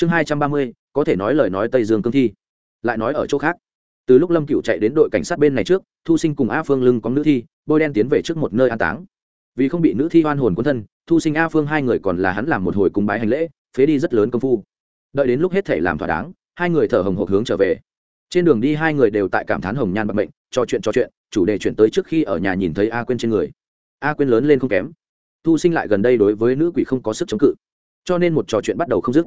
chương hai trăm ba mươi, có thể nói lời nói tây dương cương thi. Lại nói ở chỗ khác. Từ lúc lâm cựu chạy đến đội cảnh sát bên này trước, thu sinh cùng a phương lưng có nữ thi, bôi đen tiến về trước một nơi an táng. Vì không bị nữ thi hoan hồn quân thân, thu sinh a phương hai người còn là hắn làm một hồi cung bái hành lễ, phế đi rất lớn công phu. Đợi đến lúc hết thể làm thỏa đáng, hai người thở hồng hộc hướng trở về. Trên đường đi hai người đều tại cảm thán hồng nhan bạc mệnh, trò chuyện trò chuyện, chủ đề chuyển tới trước khi ở nhà nhìn thấy a quên trên người. A quên lớn lên không kém. Thu sinh lại gần đây đối với nữ quỷ không có sức chống cự. Cho nên một trò chuyện bắt đầu không dứt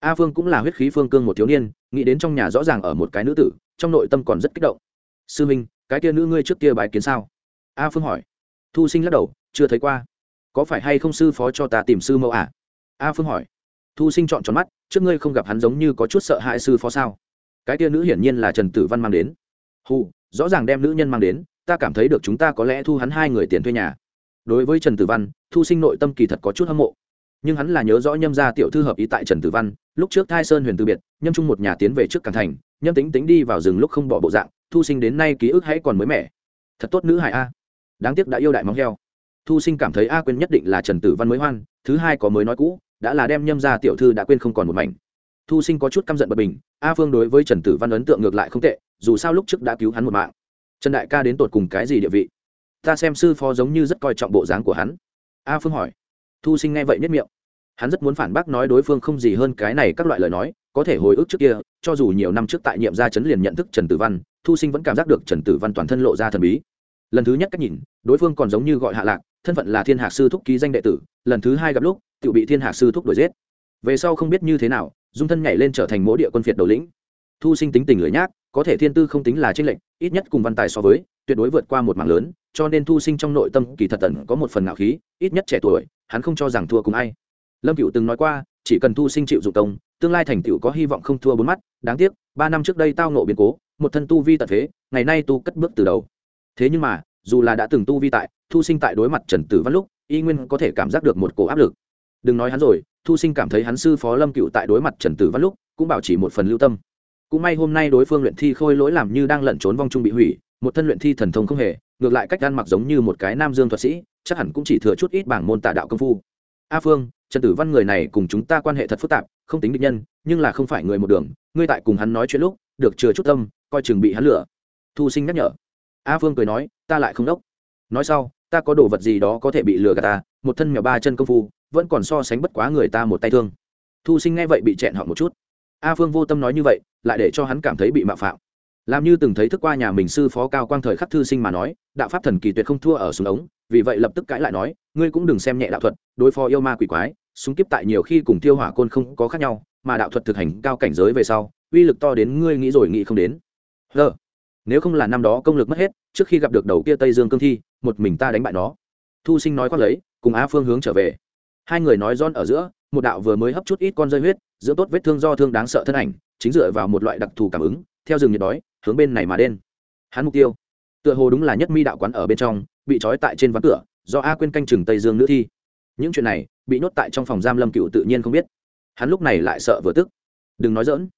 a phương cũng là huyết khí phương cương một thiếu niên, nghĩ đến trong nhà rõ ràng ở một cái nữ tử, trong nội tâm còn rất kích động. Sư minh, cái kia nữ ngươi trước kia bài kiến sao? A phương hỏi. Thu sinh lắc đầu, chưa thấy qua. Có phải hay không sư phó cho ta tìm sư mẫu à? A phương hỏi. Thu sinh chọn tròn mắt, trước ngươi không gặp hắn giống như có chút sợ hãi sư phó sao? Cái kia nữ hiển nhiên là trần tử văn mang đến. Hù, rõ ràng đem nữ nhân mang đến, ta cảm thấy được chúng ta có lẽ thu hắn hai người tiền thuê nhà. Đối với trần tử văn, thu sinh nội tâm kỳ thật có chút hâm mộ nhưng hắn là nhớ rõ nhâm gia tiểu thư hợp ý tại trần tử văn, lúc trước thai sơn huyền từ biệt, nhâm chung một nhà tiến về trước cảng thành, nhâm tính tính đi vào rừng lúc không bỏ bộ dạng, thu sinh đến nay ký ức hãy còn mới mẻ. Thật tốt nữ hải a. Đáng tiếc đã yêu đại móng heo. Thu sinh cảm thấy a quên nhất định là trần tử văn mới hoan, thứ hai có mới nói cũ, đã là đem nhâm gia tiểu thư đã quên không còn một mảnh. Thu sinh có chút căm giận bật bình, a phương đối với trần tử văn ấn tượng ngược lại không tệ, dù sao lúc trước đã cứu hắn một mạng. Trần đại ca đến tột cùng cái gì địa vị? Ta xem sư phó giống như rất coi trọng bộ dáng của hắn. A phương hỏi thu sinh nghe vậy nhất miệng. Hắn rất muốn phản bác nói đối phương không gì hơn cái này các loại lời nói, có thể hồi ức trước kia, cho dù nhiều năm trước tại nhiệm gia chấn liền nhận thức trần tử văn, thu sinh vẫn cảm giác được trần tử văn toàn thân lộ ra thần bí. Lần thứ nhất cách nhìn, đối phương còn giống như gọi hạ lạc, thân phận là thiên hạc sư thúc ký danh đệ tử, lần thứ hai gặp lúc tự bị thiên hạc sư thúc đuổi giết. Về sau không biết như thế nào, dung thân nhảy lên trở thành mỗi địa quân phiệt đầu lĩnh. Thu sinh tính tình lưỡi nhác, có thể thiên tư không tính là tranh lệch, ít nhất cùng văn tài so với tuyệt đối vượt qua một mảng lớn, cho nên thu sinh trong nội tâm kỳ thật tần có một phần ngạo khí, ít nhất trẻ tuổi, hắn không cho rằng thua cùng ai. Lâm cựu từng nói qua, chỉ cần thu sinh chịu dụng công, tương lai thành tựu có hy vọng không thua bốn mắt, đáng tiếc, ba năm trước đây tao nộ biến cố, một thân tu vi tận thế, ngày nay tu cất bước từ đầu. Thế nhưng mà, dù là đã từng tu vi tại, thu sinh tại đối mặt trần tử văn lúc, y nguyên có thể cảm giác được một cổ áp lực. Đừng nói hắn rồi, thu sinh cảm thấy hắn sư phó lâm cựu tại đối mặt trần tử văn lúc, cũng bảo chỉ một phần lưu tâm. Cũng may hôm nay đối phương luyện thi khôi lỗi làm như đang lẩn trốn vong trung bị hủy một thân luyện thi thần thông không hề, ngược lại cách ăn mặc giống như một cái nam dương thuật sĩ, chắc hẳn cũng chỉ thừa chút ít bảng môn tả đạo công phu. A phương, trần tử văn người này cùng chúng ta quan hệ thật phức tạp, không tính định nhân, nhưng là không phải người một đường, ngươi tại cùng hắn nói chuyện lúc, được chừa chút tâm, coi chừng bị hắn lửa thu sinh nhắc nhở. A phương cười nói, ta lại không đốc. Nói sau, ta có đồ vật gì đó có thể bị lừa gạt ta, một thân mèo ba chân công phu, vẫn còn so sánh bất quá người ta một tay thương. Thu sinh nghe vậy bị chẹn họ một chút. A phương vô tâm nói như vậy, lại để cho hắn cảm thấy bị mạo phạm làm như từng thấy thức qua nhà mình sư phó cao quang thời khắc thư sinh mà nói, đạo pháp thần kỳ tuyệt không thua ở súng ống, vì vậy lập tức cãi lại nói, ngươi cũng đừng xem nhẹ đạo thuật, đối phó yêu ma quỷ quái, súng kiếp tại nhiều khi cùng tiêu hỏa côn không có khác nhau, mà đạo thuật thực hành cao cảnh giới về sau, uy lực to đến ngươi nghĩ rồi nghĩ không đến. Hờ. Nếu không là năm đó công lực mất hết, trước khi gặp được đầu kia tây dương cương thi, một mình ta đánh bại nó. Thu sinh nói khoác lấy, cùng a phương hướng trở về. Hai người nói ron ở giữa, một đạo vừa mới hấp chút ít con rơi huyết, giữa tốt vết thương do thương đáng sợ thân ảnh, chính dựa vào một loại đặc thù cảm ứng, theo rừng nhiệt đói hướng bên này mà đen. Hắn mục tiêu, tựa hồ đúng là nhất mi đạo quán ở bên trong, bị trói tại trên ván cửa, do a quên canh chừng tây dương nữ thi. Những chuyện này, bị nhốt tại trong phòng giam lâm cựu tự nhiên không biết. Hắn lúc này lại sợ vừa tức. Đừng nói dỡn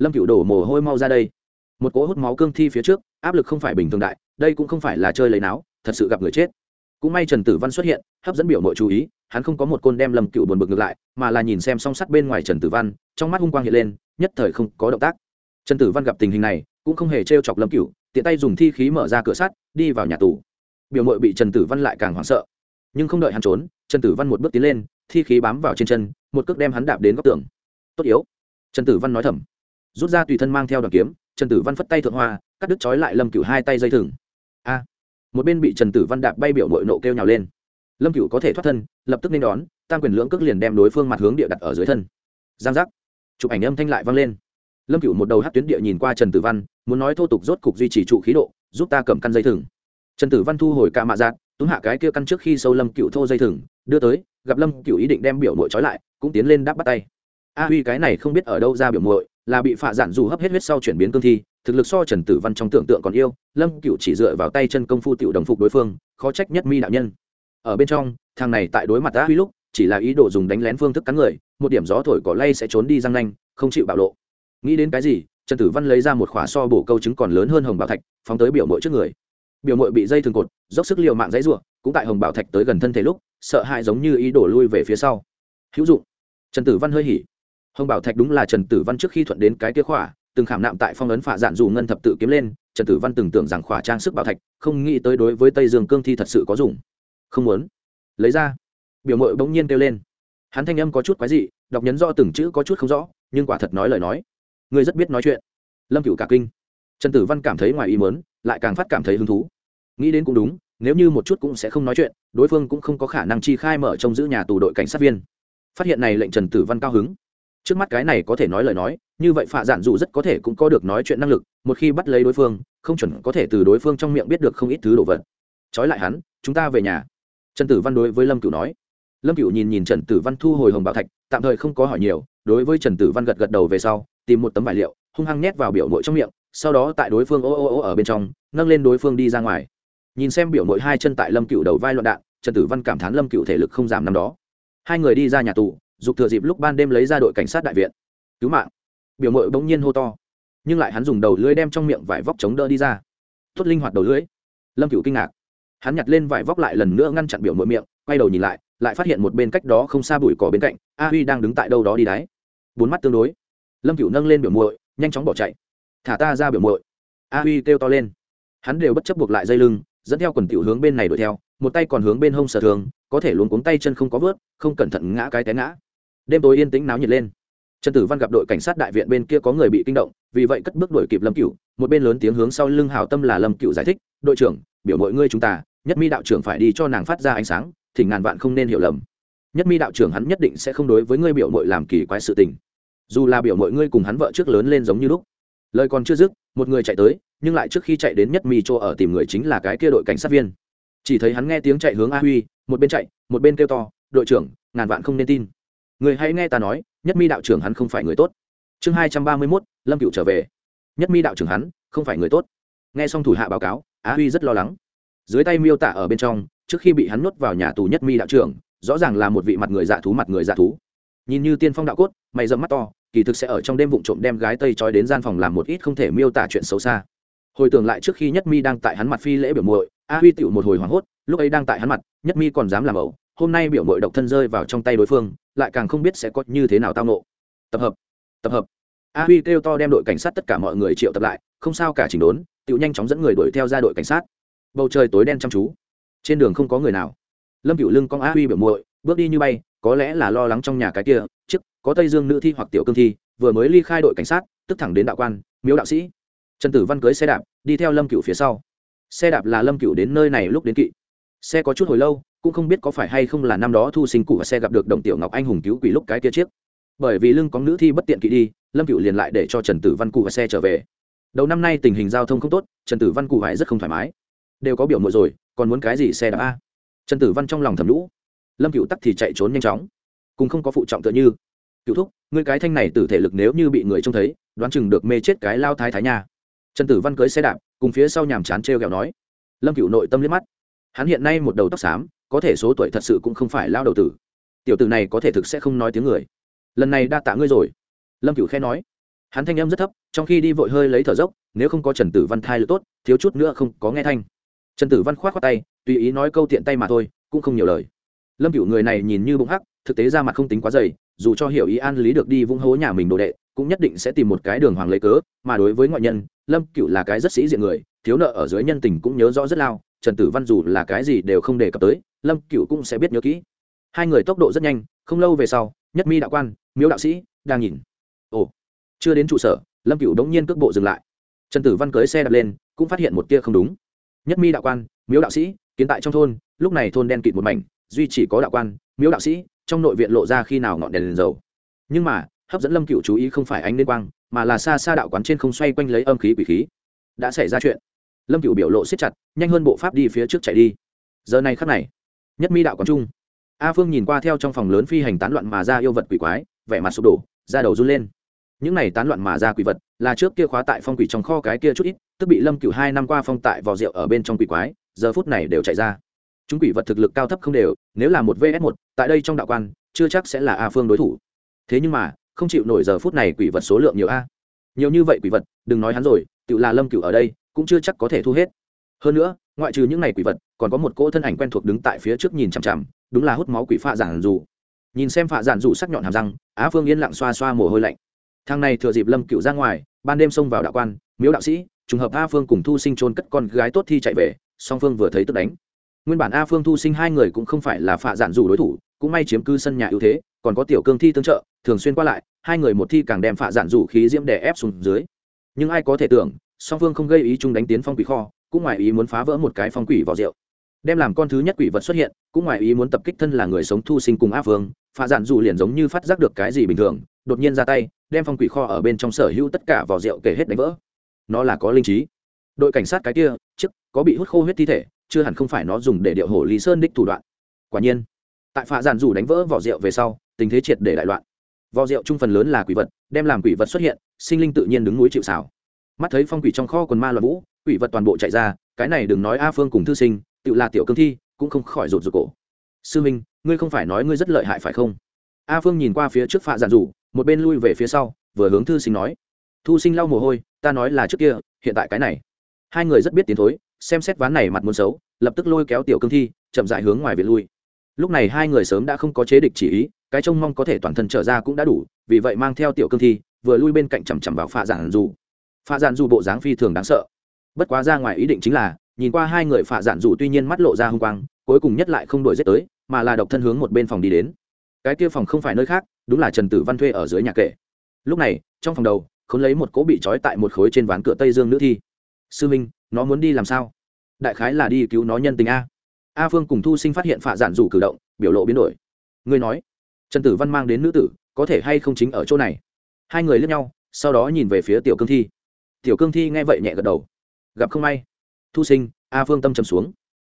lâm cựu đổ mồ hôi mau ra đây. Một cỗ hút máu cương thi phía trước, áp lực không phải bình thường đại, đây cũng không phải là chơi lấy náo, thật sự gặp người chết. Cũng may trần tử văn xuất hiện, hấp dẫn biểu mọi chú ý, hắn không có một côn đem lâm cựu buồn bực ngược lại, mà là nhìn xem song sắt bên ngoài trần tử văn, trong mắt hung quang hiện lên, nhất thời không có động tác trần tử văn gặp tình hình này, cũng không hề t chọc lâm cựu tiện tay dùng thi khí mở ra cửa sắt, đi vào nhà tù. Biểu mội bị trần tử văn lại càng hoảng sợ. Nhưng không đợi hắn trốn, trần tử văn một bước tiến lên, thi khí bám vào trên chân, một cước đem hắn đạp đến góc tường. Tốt yếu. Trần tử văn nói thầm. Rút ra tùy thân mang theo đoàn kiếm, trần tử văn phất tay thượng hoa, cắt đứt trói lại lâm cựu hai tay dây thừng. A. Một bên bị trần tử văn đạp bay biểu mội nộ kêu nhào lên. Lâm cựu có thể thoát thân, lập tức nên đón, tam quyền lưỡng cước liền đem đối phương mặt hướng địa đặt ở dưới thân. Giang giác. Chụp ảnh âm thanh lại vang lên lâm cựu một đầu hát tuyến địa nhìn qua trần tử văn muốn nói thô tục rốt cục duy trì trụ khí độ giúp ta cầm căn dây thừng. Trần tử văn thu hồi ca mạ dạng, túm hạ cái kia căn trước khi sâu lâm cựu thô dây thừng đưa tới gặp lâm cựu ý định đem biểu mội trói lại cũng tiến lên đáp bắt tay. A huy cái này không biết ở đâu ra biểu mội là bị phạ giản dù hấp hết huyết sau chuyển biến cương thi thực lực so trần tử văn trong tưởng tượng còn yêu lâm cựu chỉ dựa vào tay chân công phu tiểu đồng phục đối phương khó trách nhất mi đạo nhân. Ở bên trong thằng này tại đối mặt a huy lúc chỉ là ý đồ dùng đánh lén phương thức cắn người một điểm gió thổi cỏ lay sẽ trốn đi răng nanh không chịu bạo lộ nghĩ đến cái gì, trần tử văn lấy ra một khỏa so bổ câu trứng còn lớn hơn hồng bảo thạch, phóng tới biểu mội trước người. Biểu mội bị dây thường cột, dốc sức l i ề u mạng dãy r u ộ n cũng tại hồng bảo thạch tới gần thân thể lúc, sợ hãi giống như ý đổ lui về phía sau. Hữu dụng. Trần tử văn hơi hỉ. Hồng bảo thạch đúng là trần tử văn trước khi thuận đến cái kia khỏa, từng khảm nạm tại phong ấn phạ dạn dù ngân thập tự kiếm lên, trần tử văn từng tưởng rằng khỏa trang sức bảo thạch, không nghĩ tới đối với tây dương cương thi thật sự có dùng không muốn. Lấy ra. Biểu mội bỗng nhiên kêu lên. Hắn thanh âm có chút quái dị, đọc nhấn do từng chữ có chút không rõ, nhưng quả thật nói lời nói ngươi rất biết nói chuyện. Lâm cựu cả kinh. Trần tử văn cảm thấy ngoài ý mớn lại càng phát cảm thấy hứng thú. Nghĩ đến cũng đúng, nếu như một chút cũng sẽ không nói chuyện, đối phương cũng không có khả năng chi khai mở trong giữ nhà tù đội cảnh sát viên. Phát hiện này lệnh trần tử văn cao hứng. Trước mắt cái này có thể nói lời nói, như vậy phạ giản dù rất có thể cũng có được nói chuyện năng lực, một khi bắt lấy đối phương, không chuẩn có thể từ đối phương trong miệng biết được không ít thứ đồ vật. Trói lại hắn, chúng ta về nhà. Trần tử văn đối với lâm cửu nói. Lâm cửu nhìn nhìn trần tử văn thu hồi hồng bảo thạch, tạm thời không có hỏi nhiều, đối với trần tử văn gật gật đầu về sau tìm một tấm vải liệu, hung hăng nhét vào biểu mội trong miệng, sau đó tại đối phương ô ô ô ở bên trong, nâng lên đối phương đi ra ngoài. Nhìn xem biểu mội hai chân tại lâm cựu đầu vai loạn đạn, trần tử văn cảm thán lâm cựu thể lực không giảm năm đó. Hai người đi ra nhà tù, dục thừa dịp lúc ban đêm lấy ra đội cảnh sát đại viện. Cứu mạng. Biểu mội bỗng nhiên hô to. Nhưng lại hắn dùng đầu lưới đem trong miệng vải vóc chống đỡ đi ra. Tốt linh hoạt đầu lưới lâm cựu kinh ngạc. Hắn nhặt lên vải vóc lại lần nữa ngăn chặn biểu mội miệng, quay đầu nhìn lại lại phát hiện một bên cách đó không xa bụi cỏ bên cạnh, a huy đang đứng tại đâu đó đi đáy bốn mắt tương đối lâm cựu nâng lên biểu muội, nhanh chóng bỏ chạy. Thả ta ra biểu muội. A huy kêu to lên. Hắn đều bất chấp buộc lại dây lưng, dẫn theo quần tiểu hướng bên này đuổi theo, một tay còn hướng bên hông sở thường, có thể luống cuống tay chân không có vớt, không cẩn thận ngã cái té ngã. Đêm tối yên tĩnh náo nhiệt lên. Trần tử văn gặp đội cảnh sát đại viện bên kia có người bị kinh động, vì vậy cất bước đuổi kịp lâm cựu một bên lớn tiếng hướng sau lưng hào tâm là lâm cựu giải thích, đội trưởng, biểu mọi ngươi chúng ta, nhất mi đạo trưởng phải đi cho nàng phát ra ánh sáng, thì ngàn vạn không nên hiểu lầm. Nhất mi đạo trưởng hắn nhất định sẽ không đối với ngươi biểu mội làm kỳ quái sự tình dù là biểu mọi ngươi cùng hắn vợ trước lớn lên giống như lúc. Lời còn chưa dứt, một người chạy tới, nhưng lại trước khi chạy đến nhất mi chỗ ở tìm người chính là cái kia đội cảnh sát viên. Chỉ thấy hắn nghe tiếng chạy hướng a huy, một bên chạy, một bên kêu to, đội trưởng, ngàn vạn không nên tin. Người hãy nghe ta nói, nhất mi đạo trưởng hắn không phải người tốt. Chương hai trăm ba mươi mốt, lâm cựu trở về. Nhất mi đạo trưởng hắn, không phải người tốt. Nghe xong thủ hạ báo cáo á huy rất lo lắng. Dưới tay miêu tả ở bên trong, trước khi bị hắn nuốt vào nhà tù nhất mi đạo trưởng, rõ ràng là một vị mặt người dạ thú, mặt người dạ thú. Nhìn như tiên phong đạo cốt, mày dẫm mắt to kỳ thực sẽ ở trong đêm vụ trộm đem gái tây trói đến gian phòng làm một ít không thể miêu tả chuyện xấu xa. Hồi tưởng lại trước khi nhất mi đang tại hắn mặt phi lễ biểu muội, a huy tựu một hồi hoảng hốt, lúc ấy đang tại hắn mặt, nhất mi còn dám làm ẩu, hôm nay biểu muội độc thân rơi vào trong tay đối phương, lại càng không biết sẽ có như thế nào tao nộ. Tập hợp tập hợp. A huy kêu to đem đội cảnh sát tất cả mọi người triệu tập lại, không sao cả chỉnh đốn, tựu nhanh chóng dẫn người đuổi theo ra đội cảnh sát. Bầu trời tối đen chăm chú. Trên đường không có người nào. Lâm cựu lưng con a huy biểu muội, bước đi như bay, có lẽ là lo lắng trong nhà cái kia có tây dương nữ thi hoặc tiểu cương thi, vừa mới ly khai đội cảnh sát, tức thẳng đến đạo quan, miếu đạo sĩ. Trần tử văn cưới xe đạp, đi theo lâm cựu phía sau. Xe đạp là lâm cựu đến nơi này lúc đến kỵ. Xe có chút hồi lâu, cũng không biết có phải hay không là năm đó thu sinh cụ và xe gặp được đồng tiểu ngọc anh hùng cứu quỷ lúc cái kia chiếc. Bởi vì lưng có nữ thi bất tiện kỵ đi, lâm cựu liền lại để cho trần tử văn cụ và xe trở về. Đầu năm nay tình hình giao thông không tốt, trần tử văn cụ hải rất không thoải mái. Đều có biểu mộ rồi, còn muốn cái gì xe đạp a? Trần tử văn trong lòng thầm lũ. Lâm cựu tắc thì chạy trốn nhanh chóng. Cùng không có phụ trọng tựa như cựu thúc, ngươi cái thanh này tử thể lực nếu như bị người trông thấy, đoán chừng được mê chết cái lao thái thái nha. Trần tử văn cưới xe đạp, cùng phía sau nhàm chán t r e o g nói. Lâm cựu nội tâm liếc mắt. Hắn hiện nay một đầu tóc xám, có thể số tuổi thật sự cũng không phải lao đầu tử. Tiểu tử này có thể thực sẽ không nói tiếng người. Lần này đa tạ ngươi rồi. Lâm cựu khe nói. Hắn thanh âm rất thấp, trong khi đi vội hơi lấy thở dốc, nếu không có trần tử văn thai lựa tốt, thiếu chút nữa không có nghe thanh. Trần tử văn k h o á t khoác tay, tùy ý nói câu tiện tay mà thôi, cũng không nhiều lời. Lâm cựu người này nhìn như bụng hắc, thực tế ra mặt không tính quá dày dù cho hiểu ý an lý được đi vung hố nhà mình đồ đệ, cũng nhất định sẽ tìm một cái đường hoàng lấy cớ, mà đối với ngoại nhân, lâm cựu là cái rất sĩ diện người, thiếu nợ ở dưới nhân tình cũng nhớ rõ rất lao, trần tử văn dù là cái gì đều không đề cập tới, lâm cựu cũng sẽ biết nhớ kỹ. Hai người tốc độ rất nhanh, không lâu về sau, nhất mi đạo quan miếu đạo sĩ, đang nhìn. Ồ, chưa đến trụ sở, lâm cựu đống nhiên cước bộ dừng lại. Trần tử văn cưới xe đạp lên, cũng phát hiện một tia không đúng. Nhất mi đạo quan miếu đạo sĩ, kiến tại trong thôn, lúc này thôn đen kịt một mảnh, duy chỉ có đạo quan miếu đạo sĩ trong nội viện lộ ra khi nào ngọn đèn, đèn dầu. Nhưng mà hấp dẫn lâm cựu chú ý không phải ánh lên quang mà là xa xa đạo quán trên không xoay quanh lấy âm khí quỷ khí. Đã xảy ra chuyện. Lâm cựu biểu lộ siết chặt nhanh hơn bộ pháp đi phía trước chạy đi. Giờ này khắc này nhất mi đạo quán trung. A phương nhìn qua theo trong phòng lớn phi hành tán loạn mà ra yêu vật quỷ quái vẻ mặt sụp đổ ra đầu run lên. Những này tán loạn mà ra quỷ vật là trước kia khóa tại phong quỷ trong kho cái kia chút ít tức bị lâm cựu hai năm qua phong tại vò rượu ở bên trong quỷ quái giờ phút này đều chạy ra chúng quỷ vật thực lực cao thấp không đều, nếu là một vs một, tại đây trong đạo quan, chưa chắc sẽ là a phương đối thủ. Thế nhưng mà, không chịu nổi giờ phút này quỷ vật số lượng nhiều a. Nhiều như vậy quỷ vật, đừng nói hắn rồi, tự là lâm cựu ở đây, cũng chưa chắc có thể thu hết. Hơn nữa, ngoại trừ những này quỷ vật, còn có một cỗ thân ảnh quen thuộc đứng tại phía trước nhìn chằm chằm, đúng là hút máu quỷ phạ giản dù. Nhìn xem phạ giản dù sắc nhọn hàm răng, á phương yên lặng xoa xoa mồ hôi lạnh. Thang này thừa dịp lâm cựu ra ngoài, ban đêm xông vào đạo quan, miếu đạo sĩ, trùng hợp a phương cùng thu sinh trôn cất con gái tốt thi chạy về, song phương vừa thấy tức đánh nguyên bản a phương thu sinh hai người cũng không phải là phạ giản dù đối thủ, cũng may chiếm cư sân nhà ưu thế, còn có tiểu cương thi tương trợ, thường xuyên qua lại, hai người một thi càng đem phạ giản dù khí diễm đè ép xuống dưới. Nhưng ai có thể tưởng, song phương không gây ý chung đánh tiến phong quỷ kho, cũng ngoài ý muốn phá vỡ một cái phong quỷ vào rượu. Đem làm con thứ nhất quỷ vật xuất hiện, cũng ngoài ý muốn tập kích thân là người sống thu sinh cùng a phương, phạ giản dù liền giống như phát giác được cái gì bình thường, đột nhiên ra tay, đem phong quỷ kho ở bên trong sở hữu tất cả vỏ rượu kể hết đánh vỡ. Nó là có linh trí. Đội cảnh sát cái kia, trước, có bị hút khô huyết thi thể chưa hẳn không phải nó dùng để điệu hổ lý sơn đích thủ đoạn. Quả nhiên, tại phạ giản dù đánh vỡ vỏ rượu về sau, tình thế triệt để đại loạn. Vỏ rượu chung phần lớn là quỷ vật, đem làm quỷ vật xuất hiện, sinh linh tự nhiên đứng núi chịu xảo mắt thấy phong quỷ trong kho quần ma loạn vũ, quỷ vật toàn bộ chạy ra, cái này đừng nói a phương cùng thư sinh, tự là tiểu cương thi, cũng không khỏi rụt rụt cổ. Sư minh, ngươi không phải nói ngươi rất lợi hại phải không? A phương nhìn qua phía trước phạ giản rủ một bên lui về phía sau, vừa hướng thư sinh nói. Thu sinh lau mồ hôi, ta nói là trước kia, hiện tại cái này. Hai người rất biết tiến thối xem xét ván này mặt muốn xấu, lập tức lôi kéo tiểu cương thi, chậm dại hướng ngoài viện lui. Lúc này hai người sớm đã không có chế địch chỉ ý, cái trông mong có thể toàn thân trở ra cũng đã đủ, vì vậy mang theo tiểu cương thi, vừa lui bên cạnh chằm chằm vào phạ giản dù. Phạ giản dù bộ dáng phi thường đáng sợ. Bất quá ra ngoài ý định chính là, nhìn qua hai người phạ giản dù tuy nhiên mắt lộ ra h u n g quang, cuối cùng nhất lại không đổi giết tới, mà là độc thân hướng một bên phòng đi đến. Cái kia phòng không phải nơi khác, đúng là trần tử văn thuê ở dưới nhà kệ. Lúc này, trong phòng đầu k h ố n lấy một cỗ bị trói tại một khối trên ván cửa tây dương nữ thi. Sư minh nó muốn đi làm sao? Đại khái là đi cứu nó nhân tình a. A phương cùng thu sinh phát hiện phạ giản dù cử động, biểu lộ biến đổi. Ngươi nói, trần tử văn mang đến nữ tử, có thể hay không chính ở chỗ này? Hai người lướt nhau, sau đó nhìn về phía tiểu cương thi. Tiểu cương thi nghe vậy nhẹ gật đầu. Gặp không may. Thu sinh, a phương tâm trầm xuống.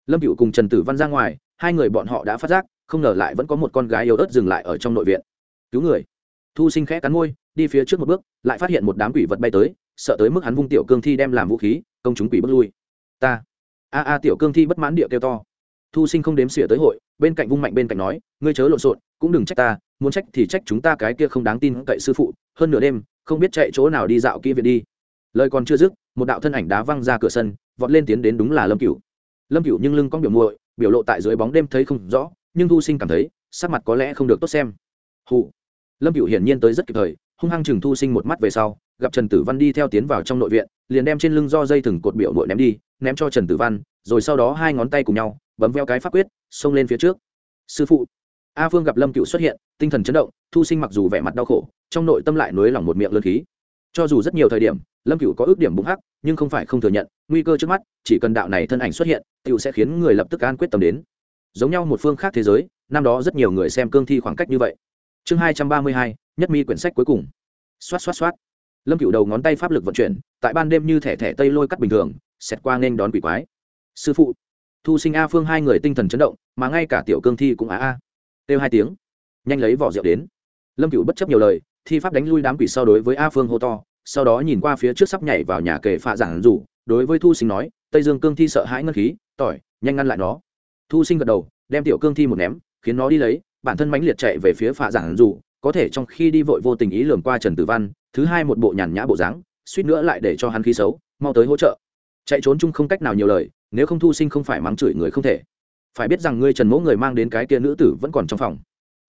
Lâm cựu cùng trần tử văn ra ngoài, hai người bọn họ đã phát giác, không ngờ lại vẫn có một con gái yếu ớt dừng lại ở trong nội viện. Cứu người. Thu sinh khẽ cắn môi, đi phía trước một bước, lại phát hiện một đám quỷ vật bay tới sợ tới mức hắn vung tiểu cương thi đem làm vũ khí, công chúng quỷ bước lui. Ta, a a tiểu cương thi bất mãn địa kêu to. Thu sinh không đếm xỉa tới hội, bên cạnh vung mạnh bên cạnh nói, ngươi chớ lộn xộn, cũng đừng trách ta, muốn trách thì trách chúng ta cái kia không đáng tin cậy sư phụ, hơn nửa đêm, không biết chạy chỗ nào đi dạo kia viện đi. Lời còn chưa dứt, một đạo thân ảnh đá văng ra cửa sân, vọt lên tiến đến đúng là lâm cửu. Lâm cửu nhưng lưng con biểu muội, biểu lộ tại dưới bóng đêm thấy không rõ, nhưng thu sinh cảm thấy, sắc mặt có lẽ không được tốt xem. Hụ lâm cửu hiển nhiên tới rất kịp thời hung hăng chừng thu sinh một mắt về sau, gặp trần tử văn đi theo tiến vào trong nội viện, liền đem trên lưng do dây thừng cột biểu nội ném đi, ném cho trần tử văn, rồi sau đó hai ngón tay cùng nhau, bấm veo cái pháp quyết, xông lên phía trước. Sư phụ. A phương gặp lâm cựu xuất hiện, tinh thần chấn động, thu sinh mặc dù vẻ mặt đau khổ, trong nội tâm lại nới lỏng một miệng lơ khí. Cho dù rất nhiều thời điểm, lâm cựu có ước điểm bụng hắc, nhưng không phải không thừa nhận, nguy cơ trước mắt, chỉ cần đạo này thân ảnh xuất hiện cựu sẽ khiến người lập tức an quyết tâm đến. Giống nhau một phương khác thế giới, năm đó rất nhiều người xem cương thi khoảng cách như vậy chương hai trăm ba mươi hai, nhất mi quyển sách cuối cùng. Xoát xoát xoát. Lâm cựu đầu ngón tay pháp lực vận chuyển, tại ban đêm như thẻ thẻ tây lôi cắt bình thường, xẹt qua nên đón quỷ quái. Sư phụ, thu sinh a phương hai người tinh thần chấn động, mà ngay cả tiểu cương thi cũng á a kêu hai tiếng. Nhanh lấy vỏ rượu đến. Lâm cựu bất chấp nhiều lời, thi pháp đánh lui đám quỷ sau đối với a phương hô to, sau đó nhìn qua phía trước sắp nhảy vào nhà kề phạ giảng rủ, đối với thu sinh nói, tây dương cương thi sợ hãi ngân khí, tỏi, nhanh ngăn lại nó. Thu sinh gật đầu, đem tiểu cương thi một ném, khiến nó đi lấy bản thân mãnh liệt chạy về phía phạ giảng dù có thể trong khi đi vội vô tình ý lường qua trần tử văn, thứ hai một bộ nhàn nhã bộ dáng, suýt nữa lại để cho hắn khí xấu, mau tới hỗ trợ. Chạy trốn chung không cách nào nhiều lời, nếu không thu sinh không phải mắng chửi người không thể. Phải biết rằng ngươi trần mẫu người mang đến cái kia nữ tử vẫn còn trong phòng.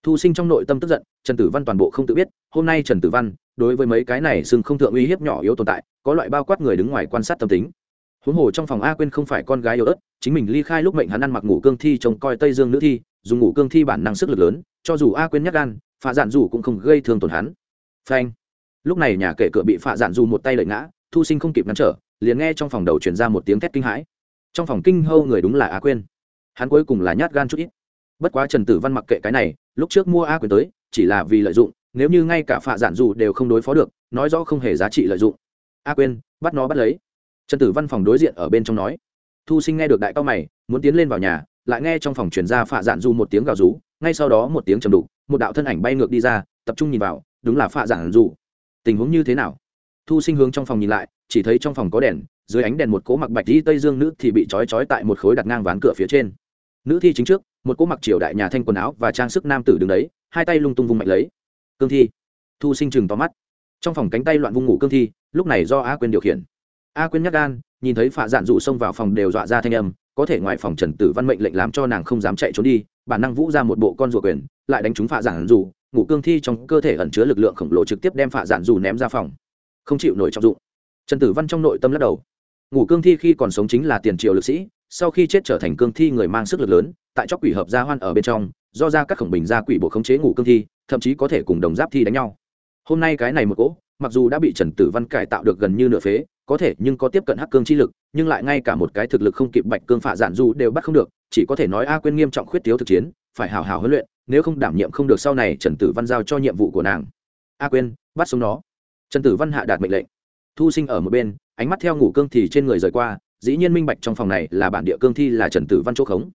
Thu sinh trong nội tâm tức giận, trần tử văn toàn bộ không tự biết, hôm nay trần tử văn, đối với mấy cái này sừng không thượng uy hiếp nhỏ yếu tồn tại, có loại bao quát người đứng ngoài quan sát tâm tính. Huống hồ trong phòng a quên không phải con gái yếu ớt, chính mình ly khai lúc mệnh hắn ăn mặc ngủ cương thi trông coi tây dương nữ thi dùng ngủ cương thi bản năng sức lực lớn, cho dù a quên nhắc gan, phạ dạn dù cũng không gây thương tổn hắn. Phanh. Lúc này nhà kể cửa bị phạ dạn dù một tay lợi ngã, thu sinh không kịp ngăn trở, liền nghe trong phòng đầu chuyển ra một tiếng thét kinh hãi. Trong phòng kinh hâu người đúng là a quên. Hắn cuối cùng là nhát gan chút ít. Bất quá trần tử văn mặc kệ cái này, lúc trước mua a quên tới, chỉ là vì lợi dụng, nếu như ngay cả phạ giản dù đều không đối phó được, nói rõ không hề giá trị lợi dụng. A quên, bắt nó bắt lấy. Trần tử văn phòng đối diện ở bên trong nói. Thu sinh nghe được đại cao mày, muốn tiến lên vào nhà lại nghe trong phòng chuyển ra phạ dạn du một tiếng gào rú, ngay sau đó một tiếng trầm đục, một đạo thân ảnh bay ngược đi ra, tập trung nhìn vào, đúng là phạ dạn du. tình huống như thế nào? Thu sinh hướng trong phòng nhìn lại, chỉ thấy trong phòng có đèn, dưới ánh đèn một cố mặc bạch đi tây dương nữ thì bị trói trói tại một khối đặt ngang ván cửa phía trên. Nữ thi chính trước, một cố mặc triều đại nhà thanh quần áo và trang sức nam tử đứng đấy, hai tay lung tung vung mạnh lấy. Cương thi. Thu sinh chừng to mắt. Trong phòng cánh tay loạn vung ngủ cương thi, lúc này do a quên điều khiển. A quên nhắc gan, nhìn thấy phạ dạn dụ xông vào phòng đều dọa ra thanh âm có thể ngoài phòng trần tử văn mệnh lệnh làm cho nàng không dám chạy trốn đi, bản năng vũ ra một bộ con rùa quyền, lại đánh trúng phạ giản dù ngủ cương thi trong cơ thể ẩn chứa lực lượng khổng lồ trực tiếp đem phạ giản dù ném ra phòng. Không chịu nổi trọng dụng. Trần tử văn trong nội tâm lắc đầu. Ngủ cương thi khi còn sống chính là tiền triệu lực sĩ, sau khi chết trở thành cương thi người mang sức lực lớn, tại chóc quỷ hợp gia hoan ở bên trong, do ra các khổng bình gia quỷ bộ khống chế ngủ cương thi, thậm chí có thể cùng đồng giáp thi đánh nhau. Hôm nay cái này một cỗ, mặc dù đã bị trần tử văn cải tạo được gần như nửa phế có thể nhưng có tiếp cận hắc cương chi lực, nhưng lại ngay cả một cái thực lực không kịp bạch cương phạ giản du đều bắt không được, chỉ có thể nói a quên nghiêm trọng khuyết thiếu thực chiến, phải hào hào huấn luyện, nếu không đảm nhiệm không được sau này trần tử văn giao cho nhiệm vụ của nàng. A quên bắt sống nó. Trần tử văn hạ đạt mệnh lệnh. Thu sinh ở một bên, ánh mắt theo ngủ cương thì trên người rời qua, dĩ nhiên minh bạch trong phòng này là bản địa cương thi là trần tử văn chỗ khống.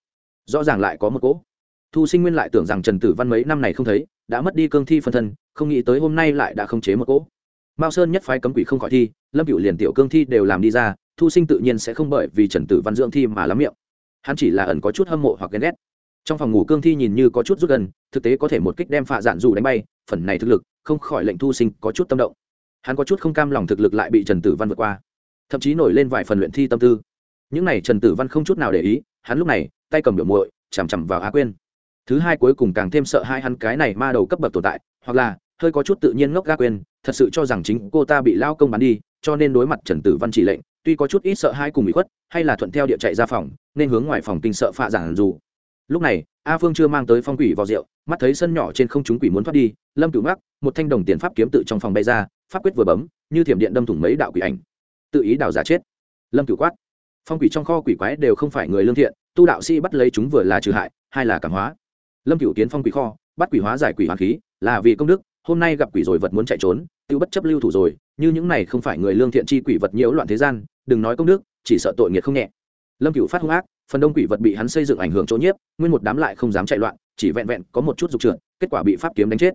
Rõ ràng lại có một cỗ. Thu sinh nguyên lại tưởng rằng trần tử văn mấy năm này không thấy, đã mất đi cương thi phân thân, không nghĩ tới hôm nay lại đã không chế một cỗ mao sơn nhất phái cấm quỷ không khỏi thi, lâm cựu liền tiểu cương thi đều làm đi ra, thu sinh tự nhiên sẽ không bởi vì trần tử văn dưỡng thi mà lắm miệng. Hắn chỉ là ẩn có chút hâm mộ hoặc ghen ghét. Trong phòng ngủ cương thi nhìn như có chút rút gần, thực tế có thể một kích đem phạ dạn dù đánh bay, phần này thực lực, không khỏi lệnh thu sinh có chút tâm động. Hắn có chút không cam lòng thực lực lại bị trần tử văn vượt qua, thậm chí nổi lên vài phần luyện thi tâm tư. Những này trần tử văn không chút nào để ý, hắn lúc này, tay cầm biểu muội, chằm chằm vào á quên thứ hai cuối cùng càng thêm sợ hai hắn cái này ma đầu cấp bậc tồn tại, hoặc là hơi có chút tự nhiên ngốc ga quên, thật sự cho rằng chính cô ta bị lao công bắn đi, cho nên đối mặt trần tử văn chỉ lệnh, tuy có chút ít sợ hai cùng bị khuất, hay là thuận theo địa chạy ra phòng, nên hướng ngoài phòng kinh sợ phạ giản dù. Lúc này, a phương chưa mang tới phong quỷ vào rượu, mắt thấy sân nhỏ trên không chúng quỷ muốn thoát đi, lâm cửu mắc một thanh đồng tiền pháp kiếm tự trong phòng bay ra, pháp quyết vừa bấm, như thiểm điện đâm thủng mấy đạo quỷ ảnh. Tự ý đào giả chết. Lâm cửu quát. Phong quỷ trong kho quỷ quái đều không phải người lương thiện, tu đạo sĩ bắt lấy chúng vừa là trừ hại, hai là cảm hóa. Lâm cửu kiến phong quỷ kho, bắt quỷ hóa giải quỷ hoàn khí, là vì công đức hôm nay gặp quỷ rồi vật muốn chạy trốn tự bất chấp lưu thủ rồi, như những này không phải người lương thiện chi quỷ vật nhiễu loạn thế gian, đừng nói công đức, chỉ sợ tội nghiệt không nhẹ. Lâm cửu phát hung ác, phần đông quỷ vật bị hắn xây dựng ảnh hưởng chỗ nhiếp, nguyên một đám lại không dám chạy loạn, chỉ vẹn vẹn có một chút dục trượt, kết quả bị pháp kiếm đánh chết.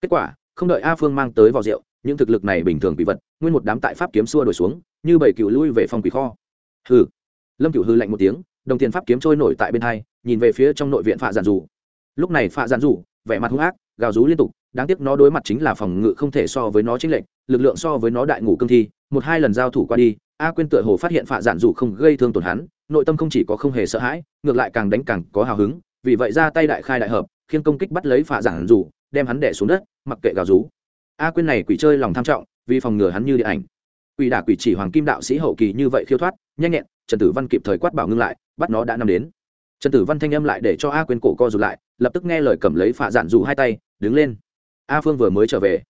Kết quả, không đợi a phương mang tới vào rượu, những thực lực này bình thường quỷ vật, nguyên một đám tại pháp kiếm xua đổi xuống, như bảy cựu lui về phòng quỷ kho. Hừ. Lâm cửu hư lạnh một tiếng, đồng tiền pháp kiếm trôi nổi tại bên hai, nhìn về phía trong nội viện phạ giàn dù lúc này phạ giàn dù vẻ mặt hung ác, gào rú liên tục đáng tiếc nó đối mặt chính là phòng ngự không thể so với nó chính lệnh lực lượng so với nó đại ngủ cương thi, một hai lần giao thủ qua đi, a quyên tựa hồ phát hiện phạ giản dù không gây thương tổn hắn, nội tâm không chỉ có không hề sợ hãi, ngược lại càng đánh càng có hào hứng, vì vậy ra tay đại khai đại hợp khiến công kích bắt lấy phạ giản dù đem hắn đẻ xuống đất, mặc kệ gào rú. A quyên này quỷ chơi lòng tham trọng, vì phòng ngừa hắn như điện ảnh. Quỷ đả quỷ chỉ hoàng kim đạo sĩ hậu kỳ như vậy khiêu thoát, nhanh nhẹn, trần tử văn kịp thời quát bảo ngưng lại, bắt nó đã nằm đến. Trần tử văn thanh âm lại để cho a quyên cổ co rụt lại, lập tức nghe lời cầm lấy phạ giản dù hai tay, đứng lên a phương vừa mới trở về.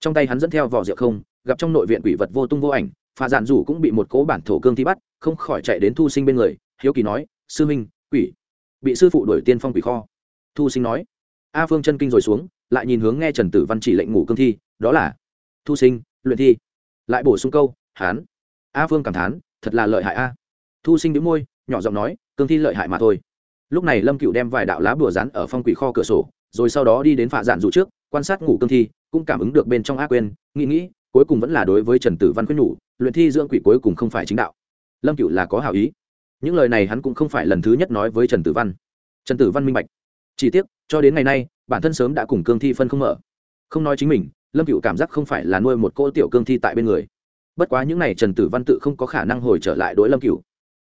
Trong tay hắn dẫn theo vỏ rượu không, gặp trong nội viện quỷ vật vô tung vô ảnh phạ giản dù cũng bị một cố bản thổ cương thi bắt, không khỏi chạy đến thu sinh bên người, hiếu kỳ nói, sư minh quỷ. Bị sư phụ đuổi tiên phong quỷ kho. Thu sinh nói. A phương chân kinh rồi xuống, lại nhìn hướng nghe trần tử văn chỉ lệnh ngủ cương thi, đó là, thu sinh, luyện thi. Lại bổ sung câu, hán. A phương cảm thán, thật là lợi hại a. Thu sinh đứng môi, nhỏ giọng nói, cương thi lợi hại mà thôi. Lúc này lâm cựu đem vài đạo lá bùa rán ở phong quỷ kho cửa sổ, rồi sau đó đi đến phạ giản dù trước quan sát ngủ cương thi, cũng cảm ứng được bên trong ác quên, nghĩ nghĩ, cuối cùng vẫn là đối với trần tử văn khuyên nhủ, luyện thi dưỡng quỷ cuối cùng không phải chính đạo. Lâm cựu là có hảo ý. Những lời này hắn cũng không phải lần thứ nhất nói với trần tử văn. Trần tử văn minh bạch. Chỉ tiếc, cho đến ngày nay, bản thân sớm đã cùng cương thi phân không mở. Không nói chính mình, lâm cựu cảm giác không phải là nuôi một cô tiểu cương thi tại bên người. Bất quá những n à y trần tử văn tự không có khả năng hồi trở lại đối lâm cựu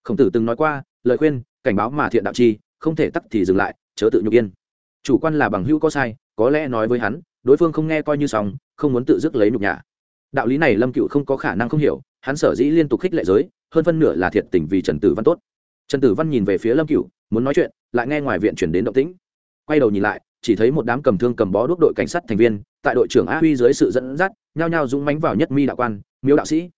khổng tử từng nói qua, lời khuyên, cảnh báo mà thiện đạo chi, không thể tắt thì dừng lại, chớ tự nhục yên. Chủ quan là bằng hữu có sai có lẽ nói với hắn, đối phương không nghe coi như xong, không muốn tự dứt lấy nhục nhã. Đạo lý này lâm cựu không có khả năng không hiểu, hắn sở dĩ liên tục khích lệ giới, hơn phân nửa là thiệt tình vì trần tử văn tốt. Trần tử văn nhìn về phía lâm cựu, muốn nói chuyện, lại nghe ngoài viện chuyển đến động tĩnh. Quay đầu nhìn lại, chỉ thấy một đám cầm thương cầm bó đuốc đội cảnh sát thành viên, tại đội trưởng a huy dưới sự dẫn dắt, nhao nhao dũng mánh vào nhất mi đạo quan miếu đạo sĩ,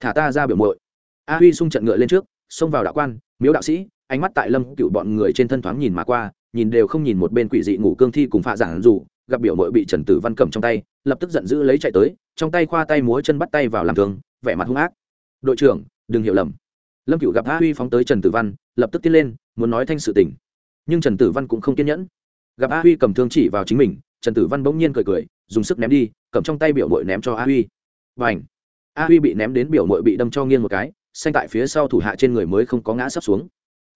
thả ta ra biểu mội a huy xung trận ngựa lên trước, xông vào đạo quan miếu đạo sĩ. Ánh mắt tại lâm cựu bọn người trên thân thoáng nhìn mà qua nhìn đều không nhìn một bên quỷ dị ngủ cương thi cùng phạ giảng dù, gặp biểu mội bị trần tử văn cầm trong tay, lập tức giận dữ lấy chạy tới, trong tay khoa tay múa chân bắt tay vào làm thương, vẻ mặt hung ác. Đội trưởng, đừng hiểu lầm. Lâm cựu gặp a huy phóng tới trần tử văn, lập tức tiến lên, muốn nói thanh sự tình. Nhưng trần tử văn cũng không kiên nhẫn. Gặp a huy cầm thương chỉ vào chính mình, trần tử văn bỗng nhiên cười cười, dùng sức ném đi, cầm trong tay biểu mội ném cho a huy. Và ảnh a huy bị ném đến biểu mội bị đâm cho nghiêng một cái, xanh tại phía sau thủ hạ trên người mới không có ngã sấp xuống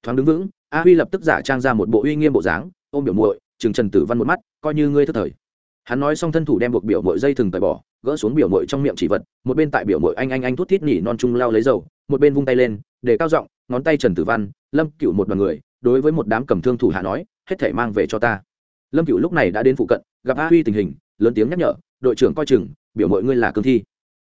thoáng đứng vững, a huy lập tức giả trang ra một bộ uy nghiêm bộ dáng, ôm biểu muội chừng trần tử văn một mắt, coi như ngươi thất thời. Hắn nói xong thân thủ đem buộc biểu mội dây thừng tẩy bỏ, gỡ xuống biểu mội trong miệng chỉ vật, một bên tại biểu mội anh anh anh thút thít nhỉ non trung lao lấy dầu, một bên vung tay lên, để cao giọng, ngón tay trần tử văn, lâm cựu một đoàn người, đối với một đám cầm thương thủ hạ nói, hết thể mang về cho ta. Lâm cựu lúc này đã đến phụ cận, gặp a huy tình hình, lớn tiếng nhắc nhở, đội trưởng coi chừng, biểu mội ngươi là cương thi.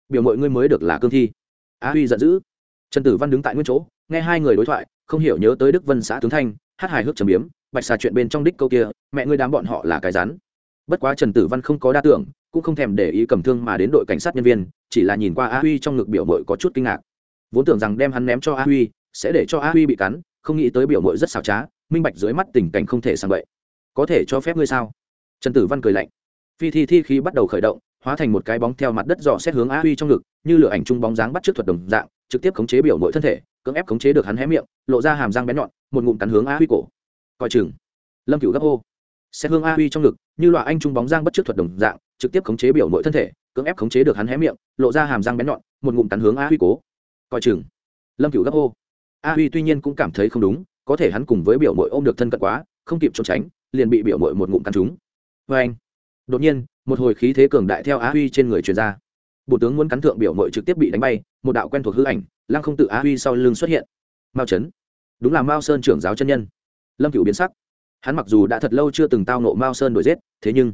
Biểu mội ngươi mới được là cương thi. A huy giận dữ trần tử văn đứng tại nguyên chỗ, nghe hai người đối thoại, không hiểu nhớ tới đức vân xã tướng thanh, hát hài hước trầm biếm, bạch xà chuyện bên trong đích câu kia, mẹ ngươi đám bọn họ là cái rắn. Bất quá trần tử văn không có đa tưởng, cũng không thèm để ý cầm thương mà đến đội cảnh sát nhân viên, chỉ là nhìn qua a huy trong ngực biểu mội có chút kinh ngạc. Vốn tưởng rằng đem hắn ném cho a huy, sẽ để cho a huy bị cắn, không nghĩ tới biểu mội rất xảo trá, minh bạch dưới mắt tình cảnh không thể sang vậy có thể cho phép ngươi sao? Trần tử văn cười lạnh. Phi thi thi khi bắt đầu khởi động, hóa thành một cái bóng theo mặt đất dò xét hướng a huy trong ngực, như lửa ảnh chung bóng dáng bắt trước thuật đồng dạng trực tiếp khống chế biểu mội thân thể, cưỡng ép khống chế được hắn hé miệng, lộ ra hàm răng bén nhọn, một ngụm cắn hướng a huy cổ. Coi chừng. Lâm cựu gấp hô. Xét hướng a huy trong ngực, như loại anh trung bóng giang bất trước thuật đồng dạng, trực tiếp khống chế biểu mội thân thể, cưỡng ép khống chế được hắn hé miệng, lộ ra hàm răng bén nhọn, một ngụm cắn hướng a huy cố coi chừng. Lâm cựu gấp hô. A huy tuy nhiên cũng cảm thấy không đúng, có thể hắn cùng với biểu mội ôm được thân cận quá, không kịp trốn tránh, liền bị biểu mội một ngụm cắn trúng. Vê anh đột nhiên, một hồi khí thế cường đại theo a huy trên người truyền ra bộ tướng muốn cắn thượng biểu mội trực tiếp bị đánh bay, một đạo quen thuộc hư ảnh, lăng không tự Á huy sau lưng xuất hiện. Mao trấn đúng là mao sơn trưởng giáo chân nhân. Lâm cựu biến sắc. Hắn mặc dù đã thật lâu chưa từng tao nộ mao sơn đuổi giết, thế nhưng,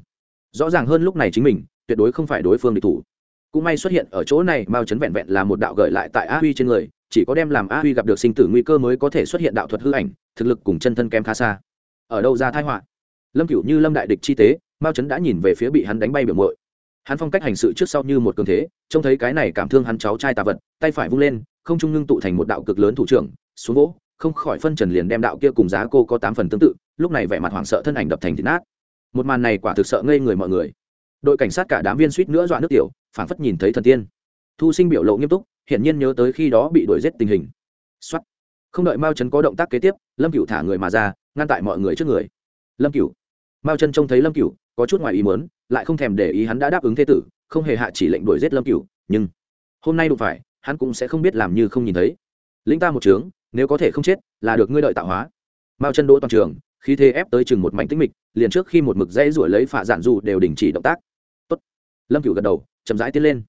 rõ ràng hơn lúc này chính mình, tuyệt đối không phải đối phương địch thủ. Cũng may xuất hiện ở chỗ này, mao Trấn vẹn vẹn là một đạo gợi lại tại Á huy trên người, chỉ có đem làm Á huy gặp được sinh tử nguy cơ mới có thể xuất hiện đạo thuật hư ảnh, thực lực cùng chân thân kém khá xa. Ở đâu ra thái họa? Lâm cựu như lâm đại địch chi tế, mao Trấn đã nhìn về phía bị hắn đánh bay biểu mội hắn phong cách hành sự trước sau như một cường thế, trông thấy cái này cảm thương hắn cháu trai tà vật, tay phải vung lên, không trung ngưng tụ thành một đạo cực lớn thủ trưởng, xuống vỗ, không khỏi phân trần liền đem đạo kia cùng giá cô có tám phần tương tự, lúc này vẻ mặt hoảng sợ thân ảnh đập thành thịt nát. Một màn này quả thực sợ ngây người mọi người. Đội cảnh sát cả đám viên suýt nữa dọa nước tiểu, phảng phất nhìn thấy thần tiên. Thu sinh biểu lộ nghiêm túc, hiển nhiên nhớ tới khi đó bị đuổi giết tình hình. Xuất không đợi mao trấn có động tác kế tiếp, lâm cửu thả người mà ra, ngăn tại mọi người trước người. Lâm cửu. Mao Trấn trông thấy lâm cửu có chút ngoài ý muốn, lại không thèm để ý hắn đã đáp ứng thế tử, không hề hạ chỉ lệnh đuổi giết lâm cửu, nhưng hôm nay đụng phải, hắn cũng sẽ không biết làm như không nhìn thấy. Linh ta một trướng nếu có thể không chết, là được ngươi đợi tạo hóa. Mao chân đỗ toàn trường khi thế ép tới chừng một mảnh tĩnh mịch, liền trước khi một mực dây ruổi lấy phạ dạn dù đều đình chỉ động tác. Tốt. lâm cửu gật đầu, chậm rãi tiến lên.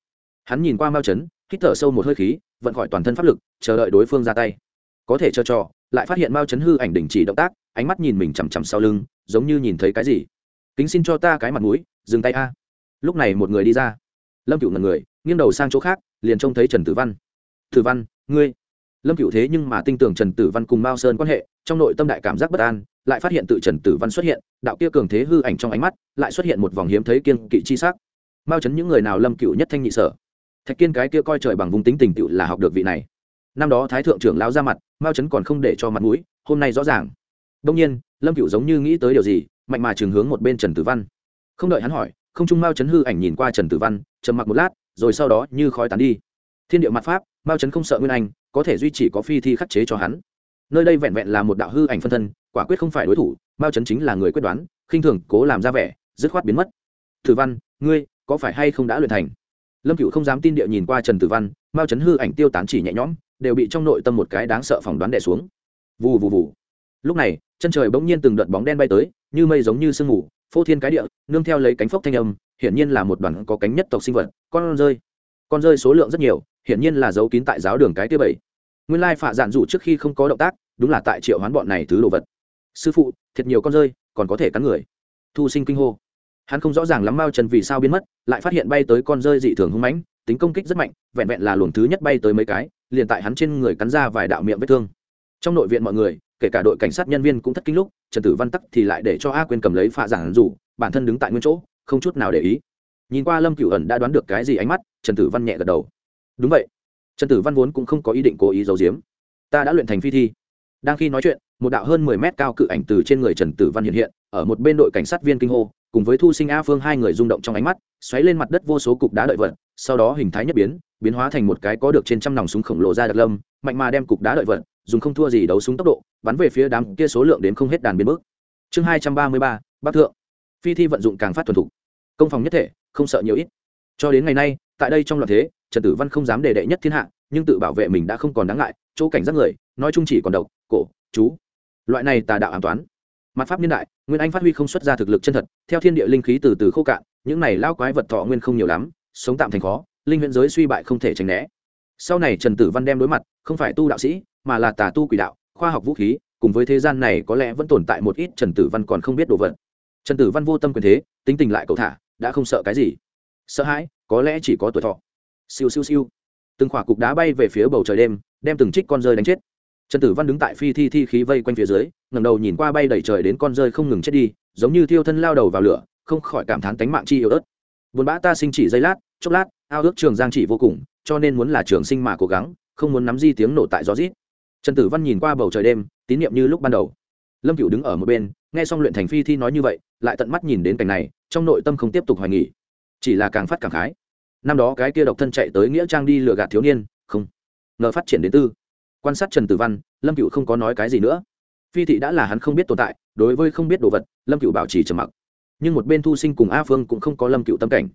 Hắn nhìn qua mao chấn hít thở sâu một hơi khí, vận khỏi toàn thân pháp lực, chờ đợi đối phương ra tay. Có thể cho cho lại phát hiện mao chấn hư ảnh đình chỉ động tác, ánh mắt nhìn mình chằm chằm sau lưng, giống như nhìn thấy cái gì kính xin cho ta cái mặt mũi, dừng tay a. Lúc này một người đi ra. Lâm cửu ngần người, nghiêng đầu sang chỗ khác, liền trông thấy trần tử văn. Tử văn, ngươi. Lâm cựu thế nhưng mà tin tưởng trần tử văn cùng mao sơn quan hệ, trong nội tâm đại cảm giác bất an, lại phát hiện tự trần tử văn xuất hiện, đạo kia cường thế hư ảnh trong ánh mắt, lại xuất hiện một vòng hiếm thấy kiên kỵ chi s á c mao chấn những người nào lâm cựu nhất thanh nhị sở. Thạch kiên cái kia coi trời bằng vùng tính tình cựu là học được vị này. Năm đó thái thượng trưởng lao ra mặt, mao chấn còn không để cho mặt mũi, hôm nay rõ ràng. Đông nhiên, lâm cựu giống như nghĩ tới điều gì mạnh mà trường hướng một bên trần tử văn. Không đợi hắn hỏi, không trung mao chấn hư ảnh nhìn qua trần tử văn, trầm mặc một lát, rồi sau đó như khói tán đi. Thiên điệu mặt pháp, mao chấn không sợ nguyên anh, có thể duy trì có phi thi khắc chế cho hắn. Nơi đây vẹn vẹn là một đạo hư ảnh phân thân, quả quyết không phải đối thủ, mao chấn chính là người quyết đoán, khinh thường, cố làm ra vẻ, dứt khoát biến mất. Tử văn, ngươi có phải hay không đã luyện thành? Lâm cựu không dám tin địa nhìn qua trần tử văn, mao chấn hư ảnh tiêu tán chỉ nhẹ nhõm, đều bị trong nội tâm một cái đáng sợ phỏng đoán đẻ xuống. Vù vù vù. Lúc này chân trời bỗng nhiên từng đợt bóng đen bay tới, như mây giống như sương mù, phô thiên cái địa, nương theo lấy cánh phốc thanh âm, hiển nhiên là một đoàn có cánh nhất tộc sinh vật, con rơi. Con rơi số lượng rất nhiều, hiển nhiên là dấu kín tại giáo đường cái tia bảy. Nguyên lai phạ dạn dụ trước khi không có động tác, đúng là tại triệu hoán bọn này thứ đồ vật. Sư phụ, thiệt nhiều con rơi, còn có thể cắn người. Thu sinh kinh hô. Hắn không rõ ràng lắm mao trần vì sao biến mất, lại phát hiện bay tới con rơi dị thường hung mãnh, tính công kích rất mạnh, vẹn vẹn là luồng thứ nhất bay tới mấy cái, liền tại hắn trên người cắn ra vài đạo miệng vết thương. Trong nội viện mọi người kể cả đội cảnh sát nhân viên cũng thất kinh lúc, trần tử văn tắc thì lại để cho a quên cầm lấy phạ giảng rủ, bản thân đứng tại nguyên chỗ, không chút nào để ý. Nhìn qua lâm cửu ẩn đã đoán được cái gì ánh mắt, trần tử văn nhẹ gật đầu. Đúng vậy. Trần tử văn vốn cũng không có ý định cố ý giấu giếm. Ta đã luyện thành phi thi. Đang khi nói chuyện, một đạo hơn mười mét cao cự ảnh từ trên người trần tử văn hiện hiện, ở một bên đội cảnh sát viên kinh hô, cùng với thu sinh a phương hai người rung động trong ánh mắt, xoáy lên mặt đất vô số cục đá đợi vật sau đó hình thái nhất biến biến hóa thành một cái có được trên trăm nòng súng khổng lồ ra đặc lâm, mạnh mà đem cục đá đợi vật, dùng không thua gì đấu súng tốc độ, bắn về phía đám kia số lượng đến không hết đàn biến bước. Chương hai trăm ba mươi ba, bắc thượng. Phi thi vận dụng càng phát thuần thục. Công phòng nhất thể, không sợ nhiều ít. Cho đến ngày nay, tại đây trong loạt thế, trần tử văn không dám đề đệ nhất thiên hạ, nhưng tự bảo vệ mình đã không còn đáng ngại, chỗ cảnh giác người, nói chung chỉ còn độc, cổ, chú. Loại này tà đạo an toán. Mặt pháp niên đại, nguyên anh phát huy không xuất ra thực lực chân thật, theo thiên địa linh khí từ từ khô cạn, những này lao quái vật thọ nguyên không nhiều lắm, sống tạm thành khó linh huyễn giới suy bại không thể tránh né. Sau này trần tử văn đem đối mặt, không phải tu đạo sĩ, mà là tà tu quỷ đạo, khoa học vũ khí, cùng với thế gian này có lẽ vẫn tồn tại một ít trần tử văn còn không biết đồ vật. Trần tử văn vô tâm quyền thế, tính tình lại cầu thả, đã không sợ cái gì. Sợ hãi, có lẽ chỉ có tuổi thọ. Siêu siêu siêu. Từng khỏa cục đá bay về phía bầu trời đêm, đem từng trích con rơi đánh chết. Trần tử văn đứng tại phi thi thi khí vây quanh phía dưới ngầm đầu nhìn qua bay đầy trời đến con rơi không ngừng chết đi, giống như thiêu thân lao đầu vào lửa, không khỏi cảm thán tánh mạng chi yếu ớt. Buồn bã ta sinh chỉ giây lát, chốc lát ao ước trường giang chỉ vô cùng, cho nên muốn là trường sinh mà cố gắng, không muốn nắm di tiếng nổ tại gió rít. Trần tử văn nhìn qua bầu trời đêm, tín nhiệm như lúc ban đầu. Lâm cựu đứng ở một bên, nghe xong luyện thành phi thi nói như vậy, lại tận mắt nhìn đến cảnh này, trong nội tâm không tiếp tục hoài nghỉ chỉ là càng phát càng khái. Năm đó cái kia độc thân chạy tới nghĩa trang đi lừa gạt thiếu niên, không. Ngờ phát triển đến tư. Quan sát trần tử văn, lâm cựu không có nói cái gì nữa. Phi thị đã là hắn không biết tồn tại, đối với không biết đồ vật, lâm cựu bảo trì trầm mặc. Nhưng một bên thu sinh cùng a phương cũng không có lâm cựu tâm cảnh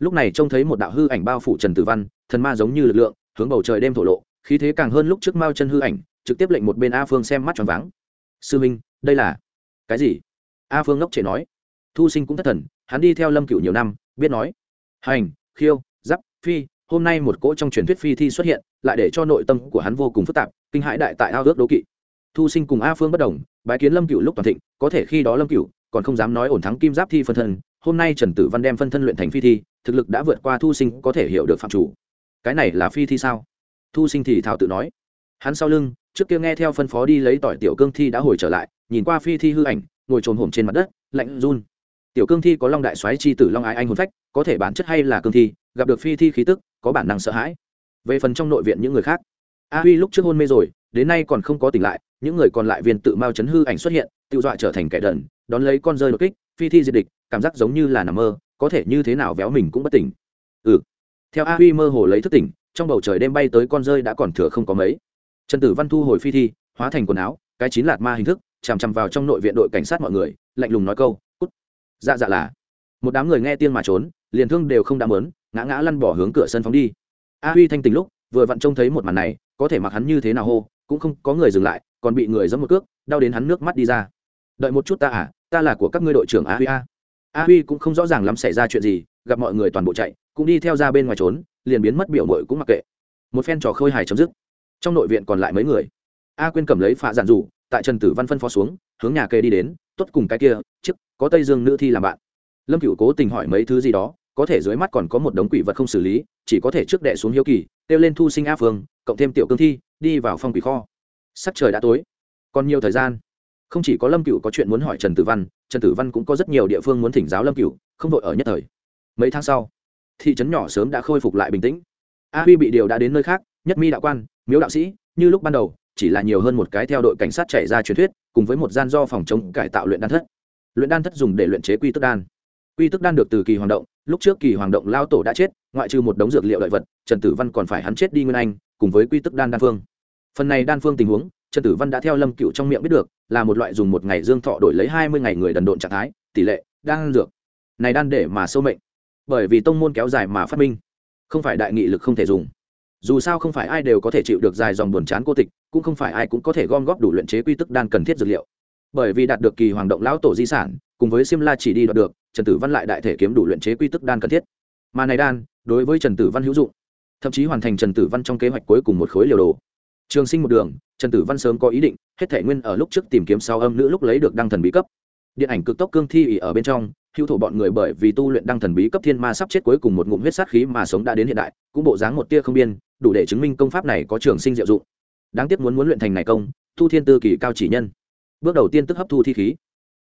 lúc này trông thấy một đạo hư ảnh bao phủ trần tử văn, thần ma giống như lực lượng, hướng bầu trời đêm thổ lộ, khí thế càng hơn lúc trước mao chân hư ảnh, trực tiếp lệnh một bên a phương xem mắt tròn váng. Sư minh đây là cái gì? A phương ngốc trẻ nói. Thu sinh cũng thất thần, hắn đi theo lâm cựu nhiều năm, biết nói. Hành, khiêu, giáp, phi, hôm nay một cỗ trong truyền thuyết phi thi xuất hiện, lại để cho nội tâm của hắn vô cùng phức tạp, kinh hãi đại tại ao ước đố kỵ. Thu sinh cùng a phương bất đồng, bái kiến lâm cựu lúc toàn thịnh, có thể khi đó lâm cựu còn không dám nói ổn thắng kim giáp thi phân thân, hôm nay trần tử văn đem phân thân luyện thành phi thi, thực lực đã vượt qua thu sinh có thể hiểu được phạm chủ. Cái này là phi thi sao? Thu sinh thì thảo tự nói. Hắn sau lưng, trước kia nghe theo phân phó đi lấy tỏi tiểu cương thi đã hồi trở lại, nhìn qua phi thi hư ảnh, ngồi trồn hổm trên mặt đất, lạnh run. Tiểu cương thi có long đại xoáy chi tử long ái anh hồn phách, có thể bản chất hay là cương thi, gặp được phi thi khí tức, có bản năng sợ hãi. Về phần trong nội viện những người khác, a huy lúc trước hôn mê rồi, đến nay còn không có tỉnh lại, những người còn lại viên tự mao chấn hư ảnh xuất hiện tự dọa trở thành kẻ đần, đón lấy con rơi đột kích, phi thi diệt địch, cảm giác giống như là nằm mơ, có thể như thế nào véo mình cũng bất tỉnh. Ừ. Theo a huy mơ hồ lấy thức tỉnh, trong bầu trời đêm bay tới con rơi đã còn thừa không có mấy. Trần tử văn thu hồi phi thi, hóa thành quần áo, cái chín lạt ma hình thức, chằm chằm vào trong nội viện đội cảnh sát mọi người, lạnh lùng nói câu, cút. Dạ dạ là. Một đám người nghe tiên mà trốn, liền thương đều không đã mớn ngã ngã lăn bỏ hướng cửa sân phóng đi. A huy thanh tình lúc, vừa vặn trông thấy một màn này, có thể mặc hắn như thế nào hô, cũng không có người dừng lại, còn bị người dẫm một cước, đau đến hắn nước mắt đi ra đợi một chút ta à ta là của các ngươi đội trưởng a huy a. A huy cũng không rõ ràng lắm xảy ra chuyện gì, gặp mọi người toàn bộ chạy, cũng đi theo ra bên ngoài trốn, liền biến mất biểu mội cũng mặc kệ. Một phen trò khôi hài chấm dứt. Trong nội viện còn lại mấy người. A quyên cầm lấy phạ giản rủ, tại trần tử văn phân phó xuống, hướng nhà kê đi đến tuất cùng cái kia chức có tây dương nữ thi làm bạn. Lâm cựu cố tình hỏi mấy thứ gì đó, có thể dưới mắt còn có một đống quỷ vật không xử lý, chỉ có thể trước đệ xuống hiếu kỳ, kêu lên thu sinh a phương, cộng thêm tiểu cương thi, đi vào phong quỷ kho. Sắc trời đã tối, còn nhiều thời gian không chỉ có lâm cựu có chuyện muốn hỏi trần tử văn trần tử văn cũng có rất nhiều địa phương muốn thỉnh giáo lâm cựu không vội ở nhất thời mấy tháng sau thị trấn nhỏ sớm đã khôi phục lại bình tĩnh a huy bị điều đã đến nơi khác nhất mi đạo quan miếu đạo sĩ như lúc ban đầu chỉ là nhiều hơn một cái theo đội cảnh sát chạy ra truyền thuyết cùng với một gian do phòng chống cải tạo luyện đan thất luyện đan thất dùng để luyện chế quy tức đan quy tức đan được từ kỳ hoàng động lúc trước kỳ hoàng động lao tổ đã chết ngoại trừ một đống dược liệu lợi vật trần tử văn còn phải hắn chết đi nguyên anh cùng với quy tức đan đan phương phần này đan phương tình huống trần tử văn đã theo lâm cựu trong miệng biết được là một loại dùng một ngày dương thọ đổi lấy hai mươi ngày người đần độn trạng thái, tỷ lệ đan dược. Này đan để mà sâu mệnh. Bởi vì tông môn kéo dài mà phát minh, không phải đại nghị lực không thể dùng. Dù sao không phải ai đều có thể chịu được dài dòng buồn chán cô tịch, cũng không phải ai cũng có thể gom góp đủ luyện chế quy tức đan cần thiết dược liệu. Bởi vì đạt được kỳ hoàng động lão tổ di sản, cùng với sim la chỉ đi đoạt được, trần tử văn lại đại thể kiếm đủ luyện chế quy tức đan cần thiết. Mà này đan, đối với trần tử văn hữu dụng. Thậm chí hoàn thành trần tử văn trong kế hoạch cuối cùng một khối liều đồ trường sinh một đường, trần tử văn sớm có ý định, hết thể nguyên ở lúc trước tìm kiếm sau âm nữ lúc lấy được đăng thần bí cấp. Điện ảnh cực tốc cương thi ỉ ở bên trong, hữu thổ bọn người bởi vì tu luyện đăng thần bí cấp thiên ma sắp chết cuối cùng một ngụm huyết sát khí mà sống đã đến hiện đại, cũng bộ dáng một tia không biên, đủ để chứng minh công pháp này có trường sinh diệu dụng. Đáng tiếc muốn muốn luyện thành này công, thu thiên tư kỳ cao chỉ nhân. Bước đầu tiên tức hấp thu thi khí.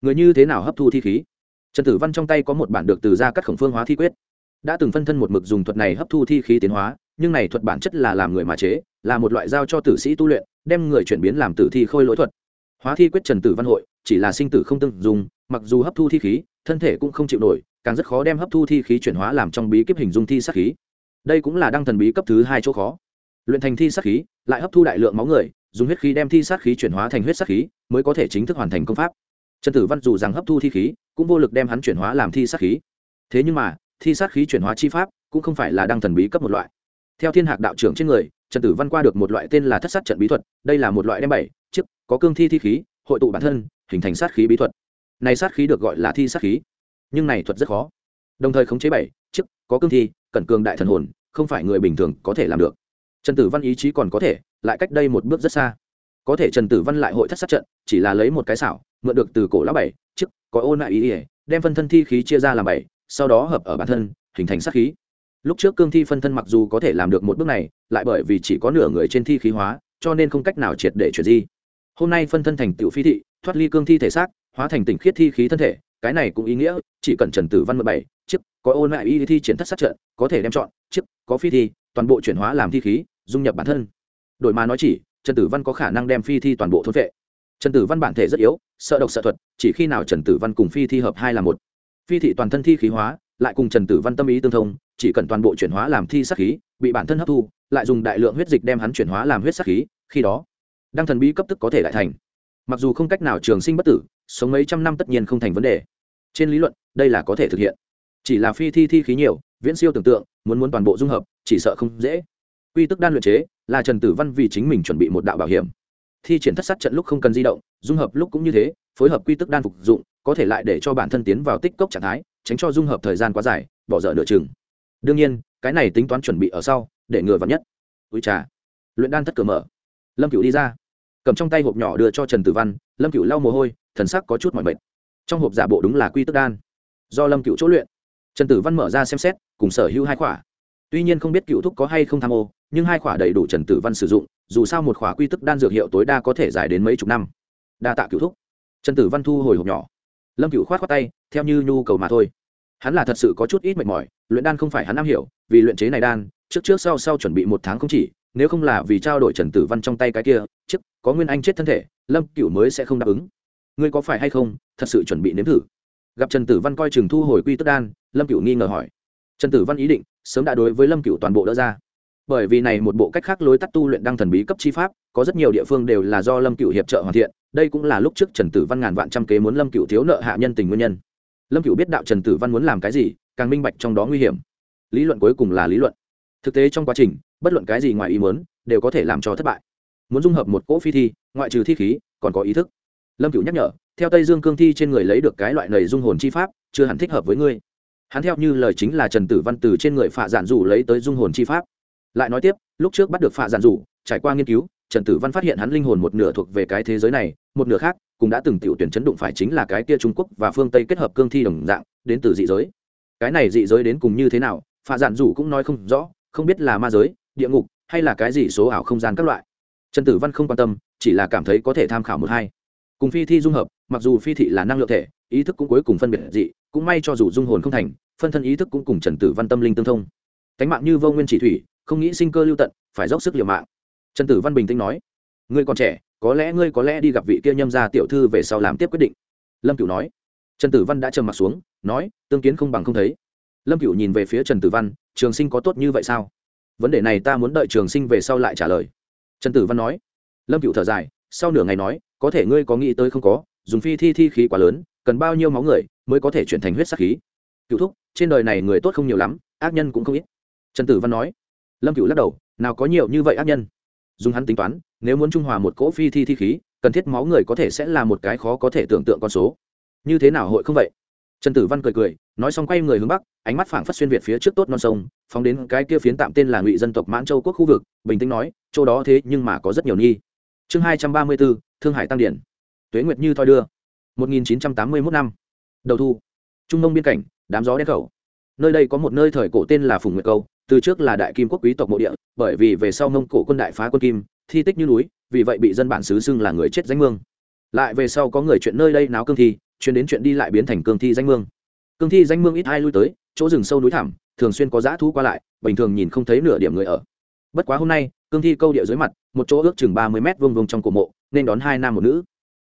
Người như thế nào hấp thu thi khí? Trần tử văn trong tay có một bản được từ ra cắt khổng phương hóa thi quyết. Đã từng phân thân một mực dùng thuật này hấp thu thi khí tiến hóa, nhưng này thuật bản chất là làm người mà chế là một loại giao cho tử sĩ tu luyện, đem người chuyển biến làm tử thi khôi lỗi thuật. Hóa thi quyết trần tử văn hội, chỉ là sinh tử không tương dùng mặc dù hấp thu thi khí, thân thể cũng không chịu nổi, càng rất khó đem hấp thu thi khí chuyển hóa làm trong bí kíp hình dung thi sát khí. Đây cũng là đăng thần bí cấp thứ hai chỗ khó. Luyện thành thi sát khí, lại hấp thu đại lượng máu người, dùng huyết khí đem thi sát khí chuyển hóa thành huyết sát khí, mới có thể chính thức hoàn thành công pháp. Trần tử văn dù rằng hấp thu thi khí, cũng vô lực đem hắn chuyển hóa làm thi sát khí. Thế nhưng mà, thi sát khí chuyển hóa chi pháp, cũng không phải là đăng thần bí cấp một loại. Theo thiên hạc đạo trưởng trên người trần tử văn qua được một loại tên là thất sát trận bí thuật, đây là một loại đem bảy, chiếc, có cương thi thi khí, hội tụ bản thân, hình thành sát khí bí thuật. Này sát khí được gọi là thi sát khí. Nhưng này thuật rất khó. Đồng thời khống chế bảy, chiếc, có cương thi, cẩn cường đại thần hồn, không phải người bình thường có thể làm được. Trần tử văn ý chí còn có thể, lại cách đây một bước rất xa. Có thể trần tử văn lại hội thất sát trận, chỉ là lấy một cái xảo, mượn được từ cổ lão bảy, chiếc, có ô nại ý ỉa đem phân thân thi khí chia ra làm bảy, sau đó hợp ở bản thân, hình thành sát khí lúc trước cương thi phân thân mặc dù có thể làm được một bước này, lại bởi vì chỉ có nửa người trên thi khí hóa, cho nên không cách nào triệt để chuyển di. Hôm nay phân thân thành tiểu phi thị, thoát ly cương thi thể xác, hóa thành tỉnh khiết thi khí thân thể, cái này cũng ý nghĩa, chỉ cần trần tử văn mười bảy, chiếc, có ôn lại y thi triển thất sát trận, có thể đem chọn, chiếc, có phi thi, toàn bộ chuyển hóa làm thi khí, dung nhập bản thân. Đổi mà nói chỉ, trần tử văn có khả năng đem phi thi toàn bộ thôn vệ. Trần tử văn bản thể rất yếu, sợ độc sợ thuật, chỉ khi nào trần tử văn cùng phi thi hợp hai là một. Phi thị toàn thân thi khí hóa, lại cùng trần tử văn tâm ý tương thông chỉ cần toàn bộ chuyển hóa làm thi sắc khí, bị bản thân hấp thu, lại dùng đại lượng huyết dịch đem hắn chuyển hóa làm huyết sắc khí, khi đó, đăng thần bí cấp tức có thể lại thành. Mặc dù không cách nào trường sinh bất tử, sống mấy trăm năm tất nhiên không thành vấn đề. Trên lý luận, đây là có thể thực hiện. Chỉ là phi thi thi khí nhiều, viễn siêu tưởng tượng, muốn muốn toàn bộ dung hợp, chỉ sợ không dễ. Quy tức đan luyện chế, là trần tử văn vì chính mình chuẩn bị một đạo bảo hiểm. Thi triển thất sát trận lúc không cần di động, dung hợp lúc cũng như thế, phối hợp quy tức đan phục dụng, có thể lại để cho bản thân tiến vào tích cốc trạng thái, tránh cho dung hợp thời gian quá dài, bỏ dở nửa chừng đương nhiên, cái này tính toán chuẩn bị ở sau, để ngừa vắn nhất. Ui trà luyện đan thất cửa mở. Lâm cựu đi ra. Cầm trong tay hộp nhỏ đưa cho trần tử văn, lâm cựu lau mồ hôi, thần sắc có chút mỏi mệt. Trong hộp giả bộ đúng là quy tức đan. Do lâm cựu chỗ luyện. Trần tử văn mở ra xem xét, cùng sở hữu hai khỏa. Tuy nhiên không biết cựu thúc có hay không tham ô, nhưng hai khỏa đầy đủ trần tử văn sử dụng, dù sao một khỏa quy tức đan dược hiệu tối đa có thể dài đến mấy chục năm. Đa tạ cựu thúc. Trần tử văn thu hồi hộp nhỏ. Lâm cựu khoát khoát tay, theo như nhu cầu mà thôi hắn là thật sự có chút ít mệt mỏi, luyện đan không phải hắn am hiểu, vì luyện chế này đan, trước trước sau sau chuẩn bị một tháng không chỉ, nếu không là vì trao đổi trần tử văn trong tay cái kia trước có nguyên anh chết thân thể, lâm cựu mới sẽ không đáp ứng. Ngươi có phải hay không, thật sự chuẩn bị nếm thử? Gặp trần tử văn coi chừng thu hồi quy tức đan, lâm cựu nghi ngờ hỏi. Trần tử văn ý định, sớm đã đối với lâm cựu toàn bộ đỡ ra. Bởi vì này một bộ cách khác lối tắt tu luyện đăng thần bí cấp chi pháp, có rất nhiều địa phương đều là do lâm cựu hiệp trợ hoàn thiện, đây cũng là lúc trước trần tử văn ngàn vạn trăm kế muốn lâm cựu thiếu nợ hạ nhân tình nguyên nhân lâm cựu biết đạo trần tử văn muốn làm cái gì, càng minh bạch trong đó nguy hiểm. Lý luận cuối cùng là lý luận. Thực tế trong quá trình, bất luận cái gì ngoài ý muốn, đều có thể làm cho thất bại. Muốn dung hợp một cỗ phi thi, ngoại trừ thi khí, còn có ý thức. Lâm cựu nhắc nhở, theo tây dương cương thi trên người lấy được cái loại này dung hồn chi pháp, chưa hẳn thích hợp với ngươi. Hắn theo như lời chính là trần tử văn từ trên người phạ giản rủ lấy tới dung hồn chi pháp. Lại nói tiếp, lúc trước bắt được phạ giản rủ trải qua nghiên cứu, trần tử văn phát hiện hắn linh hồn một nửa thuộc về cái thế giới này, một nửa khác cũng đã từng tiểu tuyển chấn đụng phải chính là cái kia trung quốc và phương tây kết hợp cương thi đồng dạng, đến từ dị giới. Cái này dị giới đến cùng như thế nào, phạ giản rủ cũng nói không rõ, không biết là ma giới, địa ngục, hay là cái gì số ảo không gian các loại. Trần tử văn không quan tâm, chỉ là cảm thấy có thể tham khảo một hai. Cùng phi thi dung hợp, mặc dù phi thị là năng lượng thể, ý thức cũng cuối cùng phân biệt dị, cũng may cho dù dung hồn không thành, phân thân ý thức cũng cùng trần tử văn tâm linh tương thông. Cánh mạng như vô nguyên chỉ thủy, không nghĩ sinh cơ lưu tận, phải dốc sức liều mạng. Trần tử văn bình tĩnh nói ngươi còn trẻ, có lẽ ngươi có lẽ đi gặp vị kia nhâm gia tiểu thư về sau làm tiếp quyết định. Lâm cửu nói. Trần tử văn đã trầm m ặ t xuống, nói, tương kiến không bằng không thấy. Lâm cửu nhìn về phía trần tử văn, trường sinh có tốt như vậy sao? Vấn đề này ta muốn đợi trường sinh về sau lại trả lời. Trần tử văn nói. Lâm cửu thở dài, sau nửa ngày nói, có thể ngươi có nghĩ tới không có, dùng phi thi thi khí quá lớn, cần bao nhiêu máu người mới có thể chuyển thành huyết sắc khí? Cựu thúc, trên đời này người tốt không nhiều lắm, ác nhân cũng không ít. Trần tử văn nói. Lâm cựu lắc đầu, nào có nhiều như vậy ác nhân? Dùng hắn tính toán, nếu muốn trung hòa một cỗ phi thi thi khí, cần thiết máu người có thể sẽ là một cái khó có thể tưởng tượng con số. Như thế nào hội không vậy? Trần tử văn cười cười, nói xong quay người hướng bắc, ánh mắt phảng phất xuyên việt phía trước tốt non sông, phóng đến cái kia phiến tạm tên là ngụy dân tộc mãn châu quốc khu vực, bình tĩnh nói, chỗ đó thế nhưng mà có rất nhiều nghi. Chương hai trăm ba mươi bốn, thương hải tăng điển. Tuế nguyệt như thoi đưa. Một nghìn chín trăm tám mươi mốt năm. Đầu thu. Trung mông biên cảnh, đám gió đen khẩu. Nơi đây có một nơi thời cổ tên là phùng nguyệt câu từ trước là đại kim quốc quý tộc mộ địa, bởi vì về sau mông cổ quân đại phá quân kim, thi tích như núi, vì vậy bị dân bản xứ xưng là người chết danh mương. Lại về sau có người chuyện nơi đây náo cương thi chuyến đến chuyện đi lại biến thành cương thi danh mương. Cương thi danh mương ít ai lui tới, chỗ rừng sâu núi thẳm, thường xuyên có dã thú qua lại, bình thường nhìn không thấy nửa điểm người ở. Bất quá hôm nay, cương thi câu địa dưới mặt, một chỗ ước chừng ba mươi m vông vông trong cổ mộ, nên đón hai nam một nữ.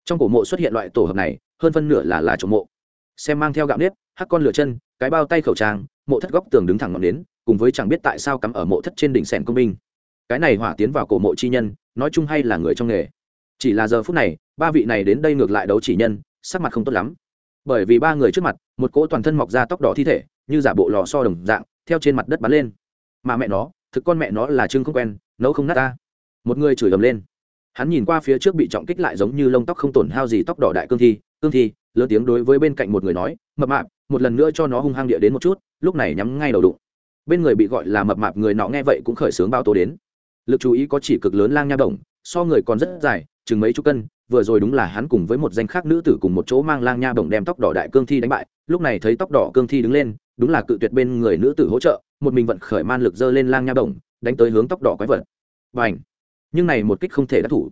Trong cổ mộ xuất hiện loại tổ hợp này, hơn phân nửa là là chỗ mộ. Xem mang theo gạo nếp, hắc con lửa chân, cái bao tay khẩu trang, mộ thất góc tường đứng thẳng ngọn đến cùng với chẳng biết tại sao cắm ở mộ thất trên đỉnh sẻn công binh cái này hỏa tiến vào cổ mộ chi nhân, nói chung hay là người trong nghề. Chỉ là giờ phút này, ba vị này đến đây ngược lại đấu chỉ nhân, sắc mặt không tốt lắm. Bởi vì ba người trước mặt, một cỗ toàn thân mọc ra tóc đỏ thi thể, như giả bộ lò so đồng dạng, theo trên mặt đất bắn lên. Mà mẹ nó, thực con mẹ nó là trưng không quen, nấu không nát ta. Một người chửi ầm lên. Hắn nhìn qua phía trước bị trọng kích lại giống như lông tóc không tổn hao gì tóc đỏ đại cương thi cương thi, lớn tiếng đối với bên cạnh một người nói, mập mạp, một lần nữa cho nó hung hăng địa đến một chút, lúc này nhắm ngay đầu đụng bên người bị gọi là mập mạp người nọ nghe vậy cũng khởi sướng bao tố đến. Lực chú ý có chỉ cực lớn lang nha đồng, so người còn rất dài, chừng mấy chục cân, vừa rồi đúng là hắn cùng với một danh khác nữ tử cùng một chỗ mang lang nha bổng đem tóc đỏ đại cương thi đánh bại, lúc này thấy tóc đỏ cương thi đứng lên, đúng là cự tuyệt bên người nữ tử hỗ trợ, một mình vận khởi man lực dơ lên lang nha bổng đánh tới hướng tóc đỏ quái vật. Và ảnh nhưng này một kích không thể đắc thủ.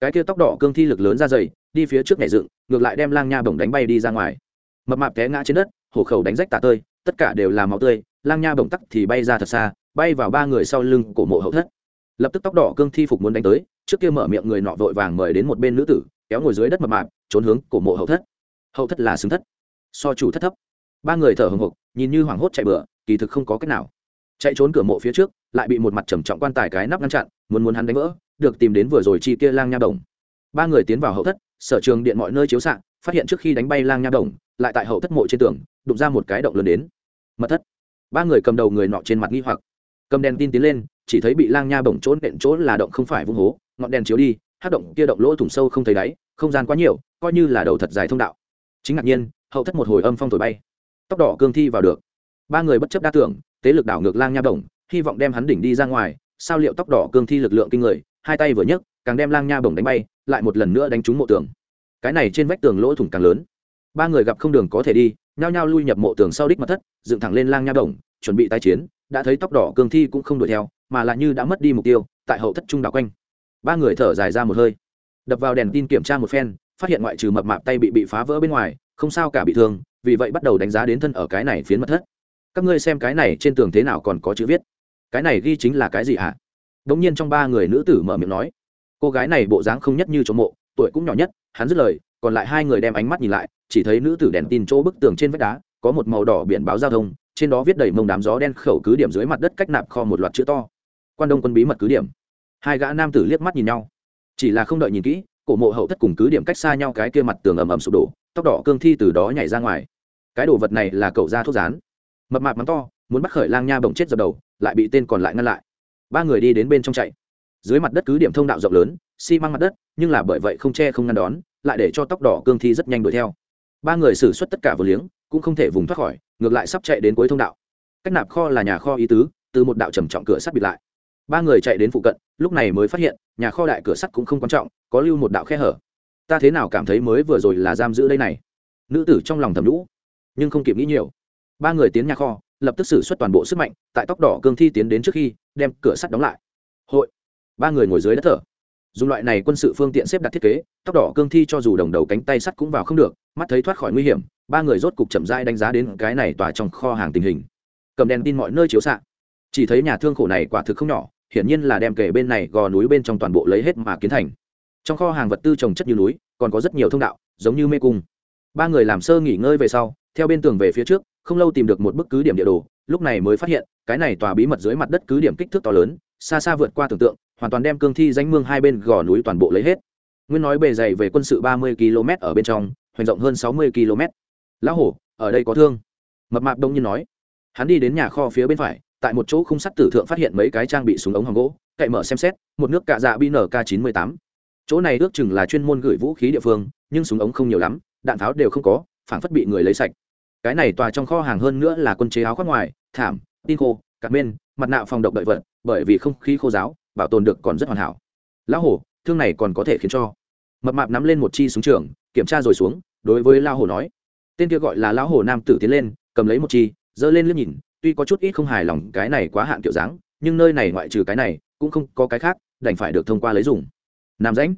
Cái kia tóc đỏ cương thi lực lớn ra dày, đi phía trước nhảy dựng, ngược lại đem lang nha bổng đánh bay đi ra ngoài. Mập mạp té ngã trên đất, hổ khẩu đánh rách tả tơi, tất cả đều là máu tươi lang nha bổng tắc thì bay ra thật xa, bay vào ba người sau lưng cổ mộ hậu thất. Lập tức tóc đỏ cương thi phục muốn đánh tới, trước kia mở miệng người nọ vội vàng mời đến một bên nữ tử, kéo ngồi dưới đất mập mạp, trốn hướng cổ mộ hậu thất. Hậu thất là xứng thất. So chủ thất thấp. Ba người thở hồng hộc, nhìn như hoảng hốt chạy bựa kỳ thực không có cách nào. Chạy trốn cửa mộ phía trước, lại bị một mặt trầm trọng quan tài cái nắp ngăn chặn, muốn muốn hắn đánh vỡ, được tìm đến vừa rồi chi kia lang nha đồng ba người tiến vào hậu thất, sở trường điện mọi nơi chiếu sạng, phát hiện trước khi đánh bay lang nha đồng lại tại hậu thất mộ trên tường, đụng ra một cái động lớn đến. Mật thất ba người cầm đầu người nọ trên mặt nghi hoặc. Cầm đèn tin tiến lên, chỉ thấy bị lang nha bổng trốn đệm chỗ là động không phải vung hố, ngọn đèn chiếu đi, hát động kia động lỗ thủng sâu không thấy đáy, không gian quá nhiều, coi như là đầu thật dài thông đạo. Chính ngạc nhiên, hậu thất một hồi âm phong thổi bay. Tóc đỏ cương thi vào được. Ba người bất chấp đa tưởng, tế lực đảo ngược lang nha bổng, hy vọng đem hắn đỉnh đi ra ngoài, sao liệu tóc đỏ cương thi lực lượng kinh người, hai tay vừa nhấc, càng đem lang nha bổng đánh bay, lại một lần nữa đánh trúng mộ tường. Cái này trên vách tường lỗ thủng càng lớn. Ba người gặp không đường có thể đi nhao nhao lui nhập mộ tường sau đích mật thất, dựng thẳng lên lang nha đồng, chuẩn bị tái chiến, đã thấy tóc đỏ cương thi cũng không đuổi theo, mà là như đã mất đi mục tiêu, tại hậu thất trung đảo quanh. Ba người thở dài ra một hơi. Đập vào đèn tin kiểm tra một phen, phát hiện ngoại trừ mập mạp tay bị bị phá vỡ bên ngoài, không sao cả bị thương, vì vậy bắt đầu đánh giá đến thân ở cái này phiến mật thất. Các ngươi xem cái này trên tường thế nào còn có chữ viết? Cái này ghi chính là cái gì hả? Đ ỗ n g nhiên trong ba người nữ tử mở miệng nói. Cô gái này bộ dáng không nhất như chỗ mộ, tuổi cũng nhỏ nhất, hắn dứt lời còn lại hai người đem ánh mắt nhìn lại, chỉ thấy nữ tử đèn tin chỗ bức tường trên vách đá, có một màu đỏ biển báo giao thông, trên đó viết đầy mông đám gió đen khẩu cứ điểm dưới mặt đất cách nạp kho một loạt chữ to. Quan đông quân bí mật cứ điểm. Hai gã nam tử liếc mắt nhìn nhau. Chỉ là không đợi nhìn kỹ, cổ mộ hậu thất cùng cứ điểm cách xa nhau cái kia mặt tường ầm ầm sụp đổ, tóc đỏ cương thi từ đó nhảy ra ngoài. Cái đồ vật này là cậu ra thuốc rán. Mập mạp mắng to, muốn bắt khởi lang nha bồng chết dập đầu, lại bị tên còn lại ngăn lại. Ba người đi đến bên trong chạy. Dưới mặt đất cứ điểm thông đạo rộng lớn, xi măng mặt đất, nhưng là bởi vậy không che không ngăn đón lại để cho tóc đỏ cương thi rất nhanh đuổi theo. Ba người xử suất tất cả vừa liếng, cũng không thể vùng thoát khỏi, ngược lại sắp chạy đến cuối thông đạo. Cách nạp kho là nhà kho ý tứ, từ một đạo trầm trọng cửa sắt bịt lại. Ba người chạy đến phụ cận, lúc này mới phát hiện, nhà kho đại cửa sắt cũng không quan trọng, có lưu một đạo khe hở. Ta thế nào cảm thấy mới vừa rồi là giam giữ đây này? Nữ tử trong lòng thầm lũ nhưng không kịp nghĩ nhiều. Ba người tiến nhà kho, lập tức xử suất toàn bộ sức mạnh, tại tóc đỏ cương thi tiến đến trước khi, đem cửa sắt đóng lại. Hội. Ba người ngồi dưới đất thở dùng loại này quân sự phương tiện xếp đặt thiết kế, tóc đỏ cương thi cho dù đồng đầu cánh tay sắt cũng vào không được, mắt thấy thoát khỏi nguy hiểm, ba người rốt cục chậm rãi đánh giá đến cái này tòa trong kho hàng tình hình. Cầm đèn tin mọi nơi chiếu xạ chỉ thấy nhà thương khổ này quả thực không nhỏ, hiển nhiên là đem kể bên này gò núi bên trong toàn bộ lấy hết mà kiến thành. Trong kho hàng vật tư trồng chất như núi, còn có rất nhiều thông đạo, giống như mê cung. Ba người làm sơ nghỉ ngơi về sau, theo bên tường về phía trước, không lâu tìm được một bức cứ điểm địa đồ, lúc này mới phát hiện, cái này tòa bí mật dưới mặt đất cứ điểm kích thước to lớn, xa xa vượt qua tưởng tượng hoàn toàn đem cương thi danh mương hai bên gò núi toàn bộ lấy hết. Nguyên nói bề dày về quân sự ba mươi km ở bên trong, hoành rộng hơn sáu mươi km. Lão hổ, ở đây có thương. Mập mạp đông nhiên nói. Hắn đi đến nhà kho phía bên phải, tại một chỗ khung sắt tử thượng phát hiện mấy cái trang bị súng ống hòng gỗ, cậy mở xem xét, một nước cạ dạ bin k chín mươi tám. Chỗ này ước chừng là chuyên môn gửi vũ khí địa phương, nhưng súng ống không nhiều lắm, đạn tháo đều không có phản phất bị người lấy sạch. Cái này tòa trong kho hàng hơn nữa là quân chế áo khoác ngoài, thảm, tin khô cạc bên mặt nạ phòng độc đợi vật, bởi vì không khí khô giáo bảo tồn được còn rất hoàn hảo. Lão hổ, thương này còn có thể khiến cho. Mập mạp nắm lên một chi súng trường, kiểm tra rồi xuống, đối với lão hổ nói. Tên kia gọi là lão hổ nam tử tiến lên, cầm lấy một chi, giơ lên liếc nhìn, tuy có chút ít không hài lòng cái này quá hạn kiểu dáng, nhưng nơi này ngoại trừ cái này, cũng không có cái khác, đành phải được thông qua lấy dùng. Nam rãnh,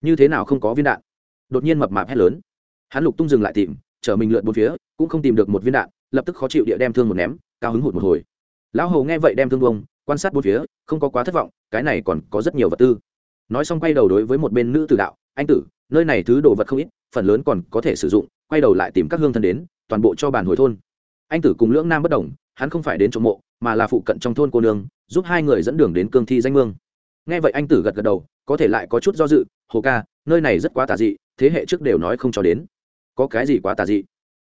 như thế nào không có viên đạn? Đột nhiên mập mạp hét lớn. Hắn lục tung dừng lại tìm, chở mình lượn bốn phía, cũng không tìm được một viên đạn, lập tức khó chịu địa đem thương một ném, cao hứng hụt một hồi. Lão hầu nghe vậy đem thương bông quan sát bốn phía, không có quá thất vọng, cái này còn có rất nhiều vật tư. Nói xong quay đầu đối với một bên nữ tử đạo, anh tử, nơi này thứ đồ vật không ít, phần lớn còn có thể sử dụng, quay đầu lại tìm các hương thân đến, toàn bộ cho bàn hồi thôn. Anh tử cùng lưỡng nam bất đồng, hắn không phải đến trộm mộ, mà là phụ cận trong thôn cô nương, giúp hai người dẫn đường đến cương thi danh mương. Nghe vậy anh tử gật gật đầu, có thể lại có chút do dự, hồ ca, nơi này rất quá tà dị, thế hệ trước đều nói không cho đến. Có cái gì quá tà dị?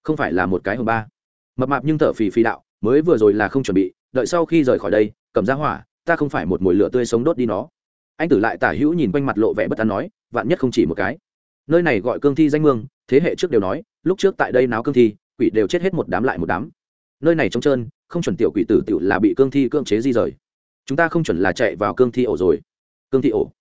Không phải là một cái hồng ba. Mập mạp nhưng thở phì phì đạo, mới vừa rồi là không chuẩn bị, đợi sau khi rời khỏi đây cầm ra hỏa, ta không phải một mồi lửa tươi sống đốt đi nó. Anh tử lại tả hữu nhìn quanh mặt lộ vẻ bất an nói, vạn nhất không chỉ một cái. Nơi này gọi cương thi danh mương, thế hệ trước đều nói, lúc trước tại đây náo cương thi, quỷ đều chết hết một đám lại một đám. Nơi này trống trơn, không chuẩn tiểu quỷ tử tiểu là bị cương thi cưỡng chế di rời. Chúng ta không chuẩn là chạy vào cương thi ổ rồi. Cương thi ổ.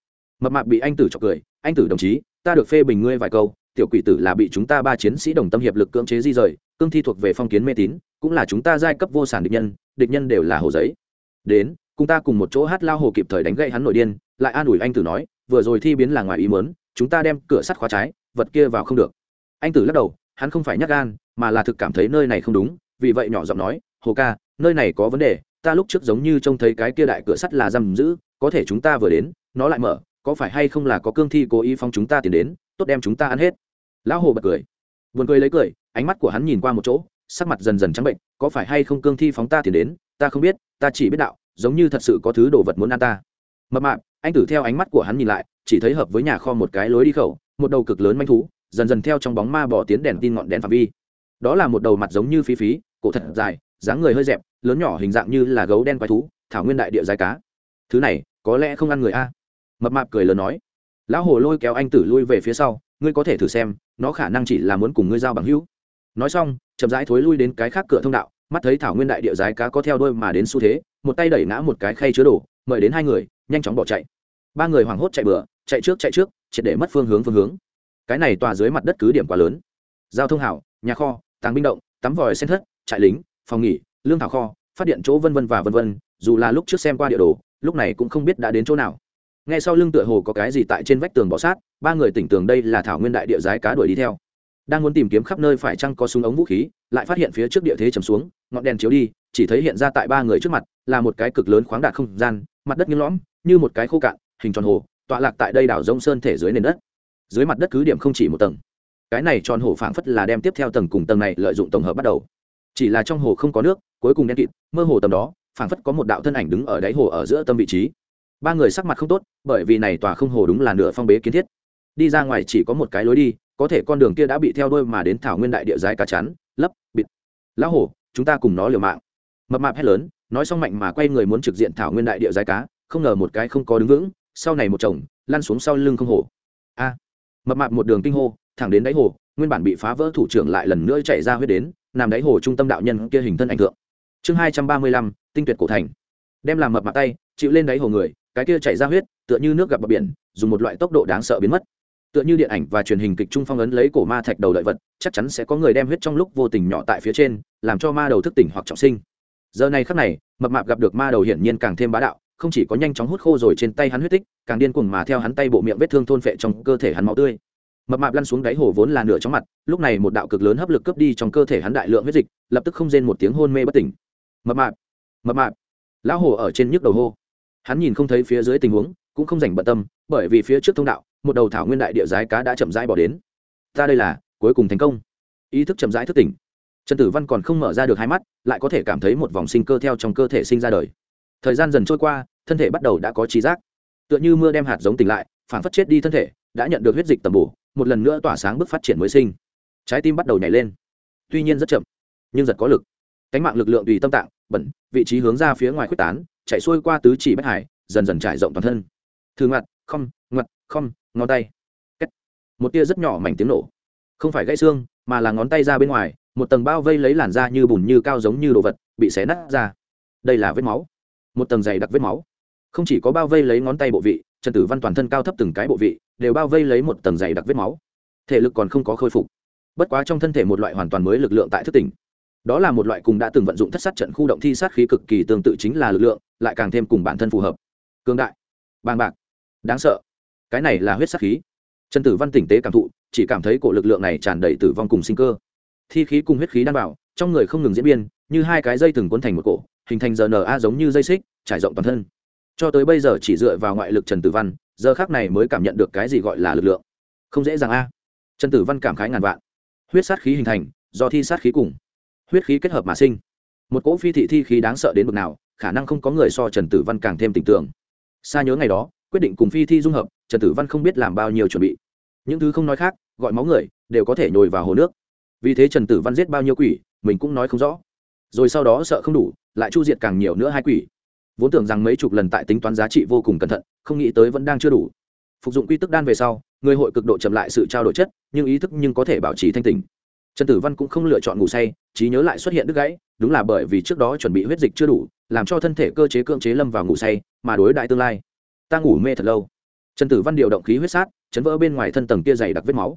Mập mạp bị anh tử chọc cười, anh tử đồng chí, ta được phê bình ngươi vài câu, tiểu quỷ tử là bị chúng ta ba chiến sĩ đồng tâm hiệp lực cưỡng chế di rời, cương thi thuộc về phong kiến mê tín, cũng là chúng ta giai cấp vô sản địch nhân địch nhân đều là hồ giấy đến, cùng ta cùng một chỗ hát lao hồ kịp thời đánh gậy hắn nội điên, lại an ủi anh tử nói, vừa rồi thi biến là ngoài ý mớn chúng ta đem cửa sắt khóa trái, vật kia vào không được. Anh tử lắc đầu, hắn không phải nhắc gan, mà là thực cảm thấy nơi này không đúng, vì vậy nhỏ giọng nói, hồ ca, nơi này có vấn đề, ta lúc trước giống như trông thấy cái kia đại cửa sắt là giam giữ, có thể chúng ta vừa đến, nó lại mở, có phải hay không là có cương thi cố ý phong chúng ta tiến đến, tốt đem chúng ta ăn hết. Lão hồ bật cười. Buồn cười lấy cười, ánh mắt của hắn nhìn qua một chỗ, sắc mặt dần dần trắng bệnh, có phải hay không cương thi phóng ta tiến đến, ta không biết ta chỉ biết đạo, giống như thật sự có thứ đồ vật muốn ăn ta. Mập mạp, anh tử theo ánh mắt của hắn nhìn lại, chỉ thấy hợp với nhà kho một cái lối đi khẩu, một đầu cực lớn manh thú, dần dần theo trong bóng ma bỏ tiến đèn tin ngọn đèn phạm vi. Đó là một đầu mặt giống như phí phí, cổ thật dài, dáng người hơi dẹp, lớn nhỏ hình dạng như là gấu đen quái thú, thảo nguyên đại địa dài cá. Thứ này, có lẽ không ăn người a. Mập mạp cười lớn nói. Lão hồ lôi kéo anh tử lui về phía sau, ngươi có thể thử xem, nó khả năng chỉ là muốn cùng ngươi giao bằng hữu. Nói xong, chậm rãi thối lui đến cái khác cửa thông đạo mắt thấy thảo nguyên đại địa giái cá có theo đôi mà đến xu thế, một tay đẩy ngã một cái khay chứa đồ, mời đến hai người, nhanh chóng bỏ chạy. Ba người hoảng hốt chạy bừa, chạy trước chạy trước, triệt để mất phương hướng phương hướng. Cái này tòa dưới mặt đất cứ điểm quá lớn. Giao thông hảo, nhà kho, tàng binh động, tắm vòi sen thất, trại lính, phòng nghỉ, lương thảo kho, phát điện chỗ vân vân và vân vân, dù là lúc trước xem qua địa đồ, lúc này cũng không biết đã đến chỗ nào. Ngay sau lưng tựa hồ có cái gì tại trên vách tường bọ sát, ba người tỉnh tường đây là thảo nguyên đại địa giái cá đuổi đi theo đang muốn tìm kiếm khắp nơi phải chăng có súng ống vũ khí, lại phát hiện phía trước địa thế chầm xuống, ngọn đèn chiếu đi, chỉ thấy hiện ra tại ba người trước mặt, là một cái cực lớn khoáng đạt không gian, mặt đất nghiêng lõm, như một cái khô cạn, hình tròn hồ, tọa lạc tại đây đảo rông sơn thể dưới nền đất. Dưới mặt đất cứ điểm không chỉ một tầng. Cái này tròn hồ phảng phất là đem tiếp theo tầng cùng tầng này lợi dụng tổng hợp bắt đầu. Chỉ là trong hồ không có nước, cuối cùng đen kịt, mơ hồ tầm đó, phảng phất có một đạo thân ảnh đứng ở đáy hồ ở giữa tâm vị trí. Ba người sắc mặt không tốt, bởi vì này tòa không hồ đúng là nửa phong bế kiến thiết. Đi ra ngoài chỉ có một cái lối đi có thể con đường kia đã bị theo đuôi mà đến thảo nguyên đại địa giái cá chắn, lấp, bịt. Lão hổ, chúng ta cùng nó liều mạng. Mập mạp hét lớn, nói xong mạnh mà quay người muốn trực diện thảo nguyên đại địa giái cá, không ngờ một cái không có đứng vững, sau này một chồng, lăn xuống sau lưng không hổ. A. Mập mạp một đường kinh hô, thẳng đến đáy hồ, nguyên bản bị phá vỡ thủ trưởng lại lần nữa chạy ra huyết đến, nằm đáy hồ trung tâm đạo nhân kia hình thân ảnh tượng chương hai trăm ba mươi lăm, tinh tuyệt cổ thành. Đem làm mập mạp tay, chịu lên đáy hồ người, cái kia chạy ra huyết, tựa như nước gặp bờ biển, dùng một loại tốc độ đáng sợ biến mất tựa như điện ảnh và truyền hình kịch trung phong ấn lấy cổ ma thạch đầu đợi vật, chắc chắn sẽ có người đem huyết trong lúc vô tình nhỏ tại phía trên, làm cho ma đầu thức tỉnh hoặc trọng sinh. Giờ này khắc này, mập mạp gặp được ma đầu hiển nhiên càng thêm bá đạo, không chỉ có nhanh chóng hút khô rồi trên tay hắn huyết tích, càng điên cuồng mà theo hắn tay bộ miệng vết thương thôn phệ trong cơ thể hắn máu tươi. Mập mạp lăn xuống đáy hồ vốn là nửa chóng mặt, lúc này một đạo cực lớn hấp lực cướp đi trong cơ thể hắn đại lượng huyết dịch, lập tức không rên một tiếng hôn mê bất tỉnh. Mập mạp mập mạp. Lão hồ ở trên nhức đầu hô. Hắn nhìn không thấy phía dưới tình huống, cũng không dành bận tâm, bởi vì phía trước thông đạo một đầu thảo nguyên đại địa giái cá đã chậm rãi bỏ đến. Ta đây là, cuối cùng thành công. Ý thức chậm rãi thức tỉnh. Trần tử văn còn không mở ra được hai mắt, lại có thể cảm thấy một vòng sinh cơ theo trong cơ thể sinh ra đời. Thời gian dần trôi qua, thân thể bắt đầu đã có trí giác. Tựa như mưa đem hạt giống tỉnh lại phản phất chết đi thân thể, đã nhận được huyết dịch tầm bổ, một lần nữa tỏa sáng bước phát triển mới sinh. Trái tim bắt đầu nhảy lên. Tuy nhiên rất chậm, nhưng giật có lực. Cánh mạng lực lượng tùy tâm tạng, bẩn, vị trí hướng ra phía ngoài quyết tán, chạy xuôi qua tứ chỉ bách hải, dần dần trải rộng toàn thân. Thường ngặt không ngặt không ngón tay. Kết. một tia rất nhỏ mảnh tiếng nổ. Không phải gãy xương, mà là ngón tay ra bên ngoài, một tầng bao vây lấy làn da như bùn như cao giống như đồ vật, bị xé nát ra. Đây là vết máu. Một tầng dày đặc vết máu. Không chỉ có bao vây lấy ngón tay bộ vị, trần tử văn toàn thân cao thấp từng cái bộ vị, đều bao vây lấy một tầng dày đặc vết máu. Thể lực còn không có khôi phục. Bất quá trong thân thể một loại hoàn toàn mới lực lượng tại thức tỉnh. Đó là một loại cùng đã từng vận dụng thất sát trận khu động thi sát khí cực kỳ tương tự chính là lực lượng, lại càng thêm cùng bản thân phù hợp. Cương đại. Bàng bạc. Đáng sợ cái này là huyết sát khí. Trần tử văn tỉnh tế cảm thụ, chỉ cảm thấy cổ lực lượng này tràn đầy tử vong cùng sinh cơ. Thi khí cùng huyết khí đang bảo trong người không ngừng diễn biên như hai cái dây từng cuốn thành một cổ, hình thành rna giống như dây xích, trải rộng toàn thân. Cho tới bây giờ chỉ dựa vào ngoại lực trần tử văn, giờ khác này mới cảm nhận được cái gì gọi là lực lượng. Không dễ dàng a. Trần tử văn cảm khái ngàn vạn. Huyết sát khí hình thành, do thi sát khí cùng huyết khí kết hợp mà sinh. Một cỗ phi thị thi khí đáng sợ đến bực nào, khả năng không có người so trần tử văn càng thêm tình tưởng. Xa nhớ ngày đó quyết định cùng phi thi dung hợp, trần tử văn không biết làm bao nhiêu chuẩn bị. Những thứ không nói khác, gọi máu người, đều có thể nhồi vào hồ nước. Vì thế trần tử văn giết bao nhiêu quỷ, mình cũng nói không rõ. Rồi sau đó sợ không đủ, lại chu diệt càng nhiều nữa hai quỷ. Vốn tưởng rằng mấy chục lần tại tính toán giá trị vô cùng cẩn thận, không nghĩ tới vẫn đang chưa đủ. Phục dụng quy tức đan về sau, người hội cực độ chậm lại sự trao đổi chất, nhưng ý thức nhưng có thể bảo trì thanh tình trần tử văn cũng không lựa chọn ngủ say, trí nhớ lại xuất hiện đứt gãy, đúng là bởi vì trước đó chuẩn bị huyết dịch chưa đủ, làm cho thân thể cơ chế cưỡng chế lâm vào ngủ say, mà đối đại tương lai ta ngủ mê thật lâu. Trần tử văn điều động khí huyết sát, chấn vỡ bên ngoài thân tầng kia dày đặc vết máu.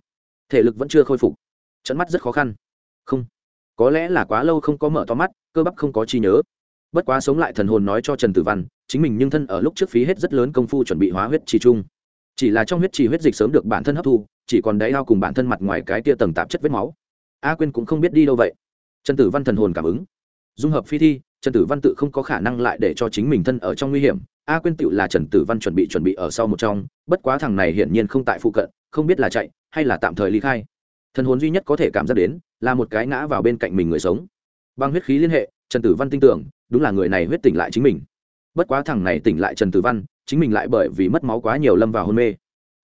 Thể lực vẫn chưa khôi phục. Trận mắt rất khó khăn. Không, có lẽ là quá lâu không có mở to mắt, cơ bắp không có chi nhớ. Bất quá sống lại thần hồn nói cho trần tử văn, chính mình nhưng thân ở lúc trước phí hết rất lớn công phu chuẩn bị hóa huyết trì chung chỉ là trong huyết trì huyết dịch sớm được bản thân hấp thu, chỉ còn đáy ao cùng bản thân mặt ngoài cái tia tầng tạp chất vết máu. A quên cũng không biết đi đâu vậy. Trần tử văn thần hồn cảm ứng. Dung hợp phi thi, trần tử văn tự không có khả năng lại để cho chính mình thân ở trong nguy hiểm a quên tựu là trần tử văn chuẩn bị chuẩn bị ở sau một trong, bất quá thằng này hiển nhiên không tại phụ cận, không biết là chạy, hay là tạm thời ly khai. Thần hồn duy nhất có thể cảm giác đến, là một cái ngã vào bên cạnh mình người sống. Bằng huyết khí liên hệ, trần tử văn tin tưởng, đúng là người này huyết tỉnh lại chính mình. Bất quá thằng này tỉnh lại trần tử văn, chính mình lại bởi vì mất máu quá nhiều lâm vào hôn mê.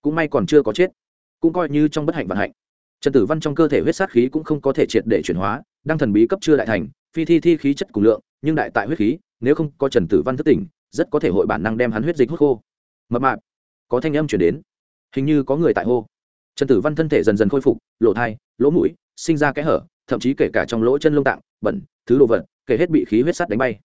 Cũng may còn chưa có chết. Cũng coi như trong bất hạnh vận hạnh. Trần tử văn trong cơ thể huyết sát khí cũng không có thể triệt để chuyển hóa đang thần bí cấp chưa đại thành, phi thi thi khí chất cùng lượng, nhưng đại tại huyết khí, nếu không có trần tử văn thức tỉnh rất có thể hội bản năng đem hắn huyết dịch hút khô. Mập mạp, có thanh âm chuyển đến. Hình như có người tại hô. Trần tử văn thân thể dần dần khôi phục lộ thai, lỗ mũi, sinh ra kẽ hở, thậm chí kể cả trong lỗ chân lông tạng, bẩn, thứ đồ vật, kể hết bị khí huyết sắt đánh bay.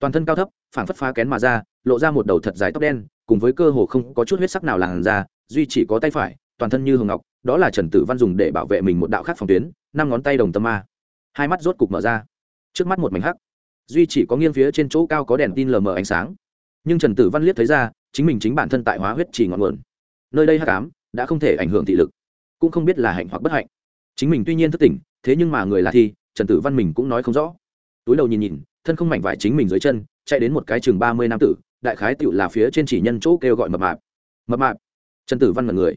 Toàn thân cao thấp, phảng phất phá kén mà ra, lộ ra một đầu thật dài tóc đen, cùng với cơ hồ không có chút huyết sắc nào làn ra duy chỉ có tay phải, toàn thân như hồng ngọc, đó là trần tử văn dùng để bảo vệ mình một đạo khác phòng tuyến, năm ngón tay đồng tâm ma. Hai mắt rốt cục mở ra. Trước mắt một mảnh hắc, duy chỉ có nghiêng phía trên chỗ cao có đèn tin lờ mờ ánh sáng nhưng trần tử văn liếc thấy ra chính mình chính bản thân tại hóa huyết chỉ ngọn nguồn nơi đây hắc ám đã không thể ảnh hưởng thị lực cũng không biết là hạnh hoặc bất hạnh chính mình tuy nhiên thất tỉnh thế nhưng mà người là thi trần tử văn mình cũng nói không rõ túi đầu nhìn nhìn thân không mảnh vải chính mình dưới chân chạy đến một cái chừng ba mươi nam tử đại khái tựu là phía trên chỉ nhân chỗ kêu gọi mập mạp mập mạp trần tử văn là người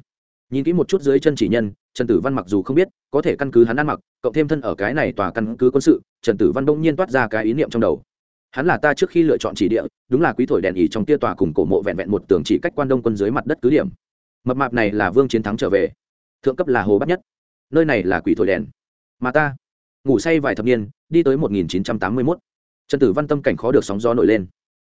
nhìn kỹ một chút dưới chân chỉ nhân trần tử văn mặc dù không biết có thể căn cứ hắn ăn mặc cộng thêm thân ở cái này tòa căn cứ quân sự trần tử văn đông nhiên toát ra cái ý niệm trong đầu hắn là ta trước khi lựa chọn chỉ địa, đúng là quý thổi đèn ỉ trong tia tòa cùng cổ mộ vẹn vẹn một tường chỉ cách quan đông quân dưới mặt đất cứ điểm. Mập mạp này là vương chiến thắng trở về. Thượng cấp là hồ bắt nhất. Nơi này là quỷ thổi đèn. Mà ta, ngủ say vài thập niên, đi tới một nghìn chín trăm tám mươi mốt. Trần tử văn tâm cảnh khó được sóng gió nổi lên.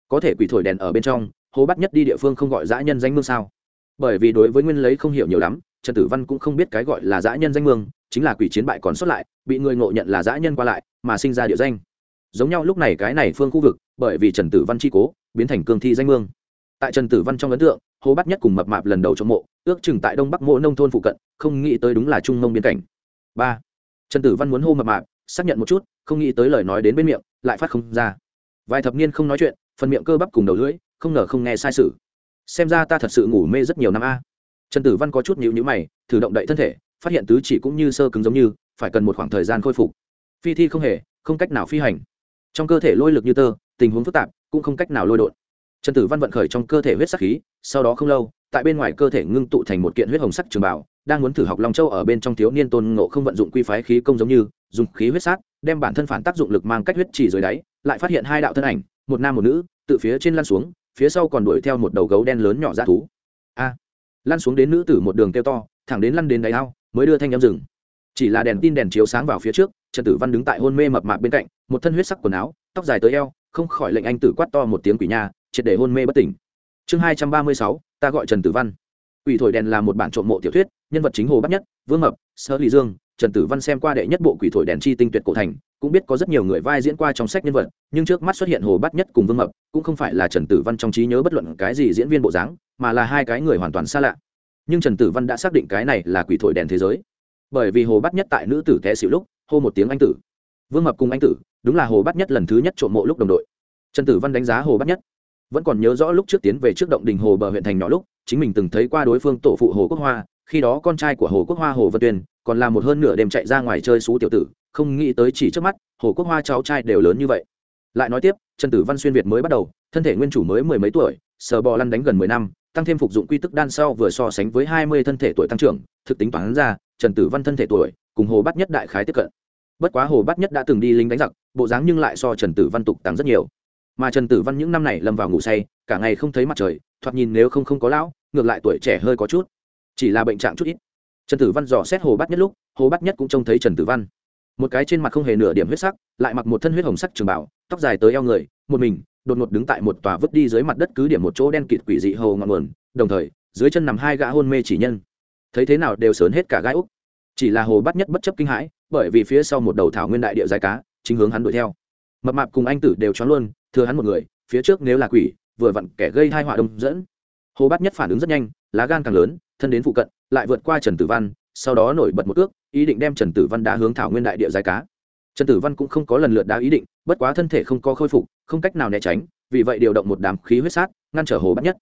Có thể quỷ thổi đèn ở bên trong, hồ bắt nhất đi địa phương không gọi dã nhân danh mương sao? Bởi vì đối với nguyên lấy không hiểu nhiều lắm, trần tử văn cũng không biết cái gọi là dã nhân danh mương, chính là quỷ chiến bại còn xuất lại, bị người ngộ nhận là dã nhân qua lại, mà sinh ra địa danh giống nhau lúc này cái này phương khu vực, bởi vì trần tử văn chi cố, biến thành cương thi danh mương. Tại trần tử văn trong ấn tượng, hồ bắt nhất cùng mập mạp lần đầu trong mộ, ước chừng tại đông bắc mộ nông thôn phụ cận, không nghĩ tới đúng là trung mông biên cảnh. Ba. Trần tử văn muốn hô mập mạp, xác nhận một chút, không nghĩ tới lời nói đến bên miệng, lại phát không ra. Vài thập niên không nói chuyện, phần miệng cơ bắp cùng đầu lưỡi, không ngờ không nghe sai sự. Xem ra ta thật sự ngủ mê rất nhiều năm a. Trần tử văn có chút nhịu nhữ mày, thử động đậy thân thể, phát hiện tứ chỉ cũng như sơ cứng giống như, phải cần một khoảng thời gian khôi phục. Phi thi không hề, không cách nào phi hành trong cơ thể lôi lực như tơ, tình huống phức tạp cũng không cách nào lôi đột. Trần tử văn vận khởi trong cơ thể huyết sắc khí, sau đó không lâu, tại bên ngoài cơ thể ngưng tụ thành một kiện huyết hồng sắc trường bảo đang muốn thử học long châu ở bên trong thiếu niên tôn ngộ không vận dụng quy phái khí công giống như, dùng khí huyết sát, đem bản thân phản tác dụng lực mang cách huyết chỉ dưới đáy, lại phát hiện hai đạo thân ảnh, một nam một nữ tự phía trên lăn xuống, phía sau còn đuổi theo một đầu gấu đen lớn nhỏ ra thú. A! Lăn xuống đến nữ tử một đường kêu to, thẳng đến lăn đến đáy ao, mới đưa thanh em rừng chỉ là đèn tin đèn chiếu sáng vào phía trước, trần tử văn đứng tại hôn mê mập mạp bên cạnh một thân huyết sắc quần áo, tóc dài tới eo, không khỏi lệnh anh tử quát to một tiếng quỷ nha, triệt để hôn mê bất tỉnh. Chương hai trăm ba mươi sáu, ta gọi trần tử văn. Quỷ thổi đèn là một bản trộm mộ tiểu thuyết, nhân vật chính hồ bắt nhất, vương mập sơ lý dương. Trần tử văn xem qua đệ nhất bộ quỷ thổi đèn chi tinh tuyệt cổ thành, cũng biết có rất nhiều người vai diễn qua trong sách nhân vật, nhưng trước mắt xuất hiện hồ bắt nhất cùng vương mập, cũng không phải là trần tử văn trong trí nhớ bất luận cái gì diễn viên bộ dáng, mà là hai cái người hoàn toàn xa lạ. Nhưng trần tử văn đã xác định cái này là quỷ thổi đèn thế giới. Bởi vì hồ bắt nhất tại nữ tử té xịu lúc, hô một tiếng anh tử. Vương mập cùng anh tử đúng là hồ bát nhất lần thứ nhất trộm mộ lúc đồng đội. Trần tử văn đánh giá hồ bát nhất. Vẫn còn nhớ rõ lúc trước tiến về trước động đình hồ bờ huyện thành nhỏ lúc, chính mình từng thấy qua đối phương tổ phụ hồ quốc hoa, khi đó con trai của hồ quốc hoa hồ vân tuyên, còn là một hơn nửa đêm chạy ra ngoài chơi xú tiểu tử, không nghĩ tới chỉ trước mắt, hồ quốc hoa cháu trai đều lớn như vậy. Lại nói tiếp, trần tử văn xuyên việt mới bắt đầu, thân thể nguyên chủ mới mười mấy tuổi, sờ bò lăn đánh gần mười năm, tăng thêm phục dụng quy tức đan sau vừa so sánh với hai mươi thân thể tuổi tăng trưởng, thực tính toán ra, trần tử văn thân thể tuổi, cùng hồ bắt nhất đại khái tiếp cận bất quá hồ bát nhất đã từng đi lính đánh giặc, bộ dáng nhưng lại so trần tử văn tục tăng rất nhiều. Mà trần tử văn những năm này lâm vào ngủ say, cả ngày không thấy mặt trời, thoạt nhìn nếu không không có lão, ngược lại tuổi trẻ hơi có chút. Chỉ là bệnh trạng chút ít. Trần tử văn dò xét hồ bát nhất lúc, hồ bát nhất cũng trông thấy trần tử văn. Một cái trên mặt không hề nửa điểm huyết sắc, lại mặc một thân huyết hồng sắc trường bảo tóc dài tới eo người, một mình, đột ngột đứng tại một tòa vứt đi dưới mặt đất cứ điểm một chỗ đen kịt quỷ dị hầu ngọn nguồn, đồng thời, dưới chân nằm hai gã hôn mê chỉ nhân. Thấy thế nào đều sớn hết cả gai úc chỉ là hồ bắt nhất bất chấp kinh hãi, bởi vì phía sau một đầu thảo nguyên đại địa dài cá, chính hướng hắn đuổi theo. Mập mạp cùng anh tử đều choáng luôn, thừa hắn một người, phía trước nếu là quỷ, vừa vặn kẻ gây hai họa đông dẫn. Hồ bát nhất phản ứng rất nhanh, lá gan càng lớn, thân đến phụ cận, lại vượt qua trần tử văn, sau đó nổi bật một ước ý định đem trần tử văn đá hướng thảo nguyên đại địa dài cá. Trần tử văn cũng không có lần lượt đá ý định, bất quá thân thể không có khôi phục, không cách nào né tránh, vì vậy điều động một đám khí huyết sát, ngăn trở hồ bắt nhất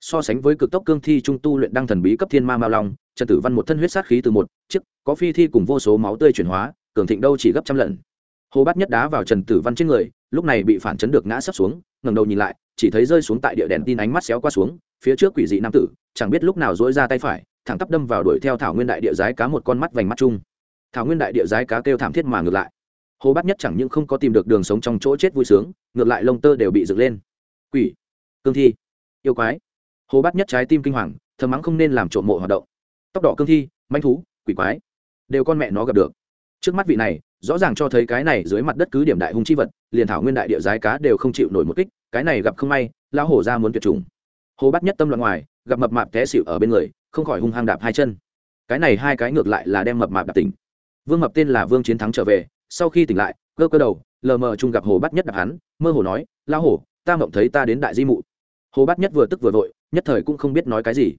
so sánh với cực tốc cương thi trung tu luyện đăng thần bí cấp thiên ma mao long, trần tử văn một thân huyết sát khí từ một, chiếc, có phi thi cùng vô số máu tươi chuyển hóa, cường thịnh đâu chỉ gấp trăm lần. Hồ bát nhất đá vào trần tử văn trên người, lúc này bị phản chấn được ngã sấp xuống, ngẩng đầu nhìn lại, chỉ thấy rơi xuống tại địa đèn tin ánh mắt xéo qua xuống, phía trước quỷ dị nam tử, chẳng biết lúc nào dỗi ra tay phải, thẳng tắp đâm vào đuổi theo thảo nguyên đại địa giái cá một con mắt vành mắt chung. Thảo nguyên đại địa giái cá kêu thảm thiết mà ngược lại. Hồ bát nhất chẳng những không có tìm được đường sống trong chỗ chết vui sướng, ngược lại lông tơ đều bị dựng lên. Quỷ, cương thi, yêu quái hồ bát nhất trái tim kinh hoàng, thầm mắng không nên làm trộm mộ hoạt động. Tóc đỏ cương thi, manh thú, quỷ quái, đều con mẹ nó gặp được. Trước mắt vị này, rõ ràng cho thấy cái này dưới mặt đất cứ điểm đại hung chi vật, liền thảo nguyên đại địa giái cá đều không chịu nổi một kích, cái này gặp không may, lão hổ ra muốn tuyệt chủng. Hồ bát nhất tâm loạn ngoài, gặp mập mạp té xịu ở bên người, không khỏi hung hăng đạp hai chân. Cái này hai cái ngược lại là đem mập mạp đạp tỉnh. Vương mập tên là vương chiến thắng trở về, sau khi tỉnh lại, cơ cơ đầu, lờ mờ chung gặp hồ bắt nhất đạp hắn, mơ hồ nói lao hổ, ta mộng thấy ta đến đại di mụ. Hồ bắt nhất vừa tức vừa vội nhất thời cũng không biết nói cái gì.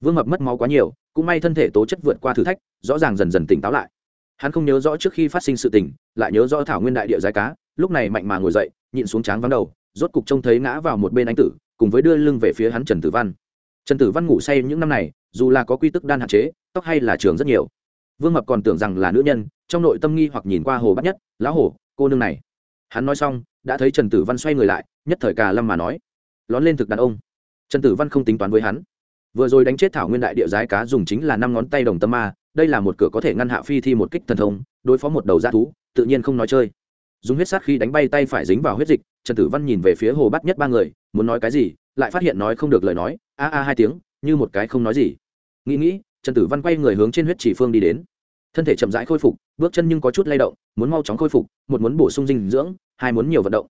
Vương mập mất máu quá nhiều, cũng may thân thể tố chất vượt qua thử thách, rõ ràng dần dần tỉnh táo lại. Hắn không nhớ rõ trước khi phát sinh sự tình, lại nhớ rõ thảo nguyên đại địa giái cá, lúc này mạnh mà ngồi dậy, nhịn xuống tráng vắng đầu, rốt cục trông thấy ngã vào một bên anh tử, cùng với đưa lưng về phía hắn trần tử văn. Trần tử văn ngủ say những năm này, dù là có quy tức đan hạn chế, tóc hay là trường rất nhiều. Vương mập còn tưởng rằng là nữ nhân, trong nội tâm nghi hoặc nhìn qua hồ bắt nhất, lão hổ cô nương này. Hắn nói xong, đã thấy trần tử văn xoay người lại, nhất thời cà lâm mà nói, lón lên thực đàn ông trần tử văn không tính toán với hắn. Vừa rồi đánh chết thảo nguyên đại địa giái cá dùng chính là năm ngón tay đồng tâm ma, đây là một cửa có thể ngăn hạ phi thi một kích thần thông, đối phó một đầu g thú, tự nhiên không nói chơi. Dùng huyết sát khi đánh bay tay phải dính vào huyết dịch, trần tử văn nhìn về phía hồ bắt nhất ba người, muốn nói cái gì, lại phát hiện nói không được lời nói, a a hai tiếng, như một cái không nói gì. Nghĩ nghĩ, trần tử văn quay người hướng trên huyết chỉ phương đi đến. Thân thể chậm rãi khôi phục, bước chân nhưng có chút lay động, muốn mau chóng khôi phục, một muốn bổ sung dinh dưỡng, hai muốn nhiều vận động.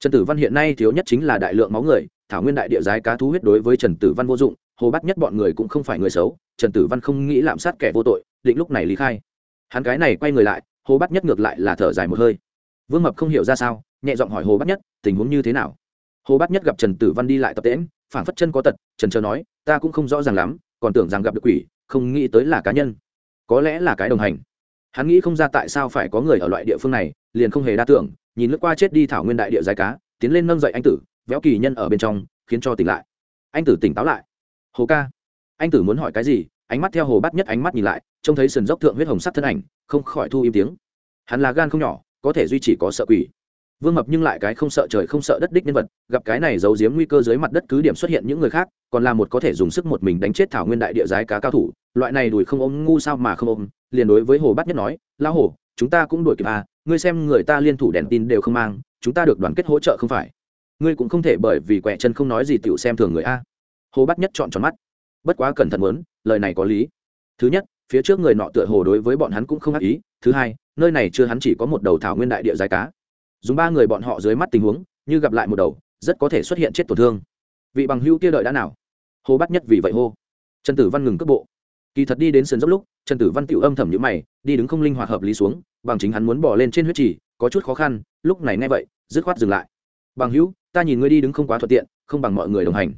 Trần tử văn hiện nay thiếu nhất chính là đại lượng máu người thảo nguyên đại địa giái cá thú huyết đối với trần tử văn vô dụng, hồ bắt nhất bọn người cũng không phải người xấu, trần tử văn không nghĩ lạm sát kẻ vô tội, định lúc này lý khai. Hắn cái này quay người lại, hồ bắt nhất ngược lại là thở dài một hơi. Vương mập không hiểu ra sao, nhẹ giọng hỏi hồ bắt nhất, tình huống như thế nào? Hồ bắt nhất gặp trần tử văn đi lại tập tễm phản phất chân có tật, trần trờ nói, ta cũng không rõ ràng lắm, còn tưởng rằng gặp được quỷ, không nghĩ tới là cá nhân. Có lẽ là cái đồng hành. Hắn nghĩ không ra tại sao phải có người ở loại địa phương này, liền không hề đa tưởng, nhìn lướt qua chết đi thảo nguyên đại địa dài cá, tiến lên nâng dậy anh tử véo kỳ nhân ở bên trong, khiến cho tỉnh lại. Anh tử tỉnh táo lại. Hồ ca. Anh tử muốn hỏi cái gì? Ánh mắt theo hồ bắt nhất ánh mắt nhìn lại, trông thấy sườn dốc thượng huyết hồng sắc thân ảnh, không khỏi thu im tiếng. Hắn là gan không nhỏ, có thể duy trì có sợ quỷ. Vương mập nhưng lại cái không sợ trời không sợ đất đích nhân vật, gặp cái này giấu giếm nguy cơ dưới mặt đất cứ điểm xuất hiện những người khác, còn là một có thể dùng sức một mình đánh chết thảo nguyên đại địa giái cá cao thủ, loại này đuổi không ôm, ngu sao mà không ôm, liền đối với hồ bát nhất nói, lão hồ, chúng ta cũng đuổi kịp à ngươi xem người ta liên thủ đèn tin đều không mang, chúng ta được đoàn kết hỗ trợ không phải? Ngươi cũng không thể bởi vì quẹ chân không nói gì tựu xem thường người a. Hồ bắt nhất chọn tròn mắt. Bất quá cẩn thận muốn, lời này có lý. Thứ nhất, phía trước người nọ tựa hồ đối với bọn hắn cũng không ác ý. Thứ hai, nơi này chưa hắn chỉ có một đầu thảo nguyên đại địa dài cá. Dùng ba người bọn họ dưới mắt tình huống, như gặp lại một đầu, rất có thể xuất hiện chết tổn thương. Vị bằng hữu kia đợi đã nào? Hồ bắt nhất vì vậy hô. Trần tử văn ngừng cước bộ. Kỳ thật đi đến sườn dốc lúc, trần tử văn tựu âm thầm nhữ mày, đi đứng không linh hoạt hợp lý xuống, bằng chính hắn muốn bỏ lên trên huyết trì, có chút khó khăn, lúc này nghe vậy, dứt khoát dừng lại bằng hữu, ta nhìn ngươi đi đứng không quá thuận tiện, không bằng mọi người đồng hành.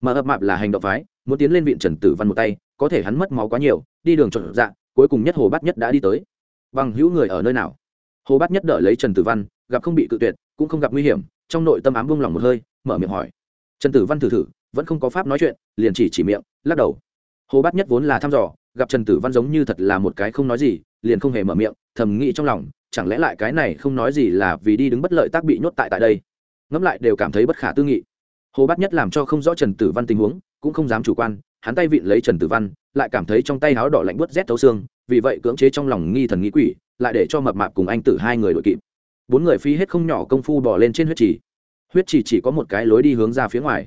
Mà ập mạp là hành động phái, muốn tiến lên viện trần tử văn một tay, có thể hắn mất máu quá nhiều, đi đường trộn dạ cuối cùng nhất hồ Bát nhất đã đi tới. Bằng hữu người ở nơi nào? Hồ Bát nhất đợi lấy trần tử văn, gặp không bị cự tuyệt, cũng không gặp nguy hiểm, trong nội tâm ám vung lòng một hơi, mở miệng hỏi. Trần tử văn thử thử, vẫn không có pháp nói chuyện, liền chỉ chỉ miệng, lắc đầu. Hồ bát nhất vốn là thăm dò, gặp trần tử văn giống như thật là một cái không nói gì, liền không hề mở miệng, thầm nghĩ trong lòng, chẳng lẽ lại cái này không nói gì là vì đi đứng bất lợi tác bị nhốt tại tại đây? Ngẫm lại đều cảm thấy bất khả tư nghị. Hồ bát nhất làm cho không rõ trần tử văn tình huống, cũng không dám chủ quan, hắn tay vịn lấy trần tử văn, lại cảm thấy trong tay áo đỏ lạnh bớt rét thấu xương, vì vậy cưỡng chế trong lòng nghi thần nghĩ quỷ, lại để cho mập mạp cùng anh tử hai người đội kịp. Bốn người phi hết không nhỏ công phu bỏ lên trên huyết trì. Huyết trì chỉ có một cái lối đi hướng ra phía ngoài.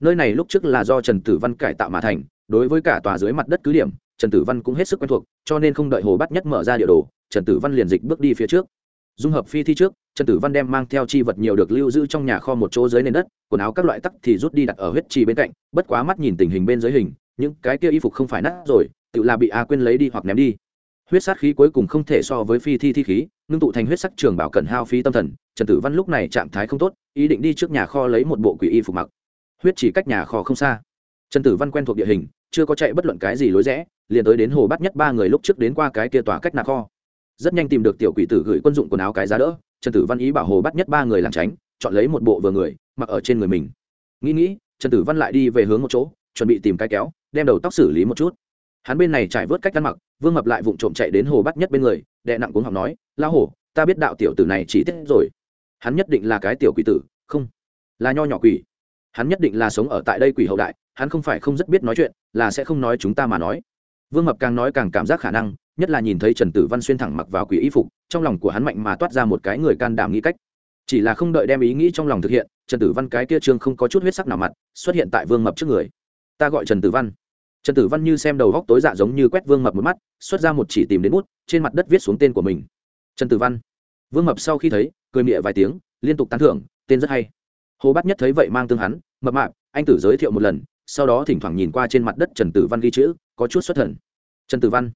Nơi này lúc trước là do trần tử văn cải tạo mà thành, đối với cả tòa dưới mặt đất cứ điểm, trần tử văn cũng hết sức quen thuộc, cho nên không đợi hồ bắt nhất mở ra địa đồ, trần tử văn liền dịch bước đi phía trước dung hợp phi thi trước, trần tử văn đem mang theo chi vật nhiều được lưu giữ trong nhà kho một chỗ dưới nền đất, quần áo các loại tắc thì rút đi đặt ở huyết trì bên cạnh, bất quá mắt nhìn tình hình bên dưới hình, những cái kia y phục không phải nát rồi, tự là bị a quên lấy đi hoặc ném đi. Huyết sát khí cuối cùng không thể so với phi thi thi khí, ngưng tụ thành huyết sắc trường bảo cần hao phí tâm thần, trần tử văn lúc này trạng thái không tốt, ý định đi trước nhà kho lấy một bộ quỷ y phục mặc. Huyết chỉ cách nhà kho không xa. Trần tử văn quen thuộc địa hình, chưa có chạy bất luận cái gì lối rẽ, liền tới đến hồ bắt nhất ba người lúc trước đến qua cái kia tòa cách nhà kho rất nhanh tìm được tiểu quỷ tử gửi quân dụng quần áo cái giá đỡ, trần tử văn ý bảo hồ bắt nhất ba người làm tránh, chọn lấy một bộ vừa người, mặc ở trên người mình. Nghĩ nghĩ, trần tử văn lại đi về hướng một chỗ, chuẩn bị tìm cái kéo, đem đầu tóc xử lý một chút. Hắn bên này trải vớt cách ăn mặc, vương mập lại vụng trộm chạy đến hồ bắt nhất bên người đệ nặng cuống học nói la hồ, ta biết đạo tiểu tử này chỉ tiết rồi. Hắn nhất định là cái tiểu quỷ tử, không, là nho nhỏ quỷ. Hắn nhất định là sống ở tại đây quỷ hậu đại, hắn không phải không rất biết nói chuyện, là sẽ không nói chúng ta mà nói. Vương mập càng nói càng cảm giác khả năng nhất là nhìn thấy trần tử văn xuyên thẳng mặc vào quỷ y phục, trong lòng của hắn mạnh mà toát ra một cái người can đảm nghĩ cách. Chỉ là không đợi đem ý nghĩ trong lòng thực hiện, trần tử văn cái kia trương không có chút huyết sắc nào mặt, xuất hiện tại vương mập trước người. Ta gọi trần tử văn. Trần tử văn như xem đầu góc tối dạ giống như quét vương mập một mắt, xuất ra một chỉ tìm đến bút, trên mặt đất viết xuống tên của mình. Trần tử văn. Vương mập sau khi thấy, cười miệng vài tiếng, liên tục tán thưởng, tên rất hay. Hồ bát nhất thấy vậy mang tương hắn, mập mạp, anh tử giới thiệu một lần. Sau đó thỉnh thoảng nhìn qua trên mặt đất trần tử văn ghi chữ, có chút xuất thần. Trần tử văn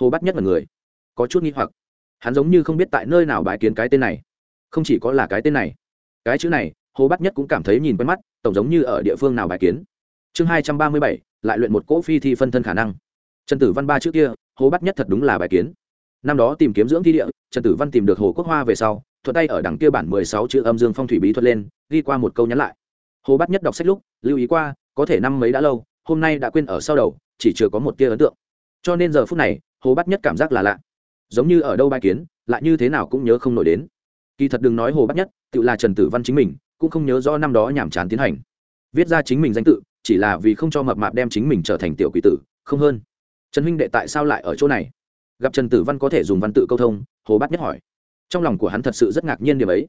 hồ bát nhất là người. Có chút nghi hoặc. Hắn giống như không biết tại nơi nào bài kiến cái tên này. Không chỉ có là cái tên này. Cái chữ này, hồ bát nhất cũng cảm thấy nhìn quen mắt, tổng giống như ở địa phương nào bài kiến. Chương hai trăm ba mươi bảy, lại luyện một cỗ phi thi phân thân khả năng. Trần tử văn ba chữ kia, hồ bát nhất thật đúng là bài kiến. Năm đó tìm kiếm dưỡng thi địa, trần tử văn tìm được hồ quốc hoa về sau, thuận tay ở đằng kia bản mười sáu chữ âm dương phong thủy bí thuật lên, ghi qua một câu nhắn lại. Hồ bát nhất đọc sách lúc, lưu ý qua, có thể năm mấy đã lâu, hôm nay đã quên ở sau đầu, chỉ chưa có một tia ấn tượng. Cho nên giờ phút này hồ bát nhất cảm giác là lạ. Giống như ở đâu bài kiến, lại như thế nào cũng nhớ không nổi đến. Kỳ thật đừng nói hồ bát nhất, tự là trần tử văn chính mình, cũng không nhớ rõ năm đó nhàm chán tiến hành. Viết ra chính mình danh tự, chỉ là vì không cho mập mạp đem chính mình trở thành tiểu quỷ tử, không hơn. Trần huynh đệ tại sao lại ở chỗ này? Gặp trần tử văn có thể dùng văn tự câu thông, hồ bát nhất hỏi. Trong lòng của hắn thật sự rất ngạc nhiên điểm ấy.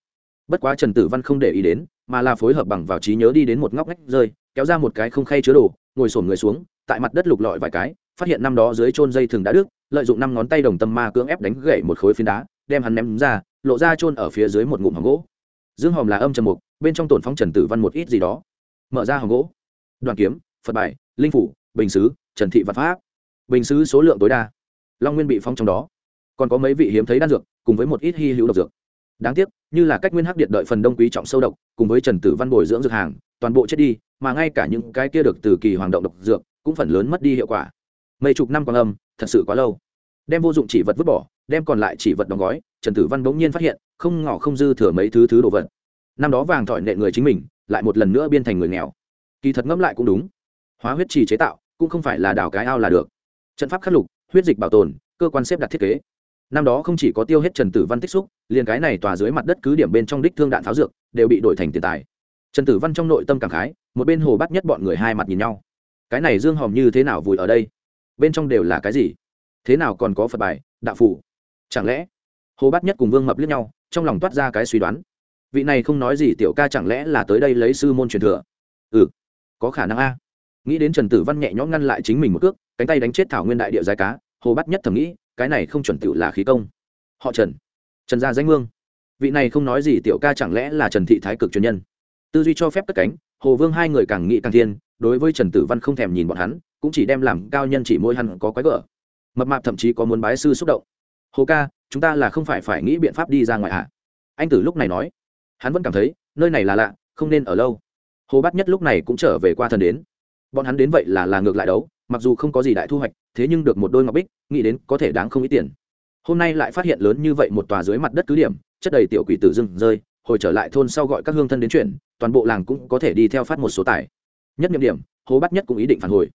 Bất quá trần tử văn không để ý đến, mà là phối hợp bằng vào trí nhớ đi đến một ngóc ngách rơi, kéo ra một cái không khay chứa đồ, ngồi sổm người xuống, tại mặt đất lục lọi vài cái phát hiện năm đó dưới trôn dây thường đã đứt lợi dụng năm ngón tay đồng tâm ma cưỡng ép đánh gãy một khối phiến đá đem hắn ném ra lộ ra trôn ở phía dưới một ngụm hòm gỗ. Dương hòm là âm trầm mục bên trong tổn phong trần tử văn một ít gì đó. Mở ra hòm gỗ. Đoàn kiếm phật bài linh phủ bình sứ, trần thị văn pháp. Bình sứ số lượng tối đa. Long nguyên bị phong trong đó. Còn có mấy vị hiếm thấy đan dược cùng với một ít hy hữu độc dược. Đáng tiếc như là cách nguyên hắc điện đợi phần đông quý trọng sâu độc cùng với trần tử văn bồi dưỡng dược hàng toàn bộ chết đi mà ngay cả những cái kia được từ kỳ hoàng động độc dược cũng phần lớn mất đi hiệu quả mấy chục năm quang âm, thật sự quá lâu. Đem vô dụng chỉ vật vứt bỏ, đem còn lại chỉ vật đóng gói, trần tử văn bỗng nhiên phát hiện, không ngỏ không dư thừa mấy thứ thứ đồ vật. Năm đó vàng thỏi nệ người chính mình, lại một lần nữa biên thành người nghèo. Kỳ thật ngẫm lại cũng đúng. Hóa huyết trì chế tạo, cũng không phải là đào cái ao là được. Trận pháp khắc lục, huyết dịch bảo tồn, cơ quan xếp đặt thiết kế. Năm đó không chỉ có tiêu hết trần tử văn tích xúc, liền cái này tòa dưới mặt đất cứ điểm bên trong đích thương đạn tháo dược, đều bị đổi thành tiền tài. Trần tử văn trong nội tâm cảm khái, một bên hồ bắt nhất bọn người hai mặt nhìn nhau. Cái này dương hòm như thế nào vùi ở đây? Bên trong đều là cái gì? Thế nào còn có phật bài, đạo phủ chẳng lẽ? Hồ bát nhất cùng vương mập liếc nhau, trong lòng toát ra cái suy đoán. Vị này không nói gì tiểu ca chẳng lẽ là tới đây lấy sư môn truyền thừa? Ừ có khả năng a. Nghĩ đến trần tử văn nhẹ nhõm ngăn lại chính mình một cước, cánh tay đánh chết thảo nguyên đại địa giai cá, hồ bát nhất thầm nghĩ, cái này không chuẩn tự là khí công. Họ trần. Trần gia danh mương. Vị này không nói gì tiểu ca chẳng lẽ là trần thị thái cực truyền nhân? Tư duy cho phép cất cánh, hồ vương hai người càng nghĩ càng thiên, đối với trần tử văn không thèm nhìn bọn hắn cũng chỉ đem làm cao nhân chỉ môi hắn có quái gở. Mập mạp thậm chí có muốn bái sư xúc động. Hồ ca, chúng ta là không phải phải nghĩ biện pháp đi ra ngoài ạ à? anh tử lúc này nói. Hắn vẫn cảm thấy, nơi này là lạ, không nên ở lâu. Hồ bát nhất lúc này cũng trở về qua thần đến. Bọn hắn đến vậy là là ngược lại đấu, mặc dù không có gì đại thu hoạch, thế nhưng được một đôi ngọc bích, nghĩ đến có thể đáng không ít tiền. Hôm nay lại phát hiện lớn như vậy một tòa dưới mặt đất cứ điểm, chất đầy tiểu quỷ tử rừng rơi, hồi trở lại thôn sau gọi các hương thân đến chuyển, toàn bộ làng cũng có thể đi theo phát một số tài. Nhất nhiệm điểm, Hồ bát nhất cũng ý định phản hồi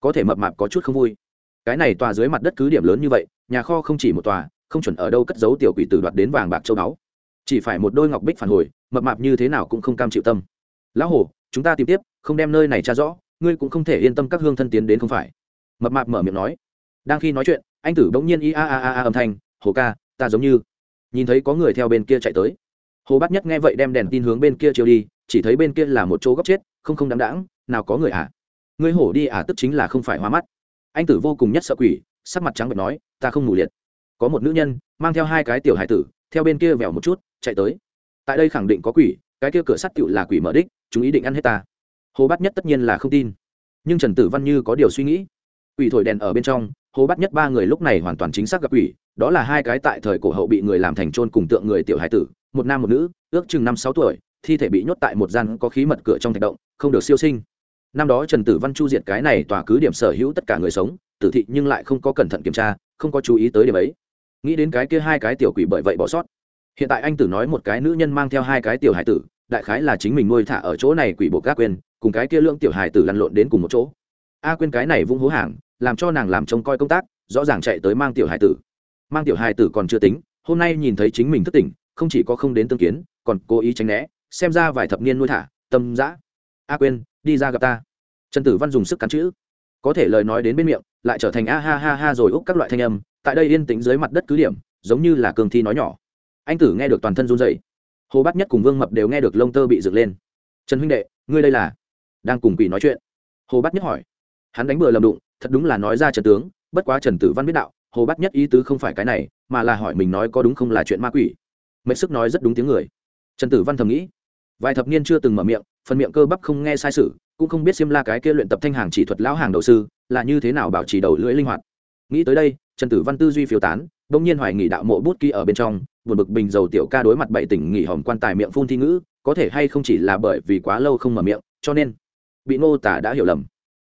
có thể mập mạp có chút không vui. Cái này tòa dưới mặt đất cứ điểm lớn như vậy, nhà kho không chỉ một tòa, không chuẩn ở đâu cất giấu tiểu quỷ tử đoạt đến vàng bạc châu báu. Chỉ phải một đôi ngọc bích phản hồi, mập mạp như thế nào cũng không cam chịu tâm. Lão hổ, chúng ta tìm tiếp, không đem nơi này tra rõ, ngươi cũng không thể yên tâm các hương thân tiến đến không phải. Mập mạp mở miệng nói. Đang khi nói chuyện, anh tử bỗng nhiên i a a a a âm thanh hồ ca, ta giống như nhìn thấy có người theo bên kia chạy tới. Hồ bát nhất nghe vậy đem đèn tin hướng bên kia chiều đi, chỉ thấy bên kia là một chỗ góc chết, không không đáng đáng, nào có người à? Ngươi hổ đi à tức chính là không phải hoa mắt. Anh tử vô cùng nhất sợ quỷ, sắc mặt trắng bệch nói, ta không ngủ liệt. Có một nữ nhân, mang theo hai cái tiểu hải tử, theo bên kia vèo một chút, chạy tới. Tại đây khẳng định có quỷ, cái kia cửa sắt tựu là quỷ mở đích, chúng ý định ăn hết ta. Hồ bát nhất tất nhiên là không tin. Nhưng trần tử văn như có điều suy nghĩ. Quỷ thổi đèn ở bên trong, hồ bát nhất ba người lúc này hoàn toàn chính xác gặp quỷ, đó là hai cái tại thời cổ hậu bị người làm thành trôn cùng tượng người tiểu hải tử, một nam một nữ, ước chừng năm sáu tuổi, thi thể bị nhốt tại một gian có khí mật cửa trong thạch động, không được siêu sinh năm đó trần tử văn chu diệt cái này tòa cứ điểm sở hữu tất cả người sống, tử thị nhưng lại không có cẩn thận kiểm tra, không có chú ý tới điểm ấy. Nghĩ đến cái kia hai cái tiểu quỷ bởi vậy bỏ sót. Hiện tại anh tử nói một cái nữ nhân mang theo hai cái tiểu hải tử, đại khái là chính mình nuôi thả ở chỗ này quỷ bộ các quên, cùng cái kia lượng tiểu hải tử lăn lộn đến cùng một chỗ. A quên cái này vung hố hàng, làm cho nàng làm trông coi công tác, rõ ràng chạy tới mang tiểu hải tử. Mang tiểu hải tử còn chưa tính, hôm nay nhìn thấy chính mình thất tỉnh, không chỉ có không đến tương kiến, còn cố ý tránh né, xem ra vài thập niên nuôi thả, tâm dã. A quên, đi ra gặp ta trần tử văn dùng sức cắn chữ. Có thể lời nói đến bên miệng, lại trở thành a ha ha ha rồi úc các loại thanh âm, tại đây yên tĩnh dưới mặt đất cứ điểm, giống như là cường thi nói nhỏ. Anh tử nghe được toàn thân run dậy hồ bát nhất cùng vương mập đều nghe được lông tơ bị dựng lên. Trần huynh đệ, ngươi đây là? Đang cùng quỷ nói chuyện. Hồ bát nhất hỏi. Hắn đánh bừa lầm đụng, thật đúng là nói ra trần tướng, bất quá trần tử văn biết đạo, hồ bát nhất ý tứ không phải cái này, mà là hỏi mình nói có đúng không là chuyện ma quỷ. Mệnh sức nói rất đúng tiếng người. Trần tử văn thầm nghĩ. Vài thập niên chưa từng mở miệng phần miệng cơ bắp không nghe sai sự, cũng không biết xiêm la cái kia luyện tập thanh hàng chỉ thuật lão hàng đầu sư là như thế nào bảo trì đầu lưỡi linh hoạt. Nghĩ tới đây, trần tử văn tư duy phiêu tán, bỗng nhiên hoài nghị đạo mộ bút ký ở bên trong, buồn bực bình dầu tiểu ca đối mặt bảy tỉnh nghỉ hòm quan tài miệng phun thi ngữ, có thể hay không chỉ là bởi vì quá lâu không mở miệng, cho nên bị ngô tả đã hiểu lầm.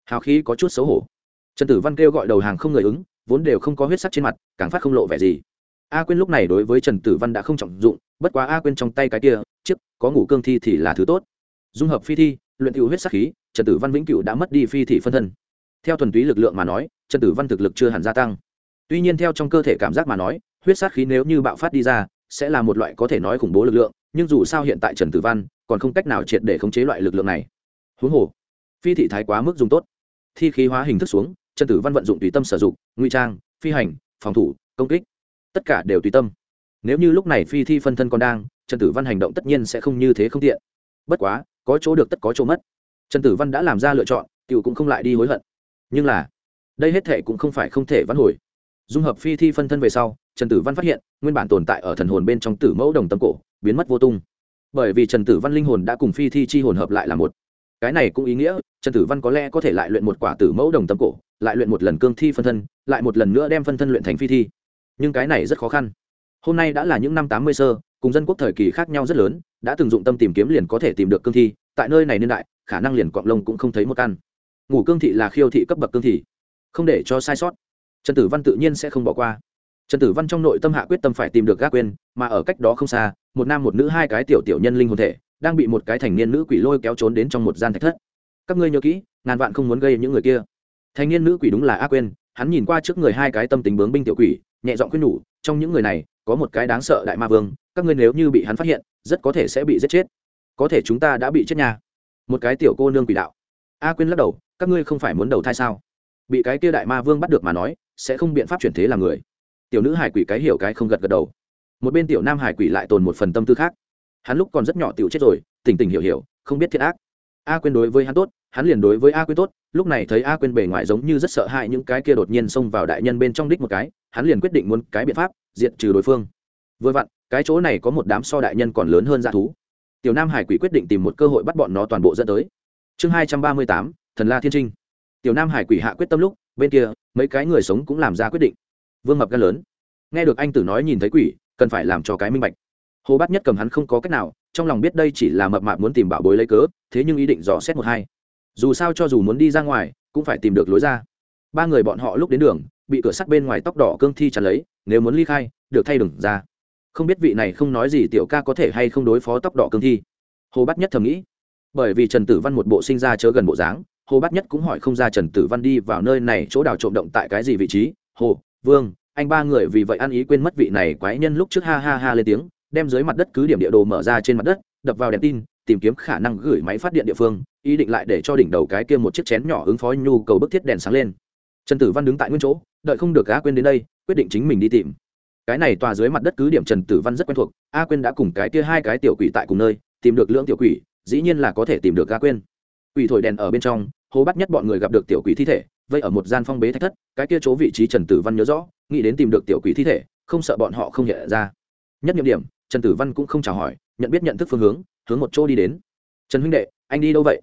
Hào khí có chút xấu hổ. Trần tử văn kêu gọi đầu hàng không người ứng, vốn đều không có huyết sắc trên mặt, càng phát không lộ vẻ gì. A quyên lúc này đối với trần tử văn đã không trọng dụng, bất quá a quyên trong tay cái kia, chiếc có ngủ cương thi thì là thứ tốt dung hợp phi thi, luyện cựu huyết sắc khí, trần tử văn vĩnh cựu đã mất đi phi thị phân thân. Theo thuần túy lực lượng mà nói, trần tử văn thực lực chưa hẳn gia tăng. Tuy nhiên theo trong cơ thể cảm giác mà nói, huyết sát khí nếu như bạo phát đi ra, sẽ là một loại có thể nói khủng bố lực lượng, nhưng dù sao hiện tại trần tử văn còn không cách nào triệt để khống chế loại lực lượng này. Huống hồ, phi thị thái quá mức dùng tốt. Thi khí hóa hình thức xuống, trần tử văn vận dụng tùy tâm sử dụng nguy trang, phi hành, phòng thủ, công kích. Tất cả đều tùy tâm. Nếu như lúc này phi thi phân thân còn đang, trần tử văn hành động tất nhiên sẽ không như thế không tiện. Bất quá có chỗ được tất có chỗ mất. Trần tử văn đã làm ra lựa chọn, cựu cũng không lại đi hối hận. Nhưng là, đây hết thể cũng không phải không thể vãn hồi. Dung hợp phi thi phân thân về sau, trần tử văn phát hiện, nguyên bản tồn tại ở thần hồn bên trong tử mẫu đồng tâm cổ, biến mất vô tung. Bởi vì trần tử văn linh hồn đã cùng phi thi chi hồn hợp lại là một. Cái này cũng ý nghĩa, trần tử văn có lẽ có thể lại luyện một quả tử mẫu đồng tâm cổ, lại luyện một lần cương thi phân thân, lại một lần nữa đem phân thân luyện thành phi thi. Nhưng cái này rất khó khăn. Hôm nay đã là những năm tám mươi sơ cùng dân quốc thời kỳ khác nhau rất lớn, đã từng dụng tâm tìm kiếm liền có thể tìm được cương thi, tại nơi này niên đại, khả năng liền cọng lông cũng không thấy một căn. Ngủ cương thị là khiêu thị cấp bậc cương thị. Không để cho sai sót. Trần tử văn tự nhiên sẽ không bỏ qua. Trần tử văn trong nội tâm hạ quyết tâm phải tìm được gác quên mà ở cách đó không xa, một nam một nữ hai cái tiểu tiểu nhân linh hồn thể, đang bị một cái thành niên nữ quỷ lôi kéo trốn đến trong một gian thạch thất. Các ngươi nhớ kỹ, ngàn vạn không muốn gây những người kia. Thành niên nữ quỷ đúng là ác quên hắn nhìn qua trước người hai cái tâm tính bướng binh tiểu quỷ, nhẹ giọng khuyên nhủ, trong những người này, có một cái đáng sợ đại ma vương các ngươi nếu như bị hắn phát hiện, rất có thể sẽ bị giết chết. Có thể chúng ta đã bị chết nhà một cái tiểu cô nương quỷ đạo. A Quyên lắc đầu, các ngươi không phải muốn đầu thai sao? Bị cái kia đại ma vương bắt được mà nói, sẽ không biện pháp chuyển thế làm người. Tiểu nữ hải quỷ cái hiểu cái không gật gật đầu. Một bên tiểu nam hải quỷ lại tồn một phần tâm tư khác. Hắn lúc còn rất nhỏ tiểu chết rồi, tỉnh tỉnh hiểu hiểu, không biết thiệt ác. A Quyên đối với hắn tốt, hắn liền đối với a Quyên tốt, lúc này thấy a Quyên bề ngoài giống như rất sợ hãi những cái kia đột nhiên xông vào đại nhân bên trong đích một cái, hắn liền quyết định muốn cái biện pháp, diệt trừ đối phương. Vừa vặn cái chỗ này có một đám so đại nhân còn lớn hơn dã thú. Tiểu nam hải quỷ quyết định tìm một cơ hội bắt bọn nó toàn bộ dẫn tới. Chương hai trăm ba mươi tám, thần la thiên trinh. Tiểu nam hải quỷ hạ quyết tâm lúc, bên kia, mấy cái người sống cũng làm ra quyết định. Vương mập gan lớn. Nghe được anh tử nói nhìn thấy quỷ, cần phải làm cho cái minh bạch. Hồ bát nhất cầm hắn không có cách nào, trong lòng biết đây chỉ là mập mạp muốn tìm bảo bối lấy cớ, thế nhưng ý định dò xét một hai. Dù sao cho dù muốn đi ra ngoài, cũng phải tìm được lối ra. Ba người bọn họ lúc đến đường, bị cửa sắt bên ngoài tóc đỏ cương thi chặn lấy, nếu muốn ly khai, được thay đừng ra không biết vị này không nói gì tiểu ca có thể hay không đối phó tóc đỏ cương thi. Hồ bát nhất thầm nghĩ, bởi vì trần tử văn một bộ sinh ra chớ gần bộ dáng, hồ bát nhất cũng hỏi không ra trần tử văn đi vào nơi này chỗ đào trộm động tại cái gì vị trí. Hồ, vương, anh ba người vì vậy ăn ý quên mất vị này quái nhân lúc trước ha ha ha lên tiếng, đem dưới mặt đất cứ điểm địa đồ mở ra trên mặt đất, đập vào đèn tin, tìm kiếm khả năng gửi máy phát điện địa phương, ý định lại để cho đỉnh đầu cái kia một chiếc chén nhỏ ứng phó nhu cầu bức thiết đèn sáng lên. Trần tử văn đứng tại nguyên chỗ, đợi không được gã quên đến đây, quyết định chính mình đi tìm cái này tòa dưới mặt đất cứ điểm trần tử văn rất quen thuộc, a quên đã cùng cái kia hai cái tiểu quỷ tại cùng nơi, tìm được lưỡng tiểu quỷ, dĩ nhiên là có thể tìm được a quên quỷ thổi đèn ở bên trong, hố bắt nhất bọn người gặp được tiểu quỷ thi thể, vây ở một gian phong bế thách thất, cái kia chỗ vị trí trần tử văn nhớ rõ, nghĩ đến tìm được tiểu quỷ thi thể, không sợ bọn họ không nhận ra. Nhất nhiệm điểm, trần tử văn cũng không chào hỏi, nhận biết nhận thức phương hướng hướng một chỗ đi đến. Trần huynh đệ, anh đi đâu vậy?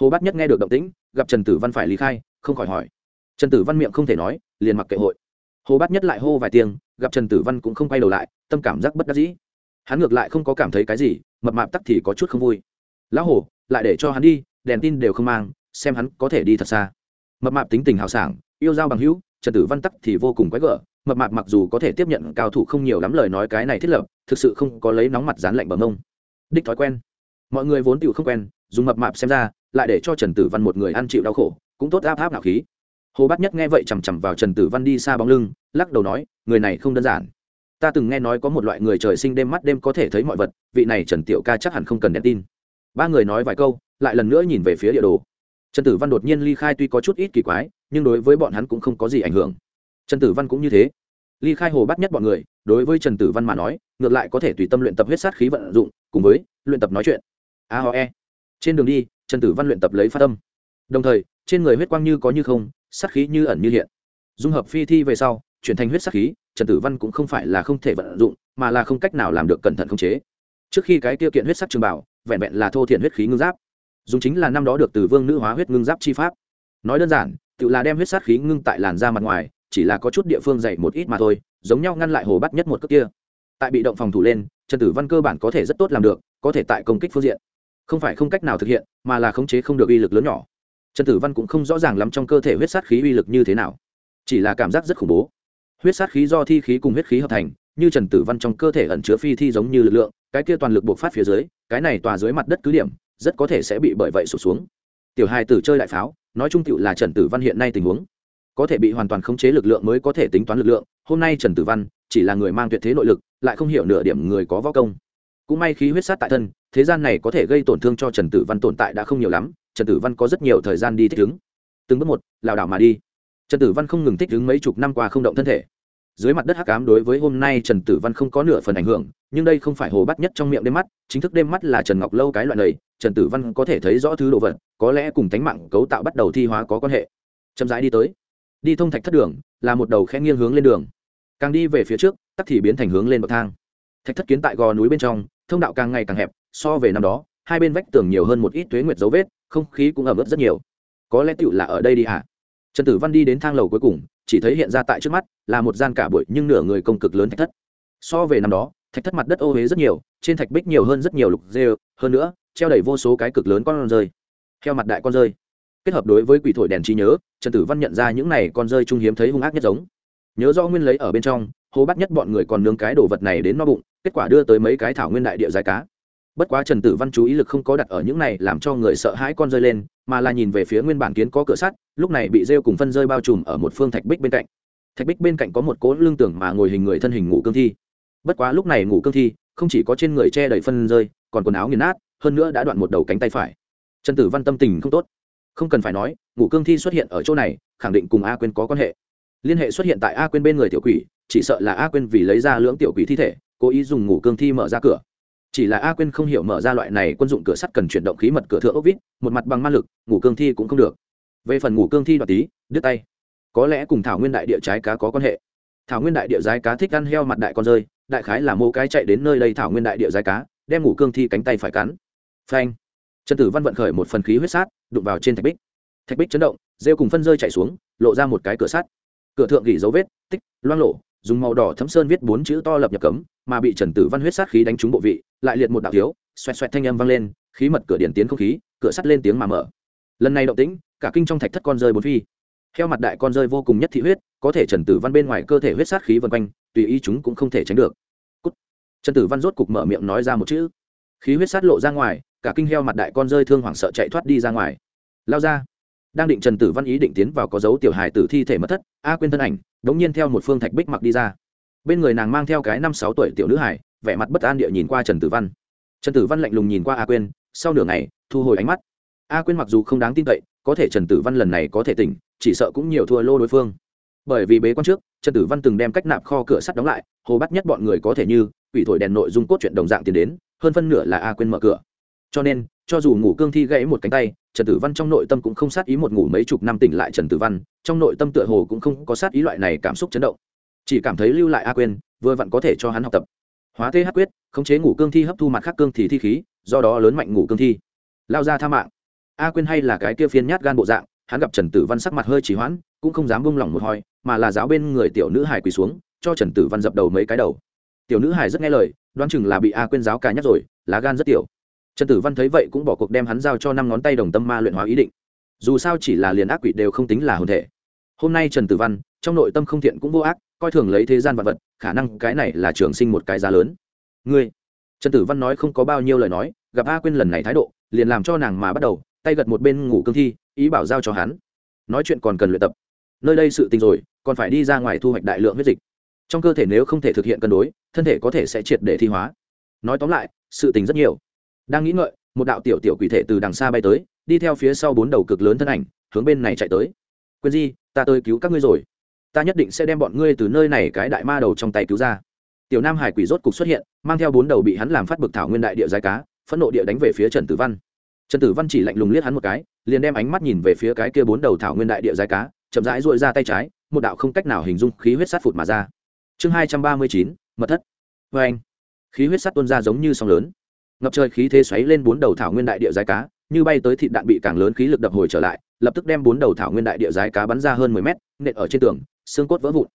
Hồ bát nhất nghe được động tĩnh, gặp trần tử văn phải lý khai, không khỏi hỏi. Trần tử văn miệng không thể nói, liền mặc kệ hội. Hồ bát nhất lại hô vài tiếng gặp trần tử văn cũng không quay đầu lại, tâm cảm giác bất đắc dĩ. Hắn ngược lại không có cảm thấy cái gì, mập mạp tắc thì có chút không vui. Lão hổ, lại để cho hắn đi, đèn tin đều không mang, xem hắn có thể đi thật xa. Mập mạp tính tình hào sảng, yêu giao bằng hữu, trần tử văn tắc thì vô cùng quái gở. Mập mạp mặc dù có thể tiếp nhận cao thủ không nhiều lắm lời nói cái này thiết lập, thực sự không có lấy nóng mặt dán lạnh bằng mông. Đích thói quen. Mọi người vốn tự không quen, dùng mập mạp xem ra, lại để cho trần tử văn một người ăn chịu đau khổ, cũng tốt áp áp nạo khí hồ bát nhất nghe vậy chằm chằm vào trần tử văn đi xa bóng lưng, lắc đầu nói, người này không đơn giản. Ta từng nghe nói có một loại người trời sinh đêm mắt đêm có thể thấy mọi vật, vị này trần tiểu ca chắc hẳn không cần đèn tin. Ba người nói vài câu, lại lần nữa nhìn về phía địa đồ. Trần tử văn đột nhiên ly khai tuy có chút ít kỳ quái, nhưng đối với bọn hắn cũng không có gì ảnh hưởng. Trần tử văn cũng như thế. Ly khai hồ bắt nhất bọn người, đối với trần tử văn mà nói, ngược lại có thể tùy tâm luyện tập huyết sát khí vận dụng, cùng với luyện tập nói chuyện. A ho e. Trên đường đi, trần tử văn luyện tập lấy phát tâm đồng thời, trên người huyết quang như có như không sát khí như ẩn như hiện. Dung hợp phi thi về sau, chuyển thành huyết sát khí, trần tử văn cũng không phải là không thể vận dụng, mà là không cách nào làm được cẩn thận khống chế. Trước khi cái tiêu kiện huyết sắc trường bảo, vẹn vẹn là thô thiện huyết khí ngưng giáp. Dùng chính là năm đó được từ vương nữ hóa huyết ngưng giáp chi pháp. Nói đơn giản, tự là đem huyết sát khí ngưng tại làn da mặt ngoài, chỉ là có chút địa phương dày một ít mà thôi, giống nhau ngăn lại hồ bắt nhất một cước kia. Tại bị động phòng thủ lên, trần tử văn cơ bản có thể rất tốt làm được, có thể tại công kích phương diện. Không phải không cách nào thực hiện, mà là khống chế không được uy lực lớn nhỏ trần tử văn cũng không rõ ràng lắm trong cơ thể huyết sát khí uy lực như thế nào, chỉ là cảm giác rất khủng bố. Huyết sát khí do thi khí cùng huyết khí hợp thành, như trần tử văn trong cơ thể ẩn chứa phi thi giống như lực lượng, cái kia toàn lực buộc phát phía dưới, cái này tòa dưới mặt đất cứ điểm, rất có thể sẽ bị bởi vậy sụt xuống. Tiểu hai tử chơi đại pháo, nói chung cựu là trần tử văn hiện nay tình huống, có thể bị hoàn toàn khống chế lực lượng mới có thể tính toán lực lượng, hôm nay trần tử văn chỉ là người mang tuyệt thế nội lực, lại không hiểu nửa điểm người có võ công. Cũng may khí huyết sát tại thân, thế gian này có thể gây tổn thương cho trần tử văn tồn tại đã không nhiều lắm trần tử văn có rất nhiều thời gian đi thích ứng. Từng bước một, lảo đảo mà đi. Trần tử văn không ngừng thích ứng mấy chục năm qua không động thân thể. Dưới mặt đất hắc ám đối với hôm nay trần tử văn không có nửa phần ảnh hưởng, nhưng đây không phải hồ bắt nhất trong miệng đêm mắt, chính thức đêm mắt là trần ngọc lâu cái loại này, trần tử văn có thể thấy rõ thứ đồ vật, có lẽ cùng tánh mạng cấu tạo bắt đầu thi hóa có quan hệ. Chậm rãi đi tới. Đi thông thạch thất đường, là một đầu khẽ nghiêng hướng lên đường. Càng đi về phía trước, tắc thì biến thành hướng lên bậc thang. Thạch thất kiến tại gò núi bên trong, thông đạo càng ngày càng hẹp, so về năm đó, hai bên vách tường nhiều hơn một ít tuế nguyệt dấu vết không khí cũng ẩm ướt rất nhiều. Có lẽ tựu là ở đây đi hả? Trần tử văn đi đến thang lầu cuối cùng, chỉ thấy hiện ra tại trước mắt là một gian cả bụi nhưng nửa người công cực lớn thạch thất. So về năm đó, thạch thất mặt đất ô huế rất nhiều, trên thạch bích nhiều hơn rất nhiều lục dê hơn nữa, treo đầy vô số cái cực lớn con rơi. Theo mặt đại con rơi. Kết hợp đối với quỷ thổi đèn trí nhớ, trần tử văn nhận ra những này con rơi trung hiếm thấy hung ác nhất giống. Nhớ do nguyên lấy ở bên trong hô bắt nhất bọn người còn nướng cái đồ vật này đến no bụng, kết quả đưa tới mấy cái thảo nguyên đại địa dài cá bất quá trần tử văn chú ý lực không có đặt ở những này làm cho người sợ hãi con rơi lên, mà là nhìn về phía nguyên bản kiến có cửa sắt, lúc này bị rêu cùng phân rơi bao trùm ở một phương thạch bích bên cạnh. Thạch bích bên cạnh có một cố lương tưởng mà ngồi hình người thân hình ngủ cương thi. Bất quá lúc này ngủ cương thi, không chỉ có trên người che đầy phân rơi, còn quần áo nghiền nát, hơn nữa đã đoạn một đầu cánh tay phải. Trần tử văn tâm tình không tốt. Không cần phải nói, ngủ cương thi xuất hiện ở chỗ này, khẳng định cùng a quên có quan hệ. Liên hệ xuất hiện tại a quên bên người tiểu quỷ, chỉ sợ là a quên vì lấy ra lưỡng tiểu quỷ thi thể, cố ý dùng ngủ cương thi mở ra cửa chỉ là a quên không hiểu mở ra loại này quân dụng cửa sắt cần chuyển động khí mật cửa thượng ốc vít, một mặt bằng ma lực, ngủ cương thi cũng không được. Về phần ngủ cương thi đoạt tí, đứt tay. Có lẽ cùng thảo nguyên đại địa trái cá có quan hệ. Thảo nguyên đại địa trái cá thích ăn heo mặt đại con rơi, đại khái là mô cái chạy đến nơi đây thảo nguyên đại địa trái cá, đem ngủ cương thi cánh tay phải cắn. Phanh. Trần tử văn vận khởi một phần khí huyết sát, đụng vào trên thạch bích. Thạch bích chấn động, rêu cùng phân rơi chạy xuống, lộ ra một cái cửa sắt. Cửa thượng gỉ dấu vết, tích, loang lộ dùng màu đỏ thấm sơn viết bốn chữ to lập nhập cấm, mà bị trần tử văn huyết sát khí đánh trúng bộ vị lại liệt một đạo thiếu, xoẹt xoẹt thanh âm vang lên, khí mật cửa điện tiến không khí, cửa sắt lên tiếng mà mở. Lần này động tĩnh, cả kinh trong thạch thất con rơi bốn phi. Theo mặt đại con rơi vô cùng nhất thị huyết, có thể trần tử văn bên ngoài cơ thể huyết sát khí vân quanh, tùy ý chúng cũng không thể tránh được. Cút. trần tử văn rốt cục mở miệng nói ra một chữ. Khí huyết sát lộ ra ngoài, cả kinh heo mặt đại con rơi thương hoảng sợ chạy thoát đi ra ngoài. Lao ra. Đang định trần tử văn ý định tiến vào có dấu tiểu hài tử thi thể mất thất, a quên thân ảnh, đống nhiên theo một phương thạch bích mặc đi ra. Bên người nàng mang theo cái năm sáu tuổi tiểu nữ hải vẻ mặt bất an địa nhìn qua trần tử văn. Trần tử văn lạnh lùng nhìn qua a quên sau nửa ngày, thu hồi ánh mắt. A quên mặc dù không đáng tin cậy, có thể trần tử văn lần này có thể tỉnh, chỉ sợ cũng nhiều thua lô đối phương. Bởi vì bế quan trước, trần tử văn từng đem cách nạp kho cửa sắt đóng lại, hồ bắt nhất bọn người có thể như ủy thổi đèn nội dung cốt chuyện đồng dạng tiền đến, hơn phân nửa là a quên mở cửa. Cho nên, cho dù ngủ cương thi gãy một cánh tay, trần tử văn trong nội tâm cũng không sát ý một ngủ mấy chục năm tỉnh lại trần tử văn, trong nội tâm tựa hồ cũng không có sát ý loại này cảm xúc chấn động. Chỉ cảm thấy lưu lại a quên vừa vặn có thể cho hắn học tập hóa th quyết, khống chế ngủ cương thi hấp thu mặt khác cương thì thi khí, do đó lớn mạnh ngủ cương thi. Lao ra tha mạng. A quên hay là cái kia phiên nhát gan bộ dạng, hắn gặp trần tử văn sắc mặt hơi trì hoãn, cũng không dám bông lỏng một hoi mà là giáo bên người tiểu nữ hải quỳ xuống, cho trần tử văn dập đầu mấy cái đầu. Tiểu nữ hải rất nghe lời, đoán chừng là bị a quên giáo cả nhắc rồi, lá gan rất tiểu. Trần tử văn thấy vậy cũng bỏ cuộc đem hắn giao cho năm ngón tay đồng tâm ma luyện hóa ý định. Dù sao chỉ là liền ác quỷ đều không tính là hồn thể. Hôm nay trần tử văn, trong nội tâm không thiện cũng vô ác coi thường lấy thế gian vật vật, khả năng cái này là trường sinh một cái giá lớn. Ngươi, trần tử văn nói không có bao nhiêu lời nói, gặp a Quyên lần này thái độ, liền làm cho nàng mà bắt đầu, tay gật một bên ngủ cương thi, ý bảo giao cho hắn. Nói chuyện còn cần luyện tập. Nơi đây sự tình rồi, còn phải đi ra ngoài thu hoạch đại lượng huyết dịch. Trong cơ thể nếu không thể thực hiện cân đối, thân thể có thể sẽ triệt để thi hóa. Nói tóm lại, sự tình rất nhiều. Đang nghĩ ngợi, một đạo tiểu tiểu quỷ thể từ đằng xa bay tới, đi theo phía sau bốn đầu cực lớn thân ảnh, hướng bên này chạy tới. Quên di, ta tới cứu các ngươi rồi ta nhất định sẽ đem bọn ngươi từ nơi này cái đại ma đầu trong tay cứu ra. Tiểu nam hải quỷ rốt cục xuất hiện, mang theo bốn đầu bị hắn làm phát bực thảo nguyên đại địa giai cá, phẫn nộ địa đánh về phía trần tử văn. Trần tử văn chỉ lạnh lùng liếc hắn một cái, liền đem ánh mắt nhìn về phía cái kia bốn đầu thảo nguyên đại địa giai cá, chậm rãi dội ra tay trái, một đạo không cách nào hình dung khí huyết sát phụt mà ra. Chương hai trăm ba mươi chín, mật thất. Vê anh. Khí huyết sắt tuôn ra giống như sóng lớn. Ngập trời khí thế xoáy lên bốn đầu thảo nguyên đại địa giai cá, như bay tới thịt đạn bị càng lớn khí lực đập hồi trở lại lập tức đem bốn đầu thảo nguyên đại địa giái cá bắn ra hơn mười mét, nện ở trên tường, xương cốt vỡ vụn.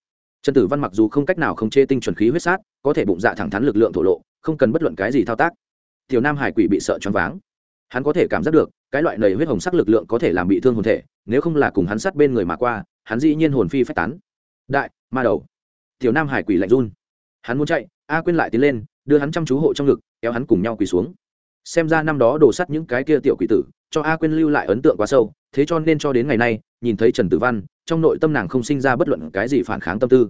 Trần tử văn mặc dù không cách nào không chê tinh chuẩn khí huyết sát, có thể bụng dạ thẳng thắn lực lượng thổ lộ, không cần bất luận cái gì thao tác. Tiểu nam hải quỷ bị sợ choáng váng. Hắn có thể cảm giác được, cái loại nầy huyết hồng sắc lực lượng có thể làm bị thương hồn thể, nếu không là cùng hắn sát bên người mà qua, hắn dĩ nhiên hồn phi phách tán. Đại, ma đầu. Tiểu nam hải quỷ lạnh run. Hắn muốn chạy, a quên lại tiến lên, đưa hắn chăm chú hộ trong ngực, kéo hắn cùng nhau quỳ xuống. Xem ra năm đó đổ sắt những cái kia tiểu quỷ tử cho a Quyên lưu lại ấn tượng quá sâu thế cho nên cho đến ngày nay nhìn thấy trần tử văn trong nội tâm nàng không sinh ra bất luận cái gì phản kháng tâm tư.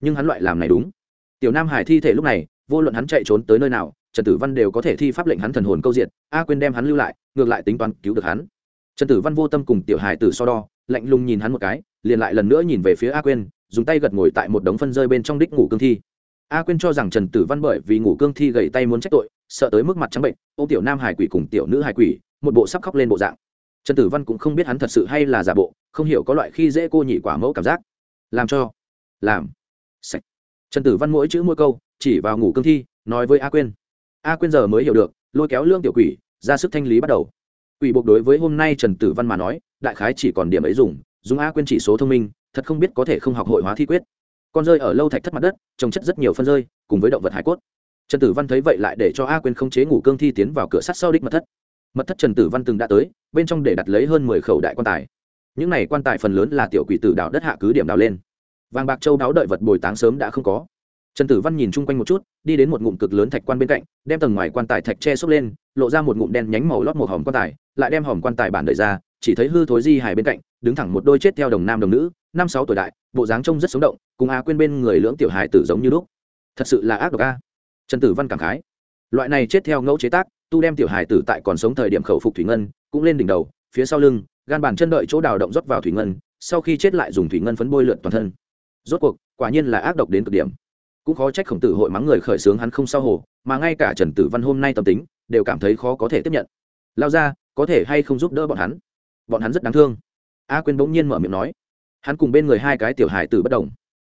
Nhưng hắn loại làm này đúng. Tiểu nam hải thi thể lúc này vô luận hắn chạy trốn tới nơi nào trần tử văn đều có thể thi pháp lệnh hắn thần hồn câu diện a Quyên đem hắn lưu lại ngược lại tính toán cứu được hắn. Trần tử văn vô tâm cùng tiểu hải tử so đo lạnh lùng nhìn hắn một cái liền lại lần nữa nhìn về phía a Quyên, dùng tay gật ngồi tại một đống phân rơi bên trong đích ngủ cương thi. A Quyên cho rằng trần tử văn bởi vì ngủ cương thi gầy tay muốn trách tội sợ tới mức mặt trắng bệnh ô tiểu nam hải quỷ cùng tiểu nữ hải quỷ một bộ sắp khóc lên bộ dạng. Trần tử văn cũng không biết hắn thật sự hay là giả bộ, không hiểu có loại khi dễ cô nhị quả mẫu cảm giác. Làm cho, làm, sạch. Trần tử văn mỗi chữ mỗi câu, chỉ vào ngủ cương thi, nói với a quyên. A quyên giờ mới hiểu được, lôi kéo lương tiểu quỷ, ra sức thanh lý bắt đầu. Quỷ buộc đối với hôm nay trần tử văn mà nói, đại khái chỉ còn điểm ấy dùng dùng a quyên chỉ số thông minh, thật không biết có thể không học hội hóa thi quyết. Con rơi ở lâu thạch thất mặt đất, trồng chất rất nhiều phân rơi, cùng với động vật hải cốt. Trần tử văn thấy vậy lại để cho a quyên không chế ngủ cương thi tiến vào cửa sắt sau đích mật thất mật thất trần tử văn từng đã tới, bên trong để đặt lấy hơn mười khẩu đại quan tài. Những này quan tài phần lớn là tiểu quỷ tử đào đất hạ cứ điểm đào lên. Vàng bạc châu đáo đợi vật bồi táng sớm đã không có. Trần tử văn nhìn chung quanh một chút, đi đến một ngụm cực lớn thạch quan bên cạnh, đem tầng ngoài quan tài thạch che xốc lên, lộ ra một ngụm đen nhánh màu lót một hòm quan tài, lại đem hòm quan tài bản đợi ra, chỉ thấy hư thối di hài bên cạnh, đứng thẳng một đôi chết theo đồng nam đồng nữ, năm sáu tuổi đại, bộ dáng trông rất sống động, cùng a quên bên người lưỡng tiểu hài tử giống như lúc. Thật sự là ác độc a. Trần tử văn cảm khái. Loại này chết theo ngẫu chế tác tu đem tiểu hài tử tại còn sống thời điểm khẩu phục thủy ngân, cũng lên đỉnh đầu, phía sau lưng, gan bàn chân đợi chỗ đào động rót vào thủy ngân, sau khi chết lại dùng thủy ngân phấn bôi lượn toàn thân. Rốt cuộc, quả nhiên là ác độc đến cực điểm. Cũng khó trách khổng tử hội mắng người khởi xướng hắn không sao hồ, mà ngay cả trần tử văn hôm nay tâm tính, đều cảm thấy khó có thể tiếp nhận. Lao ra, có thể hay không giúp đỡ bọn hắn? Bọn hắn rất đáng thương. A quyên bỗng nhiên mở miệng nói. Hắn cùng bên người hai cái tiểu hài tử bất đồng.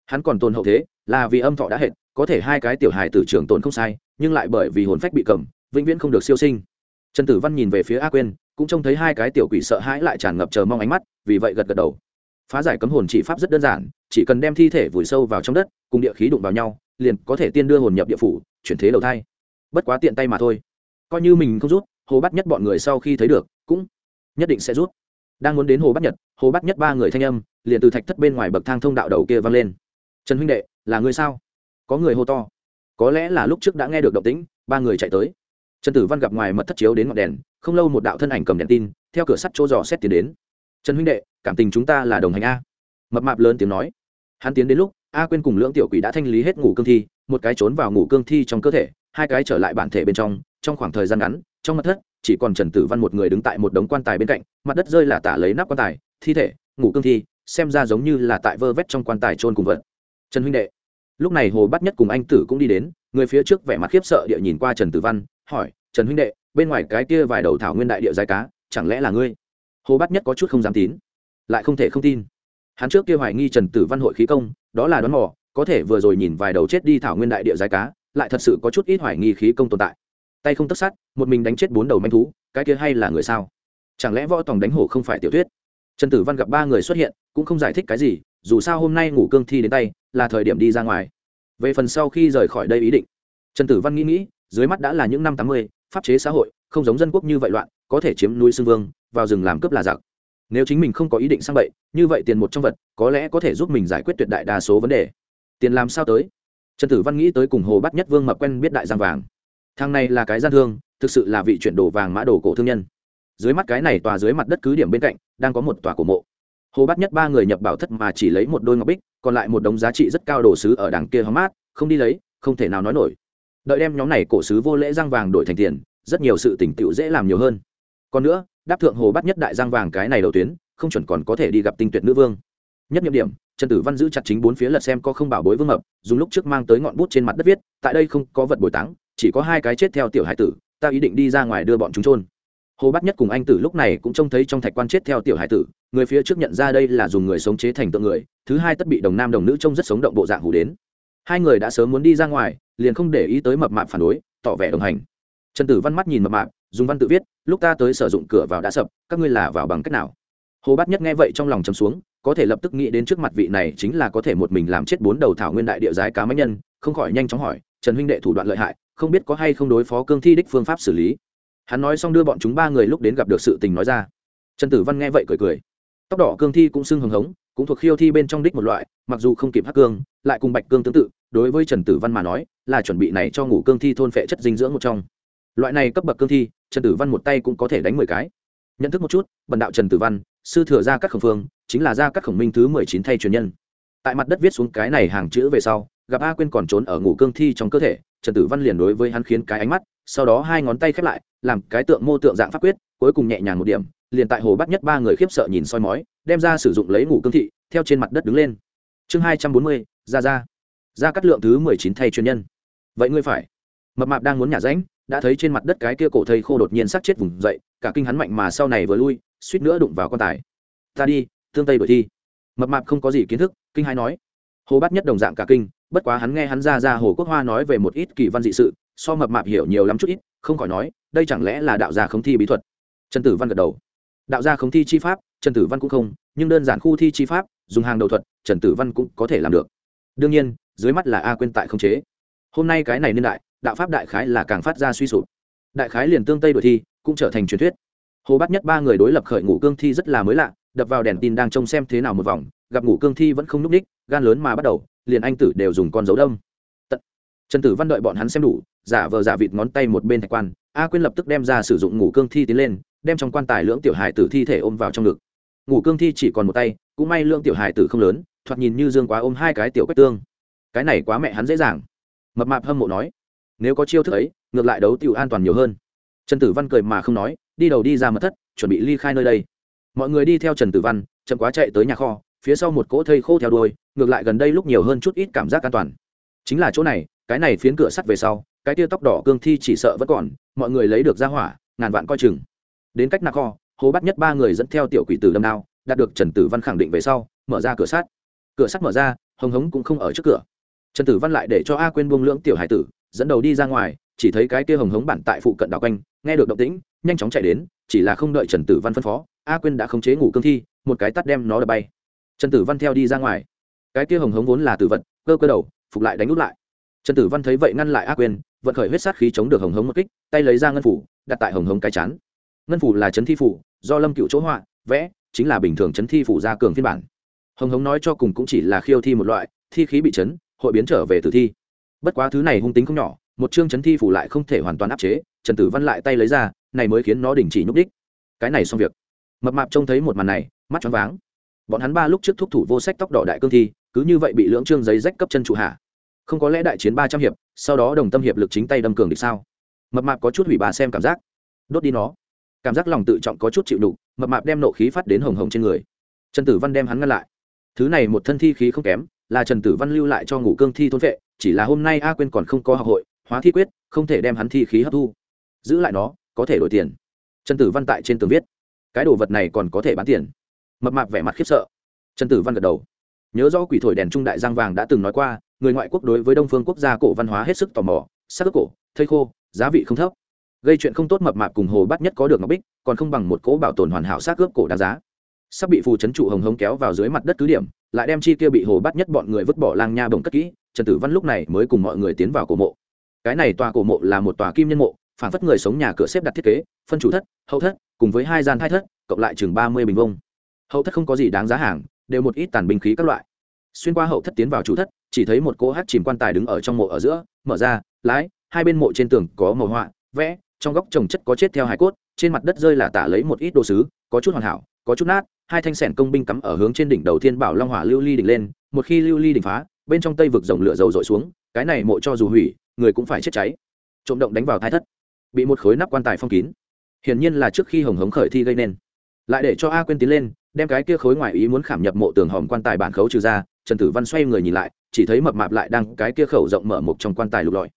Hắn còn tồn hậu thế, là vì âm thọ đã hệt, có thể hai cái tiểu hài tử trưởng tồn không sai, nhưng lại bởi vì hồn phách bị cầm vĩnh viễn không được siêu sinh. Trần tử văn nhìn về phía a quyên, cũng trông thấy hai cái tiểu quỷ sợ hãi lại tràn ngập chờ mong ánh mắt, vì vậy gật gật đầu. Phá giải cấm hồn chỉ pháp rất đơn giản, chỉ cần đem thi thể vùi sâu vào trong đất, cùng địa khí đụng vào nhau, liền có thể tiên đưa hồn nhập địa phủ, chuyển thế đầu thai. Bất quá tiện tay mà thôi. Coi như mình không rút, hồ bắt nhất bọn người sau khi thấy được, cũng nhất định sẽ rút. Đang muốn đến hồ bắt nhật hồ bắt nhất ba người thanh âm, liền từ thạch thất bên ngoài bậc thang thông đạo đầu kia vang lên. Trần huynh đệ, là người sao? Có người hô to. Có lẽ là lúc trước đã nghe được động tĩnh, ba người chạy tới trần tử văn gặp ngoài mật thất chiếu đến ngọn đèn, không lâu một đạo thân ảnh cầm đèn tin, theo cửa sắt chỗ dò xét tiến đến. Trần huynh đệ, cảm tình chúng ta là đồng hành a. Mập mạp lớn tiếng nói. Hắn tiến đến lúc, a quên cùng lưỡng tiểu quỷ đã thanh lý hết ngủ cương thi, một cái trốn vào ngủ cương thi trong cơ thể, hai cái trở lại bản thể bên trong trong khoảng thời gian ngắn, trong mặt thất, chỉ còn trần tử văn một người đứng tại một đống quan tài bên cạnh, mặt đất rơi là tả lấy nắp quan tài, thi thể, ngủ cương thi, xem ra giống như là tại vơ vét trong quan tài trôn cùng vật. Trần huynh đệ. Lúc này hồ bắt nhất cùng anh tử cũng đi đến, người phía trước vẻ mặt khiếp sợ địa nhìn qua trần tử văn hỏi, trần huynh đệ, bên ngoài cái kia vài đầu thảo nguyên đại địa dài cá, chẳng lẽ là ngươi? Hồ Bát nhất có chút không dám tín, lại không thể không tin. Hắn trước kia hoài nghi trần tử văn hội khí công, đó là đoán mò, có thể vừa rồi nhìn vài đầu chết đi thảo nguyên đại địa dài cá, lại thật sự có chút ít hoài nghi khí công tồn tại. Tay không tất sát, một mình đánh chết bốn đầu manh thú, cái kia hay là người sao? Chẳng lẽ võ tòng đánh hổ không phải tiểu thuyết? Trần tử văn gặp ba người xuất hiện, cũng không giải thích cái gì, dù sao hôm nay ngủ cương thi đến tay, là thời điểm đi ra ngoài. Về phần sau khi rời khỏi đây ý định, trần tử văn nghĩ nghĩ dưới mắt đã là những năm tám mươi, pháp chế xã hội, không giống dân quốc như vậy loạn, có thể chiếm núi xương vương, vào rừng làm cướp là giặc. Nếu chính mình không có ý định sang bậy, như vậy tiền một trong vật, có lẽ có thể giúp mình giải quyết tuyệt đại đa số vấn đề. Tiền làm sao tới? Trần tử văn nghĩ tới cùng hồ bắt nhất vương mập quen biết đại giang vàng. Thằng này là cái gian thương, thực sự là vị chuyển đồ vàng mã đồ cổ thương nhân. Dưới mắt cái này tòa dưới mặt đất cứ điểm bên cạnh, đang có một tòa cổ mộ. Hồ bắt nhất ba người nhập bảo thất mà chỉ lấy một đôi ngọc bích, còn lại một đống giá trị rất cao đồ sứ ở đằng kia hóm mát, không đi lấy, không thể nào nói nổi đợi đem nhóm này cổ sứ vô lễ răng vàng đổi thành tiền, rất nhiều sự tỉnh tựu dễ làm nhiều hơn. Còn nữa, đáp thượng hồ bắt nhất đại giang vàng cái này đầu tuyến, không chuẩn còn có thể đi gặp tinh tuyệt nữ vương. Nhất nhiệm điểm, trần tử văn giữ chặt chính bốn phía lật xem có không bảo bối vương mập, dùng lúc trước mang tới ngọn bút trên mặt đất viết, tại đây không có vật bồi táng, chỉ có hai cái chết theo tiểu hải tử, ta ý định đi ra ngoài đưa bọn chúng trôn hồ bắt nhất cùng anh tử lúc này cũng trông thấy trong thạch quan chết theo tiểu hải tử, người phía trước nhận ra đây là dùng người sống chế thành tượng người, thứ hai tất bị đồng nam đồng nữ trông rất sống động bộ dạng hủ đến hai người đã sớm muốn đi ra ngoài, liền không để ý tới mập mạp phản đối, tỏ vẻ đồng hành. Trần tử văn mắt nhìn mập mạp, dùng văn tự viết, lúc ta tới sử dụng cửa vào đã sập, các ngươi là vào bằng cách nào? Hồ bát nhất nghe vậy trong lòng chấm xuống, có thể lập tức nghĩ đến trước mặt vị này chính là có thể một mình làm chết bốn đầu thảo nguyên đại địa giái cá máy nhân, không khỏi nhanh chóng hỏi, trần huynh đệ thủ đoạn lợi hại, không biết có hay không đối phó cương thi đích phương pháp xử lý? Hắn nói xong đưa bọn chúng ba người lúc đến gặp được sự tình nói ra. Trần tử văn nghe vậy cười cười. Tóc đỏ cương thi cũng sưng hồng hống cũng thuộc khiêu thi bên trong đích một loại, mặc dù không kịp hắc cương, lại cùng bạch cương tương tự, đối với trần tử văn mà nói, là chuẩn bị này cho ngủ cương thi thôn phệ chất dinh dưỡng một trong. Loại này cấp bậc cương thi, trần tử văn một tay cũng có thể đánh mười cái. Nhận thức một chút, bần đạo trần tử văn, sư thừa ra các khổng phương, chính là ra các khổng minh thứ mười chín thay truyền nhân. Tại mặt đất viết xuống cái này hàng chữ về sau, gặp a quên còn trốn ở ngủ cương thi trong cơ thể, trần tử văn liền đối với hắn khiến cái ánh mắt, sau đó hai ngón tay khép lại, làm cái tượng mô tượng dạng pháp quyết, cuối cùng nhẹ nhàng một điểm liền tại hồ bắt nhất ba người khiếp sợ nhìn soi mói, đem ra sử dụng lấy ngủ cương thị, theo trên mặt đất đứng lên. Chương hai trăm bốn mươi, ra ra. Ra cắt lượng thứ mười chín thay chuyên nhân. Vậy ngươi phải. Mập mạp đang muốn nhả ránh, đã thấy trên mặt đất cái kia cổ thầy khô đột nhiên sát chết vùng dậy, cả kinh hắn mạnh mà sau này vừa lui, suýt nữa đụng vào quan tài. Ta đi, tương tây đổi thi. Mập mạp không có gì kiến thức, kinh hai nói. Hồ bắt nhất đồng dạng cả kinh, bất quá hắn nghe hắn ra ra hồ quốc hoa nói về một ít kỳ văn dị sự, so mập mạp hiểu nhiều lắm chút ít, không khỏi nói, đây chẳng lẽ là đạo gia khống thi bí thuật? Trần tử văn gật đầu đạo gia khống thi chi pháp, trần tử văn cũng không, nhưng đơn giản khu thi chi pháp, dùng hàng đầu thuật, trần tử văn cũng có thể làm được. Đương nhiên, dưới mắt là a quên tại không chế. Hôm nay cái này niên đại, đạo pháp đại khái là càng phát ra suy sụp. Đại khái liền tương tây đổi thi, cũng trở thành truyền thuyết. Hồ bắt nhất ba người đối lập khởi ngủ cương thi rất là mới lạ, đập vào đèn tin đang trông xem thế nào một vòng, gặp ngủ cương thi vẫn không núp ních, gan lớn mà bắt đầu, liền anh tử đều dùng con dấu đông Tận. trần tử văn đợi bọn hắn xem đủ, giả vờ giả vịt ngón tay một bên thạch quan, a quyên lập tức đem ra sử dụng ngủ cương thi tiến lên đem trong quan tài lưỡng tiểu hài tử thi thể ôm vào trong ngực. Ngủ cương thi chỉ còn một tay, cũng may lưỡng tiểu hài tử không lớn, thoạt nhìn như dương quá ôm hai cái tiểu quách tương. Cái này quá mẹ hắn dễ dàng. Mập mạp hâm mộ nói, nếu có chiêu thức ấy, ngược lại đấu tiểu an toàn nhiều hơn. Trần tử văn cười mà không nói, đi đầu đi ra mật thất, chuẩn bị ly khai nơi đây. Mọi người đi theo trần tử văn, chậm quá chạy tới nhà kho, phía sau một cỗ thây khô theo đuôi, ngược lại gần đây lúc nhiều hơn chút ít cảm giác an toàn. Chính là chỗ này, cái này phiến cửa sắt về sau, cái tia tóc đỏ cương thi chỉ sợ vẫn còn, mọi người lấy được ra hỏa, ngàn vạn coi chừng đến cách nạc kho, hồ bắt nhất ba người dẫn theo tiểu quỷ tử đâm đao, đạt được trần tử văn khẳng định về sau, mở ra cửa sắt. Cửa sắt mở ra, hồng hống cũng không ở trước cửa. Trần tử văn lại để cho a quên buông lưỡng tiểu hải tử, dẫn đầu đi ra ngoài, chỉ thấy cái kia hồng hống bản tại phụ cận đảo quanh, nghe được động tĩnh, nhanh chóng chạy đến, chỉ là không đợi trần tử văn phân phó, a quyên đã khống chế ngủ cương thi, một cái tắt đem nó đập bay. Trần tử văn theo đi ra ngoài. Cái kia hồng hống vốn là tử vật, cơ cơ đầu, phục lại đánh út lại. Trần tử văn thấy vậy ngăn lại a quyên, vận khởi huyết sát khí chống được hồng hống một kích, tay lấy ra ngân phủ, đặt tại hồng hống cái chán ngân phủ là chấn thi phủ, do lâm cựu chỗ họa, vẽ, chính là bình thường chấn thi phủ ra cường phiên bản. Hồng hống nói cho cùng cũng chỉ là khiêu thi một loại, thi khí bị chấn, hội biến trở về tử thi. Bất quá thứ này hung tính không nhỏ, một chương chấn thi phủ lại không thể hoàn toàn áp chế, trần tử văn lại tay lấy ra, này mới khiến nó đình chỉ nhúc đích cái này xong việc. Mập mạp trông thấy một màn này, mắt choáng váng. Bọn hắn ba lúc trước thúc thủ vô sách tóc đỏ đại cương thi, cứ như vậy bị lưỡng trương giấy rách cấp chân trụ hạ. Không có lẽ đại chiến ba trăm hiệp, sau đó đồng tâm hiệp lực chính tay đâm cường địch sao? Mập mạp có chút hủy bà xem cảm giác. Đốt đi nó cảm giác lòng tự trọng có chút chịu đục, mập mạp đem nộ khí phát đến hồng hồng trên người. Trần tử văn đem hắn ngăn lại. Thứ này một thân thi khí không kém, là trần tử văn lưu lại cho ngủ cương thi thôn vệ, chỉ là hôm nay a quên còn không có học hội, hóa thi quyết, không thể đem hắn thi khí hấp thu. Giữ lại nó, có thể đổi tiền. Trần tử văn tại trên tường viết, cái đồ vật này còn có thể bán tiền. Mập mạp vẻ mặt khiếp sợ. Trần tử văn gật đầu. Nhớ rõ quỷ thổi đèn trung đại giang vàng đã từng nói qua, người ngoại quốc đối với đông phương quốc gia cổ văn hóa hết sức tò mò, sắc cổ, thây khô, giá vị không thấp gây chuyện không tốt mập mạp cùng hồ bắt nhất có được ngọc bích, còn không bằng một cỗ bảo tồn hoàn hảo xác ướp cổ đáng giá. Sắp bị phù trấn trụ hồng hống kéo vào dưới mặt đất cứ điểm, lại đem chi kia bị hồ bắt nhất bọn người vứt bỏ lang nha bồng cất kỹ, trần tử văn lúc này mới cùng mọi người tiến vào cổ mộ. Cái này tòa cổ mộ là một tòa kim nhân mộ phản phất người sống nhà cửa xếp đặt thiết kế, phân chủ thất, hậu thất, cùng với hai gian thai thất, cộng lại chừng ba mươi bình vông. Hậu thất không có gì đáng giá hàng, đều một ít tàn binh khí các loại. Xuyên qua hậu thất tiến vào chủ thất, chỉ thấy một cỗ hát chìm quan tài đứng ở trong mộ ở giữa, mở ra, lái, hai bên mộ trên tường có màu họa, vẽ trong góc trồng chất có chết theo hải cốt, trên mặt đất rơi là tả lấy một ít đồ sứ, có chút hoàn hảo, có chút nát, hai thanh sẻn công binh cắm ở hướng trên đỉnh đầu thiên bảo long hỏa lưu ly đỉnh lên, một khi lưu ly đỉnh phá, bên trong tây vực dòng lửa dầu dội xuống, cái này mộ cho dù hủy, người cũng phải chết cháy. Trộm động đánh vào thái thất, bị một khối nắp quan tài phong kín. Hiển nhiên là trước khi hồng hống khởi thi gây nên. Lại để cho a quên tiến lên, đem cái kia khối ngoài ý muốn khảm nhập mộ tường hòm quan tài bản khấu trừ ra, trần tử văn xoay người nhìn lại, chỉ thấy mập mạp lại đang cái kia khẩu rộng mở một trong quan tài lục lọi.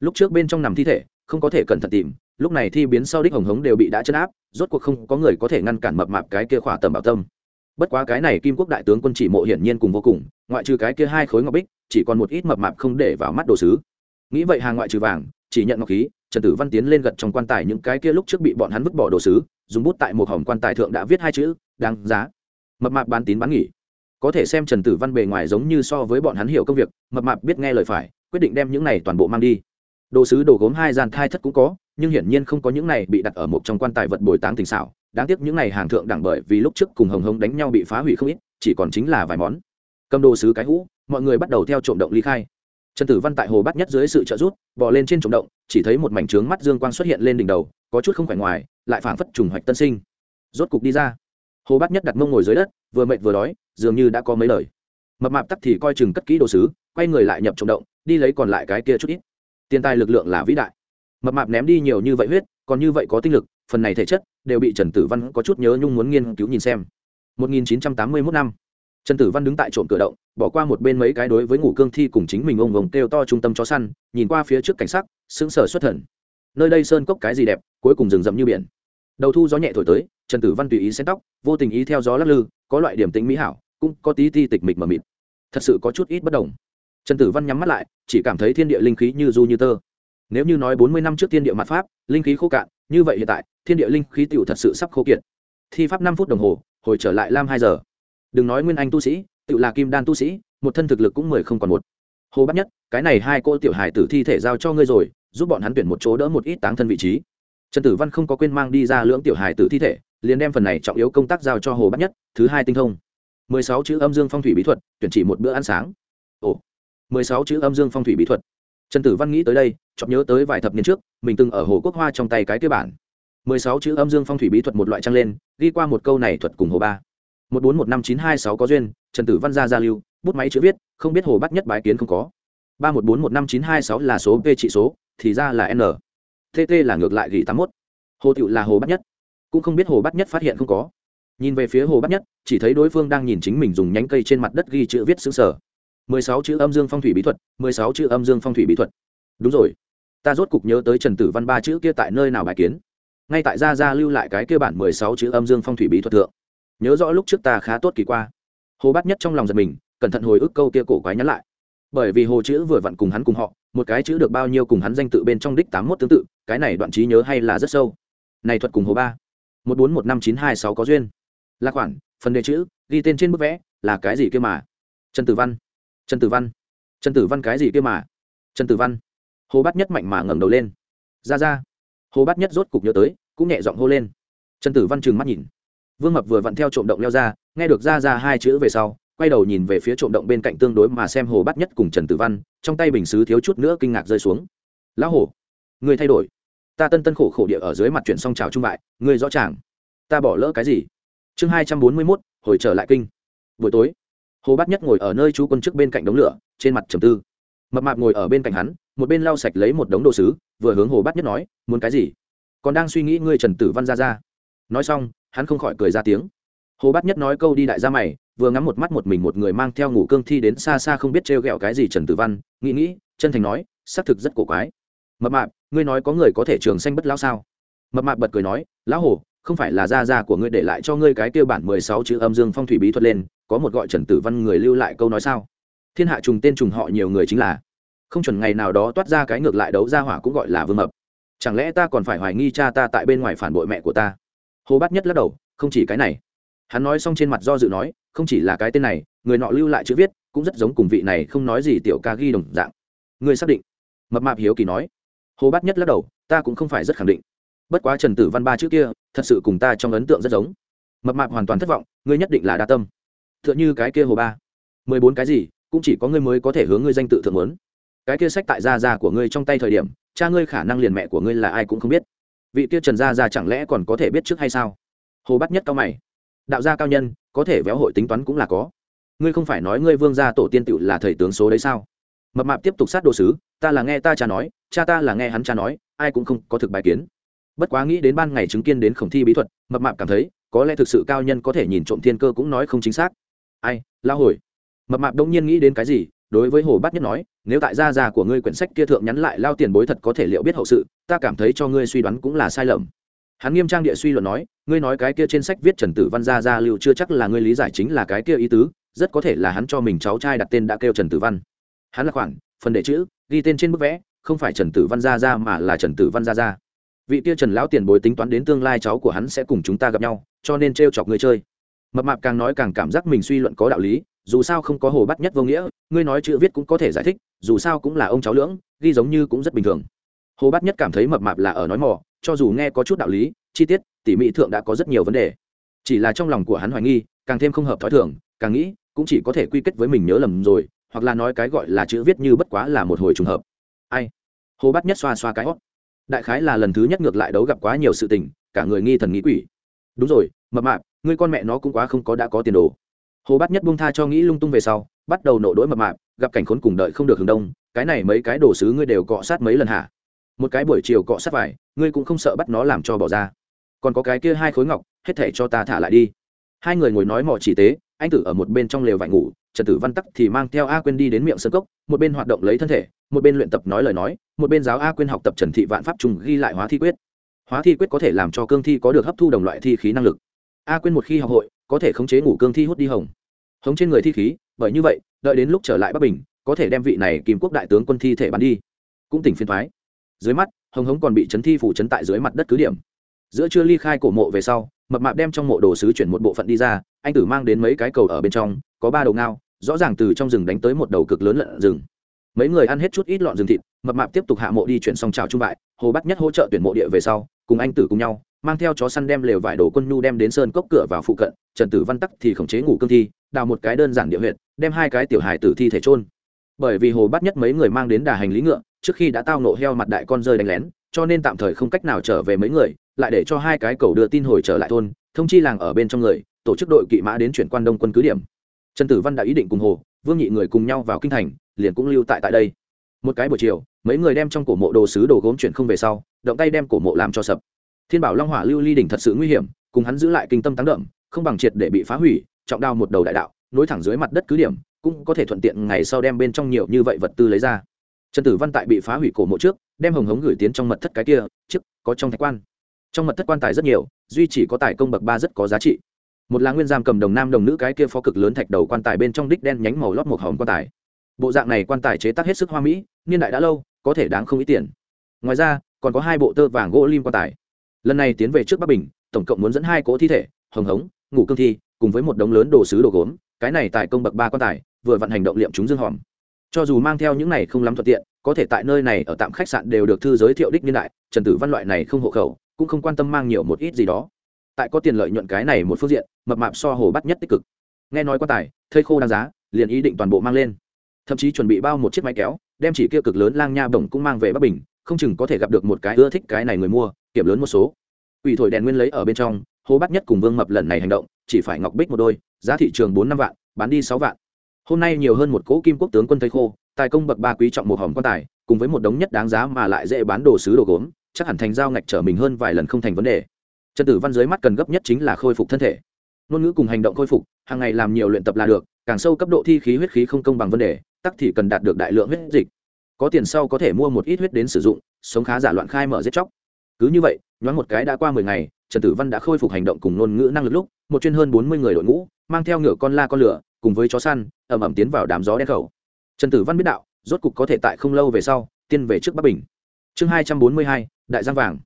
Lúc trước bên trong nằm thi thể, không có thể cẩn thận tìm lúc này thi biến sau đích hồng hống đều bị đã chấn áp, rốt cuộc không có người có thể ngăn cản mập mạp cái kia khỏa tầm bảo tâm. Bất quá cái này kim quốc đại tướng quân chỉ mộ hiển nhiên cùng vô cùng, ngoại trừ cái kia hai khối ngọc bích, chỉ còn một ít mập mạp không để vào mắt đồ sứ. Nghĩ vậy hàng ngoại trừ vàng, chỉ nhận ngọc khí, trần tử văn tiến lên gật trong quan tài những cái kia lúc trước bị bọn hắn vứt bỏ đồ sứ, dùng bút tại một hòm quan tài thượng đã viết hai chữ, đáng giá. Mập mạp bán tín bán nghỉ. Có thể xem trần tử văn bề ngoài giống như so với bọn hắn hiểu công việc, mập mạp biết nghe lời phải, quyết định đem những này toàn bộ mang đi. Đồ sứ đồ gốm hai gian thai thất cũng có nhưng hiển nhiên không có những này bị đặt ở một trong quan tài vật bồi táng tình xảo. Đáng tiếc những này hàng thượng đẳng bởi vì lúc trước cùng hồng hồng đánh nhau bị phá hủy không ít, chỉ còn chính là vài món. Cầm đồ sứ cái hũ, mọi người bắt đầu theo trộm động ly khai. Trần tử văn tại hồ bắt nhất dưới sự trợ giúp, bò lên trên trộm động, chỉ thấy một mảnh trướng mắt dương quang xuất hiện lên đỉnh đầu, có chút không khỏe ngoài, lại phảng phất trùng hoạch tân sinh. Rốt cục đi ra. Hồ bắt nhất đặt mông ngồi dưới đất, vừa mệt vừa đói, dường như đã có mấy lời. Mập mạp tắc thì coi chừng cất kỹ đồ sứ, quay người lại nhập trộm động, đi lấy còn lại cái kia chút ít. Tiền tài lực lượng là vĩ đại mập mạp ném đi nhiều như vậy huyết, còn như vậy có tinh lực, phần này thể chất đều bị trần tử văn có chút nhớ nhung muốn nghiên cứu nhìn xem. 1981 năm, trần tử văn đứng tại trộm cửa động, bỏ qua một bên mấy cái đối với ngủ cương thi cùng chính mình ông ông kêu to trung tâm chó săn, nhìn qua phía trước cảnh sắc, sững sờ xuất thần. Nơi đây sơn cốc cái gì đẹp, cuối cùng rừng rậm như biển. Đầu thu gió nhẹ thổi tới, trần tử văn tùy ý xén tóc, vô tình ý theo gió lắc lư, có loại điểm tính mỹ hảo, cũng có tí ti tịch mịch mờ mịt. Thật sự có chút ít bất đồng. Trần tử văn nhắm mắt lại, chỉ cảm thấy thiên địa linh khí như du như tơ nếu như nói bốn mươi năm trước thiên địa mặt pháp, linh khí khô cạn, như vậy hiện tại, thiên địa linh khí tựu thật sự sắp khô kiệt. Thi pháp năm phút đồng hồ, hồi trở lại lam hai giờ. Đừng nói nguyên anh tu sĩ, tự là kim đan tu sĩ, một thân thực lực cũng mười không còn một. Hồ bắt nhất, cái này hai cô tiểu hài tử thi thể giao cho ngươi rồi, giúp bọn hắn tuyển một chỗ đỡ một ít táng thân vị trí. Trần tử văn không có quên mang đi ra lưỡng tiểu hài tử thi thể, liền đem phần này trọng yếu công tác giao cho hồ bắt nhất, thứ hai tinh thông. mười sáu chữ âm dương phong thủy bí thuật, tuyển chỉ một bữa ăn sáng. Ồ, mười sáu chữ âm dương phong thủy bí thuật. Trần tử văn nghĩ tới đây chọn nhớ tới vài thập niên trước, mình từng ở hồ quốc hoa trong tay cái kế bản. mười sáu chữ âm dương phong thủy bí thuật một loại trăng lên, ghi qua một câu này thuật cùng hồ ba. một bốn một năm chín hai sáu có duyên, trần tử văn gia gia lưu, bút máy chữ viết, không biết hồ bắt nhất bái kiến không có. ba một bốn một năm chín hai sáu là số p trị số, thì ra là n. Tt là ngược lại gỉ tám mốt. Hồ tựu là hồ bắt nhất. Cũng không biết hồ bắt nhất phát hiện không có. Nhìn về phía hồ bắt nhất, chỉ thấy đối phương đang nhìn chính mình dùng nhánh cây trên mặt đất ghi chữ viết xứng sở. mười sáu chữ âm dương phong thủy bí thuật, mười sáu chữ âm dương phong thủy bí thuật đúng rồi. Ta rốt cục nhớ tới trần tử văn ba chữ kia tại nơi nào bài kiến. Ngay tại gia gia lưu lại cái kia bản mười sáu chữ âm dương phong thủy bí thuật thượng. Nhớ rõ lúc trước ta khá tốt kỳ qua. Hồ bát nhất trong lòng giật mình, cẩn thận hồi ức câu kia cổ quái nhắn lại. Bởi vì hồ chữ vừa vặn cùng hắn cùng họ, một cái chữ được bao nhiêu cùng hắn danh tự bên trong đích tám mốt tương tự, cái này đoạn trí nhớ hay là rất sâu. Này thuật cùng hồ ba. Một bốn một năm chín hai sáu có duyên. Là khoản, phần đề chữ, ghi tên trên bức vẽ, là cái gì kia mà? Trần tử văn. Trần tử văn. Trần tử văn cái gì kia mà? Trần tử văn hồ bát nhất mạnh mà ngẩng đầu lên. Ra ra. Hồ bát nhất rốt cục nhớ tới, cũng nhẹ giọng hô lên. Trần tử văn trừng mắt nhìn. Vương mập vừa vặn theo trộm động leo ra, nghe được ra ra hai chữ về sau, quay đầu nhìn về phía trộm động bên cạnh tương đối mà xem hồ bát nhất cùng trần tử văn, trong tay bình xứ thiếu chút nữa kinh ngạc rơi xuống. Lão hồ người thay đổi. Ta tân tân khổ khổ địa ở dưới mặt chuyển song trào trung bại, người rõ ràng ta bỏ lỡ cái gì? Chương hai trăm bốn mươi mốt, hồi trở lại kinh. Buổi tối hồ bát nhất ngồi ở nơi chú quân trước bên cạnh đống lửa, trên mặt trầm tư. Mập mạp ngồi ở bên cạnh hắn một bên lau sạch lấy một đống đồ sứ, vừa hướng hồ bát nhất nói, muốn cái gì? Còn đang suy nghĩ ngươi trần tử văn ra ra. Nói xong, hắn không khỏi cười ra tiếng. Hồ bát nhất nói câu đi đại gia mày, vừa ngắm một mắt một mình một người mang theo ngủ cương thi đến xa xa không biết trêu ghẹo cái gì trần tử văn, nghĩ nghĩ, chân thành nói, xác thực rất cổ quái. Mập mạp, ngươi nói có người có thể trường sanh bất lão sao? Mập mạp bật cười nói, lão hồ, không phải là gia gia của ngươi để lại cho ngươi cái tiêu bản mười sáu chữ âm dương phong thủy bí thuật lên, có một gọi trần tử văn người lưu lại câu nói sao? Thiên hạ trùng tên trùng họ nhiều người chính là không chuẩn ngày nào đó toát ra cái ngược lại đấu ra hỏa cũng gọi là vương mập. Chẳng lẽ ta còn phải hoài nghi cha ta tại bên ngoài phản bội mẹ của ta? Hồ bát nhất lắc đầu, không chỉ cái này. Hắn nói xong trên mặt do dự nói, không chỉ là cái tên này, người nọ lưu lại chữ viết, cũng rất giống cùng vị này không nói gì tiểu ca ghi đồng dạng. Người xác định? Mập mạp hiếu kỳ nói. Hồ bát nhất lắc đầu, ta cũng không phải rất khẳng định. Bất quá trần tử văn ba chữ kia, thật sự cùng ta trong ấn tượng rất giống. Mập mạp hoàn toàn thất vọng, ngươi nhất định là đa tâm. T h ư ợ n h ư cái kia hồ ba. Mười bốn cái gì, cũng chỉ có ngươi mới có thể hướng ngươi danh tự thượng muốn cái kia sách tại gia gia của ngươi trong tay thời điểm, cha ngươi khả năng liền mẹ của ngươi là ai cũng không biết. Vị kia trần gia gia chẳng lẽ còn có thể biết trước hay sao? Hồ bắt nhất cao mày. Đạo gia cao nhân, có thể véo hội tính toán cũng là có. Ngươi không phải nói ngươi vương gia tổ tiên tựu là thầy tướng số đấy sao? Mập mạp tiếp tục sát đồ sứ, ta là nghe ta cha nói, cha ta là nghe hắn cha nói, ai cũng không có thực bài kiến. Bất quá nghĩ đến ban ngày chứng kiến đến khổng thi bí thuật, mập mạp cảm thấy, có lẽ thực sự cao nhân có thể nhìn trộm thiên cơ cũng nói không chính xác. Ai lao hồi. Mập mạp đông nhiên nghĩ đến cái gì đối với hồ bát nhất nói, nếu tại gia già của ngươi quyển sách kia thượng nhắn lại lao tiền bối thật có thể liệu biết hậu sự, ta cảm thấy cho ngươi suy đoán cũng là sai lầm. Hắn nghiêm trang địa suy luận nói, ngươi nói cái kia trên sách viết trần tử văn gia gia lưu chưa chắc là ngươi lý giải chính là cái kia ý tứ, rất có thể là hắn cho mình cháu trai đặt tên đã kêu trần tử văn. Hắn là khoản, phần đệ chữ, ghi tên trên bức vẽ, không phải trần tử văn gia gia mà là trần tử văn gia gia. Vị kia trần lão tiền bối tính toán đến tương lai cháu của hắn sẽ cùng chúng ta gặp nhau, cho nên t chọc người chơi. Mập mạp càng nói càng cảm giác mình suy luận có đạo lý dù sao không có hồ bắt nhất vô nghĩa, ngươi nói chữ viết cũng có thể giải thích, dù sao cũng là ông cháu lưỡng, ghi giống như cũng rất bình thường. Hồ bắt nhất cảm thấy mập mạp là ở nói mò, cho dù nghe có chút đạo lý, chi tiết, tỉ mỹ thượng đã có rất nhiều vấn đề. Chỉ là trong lòng của hắn hoài nghi, càng thêm không hợp thói thường, càng nghĩ, cũng chỉ có thể quy kết với mình nhớ lầm rồi, hoặc là nói cái gọi là chữ viết như bất quá là một hồi trùng hợp. Ai? Hồ bắt nhất xoa xoa cái hót. Đại khái là lần thứ nhất ngược lại đấu gặp quá nhiều sự tình, cả người nghi thần nghĩ quỷ. Đúng rồi, mập mạp, ngươi con mẹ nó cũng quá không có đã có tiền đồ hồ bát nhất bung tha cho nghĩ lung tung về sau, bắt đầu nổ đỗi mập mạp, gặp cảnh khốn cùng đợi không được hướng đông, cái này mấy cái đồ sứ ngươi đều cọ sát mấy lần hả? Một cái buổi chiều cọ sát vải ngươi cũng không sợ bắt nó làm cho bỏ ra. Còn có cái kia hai khối ngọc, hết thể cho ta thả lại đi. Hai người ngồi nói mò chỉ tế, anh tử ở một bên trong lều vải ngủ, trần tử văn tắc thì mang theo a quên đi đến miệng sân cốc, một bên hoạt động lấy thân thể, một bên luyện tập nói lời nói, một bên giáo a quên học tập trần thị vạn pháp trùng ghi lại hóa thi quyết. Hóa thi quyết có thể làm cho cương thi có được hấp thu đồng loại thi khí năng lực. A quên một khi học hội có thể khống chế ngủ cương thi hút đi hồng. Hống trên người thi khí, bởi như vậy, đợi đến lúc trở lại bắc bình, có thể đem vị này kim quốc đại tướng quân thi thể bắn đi. Cũng tỉnh phiên thoái dưới mắt, hồng hống còn bị chấn thi phủ chấn tại dưới mặt đất cứ điểm. Giữa chưa ly khai cổ mộ về sau, mập mạp đem trong mộ đồ sứ chuyển một bộ phận đi ra, anh tử mang đến mấy cái cầu ở bên trong, có ba đầu ngao, rõ ràng từ trong rừng đánh tới một đầu cực lớn lợn rừng. Mấy người ăn hết chút ít lọn rừng thịt, mập mạp tiếp tục hạ mộ đi chuyển xong trào trung bại, hồ bắt nhất hỗ trợ tuyển mộ địa về sau, cùng anh tử cùng nhau, mang theo chó săn đem lều vải đồ quân nhu đem đến sơn cốc cửa vào phụ cận trần tử văn tắc thì khống chế ngủ cương thi, đào một cái đơn giản địa huyện đem hai cái tiểu hài tử thi thể trôn bởi vì hồ bắt nhất mấy người mang đến đà hành lý ngựa, trước khi đã tao nộ heo mặt đại con rơi đánh lén, cho nên tạm thời không cách nào trở về mấy người, lại để cho hai cái cầu đưa tin hồi trở lại thôn, thông chi làng ở bên trong người, tổ chức đội kỵ mã đến chuyển quan đông quân cứ điểm. Trần tử văn đã ý định cùng hồ, vương nhị người cùng nhau vào kinh thành, liền cũng lưu tại tại đây. Một cái buổi chiều, mấy người đem trong cổ mộ đồ sứ đồ gốm chuyển không về sau, động tay đem cổ mộ làm cho sập. Thiên bảo long hỏa lưu ly đỉnh thật sự nguy hiểm, cùng hắn giữ lại kinh tâm tăng đậm không bằng triệt để bị phá hủy, trọng đao một đầu đại đạo, nối thẳng dưới mặt đất cứ điểm, cũng có thể thuận tiện ngày sau đem bên trong nhiều như vậy vật tư lấy ra. Trần tử văn tại bị phá hủy cổ mộ trước, đem hồng hống gửi tiến trong mật thất cái kia, trước, có trong thạch quan. Trong mật thất quan tài rất nhiều, duy chỉ có tài công bậc ba rất có giá trị. Một là nguyên giam cầm đồng nam đồng nữ cái kia phó cực lớn thạch đầu quan tài bên trong đích đen nhánh màu lót một hồng quan tài. Bộ dạng này quan tài chế tác hết sức hoa mỹ, niên đại đã lâu, có thể đáng không ít tiền. Ngoài ra, còn có hai bộ tơ vàng gỗ lim quan tài. Lần này tiến về trước bắc bình, tổng cộng muốn dẫn hai cỗ thi thể, hồng hống ngủ cương thi, cùng với một đống lớn đồ sứ đồ gốm, cái này tại công bậc ba quan tài, vừa vận hành động liệm chúng dương hòm. Cho dù mang theo những này không lắm thuận tiện, có thể tại nơi này ở tạm khách sạn đều được thư giới thiệu đích niên đại, trần tử văn loại này không hộ khẩu, cũng không quan tâm mang nhiều một ít gì đó. Tại có tiền lợi nhuận cái này một phương diện, mập mạp so hồ bắt nhất tích cực. Nghe nói quan tài thây khô đáng giá, liền ý định toàn bộ mang lên. Thậm chí chuẩn bị bao một chiếc máy kéo, đem chỉ kia cực lớn lang nha bổng cũng mang về bắc bình, không chừng có thể gặp được một cái ưa thích cái này người mua, kiểm lớn một số. Ủy thổi đèn nguyên lấy ở bên trong hô bắt nhất cùng vương mập lần này hành động, chỉ phải ngọc bích một đôi, giá thị trường bốn năm vạn, bán đi sáu vạn. Hôm nay nhiều hơn một cỗ kim quốc tướng quân thấy khô, tài công bậc ba quý trọng một hòm quan tài, cùng với một đống nhất đáng giá mà lại dễ bán đồ sứ đồ gốm, chắc hẳn thành giao ngạch trở mình hơn vài lần không thành vấn đề. Trần tử văn dưới mắt cần gấp nhất chính là khôi phục thân thể. Ngôn ngữ cùng hành động khôi phục, hàng ngày làm nhiều luyện tập là được, càng sâu cấp độ thi khí huyết khí không công bằng vấn đề, tắc thì cần đạt được đại lượng huyết dịch. Có tiền sau có thể mua một ít huyết đến sử dụng, sống khá giả loạn khai mở giết chóc. Cứ như vậy, nhoáng một cái đã qua mười ngày trần tử văn đã khôi phục hành động cùng ngôn ngữ năng lực lúc, một chuyên hơn bốn mươi người đội ngũ, mang theo ngựa con la con lửa, cùng với chó săn ẩm ẩm tiến vào đám gió đen khẩu. Trần tử văn biết đạo, rốt cục có thể tại không lâu về sau, tiên về trước bắc bình. Chương hai trăm bốn mươi hai, đại giang vàng.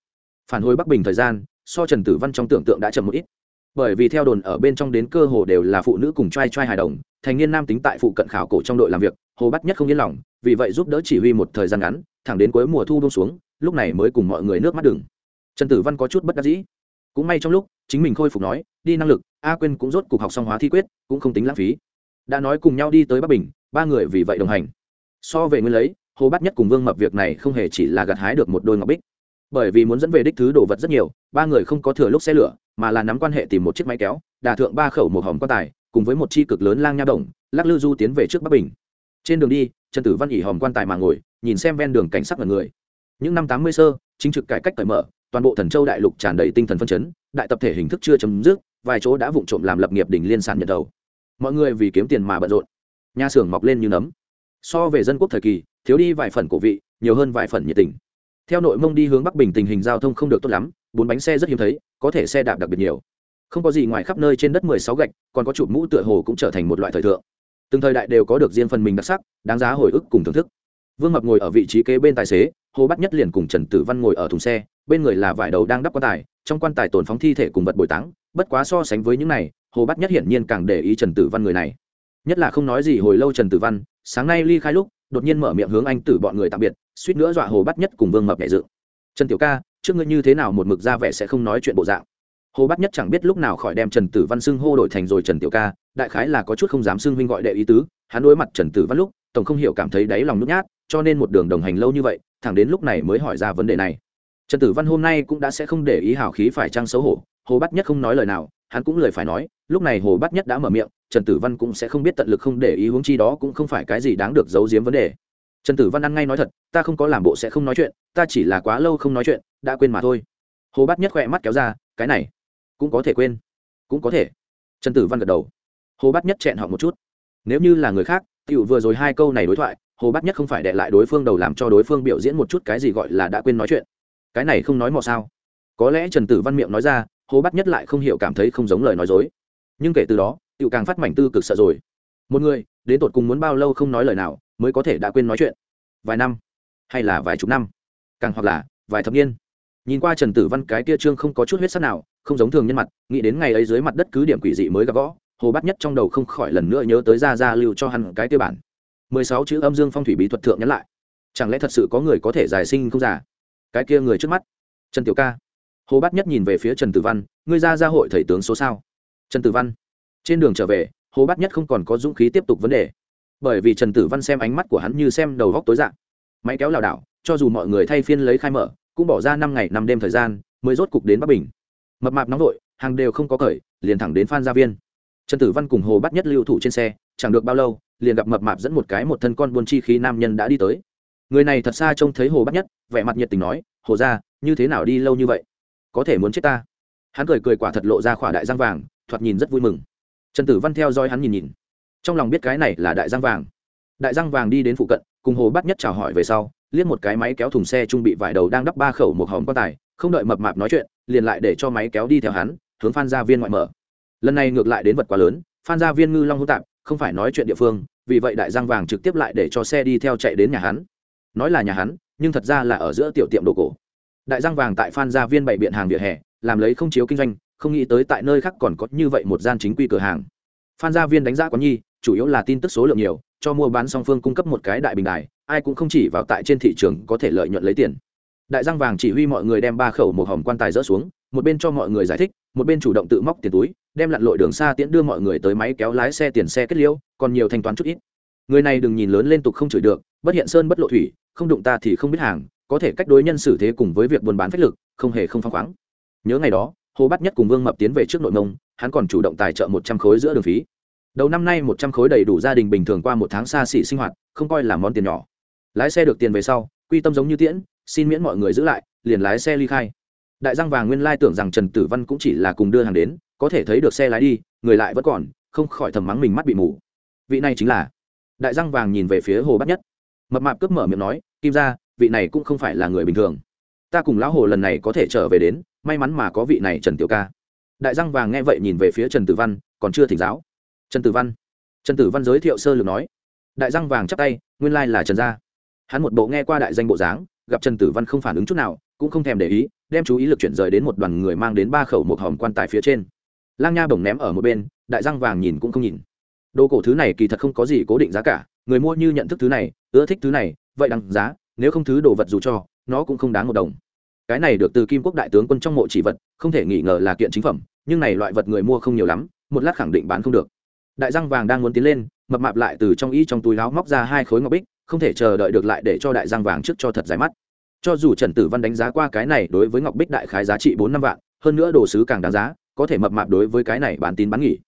Phản hồi bắc bình thời gian, so trần tử văn trong tưởng tượng đã chậm một ít. Bởi vì theo đồn ở bên trong đến cơ hồ đều là phụ nữ cùng trai trai hài đồng, thành niên nam tính tại phụ cận khảo cổ trong đội làm việc, hồ bắt nhất không yên lòng, vì vậy giúp đỡ chỉ huy một thời gian ngắn, thẳng đến cuối mùa thu đông xuống, lúc này mới cùng mọi người nước mắt đừng. Trần tử văn có chút bất đắc dĩ cũng may trong lúc, chính mình khôi phục nói, đi năng lực, a quên cũng rốt cuộc học xong hóa thi quyết, cũng không tính lãng phí. Đã nói cùng nhau đi tới bắc bình, ba người vì vậy đồng hành. So về nguyên lấy, hồ bát nhất cùng vương mập việc này không hề chỉ là gặt hái được một đôi ngọc bích. Bởi vì muốn dẫn về đích thứ đồ vật rất nhiều, ba người không có thừa lúc xe lửa, mà là nắm quan hệ tìm một chiếc máy kéo, đà thượng ba khẩu một hòm quan tài, cùng với một chi cực lớn lang nha đồng, lắc lư du tiến về trước bắc bình. Trên đường đi, trần tử văn ỉ hòm quan tài mà ngồi, nhìn xem ven đường cảnh sắc là người. Những năm tám mươi sơ, chính trực cải cách cởi mở toàn bộ thần châu đại lục tràn đầy tinh thần phân chấn, đại tập thể hình thức chưa chấm dứt, vài chỗ đã vụng trộm làm lập nghiệp đỉnh liên sản nhận đầu. Mọi người vì kiếm tiền mà bận rộn. Nhà xưởng mọc lên như nấm. So về dân quốc thời kỳ, thiếu đi vài phần cổ vị, nhiều hơn vài phần nhiệt tình. Theo nội mông đi hướng bắc bình tình hình giao thông không được tốt lắm, bốn bánh xe rất hiếm thấy, có thể xe đạp đặc biệt nhiều. Không có gì ngoài khắp nơi trên đất mười sáu gạch, còn có chụp mũ tựa hồ cũng trở thành một loại thời thượng. Từng thời đại đều có được riêng phần mình đặc sắc, đáng giá hồi ức cùng thưởng thức. Vương mập ngồi ở vị trí kế bên tài xế, hồ bắt nhất liền cùng trần tử văn ngồi ở thùng xe bên người là vải đầu đang đắp quan tài, trong quan tài tồn phóng thi thể cùng vật bồi táng, bất quá so sánh với những này, hồ Bát nhất hiển nhiên càng để ý trần tử văn người này. Nhất là không nói gì hồi lâu trần tử văn, sáng nay ly khai lúc, đột nhiên mở miệng hướng anh tử bọn người tạm biệt, suýt nữa dọa hồ Bát nhất cùng vương mập nhẹ dự trần tiểu ca, trước ngươi như thế nào một mực ra vẻ sẽ không nói chuyện bộ dạng? Hồ Bát nhất chẳng biết lúc nào khỏi đem trần tử văn xưng hô đổi thành rồi trần tiểu ca, đại khái là có chút không dám xưng huynh gọi đệ ý tứ. Hắn đối mặt trần tử văn lúc, tổng không hiểu cảm thấy đáy lòng nhút nhát, cho nên một đường đồng hành lâu như vậy, thẳng đến lúc này mới hỏi ra vấn đề này trần tử văn hôm nay cũng đã sẽ không để ý hào khí phải trăng xấu hổ, hồ bắt nhất không nói lời nào, hắn cũng lời phải nói, lúc này hồ bắt nhất đã mở miệng, trần tử văn cũng sẽ không biết tận lực không để ý huống chi đó cũng không phải cái gì đáng được giấu giếm vấn đề. Trần tử văn ăn ngay nói thật, ta không có làm bộ sẽ không nói chuyện, ta chỉ là quá lâu không nói chuyện, đã quên mà thôi. Hồ bắt nhất khỏe mắt kéo ra, cái này, cũng có thể quên, cũng có thể. Trần tử văn gật đầu. Hồ bắt nhất chẹn họ một chút. Nếu như là người khác tựu vừa rồi hai câu này đối thoại, hồ bắt nhất không phải đệ lại đối phương đầu làm cho đối phương biểu diễn một chút cái gì gọi là đã quên nói chuyện cái này không nói mò sao. Có lẽ trần tử văn miệng nói ra hồ bắt nhất lại không hiểu cảm thấy không giống lời nói dối. Nhưng kể từ đó tự càng phát mảnh tư cực sợ rồi. Một người, đến tột cùng muốn bao lâu không nói lời nào, mới có thể đã quên nói chuyện? Vài năm? Hay là vài chục năm? Càng hoặc là, vài thập niên? Nhìn qua trần tử văn cái kia trương không có chút huyết sắc nào, không giống thường nhân mặt, nghĩ đến ngày ấy dưới mặt đất cứ điểm quỷ dị mới gặp gõ hồ bát nhất trong đầu không khỏi lần nữa nhớ tới ra ra lưu cho hắn cái tiêu bản. Mười sáu chữ âm dương phong thủy bí thuật thượng nhắn lại. Chẳng lẽ thật sự có người có thể giải sinh không giả cái kia người trước mắt. Trần tiểu ca. Hồ Bát nhất nhìn về phía trần tử văn, ngươi ra ra hội thầy tướng số sao? Trần tử văn. Trên đường trở về, hồ Bát nhất không còn có dũng khí tiếp tục vấn đề. Bởi vì trần tử văn xem ánh mắt của hắn như xem đầu góc tối dạng. Máy kéo lảo đảo, cho dù mọi người thay phiên lấy khai mở, cũng bỏ ra năm ngày năm đêm thời gian, mới rốt cục đến bắc bình. Mập mạp nóng vội, hàng đều không có cởi, liền thẳng đến phan gia viên. Trần tử văn cùng hồ bắt nhất lưu thủ trên xe, chẳng được bao lâu, liền gặp mập mạp dẫn một cái một thân con buôn chi khí nam nhân đã đi tới người này thật xa trông thấy hồ bắt nhất, vẻ mặt nhiệt tình nói, hồ ra như thế nào đi lâu như vậy? Có thể muốn chết ta? Hắn cười cười quả thật lộ ra khỏa đại giang vàng, thoạt nhìn rất vui mừng. Trần tử văn theo dõi hắn nhìn nhìn. Trong lòng biết cái này là đại giang vàng. Đại giang vàng đi đến phụ cận, cùng hồ bắt nhất chào hỏi về sau, liếc một cái máy kéo thùng xe trung bị vải đầu đang đắp ba khẩu một hòm quan tài, không đợi mập mạp nói chuyện, liền lại để cho máy kéo đi theo hắn, hướng phan gia viên ngoại mở. Lần này ngược lại đến vật quá lớn, phan gia viên ngư long hữu tạp, không phải nói chuyện địa phương, vì vậy đại giang vàng trực tiếp lại để cho xe đi theo chạy đến nhà hắn nói là nhà hắn, nhưng thật ra là ở giữa tiểu tiệm đồ cổ. Đại giang vàng tại phan gia viên bày biện hàng vỉa hè, làm lấy không chiếu kinh doanh, không nghĩ tới tại nơi khác còn có như vậy một gian chính quy cửa hàng. Phan gia viên đánh giá quán nhi, chủ yếu là tin tức số lượng nhiều, cho mua bán song phương cung cấp một cái đại bình đài, ai cũng không chỉ vào tại trên thị trường có thể lợi nhuận lấy tiền. Đại giang vàng chỉ huy mọi người đem ba khẩu một hòm quan tài dỡ xuống, một bên cho mọi người giải thích, một bên chủ động tự móc tiền túi, đem lặn lội đường xa tiễn đưa mọi người tới máy kéo lái xe tiền xe kết liễu, còn nhiều thanh toán chút ít người này đừng nhìn lớn lên tục không chửi được, bất hiện sơn bất lộ thủy, không đụng ta thì không biết hàng, có thể cách đối nhân xử thế cùng với việc buôn bán phách lực, không hề không phăng khoáng. Nhớ ngày đó, hồ bắt nhất cùng vương mập tiến về trước nội mông, hắn còn chủ động tài trợ một trăm khối giữa đường phí. Đầu năm nay một trăm khối đầy đủ gia đình bình thường qua một tháng xa xỉ sinh hoạt, không coi là món tiền nhỏ. Lái xe được tiền về sau, quy tâm giống như tiễn, xin miễn mọi người giữ lại, liền lái xe ly khai. Đại giang vàng nguyên lai tưởng rằng trần tử văn cũng chỉ là cùng đưa hàng đến, có thể thấy được xe lái đi, người lại vẫn còn, không khỏi thầm mắng mình mắt bị mù. Vị này chính là đại giang vàng nhìn về phía hồ bát nhất. Mập mạp cướp mở miệng nói, kim ra vị này cũng không phải là người bình thường. Ta cùng lão hồ lần này có thể trở về đến, may mắn mà có vị này trần tiểu ca. Đại giang vàng nghe vậy nhìn về phía trần tử văn, còn chưa thỉnh giáo. Trần tử văn. Trần tử văn giới thiệu sơ lược nói. Đại giang vàng chắp tay, nguyên lai là trần gia. Hắn một bộ nghe qua đại danh bộ dáng, gặp trần tử văn không phản ứng chút nào, cũng không thèm để ý, đem chú ý lực chuyển rời đến một đoàn người mang đến ba khẩu một hòm quan tài phía trên. Lang nha bổng ném ở một bên, đại giang vàng nhìn cũng không nhìn đồ cổ thứ này kỳ thật không có gì cố định giá cả, người mua như nhận thức thứ này, ưa thích thứ này, vậy đằng giá, nếu không thứ đồ vật dù cho, nó cũng không đáng một đồng. Cái này được từ kim quốc đại tướng quân trong mộ chỉ vật, không thể nghi ngờ là kiện chính phẩm, nhưng này loại vật người mua không nhiều lắm, một lát khẳng định bán không được. Đại răng vàng đang muốn tiến lên, mập mạp lại từ trong y trong túi láo móc ra hai khối ngọc bích, không thể chờ đợi được lại để cho đại răng vàng trước cho thật dài mắt. Cho dù trần tử văn đánh giá qua cái này đối với ngọc bích đại khái giá trị bốn năm vạn, hơn nữa đồ sứ càng đáng giá, có thể mập mạp đối với cái này bán tín bán nghỉ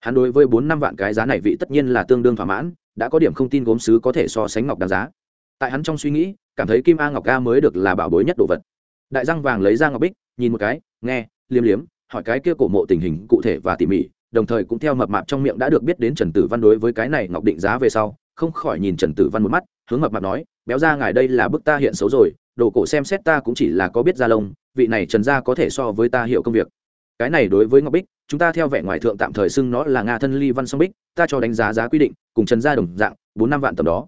hắn đối với bốn năm vạn cái giá này vị tất nhiên là tương đương thỏa mãn, đã có điểm không tin gốm sứ có thể so sánh ngọc đáng giá. Tại hắn trong suy nghĩ, cảm thấy kim a ngọc a mới được là bảo bối nhất đồ vật. Đại răng vàng lấy ra ngọc bích, nhìn một cái, nghe, liếm liếm, hỏi cái kia cổ mộ tình hình cụ thể và tỉ mỉ, đồng thời cũng theo mập mạp trong miệng đã được biết đến trần tử văn đối với cái này ngọc định giá về sau, không khỏi nhìn trần tử văn một mắt, hướng mập mạp nói, béo ra ngài đây là bức ta hiện xấu rồi, đồ cổ xem xét ta cũng chỉ là có biết ra lông, vị này trần gia có thể so với ta hiểu công việc. Cái này đối với ngọc bích chúng ta theo vẻ ngoài thượng tạm thời xưng nó là nga thân ly văn song bích, ta cho đánh giá giá quy định, cùng trần gia đồng dạng, bốn năm vạn tầm đó.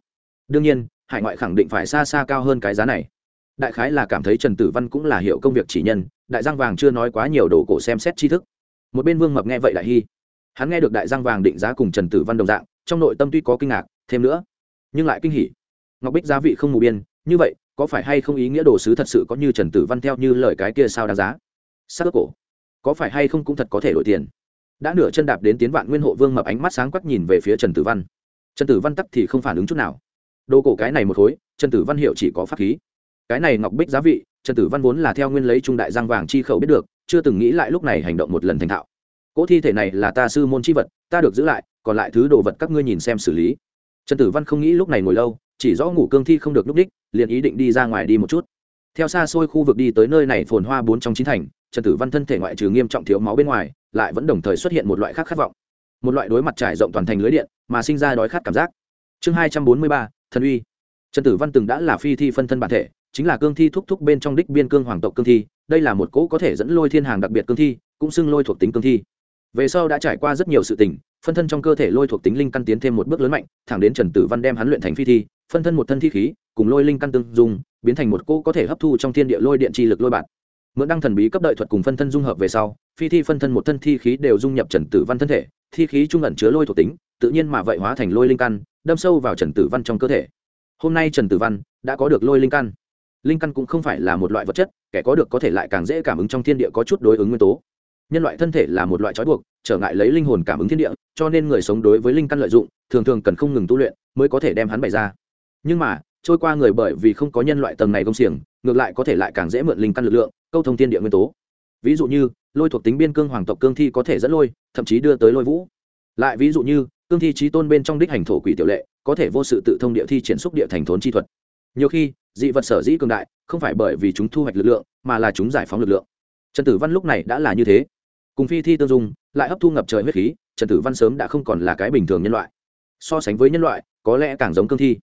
Đương nhiên, hải ngoại khẳng định phải xa xa cao hơn cái giá này. Đại khái là cảm thấy trần tử văn cũng là hiệu công việc chỉ nhân, đại giang vàng chưa nói quá nhiều đồ cổ xem xét tri thức. Một bên vương mập nghe vậy đại hy hắn nghe được đại giang vàng định giá cùng trần tử văn đồng dạng, trong nội tâm tuy có kinh ngạc, thêm nữa, nhưng lại kinh hỉ. Ngọc bích giá vị không mù biên, như vậy, có phải hay không ý nghĩa đồ sứ thật sự có như trần tử văn theo như lời cái kia sao đáng giá? Sắc cổ có phải hay không cũng thật có thể đổi tiền. Đã nửa chân đạp đến tiến vạn nguyên hộ vương mập ánh mắt sáng quắc nhìn về phía trần tử văn. Trần tử văn tắc thì không phản ứng chút nào. Đồ cổ cái này một khối, trần tử văn hiệu chỉ có pháp khí. Cái này ngọc bích giá vị, trần tử văn vốn là theo nguyên lấy trung đại giang vàng chi khẩu biết được, chưa từng nghĩ lại lúc này hành động một lần thành thạo. Cỗ thi thể này là ta sư môn chi vật, ta được giữ lại, còn lại thứ đồ vật các ngươi nhìn xem xử lý. Trần tử văn không nghĩ lúc này ngồi lâu, chỉ rõ ngủ cương thi không được lúc đích, liền ý định đi ra ngoài đi một chút. Theo xa xôi khu vực đi tới nơi này phồn hoa bốn trong chín thành trần tử văn thân thể ngoại trừ nghiêm trọng thiếu máu bên ngoài, lại vẫn đồng thời xuất hiện một loại khác khát vọng. Một loại đối mặt trải rộng toàn thành lưới điện, mà sinh ra đói khát cảm giác. Chương hai trăm bốn mươi ba, thần uy. Trần tử văn từng đã là phi thi phân thân bản thể, chính là cương thi thúc thúc bên trong đích biên cương hoàng tộc cương thi, đây là một cỗ có thể dẫn lôi thiên hàng đặc biệt cương thi, cũng xưng lôi thuộc tính cương thi. Về sau đã trải qua rất nhiều sự tình, phân thân trong cơ thể lôi thuộc tính linh căn tiến thêm một bước lớn mạnh, thẳng đến trần tử văn đem hắn luyện thành phi thi, phân thân một thân thi khí, cùng lôi linh căn tương dung, biến thành một cỗ có thể hấp thu trong thiên địa lôi điện chi lực lôi bạt mượn đăng thần bí cấp đợi thuật cùng phân thân dung hợp về sau, phi thi phân thân một thân thi khí đều dung nhập trần tử văn thân thể, thi khí trung ẩn chứa lôi thuộc tính, tự nhiên mà vậy hóa thành lôi linh căn, đâm sâu vào trần tử văn trong cơ thể. Hôm nay trần tử văn đã có được lôi linh căn. Linh căn cũng không phải là một loại vật chất, kẻ có được có thể lại càng dễ cảm ứng trong thiên địa có chút đối ứng nguyên tố. Nhân loại thân thể là một loại trói buộc, trở ngại lấy linh hồn cảm ứng thiên địa, cho nên người sống đối với linh căn lợi dụng, thường thường cần không ngừng tu luyện mới có thể đem hắn bày ra. Nhưng mà, trôi qua người bởi vì không có nhân loại tầng này công xiềng, ngược lại có thể lại càng dễ mượn linh căn lực lượng câu thông thiên địa nguyên tố. Ví dụ như, lôi thuộc tính biên cương hoàng tộc cương thi có thể dẫn lôi, thậm chí đưa tới lôi vũ. Lại ví dụ như, cương thi trí tôn bên trong đích hành thổ quỷ tiểu lệ, có thể vô sự tự thông địa thi triển xúc địa thành thốn chi thuật. Nhiều khi, dị vật sở dĩ cường đại, không phải bởi vì chúng thu hoạch lực lượng, mà là chúng giải phóng lực lượng. Trần tử văn lúc này đã là như thế. Cùng phi thi tương dung, lại hấp thu ngập trời huyết khí, trần tử văn sớm đã không còn là cái bình thường nhân loại. So sánh với nhân loại, có lẽ càng giống cương thi.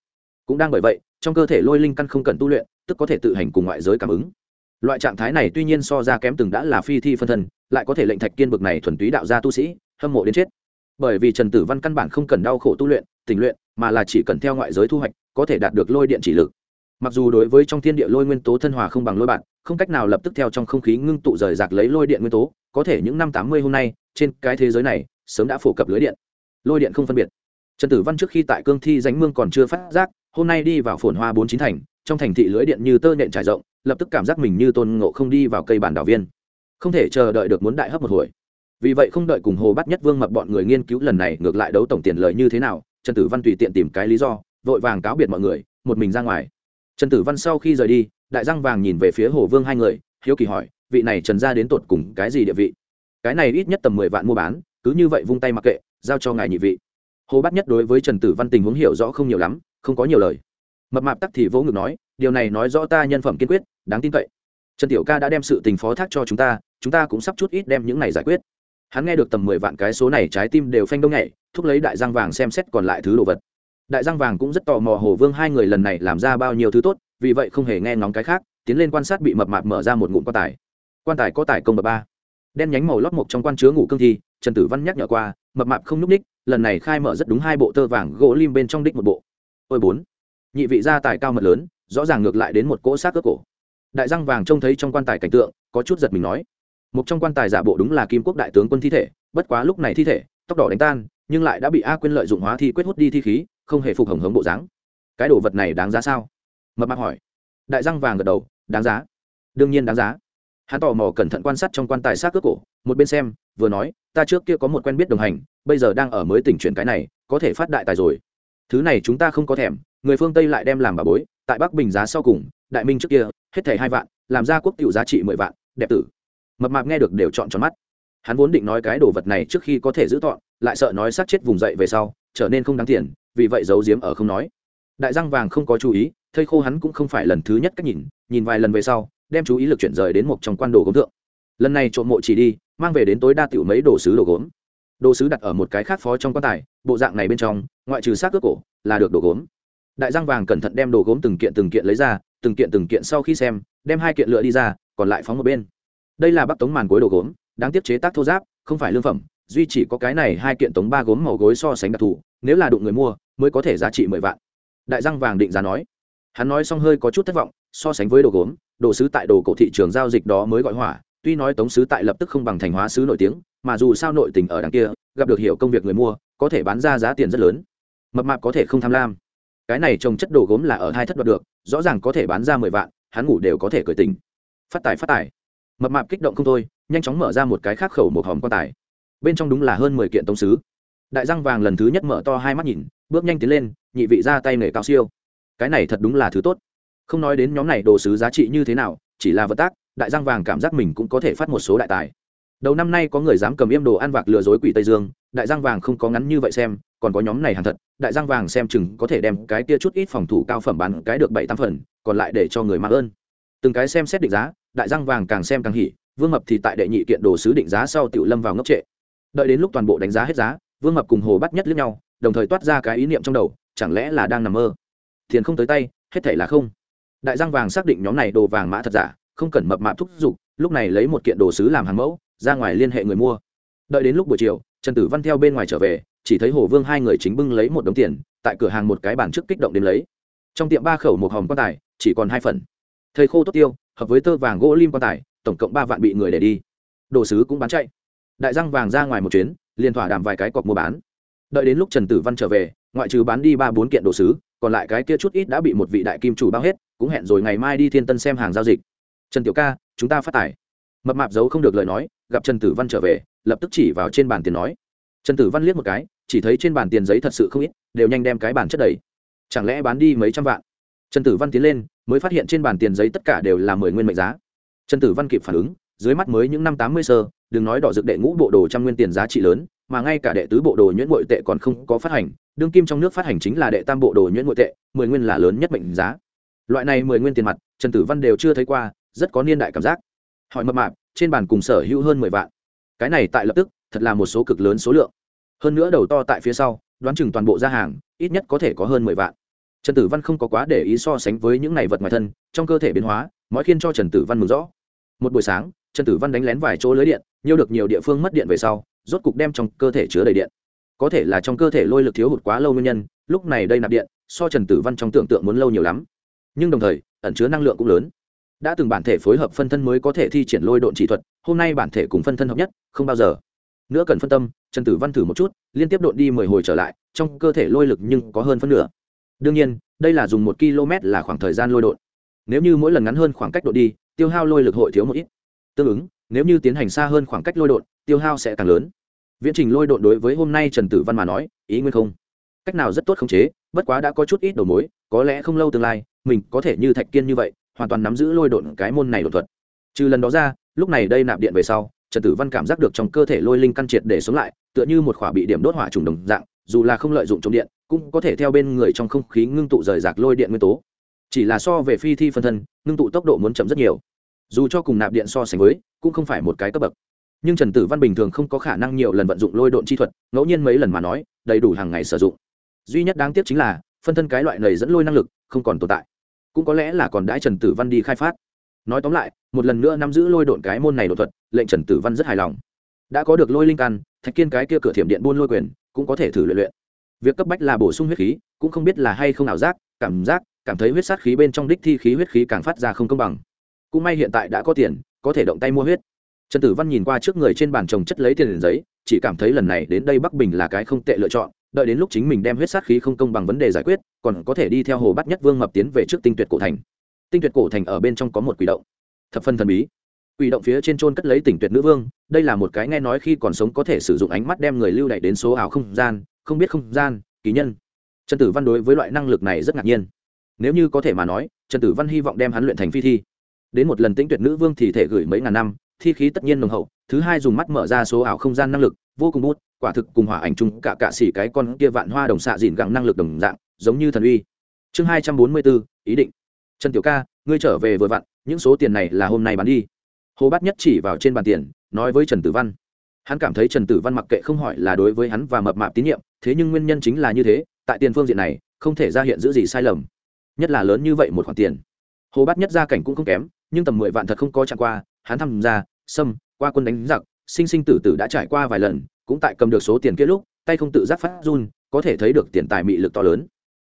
Cũng đang bởi vậy, trong cơ thể lôi linh căn không cần tu luyện, tức có thể tự hành cùng ngoại giới cảm ứng loại trạng thái này tuy nhiên so ra kém từng đã là phi thi phân thân, lại có thể lệnh thạch kiên bực này thuần túy đạo gia tu sĩ, hâm mộ đến chết. Bởi vì trần tử văn căn bản không cần đau khổ tu luyện, tình luyện, mà là chỉ cần theo ngoại giới thu hoạch, có thể đạt được lôi điện chỉ lực. Mặc dù đối với trong thiên địa lôi nguyên tố thân hòa không bằng lôi bạn, không cách nào lập tức theo trong không khí ngưng tụ rời rạc lấy lôi điện nguyên tố, có thể những năm tám mươi hôm nay, trên cái thế giới này, sớm đã phổ cập lưới điện. Lôi điện không phân biệt. Trần tử văn trước khi tại cương thi dánh mương còn chưa phát giác, hôm nay đi vào phồn hoa bốn chín thành, trong thành thị lưới điện như tơ nện trải rộng lập tức cảm giác mình như tôn ngộ không đi vào cây bản đảo viên. Không thể chờ đợi được muốn đại hấp một hồi. Vì vậy không đợi cùng hồ bắt nhất vương mập bọn người nghiên cứu lần này ngược lại đấu tổng tiền lợi như thế nào, trần tử văn tùy tiện tìm cái lý do, vội vàng cáo biệt mọi người, một mình ra ngoài. Trần tử văn sau khi rời đi, đại răng vàng nhìn về phía hồ vương hai người, hiếu kỳ hỏi, vị này trần ra đến tột cùng cái gì địa vị? Cái này ít nhất tầm mười vạn mua bán, cứ như vậy vung tay mặc kệ, giao cho ngài nhị vị. Hồ bắt nhất đối với trần tử văn tình huống hiểu rõ không nhiều lắm, không có nhiều lời. Mập mạp tắc thì vỗ ngực nói điều này nói rõ ta nhân phẩm kiên quyết, đáng tin cậy. Trần tiểu ca đã đem sự tình phó thác cho chúng ta chúng ta cũng sắp chút ít đem những này giải quyết. Hắn nghe được tầm mười vạn cái số này trái tim đều phanh đông nhảy, thúc lấy đại giang vàng xem xét còn lại thứ đồ vật. Đại giang vàng cũng rất tò mò hồ vương hai người lần này làm ra bao nhiêu thứ tốt, vì vậy không hề nghe ngóng cái khác, tiến lên quan sát bị mập mạp mở ra một ngụm quan tài. Quan tài có tài công bậc ba. Đen nhánh màu lót mộc trong quan chứa ngủ cương thi, trần tử văn nhắc nhở qua, mập mạp không n ú c ních, lần này khai mở rất đúng hai bộ tơ vàng gỗ lim bên trong đích một bộ. Ôi bốn. Nhị vị gia tài cao mật lớn rõ ràng ngược lại đến một cỗ xác cướp cổ. Đại răng vàng trông thấy trong quan tài cảnh tượng, có chút giật mình nói, một trong quan tài giả bộ đúng là kim quốc đại tướng quân thi thể, bất quá lúc này thi thể, tóc đỏ đánh tan, nhưng lại đã bị a quyên lợi dụng hóa thi quyết hút đi thi khí, không hề phục hồng hống bộ dáng. Cái đồ vật này đáng giá sao? Mập mạp hỏi. Đại răng vàng gật đầu, đáng giá. Đương nhiên đáng giá. Hắn tò mò cẩn thận quan sát trong quan tài xác cướp cổ, một bên xem, vừa nói, ta trước kia có một quen biết đồng hành, bây giờ đang ở mới tỉnh chuyển cái này, có thể phát đại tài rồi. Thứ này chúng ta không có thèm, người phương tây lại đem làm bà bối tại bắc bình giá sau cùng, đại minh trước kia, hết thẻ hai vạn, làm ra quốc tiểu giá trị mười vạn đẹp tử. Mập mạp nghe được đều chọn tròn mắt. Hắn vốn định nói cái đồ vật này trước khi có thể giữ tọn lại sợ nói sát chết vùng dậy về sau, trở nên không đáng tiền, vì vậy giấu giếm ở không nói. Đại răng vàng không có chú ý thây khô hắn cũng không phải lần thứ nhất cách nhìn nhìn vài lần về sau, đem chú ý lực chuyển rời đến một trong quan đồ gốm thượng. Lần này trộm mộ chỉ đi, mang về đến tối đa tiểu mấy đồ sứ đồ gốm. Đồ sứ đặt ở một cái khác phó trong quan tài, bộ dạng này bên trong, ngoại trừ xác cước cổ, là được đồ gốm đại giang vàng cẩn thận đem đồ gốm từng kiện từng kiện lấy ra, từng kiện từng kiện sau khi xem, đem hai kiện lựa đi ra, còn lại phóng một bên. Đây là bắc tống màn gối đồ gốm, đáng tiếc chế tác thô giáp, không phải lương phẩm, duy chỉ có cái này hai kiện tống ba gốm màu gối so sánh đặc thù, nếu là đụng người mua, mới có thể giá trị mười vạn. Đại giang vàng định giá nói. Hắn nói xong hơi có chút thất vọng, so sánh với đồ gốm, đồ sứ tại đồ cổ thị trường giao dịch đó mới gọi hỏa, tuy nói tống sứ tại lập tức không bằng thành hóa sứ nổi tiếng, mà dù sao nội tình ở đằng kia, gặp được hiểu công việc người mua, có thể bán ra giá tiền rất lớn. Mập mạp có thể không tham lam cái này trồng chất đồ gốm là ở hai thất đoạt được, rõ ràng có thể bán ra mười vạn, hắn ngủ đều có thể cởi tình phát tài phát tài. Mập mạp kích động không thôi, nhanh chóng mở ra một cái khác khẩu một hòm quan tài. Bên trong đúng là hơn mười kiện tông sứ. Đại răng vàng lần thứ nhất mở to hai mắt nhìn, bước nhanh tiến lên, nhị vị ra tay nghề cao siêu. Cái này thật đúng là thứ tốt. Không nói đến nhóm này đồ sứ giá trị như thế nào, chỉ là vật tác, đại giang vàng cảm giác mình cũng có thể phát một số đại tài đầu năm nay có người dám cầm yêm đồ ăn vạc lừa dối quỷ tây dương, đại giang vàng không có ngắn như vậy xem, còn có nhóm này hàng thật, đại giang vàng xem chừng có thể đem cái kia chút ít phòng thủ cao phẩm bán cái được bảy tám phần, còn lại để cho người mang ơn. Từng cái xem xét định giá, đại giang vàng càng xem càng hỉ, vương mập thì tại đệ nhị kiện đồ sứ định giá sau tiểu lâm vào ngốc trệ. Đợi đến lúc toàn bộ đánh giá hết giá, vương mập cùng hồ bắt nhất lướt nhau, đồng thời toát ra cái ý niệm trong đầu, chẳng lẽ là đang nằm mơ? Tiền không tới tay, hết thể là không. Đại giang vàng xác định nhóm này đồ vàng mã thật giả, không cần mập mạp thúc giục, lúc này lấy một kiện đồ sứ làm hàng mẫu ra ngoài liên hệ người mua. Đợi đến lúc buổi chiều, trần tử văn theo bên ngoài trở về, chỉ thấy hồ vương hai người chính bưng lấy một đống tiền, tại cửa hàng một cái bàn trước kích động đến lấy. Trong tiệm ba khẩu một hòm quan tài, chỉ còn hai phần. Thầy khô tốt tiêu, hợp với tơ vàng gỗ lim quan tài, tổng cộng ba vạn bị người để đi. Đồ sứ cũng bán chạy. Đại răng vàng ra ngoài một chuyến, liền thỏa đàm vài cái cọc mua bán. Đợi đến lúc trần tử văn trở về, ngoại trừ bán đi ba bốn kiện đồ sứ, còn lại cái kia chút ít đã bị một vị đại kim chủ bao hết, cũng hẹn rồi ngày mai đi thiên tân xem hàng giao dịch. Trần tiểu ca, chúng ta phát tải mập mạp giấu không được lời nói, gặp trần tử văn trở về, lập tức chỉ vào trên bàn tiền nói. Trần tử văn liếc một cái, chỉ thấy trên bàn tiền giấy thật sự không ít, đều nhanh đem cái bàn chất đầy. Chẳng lẽ bán đi mấy trăm vạn? Trần tử văn tiến lên, mới phát hiện trên bàn tiền giấy tất cả đều là mười nguyên mệnh giá. Trần tử văn kịp phản ứng, dưới mắt mới những năm tám mươi sơ, đừng nói đỏ dựng đệ ngũ bộ đồ trăm nguyên tiền giá trị lớn, mà ngay cả đệ tứ bộ đồ nhuyễn bội tệ còn không có phát hành, đương kim trong nước phát hành chính là đệ tam bộ đồ nhuyễn bội tệ, mười nguyên là lớn nhất mệnh giá. Loại này mười nguyên tiền mặt, trần tử văn đều chưa thấy qua, rất có niên đại cảm giác hỏi mập mạp, trên bàn cùng sở hữu hơn mười vạn. Cái này tại lập tức, thật là một số cực lớn số lượng. Hơn nữa đầu to tại phía sau, đoán chừng toàn bộ ra hàng, ít nhất có thể có hơn mười vạn. Trần tử văn không có quá để ý so sánh với những này vật ngoài thân, trong cơ thể biến hóa, mọi khiên cho trần tử văn mừng rõ. Một buổi sáng, trần tử văn đánh lén vài chỗ lưới điện, nhiều được nhiều địa phương mất điện về sau, rốt cục đem trong cơ thể chứa đầy điện. Có thể là trong cơ thể lôi lực thiếu hụt quá lâu nguyên nhân, lúc này đây nạp điện, so trần tử văn trong tưởng tượng muốn lâu nhiều lắm. Nhưng đồng thời, ẩn chứa năng lượng cũng lớn đã từng bản thể phối hợp phân thân mới có thể thi triển lôi độn chỉ thuật, hôm nay bản thể cùng phân thân hợp nhất, không bao giờ. Nữa cần phân tâm, trần tử văn thử một chút, liên tiếp độn đi mười hồi trở lại, trong cơ thể lôi lực nhưng có hơn phân nửa. Đương nhiên, đây là dùng một km là khoảng thời gian lôi độn. Nếu như mỗi lần ngắn hơn khoảng cách độ đi, tiêu hao lôi lực hội thiếu một ít. Tương ứng, nếu như tiến hành xa hơn khoảng cách lôi độn, tiêu hao sẽ càng lớn. Viễn trình lôi độn đối với hôm nay trần tử văn mà nói, ý nguyên không. Cách nào rất tốt khống chế, bất quá đã có chút ít đầu mối, có lẽ không lâu tương lai, mình có thể như thạch kiên như vậy hoàn toàn nắm giữ lôi độn cái môn này đột thuật. Trừ lần đó ra, lúc này đây nạp điện về sau, trần tử văn cảm giác được trong cơ thể lôi linh căn triệt để sống lại, tựa như một khỏa bị điểm đốt hỏa trùng đồng dạng, dù là không lợi dụng chống điện, cũng có thể theo bên người trong không khí ngưng tụ rời rạc lôi điện nguyên tố. Chỉ là so về phi thi phân thân, ngưng tụ tốc độ muốn chậm rất nhiều. Dù cho cùng nạp điện so sánh với, cũng không phải một cái cấp bậc. Nhưng trần tử văn bình thường không có khả năng nhiều lần vận dụng lôi độn chi thuật, ngẫu nhiên mấy lần mà nói, đầy đủ hàng ngày sử dụng. Duy nhất đáng tiếc chính là, phân thân cái loại này dẫn lôi năng lực, không còn tồn tại cũng có lẽ là còn đãi trần tử văn đi khai phát. Nói tóm lại, một lần nữa nắm giữ lôi độn cái môn này đột thuật, lệnh trần tử văn rất hài lòng. Đã có được lôi linh căn, thạch kiên cái kia cửa thiểm điện buôn lôi quyền, cũng có thể thử luyện luyện. Việc cấp bách là bổ sung huyết khí, cũng không biết là hay không ảo giác, cảm giác, cảm thấy huyết sát khí bên trong đích thi khí huyết khí càng phát ra không công bằng. Cũng may hiện tại đã có tiền, có thể động tay mua huyết. Trần tử văn nhìn qua trước người trên bàn trồng chất lấy tiền giấy, chỉ cảm thấy lần này đến đây bắc bình là cái không tệ lựa chọn đợi đến lúc chính mình đem huyết sát khí không công bằng vấn đề giải quyết, còn có thể đi theo hồ bắt nhất vương mập tiến về trước tinh tuyệt cổ thành. Tinh tuyệt cổ thành ở bên trong có một quỷ động. Thập phân thần bí. Quỷ động phía trên trôn cất lấy tỉnh tuyệt nữ vương, đây là một cái nghe nói khi còn sống có thể sử dụng ánh mắt đem người lưu đ đến số ảo không gian, không biết không gian, kỳ nhân. Trần tử văn đối với loại năng lực này rất ngạc nhiên. Nếu như có thể mà nói, trần tử văn hy vọng đem hắn luyện thành phi thi. Đến một lần tĩnh tuyệt nữ vương thì thể gửi mấy ngàn năm, thi khí tất nhiên nồng hậu, thứ hai dùng mắt mở ra số ảo không gian năng lực vô cùng bút, quả thực cùng hỏa ảnh chung cả cạ xỉ cái con kia vạn hoa đồng xạ dìn gặng năng lực đồng dạng, giống như thần uy. Chương hai trăm bốn mươi bốn, ý định. Trần tiểu ca, ngươi trở về vừa vặn, những số tiền này là hôm nay bán đi. Hồ bát nhất chỉ vào trên bàn tiền, nói với trần tử văn. Hắn cảm thấy trần tử văn mặc kệ không hỏi là đối với hắn và mập mạp tín nhiệm, thế nhưng nguyên nhân chính là như thế, tại tiền phương diện này, không thể ra hiện giữ gì sai lầm. Nhất là lớn như vậy một khoản tiền. Hồ bát nhất gia cảnh cũng không kém, nhưng tầm mười vạn thật không có chẳng qua, hắn tham gia, xâm, qua quân đánh giặc sinh sinh tử tử đã trải qua vài lần, cũng tại cầm được số tiền kia lúc, tay không tự giác phát run, có thể thấy được tiền tài mị lực to lớn.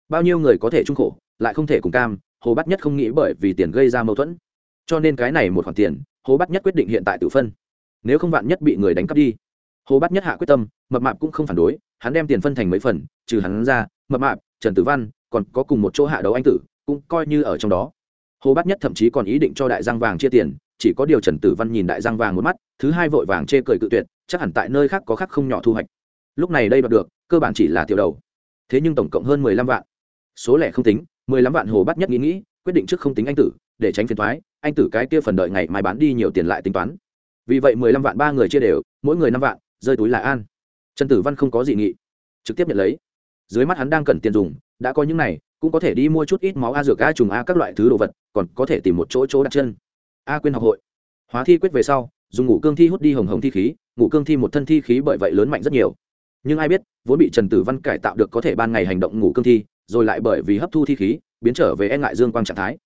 Bao nhiêu người có thể trung khổ, lại không thể cùng cam, hồ bát nhất không nghĩ bởi vì tiền gây ra mâu thuẫn. Cho nên cái này một khoản tiền, hồ bát nhất quyết định hiện tại tự phân. Nếu không vạn nhất bị người đánh cắp đi. Hồ bát nhất hạ quyết tâm, mập mạp cũng không phản đối, hắn đem tiền phân thành mấy phần, trừ hắn ra, mập mạp, trần tử văn, còn có cùng một chỗ hạ đấu anh tử, cũng coi như ở trong đó. Hồ bát nhất thậm chí còn ý định cho đại giang vàng chia tiền chỉ có điều trần tử văn nhìn đại giang vàng một mắt, thứ hai vội vàng chê cười cự tuyệt, chắc hẳn tại nơi khác có khác không nhỏ thu hoạch. Lúc này đây đoạt được, cơ bản chỉ là tiểu đầu. Thế nhưng tổng cộng hơn mười lăm vạn. Số lẻ không tính, mười lăm vạn hồ bắt nhất nghĩ nghĩ, quyết định trước không tính anh tử, để tránh phiền thoái anh tử cái kia phần đợi ngày mai bán đi nhiều tiền lại tính toán. Vì vậy mười lăm vạn ba người chia đều, mỗi người năm vạn, rơi túi lại an. Trần tử văn không có gì nghị, trực tiếp nhận lấy. Dưới mắt hắn đang cần tiền dùng, đã có những này, cũng có thể đi mua chút ít máu a dược a trùng a các loại thứ đồ vật, còn có thể tìm một chỗ chỗ đặt chân a quên học hội. Hóa thi quyết về sau, dùng ngủ cương thi hút đi hồng hồng thi khí, ngủ cương thi một thân thi khí bởi vậy lớn mạnh rất nhiều. Nhưng ai biết, vốn bị trần tử văn cải tạo được có thể ban ngày hành động ngủ cương thi, rồi lại bởi vì hấp thu thi khí, biến trở về e ngại dương quang trạng thái.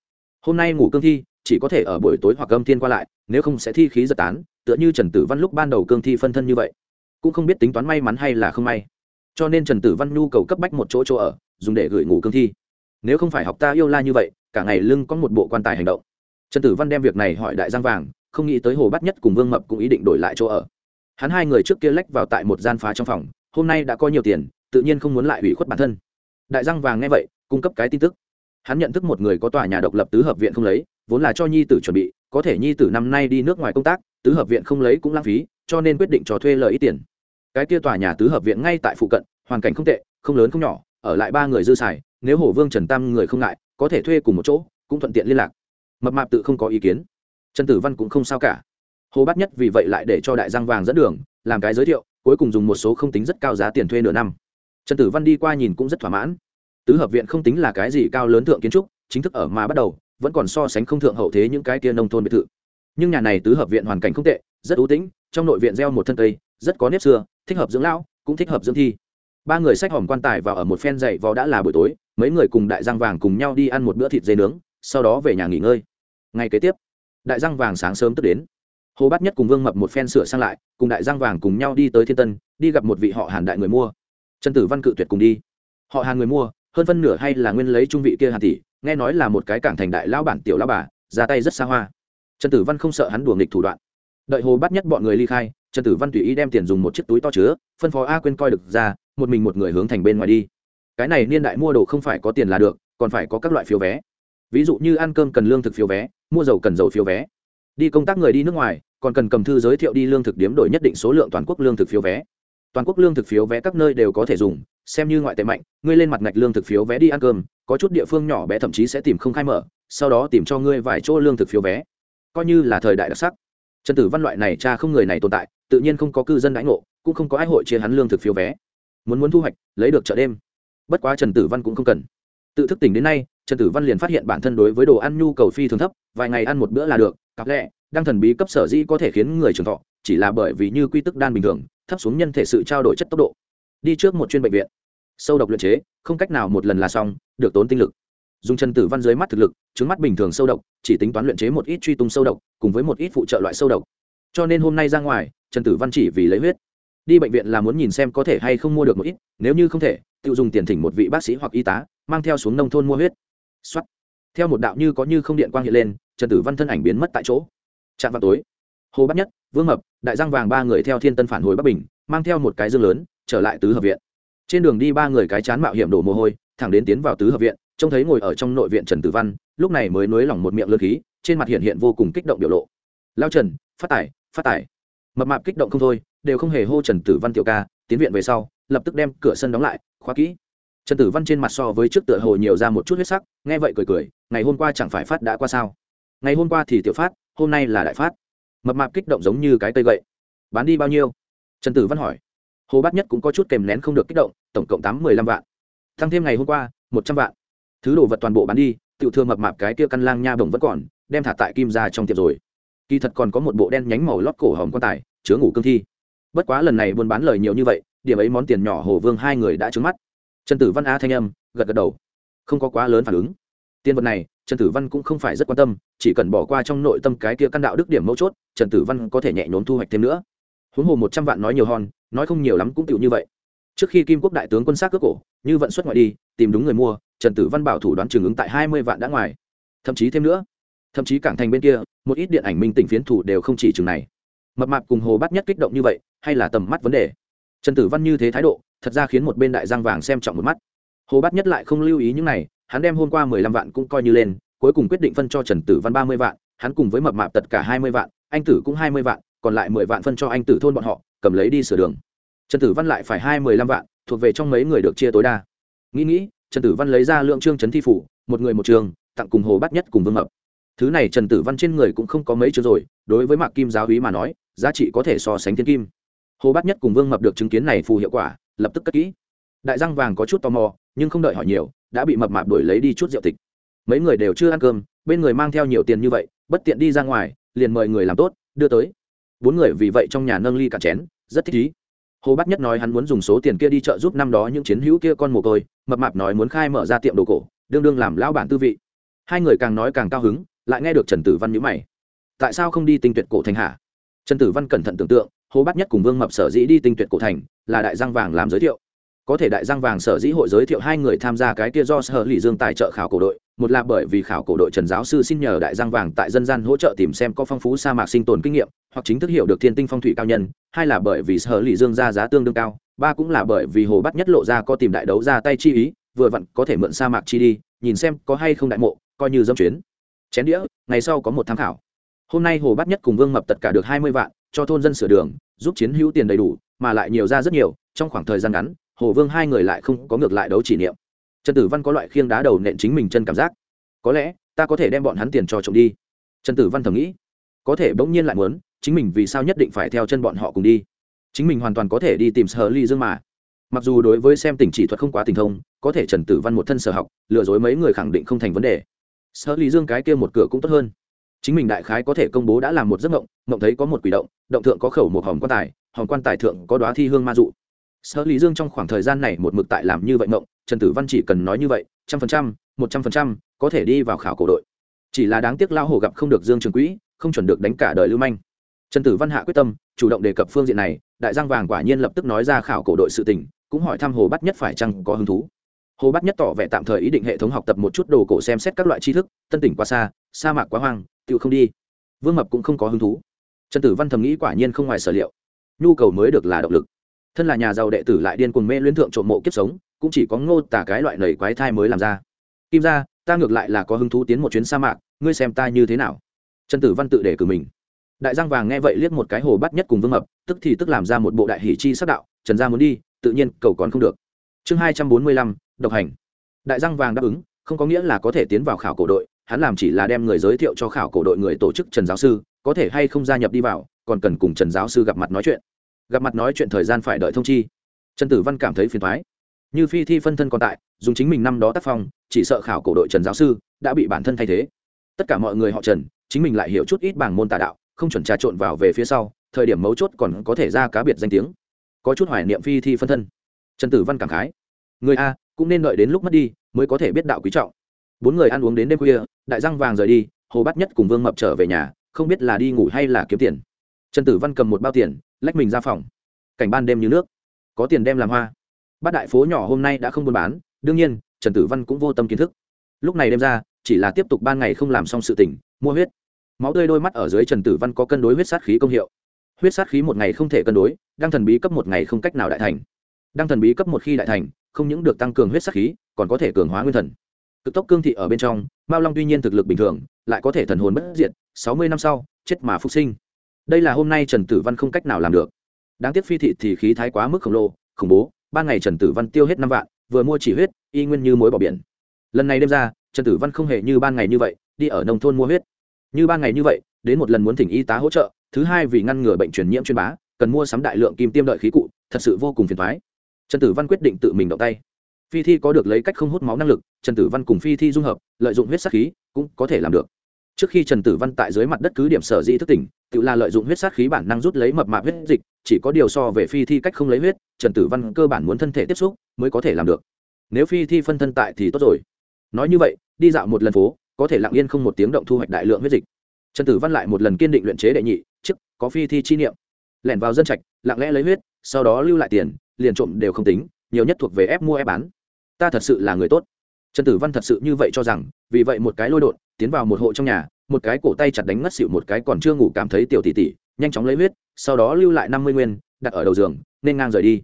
Hôm nay ngủ cương thi chỉ có thể ở buổi tối hoặc âm thiên qua lại, nếu không sẽ thi khí giật tán, tựa như trần tử văn lúc ban đầu cương thi phân thân như vậy. Cũng không biết tính toán may mắn hay là không may. Cho nên trần tử văn nhu cầu cấp bách một chỗ chỗ ở, dùng để gửi ngủ cương thi. Nếu không phải học ta yêu la như vậy, cả ngày lưng có một bộ quan tài hành động trần tử văn đem việc này hỏi đại giang vàng, không nghĩ tới hồ Bát nhất cùng vương mập cũng ý định đổi lại chỗ ở. Hắn hai người trước kia lách vào tại một gian phá trong phòng, hôm nay đã có nhiều tiền, tự nhiên không muốn lại ủy khuất bản thân. Đại giang vàng nghe vậy, cung cấp cái tin tức. Hắn nhận thức một người có tòa nhà độc lập tứ hợp viện không lấy, vốn là cho nhi tử chuẩn bị, có thể nhi tử năm nay đi nước ngoài công tác, tứ hợp viện không lấy cũng lãng phí, cho nên quyết định cho thuê lợi ít tiền. Cái kia tòa nhà tứ hợp viện ngay tại phụ cận, hoàn cảnh không tệ, không lớn không nhỏ, ở lại ba người dư xài, nếu Hồ vương trần tam người không ngại, có thể thuê cùng một chỗ, cũng thuận tiện liên lạc mập mạp tự không có ý kiến. Trần tử văn cũng không sao cả. Hồ bát nhất vì vậy lại để cho đại giang vàng dẫn đường, làm cái giới thiệu, cuối cùng dùng một số không tính rất cao giá tiền thuê nửa năm. Trần tử văn đi qua nhìn cũng rất thỏa mãn. Tứ hợp viện không tính là cái gì cao lớn thượng kiến trúc, chính thức ở mà bắt đầu, vẫn còn so sánh không thượng hậu thế những cái kia nông thôn biệt thự. Nhưng nhà này tứ hợp viện hoàn cảnh không tệ, rất ưu tĩnh, trong nội viện gieo một thân cây, rất có nếp xưa, thích hợp dưỡng lão, cũng thích hợp dưỡng thi. Ba người sách hòm quan tài vào ở một phen dậy vào đã là buổi tối, mấy người cùng đại giang vàng cùng nhau đi ăn một bữa thịt dê nướng, sau đó về nhà nghỉ ngơi ngày kế tiếp, đại răng vàng sáng sớm tức đến. Hồ bát nhất cùng vương mập một phen sửa sang lại, cùng đại giang vàng cùng nhau đi tới thiên tân, đi gặp một vị họ hàn đại người mua. Trần tử văn cự tuyệt cùng đi. Họ hàn người mua, hơn phân nửa hay là nguyên lấy trung vị kia hàn tỷ, nghe nói là một cái cảng thành đại lão bản tiểu lão bà, ra tay rất xa hoa. Trần tử văn không sợ hắn đùa nghịch thủ đoạn. Đợi hồ bắt nhất bọn người ly khai, trần tử văn tùy ý đem tiền dùng một chiếc túi to chứa, phân phó a quên coi được ra, một mình một người hướng thành bên ngoài đi. Cái này niên đại mua đồ không phải có tiền là được, còn phải có các loại phiếu vé ví dụ như ăn cơm cần lương thực phiếu vé, mua dầu cần dầu phiếu vé. Đi công tác người đi nước ngoài, còn cần cầm thư giới thiệu đi lương thực điếm đổi nhất định số lượng toàn quốc lương thực phiếu vé. Toàn quốc lương thực phiếu vé các nơi đều có thể dùng, xem như ngoại tệ mạnh, ngươi lên mặt ngạch lương thực phiếu vé đi ăn cơm, có chút địa phương nhỏ bé thậm chí sẽ tìm không khai mở, sau đó tìm cho ngươi vài chỗ lương thực phiếu vé. Coi như là thời đại đặc sắc. Trần tử văn loại này cha không người này tồn tại, tự nhiên không có cư dân đãi ngộ, cũng không có ai hội chia hắn lương thực phiếu vé. Muốn muốn thu hoạch, lấy được chợ đêm. Bất quá trần tử văn cũng không cần. Tự thức tỉnh đến nay trần tử văn liền phát hiện bản thân đối với đồ ăn nhu cầu phi thường thấp, vài ngày ăn một bữa là được, cặp lẹ, đang thần bí cấp sở dĩ có thể khiến người trường thọ, chỉ là bởi vì như quy tức đan bình thường, thấp xuống nhân thể sự trao đổi chất tốc độ. Đi trước một chuyên bệnh viện. Sâu độc luyện chế, không cách nào một lần là xong, được tốn tinh lực. Dùng trần tử văn dưới mắt thực lực, trứng mắt bình thường sâu độc, chỉ tính toán luyện chế một ít truy tung sâu độc, cùng với một ít phụ trợ loại sâu độc. Cho nên hôm nay ra ngoài, trần tử văn chỉ vì lấy huyết. Đi bệnh viện là muốn nhìn xem có thể hay không mua được một ít, nếu như không thể, tự dùng tiền thỉnh một vị bác sĩ hoặc y tá, mang theo xuống nông thôn mua huyết. Soát. theo một đạo như có như không điện quang hiện lên, trần tử văn thân ảnh biến mất tại chỗ. Chạm vào tối, hồ bát nhất, vương mập, đại giang vàng ba người theo thiên tân phản hồi bắc bình, mang theo một cái dương lớn, trở lại tứ hợp viện. Trên đường đi ba người cái chán mạo hiểm đổ mồ hôi, thẳng đến tiến vào tứ hợp viện, trông thấy ngồi ở trong nội viện trần tử văn, lúc này mới nuối lòng một miệng lơ khí, trên mặt hiện hiện vô cùng kích động biểu lộ. Lao trần, phát tải phát tải mập mạp kích động không thôi, đều không hề hô trần tử văn tiểu ca, tiến viện về sau, lập tức đem cửa sân đóng lại, khóa kỹ trần tử văn trên mặt so với trước tựa hồ nhiều ra một chút huyết sắc, nghe vậy cười cười, ngày hôm qua chẳng phải phát đã qua sao? Ngày hôm qua thì tiểu phát, hôm nay là đại phát. Mập mạp kích động giống như cái cây gậy. Bán đi bao nhiêu? Trần tử văn hỏi. Hồ bát nhất cũng có chút kèm nén không được kích động, tổng cộng tám mười lăm vạn. Thăng thêm ngày hôm qua, một trăm vạn. Thứ đồ vật toàn bộ bán đi tự thương mập mạp cái kia căn lang nha bồng vẫn còn, đem thả tại kim ra trong tiệm rồi. Kỳ thật còn có một bộ đen nhánh màu lót cổ hồng quan tài, chứa ngủ cương thi. Bất quá lần này buôn bán lời nhiều như vậy, điểm ấy món tiền nhỏ hồ vương hai người đã trứng mắt trần tử văn a thanh âm, gật gật đầu. Không có quá lớn phản ứng. Tiên vật này, trần tử văn cũng không phải rất quan tâm, chỉ cần bỏ qua trong nội tâm cái kia căn đạo đức điểm mấu chốt, trần tử văn có thể nhẹ nhốn thu hoạch thêm nữa. Huống hồ một trăm vạn nói nhiều hòn, nói không nhiều lắm cũng tựu như vậy. Trước khi kim quốc đại tướng quân sát cướp cổ, như vận xuất ngoại đi, tìm đúng người mua, trần tử văn bảo thủ đoán trường ứng tại hai mươi vạn đã ngoài. Thậm chí thêm nữa, thậm chí cảng thành bên kia, một ít điện ảnh minh tỉnh phiến thủ đều không chỉ chừng này. Mập mạp cùng hồ bắt nhất kích động như vậy, hay là tầm mắt vấn đề? Trần tử văn như thế thái độ thật ra khiến một bên đại giang vàng xem trọng một mắt. Hồ bát nhất lại không lưu ý những này, hắn đem hôm qua mười lăm vạn cũng coi như lên, cuối cùng quyết định phân cho trần tử văn ba mươi vạn, hắn cùng với mập mạp tật cả hai mươi vạn, anh tử cũng hai mươi vạn, còn lại mười vạn phân cho anh tử thôn bọn họ, cầm lấy đi sửa đường. Trần tử văn lại phải hai mười lăm vạn, thuộc về trong mấy người được chia tối đa. Nghĩ nghĩ, trần tử văn lấy ra lượng trương trấn thi phủ, một người một trường, tặng cùng hồ bát nhất cùng vương mập. Thứ này trần tử văn trên người cũng không có mấy chương rồi, đối với mạc kim giáo hí mà nói, giá trị có thể so sánh thiên kim. Hồ bát nhất cùng vương mập được chứng kiến này phù hiệu quả lập tức cất kỹ. Đại răng vàng có chút tò mò, nhưng không đợi hỏi nhiều, đã bị mập mạp đổi lấy đi chút rượu tịch. Mấy người đều chưa ăn cơm, bên người mang theo nhiều tiền như vậy, bất tiện đi ra ngoài, liền mời người làm tốt, đưa tới. Bốn người vì vậy trong nhà nâng ly cả chén, rất thích ý. Hồ bát nhất nói hắn muốn dùng số tiền kia đi chợ giúp năm đó những chiến hữu kia con mồ côi, mập mạp nói muốn khai mở ra tiệm đồ cổ, đương đương làm lão bản tư vị. Hai người càng nói càng cao hứng, lại nghe được trần tử văn nhữ mày. Tại sao không đi tinh tuyệt cổ thành hạ trần tử văn cẩn thận tưởng tượng, hồ bát nhất cùng vương mập sở dĩ đi tinh tuyệt cổ thành là đại giang vàng làm giới thiệu. Có thể đại giang vàng sở dĩ hội giới thiệu hai người tham gia cái kia do sở lì dương tài trợ khảo cổ đội, một là bởi vì khảo cổ đội trần giáo sư xin nhờ đại giang vàng tại dân gian hỗ trợ tìm xem có phong phú sa mạc sinh tồn kinh nghiệm, hoặc chính thức hiểu được thiên tinh phong thủy cao nhân, hai là bởi vì sở lì dương ra giá tương đương cao, ba cũng là bởi vì hồ bắt nhất lộ ra có tìm đại đấu ra tay chi ý, vừa vặn có thể mượn sa mạc chi đi, nhìn xem có hay không đại mộ, coi như dâm chuyến. Chén đĩa, ngày sau có một tham khảo. Hôm nay hồ bắt nhất cùng vương mập tất cả được hai mươi vạn, cho thôn dân sửa đường, giúp chiến hữu tiền đầy đủ mà lại nhiều ra rất nhiều, trong khoảng thời gian ngắn, hồ vương hai người lại không có ngược lại đấu chỉ niệm. Trần tử văn có loại khiêng đá đầu nện chính mình chân cảm giác. Có lẽ, ta có thể đem bọn hắn tiền cho trộm đi. Trần tử văn thầm nghĩ. Có thể bỗng nhiên lại muốn, chính mình vì sao nhất định phải theo chân bọn họ cùng đi? Chính mình hoàn toàn có thể đi tìm sở ly dương mà. Mặc dù đối với xem tình chỉ thuật không quá tình thông, có thể trần tử văn một thân sở học, lừa dối mấy người khẳng định không thành vấn đề. Sở ly dương cái kia một cửa cũng tốt hơn. Chính mình đại khái có thể công bố đã làm một giấc mộng mộng thấy có một quỷ động động thượng có khẩu một hòm quan tài hòn quan tài thượng có đoá thi hương ma dụ. Sở lý dương trong khoảng thời gian này một mực tại làm như vậy mộng trần tử văn chỉ cần nói như vậy, trăm phần trăm, một trăm phần trăm, có thể đi vào khảo cổ đội. Chỉ là đáng tiếc lao hồ gặp không được dương trường quỹ, không chuẩn được đánh cả đời lưu manh. Trần tử văn hạ quyết tâm, chủ động đề cập phương diện này, đại giang vàng quả nhiên lập tức nói ra khảo cổ đội sự tình, cũng hỏi thăm hồ bắt nhất phải chăng có hứng thú. Hồ bắt nhất tỏ vẻ tạm thời ý định hệ thống học tập một chút đồ cổ xem xét các loại tri thức, tân tỉnh quá xa, sa mạc quá hoang tự không đi. Vương mập cũng không có hứng thú. Trần tử văn thầm nghĩ quả nhiên không ngoài sở liệu nhu cầu mới được là động lực. Thân là nhà giàu đệ tử lại điên cuồng mê luyến thượng trộm mộ kiếp sống, cũng chỉ có ngô tả cái loại nảy quái thai mới làm ra. Kim ra ta ngược lại là có hứng thú tiến một chuyến sa mạc, ngươi xem ta như thế nào? Trần tử văn tự để cử mình. Đại giang vàng nghe vậy liếc một cái hồ bắt nhất cùng vương mập, tức thì tức làm ra một bộ đại hỷ chi sắc đạo, trần gia muốn đi, tự nhiên cầu còn không được. Chương hai trăm bốn mươi lăm, độc hành. Đại giang vàng đáp ứng, không có nghĩa là có thể tiến vào khảo cổ đội, hắn làm chỉ là đem người giới thiệu cho khảo cổ đội người tổ chức trần giáo sư, có thể hay không gia nhập đi vào, còn cần cùng trần giáo sư gặp mặt nói chuyện gặp mặt nói chuyện thời gian phải đợi thông chi. Trần tử văn cảm thấy phiền thoái như phi thi phân thân còn tại, dùng chính mình năm đó tác phong, chỉ sợ khảo cổ đội trần giáo sư đã bị bản thân thay thế. Tất cả mọi người họ trần, chính mình lại hiểu chút ít bảng môn tà đạo, không chuẩn trà trộn vào về phía sau, thời điểm mấu chốt còn có thể ra cá biệt danh tiếng. Có chút hoài niệm phi thi phân thân. Trần tử văn cảm khái. Người a, cũng nên đợi đến lúc mất đi, mới có thể biết đạo quý trọng. Bốn người ăn uống đến đêm khuya, đại răng vàng rời đi, hồ bát nhất cùng vương mập trở về nhà, không biết là đi ngủ hay là kiếm tiền. Trần tử văn cầm một bao tiền lách mình ra phòng. Cảnh ban đêm như nước. Có tiền đem làm hoa. Bát đại phố nhỏ hôm nay đã không buôn bán, đương nhiên, trần tử văn cũng vô tâm kiến thức. Lúc này đem ra, chỉ là tiếp tục ban ngày không làm xong sự tỉnh mua huyết. Máu tươi đôi mắt ở dưới trần tử văn có cân đối huyết sát khí công hiệu. Huyết sát khí một ngày không thể cân đối đang thần bí cấp một ngày không cách nào đại thành. Đang thần bí cấp một khi đại thành, không những được tăng cường huyết sát khí, còn có thể cường hóa nguyên thần. Cực tốc cương thị ở bên trong, mao long tuy nhiên thực lực bình thường, lại có thể thần hồn bất diệt, sáu mươi năm sau, chết mà phục sinh đây là hôm nay trần tử văn không cách nào làm được. Đáng tiếc phi thị thì khí thái quá mức khổng lồ, khủng bố, ban ngày trần tử văn tiêu hết năm vạn, vừa mua chỉ huyết, y nguyên như mối bỏ biển. Lần này đêm ra, trần tử văn không hề như ban ngày như vậy, đi ở nông thôn mua huyết. Như ban ngày như vậy, đến một lần muốn thỉnh y tá hỗ trợ, thứ hai vì ngăn ngừa bệnh truyền nhiễm chuyên bá, cần mua sắm đại lượng kim tiêm đợi khí cụ, thật sự vô cùng phiền thoái trần tử văn quyết định tự mình động tay. Phi thi có được lấy cách không hút máu năng lực, trần tử văn cùng phi thi dung hợp, lợi dụng huyết sát khí, cũng có thể làm được. Trước khi trần tử văn tại dưới mặt đất cứ điểm sở di thức tỉnh tự là lợi dụng huyết sát khí bản năng rút lấy mập mạp huyết dịch, chỉ có điều so về phi thi cách không lấy huyết, trần tử văn cơ bản muốn thân thể tiếp xúc mới có thể làm được. Nếu phi thi phân thân tại thì tốt rồi. Nói như vậy, đi dạo một lần phố, có thể lặng yên không một tiếng động thu hoạch đại lượng huyết dịch. Trần tử văn lại một lần kiên định luyện chế đệ nhị, chức, có phi thi chi niệm. Lẻn vào dân trạch, lặng lẽ lấy huyết, sau đó lưu lại tiền, liền trộm đều không tính, nhiều nhất thuộc về ép mua ép bán. Ta thật sự là người tốt. Trần tử văn thật sự như vậy cho rằng, vì vậy một cái lôi đột, tiến vào một hộ trong nhà một cái cổ tay chặt đánh ngất xịu một cái còn chưa ngủ cảm thấy tiểu tỷ tỷ nhanh chóng lấy huyết, sau đó lưu lại năm mươi nguyên, đặt ở đầu giường, nên ngang rời đi.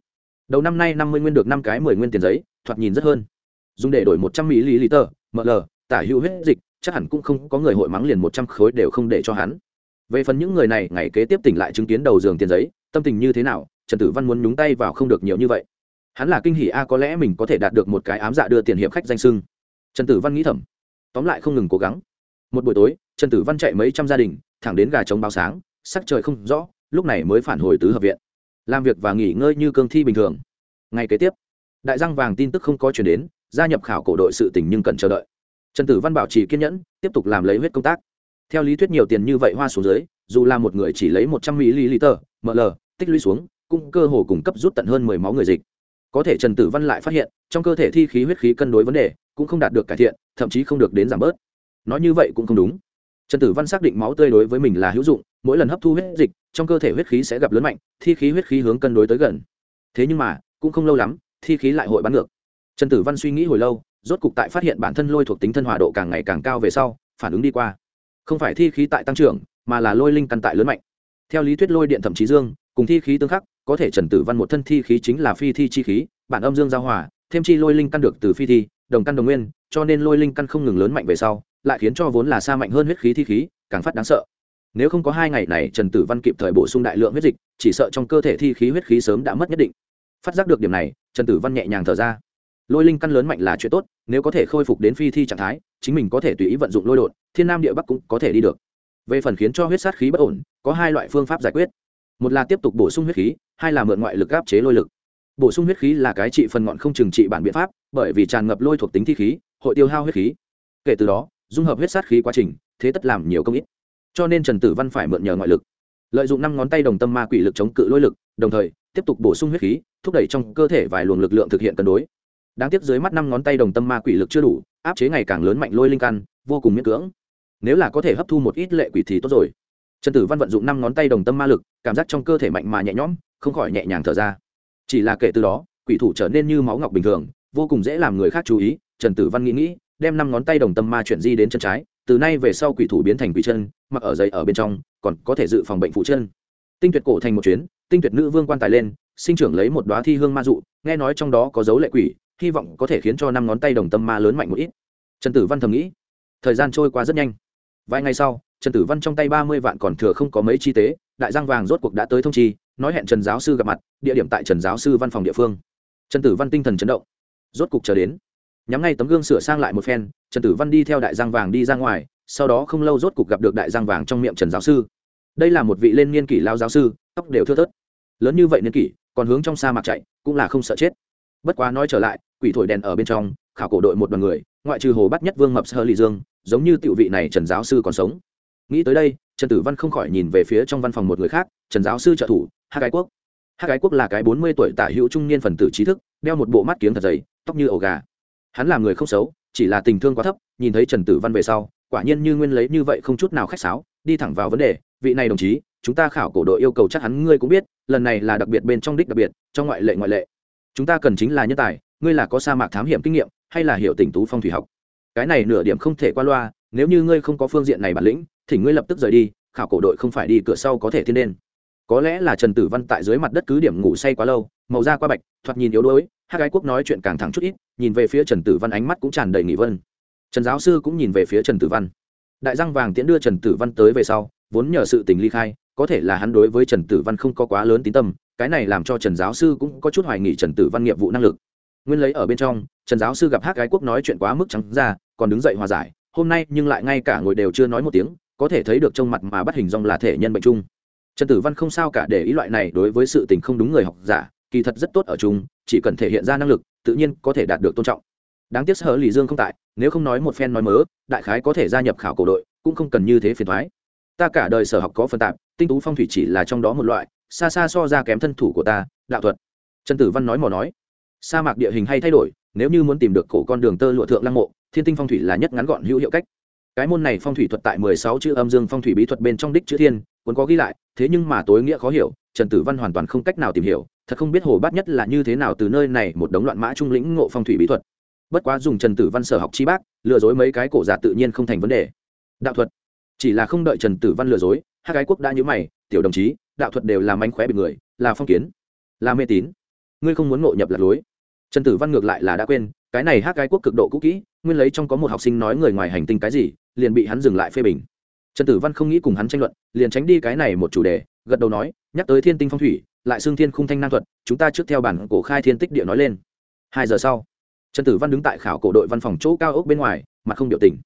Đầu năm nay năm mươi nguyên được năm cái mười nguyên tiền giấy, thoạt nhìn rất hơn. Dùng để đổi một trăm mỹ lý liter ml tả hữu huyết dịch, chắc hẳn cũng không có người hội mắng liền một trăm khối đều không để cho hắn. Về phần những người này, ngày kế tiếp tỉnh lại chứng kiến đầu giường tiền giấy, tâm tình như thế nào, trần tử văn muốn nhúng tay vào không được nhiều như vậy. Hắn là kinh hỷ a, có lẽ mình có thể đạt được một cái ám dạ đưa tiền hiệp khách danh sưng. Trần tử văn nghĩ thầm. Tóm lại không ngừng cố gắng. Một buổi tối trần tử văn chạy mấy trăm gia đình, thẳng đến gà trống báo sáng, sắc trời không rõ, lúc này mới phản hồi tứ hợp viện. Làm việc và nghỉ ngơi như cương thi bình thường. Ngày kế tiếp, đại giang vàng tin tức không có chuyển đến, gia nhập khảo cổ đội sự tình nhưng cần chờ đợi. Trần tử văn bảo trì kiên nhẫn, tiếp tục làm lấy huyết công tác. Theo lý thuyết nhiều tiền như vậy hoa xuống dưới, dù là một người chỉ lấy một trăm ml ml, tích lũy xuống, cũng cơ hồ cung cấp rút tận hơn mười máu người dịch. Có thể trần tử văn lại phát hiện, trong cơ thể thi khí huyết khí cân đối vấn đề, cũng không đạt được cải thiện, thậm chí không được đến giảm bớt. Nói như vậy cũng không đúng trần tử văn xác định máu tươi đối với mình là hữu dụng, mỗi lần hấp thu huyết dịch, trong cơ thể huyết khí sẽ gặp lớn mạnh, thi khí huyết khí hướng cân đối tới gần. Thế nhưng mà, cũng không lâu lắm, thi khí lại hội bắn ngược. Trần tử văn suy nghĩ hồi lâu, rốt cục tại phát hiện bản thân lôi thuộc tính thân hòa độ càng ngày càng cao về sau, phản ứng đi qua. Không phải thi khí tại tăng trưởng, mà là lôi linh căn tại lớn mạnh. Theo lý thuyết lôi điện thậm chí dương, cùng thi khí tương khắc, có thể trần tử văn một thân thi khí chính là phi thi chi khí, bản âm dương giao hòa, thêm chi lôi linh căn được từ phi thi, đồng căn đồng nguyên, cho nên lôi linh căn không ngừng lớn mạnh về sau lại khiến cho vốn là xa mạnh hơn huyết khí thi khí, càng phát đáng sợ. Nếu không có hai ngày này trần tử văn kịp thời bổ sung đại lượng huyết dịch, chỉ sợ trong cơ thể thi khí huyết khí sớm đã mất nhất định. Phát giác được điểm này, trần tử văn nhẹ nhàng thở ra. Lôi linh căn lớn mạnh là chuyện tốt, nếu có thể khôi phục đến phi thi trạng thái, chính mình có thể tùy ý vận dụng lôi đột, thiên nam địa bắc cũng có thể đi được. Về phần khiến cho huyết sát khí bất ổn, có hai loại phương pháp giải quyết. Một là tiếp tục bổ sung huyết khí, hai là mượn ngoại lực áp chế lôi lực. Bổ sung huyết khí là cái trị phần ngọn không trừng trị bản biện pháp, bởi vì tràn ngập lôi thuộc tính thi khí, hội tiêu hao huyết khí. Kể từ đó dung hợp huyết sát khí quá trình, thế tất làm nhiều công ít. Cho nên trần tử văn phải mượn nhờ ngoại lực. Lợi dụng năm ngón tay đồng tâm ma quỷ lực chống cự lôi lực, đồng thời, tiếp tục bổ sung huyết khí, thúc đẩy trong cơ thể vài luồng lực lượng thực hiện cân đối. Đáng tiếc dưới mắt năm ngón tay đồng tâm ma quỷ lực chưa đủ, áp chế ngày càng lớn mạnh lôi linh căn, vô cùng miễn cưỡng. Nếu là có thể hấp thu một ít lệ quỷ thì tốt rồi. Trần tử văn vận dụng năm ngón tay đồng tâm ma lực, cảm giác trong cơ thể mạnh mà nhẹ nhõm, không khỏi nhẹ nhàng thở ra. Chỉ là kể từ đó, quỷ thủ trở nên như máu ngọc bình thường, vô cùng dễ làm người khác chú ý, trần tử văn nghĩ nghĩ đem năm ngón tay đồng tâm ma chuyển di đến chân trái, từ nay về sau quỷ thủ biến thành quỷ chân, mặc ở dây ở bên trong, còn có thể dự phòng bệnh phụ chân. Tinh tuyệt cổ thành một chuyến, tinh tuyệt nữ vương quan tài lên, sinh trưởng lấy một đoá thi hương ma dụ, nghe nói trong đó có dấu lệ quỷ, hy vọng có thể khiến cho năm ngón tay đồng tâm ma lớn mạnh một ít. Trần tử văn thầm nghĩ, thời gian trôi qua rất nhanh. Vài ngày sau, trần tử văn trong tay ba mươi vạn còn thừa không có mấy chi tế, đại giang vàng rốt cuộc đã tới thông chi, nói hẹn trần giáo sư gặp mặt, địa điểm tại trần giáo sư văn phòng địa phương. Trần tử văn tinh thần chấn động, rốt cuộc chờ đến nhắm ngay tấm gương sửa sang lại một phen, trần tử văn đi theo đại giang vàng đi ra ngoài, sau đó không lâu rốt cục gặp được đại giang vàng trong miệng trần giáo sư. Đây là một vị lên niên kỷ lao giáo sư, tóc đều thưa thớt. Lớn như vậy niên kỷ, còn hướng trong sa mạc chạy, cũng là không sợ chết. Bất quá nói trở lại, quỷ thổi đèn ở bên trong, khảo cổ đội một đoàn người, ngoại trừ hồ bắt nhất vương mập sơ lì dương, giống như tiểu vị này trần giáo sư còn sống. Nghĩ tới đây, trần tử văn không khỏi nhìn về phía trong văn phòng một người khác, trần giáo sư trợ thủ hát gái quốc. Hát gái quốc là cái bốn mươi tuổi tả hữu trung niên phần tử trí thức, đeo một bộ mắt kiếng thật dày, tóc như ổ gà hắn là người không xấu, chỉ là tình thương quá thấp, nhìn thấy trần tử văn về sau, quả nhiên như nguyên lấy như vậy không chút nào khách sáo, đi thẳng vào vấn đề, vị này đồng chí, chúng ta khảo cổ đội yêu cầu chắc hắn ngươi cũng biết, lần này là đặc biệt bên trong đích đặc biệt, trong ngoại lệ ngoại lệ. Chúng ta cần chính là nhân tài, ngươi là có sa mạc thám hiểm kinh nghiệm, hay là hiểu tình tú phong thủy học? Cái này nửa điểm không thể qua loa, nếu như ngươi không có phương diện này bản lĩnh, thì ngươi lập tức rời đi, khảo cổ đội không phải đi, cửa sau có thể thiên đen có lẽ là trần tử văn tại dưới mặt đất cứ điểm ngủ say quá lâu, màu da qua bạch, thoạt nhìn yếu đuối hai gái quốc nói chuyện càng thẳng chút ít, nhìn về phía trần tử văn ánh mắt cũng tràn đầy nghị vân trần giáo sư cũng nhìn về phía trần tử văn. Đại giang vàng tiễn đưa trần tử văn tới về sau, vốn nhờ sự tình ly khai, có thể là hắn đối với trần tử văn không có quá lớn tín tâm, cái này làm cho trần giáo sư cũng có chút hoài nghị trần tử văn nghiệp vụ năng lực. Nguyên lấy ở bên trong, trần giáo sư gặp hát gái quốc nói chuyện quá mức trắng ra, còn đứng dậy hòa giải, hôm nay nhưng lại ngay cả ngồi đều chưa nói một tiếng, có thể thấy được trong mặt mà bắt hình dong là thể nhân bệnh chung. Trần tử văn không sao cả để ý loại này đối với sự tình không đúng người học giả kỳ thật rất tốt ở chung, chỉ cần thể hiện ra năng lực, tự nhiên có thể đạt được tôn trọng. Đáng tiếc sở lì dương không tại, nếu không nói một phen nói mớ, đại khái có thể gia nhập khảo cổ đội, cũng không cần như thế phiền thoái ta cả đời sở học có phân tạp, tinh tú phong thủy chỉ là trong đó một loại, xa xa so ra kém thân thủ của ta, đạo thuật. Trần tử văn nói mò nói. Sa mạc địa hình hay thay đổi, nếu như muốn tìm được cổ con đường tơ lụa thượng lăng mộ, thiên tinh phong thủy là nhất ngắn gọn hữu hiệu cách. Cái môn này phong thủy thuật tại mười sáu chữ âm dương phong thủy bí thuật bên trong đích chữ thiên vốn có ghi lại, thế nhưng mà tối nghĩa khó hiểu, trần tử văn hoàn toàn không cách nào tìm hiểu thật không biết hồ bát nhất là như thế nào từ nơi này một đống loạn mã trung lĩnh ngộ phong thủy bí thuật. Bất quá dùng trần tử văn sở học chi bác, lừa dối mấy cái cổ giả tự nhiên không thành vấn đề. Đạo thuật. Chỉ là không đợi trần tử văn lừa dối hai cái quốc đã nhớ mày, tiểu đồng chí, đạo thuật đều là mánh khóe bị người, là phong kiến, là mê tín. Ngươi không muốn ngộ nhập lạc lối. Trần tử văn ngược lại là đã quên, cái này hát cái quốc cực độ cũ kỹ, nguyên lấy trong có một học sinh nói người ngoài hành tinh cái gì, liền bị hắn dừng lại phê bình. Trần tử văn không nghĩ cùng hắn tranh luận, liền tránh đi cái này một chủ đề, gật đầu nói, nhắc tới thiên tinh phong thủy lại xương thiên khung thanh năng thuật chúng ta trước theo bản cổ khai thiên tích địa nói lên. Hai giờ sau trần tử văn đứng tại khảo cổ đội văn phòng chỗ cao ốc bên ngoài mặt không biểu tình.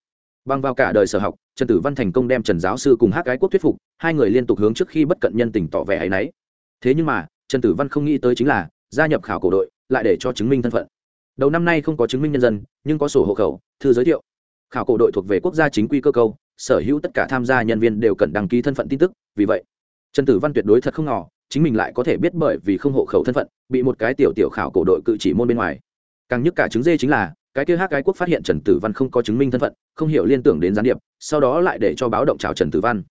Băng vào cả đời sở học trần tử văn thành công đem trần giáo sư cùng hát gái quốc thuyết phục hai người liên tục hướng trước khi bất cận nhân tình tỏ vẻ ấ y n ấ y thế nhưng mà trần tử văn không nghĩ tới chính là gia nhập khảo cổ đội lại để cho chứng minh thân phận. Đầu năm nay không có chứng minh nhân dân nhưng có sổ hộ khẩu thư giới thiệu. Khảo cổ đội thuộc về quốc gia chính quy cơ cấu, sở hữu tất cả tham gia nhân viên đều cần đăng ký thân phận tin tức vì vậy trần tử văn tuyệt đối thật không ngỏ chính mình lại có thể biết bởi vì không hộ khẩu thân phận, bị một cái tiểu tiểu khảo cổ đội cự chỉ môn bên ngoài. Càng nhức cả chứng dê chính là, cái kia hát cái quốc phát hiện trần tử văn không có chứng minh thân phận, không hiểu liên tưởng đến gián điệp, sau đó lại để cho báo động chào trần tử văn.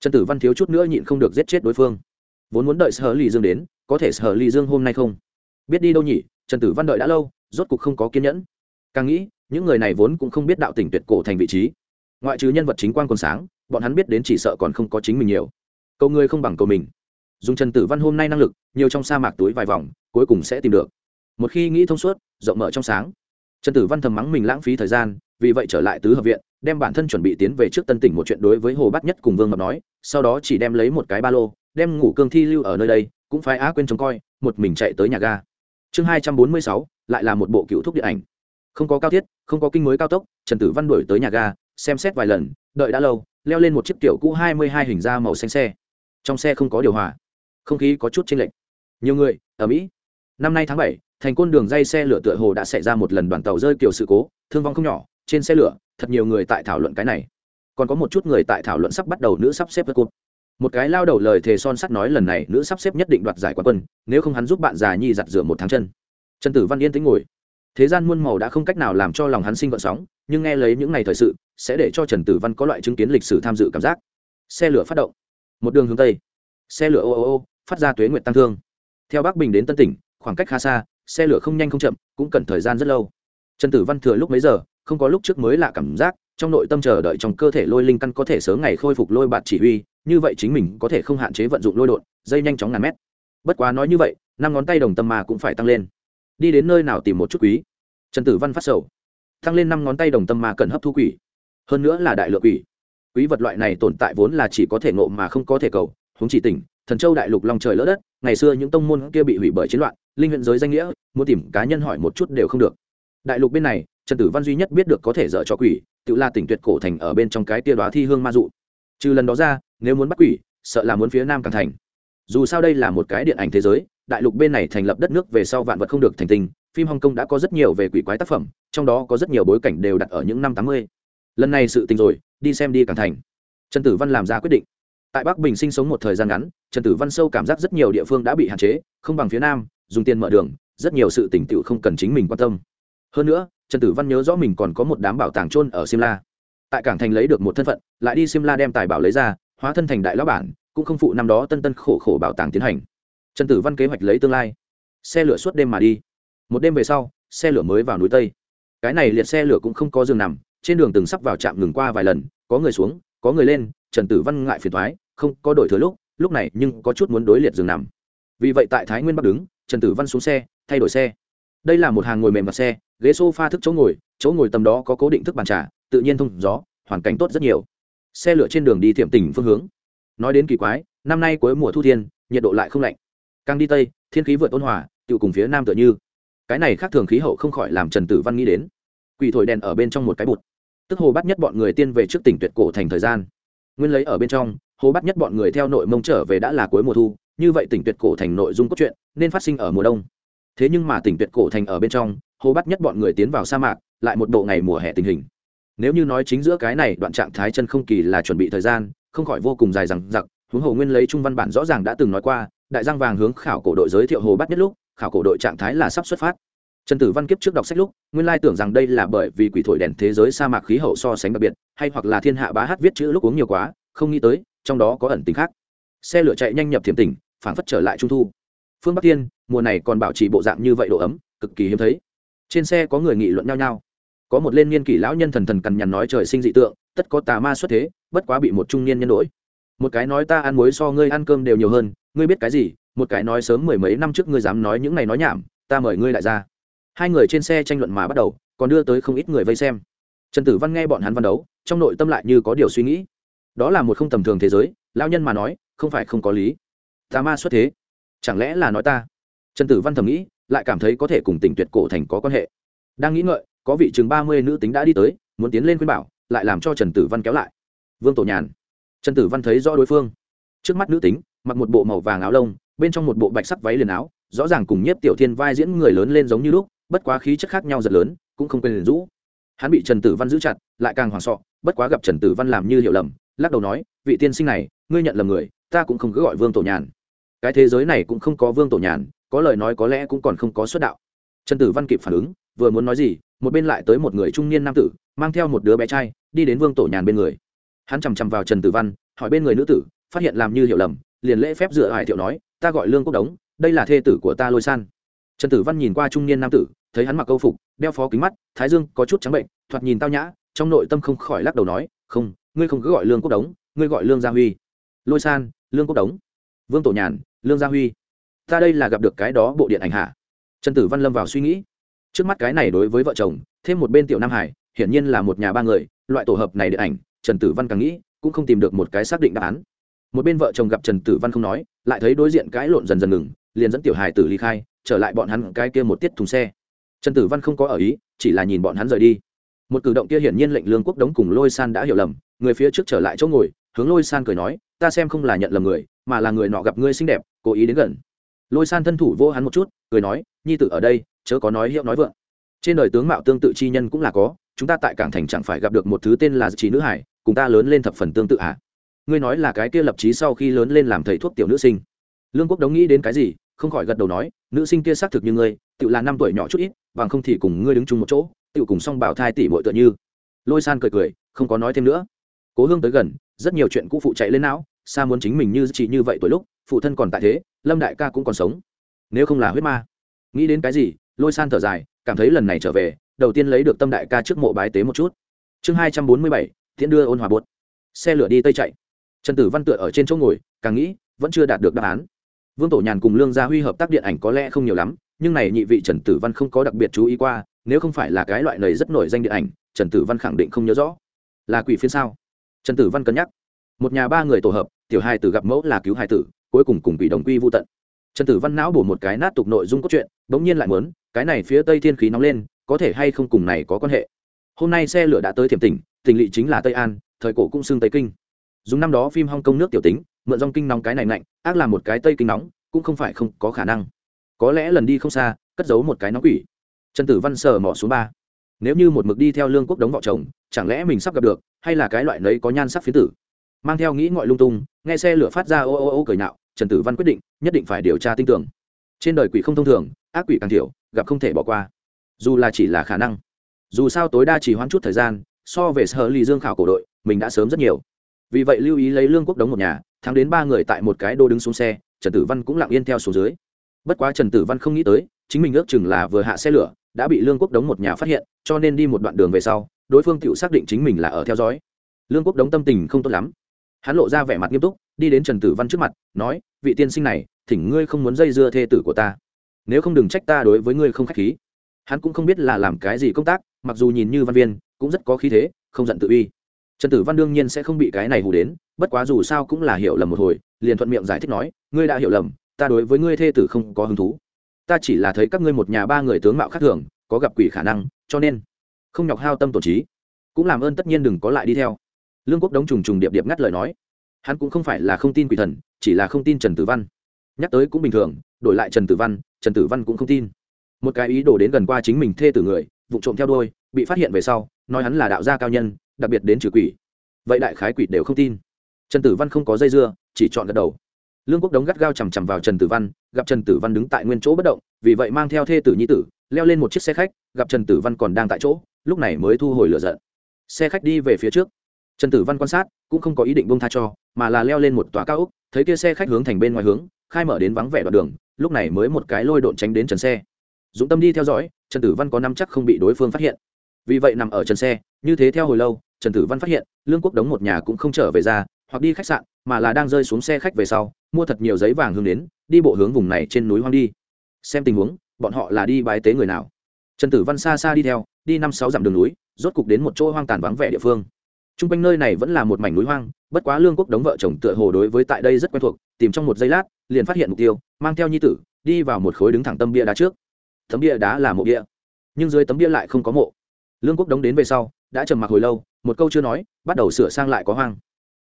Trần tử văn thiếu chút nữa nhịn không được giết chết đối phương. Vốn muốn đợi sở ly dương đến, có thể sở ly dương hôm nay không? Biết đi đâu nhỉ, trần tử văn đợi đã lâu, rốt cục không có kiên nhẫn. Càng nghĩ, những người này vốn cũng không biết đạo tỉnh tuyệt cổ thành vị trí. Ngoại trừ nhân vật chính quan còn sáng, bọn hắn biết đến chỉ sợ còn không có chính mình nhiều. Cầu người không bằng cầu mình dùng trần tử văn hôm nay năng lực, nhiều trong sa mạc túi vài vòng, cuối cùng sẽ tìm được. Một khi nghĩ thông suốt, rộng mở trong sáng. Trần tử văn thầm mắng mình lãng phí thời gian, vì vậy trở lại tứ hợp viện, đem bản thân chuẩn bị tiến về trước tân tỉnh một chuyện đối với hồ bát nhất cùng vương mập nói, sau đó chỉ đem lấy một cái ba lô, đem ngủ cương thi lưu ở nơi đây, cũng phải á quên trông coi, một mình chạy tới nhà ga. Chương hai trăm bốn mươi sáu, lại là một bộ cựu thúc điện ảnh. Không có cao thiết, không có kinh mới cao tốc, trần tử văn đuổi tới nhà ga, xem xét vài lần, đợi đã lâu, leo lên một chiếc kiểu cũ hai mươi hai hình da màu xanh xe. Trong xe không có điều hòa không khí có chút chênh lệch. Nhiều người, ở mỹ. Năm nay tháng bảy, thành côn đường dây xe lửa tựa hồ đã xảy ra một lần đoàn tàu rơi kiểu sự cố, thương vong không nhỏ, trên xe lửa, thật nhiều người tại thảo luận cái này. Còn có một chút người tại thảo luận sắp bắt đầu nữ sắp xếp vượt cột. Một cái lao đầu lời thề son sắt nói lần này nữ sắp xếp nhất định đoạt giải quán quân, nếu không hắn giúp bạn già nhi giặt rửa một tháng chân. Trần tử văn yên tính ngồi. Thế gian muôn màu đã không cách nào làm cho lòng hắn sinh gợn sóng, nhưng nghe lấy những ngày thời sự, sẽ để cho trần tử văn có loại chứng kiến lịch sử tham dự cảm giác. Xe lửa phát động. Một đường hướng tây. Xe lửa ô ô ô phát ra tuế nguyện tăng thương. Theo bắc bình đến tân tỉnh, khoảng cách khá xa, xe lửa không nhanh không chậm, cũng cần thời gian rất lâu. Trần tử văn thừa lúc mấy giờ, không có lúc trước mới lạ cảm giác, trong nội tâm chờ đợi trong cơ thể lôi linh căn có thể sớm ngày khôi phục lôi bạt chỉ huy, như vậy chính mình có thể không hạn chế vận dụng lôi đột dây nhanh chóng ngàn mét. Bất quá nói như vậy, năm ngón tay đồng tâm mà cũng phải tăng lên. Đi đến nơi nào tìm một chút quý. Trần tử văn phát sầu. Tăng lên năm ngón tay đồng tâm mà cần hấp thu quỷ. Hơn nữa là đại lượng quỷ. Quý vật loại này tồn tại vốn là chỉ có thể ngộ mà không có thể cầu, huống chỉ tỉnh thần châu đại lục long trời lỡ đất, ngày xưa những tông môn kia bị hủy bởi chiến loạn, linh huyện giới danh nghĩa, muốn tìm cá nhân hỏi một chút đều không được. Đại lục bên này, trần tử văn duy nhất biết được có thể dở cho quỷ, tự là tỉnh tuyệt cổ thành ở bên trong cái tia đoá thi hương ma dụ. Trừ lần đó ra, nếu muốn bắt quỷ, sợ là muốn phía nam càng thành. Dù sao đây là một cái điện ảnh thế giới, đại lục bên này thành lập đất nước về sau vạn vật không được thành tình, phim hong kong đã có rất nhiều về quỷ quái tác phẩm, trong đó có rất nhiều bối cảnh đều đặt ở những năm tám mươi. Lần này sự tình rồi, đi xem đi càng thành. Trần tử văn làm ra quyết định tại bắc bình sinh sống một thời gian ngắn, trần tử văn sâu cảm giác rất nhiều địa phương đã bị hạn chế, không bằng phía nam, dùng tiền mở đường, rất nhiều sự tỉnh tựu không cần chính mình quan tâm. Hơn nữa, trần tử văn nhớ rõ mình còn có một đám bảo tàng trôn ở simla tại cảng thành lấy được một thân phận, lại đi simla đem tài bảo lấy ra, hóa thân thành đại lão bản, cũng không phụ năm đó tân tân khổ khổ bảo tàng tiến hành. Trần tử văn kế hoạch lấy tương lai. Xe lửa suốt đêm mà đi. Một đêm về sau, xe lửa mới vào núi tây. Cái này liệt xe lửa cũng không có giường nằm, trên đường từng sắp vào trạm ngừng qua vài lần, có người xuống có người lên, trần tử văn ngại phiền thoái không có đổi thừa lúc lúc này nhưng có chút muốn đối liệt giường nằm. Vì vậy tại thái nguyên bắc đứng, trần tử văn xuống xe, thay đổi xe. Đây là một hàng ngồi mềm và xe, ghế s o f a thức chỗ ngồi chỗ ngồi tầm đó có cố định thức bàn trà, tự nhiên thông gió, hoàn cảnh tốt rất nhiều. Xe lửa trên đường đi thiệm tỉnh phương hướng. Nói đến kỳ quái, năm nay cuối mùa thu thiên, nhiệt độ lại không lạnh. Càng đi tây, thiên khí vượt ôn hòa tự cùng phía nam tựa như. Cái này khác thường khí hậu không khỏi làm trần tử văn nghĩ đến. Quỷ thổi đèn ở bên trong một cái bụt tức hồ bắt nhất bọn người tiên về trước tỉnh tuyệt cổ thành thời gian. Nguyên lấy ở bên trong, hồ bắt nhất bọn người theo nội mông trở về đã là cuối mùa thu, như vậy tỉnh tuyệt cổ thành nội dung cốt truyện nên phát sinh ở mùa đông. Thế nhưng mà tỉnh tuyệt cổ thành ở bên trong, hồ bắt nhất bọn người tiến vào sa mạc, lại một bộ ngày mùa hè tình hình. Nếu như nói chính giữa cái này đoạn trạng thái chân không kỳ là chuẩn bị thời gian, không khỏi vô cùng dài rằng giặc huống hồ nguyên lấy trung văn bản rõ ràng đã từng nói qua, đại giang vàng hướng khảo cổ đội giới thiệu hồ bắt nhất lúc, khảo cổ đội trạng thái là sắp xuất phát trần tử văn kiếp trước đọc sách lúc, nguyên lai tưởng rằng đây là bởi vì quỷ thổi đèn thế giới sa mạc khí hậu so sánh đặc biệt, hay hoặc là thiên hạ bá hát viết chữ lúc uống nhiều quá, không nghĩ tới, trong đó có ẩn tính khác. Xe lửa chạy nhanh nhập thiểm tỉnh phản phất trở lại trung thu. Phương bắc tiên mùa này còn bảo trì bộ dạng như vậy độ ấm, cực kỳ hiếm thấy. Trên xe có người nghị luận nhau nhau. Có một lên niên kỷ lão nhân thần thần cằn nhằn nói trời sinh dị tượng, tất có tà ma xuất thế, bất quá bị một trung niên nhân đổi. một cái nói ta ăn muối so ngươi ăn cơm đều nhiều hơn, ngươi biết cái gì, một cái nói sớm mười mấy năm trước ngươi dám nói những này nói nhảm, ta mời ngươi lại ra hai người trên xe tranh luận mà bắt đầu, còn đưa tới không ít người vây xem. Trần tử văn nghe bọn hắn văn đấu, trong nội tâm lại như có điều suy nghĩ. Đó là một không tầm thường thế giới lao nhân mà nói, không phải không có lý. Tà ma xuất thế, chẳng lẽ là nói ta? Trần tử văn thầm nghĩ, lại cảm thấy có thể cùng tỉnh tuyệt cổ thành có quan hệ. Đang nghĩ ngợi, có vị chừng ba mươi nữ tính đã đi tới, muốn tiến lên khuyên bảo, lại làm cho trần tử văn kéo lại. Vương tổ nhàn. Trần tử văn thấy rõ đối phương. Trước mắt nữ tính, mặc một bộ màu vàng áo lông, bên trong một bộ bạch sắc váy liền áo, rõ ràng cùng nhiếp tiểu thiên vai diễn người lớn lên giống như lúc bất quá khí chất khác nhau rất lớn, cũng không quên liền rũ. Hắn bị trần tử văn giữ chặt, lại càng hoảng sọ, bất quá gặp trần tử văn làm như hiểu lầm, lắc đầu nói, vị tiên sinh này, ngươi nhận lầm người, ta cũng không cứ gọi vương tổ nhàn. Cái thế giới này cũng không có vương tổ nhàn, có lời nói có lẽ cũng còn không có xuất đạo. Trần tử văn kịp phản ứng, vừa muốn nói gì, một bên lại tới một người trung niên nam tử, mang theo một đứa bé trai, đi đến vương tổ nhàn bên người. Hắn chằm chằm vào trần tử văn, hỏi bên người nữ tử, phát hiện làm như hiểu lầm, liền lễ phép dựa hải thiệu nói, ta gọi lương quốc đống, đây là thê tử của ta lôi san. Trần tử văn nhìn qua trung niên nam tử thấy hắn mặc câu phục, đeo phó kính mắt, thái dương có chút trắng bệnh, thoạt nhìn tao nhã, trong nội tâm không khỏi lắc đầu nói, không, ngươi không cứ gọi lương quốc đống, ngươi gọi lương gia huy. Lôi san, lương quốc đống. Vương tổ nhàn, lương gia huy. Ta đây là gặp được cái đó bộ điện ảnh hạ trần tử văn lâm vào suy nghĩ. Trước mắt cái này đối với vợ chồng, thêm một bên tiểu nam hải, hiển nhiên là một nhà ba người, loại tổ hợp này điện ảnh, trần tử văn càng nghĩ, cũng không tìm được một cái xác định đáp án. Một bên vợ chồng gặp trần tử văn không nói, lại thấy đối diện cãi lộn dần dần ngừng, liền dẫn tiểu hài tử ly khai, trở lại bọn hắn cái kia một tiết thùng xe trần tử văn không có ở ý, chỉ là nhìn bọn hắn rời đi. Một cử động kia hiển nhiên lệnh lương quốc đống cùng lôi san đã hiểu lầm, người phía trước trở lại chỗ ngồi, hướng lôi san cười nói, ta xem không là nhận lầm người, mà là người nọ gặp ngươi xinh đẹp, cố ý đến gần. Lôi san thân thủ vô hắn một chút, cười nói, nhi tử ở đây, chớ có nói hiệu nói vượng. Trên đời tướng mạo tương tự chi nhân cũng là có, chúng ta tại cảng thành chẳng phải gặp được một thứ tên là trí nữ hải, cùng ta lớn lên thập phần tương tự hả? Ngươi nói là cái kia lập trí sau khi lớn lên làm thầy thuốc tiểu nữ sinh. Lương quốc đống nghĩ đến cái gì, không khỏi gật đầu nói, nữ sinh kia xác thực như ngươi tự là năm tuổi nhỏ chút ít, bằng không thì cùng ngươi đứng chung một chỗ tự cùng xong bảo thai tỷ mội tựa như. Lôi san cười cười, không có nói thêm nữa. Cố hương tới gần, rất nhiều chuyện cũ phụ chạy lên não xa muốn chính mình như chị như vậy tuổi lúc, phụ thân còn tại thế, lâm đại ca cũng còn sống. Nếu không là huyết ma. Nghĩ đến cái gì, lôi san thở dài, cảm thấy lần này trở về, đầu tiên lấy được tâm đại ca trước mộ bái tế một chút. Chương hai trăm bốn mươi bảy, thiện đưa ôn hòa buốt. xe lửa đi tây chạy. Trần tử văn tựa ở trên chỗ ngồi, càng nghĩ, vẫn chưa đạt được đáp án. Vương tổ nhàn cùng lương gia huy hợp tác điện ảnh có lẽ không nhiều lắm nhưng này nhị vị trần tử văn không có đặc biệt chú ý qua, nếu không phải là cái loại này rất nổi danh điện ảnh, trần tử văn khẳng định không nhớ rõ. Là quỷ phiên sao? Trần tử văn cân nhắc. Một nhà ba người tổ hợp, tiểu hai tử gặp mẫu là cứu hai tử, cuối cùng cùng bị đồng quy vô tận. Trần tử văn não bổ một cái nát tục nội dung cốt truyện, bỗng nhiên lại muốn, cái này phía tây thiên khí nóng lên, có thể hay không cùng này có quan hệ? Hôm nay xe lửa đã tới thiểm tỉnh tỉnh lỵ chính là tây an, thời cổ cũng xưng tây kinh. Dùng năm đó phim hong kong nước tiểu tính, mượn dòng kinh nóng cái này lạnh ác là một cái tây kinh nóng, cũng không phải không có khả năng có lẽ lần đi không xa, cất giấu một cái nóng quỷ. Trần tử văn sờ mỏ xuống ba. Nếu như một mực đi theo lương quốc đống vợ chồng, chẳng lẽ mình sắp gặp được, hay là cái loại nấy có nhan sắc phía tử? Mang theo nghĩ ngọi lung tung, nghe xe lửa phát ra ô ô ô cười nạo, trần tử văn quyết định, nhất định phải điều tra tin tưởng. Trên đời quỷ không thông thường, ác quỷ càng thiểu, gặp không thể bỏ qua. Dù là chỉ là khả năng, dù sao tối đa chỉ hoãn chút thời gian, so về sở lì dương khảo cổ đội, mình đã sớm rất nhiều. Vì vậy lưu ý lấy lương quốc đống một nhà, thắng đến ba người tại một cái đô đứng xuống xe, trần tử văn cũng lặng yên theo xuống dưới bất quá trần tử văn không nghĩ tới, chính mình ước chừng là vừa hạ xe lửa, đã bị lương quốc đống một nhà phát hiện, cho nên đi một đoạn đường về sau, đối phương tự xác định chính mình là ở theo dõi. Lương quốc đống tâm tình không tốt lắm. Hắn lộ ra vẻ mặt nghiêm túc, đi đến trần tử văn trước mặt, nói, vị tiên sinh này, thỉnh ngươi không muốn dây dưa thê tử của ta. Nếu không đừng trách ta đối với ngươi không k h á c h khí. Hắn cũng không biết là làm cái gì công tác, mặc dù nhìn như văn viên, cũng rất có khí thế, không giận tự uy. Trần tử văn đương nhiên sẽ không bị cái này hù đến, bất quá dù sao cũng là hiểu lầm một hồi, liền thuận miệng giải thích nói, ngươi đã hiểu lầm ta đối với ngươi thê tử không có hứng thú. Ta chỉ là thấy các ngươi một nhà ba người tướng mạo khác thường, có gặp quỷ khả năng, cho nên không nhọc hao tâm tổn trí. Cũng làm ơn tất nhiên đừng có lại đi theo. Lương quốc đống trùng trùng điệp điệp ngắt lời nói. Hắn cũng không phải là không tin quỷ thần, chỉ là không tin trần tử văn. Nhắc tới cũng bình thường, đổi lại trần tử văn, trần tử văn cũng không tin. Một cái ý đồ đến gần qua chính mình thê tử người vụ trộm theo đôi bị phát hiện về sau, nói hắn là đạo gia cao nhân, đặc biệt đến trừ quỷ. Vậy đại khái quỷ đều không tin. Trần tử văn không có dây dưa, chỉ chọn gật đầu lương quốc đống gắt gao chằm chằm vào trần tử văn, gặp trần tử văn đứng tại nguyên chỗ bất động, vì vậy mang theo thê tử nhi tử, leo lên một chiếc xe khách, gặp trần tử văn còn đang tại chỗ, lúc này mới thu hồi lửa giận. Xe khách đi về phía trước. Trần tử văn quan sát, cũng không có ý định bông tha cho, mà là leo lên một tòa cao úc thấy kia xe khách hướng thành bên ngoài hướng, khai mở đến vắng vẻ đoạn đường, lúc này mới một cái lôi độn tránh đến trần xe. Dũng tâm đi theo dõi, trần tử văn có năm chắc không bị đối phương phát hiện. Vì vậy nằm ở trần xe, như thế theo hồi lâu, trần tử văn phát hiện, lương quốc đống một nhà cũng không trở về ra hoặc đi khách sạn, mà là đang rơi xuống xe khách về sau, mua thật nhiều giấy vàng hướng đến, đi bộ hướng vùng này trên núi hoang đi. Xem tình huống, bọn họ là đi bái tế người nào. Trần tử văn xa xa đi theo, đi năm sáu dặm đường núi, rốt cục đến một chỗ hoang tàn vắng vẻ địa phương. T r u n g quanh nơi này vẫn là một mảnh núi hoang, bất quá lương quốc đống vợ chồng tựa hồ đối với tại đây rất quen thuộc, tìm trong một giây lát, liền phát hiện mục tiêu, mang theo nhi tử, đi vào một khối đứng thẳng tâm bia đá trước. Tấm bia đá là mộ bia, nhưng dưới tấm bia lại không có mộ. Lương quốc đống đến về sau, đã trầm mặc hồi lâu, một câu chưa nói, bắt đầu sửa sang lại có hoang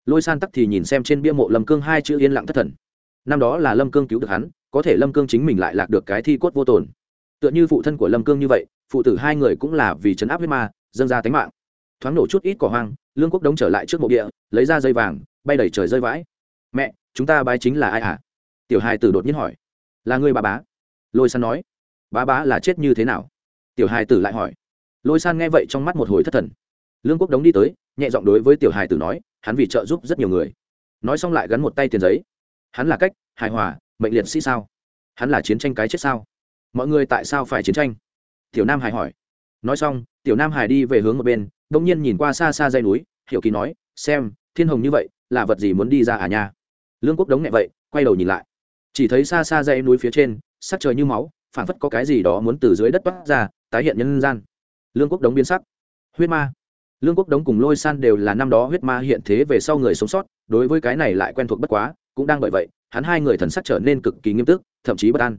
lôi san tắc thì nhìn xem trên bia mộ lâm cương hai chữ yên lặng thất thần. Năm đó là lâm cương cứu được hắn, có thể lâm cương chính mình lại lạc được cái thi cốt vô tồn. Tựa như phụ thân của lâm cương như vậy, phụ tử hai người cũng là vì chấn áp huyết ma, dâng ra tính mạng. Thoáng nổ chút ít cỏ hoang, lương quốc đống trở lại trước mộ địa, lấy ra dây vàng, bay đẩy trời rơi vãi. Mẹ, chúng ta bái chính là ai hả? À? tiểu hài tử đột nhiên hỏi. Là người bà bá. Lôi san nói. Bá bá là chết như thế nào? Tiểu hài tử lại hỏi. Lôi san nghe vậy trong mắt một hồi thất thần. Lương quốc đống đi tới, nhẹ giọng đối với tiểu hài tử nói hắn vì trợ giúp rất nhiều người. Nói xong lại gắn một tay tiền giấy. Hắn là cách, hài hòa, mệnh liệt sĩ sao? Hắn là chiến tranh cái chết sao? Mọi người tại sao phải chiến tranh? Tiểu nam hải hỏi. Nói xong, tiểu nam hải đi về hướng một bên, đông nhiên nhìn qua xa xa dây núi, hiểu kỳ nói, xem, thiên hồng như vậy, là vật gì muốn đi ra à nha? Lương quốc đống nhẹ vậy, quay đầu nhìn lại. Chỉ thấy xa xa dây núi phía trên, sắc trời như máu phản phất có cái gì đó muốn từ dưới đất toát ra, tái hiện nhân gian. Lương quốc đống biến sắc. Huyết ma lương quốc đống cùng lôi san đều là năm đó huyết ma hiện thế về sau người sống sót, đối với cái này lại quen thuộc bất quá, cũng đang bởi vậy, hắn hai người thần sắc trở nên cực kỳ nghiêm túc, thậm chí bất an.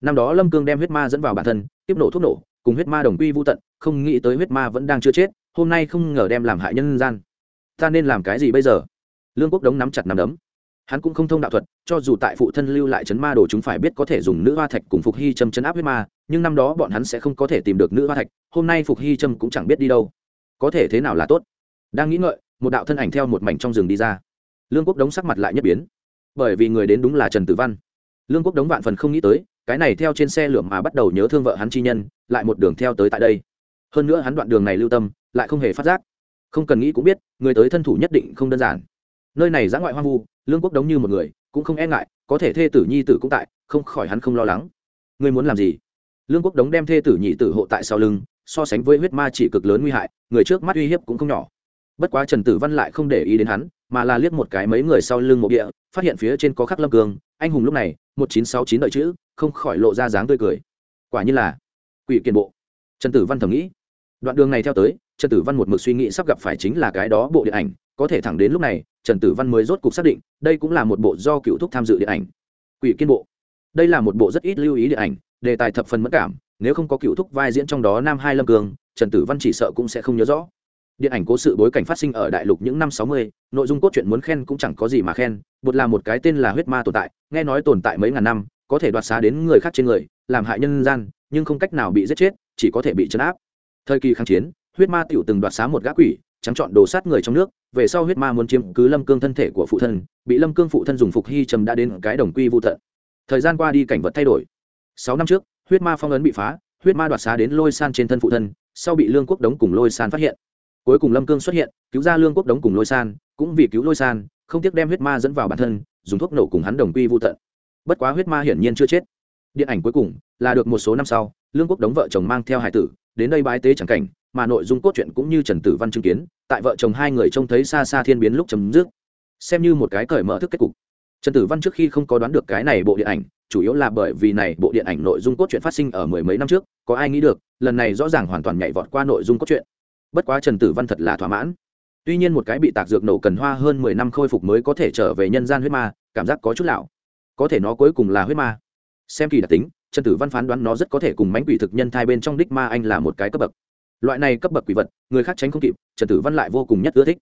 Năm đó lâm cương đem huyết ma dẫn vào bản thân, tiếp nổ thuốc nổ, cùng huyết ma đồng quy vô tận, không nghĩ tới huyết ma vẫn đang chưa chết, hôm nay không ngờ đem làm hại nhân gian. Ta nên làm cái gì bây giờ? Lương quốc đống nắm chặt nắm đấm. Hắn cũng không thông đạo thuật, cho dù tại phụ thân lưu lại chấn ma đồ chúng phải biết có thể dùng nữ hoa thạch cùng phục hy châm chấn áp huyết ma, nhưng năm đó bọn hắn sẽ không có thể tìm được nữ hoa thạch, hôm nay phục hy châm cũng chẳng biết đi đâu có thể thế nào là tốt? Đang nghĩ ngợi, một đạo thân ảnh theo một mảnh trong rừng đi ra. Lương quốc đống sắc mặt lại nhất biến. Bởi vì người đến đúng là trần tử văn. Lương quốc đống vạn phần không nghĩ tới, cái này theo trên xe lửa mà bắt đầu nhớ thương vợ hắn chi nhân, lại một đường theo tới tại đây. Hơn nữa hắn đoạn đường này lưu tâm, lại không hề phát giác. Không cần nghĩ cũng biết, người tới thân thủ nhất định không đơn giản. Nơi này giã ngoại hoang vu, lương quốc đống như một người, cũng không e ngại, có thể thê tử nhi tử cũng tại, không khỏi hắn không lo lắng. Ngươi muốn làm gì? Lương quốc đống đem thê tử nhị tử hộ tại sau lưng so sánh với huyết ma chỉ cực lớn nguy hại, người trước mắt uy hiếp cũng không nhỏ. Bất quá trần tử văn lại không để ý đến hắn, mà là liếc một cái mấy người sau lưng mộ địa, phát hiện phía trên có khắc lâm cường anh hùng lúc này, một chín sáu chín đợi chữ, không khỏi lộ ra dáng tươi cười. Quả như là quỷ kiền bộ. Trần tử văn thầm nghĩ. Đoạn đường này theo tới, trần tử văn một mực suy nghĩ sắp gặp phải chính là cái đó bộ điện ảnh, có thể thẳng đến lúc này, trần tử văn mới rốt cục xác định, đây cũng là một bộ do cựu thúc tham dự điện ảnh. Quỷ kiên bộ. Đây là một bộ rất ít lưu ý điện ảnh, đề tài thập phần mất cảm nếu không có cựu thúc vai diễn trong đó nam hai lâm cường, trần tử văn chỉ sợ cũng sẽ không nhớ rõ. Điện ảnh cố sự bối cảnh phát sinh ở đại lục những năm sáu mươi, nội dung cốt truyện muốn khen cũng chẳng có gì mà khen, bột là một cái tên là huyết ma tồn tại, nghe nói tồn tại mấy ngàn năm, có thể đoạt xá đến người khác trên người, làm hại nhân gian, nhưng không cách nào bị giết chết, chỉ có thể bị chấn áp. Thời kỳ kháng chiến, huyết ma tiểu từng đoạt xá một gã quỷ, trắng chọn đồ sát người trong nước, về sau huyết ma muốn chiếm cứ lâm cương thân thể của phụ thân, bị lâm cương phụ thân dùng phục hy trầm đã đến cái đồng quy vô tận. Thời gian qua đi cảnh vật thay đổi. Sáu năm trước huyết ma phong ấn bị phá, huyết ma đoạt xá đến lôi san trên thân phụ thân, sau bị lương quốc đống cùng lôi san phát hiện. Cuối cùng lâm cương xuất hiện, cứu ra lương quốc đống cùng lôi san, cũng vì cứu lôi san, không tiếc đem huyết ma dẫn vào bản thân, dùng thuốc nổ cùng hắn đồng quy vô tận. Bất quá huyết ma hiển nhiên chưa chết. Điện ảnh cuối cùng là được một số năm sau, lương quốc đống vợ chồng mang theo hải tử, đến đây bái tế chẳng cảnh, mà nội dung cốt truyện cũng như trần tử văn chứng kiến, tại vợ chồng hai người trông thấy xa xa thiên biến lúc chấm dứt. Xem như một cái cởi mở thức kết cục. Trần tử văn trước khi không có đoán được cái này bộ điện ảnh chủ yếu là bởi vì này bộ điện ảnh nội dung cốt truyện phát sinh ở mười mấy năm trước, có ai nghĩ được, lần này rõ ràng hoàn toàn nhảy vọt qua nội dung cốt truyện. Bất quá trần tử văn thật là thỏa mãn. Tuy nhiên một cái bị tạc dược nổ cần hoa hơn mười năm khôi phục mới có thể trở về nhân gian huyết ma, cảm giác có chút lạo. Có thể nó cuối cùng là huyết ma. Xem kỳ đặc tính, trần tử văn phán đoán nó rất có thể cùng mánh quỷ thực nhân thai bên trong đích ma anh là một cái cấp bậc. Loại này cấp bậc quỷ vật, người khác tránh không kịp, trần tử văn lại vô cùng nhất ưa thích.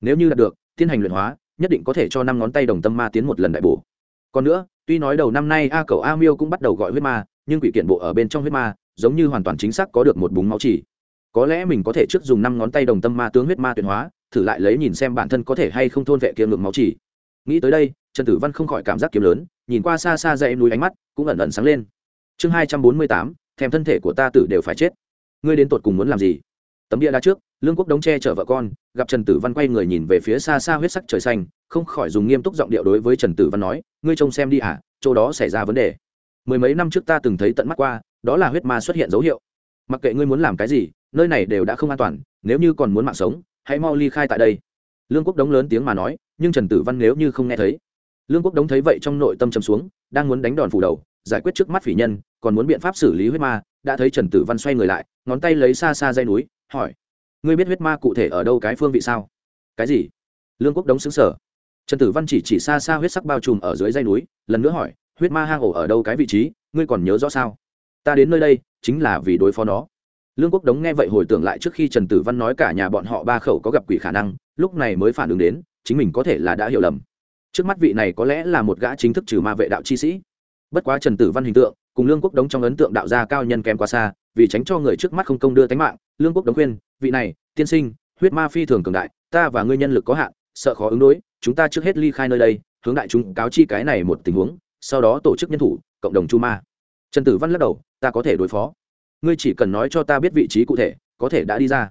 Nếu như đạt được tiến hành luyện hóa, nhất định có thể cho năm ngón tay đồng tâm ma tiến một lần đại bổ. Còn nữa tuy nói đầu năm nay a cầu a miêu cũng bắt đầu gọi huyết ma, nhưng quỷ kiện bộ ở bên trong huyết ma, giống như hoàn toàn chính xác có được một búng máu chỉ. Có lẽ mình có thể trước dùng năm ngón tay đồng tâm ma tướng huyết ma tuyển hóa, thử lại lấy nhìn xem bản thân có thể hay không thôn vệ kia ngược máu chỉ. Nghĩ tới đây, trần tử văn không khỏi cảm giác kiếm lớn, nhìn qua xa xa dãy núi ánh mắt, cũng ẩn ẩn sáng lên. Chương hai trăm bốn mươi tám, thèm thân thể của ta tử đều phải chết. Ngươi đến tột cùng muốn làm gì? Tấm bia đá trước lương quốc đống che chở vợ con gặp trần tử văn quay người nhìn về phía xa xa huyết sắc trời xanh không khỏi dùng nghiêm túc giọng điệu đối với trần tử văn nói ngươi trông xem đi ạ à, chỗ đó xảy ra vấn đề. Mười mấy năm trước ta từng thấy tận mắt qua đó là huyết ma xuất hiện dấu hiệu. Mặc kệ ngươi muốn làm cái gì nơi này đều đã không an toàn nếu như còn muốn mạng sống hãy mau ly khai tại đây. Lương quốc đống lớn tiếng mà nói nhưng trần tử văn nếu như không nghe thấy. Lương quốc đống thấy vậy trong nội tâm chầm xuống đang muốn đánh đòn phủ đầu giải quyết trước mắt phỉ nhân còn muốn biện pháp xử lý huyết ma đã thấy trần tử văn xoay người lại ngón tay lấy xa xa dây núi hỏi, ngươi biết huyết ma cụ thể ở đâu cái phương vị sao? Cái gì? Lương quốc đống xứng sở trần tử văn chỉ chỉ xa xa huyết sắc bao trùm ở dưới dây núi, lần nữa hỏi, huyết ma hang ổ ở đâu cái vị trí? Ngươi còn nhớ rõ sao? Ta đến nơi đây, chính là vì đối phó nó. Lương quốc đống nghe vậy hồi tưởng lại trước khi trần tử văn nói cả nhà bọn họ ba khẩu có gặp quỷ khả năng, lúc này mới phản ứng đến, chính mình có thể là đã hiểu lầm. Trước mắt vị này có lẽ là một gã chính thức trừ ma vệ đạo chi sĩ. Bất quá trần tử văn hình tượng cùng lương quốc đống trong ấn tượng đạo gia cao nhân kém quá xa, vì tránh cho người trước mắt không công đưa tánh mạng, lương quốc đống khuyên, vị này, tiên sinh, huyết ma phi thường cường đại, ta và ngươi nhân lực có hạn, sợ khó ứng đối, chúng ta trước hết ly khai nơi đây, hướng đại chúng cáo chi cái này một tình huống, sau đó tổ chức nhân thủ, cộng đồng chu ma. Trần tử văn lắc đầu, ta có thể đối phó. Ngươi chỉ cần nói cho ta biết vị trí cụ thể, có thể đã đi ra.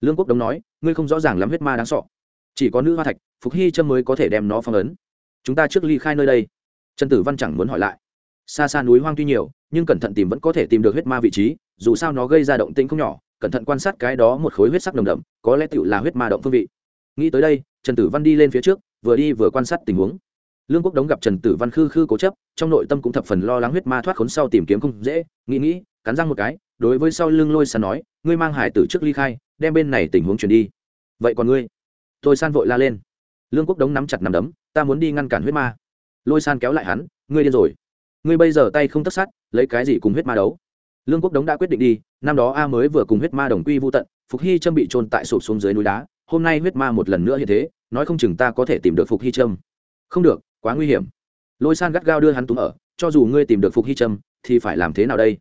Lương quốc đống nói, ngươi không rõ ràng lắm huyết ma đáng sọ chỉ có nữ hoa thạch, phục hy trâm mới có thể đem nó phong ấn. Chúng ta trước ly khai nơi đây. Trần tử văn chẳng muốn hỏi lại xa xa núi hoang tuy nhiều, nhưng cẩn thận tìm vẫn có thể tìm được huyết ma vị trí, dù sao nó gây ra động tĩnh không nhỏ, cẩn thận quan sát cái đó một khối huyết sắc nồng đậm, có lẽ tựu là huyết ma động phương vị. Nghĩ tới đây, trần tử văn đi lên phía trước, vừa đi vừa quan sát tình huống. Lương quốc đống gặp trần tử văn khư khư cố chấp, trong nội tâm cũng thập phần lo lắng huyết ma thoát khốn sau tìm kiếm không dễ, nghĩ nghĩ, cắn răng một cái, đối với sau lưng lôi sàn nói, ngươi mang hải tử trước ly khai, đem bên này tình huống chuyển đi. Vậy còn ngươi? Tôi san vội la lên. Lương quốc đống nắm chặt nằm đấm, ta muốn đi ngăn cản huyết ma. Lôi san kéo lại hắn, ngươi điên rồi ngươi bây giờ tay không tất sát, lấy cái gì cùng huyết ma đấu? Lương quốc đống đã quyết định đi, năm đó a mới vừa cùng huyết ma đồng quy vô tận, phục hy trâm bị trôn tại sụp xuống dưới núi đá, hôm nay huyết ma một lần nữa như thế, nói không chừng ta có thể tìm được phục hy trâm. Không được, quá nguy hiểm. Lôi san gắt gao đưa hắn túng ở, cho dù ngươi tìm được phục hy trâm, thì phải làm thế nào đây?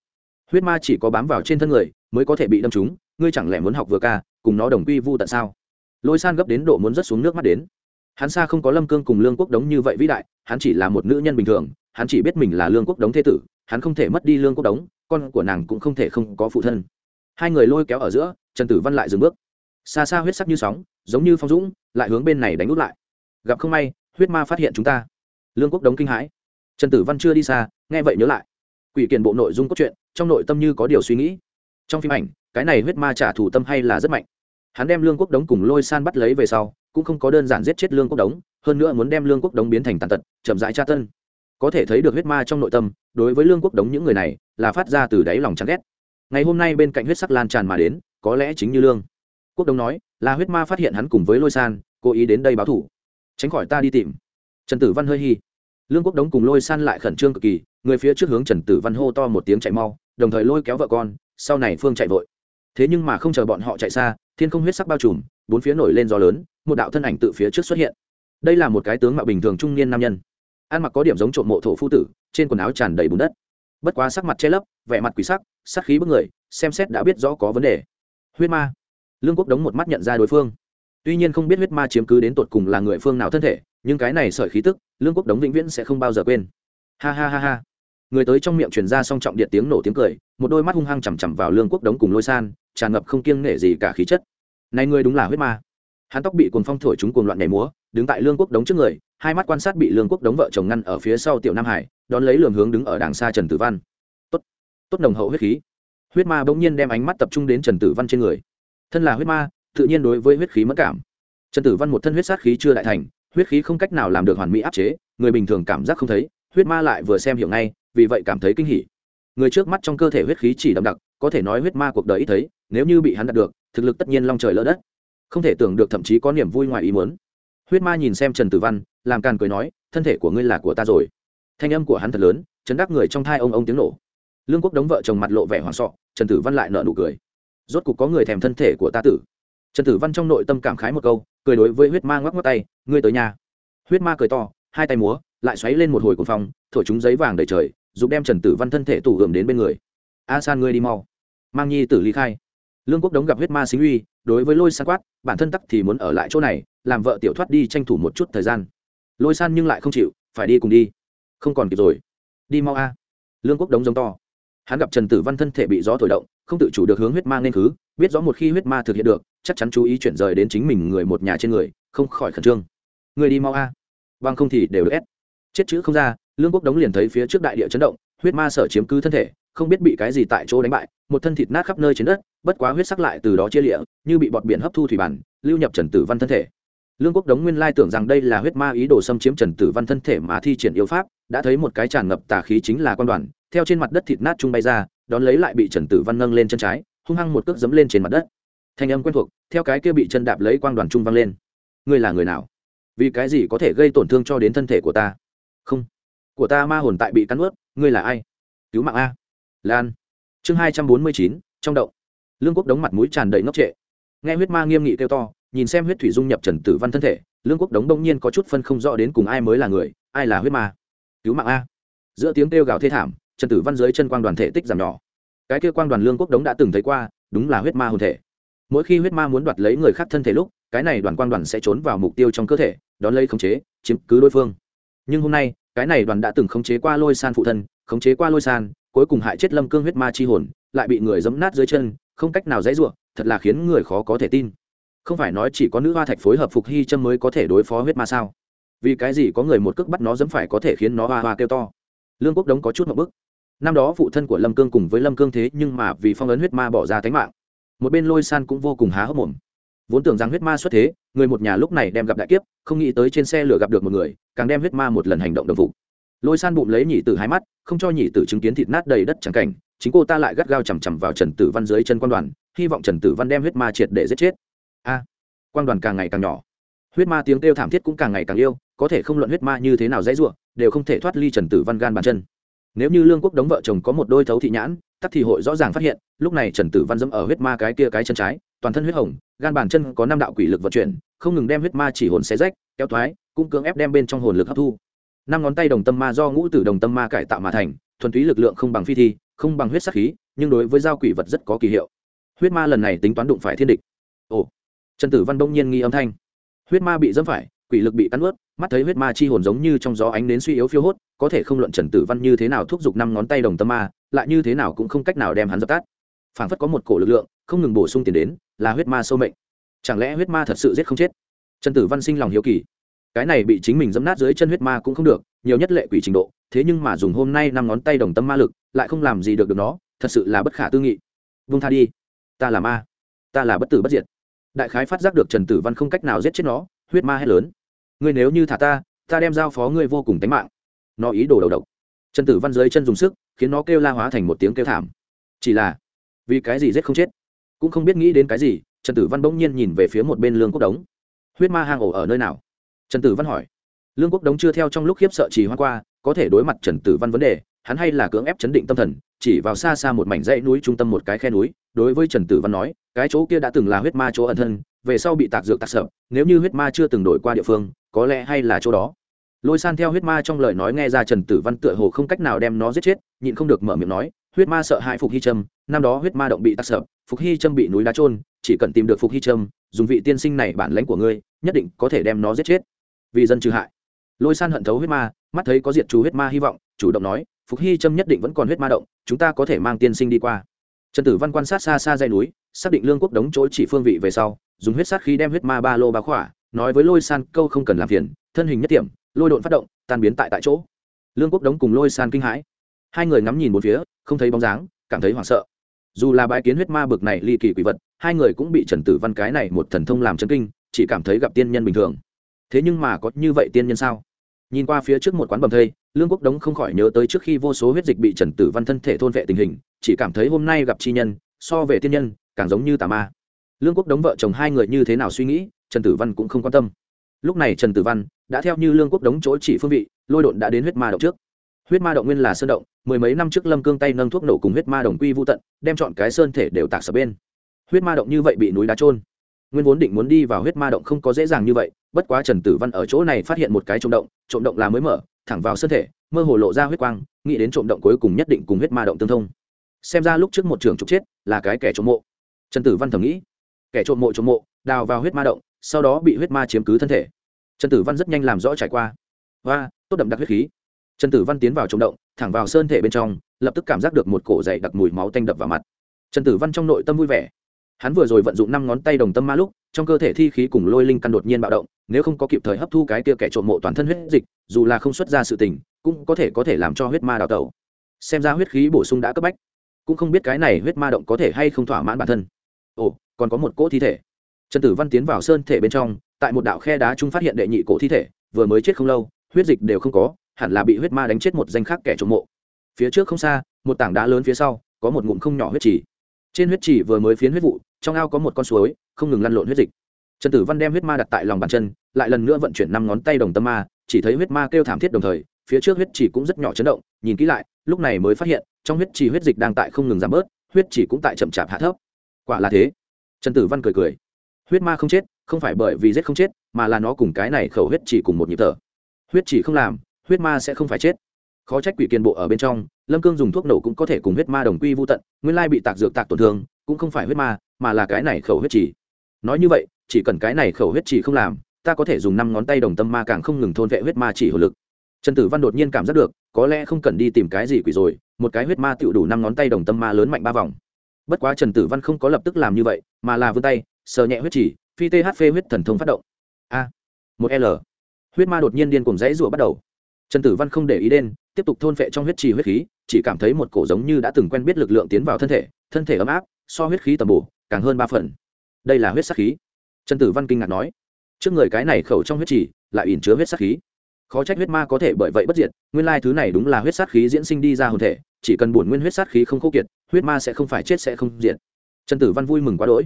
Huyết ma chỉ có bám vào trên thân người, mới có thể bị đâm trúng, ngươi chẳng lẽ muốn học vừa ca, cùng nó đồng quy vu tận sao? Lôi san gấp đến độ muốn rớt xuống nước mắt đến. Hắn xa không có lâm cương cùng lương quốc đống như vậy vĩ đại, hắn chỉ là một nữ nhân bình thường hắn chỉ biết mình là lương quốc đống thế tử, hắn không thể mất đi lương quốc đống, con của nàng cũng không thể không có phụ thân. Hai người lôi kéo ở giữa, trần tử văn lại dừng bước. Xa xa huyết sắc như sóng, giống như phong dũng, lại hướng bên này đánh út lại. Gặp không may, huyết ma phát hiện chúng ta. Lương quốc đống kinh hãi. Trần tử văn chưa đi xa, nghe vậy nhớ lại. Quỷ kiện bộ nội dung cốt truyện, trong nội tâm như có điều suy nghĩ. Trong phim ảnh, cái này huyết ma trả thù tâm hay là rất mạnh. Hắn đem lương quốc đống cùng lôi san bắt lấy về sau, cũng không có đơn giản giết chết lương quốc đống, hơn nữa muốn đem lương quốc đống biến thành tàn tật, chậm rãi tra tân có thể thấy được huyết ma trong nội tâm, đối với lương quốc đống những người này, là phát ra từ đáy lòng chán ghét. Ngày hôm nay bên cạnh huyết sắc lan tràn mà đến, có lẽ chính như lương quốc đống nói, là huyết ma phát hiện hắn cùng với lôi san, cố ý đến đây báo thủ. Tránh khỏi ta đi tìm. Trần tử văn hơi hy lương quốc đống cùng lôi san lại khẩn trương cực kỳ, người phía trước hướng trần tử văn hô to một tiếng chạy mau, đồng thời lôi kéo vợ con, sau này phương chạy vội. Thế nhưng mà không chờ bọn họ chạy xa, thiên không huyết sắc bao trùm, bốn phía nổi lên gió lớn, một đạo thân ảnh tự phía trước xuất hiện. Đây là một cái tướng mạo bình thường trung niên nam nhân ăn mặc có điểm giống trộm mộ thổ phu tử, trên quần áo tràn đầy bùn đất. Bất quá sắc mặt che lấp, vẻ mặt quỷ sắc sắc khí bức người, xem xét đã biết rõ có vấn đề. Huyết ma. Lương quốc đống một mắt nhận ra đối phương. Tuy nhiên không biết huyết ma chiếm cứ đến tột cùng là người phương nào thân thể, nhưng cái này sợi khí tức, lương quốc đống vĩnh viễn sẽ không bao giờ quên. Ha ha ha ha. Người tới trong miệng truyền ra song trọng điện tiếng nổ tiếng cười, một đôi mắt hung hăng chằm chằm vào lương quốc đống cùng lôi san, tràn ngập không kiêng nể gì cả khí chất. Này người đúng là huyết ma. Hắn tóc bị cuồng phong thổi chúng cuồng loạn nhảy múa đứng tại lương quốc đống trước người, hai mắt quan sát bị lương quốc đống vợ chồng ngăn ở phía sau tiểu nam hải, đón lấy lường hướng đứng ở đàng xa trần tử văn. Tốt tốt nồng hậu huyết khí. Huyết ma bỗng nhiên đem ánh mắt tập trung đến trần tử văn trên người. Thân là huyết ma, tự nhiên đối với huyết khí mất cảm. Trần tử văn một thân huyết sát khí chưa đại thành, huyết khí không cách nào làm được hoàn mỹ áp chế, người bình thường cảm giác không thấy, huyết ma lại vừa xem hiểu ngay, vì vậy cảm thấy kinh hỉ. Người trước mắt trong cơ thể huyết khí chỉ đậm đặc, có thể nói huyết ma cuộc đời ít thấy, nếu như bị hắn đạt được, thực lực tất nhiên long trời lỡ đất. Không thể tưởng được thậm chí có niềm vui ngoài ý muốn huyết ma nhìn xem trần tử văn, làm càn cười nói, thân thể của ngươi là của ta rồi. Thanh âm của hắn thật lớn, chấn đắc người trong thai ông ông tiếng nổ. Lương quốc đống vợ chồng mặt lộ vẻ hoảng sọ, trần tử văn lại nợ nụ cười. Rốt cục có người thèm thân thể của ta tử. Trần tử văn trong nội tâm cảm khái một câu, cười đối với huyết ma ngoắc ngoắc tay, ngươi tới nhà. Huyết ma cười to, hai tay múa, lại xoáy lên một hồi cuồng phong, thổi chúng giấy vàng đầy trời giúp đem trần tử văn thân thể tủ gượm đến bên người. A san ngươi đi mau. Mang nhi tử ly khai. Lương quốc đống gặp huyết ma xính uy, đối với lôi san quát, bản thân tắc thì muốn ở lại chỗ này làm vợ tiểu thoát đi tranh thủ một chút thời gian. Lôi san nhưng lại không chịu, phải đi cùng đi. Không còn kịp rồi. Đi mau a. Lương quốc đống giống to. Hắn gặp trần tử văn thân thể bị gió thổi động, không tự chủ được hướng huyết ma nên khứ, biết rõ một khi huyết ma thực hiện được, chắc chắn chú ý chuyển rời đến chính mình người một nhà trên người, không khỏi khẩn trương. Người đi mau a. Bằng không thì đều được ép chết chữ không ra, lương quốc đống liền thấy phía trước đại địa chấn động, huyết ma sở chiếm cứ thân thể, không biết bị cái gì tại chỗ đánh bại, một thân thịt nát khắp nơi trên đất, bất quá huyết sắc lại từ đó chia lịa, như bị bọt biển hấp thu thủy bản, lưu nhập trần tử văn thân thể lương quốc đống nguyên lai tưởng rằng đây là huyết ma ý đồ xâm chiếm trần tử văn thân thể mà thi triển yêu pháp, đã thấy một cái tràn ngập tà khí chính là quan đoàn, theo trên mặt đất thịt nát trung bay ra, đón lấy lại bị trần tử văn nâng lên chân trái, hung hăng một cước giẫm lên trên mặt đất. Thanh âm quen thuộc, theo cái kia bị chân đạp lấy quang đoàn trung văng lên. Ngươi là người nào? Vì cái gì có thể gây tổn thương cho đến thân thể của ta? Không. Của ta ma hồn tại bị cắn ướt, ngươi là ai? Cứu mạng a. Lan. Chương hai trăm bốn mươi chín, trong động. Lương quốc đống mặt mũi tràn đầy ngốc trệ. Nghe huyết ma nghiêm nghị kêu to nhìn xem huyết thủy dung nhập trần tử văn thân thể, lương quốc đống đông nhiên có chút phân không rõ đến cùng ai mới là người, ai là huyết ma. Cứu mạng a. Giữa tiếng kêu gào thê thảm, trần tử văn dưới chân quang đoàn thể tích giảm nhỏ. Cái kia quang đoàn lương quốc đống đã từng thấy qua, đúng là huyết ma hồn thể. Mỗi khi huyết ma muốn đoạt lấy người khác thân thể lúc, cái này đoàn quang đoàn sẽ trốn vào mục tiêu trong cơ thể, đón lấy khống chế, chiếm cứ đối phương. Nhưng hôm nay, cái này đoàn đã từng khống chế qua lôi san phụ thân, khống chế qua lôi san, cuối cùng hại chết lâm cương huyết ma chi hồn, lại bị người giấm nát dưới chân, không cách nào dãy ruộng thật là khiến người khó có thể tin không phải nói chỉ có nữ hoa thạch phối hợp phục hy châm mới có thể đối phó huyết ma sao? Vì cái gì có người một cước bắt nó dẫm phải có thể khiến nó hoa hoa kêu to? Lương quốc đống có chút một bức. Năm đó phụ thân của lâm cương cùng với lâm cương thế nhưng mà vì phong ấn huyết ma bỏ ra tánh mạng. Một bên lôi san cũng vô cùng há hốc mồm. Vốn tưởng rằng huyết ma xuất thế, người một nhà lúc này đem gặp đại kiếp, không nghĩ tới trên xe lửa gặp được một người, càng đem huyết ma một lần hành động đồng phục. Lôi san bụng lấy nhị tử hai mắt, không cho nhị tử chứng kiến thịt nát đầy đất chẳng cảnh, chính cô ta lại gắt gao chằm chằm vào trần tử văn dưới chân quan đoàn, hy vọng trần tử văn đem huyết ma triệt để giết chết a, quang đoàn càng ngày càng nhỏ. Huyết ma tiếng kêu thảm thiết cũng càng ngày càng yêu, có thể không luận huyết ma như thế nào dễ dụa đều không thể thoát ly trần tử văn gan bàn chân. Nếu như lương quốc đống vợ chồng có một đôi thấu thị nhãn, tắc thì hội rõ ràng phát hiện, lúc này trần tử văn dẫm ở huyết ma cái kia cái chân trái, toàn thân huyết hồng, gan bàn chân có năm đạo quỷ lực vận chuyển, không ngừng đem huyết ma chỉ hồn xé rách, kéo thoái, cũng cưỡng ép đem bên trong hồn lực hấp thu. Năm ngón tay đồng tâm ma do ngũ tử đồng tâm ma cải tạo mà thành, thuần túy lực lượng không bằng phi thi, không bằng huyết sắc khí, nhưng đối với giao quỷ vật rất có kỳ hiệu. Huyết ma lần này tính toán đụng phải thiên địch. Ồ trần tử văn đông nhiên nghi âm thanh. Huyết ma bị dẫm phải, quỷ lực bị cắn ướt mắt thấy huyết ma chi hồn giống như trong gió ánh đến suy yếu phiêu hốt, có thể không luận trần tử văn như thế nào thúc giục năm ngón tay đồng tâm ma, lại như thế nào cũng không cách nào đem hắn dập tắt. Phảng phất có một cổ lực lượng, không ngừng bổ sung tiền đến, là huyết ma sâu mệnh. Chẳng lẽ huyết ma thật sự giết không chết? Trần tử văn sinh lòng hiếu kỳ. Cái này bị chính mình dẫm nát dưới chân huyết ma cũng không được, nhiều nhất lệ quỷ trình độ, thế nhưng mà dùng hôm nay năm ngón tay đồng tâm ma lực, lại không làm gì được được nó, thật sự là bất khả tư nghị. Vung tha đi. Ta là ma. Ta là bất tử bất diệt đại khái phát giác được trần tử văn không cách nào giết chết nó, huyết ma hét lớn. Ngươi nếu như thả ta ta đem giao phó ngươi vô cùng tánh mạng. Nó ý đồ đầu độc. Trần tử văn dưới chân dùng sức, khiến nó kêu la hóa thành một tiếng kêu thảm. Chỉ là, vì cái gì giết không chết? Cũng không biết nghĩ đến cái gì, trần tử văn bỗng nhiên nhìn về phía một bên lương quốc đống. Huyết ma hang ổ ở nơi nào? Trần tử văn hỏi. Lương quốc đống chưa theo trong lúc khiếp sợ trì hoa qua, có thể đối mặt trần tử văn vấn đề hắn hay là cưỡng ép chấn định tâm thần, chỉ vào xa xa một mảnh dãy núi trung tâm một cái khe núi, đối với trần tử văn nói, cái chỗ kia đã từng là huyết ma chỗ ẩn thân, về sau bị tạc dược tạc sợ nếu như huyết ma chưa từng đổi qua địa phương, có lẽ hay là chỗ đó. Lôi san theo huyết ma trong lời nói nghe ra trần tử văn tựa hồ không cách nào đem nó giết chết, nhịn không được mở miệng nói, huyết ma sợ hãi phục hy trâm, năm đó huyết ma động bị tắc sợ phục hy trâm bị núi đá trôn chỉ cần tìm được phục hy trâm, dùng vị tiên sinh này bản lãnh của ngươi, nhất định có thể đem nó giết chết. Vì dân trừ hại. Lôi san hận thấu huyết ma, mắt thấy có diệt chú huyết ma hy vọng, chủ động nói phục hy trâm nhất định vẫn còn huyết ma động, chúng ta có thể mang tiên sinh đi qua. Trần tử văn quan sát xa xa dây núi, xác định lương quốc đống chỗ chỉ phương vị về sau, dùng huyết sát khí đem huyết ma ba lô bá khỏa, nói với lôi san, câu không cần làm phiền, thân hình nhất điểm lôi độn phát động, tan biến tại tại chỗ. Lương quốc đống cùng lôi san kinh hãi. Hai người ngắm nhìn một phía, không thấy bóng dáng, cảm thấy hoảng sợ. Dù là bãi kiến huyết ma bực này ly kỳ quỷ vật, hai người cũng bị trần tử văn cái này một thần thông làm chân kinh, chỉ cảm thấy gặp tiên nhân bình thường. Thế nhưng mà có như vậy tiên nhân sao? Nhìn qua phía trước một quán bầm thây, lương quốc đống không khỏi nhớ tới trước khi vô số huyết dịch bị trần tử văn thân thể thôn vệ tình hình, chỉ cảm thấy hôm nay gặp chi nhân, so về tiên nhân, càng giống như tà ma. Lương quốc đống vợ chồng hai người như thế nào suy nghĩ, trần tử văn cũng không quan tâm. Lúc này trần tử văn đã theo như lương quốc đống chỗ chỉ phương vị, lôi độn đã đến huyết ma động trước. Huyết ma động nguyên là sơn động, mười mấy năm trước lâm cương tay nâng thuốc nổ cùng huyết ma đồng quy vô tận, đem chọn cái sơn thể đều tạc sập bên. Huyết ma động như vậy bị núi đá trôn nguyên vốn định muốn đi vào huyết ma động không có dễ dàng như vậy, bất quá trần tử văn ở chỗ này phát hiện một cái trộm động trộm động là mới mở, thẳng vào sơn thể, mơ hồ lộ ra huyết quang, nghĩ đến trộm động cuối cùng nhất định cùng huyết ma động tương thông. Xem ra lúc trước một trường trục chết là cái kẻ trộm mộ. Trần tử văn thầm nghĩ, kẻ trộm mộ trộm mộ, đào vào huyết ma động, sau đó bị huyết ma chiếm cứ thân thể. Trần tử văn rất nhanh làm rõ trải qua. Và tốt đậm đặc huyết khí. Trần tử văn tiến vào trộm động, thẳng vào sơn thể bên trong, lập tức cảm giác được một cổ dày đặc mùi máu tanh đập vào mặt. Trần tử văn trong nội tâm vui vẻ hắn vừa rồi vận dụng năm ngón tay đồng tâm ma lúc, trong cơ thể thi khí cùng lôi linh căn đột nhiên bạo động, nếu không có kịp thời hấp thu cái kia kẻ trộm mộ toàn thân huyết dịch, dù là không xuất ra sự tình, cũng có thể có thể làm cho huyết ma đào tẩu. Xem ra huyết khí bổ sung đã cấp bách, cũng không biết cái này huyết ma động có thể hay không thỏa mãn bản thân. Ồ, còn có một cỗ thi thể. Trần tử văn tiến vào sơn thể bên trong, tại một đạo khe đá trung phát hiện đệ nhị cổ thi thể, vừa mới chết không lâu, huyết dịch đều không có, hẳn là bị huyết ma đánh chết một danh khác kẻ trộm mộ. Phía trước không xa, một tảng đá lớn phía sau, có một ngụm không nhỏ huyết trì. Trên huyết trì vừa mới phiến huyết vụ trong ao có một con suối, không ngừng lăn lộn huyết dịch. Trần tử văn đem huyết ma đặt tại lòng bàn chân, lại lần nữa vận chuyển năm ngón tay đồng tâm ma, chỉ thấy huyết ma kêu thảm thiết đồng thời, phía trước huyết chỉ cũng rất nhỏ chấn động, nhìn kỹ lại, lúc này mới phát hiện, trong huyết chỉ huyết dịch đang tại không ngừng giảm bớt, huyết chỉ cũng tại chậm chạp hạ thấp. Quả là thế. Trần tử văn cười cười. Huyết ma không chết, không phải bởi vì giết không chết, mà là nó cùng cái này khẩu huyết chỉ cùng một nhịp thở. Huyết chỉ không làm, huyết ma sẽ không phải chết. Khó trách quỷ kiên bộ ở bên trong, lâm cương dùng thuốc nổ cũng có thể cùng huyết ma đồng quy vô tận, nguyên lai bị tạc dược tạc tổn thương cũng không phải huyết ma, mà là cái này khẩu huyết chỉ. Nói như vậy, chỉ cần cái này khẩu huyết chỉ không làm, ta có thể dùng năm ngón tay đồng tâm ma càng không ngừng thôn vệ huyết ma chỉ hồ lực. Trần tử văn đột nhiên cảm giác được, có lẽ không cần đi tìm cái gì quỷ rồi, một cái huyết ma tựu đủ năm ngón tay đồng tâm ma lớn mạnh ba vòng. Bất quá trần tử văn không có lập tức làm như vậy, mà là vươn tay, sờ nhẹ huyết chỉ, phi thp huyết thần thông phát động. A, một l. Huyết ma đột nhiên điên cùng dãy rủa bắt đầu. Trần tử văn không để ý đến, tiếp tục thôn phệ trong huyết trì huyết khí chỉ cảm thấy một cổ giống như đã từng quen biết lực lượng tiến vào thân thể thân thể ấm áp, so huyết khí tầm bổ càng hơn ba phần. Đây là huyết sắc khí. Trần tử văn kinh ngạc nói, trước người cái này khẩu trong huyết trì lại ỉn chứa huyết sắc khí. Khó trách huyết ma có thể bởi vậy bất diệt, nguyên lai thứ này đúng là huyết sát khí diễn sinh đi ra hồn thể, chỉ cần bổn nguyên huyết sát khí không khô kiệt, huyết ma sẽ không phải chết sẽ không diệt. Trần tử văn vui mừng quá đỗi.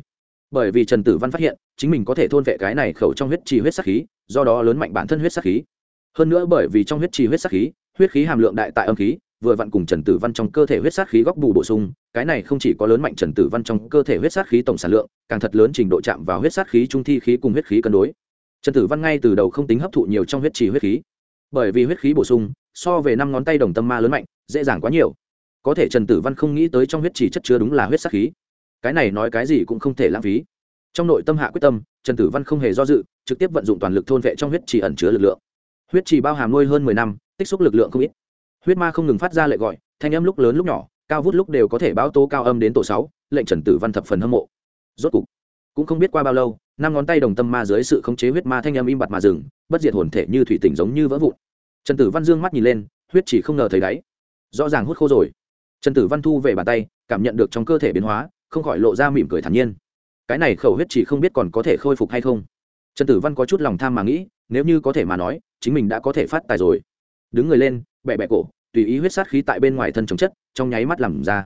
Bởi vì trần tử văn phát hiện, chính mình có thể thôn vệ cái này khẩu trong huyết trì huyết sát khí, do đó lớn mạnh bản thân huyết sát khí. Hơn nữa bởi vì trong huyết trì huyết sát khí, huyết khí hàm lượng đại tại âm khí vừa vặn cùng trần tử văn trong cơ thể huyết sát khí góc bù bổ sung, cái này không chỉ có lớn mạnh trần tử văn trong cơ thể huyết sát khí tổng sản lượng, càng thật lớn trình độ chạm vào huyết sát khí trung thi khí cùng huyết khí cân đối. Trần tử văn ngay từ đầu không tính hấp thụ nhiều trong huyết trì huyết khí, bởi vì huyết khí bổ sung, so về năm ngón tay đồng tâm ma lớn mạnh, dễ dàng quá nhiều. Có thể trần tử văn không nghĩ tới trong huyết trì chất chứa đúng là huyết sát khí. Cái này nói cái gì cũng không thể lãng phí. Trong nội tâm hạ quyết tâm, trần tử văn không hề do dự, trực tiếp vận dụng toàn lực thôn vệ trong huyết trì ẩn chứa lực lượng. Huyết trì bao hàm nuôi hơn mười năm, tích xúc lực lượng không ít huyết ma không ngừng phát ra lệ gọi, thanh âm lúc lớn lúc nhỏ, cao vút lúc đều có thể báo tố cao âm đến tổ sáu, lệnh trần tử văn thập phần hâm mộ. Rốt cục, cũng không biết qua bao lâu, năm ngón tay đồng tâm ma dưới sự khống chế huyết ma thanh âm im bặt mà dừng, bất diệt hồn thể như thủy tỉnh giống như vỡ vụn. Trần tử văn dương mắt nhìn lên, huyết chỉ không ngờ thấy đáy. Rõ ràng hút khô rồi. Trần tử văn thu về bàn tay, cảm nhận được trong cơ thể biến hóa, không khỏi lộ ra mỉm cười thản nhiên. Cái này khẩu huyết chỉ không biết còn có thể khôi phục hay không. Trần tử văn có chút lòng tham mà nghĩ, nếu như có thể mà nói, chính mình đã có thể phát tài rồi đứng người lên bẹ bẹ cổ, tùy ý huyết sát khí tại bên ngoài thân chống chất, trong nháy mắt làm ra.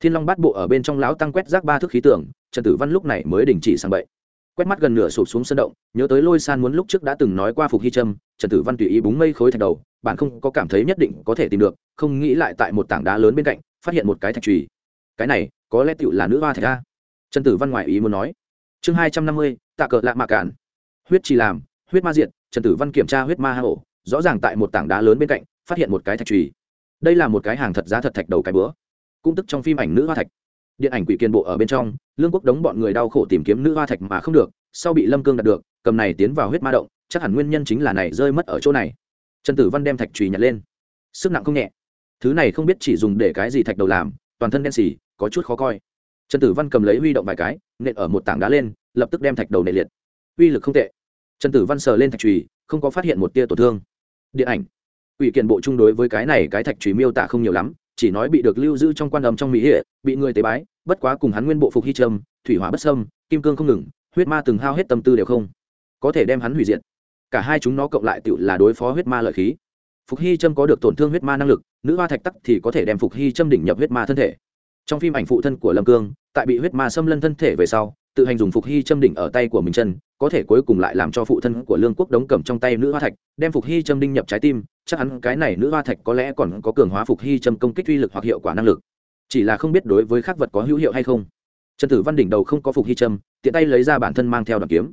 Thiên long bát bộ ở bên trong lão tăng quét rác ba thước khí tưởng trần tử văn lúc này mới đình chỉ sang bậy. Quét mắt gần nửa sụp xuống sân động, nhớ tới lôi san muốn lúc trước đã từng nói qua phục hy trâm, trần tử văn tùy ý búng mây khối thạch đầu, bạn không có cảm thấy nhất định có thể tìm được, không nghĩ lại tại một tảng đá lớn bên cạnh, phát hiện một cái thạch trùy cái này, có lẽ tựu là nữ hoa thạch a. Trần tử văn ngoại ý muốn nói. Chương hai trăm năm mươi, tạ cờ lạ mạ cản huyết trì làm, huyết ma diện trần tử văn kiểm tra huyết ma hà ổ rõ ràng tại một tảng đá lớn bên cạnh, phát hiện một cái thạch trùy đây là một cái hàng thật giá thật thạch đầu cái bữa, cũng tức trong phim ảnh nữ hoa thạch. Điện ảnh quỷ kiên bộ ở bên trong, lương quốc đống bọn người đau khổ tìm kiếm nữ hoa thạch mà không được, sau bị lâm cương đạt được, cầm này tiến vào huyết ma động, chắc hẳn nguyên nhân chính là này rơi mất ở chỗ này. Trần tử văn đem thạch trùy nhặt lên. Sức nặng không nhẹ. Thứ này không biết chỉ dùng để cái gì thạch đầu làm, toàn thân đen xì, có chút khó coi. Trần tử văn cầm lấy huy động vài cái, nện ở một tảng đá lên, lập tức đem thạch đầu nệ liệt. Uy lực không tệ. Trần tử văn sờ lên thạch trùy không có phát hiện một tia tổn thương điện ảnh. Ủy kiện bộ chung đối với cái này cái thạch trùy miêu tả không nhiều lắm, chỉ nói bị được lưu giữ trong quan âm trong mỹ hệ, bị người tế bái, bất quá cùng hắn nguyên bộ phục hy trâm, thủy hỏa bất sâm kim cương không ngừng, huyết ma từng hao hết tâm tư đều không có thể đem hắn hủy diệt. Cả hai chúng nó cộng lại tự là đối phó huyết ma lợi khí. Phục hy trâm có được tổn thương huyết ma năng lực, nữ hoa thạch tắc thì có thể đem phục hy trâm đỉnh nhập huyết ma thân thể. Trong phim ảnh phụ thân của lâm cương, tại bị huyết ma xâm lân thân thể về sau tự hành dùng phục hy châm đỉnh ở tay của mình chân, có thể cuối cùng lại làm cho phụ thân của lương quốc đống cầm trong tay nữ hoa thạch, đem phục hy châm đinh nhập trái tim, chắc hẳn cái này nữ hoa thạch có lẽ còn có cường hóa phục hy châm công kích uy lực hoặc hiệu quả năng lực. Chỉ là không biết đối với khắc vật có hữu hiệu hay không. Trần tử văn đỉnh đầu không có phục hy châm, tiện tay lấy ra bản thân mang theo đoàn kiếm.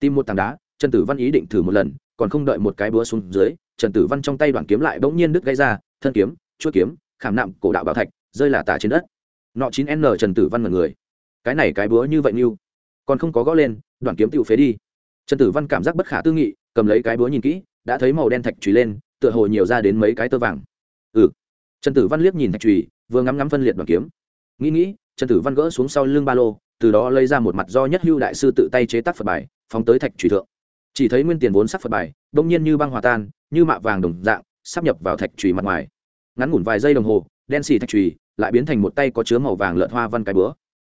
Tìm một tảng đá, trần tử văn ý định thử một lần, còn không đợi một cái búa xuống dưới, trần tử văn trong tay đoàn kiếm lại bỗng nhiên đứt gây ra, thân kiếm chuỗi kiếm, khảm nạm cổ đạo bảo thạch, rơi là tả trên đất. Nọ chín n, trần tử văn mật người cái này cái búa như vậy như, còn không có gõ lên đoàn kiếm tự phế đi. Trần tử văn cảm giác bất khả tư nghị, cầm lấy cái búa nhìn kỹ, đã thấy màu đen thạch trùy lên, tựa hồ nhiều ra đến mấy cái tơ vàng. Ừ. Trần tử văn liếc nhìn thạch trùy vừa ngắm ngắm phân liệt đoàn kiếm. Nghĩ nghĩ, trần tử văn gỡ xuống sau lưng ba lô, từ đó lấy ra một mặt do nhất hưu đại sư tự tay chế tác phật bài, phóng tới thạch trùy thượng. Chỉ thấy nguyên tiền vốn sắc phật bài, đông nhiên như băng hòa tan, như mạ vàng đồng dạng, sắp nhập vào thạch trùy mặt ngoài. Ngắn ngủn vài giây đồng hồ, đen xì thạch trùy lại biến thành một tay có chứa màu vàng lợn hoa văn cái búa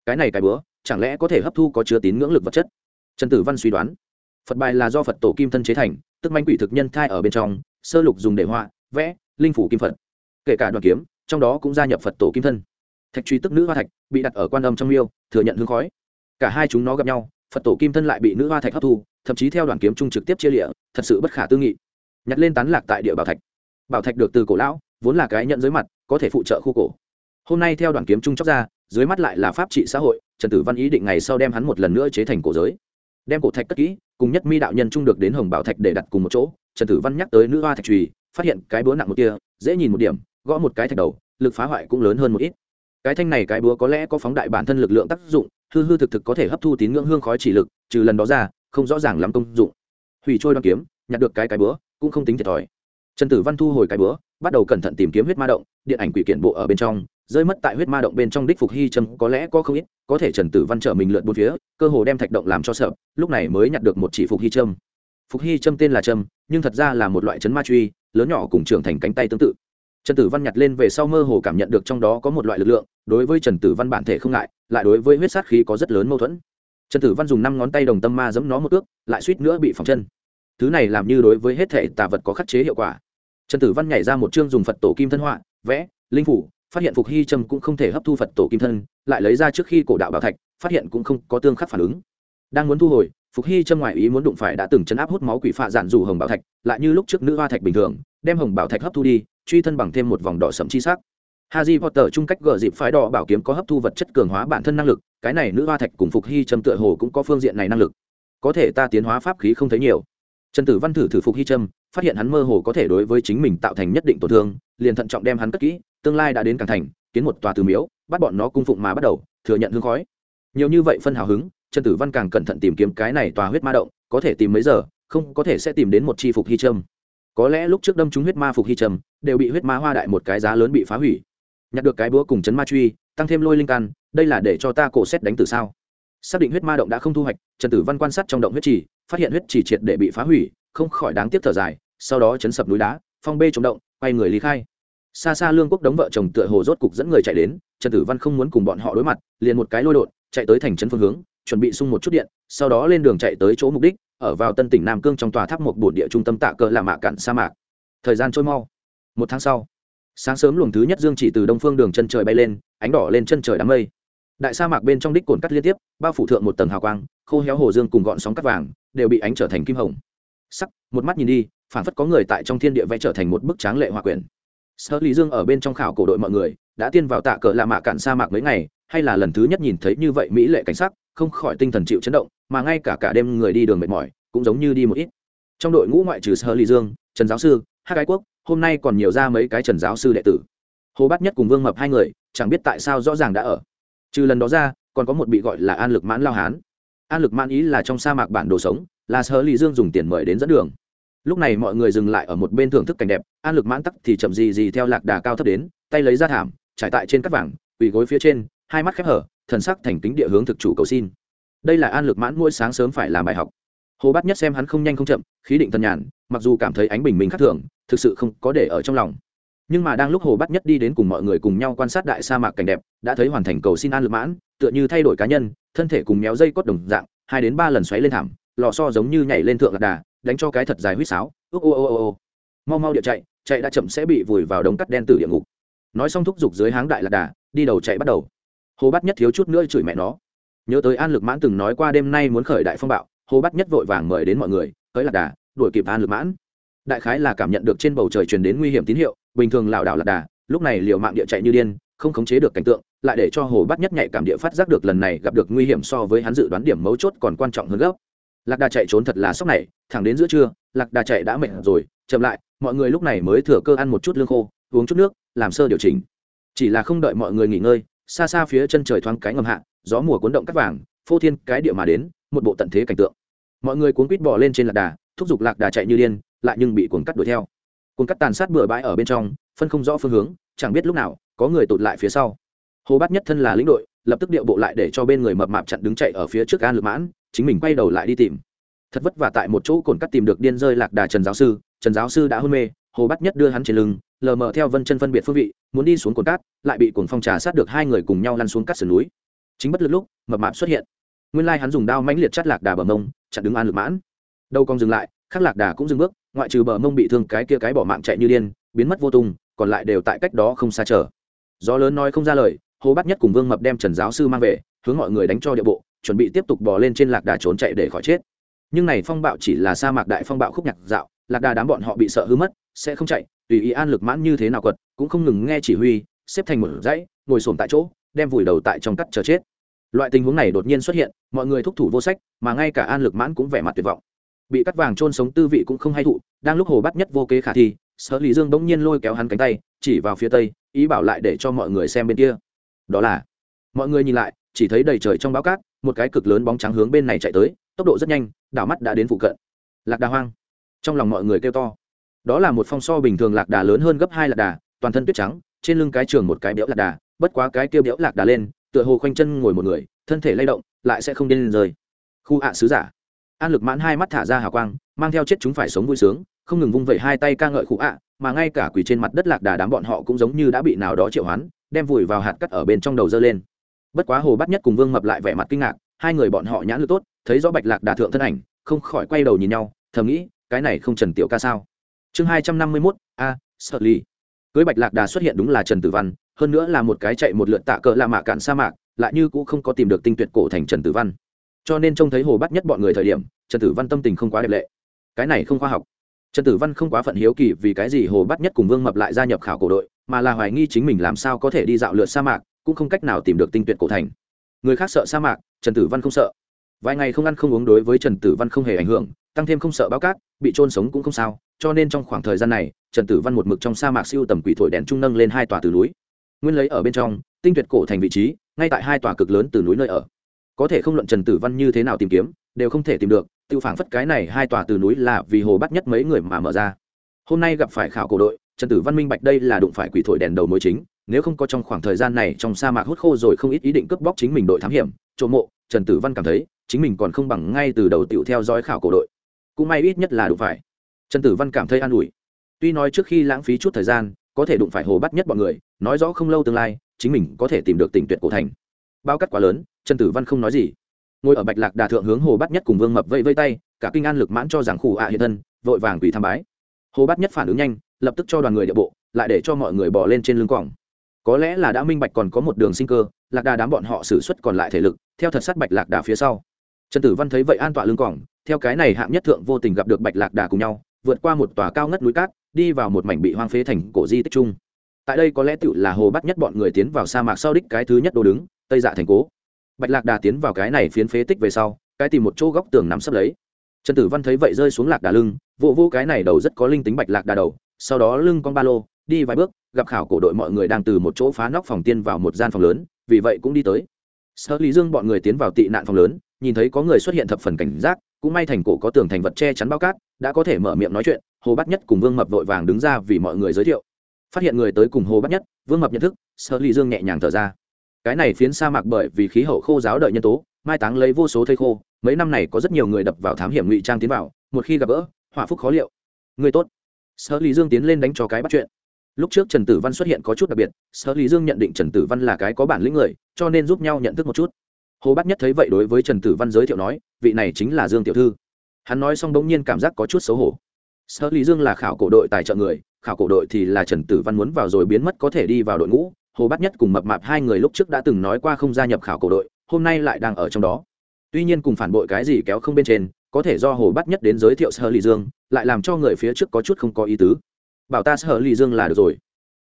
cái này cái búa chẳng lẽ có thể hấp thu có chứa tín ngưỡng lực vật chất? Trần tử văn suy đoán. Phật bài là do phật tổ kim thân chế thành, tức manh quỷ thực nhân thai ở bên trong, sơ lục dùng để họa, vẽ, linh phủ kim phật. Kể cả đoàn kiếm, trong đó cũng gia nhập phật tổ kim thân. Thạch truy tức nữ hoa thạch, bị đặt ở quan âm trong miêu, thừa nhận hương khói. Cả hai chúng nó gặp nhau, phật tổ kim thân lại bị nữ hoa thạch hấp thu, thậm chí theo đoàn kiếm trung trực tiếp chia lịa, thật sự bất khả tư nghị. Nhặt lên tán lạc tại địa bảo thạch. Bảo thạch được từ cổ lão, vốn là cái nhận dưới mặt, có thể phụ trợ khu cổ. Hôm nay theo đoàn kiếm trung chóc ra dưới mắt lại là pháp trị xã hội, trần tử văn ý định ngày sau đem hắn một lần nữa chế thành cổ giới. Đem cổ thạch cất kỹ, cùng nhất mi đạo nhân trung được đến hồng bảo thạch để đặt cùng một chỗ, trần tử văn nhắc tới nữ hoa thạch trùy phát hiện cái búa nặng một kia, dễ nhìn một điểm, gõ một cái thạch đầu, lực phá hoại cũng lớn hơn một ít. Cái thanh này cái búa có lẽ có phóng đại bản thân lực lượng tác dụng, hư hư thực thực có thể hấp thu tín ngưỡng hương khói chỉ lực, trừ lần đó ra, không rõ ràng lắm công dụng. Hủy trôi đoan kiếm, nhặt được cái cái búa, cũng không tính thiệt thòi. Trần tử văn thu hồi cái búa, bắt đầu cẩn thận tìm kiếm huyết ma động, điện ảnh quỷ kiện bộ ở bên trong rơi mất tại huyết ma động bên trong đích phục hy trâm có lẽ có không ít, có thể trần tử văn trở mình lượn bốn phía, cơ hồ đem thạch động làm cho sợ, lúc này mới nhặt được một chỉ phục hy trâm phục hy trâm tên là trâm nhưng thật ra là một loại chấn ma truy, lớn nhỏ cùng trưởng thành cánh tay tương tự. Trần tử văn nhặt lên về sau mơ hồ cảm nhận được trong đó có một loại lực lượng, đối với trần tử văn bản thể không ngại, lại đối với huyết sát khí có rất lớn mâu thuẫn. Trần tử văn dùng năm ngón tay đồng tâm ma giẫm nó một ước, lại suýt nữa bị phòng chân. Thứ này làm như đối với hết thể tà vật có khắc chế hiệu quả. Trần tử văn nhảy ra một chương dùng phật tổ kim thân họa, vẽ, linh phủ phát hiện phục hy trâm cũng không thể hấp thu phật tổ kim thân lại lấy ra trước khi cổ đạo bảo thạch phát hiện cũng không có tương khắc phản ứng đang muốn thu hồi phục hy trâm ngoại ý muốn đụng phải đã từng chấn áp hút máu quỷ phạ giản dù hồng bảo thạch lại như lúc trước nữ hoa thạch bình thường đem hồng bảo thạch hấp thu đi truy thân bằng thêm một vòng đỏ sậm chi sắc Harry Potter chung cách gỡ dịp phái đỏ bảo kiếm có hấp thu vật chất cường hóa bản thân năng lực, cái này nữ hoa thạch cùng phục hy trâm tựa hồ cũng có phương diện này năng lực. Có thể ta tiến hóa pháp khí không thấy nhiều. Trần Tử Văn thử thử phục hy trâm, phát hiện hắn mơ hồ có thể đối với chính mình tạo thành nhất định tổn thương, liền thận trọng đem hắn cất kỹ, tương lai đã đến càng thành, kiến một tòa từ miếu, bắt bọn nó cung phụng mà bắt đầu, thừa nhận hương khói. Nhiều như vậy phân hào hứng, Trần Tử Văn càng cẩn thận tìm kiếm cái này tòa huyết ma động, có thể tìm mấy giờ, không có thể sẽ tìm đến một chi phục hy trâm. Có lẽ lúc trước đâm chúng huyết ma phục hy trâm, đều bị huyết ma hoa đại một cái giá lớn bị phá hủy nhặt được cái búa cùng chấn ma truy tăng thêm lôi linh căn đây là để cho ta cổ xét đánh từ sao xác định huyết ma động đã không thu hoạch trần tử văn quan sát trong động huyết trì phát hiện huyết trì triệt để bị phá hủy không khỏi đáng tiếc thở dài sau đó chấn sập núi đá phong bê chống động quay người lý khai xa xa lương quốc đống vợ chồng tựa hồ rốt cục dẫn người chạy đến, trần tử văn không muốn cùng bọn họ đối mặt, liền một cái lôi đột, chạy tới thành trấn phương hướng, chuẩn bị sung một chút điện, sau đó lên đường chạy tới chỗ mục đích, ở vào tân tỉnh nam cương trong tòa tháp một bồn địa trung tâm tạ cờ là mạ cạn sa mạc. Thời gian trôi mau. Một tháng sau, sáng sớm luồng thứ nhất dương chỉ từ đông phương đường chân trời bay lên, ánh đỏ lên chân trời đám mây. Đại sa mạc bên trong đích cồn cắt liên tiếp, bao phủ thượng một tầng hào quang, khô héo hồ dương cùng gọn sóng cắt vàng, đều bị ánh trở thành kim hồng. Sắc, một mắt nhìn đi phản phất có người tại trong thiên địa vẽ trở thành một bức tráng lệ hòa quyển. Sở lý dương ở bên trong khảo cổ đội mọi người, đã tiên vào tạ cờ là mạ cạn sa mạc mấy ngày, hay là lần thứ nhất nhìn thấy như vậy mỹ lệ cảnh sắc, không khỏi tinh thần chịu chấn động, mà ngay cả cả đêm người đi đường mệt mỏi, cũng giống như đi một ít. Trong đội ngũ ngoại trừ Sở lý dương, trần giáo sư hát gái quốc, hôm nay còn nhiều ra mấy cái trần giáo sư đệ tử. Hồ bát nhất cùng vương mập hai người, chẳng biết tại sao rõ ràng đã ở. Trừ lần đó ra, còn có một bị gọi là an lực mãn lao hán. An lực mãn ý là trong sa mạc bản đồ sống, là Sở lý dương dùng tiền mời đến dẫn đường lúc này mọi người dừng lại ở một bên thưởng thức cảnh đẹp, an lực mãn tắc thì chậm gì gì theo lạc đà cao thấp đến, tay lấy ra thảm, trải tại trên cắt vàng, quỳ gối phía trên, hai mắt khép hở, thần sắc thành kính địa hướng thực chủ cầu xin. Đây là an lực mãn mỗi sáng sớm phải làm bài học. Hồ bát nhất xem hắn không nhanh không chậm, khí định thần nhàn, mặc dù cảm thấy ánh bình minh khắc thường, thực sự không có để ở trong lòng. Nhưng mà đang lúc hồ bát nhất đi đến cùng mọi người cùng nhau quan sát đại sa mạc cảnh đẹp, đã thấy hoàn thành cầu xin an lực mãn, tựa như thay đổi cá nhân, thân thể cùng méo dây cốt đồng dạng, hai đến ba lần xoáy lên thảm, lò so giống như nhảy lên thượng lạc đà đánh cho cái thật dài huýt sáo, ước ô ô ô ô. Mau mau địa chạy chạy đã chậm sẽ bị vùi vào đống cắt đen từ địa ngục. Nói xong thúc giục dưới háng đại lạc đà, đi đầu chạy bắt đầu. Hồ bát nhất thiếu chút nữa chửi mẹ nó. Nhớ tới an lực mãn từng nói qua đêm nay muốn khởi đại phong bạo, hồ bắt nhất vội vàng mời đến mọi người, tới lạc đà, đuổi kịp an lực mãn. Đại khái là cảm nhận được trên bầu trời truyền đến nguy hiểm tín hiệu, bình thường lảo đảo lạc đà, lúc này liều mạng địa chạy như điên, không khống chế được cảnh tượng, lại để cho hồ bắt nhất nhạy cảm địa phát giác được lần này gặp được nguy hiểm so với hắn dự đoán điểm mấu chốt còn quan trọng hơn gấp lạc đà chạy trốn thật là sốc này, thẳng đến giữa trưa, lạc đà chạy đã mệt rồi, chậm lại, mọi người lúc này mới thừa cơ ăn một chút lương khô, uống chút nước, làm sơ điều chỉnh. Chỉ là không đợi mọi người nghỉ ngơi, xa xa phía chân trời thoáng cái ngầm hạ, gió mùa cuốn động cắt vàng, phô thiên cái địa mà đến, một bộ tận thế cảnh tượng. Mọi người cuốn quýt bỏ lên trên lạc đà, thúc giục lạc đà chạy như điên, lại nhưng bị cuốn cắt đuổi theo. Cuốn cắt tàn sát bừa bãi ở bên trong, phân không rõ phương hướng, chẳng biết lúc nào, có người tụt lại phía sau. Hồ bát nhất thân là lĩnh đội, lập tức điệu bộ lại để cho bên người mập mạp chặn đứng chạy ở phía trước an lực mãn chính mình quay đầu lại đi tìm. Thật vất vả tại một chỗ cồn cắt tìm được điên rơi lạc đà trần giáo sư, trần giáo sư đã hôn mê, hồ bát nhất đưa hắn trên lưng, lờ mờ theo vân chân phân biệt phương vị, muốn đi xuống cồn cát, lại bị cồn phong trà sát được hai người cùng nhau lăn xuống cắt sườn núi. Chính bất lực lúc, mập mạp xuất hiện. Nguyên lai hắn dùng đao mãnh liệt chắt lạc đà bờ mông, chặn đứng an lực mãn. Đâu còn dừng lại khắc lạc đà cũng dừng bước, ngoại trừ bờ mông bị thương cái kia cái bỏ mạng chạy như điên, biến mất vô tung, còn lại đều tại cách đó không xa chờ. Gió lớn nói không ra lời, hồ bắt nhất cùng vương mập đem trần giáo sư mang về, hướng mọi người đánh cho địa bộ chuẩn bị tiếp tục bò lên trên lạc đà trốn chạy để khỏi chết. Nhưng này phong bạo chỉ là sa mạc đại phong bạo khúc nhạc dạo, lạc đà đám bọn họ bị sợ hư mất, sẽ không chạy, tùy ý an lực mãn như thế nào quật, cũng không ngừng nghe chỉ huy, xếp thành một dãy, ngồi xổm tại chỗ, đem vùi đầu tại trong cắt chờ chết. Loại tình huống này đột nhiên xuất hiện, mọi người thúc thủ vô sách, mà ngay cả an lực mãn cũng vẻ mặt tuyệt vọng. Bị cắt vàng trôn sống tư vị cũng không hay thụ, đang lúc hồ bắt nhất vô kế khả thi, sở lý dương bỗng nhiên lôi kéo hắn cánh tay, chỉ vào phía tây, ý bảo lại để cho mọi người xem bên kia. Đó là, mọi người nhìn lại, chỉ thấy đầy trời trong báo cát một cái cực lớn bóng trắng hướng bên này chạy tới, tốc độ rất nhanh, đảo mắt đã đến phụ cận. Lạc đà hoang. Trong lòng mọi người kêu to. Đó là một phong so bình thường lạc đà lớn hơn gấp hai lạc đà, toàn thân tuyết trắng, trên lưng cái trường một cái béo lạc đà, bất quá cái tiêu béo lạc đà lên, tựa hồ khoanh chân ngồi một người, thân thể lay động, lại sẽ không điên lên rơi khu ạ sứ giả. An lực mãn hai mắt thả ra hào quang, mang theo chết chúng phải sống vui sướng, không ngừng vung vẩy hai tay ca ngợi khu ạ, mà ngay cả quỷ trên mặt đất lạc đà đám bọn họ cũng giống như đã bị nào đó triệu hoán, đem vùi vào hạt cắt ở bên trong đầu dơ lên bất quá hồ bắt nhất cùng vương mập lại vẻ mặt kinh ngạc, hai người bọn họ nhãn lực tốt, thấy rõ bạch lạc đà thượng thân ảnh, không khỏi quay đầu nhìn nhau, thầm nghĩ, cái này không trần tiểu ca sao? Chương hai trăm năm mươi mốt, a, sợ ly cưới bạch lạc đà xuất hiện đúng là trần tử văn, hơn nữa là một cái chạy một lượt tạ cỡ la mạ cạn sa mạc, lại như cũng không có tìm được tinh tuyệt cổ thành trần tử văn. Cho nên trông thấy hồ bắt nhất bọn người thời điểm, trần tử văn tâm tình không quá đẹp lệ. Cái này không khoa học. Trần tử văn không quá phận hiếu kỳ vì cái gì hồ bắt nhất cùng vương mập lại gia nhập khảo cổ đội, mà là hoài nghi chính mình làm sao có thể đi dạo lượt sa mạc cũng không cách nào tìm được tinh tuyệt cổ thành. Người khác sợ sa mạc, trần tử văn không sợ. Vài ngày không ăn không uống đối với trần tử văn không hề ảnh hưởng, tăng thêm không sợ bao cát, bị trôn sống cũng không sao, cho nên trong khoảng thời gian này, trần tử văn một mực trong sa mạc siêu tầm quỷ thổi đèn trung nâng lên hai tòa từ núi. Nguyên lấy ở bên trong, tinh tuyệt cổ thành vị trí, ngay tại hai tòa cực lớn từ núi nơi ở. Có thể không luận trần tử văn như thế nào tìm kiếm, đều không thể tìm được tự phản phất cái này hai tòa từ núi là vì hồ bắt nhất mấy người mà mở ra. Hôm nay gặp phải khảo cổ đội, trần tử văn minh bạch đây là đụng phải quỷ thổi đèn đầu mối chính nếu không có trong khoảng thời gian này trong sa mạc hút khô rồi không ít ý định cướp bóc chính mình đội thám hiểm trộm mộ, trần tử văn cảm thấy, chính mình còn không bằng ngay từ đầu tiểu theo dõi khảo cổ đội. Cũng may ít nhất là đủ phải. Trần tử văn cảm thấy an ủi. Tuy nói trước khi lãng phí chút thời gian, có thể đụng phải hồ bắt nhất bọn người, nói rõ không lâu tương lai, chính mình có thể tìm được tỉnh tuyệt cổ thành. Bao cắt quá lớn, trần tử văn không nói gì. Ngồi ở bạch lạc đà thượng hướng hồ bắt nhất cùng vương mập vây vây tay, cả kinh an lực mãn cho rằng khủ ạ hiện thân, vội vàng quỳ tham bái. Hồ bắt nhất phản ứng nhanh, lập tức cho đoàn người địa bộ, lại để cho mọi người bỏ lên trên lưng quòng có lẽ là đã minh bạch còn có một đường sinh cơ lạc đà đám bọn họ xử suất còn lại thể lực theo thật sát bạch lạc đà phía sau. Trần tử văn thấy vậy an tọa lưng cỏng theo cái này hạng nhất thượng vô tình gặp được bạch lạc đà cùng nhau vượt qua một tòa cao ngất núi cát đi vào một mảnh bị hoang phế thành cổ di tích chung. Tại đây có lẽ tựu là hồ bắt nhất bọn người tiến vào sa mạc sau đích cái thứ nhất đồ đứng tây dạ thành cố. Bạch lạc đà tiến vào cái này phiến phế tích về sau cái tìm một chỗ góc tường nắm sấp lấy. Trần tử văn thấy vậy rơi xuống lạc đà lưng vụ vô, vô cái này đầu rất có linh tính bạch lạc đà đầu sau đó lưng con ba lô đi vài bước, gặp khảo cổ đội mọi người đang từ một chỗ phá nóc phòng tiên vào một gian phòng lớn, vì vậy cũng đi tới. Sở lý dương bọn người tiến vào tị nạn phòng lớn, nhìn thấy có người xuất hiện thập phần cảnh giác, cũng may thành cổ có tường thành vật che chắn bao cát, đã có thể mở miệng nói chuyện, hồ Bát nhất cùng vương mập vội vàng đứng ra vì mọi người giới thiệu. Phát hiện người tới cùng hồ Bát nhất, vương mập nhận thức, sở lý dương nhẹ nhàng thở ra. Cái này phiến sa mạc bởi vì khí hậu khô giáo đợi nhân tố, mai táng lấy vô số thây khô, mấy năm này có rất nhiều người đập vào thám hiểm ngụy trang tiến vào, một khi gặp gỡ hỏa phúc khó liệu. Người tốt. Sở lý dương tiến lên đánh cho cái bắt chuyện lúc trước trần tử văn xuất hiện có chút đặc biệt, sở lý dương nhận định trần tử văn là cái có bản lĩnh người, cho nên giúp nhau nhận thức một chút. Hồ bát nhất thấy vậy đối với trần tử văn giới thiệu nói, vị này chính là dương tiểu thư. Hắn nói xong bỗng nhiên cảm giác có chút xấu hổ. Sở lý dương là khảo cổ đội tài trợ người, khảo cổ đội thì là trần tử văn muốn vào rồi biến mất có thể đi vào đội ngũ. Hồ bát nhất cùng mập mạp hai người lúc trước đã từng nói qua không gia nhập khảo cổ đội, hôm nay lại đang ở trong đó. Tuy nhiên cùng phản bội cái gì kéo không bên trên, có thể do hồ Bát nhất đến giới thiệu sở lý dương, lại làm cho người phía trước có chút không có ý tứ bảo ta sở lì dương là được rồi.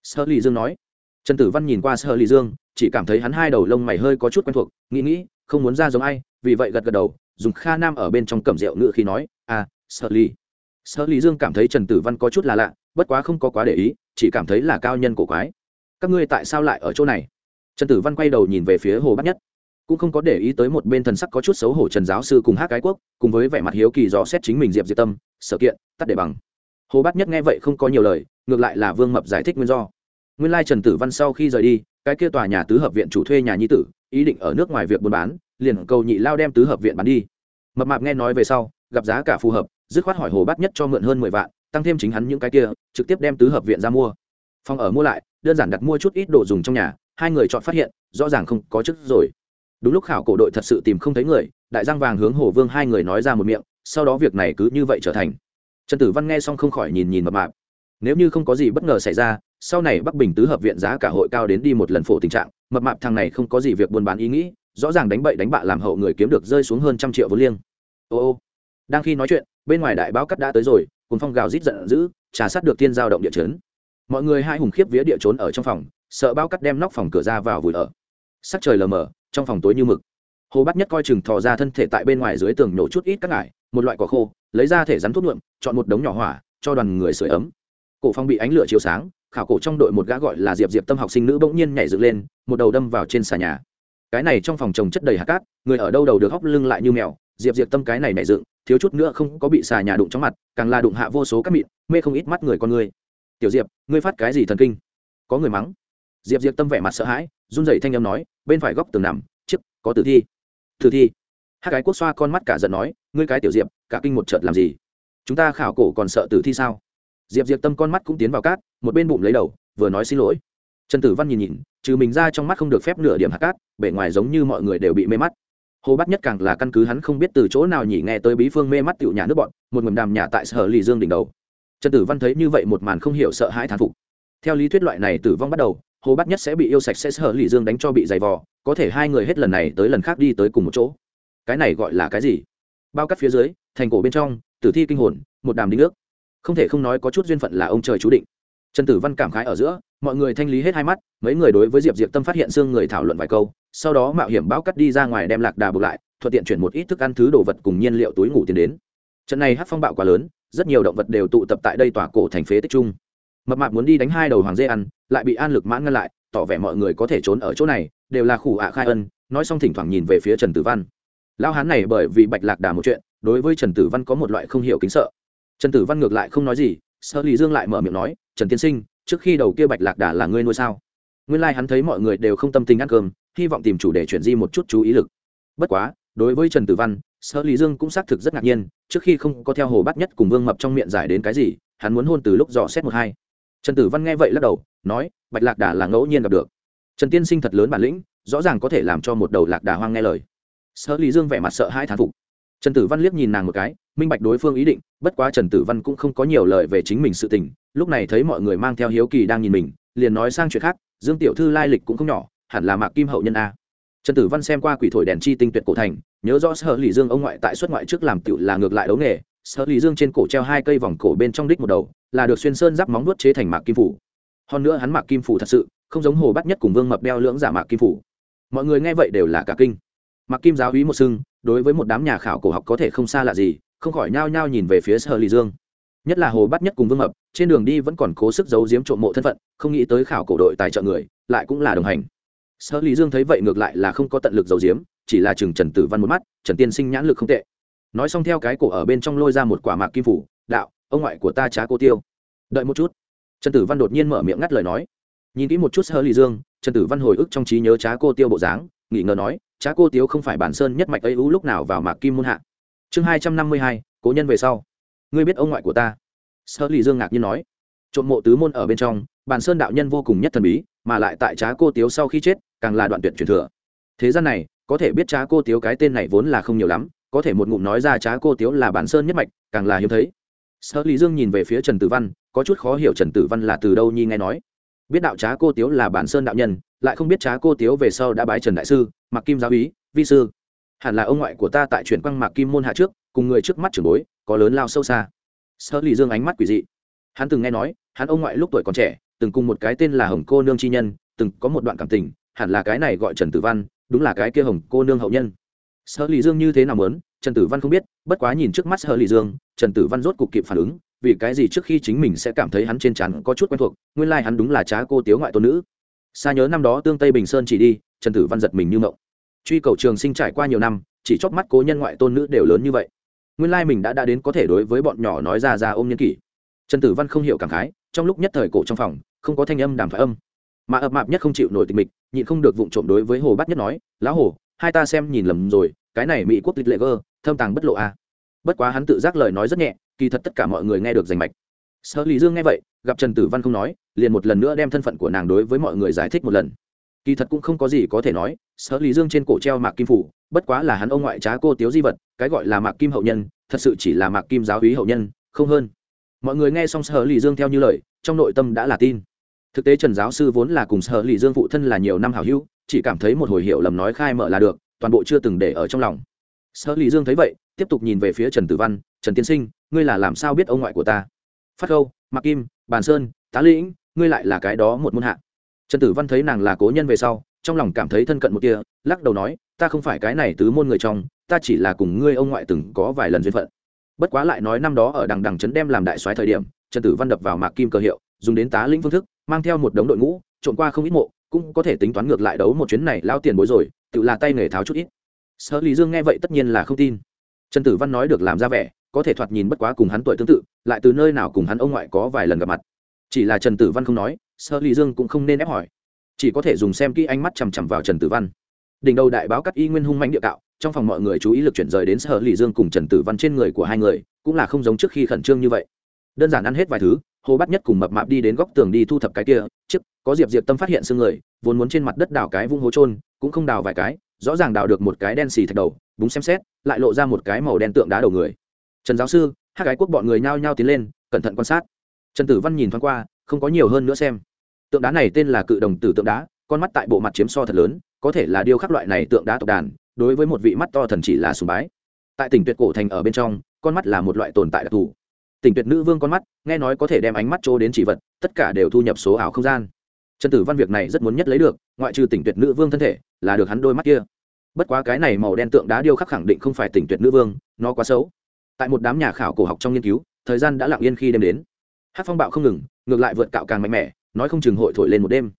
Sở lì dương nói. Trần tử văn nhìn qua sở lì dương, chỉ cảm thấy hắn hai đầu lông mày hơi có chút quen thuộc, nghĩ nghĩ, không muốn ra giống ai, vì vậy gật gật đầu, dùng kha nam ở bên trong cầm rượu ngựa khi nói à sở lì sở lì dương cảm thấy trần tử văn có chút là lạ, bất quá không có quá để ý, chỉ cảm thấy là cao nhân cổ quái. Các ngươi tại sao lại ở chỗ này? Trần tử văn quay đầu nhìn về phía hồ bắt nhất. Cũng không có để ý tới một bên thần sắc có chút xấu hổ trần giáo sư cùng hát cái quốc, cùng với vẻ mặt hiếu kỳ dò xét chính mình diệp diệp tâm, sở kiện, tắt để bằng hồ bát nhất nghe vậy không có nhiều lời, ngược lại là vương mập giải thích nguyên do. Nguyên lai trần tử văn sau khi rời đi, cái kia tòa nhà tứ hợp viện chủ thuê nhà nhi tử, ý định ở nước ngoài việc buôn bán, liền cầu nhị lao đem tứ hợp viện bán đi. Mập mạp nghe nói về sau, gặp giá cả phù hợp, dứt khoát hỏi hồ bát nhất cho mượn hơn mười vạn, tăng thêm chính hắn những cái kia, trực tiếp đem tứ hợp viện ra mua. Phòng ở mua lại, đơn giản đặt mua chút ít đồ dùng trong nhà, hai người chọn phát hiện, rõ ràng không có chức rồi. Đúng lúc khảo cổ đội thật sự tìm không thấy người, đại giang vàng hướng hồ vương hai người nói ra một miệng, sau đó việc này cứ như vậy trở thành trần tử văn nghe xong không khỏi nhìn nhìn mập mạp. Nếu như không có gì bất ngờ xảy ra, sau này bắc bình tứ hợp viện giá cả hội cao đến đi một lần phổ tình trạng, mập mạp thằng này không có gì việc buôn bán ý nghĩ, rõ ràng đánh bậy đánh bạ làm hậu người kiếm được rơi xuống hơn trăm triệu vốn liêng. Ô ô. Đang khi nói chuyện, bên ngoài đại báo cắt đã tới rồi cùng phong gào rít giận dữ, trà sát được thiên giao động địa chấn. Mọi người hai hùng khiếp vía địa trốn ở trong phòng, sợ bao cắt đem nóc phòng cửa ra vào vùi ở. Sắc trời lờ mờ, trong phòng tối như mực. Hồ bắt nhất coi chừng thò ra thân thể tại bên ngoài dưới tường nhổ chút ít các ngải một loại cỏ khô, lấy ra thể rắn thuốc nhuộm, chọn một đống nhỏ hỏa, cho đoàn người sưởi ấm. Cổ phong bị ánh lửa chiếu sáng, khảo cổ trong đội một gã gọi là diệp diệp tâm học sinh nữ bỗng nhiên nhảy dựng lên, một đầu đâm vào trên xà nhà. Cái này trong phòng trồng chất đầy hạt cát, người ở đâu đầu được hóc lưng lại như mèo, diệp diệp tâm cái này nhảy dựng, thiếu chút nữa không có bị xà nhà đụng trong mặt, càng là đụng hạ vô số các mịn, mê không ít mắt người con người. Tiểu diệp, ngươi phát cái gì thần kinh? Có người mắng. Diệp diệp tâm vẻ mặt sợ hãi, run rẩy thanh âm nói, bên phải góc tường nằm, chiếc, có tử thi. Tử thi? Hát cái quốc xoa con mắt cả giận nói, ngươi cái tiểu diệp, cả kinh một chợt làm gì? Chúng ta khảo cổ còn sợ tử thi sao? Diệp diệp tâm con mắt cũng tiến vào cát, một bên bụng lấy đầu, vừa nói xin lỗi. Trần tử văn nhìn nhìn, trừ mình ra trong mắt không được phép nửa điểm hạt cát bể ngoài giống như mọi người đều bị mê mắt. Hồ bắt nhất càng là căn cứ hắn không biết từ chỗ nào nhỉ, nghe tới bí phương mê mắt tựu nhà nước bọn, một ngầm đàm nhà tại sở lì dương đỉnh đầu. Trần tử văn thấy như vậy một màn không hiểu sợ hãi thán phục. Theo lý thuyết loại này tử vong bắt đầu, hồ bắt nhất sẽ bị yêu sạch sẽ sở lì dương đánh cho bị dày vò, có thể hai người hết lần này tới lần khác đi tới cùng một chỗ cái này gọi là cái gì? Bao cắt phía dưới, thành cổ bên trong, tử thi kinh hồn, một đàm đinh ước. Không thể không nói có chút duyên phận là ông trời chú định. Trần tử văn cảm khái ở giữa, mọi người thanh lý hết hai mắt, mấy người đối với diệp diệp tâm phát hiện xương người thảo luận vài câu, sau đó mạo hiểm bao cắt đi ra ngoài đem lạc đà buộc lại, thuận tiện chuyển một ít thức ăn thứ đồ vật cùng nhiên liệu túi ngủ tiến đến. Trận này hát phong bạo quá lớn, rất nhiều động vật đều tụ tập tại đây tòa cổ thành phế tích trung mập mạp muốn đi đánh hai đầu hoàng dê ăn, lại bị an lực mãn ngăn lại, tỏ vẻ mọi người có thể trốn ở chỗ này, đều là khủ ạ khai ân, nói xong thỉnh thoảng nhìn về phía trần tử văn lao hán này bởi vì bạch lạc đà một chuyện, đối với trần tử văn có một loại không hiểu kính sợ. Trần tử văn ngược lại không nói gì sợ lý dương lại mở miệng nói, trần tiên sinh, trước khi đầu kia bạch lạc đà là ngươi nuôi sao? Nguyên lai、like、hắn thấy mọi người đều không tâm tình ăn cơm, hy vọng tìm chủ đề chuyển di một chút chú ý lực. Bất quá, đối với trần tử văn sợ lý dương cũng xác thực rất ngạc nhiên, trước khi không có theo hồ bắt nhất cùng vương mập trong miệng giải đến cái gì, hắn muốn hôn từ lúc dò xét một hai. Trần tử văn nghe vậy lắc đầu, nói, bạch lạc đà là ngẫu nhiên gặp được. Trần tiên sinh thật lớn bản lĩnh, rõ ràng có thể làm cho một đầu lạc đà hoang nghe lời sở lý dương vẻ mặt sợ hai thán phục. Trần tử văn liếc nhìn nàng một cái, minh bạch đối phương ý định, bất quá trần tử văn cũng không có nhiều lời về chính mình sự tình, lúc này thấy mọi người mang theo hiếu kỳ đang nhìn mình, liền nói sang chuyện khác, dương tiểu thư lai lịch cũng không nhỏ, hẳn là mạc kim hậu nhân a. Trần tử văn xem qua quỷ thổi đèn chi tinh tuyệt cổ thành, nhớ rõ sở lý dương ông ngoại tại xuất ngoại trước làm tiểu là ngược lại đấu nghề, sở lý dương trên cổ treo hai cây vòng cổ bên trong đích một đầu, là được xuyên sơn giáp móng nuốt chế thành mạc kim phủ. Hơn nữa hắn mạc kim phủ thật sự, không giống hồ bắt nhất cùng vương mập đeo lưỡng giả mạc kim phủ. Mọi người nghe vậy đều là cả kinh mặc kim giáo úy một sưng, đối với một đám nhà khảo cổ học có thể không xa lạ gì, không khỏi nhao nhao nhìn về phía sở lì dương. Nhất là hồ bắt nhất cùng vương mập, trên đường đi vẫn còn cố sức giấu giếm trộm mộ thân phận, không nghĩ tới khảo cổ đội tài trợ người, lại cũng là đồng hành. Sở lì dương thấy vậy ngược lại là không có tận lực giấu giếm, chỉ là chừng trần tử văn một mắt, trần tiên sinh nhãn lực không tệ. Nói xong theo cái cổ ở bên trong lôi ra một quả mạc kim phủ, đạo, ông ngoại của ta trá cô tiêu. Đợi một chút. Trần tử văn đột nhiên mở miệng ngắt lời nói. Nhìn kỹ một chút sơ lì dương, trần tử văn hồi ức trong trí nhớ trá cô tiêu bộ dáng nghỉ ngờ nói trá cô tiếu không phải bản sơn nhất mạch ấy ú lúc nào vào mạc kim môn hạ. Chương hai trăm năm mươi hai, cố nhân về sau. Ngươi biết ông ngoại của ta? Sơ lì dương ngạc nhiên nói. Trộm mộ tứ môn ở bên trong, bản sơn đạo nhân vô cùng nhất thần bí, mà lại tại trá cô tiếu sau khi chết, càng là đoạn tuyệt truyền thừa. Thế gian này, có thể biết trá cô tiếu cái tên này vốn là không nhiều lắm, có thể một ngụm nói ra trá cô tiếu là bản sơn nhất mạch, càng là hiếm thấy. Sở lý dương nhìn về phía trần tử văn, có chút khó hiểu trần tử văn là từ đâu nhi nghe nói biết đạo trá cô tiếu là bản sơn đạo nhân, lại không biết trá cô tiếu về sau đã bái trần đại sư mặc kim giáo ý vi sư. Hẳn là ông ngoại của ta tại chuyển quăng mạc kim môn hạ trước, cùng người trước mắt trưởng bối, có lớn lao sâu xa. Sơ lì dương ánh mắt quỷ dị. Hắn từng nghe nói, hắn ông ngoại lúc tuổi còn trẻ, từng cùng một cái tên là hồng cô nương chi nhân, từng có một đoạn cảm tình, hẳn là cái này gọi trần tử văn, đúng là cái kia hồng cô nương hậu nhân. Sơ lì dương như thế nào mớn trần tử văn không biết, bất quá nhìn trước mắt sơ lì dương, trần tử văn rốt cục kịp phản ứng vì cái gì trước khi chính mình sẽ cảm thấy hắn trên trán có chút quen thuộc, nguyên lai hắn đúng là trá cô tiếu ngoại tôn nữ. Xa nhớ năm đó tương tây bình sơn chỉ đi, trần tử văn giật mình như mộng. Truy cầu trường sinh trải qua nhiều năm, chỉ chóc mắt cố nhân ngoại tôn nữ đều lớn như vậy. Nguyên lai mình đã đã đến có thể đối với bọn nhỏ nói ra ra ôm nhân kỷ. Trần tử văn không hiểu cảm khái, trong lúc nhất thời cổ trong phòng, không có thanh âm đàm phải âm. Mà ập mạp nhất không chịu nổi tình mịch, nhịn không được vụng trộm đối với hồ bát nhất nói, lão hồ, hai ta xem nhìn lầm rồi, cái này mỹ quốc lịch lệ gơ, thâm tàng bất lộ a à. bất quá hắn tự giác lời nói rất nhẹ kỳ thật tất cả mọi người nghe được rành mạch. Sở lý dương nghe vậy, gặp trần tử văn không nói, liền một lần nữa đem thân phận của nàng đối với mọi người giải thích một lần. Kỳ thật cũng không có gì có thể nói, sở lý dương trên cổ treo mạc kim phủ, bất quá là hắn ông ngoại trá cô tiếu di vật, cái gọi là mạc kim hậu nhân, thật sự chỉ là mạc kim giáo hí hậu nhân, không hơn. Mọi người nghe xong sở lý dương theo như lời, trong nội tâm đã là tin. Thực tế trần giáo sư vốn là cùng sở lý dương phụ thân là nhiều năm hảo hữu, chỉ cảm thấy một hồi hiệu lầm nói khai mở là được, toàn bộ chưa từng để ở trong lòng. Sở lý dương thấy vậy, tiếp tục nhìn về phía trần tử văn, trần tiên sinh ngươi là làm sao biết ông ngoại của ta? Phát khâu, mạc kim, bàn sơn, tá lĩnh, ngươi lại là cái đó một môn hạ. Trần tử văn thấy nàng là cố nhân về sau, trong lòng cảm thấy thân cận một kia lắc đầu nói, ta không phải cái này tứ môn người trong, ta chỉ là cùng ngươi ông ngoại từng có vài lần duyên phận. Bất quá lại nói năm đó ở đằng đằng trấn đem làm đại soái thời điểm, trần tử văn đập vào mạc kim cơ hiệu, dùng đến tá lĩnh phương thức, mang theo một đống đội ngũ trộn qua không ít mộ, cũng có thể tính toán ngược lại đấu một chuyến này lao tiền bối rồi, tự là tay nghề tháo chút ít. Sở lý dương nghe vậy tất nhiên là không tin. Trần tử văn nói được làm ra vẻ có thể thoạt nhìn bất quá cùng hắn tuổi tương tự, lại từ nơi nào cùng hắn ông ngoại có vài lần gặp mặt. Chỉ là trần tử văn không nói sơ lý dương cũng không nên ép hỏi. Chỉ có thể dùng xem kỹ ánh mắt chằm chằm vào trần tử văn. Đỉnh đầu đại báo cắt y nguyên hung manh địa cạo, trong phòng mọi người chú ý lực chuyển rời đến sở lý dương cùng trần tử văn trên người của hai người, cũng là không giống trước khi khẩn trương như vậy. Đơn giản ăn hết vài thứ, hồ bắt nhất cùng mập mạp đi đến góc tường đi thu thập cái kia, trước, có diệp diệp tâm phát hiện xương người, vốn muốn trên mặt đất đào cái vung hố trôn cũng không đào vài cái, rõ ràng đào được một cái đen xì thạch đầu, búng xem xét, lại lộ ra một cái màu đen tượng đá đầu người trần giáo sư hai gái quốc bọn người nhao nhao tiến lên, cẩn thận quan sát. Trần tử văn nhìn thoáng qua, không có nhiều hơn nữa xem. Tượng đá này tên là cự đồng tử tượng đá, con mắt tại bộ mặt chiếm so thật lớn, có thể là điêu khắc loại này tượng đá tộc đàn, đối với một vị mắt to thần chỉ là sùng bái. Tại tỉnh tuyệt cổ thành ở bên trong, con mắt là một loại tồn tại đặc thù. Tỉnh tuyệt nữ vương con mắt, nghe nói có thể đem ánh mắt trô đến chỉ vật, tất cả đều thu nhập số ảo không gian. Trần tử văn việc này rất muốn nhất lấy được, ngoại trừ tỉnh tuyệt nữ vương thân thể, là được hắn đôi mắt kia. Bất quá cái này màu đen tượng đá điêu khắc khẳng định không phải tỉnh tuyệt nữ vương, nó quá xấu tại một đám nhà khảo cổ học trong nghiên cứu, thời gian đã lặng yên khi đêm đến. Hát phong bạo không ngừng, ngược lại vượt cạo càng mạnh mẽ, nói không chừng hội thổi lên một đêm.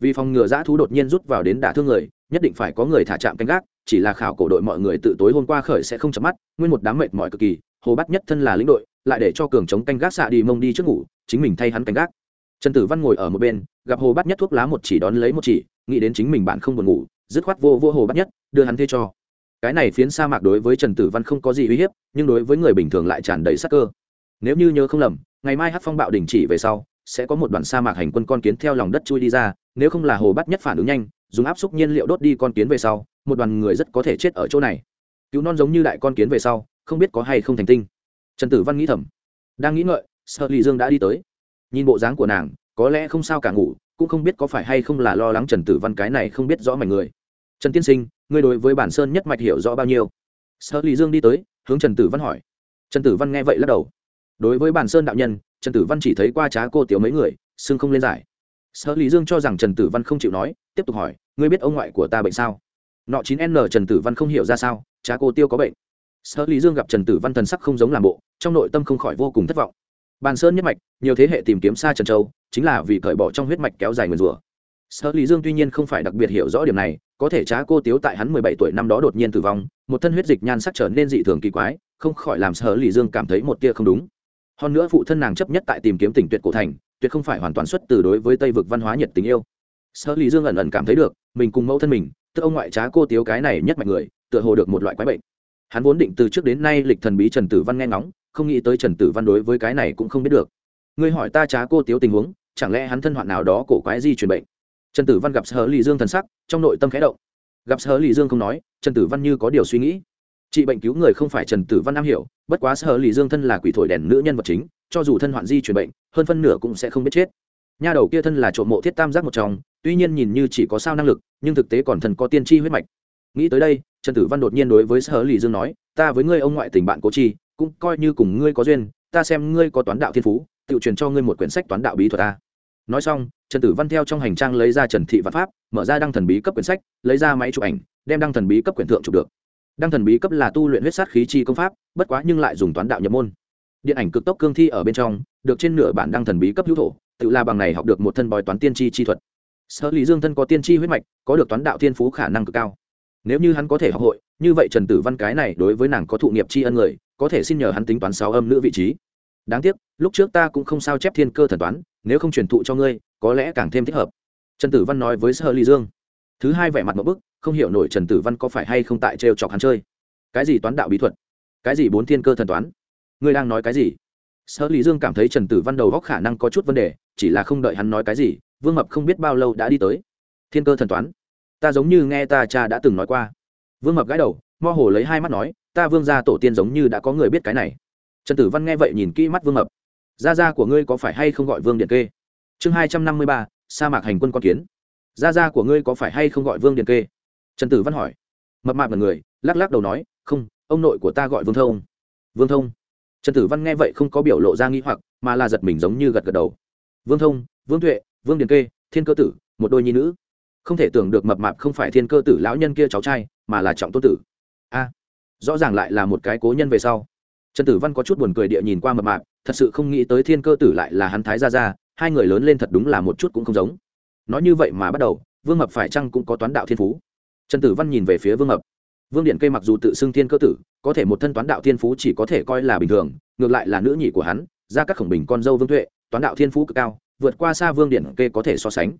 Vì phòng ngừa dã thú đột nhiên rút vào đến đả thương người, nhất định phải có người thả chạm canh gác, chỉ là khảo cổ đội mọi người tự tối hôm qua khởi sẽ không chấm mắt, nguyên một đám mệt mỏi cực kỳ, hồ bắt nhất thân là lĩnh đội, lại để cho cường chống canh gác xạ đi mông đi trước ngủ, chính mình thay hắn canh gác. Trần tử văn ngồi ở một bên, gặp hồ bắt nhất thuốc lá một chỉ đón lấy một chỉ, nghĩ đến chính mình bạn không buồn ngủ, dứt khoát vô vô hồ bắt nhất, đưa hắn thuê cho cái này phiến sa mạc đối với trần tử văn không có gì uy hiếp, nhưng đối với người bình thường lại tràn đầy sắc cơ. Nếu như nhớ không lầm, ngày mai hát phong bạo đình chỉ về sau, sẽ có một đoàn sa mạc hành quân con kiến theo lòng đất chui đi ra, nếu không là hồ bắt nhất phản ứng nhanh, dùng áp suất nhiên liệu đốt đi con kiến về sau, một đoàn người rất có thể chết ở chỗ này. Cứu non giống như đại con kiến về sau, không biết có hay không thành tinh. Trần tử văn nghĩ thầm. Đang nghĩ ngợi, sợ lì dương đã đi tới. Nhìn bộ dáng của nàng, có lẽ không sao cả ngủ, cũng không biết có phải hay không là lo lắng trần tử văn cái này không biết rõ mảnh người trần tiên sinh, ngươi đối với bản sơn nhất mạch hiểu rõ bao nhiêu? Sợ lý dương đi tới, hướng trần tử văn hỏi. Trần tử văn nghe vậy lắc đầu. Đối với bản sơn đạo nhân, trần tử văn chỉ thấy qua trá cô tiểu mấy người, xưng không lên giải. Sợ lý dương cho rằng trần tử văn không chịu nói, tiếp tục hỏi, ngươi biết ông ngoại của ta bệnh sao? Nọ chín n, trần tử văn không hiểu ra sao, trá cô tiêu có bệnh. Sợ lý dương gặp trần tử văn thần sắc không giống làm bộ, trong nội tâm không khỏi vô cùng thất vọng. Bàn sơn nhất mạch, nhiều thế hệ tìm kiếm xa trần châu, chính là vì cởi bỏ trong huyết mạch kéo dài nguyền rủa sở lý dương tuy nhiên không phải đặc biệt hiểu rõ điểm này, có thể trá cô tiếu tại hắn mười bảy tuổi năm đó đột nhiên tử vong, một thân huyết dịch nhan sắc trở nên dị thường kỳ quái, không khỏi làm sở lý dương cảm thấy một tia không đúng. Hơn nữa phụ thân nàng chấp nhất tại tìm kiếm tỉnh tuyệt cổ thành, tuyệt không phải hoàn toàn xuất từ đối với tây vực văn hóa nhiệt tình yêu. Sở lý dương ẩn ẩn cảm thấy được, mình cùng mẫu thân mình, tức ông ngoại trá cô tiếu cái này nhất mạnh người, tựa hồ được một loại quái bệnh. Hắn vốn định từ trước đến nay lịch thần bí trần tử văn nghe ngóng, không nghĩ tới trần tử văn đối với cái này cũng không biết được. Ngươi hỏi ta trá cô tiếu tình huống, chẳng lẽ hắn thân hoạn nào đó cổ quái di truyền bệnh? Trần tử văn gặp sở lì dương thần sắc, trong nội tâm khẽ động. Gặp sở lì dương không nói, trần tử văn như có điều suy nghĩ. Trị bệnh cứu người không phải trần tử văn am hiểu, bất quá sở lì dương thân là quỷ thổi đèn nữ nhân vật chính, cho dù thân hoạn di truyền bệnh, hơn phân nửa cũng sẽ không biết chết. Nha đầu kia thân là trộm mộ thiết tam giác một trong tuy nhiên nhìn như chỉ có sao năng lực, nhưng thực tế còn thần có tiên tri huyết mạch. Nghĩ tới đây, trần tử văn đột nhiên đối với sở lì dương nói, ta với ngươi ông ngoại tình bạn cố chi, cũng coi như cùng ngươi có duyên, ta xem ngươi có toán đạo thiên phú, tự truyền cho ngươi một quyển sách toán đạo bí thuật ta nói xong, trần tử văn theo trong hành trang lấy ra trần thị văn pháp, mở ra đăng thần bí cấp quyển sách, lấy ra máy chụp ảnh, đem đăng thần bí cấp quyển thượng chụp được. Đăng thần bí cấp là tu luyện huyết sát khí chi công pháp, bất quá nhưng lại dùng toán đạo nhập môn. Điện ảnh cực tốc cương thi ở bên trong, được trên nửa bản đăng thần bí cấp hữu thổ, tự la bằng này học được một thân bói toán tiên tri chi thuật. Sở lý dương thân có tiên tri huyết mạch, có được toán đạo thiên phú khả năng cực cao. Nếu như hắn có thể học hội, như vậy trần tử văn cái này đối với nàng có thụ nghiệp tri ân người, có thể xin nhờ hắn tính toán sáu âm nữ vị trí. Đáng tiếc, lúc trước ta cũng không sao chép thiên cơ thần toán nếu không truyền thụ cho ngươi, có lẽ càng thêm thích hợp. Trần tử văn nói với sơ ly dương. Thứ hai vẻ mặt một bức, không hiểu nổi trần tử văn có phải hay không tại trêu chọc hắn chơi. Cái gì toán đạo bí thuật? Cái gì bốn thiên cơ thần toán? Ngươi đang nói cái gì? Sơ lý dương cảm thấy trần tử văn đầu góc khả năng có chút vấn đề, chỉ là không đợi hắn nói cái gì, vương mập không biết bao lâu đã đi tới. Thiên cơ thần toán? Ta giống như nghe ta cha đã từng nói qua. Vương mập gãi đầu mo hồ lấy hai mắt nói, ta vương gia tổ tiên giống như đã có người biết cái này. Trần tử văn nghe vậy nhìn kỹ mắt vương mập gia gia của ngươi có phải hay không gọi vương điện kê? Chương hai trăm năm mươi ba, sa mạc hành quân con kiến. Gia gia của ngươi có phải hay không gọi vương điện kê? Trần tử văn hỏi. Mập mạp là người, lắc lắc đầu nói, không, ông nội của ta gọi vương thông. Vương thông? Trần tử văn nghe vậy không có biểu lộ ra nghi hoặc, mà là giật mình giống như gật gật đầu. Vương thông, vương tuệ, vương điền kê, thiên cơ tử, một đôi nhi nữ. Không thể tưởng được mập mạp không phải thiên cơ tử lão nhân kia cháu trai, mà là trọng tôn tử. A, rõ ràng lại là một cái cố nhân về sau. Trần tử văn có chút buồn cười địa nhìn qua mập mạp thật sự không nghĩ tới thiên cơ tử lại là hắn thái gia gia, hai người lớn lên thật đúng là một chút cũng không giống. Nói như vậy mà bắt đầu, vương mập phải chăng cũng có toán đạo thiên phú? Trần tử văn nhìn về phía vương mập. Vương điện cây mặc dù tự xưng thiên cơ tử, có thể một thân toán đạo thiên phú chỉ có thể coi là bình thường, ngược lại là nữ nhị của hắn ra các khổng bình con dâu vương tuệ, toán đạo thiên phú cực cao, vượt qua xa vương điện kê có thể so sánh.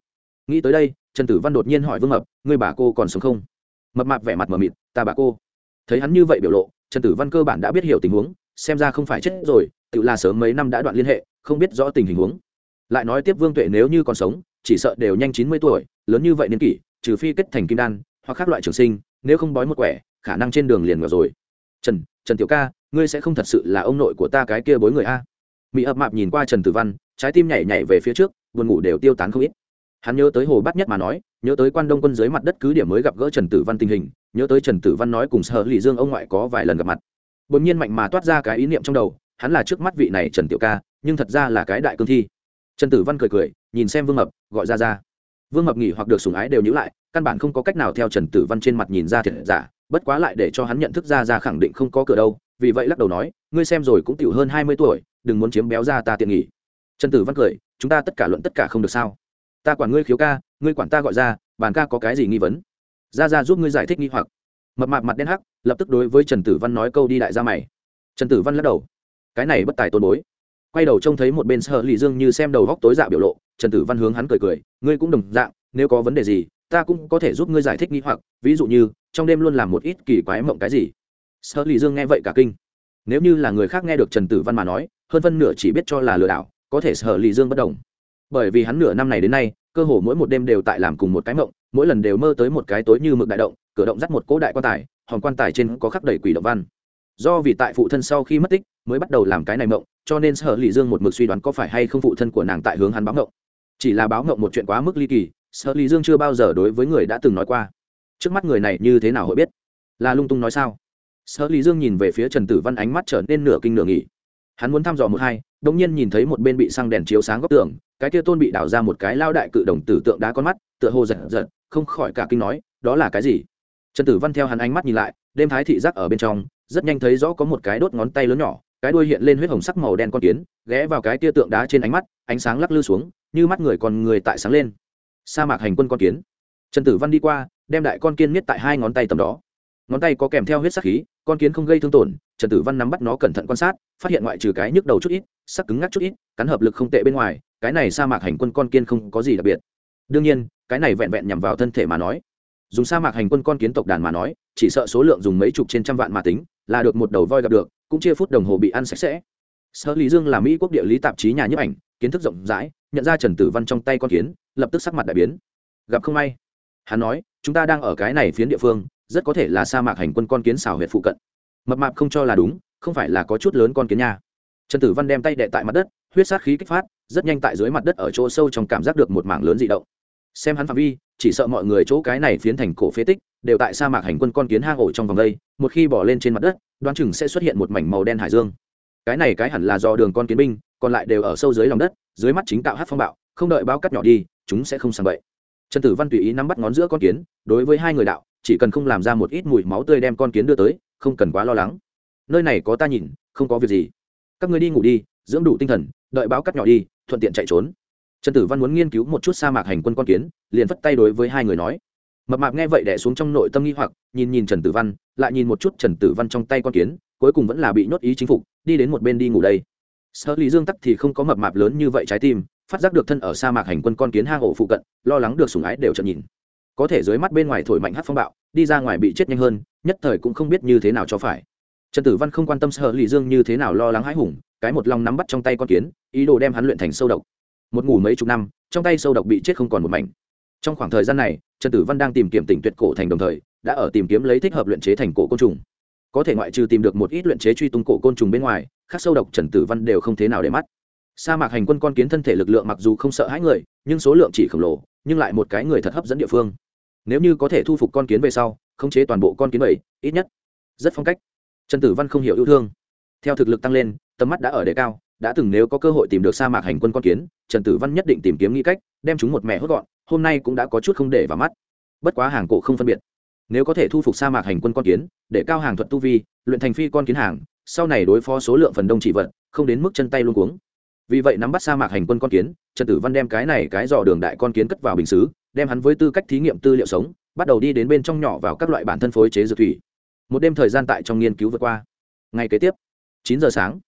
Nghĩ tới đây, trần tử văn đột nhiên hỏi vương mập người bà cô còn sống không? Mập mạp vẻ mặt mờ mịt, ta bà cô. Thấy hắn như vậy biểu lộ, trần tử văn cơ bản đã biết hiểu tình huống, xem ra không phải chết rồi tự là sớm mấy năm đã đoạn liên hệ, không biết rõ tình hình huống. Lại nói tiếp vương tuệ nếu như còn sống, chỉ sợ đều nhanh chín mươi tuổi, lớn như vậy niên kỷ, trừ phi kết thành kim đan, hoặc các loại trường sinh, nếu không bói một quẻ, khả năng trên đường liền vào rồi. Trần trần tiểu ca, ngươi sẽ không thật sự là ông nội của ta cái kia bối người a? Mỹ ập mạp nhìn qua trần tử văn, trái tim nhảy nhảy về phía trước, buồn ngủ đều tiêu tán không ít. Hắn nhớ tới hồ bát nhất mà nói, nhớ tới quan đông quân dưới mặt đất cứ điểm mới gặp gỡ trần tử văn tình hình, nhớ tới trần tử văn nói cùng sở lì dương ông ngoại có vài lần gặp mặt. Bỗng nhiên mạnh mà toát ra cái ý niệm trong đầu hắn là trước mắt vị này trần tiểu ca, nhưng thật ra là cái đại cương thi. Trần tử văn cười cười, nhìn xem vương mập, gọi ra ra. Vương mập nghỉ hoặc được sùng ái đều nhữ lại, căn bản không có cách nào theo trần tử văn trên mặt nhìn ra thiệt giả, bất quá lại để cho hắn nhận thức ra ra khẳng định không có cửa đâu, vì vậy lắc đầu nói, ngươi xem rồi cũng tiểu hơn hai mươi tuổi, đừng muốn chiếm béo ra ta tiện nghỉ. Trần tử văn cười, chúng ta tất cả luận tất cả không được sao? Ta quản ngươi khiếu ca, ngươi quản ta gọi ra, bàn ca có cái gì nghi vấn? Ra ra giúp ngươi giải thích nghi hoặc. Mập mạp mặt đen hắc, lập tức đối với trần tử văn nói câu đi đại gia mày. Trần tử văn lắc đầu cái này bất tài tôn bối. Quay đầu trông thấy một bên sợ lì dương như xem đầu góc tối dạ biểu lộ, trần tử văn hướng hắn cười cười, ngươi cũng đồng dạng, nếu có vấn đề gì, ta cũng có thể giúp ngươi giải thích nghi hoặc, ví dụ như, trong đêm luôn làm một ít kỳ quái mộng cái gì. Sợ lì dương nghe vậy cả kinh. Nếu như là người khác nghe được trần tử văn mà nói, hơn phân nửa chỉ biết cho là lừa đảo, có thể sợ lì dương bất đồng bởi vì hắn nửa năm này đến nay, cơ hồ mỗi một đêm đều tại làm cùng một cái mộng, mỗi lần đều mơ tới một cái tối như mực đại động, cửa động dắt một cỗ đại quan tài hòn quan tài trên có khắc đầy quỷ động văn. Do vì tại phụ thân sau khi mất tích mới bắt đầu làm cái này mộng, cho nên sở lì dương một mực suy đoán có phải hay không phụ thân của nàng tại hướng hắn báo mộng. Chỉ là báo mộng một chuyện quá mức ly kỳ, sở lì dương chưa bao giờ đối với người đã từng nói qua. Trước mắt người này như thế nào hội biết? Là lung tung nói sao? Sở lì dương nhìn về phía trần tử văn ánh mắt trở nên nửa kinh nửa nghỉ. Hắn muốn thăm dò một hai đông nhiên nhìn thấy một bên bị xăng đèn chiếu sáng góc tường, cái kia tôn bị đảo ra một cái lao đại cự đồng tử tượng đá con mắt, tựa hồ giật giật, không khỏi cả kinh nói, đó là cái gì? Trần tử văn theo hắn ánh mắt nhìn lại, đêm thái thị giác ở bên trong, rất nhanh thấy rõ có một cái đốt ngón tay lớn nhỏ cái đuôi hiện lên huyết hồng sắc màu đen con kiến, ghé vào cái tia tượng đá trên ánh mắt, ánh sáng lắc lư xuống, như mắt người còn người tại sáng lên. Sa mạc hành quân con kiến. Trần tử văn đi qua, đem đại con kiên miết tại hai ngón tay tầm đó. Ngón tay có kèm theo huyết sắc khí, con kiến không gây thương tổn, trần tử văn nắm bắt nó cẩn thận quan sát, phát hiện ngoại trừ cái nhức đầu chút ít, sắc cứng ngắc chút ít, cắn hợp lực không tệ bên ngoài, cái này sa mạc hành quân con kiên không có gì đặc biệt. Đương nhiên, cái này vẹn vẹn nhằm vào thân thể mà nói. Dùng sa mạc hành quân con kiến tộc đàn mà nói, chỉ sợ số lượng dùng mấy chục trên trăm vạn mà tính, là được một đầu voi gặp được cũng chia phút đồng hồ bị ăn sạch sẽ. Sở lý dương là mỹ quốc địa lý tạp chí nhà nhấp ảnh, kiến thức rộng rãi, nhận ra trần tử văn trong tay con kiến, lập tức sắc mặt đại biến. Gặp không may, hắn nói, chúng ta đang ở cái này phiến địa phương, rất có thể là sa mạc hành quân con kiến xào huyệt phụ cận. Mập mạp không cho là đúng, không phải là có chút lớn con kiến nha. Trần tử văn đem tay đệ tại mặt đất, huyết sát khí kích phát, rất nhanh tại dưới mặt đất ở chỗ sâu trong cảm giác được một mảng lớn dị động. Xem hắn phạm vi, chỉ sợ mọi người chỗ cái này phiến thành cổ phế tích đều tại sa mạc hành quân con kiến hang ổ trong vòng đây, một khi bỏ lên trên mặt đất, đoán chừng sẽ xuất hiện một mảnh màu đen hải dương. Cái này cái hẳn là do đường con kiến binh, còn lại đều ở sâu dưới lòng đất, dưới mắt chính tạo hát phong bạo, không đợi bao cắt nhỏ đi, chúng sẽ không sang bậy. Trần tử văn tùy ý nắm bắt ngón giữa con kiến, đối với hai người đạo, chỉ cần không làm ra một ít mùi máu tươi đem con kiến đưa tới, không cần quá lo lắng. Nơi này có ta nhìn, không có việc gì. Các người đi ngủ đi, dưỡng đủ tinh thần, đợi báo cắt nhỏ đi, thuận tiện chạy trốn. Trần tử văn muốn nghiên cứu một chút sa mạc hành quân con kiến, liền phất tay đối với hai người nói mập mạp nghe vậy đẻ xuống trong nội tâm nghi hoặc, nhìn nhìn trần tử văn, lại nhìn một chút trần tử văn trong tay con kiến, cuối cùng vẫn là bị nhốt ý chính phục, đi đến một bên đi ngủ đây. Sợ lý dương tắc thì không có mập mạp lớn như vậy trái tim, phát giác được thân ở sa mạc hành quân con kiến hang ổ phụ cận, lo lắng được sùng ái đều chậm nhìn. Có thể dưới mắt bên ngoài thổi mạnh hát phong bạo, đi ra ngoài bị chết nhanh hơn, nhất thời cũng không biết như thế nào cho phải. Trần tử văn không quan tâm sợ lý dương như thế nào lo lắng hãi hùng, cái một lòng nắm bắt trong tay con kiến, ý đồ đem hắn luyện thành sâu độc. Một ngủ mấy chục năm, trong tay sâu độc bị chết không còn một mảnh. Trong khoảng thời gian này trần tử văn đang tìm kiếm tỉnh tuyệt cổ thành đồng thời, đã ở tìm kiếm lấy thích hợp luyện chế thành cổ côn trùng. Có thể ngoại trừ tìm được một ít luyện chế truy tung cổ côn trùng bên ngoài, khác sâu độc trần tử văn đều không thế nào để mắt. Sa mạc hành quân con kiến thân thể lực lượng mặc dù không sợ hãi người, nhưng số lượng chỉ khổng lồ, nhưng lại một cái người thật hấp dẫn địa phương. Nếu như có thể thu phục con kiến về sau, khống chế toàn bộ con kiến bảy, ít nhất rất phong cách. Trần tử văn không hiểu yêu thương. Theo thực lực tăng lên, tầm mắt đã ở đề cao, đã từng nếu có cơ hội tìm được sa mạc hành quân con kiến, trần tử văn nhất định tìm kiếm nghĩ cách, đem chúng một mẹ hốt gọn hôm nay cũng đã có chút không để vào mắt. Bất quá hàng cổ không phân biệt. Nếu có thể thu phục sa mạc hành quân con kiến, để cao hàng thuật tu vi, luyện thành phi con kiến hàng, sau này đối phó số lượng phần đông chỉ vật, không đến mức chân tay luôn cuống. Vì vậy nắm bắt sa mạc hành quân con kiến, trần tử văn đem cái này cái dò đường đại con kiến cất vào bình xứ, đem hắn với tư cách thí nghiệm tư liệu sống, bắt đầu đi đến bên trong nhỏ vào các loại bản thân phối chế dược thủy. Một đêm thời gian tại trong nghiên cứu vượt qua. Ngày kế tiếp, chín giờ sáng,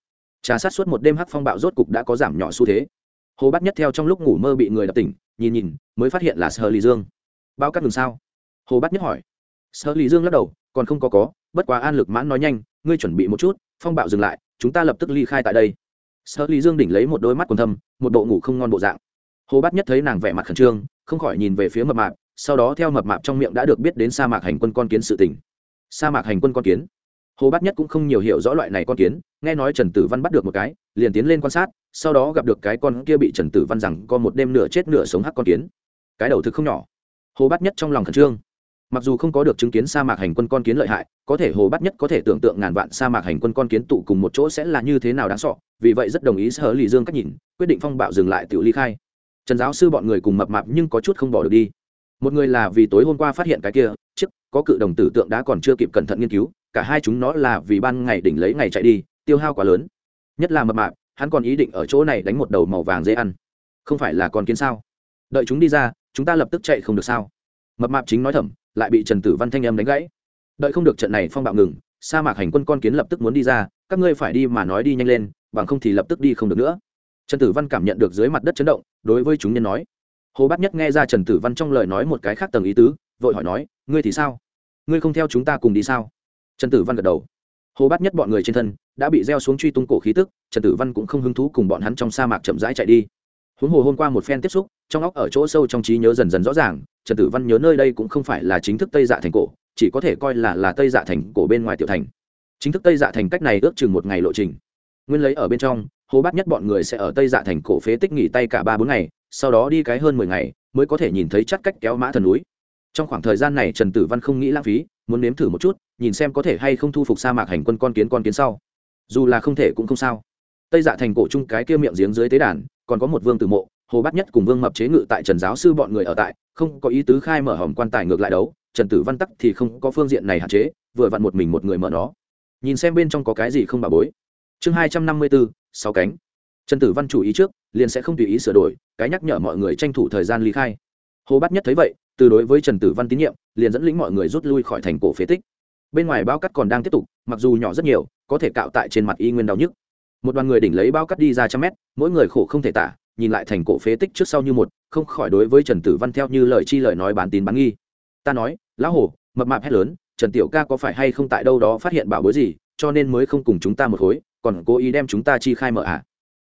trà sát suốt một đêm hắc phong bạo rốt cục đã có giảm nhỏ xu thế. Hồ bắt nhất theo trong lúc ngủ mơ bị người đập tỉnh nhìn nhìn, mới phát hiện là sơ lý dương. Bao cắt ngừng sao? Hồ bắt nhất hỏi. Sơ lý dương lắc đầu, còn không có có, bất quá an lực mãn nói nhanh, ngươi chuẩn bị một chút, phong bạo dừng lại, chúng ta lập tức ly khai tại đây. Sơ lý dương đỉnh lấy một đôi mắt còn thâm, một bộ ngủ không ngon bộ dạng. Hồ bắt nhất thấy nàng vẻ mặt khẩn trương, không khỏi nhìn về phía mập mạp, sau đó theo mập mạp trong miệng đã được biết đến sa mạc hành quân con kiến sự tình. Sa mạc hành quân con kiến? Hồ bát nhất cũng không nhiều hiểu rõ loại này con kiến, nghe nói trần tử văn bắt được một cái, liền tiến lên quan sát, sau đó gặp được cái con kia bị trần tử văn rằng có một đêm nửa chết nửa sống hắc con kiến. Cái đầu thực không nhỏ. Hồ bát nhất trong lòng khẩn trương. Mặc dù không có được chứng kiến sa mạc hành quân con kiến lợi hại, có thể hồ bát nhất có thể tưởng tượng ngàn vạn sa mạc hành quân con kiến tụ cùng một chỗ sẽ là như thế nào đáng sọ vì vậy rất đồng ý sở lì dương cách nhìn, quyết định phong bạo dừng lại tự ly khai. Trần giáo sư bọn người cùng mập mạp nhưng có chút không bỏ được đi. Một người là vì tối hôm qua phát hiện cái kia, chiếc có cự đồng tử tượng đã còn chưa kịp cẩn thận nghiên cứu cả hai chúng nó là vì ban ngày đỉnh lấy ngày chạy đi, tiêu hao quá lớn. Nhất là mập mạp, hắn còn ý định ở chỗ này đánh một đầu màu vàng dễ ăn. Không phải là con kiến sao? Đợi chúng đi ra, chúng ta lập tức chạy không được sao? Mập mạp chính nói thầm, lại bị trần tử văn thanh âm đánh gãy. Đợi không được trận này phong bạo ngừng, sa mạc hành quân con kiến lập tức muốn đi ra, các ngươi phải đi mà nói đi nhanh lên, bằng không thì lập tức đi không được nữa. Trần tử văn cảm nhận được dưới mặt đất chấn động, đối với chúng nhân nói. Hồ bát nhất nghe ra trần tử văn trong lời nói một cái khác tầng ý tứ, vội hỏi nói, ngươi thì sao? Ngươi không theo chúng ta cùng đi sao? Trần tử văn gật đầu. Hồ bát nhất bọn người trên thân đã bị gieo xuống truy tung cổ khí tức, trần tử văn cũng không hứng thú cùng bọn hắn trong sa mạc chậm rãi chạy đi. Huống hồ hôm qua một phen tiếp xúc, trong óc ở chỗ sâu trong trí nhớ dần dần rõ ràng, trần tử văn nhớ nơi đây cũng không phải là chính thức tây dạ thành cổ, chỉ có thể coi là là tây dạ thành cổ bên ngoài tiểu thành. Chính thức tây dạ thành cách này ước chừng một ngày lộ trình. Nguyên lấy ở bên trong, hồ bát nhất bọn người sẽ ở tây dạ thành cổ phế tích nghỉ tay cả ba bốn ngày, sau đó đi cái hơn mười ngày, mới có thể nhìn thấy chắc cách kéo mã thần núi trong khoảng thời gian này trần tử văn không nghĩ lãng phí, muốn nếm thử một chút, nhìn xem có thể hay không thu phục sa mạc hành quân con kiến con kiến sau. Dù là không thể cũng không sao. Tây dạ thành cổ chung cái kia miệng giếng dưới tế đàn, còn có một vương tử mộ, hồ bát nhất cùng vương mập chế ngự tại trần giáo sư bọn người ở tại, không có ý tứ khai mở hòm quan tài ngược lại đấu, trần tử văn tắc thì không có phương diện này hạn chế, vừa vặn một mình một người mở nó. Nhìn xem bên trong có cái gì không bà bối. Chương hai trăm năm mươi bốn, sáu cánh. Trần tử văn chủ ý trước, liền sẽ không tùy ý sửa đổi, cái nhắc nhở mọi người tranh thủ thời gian ly khai hồ bát nhất thấy vậy, từ đối với trần tử văn tín nhiệm, liền dẫn lĩnh mọi người rút lui khỏi thành cổ phế tích. Bên ngoài bao cắt còn đang tiếp tục, mặc dù nhỏ rất nhiều, có thể cạo tại trên mặt y nguyên đau nhức. Một đoàn người đỉnh lấy bao cắt đi ra trăm mét, mỗi người khổ không thể tả, nhìn lại thành cổ phế tích trước sau như một, không khỏi đối với trần tử văn theo như lời chi lời nói bán tín bán nghi. Ta nói, lão hồ, mập mạp hét lớn, trần tiểu ca có phải hay không tại đâu đó phát hiện bảo bối gì, cho nên mới không cùng chúng ta một khối, còn cố ý đem chúng ta chi khai mở ạ à?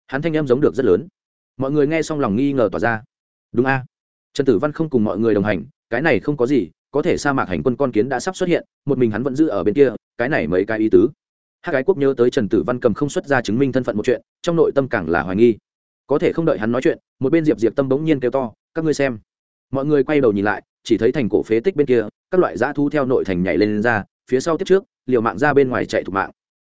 hắn thanh em giống được rất lớn. Mọi người nghe xong lòng nghi ngờ tỏa ra. Đúng a trần tử văn không cùng mọi người đồng hành cái này không có gì có thể sa mạc hành quân con kiến đã sắp xuất hiện một mình hắn vẫn giữ ở bên kia cái này mấy cái ý tứ. Hát gái quốc nhớ tới trần tử văn cầm không xuất ra chứng minh thân phận một chuyện trong nội tâm càng là hoài nghi. Có thể không đợi hắn nói chuyện một bên diệp diệp tâm bỗng nhiên kêu to các ngươi xem. Mọi người quay đầu nhìn lại chỉ thấy thành cổ phế tích bên kia các loại dã thu theo nội thành nhảy lên, lên ra phía sau tiếp trước liều mạng ra bên ngoài chạy thục mạng.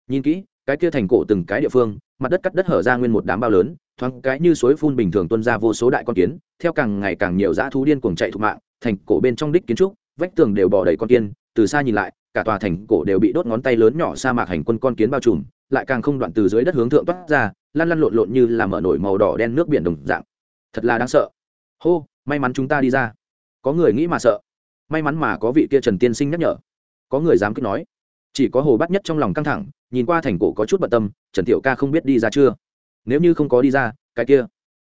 Nhìn kỹ cái kia thành cổ từng cái địa phương mặt đất cắt đất hở ra nguyên một đám bao lớn thoáng cái như suối phun bình thường tuân ra vô số đại con kiến, theo càng ngày càng nhiều dã thú điên cuồng chạy thục mạng, thành cổ bên trong đích kiến trúc, vách tường đều bỏ đầy con kiến, từ xa nhìn lại, cả tòa thành cổ đều bị đốt ngón tay lớn nhỏ sa mạc hành quân con kiến bao trùm, lại càng không đoạn từ dưới đất hướng thượng toát ra, lăn lăn lộn lộn như là mở nổi màu đỏ đen nước biển đồng dạng. Thật là đáng sợ. Hô, may mắn chúng ta đi ra. Có người nghĩ mà sợ. May mắn mà có vị kia trần tiên sinh nhắc nhở. Có người dám cứ nói. Chỉ có hồ bắt nhất trong lòng căng thẳng, nhìn qua thành cổ có chút bận tâm, trần tiểu ca không biết đi ra chưa? Nếu như không có đi ra cái kia.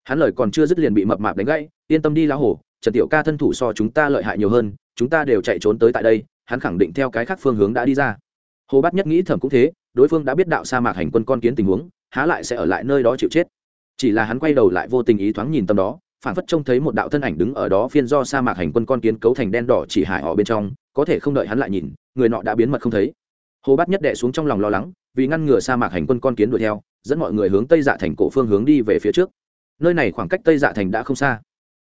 Hắn lời còn chưa dứt liền bị mập mạp đánh gãy yên tâm đi lão hổ, trần tiểu ca thân thủ so chúng ta lợi hại nhiều hơn chúng ta đều chạy trốn tới tại đây hắn khẳng định theo cái khác phương hướng đã đi ra. Hồ bát nhất nghĩ thầm cũng thế đối phương đã biết đạo sa mạc hành quân con kiến tình huống há lại sẽ ở lại nơi đó chịu chết. Chỉ là hắn quay đầu lại vô tình ý thoáng nhìn tâm đó phản phất trông thấy một đạo thân ảnh đứng ở đó phiên do sa mạc hành quân con kiến cấu thành đen đỏ chỉ hải họ bên trong có thể không đợi hắn lại nhìn người nọ đã biến mật không thấy hồ bát nhất đệ xuống trong lòng lo lắng, vì ngăn ngừa sa mạc hành quân con kiến đuổi theo, dẫn mọi người hướng tây dạ thành cổ phương hướng đi về phía trước. Nơi này khoảng cách tây dạ thành đã không xa.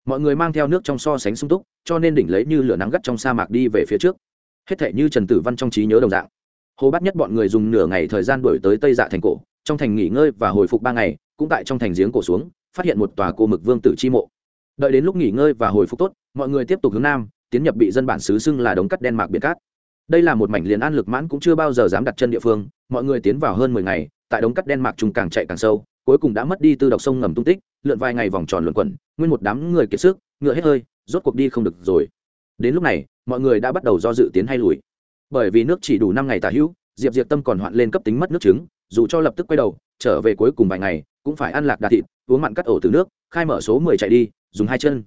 Mọi người mang theo nước trong so sánh sung túc, cho nên đỉnh lấy như lửa nắng gắt trong sa mạc đi về phía trước. Hết thể như trần tử văn trong trí nhớ đồng dạng. Hồ bát nhất bọn người dùng nửa ngày thời gian đổi tới tây dạ thành cổ, trong thành nghỉ ngơi và hồi phục ba ngày, cũng tại trong thành giếng cổ xuống, phát hiện một tòa cô mực vương tử chi mộ. Đợi đến lúc nghỉ ngơi và hồi phục tốt, mọi người tiếp tục hướng nam, tiến nhập bị dân bản xứ xưng là đống cắt đen mạc biệt cát đây là một mảnh liền an lực mãn cũng chưa bao giờ dám đặt chân địa phương, mọi người tiến vào hơn mười ngày, tại đống cắt đen mạc trùng càng chạy càng sâu, cuối cùng đã mất đi tư độc sông ngầm tung tích, lượn vài ngày vòng tròn luẩn quẩn, nguyên một đám người kiệt sức, ngựa hết hơi, rốt cuộc đi không được rồi. Đến lúc này, mọi người đã bắt đầu do dự tiến hay lùi. Bởi vì nước chỉ đủ năm ngày tả hữu, diệp diệp tâm còn hoạn lên cấp tính mất nước trứng, dù cho lập tức quay đầu, trở về cuối cùng vài ngày, cũng phải ăn lạc đà thịt, uống mặn cắt ổ từ nước, khai mở số mười chạy đi, dùng hai chân.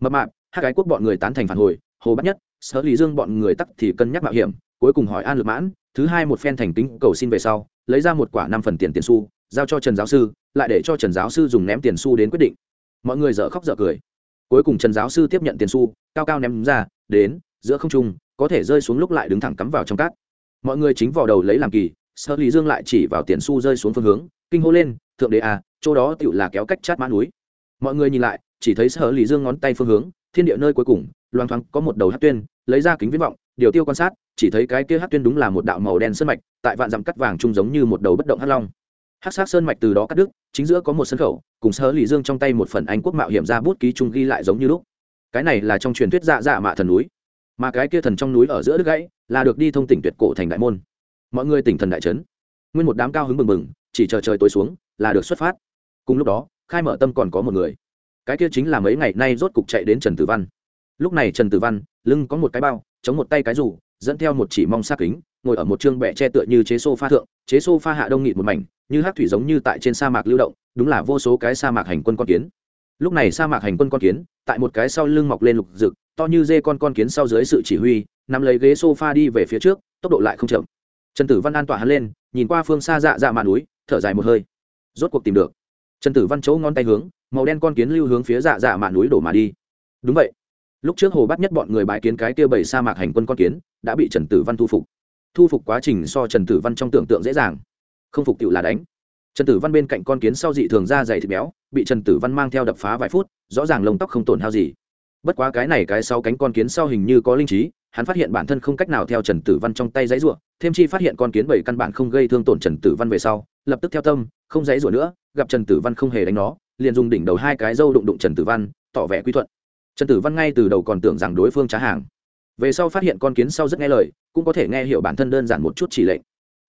Mập mạp hai cái quốc bọn người tán thành phản hồi, hồ bắt nhất sở lý dương bọn người tắc thì cân nhắc mạo hiểm, cuối cùng hỏi an lực mãn, thứ hai một phen thành tính cầu xin về sau, lấy ra một quả năm phần tiền tiền xu, giao cho trần giáo sư, lại để cho trần giáo sư dùng ném tiền xu đến quyết định. Mọi người dở khóc dở cười. Cuối cùng trần giáo sư tiếp nhận tiền xu, cao cao ném ra, đến, giữa không trung, có thể rơi xuống lúc lại đứng thẳng cắm vào trong cát. Mọi người chính vào đầu lấy làm kỳ, Sở lý dương lại chỉ vào tiền xu rơi xuống phương hướng, kinh hô lên, thượng đế à chỗ đó tựu là kéo cách chát mã núi. Mọi người nhìn lại, chỉ thấy sở lý dương ngón tay phương hướng, thiên địa nơi cuối cùng, loang thoáng có một đầu hát tuyên lấy ra kính viễn vọng, điều tiêu quan sát, chỉ thấy cái kia hát tuyên đúng là một đạo màu đen sơn mạch, tại vạn dặm cắt vàng trung giống như một đầu bất động hắc long. Hát sát sơn mạch từ đó cắt đứt, chính giữa có một sân khẩu, cùng sơ lý dương trong tay một phần anh quốc mạo hiểm ra bút ký chung ghi lại giống như lúc. Cái này là trong truyền thuyết dạ dạ mạ thần núi. Mà cái kia thần trong núi ở giữa đứt gãy, là được đi thông tỉnh tuyệt cổ thành đại môn. Mọi người tỉnh thần đại trấn nguyên một đám cao hứng bừng bừng, chỉ chờ trời tối xuống, là được xuất phát. Cùng lúc đó, khai mở tâm còn có một người. Cái kia chính là mấy ngày nay rốt cục chạy đến trần tử văn. Lúc này trần tử văn lưng có một cái bao, chống một tay cái rủ, dẫn theo một chỉ mong xa kính, ngồi ở một chương bẹ tre tựa như chế xô pha thượng, chế xô pha hạ đông nghịt một mảnh, như hát thủy giống như tại trên sa mạc lưu động, đúng là vô số cái sa mạc hành quân con kiến. Lúc này sa mạc hành quân con kiến, tại một cái sau lưng mọc lên lục rực, to như dê con con kiến sau dưới sự chỉ huy, nắm lấy ghế sofa đi về phía trước, tốc độ lại không chậm. Trần tử văn an tỏa hắn lên, nhìn qua phương xa dạ dạ mạn núi, thở dài một hơi. Rốt cuộc tìm được. Trần tử văn chỗ ngón tay hướng, màu đen con kiến lưu hướng phía dạ dạ mạn núi đổ mà đi. Đúng vậy lúc trước hồ bắt nhất bọn người bãi kiến cái kia bảy sa mạc hành quân con kiến, đã bị trần tử văn thu phục. Thu phục quá trình so trần tử văn trong tưởng tượng dễ dàng. Không phục tựu là đánh. Trần tử văn bên cạnh con kiến sau dị thường ra dày thịt béo, bị trần tử văn mang theo đập phá vài phút, rõ ràng lông tóc không tổn hao gì. Bất quá cái này cái sau cánh con kiến sau hình như có linh trí, hắn phát hiện bản thân không cách nào theo trần tử văn trong tay giấy ruộng thêm chi phát hiện con kiến bảy căn bản không gây thương tổn trần tử văn về sau, lập tức theo tâm, không giấy ruộng nữa, gặp trần tử văn không hề đánh nó, liền dùng đỉnh đầu hai cái dâu đụng đụng trần tử văn, tỏ vẻ quy thuận trần tử văn ngay từ đầu còn tưởng rằng đối phương trá hàng. Về sau phát hiện con kiến sau rất nghe lời, cũng có thể nghe hiểu bản thân đơn giản một chút chỉ lệnh.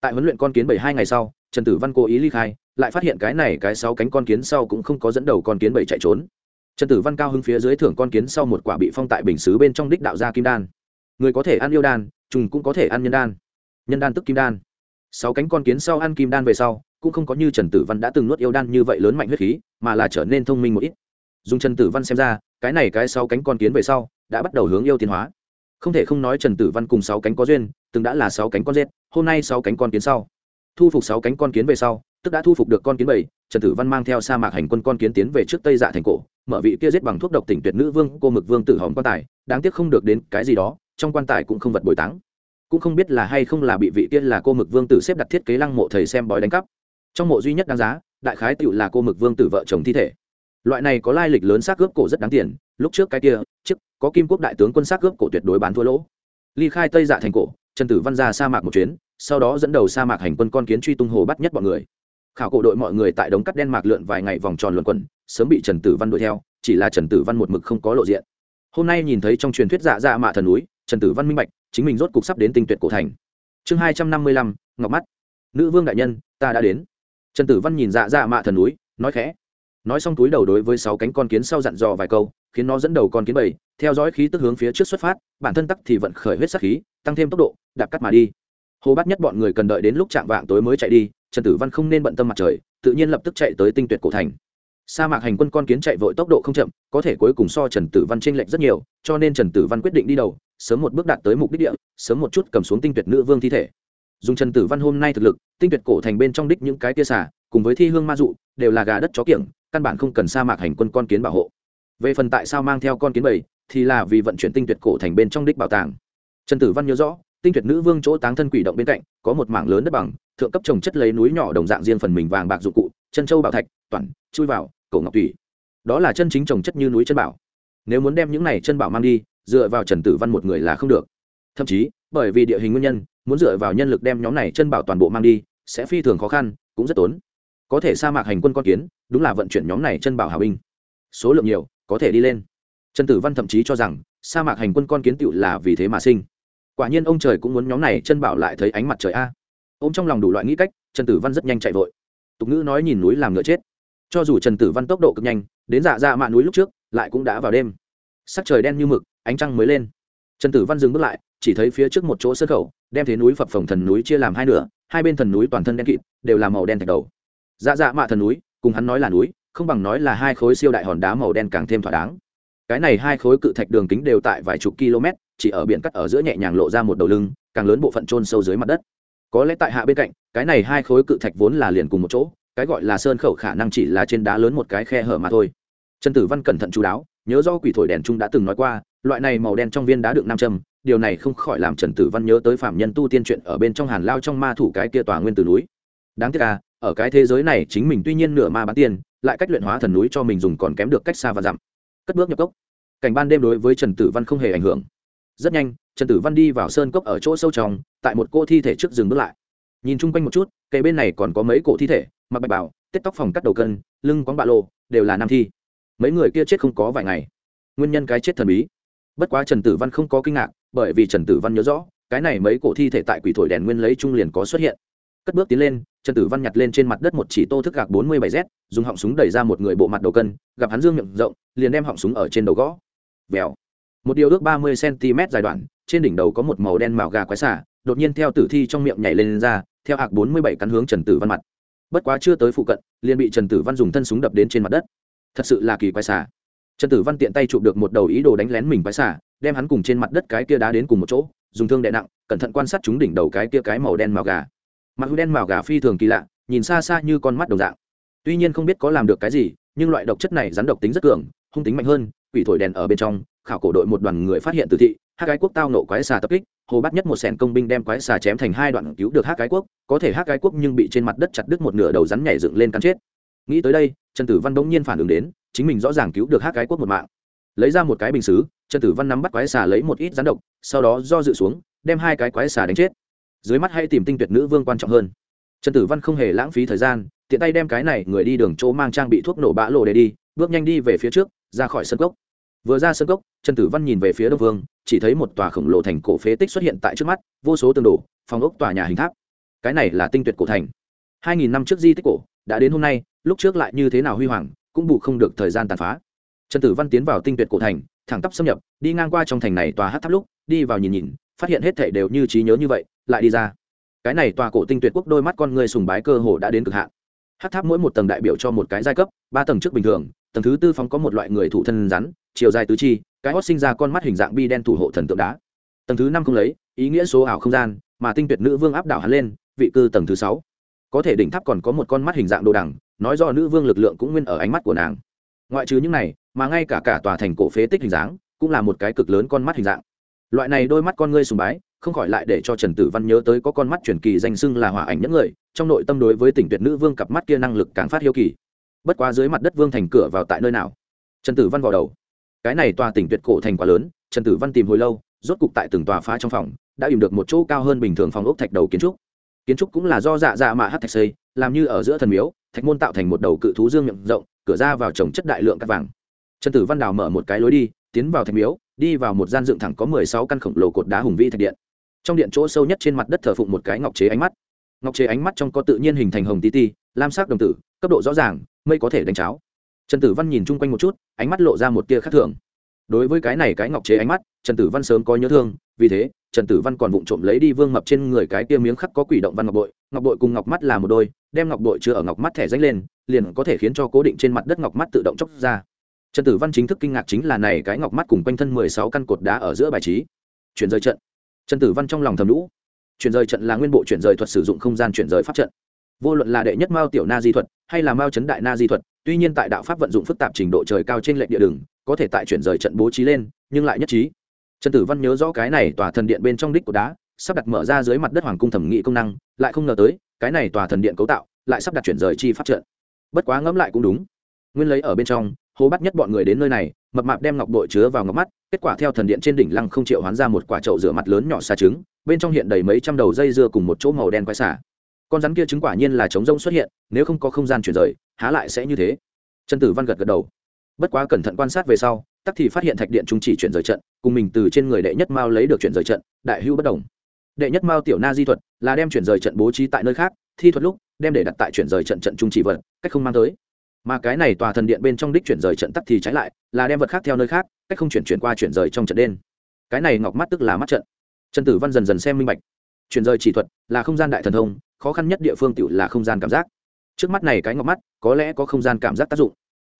Tại huấn luyện con kiến bảy hai ngày sau, trần tử văn cố ý ly khai, lại phát hiện cái này cái sáu cánh con kiến sau cũng không có dẫn đầu con kiến bảy chạy trốn. Trần tử văn cao hưng phía dưới thưởng con kiến sau một quả bị phong tại bình xứ bên trong đích đạo gia kim đan. Người có thể ăn yêu đan, trùng cũng có thể ăn nhân đan. Nhân đan tức kim đan. Sáu cánh con kiến sau ăn kim đan về sau, cũng không có như trần tử văn đã từng nuốt yêu đan như vậy lớn mạnh huyết khí, mà là trở nên thông minh một ít. Dùng trần tử văn xem ra cái này cái sáu cánh con kiến về sau, đã bắt đầu hướng yêu tiến hóa. Không thể không nói trần tử văn cùng sáu cánh có duyên, từng đã là sáu cánh con rết hôm nay sáu cánh con kiến sau. Thu phục sáu cánh con kiến về sau, tức đã thu phục được con kiến bảy, trần tử văn mang theo sa mạc hành quân con kiến tiến về trước tây dạ thành cổ, mở vị kia giết bằng thuốc độc tỉnh tuyệt nữ vương, cô mực vương tử hòm quan tài, đáng tiếc không được đến cái gì đó, trong quan tài cũng không vật bồi táng. Cũng không biết là hay không là bị vị kia là cô mực vương tử xếp đặt thiết kế lăng mộ thầy xem bói đánh cắp. Trong mộ duy nhất đáng giá, đại khái tựu là cô mực vương tử vợ chồng thi thể loại này có lai lịch lớn xác cướp cổ rất đáng tiền, lúc trước cái kia chức có kim quốc đại tướng quân xác cướp cổ tuyệt đối bán thua lỗ. Ly khai tây dạ thành cổ, trần tử văn ra sa mạc một chuyến, sau đó dẫn đầu sa mạc hành quân con kiến truy tung hồ bắt nhất bọn người. Khảo cổ đội mọi người tại đống cắt đen mạc lượn vài ngày vòng tròn luận quẩn, sớm bị trần tử văn đuổi theo, chỉ là trần tử văn một mực không có lộ diện. Hôm nay nhìn thấy trong truyền thuyết dạ dạ mạ thần núi, trần tử văn minh bạch, chính mình rốt cục sắp đến tinh tuyệt cổ thành. Chương hai trăm năm mươi lăm, ngọc mắt. Nữ vương đại nhân, ta đã đến. Trần tử văn nhìn dạ dạ mạ thần núi, nói khẽ nói xong túi đầu đối với sáu cánh con kiến sau dặn dò vài câu, khiến nó dẫn đầu con kiến bầy, theo dõi khí tức hướng phía trước xuất phát, bản thân tắc thì vận khởi huyết sắc khí, tăng thêm tốc độ, đạp cắt mà đi. Hồ bắt nhất bọn người cần đợi đến lúc chạm vạng tối mới chạy đi, trần tử văn không nên bận tâm mặt trời, tự nhiên lập tức chạy tới tinh tuyệt cổ thành. Sa mạc hành quân con kiến chạy vội tốc độ không chậm, có thể cuối cùng so trần tử văn tranh lệch rất nhiều, cho nên trần tử văn quyết định đi đầu, sớm một bước đạt tới mục đích địa, sớm một chút cầm xuống tinh tuyệt nữ vương thi thể. Dùng trần tử văn hôm nay thực lực, tinh tuyệt cổ thành bên trong đích những cái tia xả cùng với thi hương ma dụ, đều là gà đất chó kiểng căn bản không cần sa mạc hành quân con kiến bảo hộ. Về phần tại sao mang theo con kiến bầy thì là vì vận chuyển tinh tuyệt cổ thành bên trong đích bảo tàng. Trần tử văn nhớ rõ, tinh tuyệt nữ vương chỗ táng thân quỷ động bên cạnh, có một mảng lớn đất bằng, thượng cấp trồng chất lấy núi nhỏ đồng dạng riêng phần mình vàng bạc dụng cụ, chân châu bảo thạch, toàn, chui vào cổ ngọc tùy đó là chân chính trồng chất như núi chân bảo. Nếu muốn đem những này chân bảo mang đi, dựa vào trần tử văn một người là không được. Thậm chí, bởi vì địa hình nguyên nhân, muốn dựa vào nhân lực đem nhóm này chân bảo toàn bộ mang đi, sẽ phi thường khó khăn, cũng rất tốn có thể sa mạc hành quân con kiến, đúng là vận chuyển nhóm này chân bảo hào binh. Số lượng nhiều, có thể đi lên. Trần tử văn thậm chí cho rằng, sa mạc hành quân con kiến tựu là vì thế mà sinh. Quả nhiên ông trời cũng muốn nhóm này chân bảo lại thấy ánh mặt trời a. Ô m trong lòng đủ loại nghĩ cách, trần tử văn rất nhanh chạy vội. Tục ngữ nói nhìn núi làm ngựa chết. Cho dù trần tử văn tốc độ cực nhanh, đến dạ dạ mạ núi lúc trước, lại cũng đã vào đêm. Sắc trời đen như mực, ánh trăng mới lên. Trần tử văn dừng bước lại, chỉ thấy phía trước một chỗ sân khẩu, đem thế núi phập phồng thần núi chia làm hai nửa, hai bên thần núi toàn thân đen kịt, đều là màu đen thạch đầu dạ dạ mạ thần núi, cùng hắn nói là núi, không bằng nói là hai khối siêu đại hòn đá màu đen càng thêm thỏa đáng. Cái này hai khối cự thạch đường kính đều tại vài chục km, chỉ ở biển cắt ở giữa nhẹ nhàng lộ ra một đầu lưng, càng lớn bộ phận trôn sâu dưới mặt đất. Có lẽ tại hạ bên cạnh, cái này hai khối cự thạch vốn là liền cùng một chỗ, cái gọi là sơn khẩu khả năng chỉ là trên đá lớn một cái khe hở mà thôi. Trần tử văn cẩn thận chú đáo, nhớ do quỷ thổi đèn trung đã từng nói qua, loại này màu đen trong viên đá đựng nam châm, điều này không khỏi làm trần tử văn nhớ tới phạm nhân tu tiên chuyện ở bên trong hàn lao trong ma thủ cái kia tòa nguyên từ núi. Đáng tiếc à ở cái thế giới này chính mình tuy nhiên nửa ma bán tiền, lại cách luyện hóa thần núi cho mình dùng còn kém được cách xa và dặm. Cất bước nhập cốc. Cảnh ban đêm đối với trần tử văn không hề ảnh hưởng. Rất nhanh, trần tử văn đi vào sơn cốc ở chỗ sâu trong, tại một cô thi thể trước dừng bước lại. Nhìn chung quanh một chút cây bên này còn có mấy cổ thi thể, mặc bạch bảo tết tóc phòng cắt đầu cân, lưng quán bạ lộ đều là nam thi. Mấy người kia chết không có vài ngày. Nguyên nhân cái chết thần bí. Bất quá trần tử văn không có kinh ngạc, bởi vì trần tử văn nhớ rõ, cái này mấy cổ thi thể tại quỷ thổi đèn nguyên lấy trung liền có xuất hiện. Cất bước tiến lên trần tử văn nhặt lên trên mặt đất một chỉ tô thức gạc bốn mươi bảy z dùng họng súng đẩy ra một người bộ mặt đầu cân gặp hắn dương miệng rộng liền đem họng súng ở trên đầu gõ. Vèo. Một điều ước ba mươi cm dài đoạn trên đỉnh đầu có một màu đen màu gà quái xả đột nhiên theo tử thi trong miệng nhảy lên, lên ra theo hạc bốn mươi bảy cắn hướng trần tử văn mặt. Bất quá chưa tới phụ cận liền bị trần tử văn dùng thân súng đập đến trên mặt đất. Thật sự là kỳ quái xả trần tử văn tiện tay chụp được một đầu ý đồ đánh lén mình quái xả đem hắn cùng trên mặt đất cái kia đá đến cùng một chỗ dùng thương đè nặng cẩn thận quan sát chúng đỉnh đầu cái kia cái màu đen màu gà mặt hữu đen màu gà phi thường kỳ lạ, nhìn xa xa như con mắt đồng dạng. Tuy nhiên không biết có làm được cái gì, nhưng loại độc chất này rắn độc tính rất cường, hung tính mạnh hơn, quỷ thổi đèn ở bên trong, khảo cổ đội một đoàn người phát hiện tử thị hát cái quốc tao nộ quái xà tập kích, hồ bắt nhất một sẻn công binh đem quái xà chém thành hai đoạn cứu được hát cái quốc, có thể hát cái quốc nhưng bị trên mặt đất chặt đứt một nửa đầu rắn nhảy dựng lên cắn chết. Nghĩ tới đây, trần tử văn bỗng nhiên phản ứng đến, chính mình rõ ràng cứu được hát cái quốc một mạng. Lấy ra một cái bình xứ, trần tử văn nắm bắt quái xà lấy một ít rắn độc, sau đó do dự xuống, đem hai cái quái xà đánh chết dưới mắt hay tìm tinh tuyệt nữ vương quan trọng hơn. Trần tử văn không hề lãng phí thời gian, tiện tay đem cái này người đi đường chỗ mang trang bị thuốc nổ bã lộ để đi, bước nhanh đi về phía trước, ra khỏi sân cốc. Vừa ra sân cốc, trần tử văn nhìn về phía đông vương, chỉ thấy một tòa khổng lồ thành cổ phế tích xuất hiện tại trước mắt, vô số tường đổ, phòng ốc tòa nhà hình tháp. Cái này là tinh tuyệt cổ thành. Hai nghìn năm trước di tích cổ, đã đến hôm nay, lúc trước lại như thế nào huy hoàng, cũng bù không được thời gian tàn phá. Trần tử văn tiến vào tinh tuyệt cổ thành, thẳng tắp xâm nhập, đi ngang qua trong thành này tòa hát tháp lúc, đi vào nhìn nhìn, phát hiện hết thể đều như trí nhớ như vậy lại đi ra. Cái này tòa cổ tinh tuyệt quốc đôi mắt con người sùng bái cơ hồ đã đến cực hạn. Hát tháp mỗi một tầng đại biểu cho một cái giai cấp, ba tầng trước bình thường, tầng thứ tư phóng có một loại người thủ thân rắn, chiều dài tứ chi, cái hót sinh ra con mắt hình dạng bi đen thủ hộ thần tượng đá. Tầng thứ năm không lấy, ý nghĩa số ảo không gian, mà tinh tuyệt nữ vương áp đảo hắn lên, vị cư tầng thứ sáu. Có thể đỉnh tháp còn có một con mắt hình dạng đồ đằng, nói do nữ vương lực lượng cũng nguyên ở ánh mắt của nàng. Ngoại trừ những này, mà ngay cả cả tòa thành cổ phế tích hình dáng, cũng là một cái cực lớn con mắt hình dạng. Loại này đôi mắt con ngươi sùng bái không khỏi lại để cho trần tử văn nhớ tới có con mắt truyền kỳ danh xưng là hỏa ảnh những người, trong nội tâm đối với tỉnh tuyệt nữ vương cặp mắt kia năng lực càng phát hiếu kỳ. Bất quá dưới mặt đất vương thành cửa vào tại nơi nào? Trần tử văn vào đầu. Cái này tòa tỉnh tuyệt cổ thành quá lớn, trần tử văn tìm hồi lâu, rốt cục tại từng tòa phá trong phòng, đã tìm được một chỗ cao hơn bình thường phòng ốc thạch đầu kiến trúc. Kiến trúc cũng là do dạ dạ mạ hát thạch xây, làm như ở giữa thần miếu, thạch môn tạo thành một đầu cự thú dương miệng rộng, cửa ra vào trồng chất đại lượng cắt vàng. Trần tử văn đào mở một cái lối đi, tiến vào thạch miếu, đi vào một gian dựng thẳng có mười sáu căn khổng lồ cột đá hùng vĩ thạch điện trong điện chỗ sâu nhất trên mặt đất thờ phụng một cái ngọc chế ánh mắt. Ngọc chế ánh mắt trong có tự nhiên hình thành hồng tí ti, lam sắc đồng tử, cấp độ rõ ràng, mây có thể đánh cháo. Trần tử văn nhìn chung quanh một chút, ánh mắt lộ ra một tia khác thường. Đối với cái này cái ngọc chế ánh mắt, trần tử văn sớm có nhớ thương, vì thế, trần tử văn còn vụng trộm lấy đi vương mập trên người cái tia miếng khắc có quỷ động văn ngọc bội. Ngọc bội cùng ngọc mắt là một đôi, đem ngọc bội chứa ở ngọc mắt thẻ danh lên, liền có thể khiến cho cố định trên mặt đất ngọc mắt tự động chóc ra. Trần tử văn chính thức kinh ngạc chính là này cái ngọc mắt cùng quanh thân mười sáu căn cột đá ở giữa bài trí. Chuyển rời trận trần tử văn trong lòng thầm lũ. Chuyển rời trận là nguyên bộ chuyển rời thuật sử dụng không gian chuyển rời pháp trận. Vô luận là đệ nhất mao tiểu na di thuật hay là mao chấn đại na di thuật, tuy nhiên tại đạo pháp vận dụng phức tạp trình độ trời cao trên lệnh địa đường, có thể tại chuyển rời trận bố trí lên, nhưng lại nhất trí. Trần tử văn nhớ rõ cái này tòa thần điện bên trong đích của đá, sắp đặt mở ra dưới mặt đất hoàng cung thẩm nghị công năng, lại không ngờ tới, cái này tòa thần điện cấu tạo, lại sắp đặt chuyển rời chi pháp trận. Bất quá ngẫm lại cũng đúng. Nguyên lấy ở bên trong, hố bắt nhất bọn người đến nơi này mập mạp đem ngọc bội chứa vào ngọc mắt, kết quả theo thần điện trên đỉnh lăng không triệu hoán ra một quả trậu rửa mặt lớn nhỏ xa trứng, bên trong hiện đầy mấy trăm đầu dây dưa cùng một chỗ màu đen quái xả con rắn kia trứng quả nhiên là trống rông xuất hiện, nếu không có không gian chuyển rời, há lại sẽ như thế. Trần tử văn gật gật đầu. Bất quá cẩn thận quan sát về sau, tắc thì phát hiện thạch điện trung chỉ chuyển rời trận, cùng mình từ trên người đệ nhất mao lấy được chuyển rời trận, đại hưu bất đồng. Đệ nhất mao tiểu na di thuật là đem chuyển rời trận bố trí tại nơi khác, thi thuật lúc, đem để đặt tại chuyển rời trận trận trung chỉ vật, cách không mang tới mà cái này tòa thần điện bên trong đích chuyển rời trận tắc thì trái lại, là đem vật khác theo nơi khác, cách không chuyển chuyển qua chuyển rời trong trận đen cái này ngọc mắt tức là mắt trận. Trần tử văn dần dần xem minh bạch. Chuyển rời chỉ thuật là không gian đại thần thông, khó khăn nhất địa phương tự là không gian cảm giác. Trước mắt này cái ngọc mắt, có lẽ có không gian cảm giác tác dụng.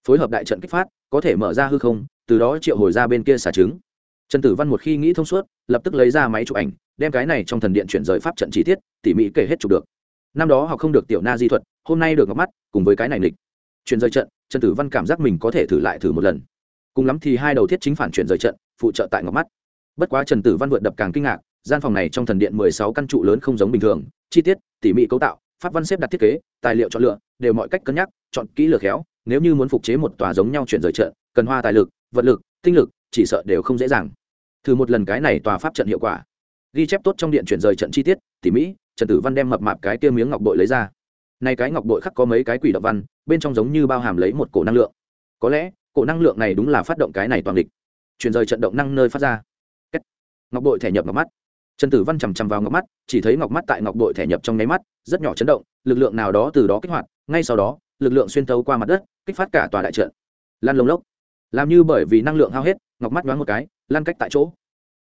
Phối hợp đại trận kích phát, có thể mở ra hư không, từ đó triệu hồi ra bên kia xả trứng. Trần tử văn một khi nghĩ thông suốt, lập tức lấy ra máy chụp ảnh, đem cái này trong thần điện chuyển rời pháp trận chi tiết, tỉ mỉ kể hết chụp được. Năm đó học không được tiểu na di thuật, hôm nay được ngọc mắt, cùng với cái này lịch chuyển rời trận, trần tử văn cảm giác mình có thể thử lại thử một lần. Cùng lắm thì hai đầu thiết chính phản chuyển rời trận, phụ trợ tại ngọc mắt. Bất quá trần tử văn vượt đập càng kinh ngạc, gian phòng này trong thần điện mười sáu căn trụ lớn không giống bình thường, chi tiết, tỉ mỉ cấu tạo, pháp văn xếp đặt thiết kế, tài liệu chọn lựa, đều mọi cách cân nhắc, chọn kỹ lược khéo, nếu như muốn phục chế một tòa giống nhau chuyển rời trận, cần hoa tài lực, vật lực, tinh lực, chỉ sợ đều không dễ dàng. Thử một lần cái này tòa pháp trận hiệu quả. Ghi chép tốt trong điện chuyển rời trận chi tiết, tỉ mỹ trần tử văn đem mập mạp cái kia miếng ngọc bội lấy ra này cái ngọc bội khắc có mấy cái quỷ đạo văn, bên trong giống như bao hàm lấy một cổ năng lượng. Có lẽ, cổ năng lượng này đúng là phát động cái này toàn địch. Chuyển rời trận động năng nơi phát ra. Kết. ngọc bội thẻ nhập ngọc mắt. Trần tử văn chằm chằm vào ngọc mắt, chỉ thấy ngọc mắt tại ngọc bội thẻ nhập trong nháy mắt, rất nhỏ chấn động, lực lượng nào đó từ đó kích hoạt, ngay sau đó, lực lượng xuyên thấu qua mặt đất, kích phát cả tòa đại trận. Lan lông lốc. Làm như bởi vì năng lượng hao hết, ngọc mắt đoán một cái, lan cách tại chỗ.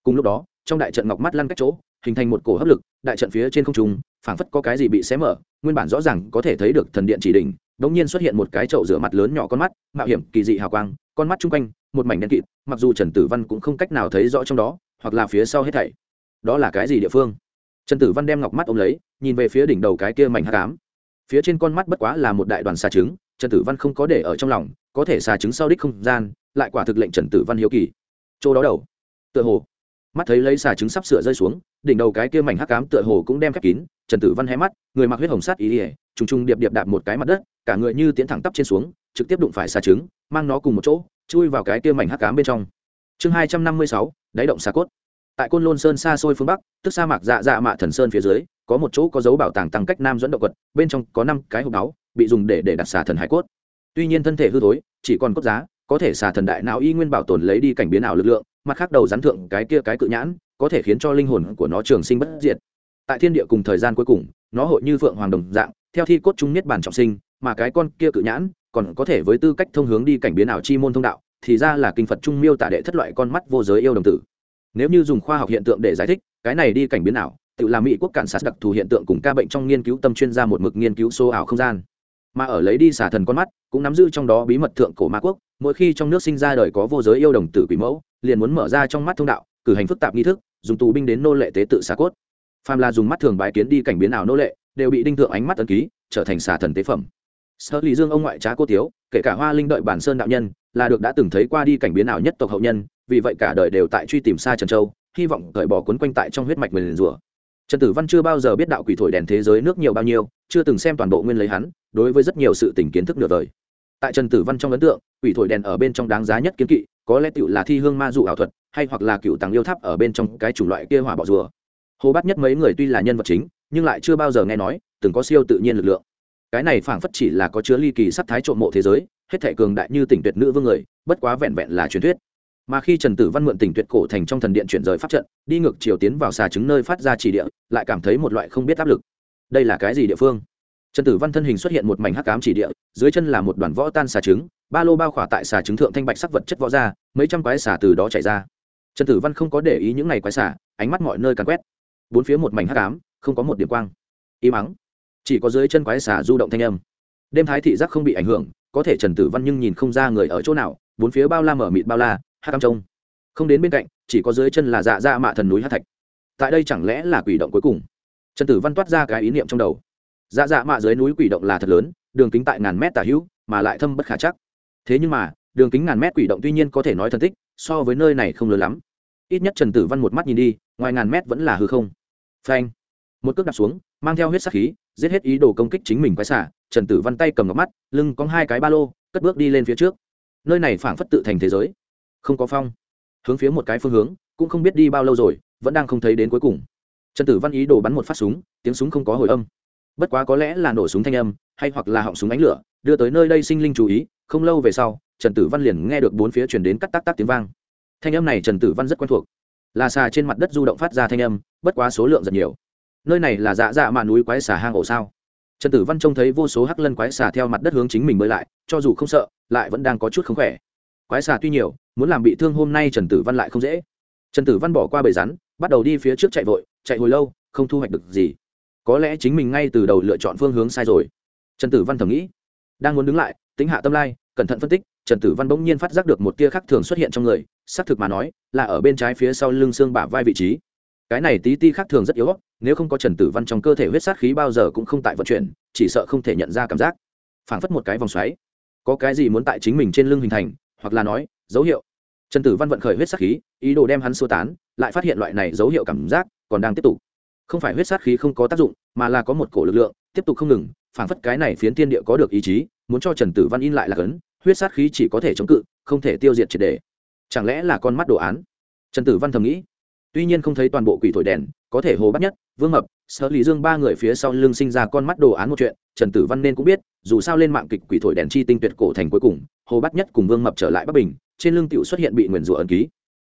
Cùng lúc đó, trong đại trận ngọc mắt lăn cách chỗ, hình thành một cổ hấp lực, đại trận phía trên không trung phảng phất có cái gì bị xé mở, nguyên bản rõ ràng có thể thấy được thần điện chỉ đỉnh, đống nhiên xuất hiện một cái chậu rửa mặt lớn nhỏ con mắt, mạo hiểm, kỳ dị hào quang, con mắt chung quanh, một mảnh đen kịt, mặc dù trần tử văn cũng không cách nào thấy rõ trong đó, hoặc là phía sau hết thảy. Đó là cái gì địa phương? Trần tử văn đem ngọc mắt ôm lấy, nhìn về phía đỉnh đầu cái kia mảnh hát cám phía trên con mắt bất quá là một đại đoàn xà trứng, trần tử văn không có để ở trong lòng, có thể xà trứng sau đích không gian, lại quả thực lệnh trần tử văn hiếu kỳ. Chỗ đó đầu, tựa hồ, mắt thấy lấy xà trứng sắp sửa rơi xuống, đỉnh đầu cái kia mảnh hắc cám tựa hồ cũng đem khép kín trần tử văn hé mắt, người mặc huyết hồng sắt ý ỉa trùng trùng điệp điệp đạp một cái mặt đất, cả người như tiến thẳng tắp trên xuống, trực tiếp đụng phải xà trứng, mang nó cùng một chỗ, chui vào cái kia mảnh hắc cám bên trong. Chương hai trăm năm mươi sáu, đáy động xà cốt. Tại côn lôn sơn xa xôi phương bắc, tức sa mạc dạ dạ mạ thần sơn phía dưới, có một chỗ có dấu bảo tàng tăng cách nam dẫn động quật, bên trong có năm cái hộp đáo bị dùng để để đặt xà thần hải cốt. Tuy nhiên thân thể hư thối, chỉ còn cốt giá, có thể xà thần đại não y nguyên bảo tồn lấy đi cảnh biến ảo lực lượng, mặt khác đầu rắn thượng cái kia cái cự nhãn, có thể khiến cho linh hồn của nó trường sinh bất diệt tại thiên địa cùng thời gian cuối cùng, nó hội như phượng hoàng đồng dạng, theo thi cốt trung niết bản trọng sinh, mà cái con kia cự nhãn còn có thể với tư cách thông hướng đi cảnh biến ảo chi môn thông đạo, thì ra là kinh phật trung miêu tả đệ thất loại con mắt vô giới yêu đồng tử. Nếu như dùng khoa học hiện tượng để giải thích, cái này đi cảnh biến ảo, tự làm mỹ quốc cản sát đặc thù hiện tượng cùng ca bệnh trong nghiên cứu tâm chuyên gia một mực nghiên cứu số ảo không gian. Mà ở lấy đi xả thần con mắt, cũng nắm giữ trong đó bí mật thượng cổ ma quốc, mỗi khi trong nước sinh ra đời có vô giới yêu đồng tử quỷ mẫu, liền muốn mở ra trong mắt thông đạo, cử hành phức tạp nghi thức, dùng tù binh đến nô lệ tế tự xả cốt phàm là dùng mắt thường bài kiến đi cảnh biến ảo nô lệ, đều bị đinh thượng ánh mắt ấn ký, trở thành xà thần tế phẩm. Sở lý dương ông ngoại trá cô tiếu, kể cả hoa linh đợi bản sơn đạo nhân, là được đã từng thấy qua đi cảnh biến ảo nhất tộc hậu nhân, vì vậy cả đời đều tại truy tìm xa trần châu, hy vọng cởi bỏ cuốn quanh tại trong huyết mạch mình rùa trần tử văn chưa bao giờ biết đạo quỷ thổi đèn thế giới nước nhiều bao nhiêu, chưa từng xem toàn bộ nguyên lấy hắn, đối với rất nhiều sự tình kiến thức nửa đời. Tại trần tử văn trong ấn tượng, quỷ thổi đèn ở bên trong đáng giá nhất kiến kỵ, có lẽ tựu là thi hương ma dụ ảo thuật, hay hoặc là cựu tàng yêu tháp ở bên trong cái chủng loại kia hỏa bọ rùa hồ bát nhất mấy người tuy là nhân vật chính, nhưng lại chưa bao giờ nghe nói từng có siêu tự nhiên lực lượng. Cái này phảng phất chỉ là có chứa ly kỳ sắc thái trộm mộ thế giới, hết thể cường đại như tỉnh tuyệt nữ vương người, bất quá vẹn vẹn là truyền thuyết. Mà khi trần tử văn mượn tỉnh tuyệt cổ thành trong thần điện chuyển rời pháp trận, đi ngược chiều tiến vào xà trứng nơi phát ra chỉ địa, lại cảm thấy một loại không biết áp lực. Đây là cái gì địa phương? Trần tử văn thân hình xuất hiện một mảnh hắc cám chỉ địa, dưới chân là một đoàn võ tan xà trứng, ba lô bao khỏa tại xà trứng thượng thanh bạch sắc vật chất võ ra, mấy trăm quái xà từ đó chạy ra. Trần tử văn không có để ý những ngày quái xà, ánh mắt mọi nơi càn quét bốn phía một mảnh hắc ám, không có một điểm quang. Im ắng. Chỉ có dưới chân quái xà du động thanh âm. Đêm thái thị giác không bị ảnh hưởng có thể trần tử văn nhưng nhìn không ra người ở chỗ nào bốn phía bao la mở mịt bao la hát cam trông. Không đến bên cạnh chỉ có dưới chân là dạ dạ mạ thần núi hát thạch. Tại đây chẳng lẽ là quỷ động cuối cùng? Trần tử văn toát ra cái ý niệm trong đầu. Dạ dạ mạ dưới núi quỷ động là thật lớn đường kính tại ngàn mét tả hữu mà lại thâm bất khả chắc. Thế nhưng mà đường kính ngàn mét quỷ động tuy nhiên có thể nói thân tích so với nơi này không lớn lắm ít nhất trần tử văn một mắt nhìn đi, ngoài ngàn mét vẫn là hư không. Phanh. Một cước đặt xuống, mang theo huyết sắc khí, giết hết ý đồ công kích chính mình quái xả, trần tử văn tay cầm ngọc mắt, lưng có hai cái ba lô, cất bước đi lên phía trước. Nơi này phảng phất tự thành thế giới. Không có phong. Hướng phía một cái phương hướng, cũng không biết đi bao lâu rồi, vẫn đang không thấy đến cuối cùng. Trần tử văn ý đồ bắn một phát súng, tiếng súng không có hồi âm. Bất quá có lẽ là nổ súng thanh âm, hay hoặc là họng súng ánh lửa, đưa tới nơi đây sinh linh chú ý, không lâu về sau, trần tử văn liền nghe được bốn phía chuyển đến cắt tắc tắc tiếng vang thanh âm này trần tử văn rất quen thuộc. Là xà trên mặt đất du động phát ra thanh âm, bất quá số lượng rất nhiều. Nơi này là dạ dạ mà núi quái xà hang ổ sao? Trần tử văn trông thấy vô số hắc lân quái xà theo mặt đất hướng chính mình bơi lại, cho dù không sợ, lại vẫn đang có chút không khỏe. Quái xà tuy nhiều, muốn làm bị thương hôm nay trần tử văn lại không dễ. Trần tử văn bỏ qua bầy rắn, bắt đầu đi phía trước chạy vội, chạy hồi lâu, không thu hoạch được gì. Có lẽ chính mình ngay từ đầu lựa chọn phương hướng sai rồi. Trần tử văn thầm nghĩ, đang muốn đứng lại, tính hạ tâm lai, cẩn thận phân tích trần tử văn bỗng nhiên phát giác được một tia khác thường xuất hiện trong người, xác thực mà nói, là ở bên trái phía sau lưng xương bả vai vị trí. Cái này tí ti khác thường rất yếu nếu không có trần tử văn trong cơ thể huyết sát khí bao giờ cũng không tại vận chuyển, chỉ sợ không thể nhận ra cảm giác. Phảng phất một cái vòng xoáy. Có cái gì muốn tại chính mình trên lưng hình thành, hoặc là nói, dấu hiệu. Trần tử văn vận khởi huyết sát khí, ý đồ đem hắn sơ tán, lại phát hiện loại này dấu hiệu cảm giác còn đang tiếp tục. Không phải huyết sát khí không có tác dụng, mà là có một cổ lực lượng, tiếp tục không ngừng, phảng phất cái này phiến thiên địa có được ý chí, muốn cho trần tử văn in lại là cấn huyết sát khí chỉ có thể chống cự, không thể tiêu diệt triệt đề. Chẳng lẽ là con mắt đồ án? Trần tử văn thầm nghĩ. Tuy nhiên không thấy toàn bộ quỷ thổi đèn, có thể hồ bắt nhất, vương mập, sở lý dương ba người phía sau lưng sinh ra con mắt đồ án một chuyện, trần tử văn nên cũng biết, dù sao lên mạng kịch quỷ thổi đèn chi tinh tuyệt cổ thành cuối cùng, hồ bắt nhất cùng vương mập trở lại bắc bình, trên lưng tiểu xuất hiện bị nguyền rủa ẩn ký.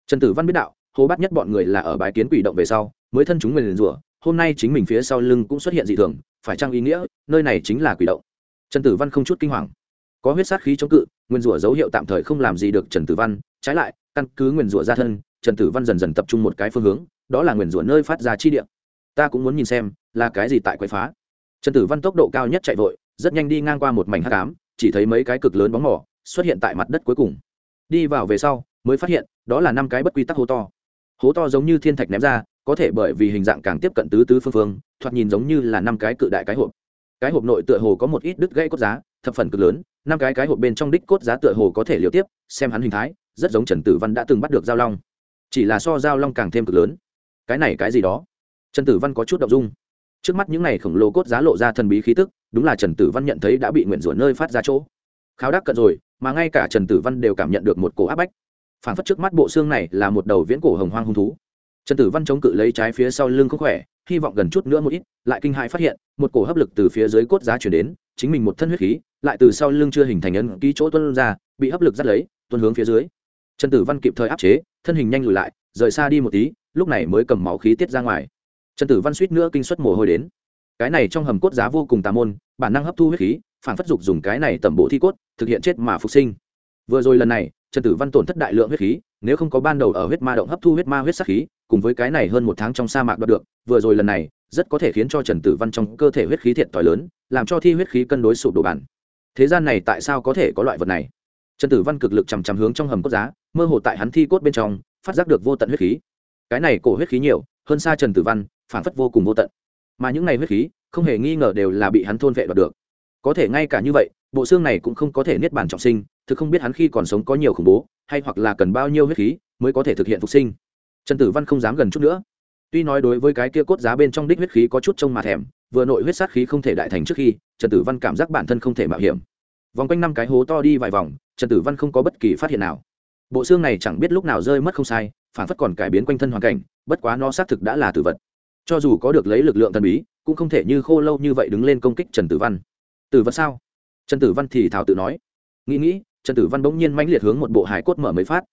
Trần tử văn biết đạo, hồ bắt nhất bọn người là ở bái kiến quỷ động về sau, mới thân chúng nguyền rủa, hôm nay chính mình phía sau lưng cũng xuất hiện dị thường, phải trang ý nghĩa, nơi này chính là quỷ động? Trần tử văn không chút kinh hoàng có huyết sát khí chống cự, nguyên rủa dấu hiệu tạm thời không làm gì được trần tử văn. Trái lại, căn cứ nguyên rủa ra thân, trần tử văn dần dần tập trung một cái phương hướng, đó là nguyên rủa nơi phát ra chi địa ta cũng muốn nhìn xem, là cái gì tại quậy phá. Trần tử văn tốc độ cao nhất chạy vội, rất nhanh đi ngang qua một mảnh hắc ám, chỉ thấy mấy cái cực lớn bóng mỏ xuất hiện tại mặt đất cuối cùng. Đi vào về sau, mới phát hiện, đó là năm cái bất quy tắc hố to. Hố to giống như thiên thạch ném ra, có thể bởi vì hình dạng càng tiếp cận tứ tứ phương phương, thoạt nhìn giống như là năm cái cự đại cái hộp. Cái hộp nội tựa hồ có một ít đứt gãy cốt giá, thập phần cực lớn năm cái cái hộp bên trong đích cốt giá tựa hồ có thể liều tiếp, xem hắn hình thái, rất giống trần tử văn đã từng bắt được giao long. Chỉ là so giao long càng thêm cực lớn. Cái này cái gì đó? Trần tử văn có chút đ ộ n g dung. Trước mắt những n à y khổng lồ cốt giá lộ ra thần bí khí tức, đúng là trần tử văn nhận thấy đã bị nguyện rủa nơi phát ra chỗ. Kháo đắc cận rồi, mà ngay cả trần tử văn đều cảm nhận được một cổ áp bách. Phản phất trước mắt bộ xương này là một đầu viễn cổ hồng hoang hung thú. Trần tử văn chống cự lấy trái phía sau lưng không khỏe hy vọng gần chút nữa một ít, lại kinh hãi phát hiện, một cổ hấp lực từ phía dưới cốt giá chuyển đến, chính mình một thân huyết khí, lại từ sau lưng chưa hình thành ấn ký chỗ tuân ra, bị hấp lực dắt lấy tuân hướng phía dưới. Trần tử văn kịp thời áp chế, thân hình nhanh lùi lại, rời xa đi một tí, lúc này mới cầm máu khí tiết ra ngoài. Trần tử văn suýt nữa kinh suất mồ hôi đến. Cái này trong hầm cốt giá vô cùng tà môn, bản năng hấp thu huyết khí, phản phất dục dùng cái này tẩm bộ thi cốt, thực hiện chết mà phục sinh. Vừa rồi lần này, trần tử văn tổn thất đại lượng huyết khí, nếu không có ban đầu ở huyết ma động hấp thu huyết ma huyết sắc khí, cùng với cái này hơn một tháng trong sa mạc đoạt được vừa rồi lần này, rất có thể khiến cho trần tử văn trong cơ thể huyết khí thiệt thòi lớn, làm cho thi huyết khí cân đối sụp đổ bản thế gian này tại sao có thể có loại vật này? Trần tử văn cực lực chằm chằm hướng trong hầm cốt giá, mơ hồ tại hắn thi cốt bên trong, phát giác được vô tận huyết khí. Cái này cổ huyết khí nhiều, hơn xa trần tử văn phản phất vô cùng vô tận. Mà những này huyết khí, không hề nghi ngờ đều là bị hắn thôn vệ đoạt được. Có thể ngay cả như vậy, bộ xương này cũng không có thể niết bàn trọng sinh, thực không biết hắn khi còn sống có nhiều khủng bố, hay hoặc là cần bao nhiêu huyết khí mới có thể thực hiện phục sinh. Trần tử văn không dám gần chút nữa tuy nói đối với cái kia cốt giá bên trong đích huyết khí có chút trông mà thèm, vừa nội huyết sát khí không thể đại thành trước khi, trần tử văn cảm giác bản thân không thể mạo hiểm. Vòng quanh năm cái hố to đi vài vòng, trần tử văn không có bất kỳ phát hiện nào. Bộ xương này chẳng biết lúc nào rơi mất không sai, phản phất còn cải biến quanh thân hoàn cảnh, bất quá nó xác thực đã là tử vật. Cho dù có được lấy lực lượng thần bí, cũng không thể như khô lâu như vậy đứng lên công kích trần tử văn. Tử vật sao? Trần tử văn thì thảo tự nói. Nghĩ nghĩ, trần tử văn bỗng nhiên mãnh liệt hướng một bộ hải cốt mở mấy phát.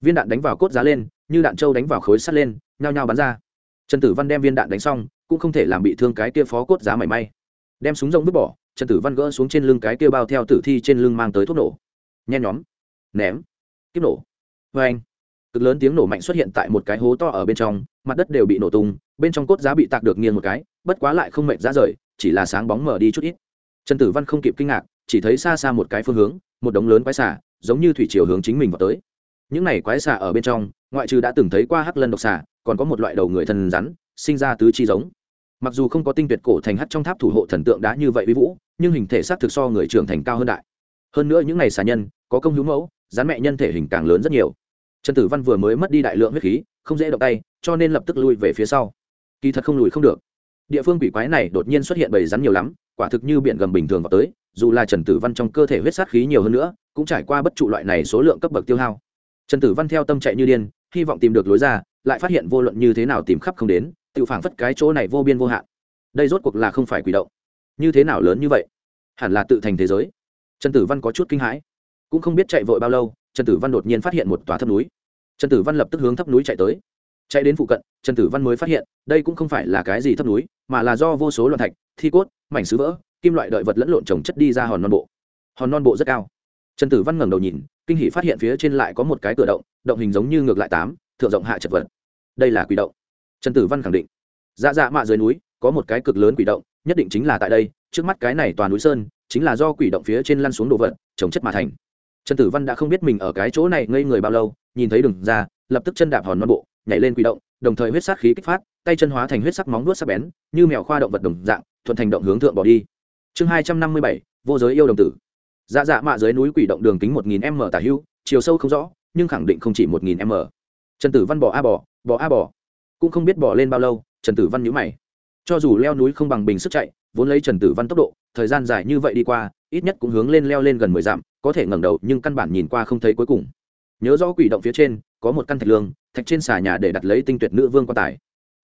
Viên đạn đánh vào cốt giá lên, như đạn trâu đánh vào khối sắt lên, nhao nhao bắn ra trần tử văn đem viên đạn đánh xong, cũng không thể làm bị thương cái kia phó cốt giá mảy may. Đem súng rông vứt bỏ, trần tử văn gỡ xuống trên lưng cái kia bao theo tử thi trên lưng mang tới thuốc nổ. Nhen nhóm. Ném. Kiếp nổ. Vê anh. Cực lớn tiếng nổ mạnh xuất hiện tại một cái hố to ở bên trong, mặt đất đều bị nổ tung, bên trong cốt giá bị tạc được nghiêng một cái, bất quá lại không mệt ra rời, chỉ là sáng bóng mở đi chút ít. Trần tử văn không kịp kinh ngạc, chỉ thấy xa xa một cái phương hướng, một đống lớn quái xả giống như thủy chiều hướng chính mình vào tới. Những này quái xả ở bên trong, ngoại trừ đã từng thấy qua hắc lân độc xả còn có một loại đầu người thần rắn, sinh ra tứ chi giống. Mặc dù không có tinh tuyệt cổ thành hắt trong tháp thủ hộ thần tượng đá như vậy với vũ, nhưng hình thể xác thực so người trưởng thành cao hơn đại. Hơn nữa những này xà nhân, có công hữu mẫu, rắn mẹ nhân thể hình càng lớn rất nhiều. Trần tử văn vừa mới mất đi đại lượng huyết khí, không dễ động tay, cho nên lập tức lui về phía sau. Kỳ thật không lùi không được. Địa phương quỷ quái này đột nhiên xuất hiện bầy rắn nhiều lắm, quả thực như biển gầm bình thường vào tới, dù là trần tử văn trong cơ thể huyết sát khí nhiều hơn nữa, cũng trải qua bất trụ loại này số lượng cấp bậc tiêu hao. Trần tử văn theo tâm chạy như điên, hy vọng tìm được lối ra lại phát hiện vô luận như thế nào tìm khắp không đến, tự phảng phất cái chỗ này vô biên vô hạn. Đây rốt cuộc là không phải quỷ động. Như thế nào lớn như vậy? Hẳn là tự thành thế giới. Trần tử văn có chút kinh hãi. Cũng không biết chạy vội bao lâu, trần tử văn đột nhiên phát hiện một tòa thấp núi. Trần tử văn lập tức hướng thấp núi chạy tới. Chạy đến phụ cận, trần tử văn mới phát hiện, đây cũng không phải là cái gì thấp núi, mà là do vô số loạn thạch, thi cốt, mảnh sứ vỡ, kim loại đợi vật lẫn lộn trồng chất đi ra hòn non bộ. Hòn non bộ rất cao. Trần tử văn ngẩng đầu nhìn, kinh hỷ phát hiện phía trên lại có một cái cửa động động hình giống như ngược lại tám thượng rộng hạ chật vật. Đây là quỷ động. Trần tử văn khẳng định. Dạ dạ mạ dưới núi, có một cái cực lớn quỷ động, nhất định chính là tại đây, trước mắt cái này toàn núi sơn, chính là do quỷ động phía trên lăn xuống đồ vật, trồng chất mà thành. Trần tử văn đã không biết mình ở cái chỗ này ngây người bao lâu, nhìn thấy đường ra, lập tức chân đạp hòn non bộ, nhảy lên quỷ động, đồng thời huyết sát khí kích phát, tay chân hóa thành huyết sắc móng vuốt sắc bén, như mèo khoa động vật đồng dạng, thuận thành động hướng thượng bỏ đi. Chương hai trăm năm mươi bảy, vô giới yêu đồng tử. Dạ dạ mạ dưới núi quỷ động đường kính một nghìn m tả hưu, chiều sâu không rõ, nhưng khẳng định không chỉ một nghìn m trần tử văn bỏ a bỏ bỏ a bỏ cũng không biết bỏ lên bao lâu, trần tử văn nhũ mày. Cho dù leo núi không bằng bình sức chạy, vốn lấy trần tử văn tốc độ, thời gian dài như vậy đi qua, ít nhất cũng hướng lên leo lên gần mười dặm, có thể ngẩng đầu nhưng căn bản nhìn qua không thấy cuối cùng. Nhớ rõ quỷ động phía trên, có một căn thạch lương, thạch trên xà nhà để đặt lấy tinh tuyệt nữ vương quan tài.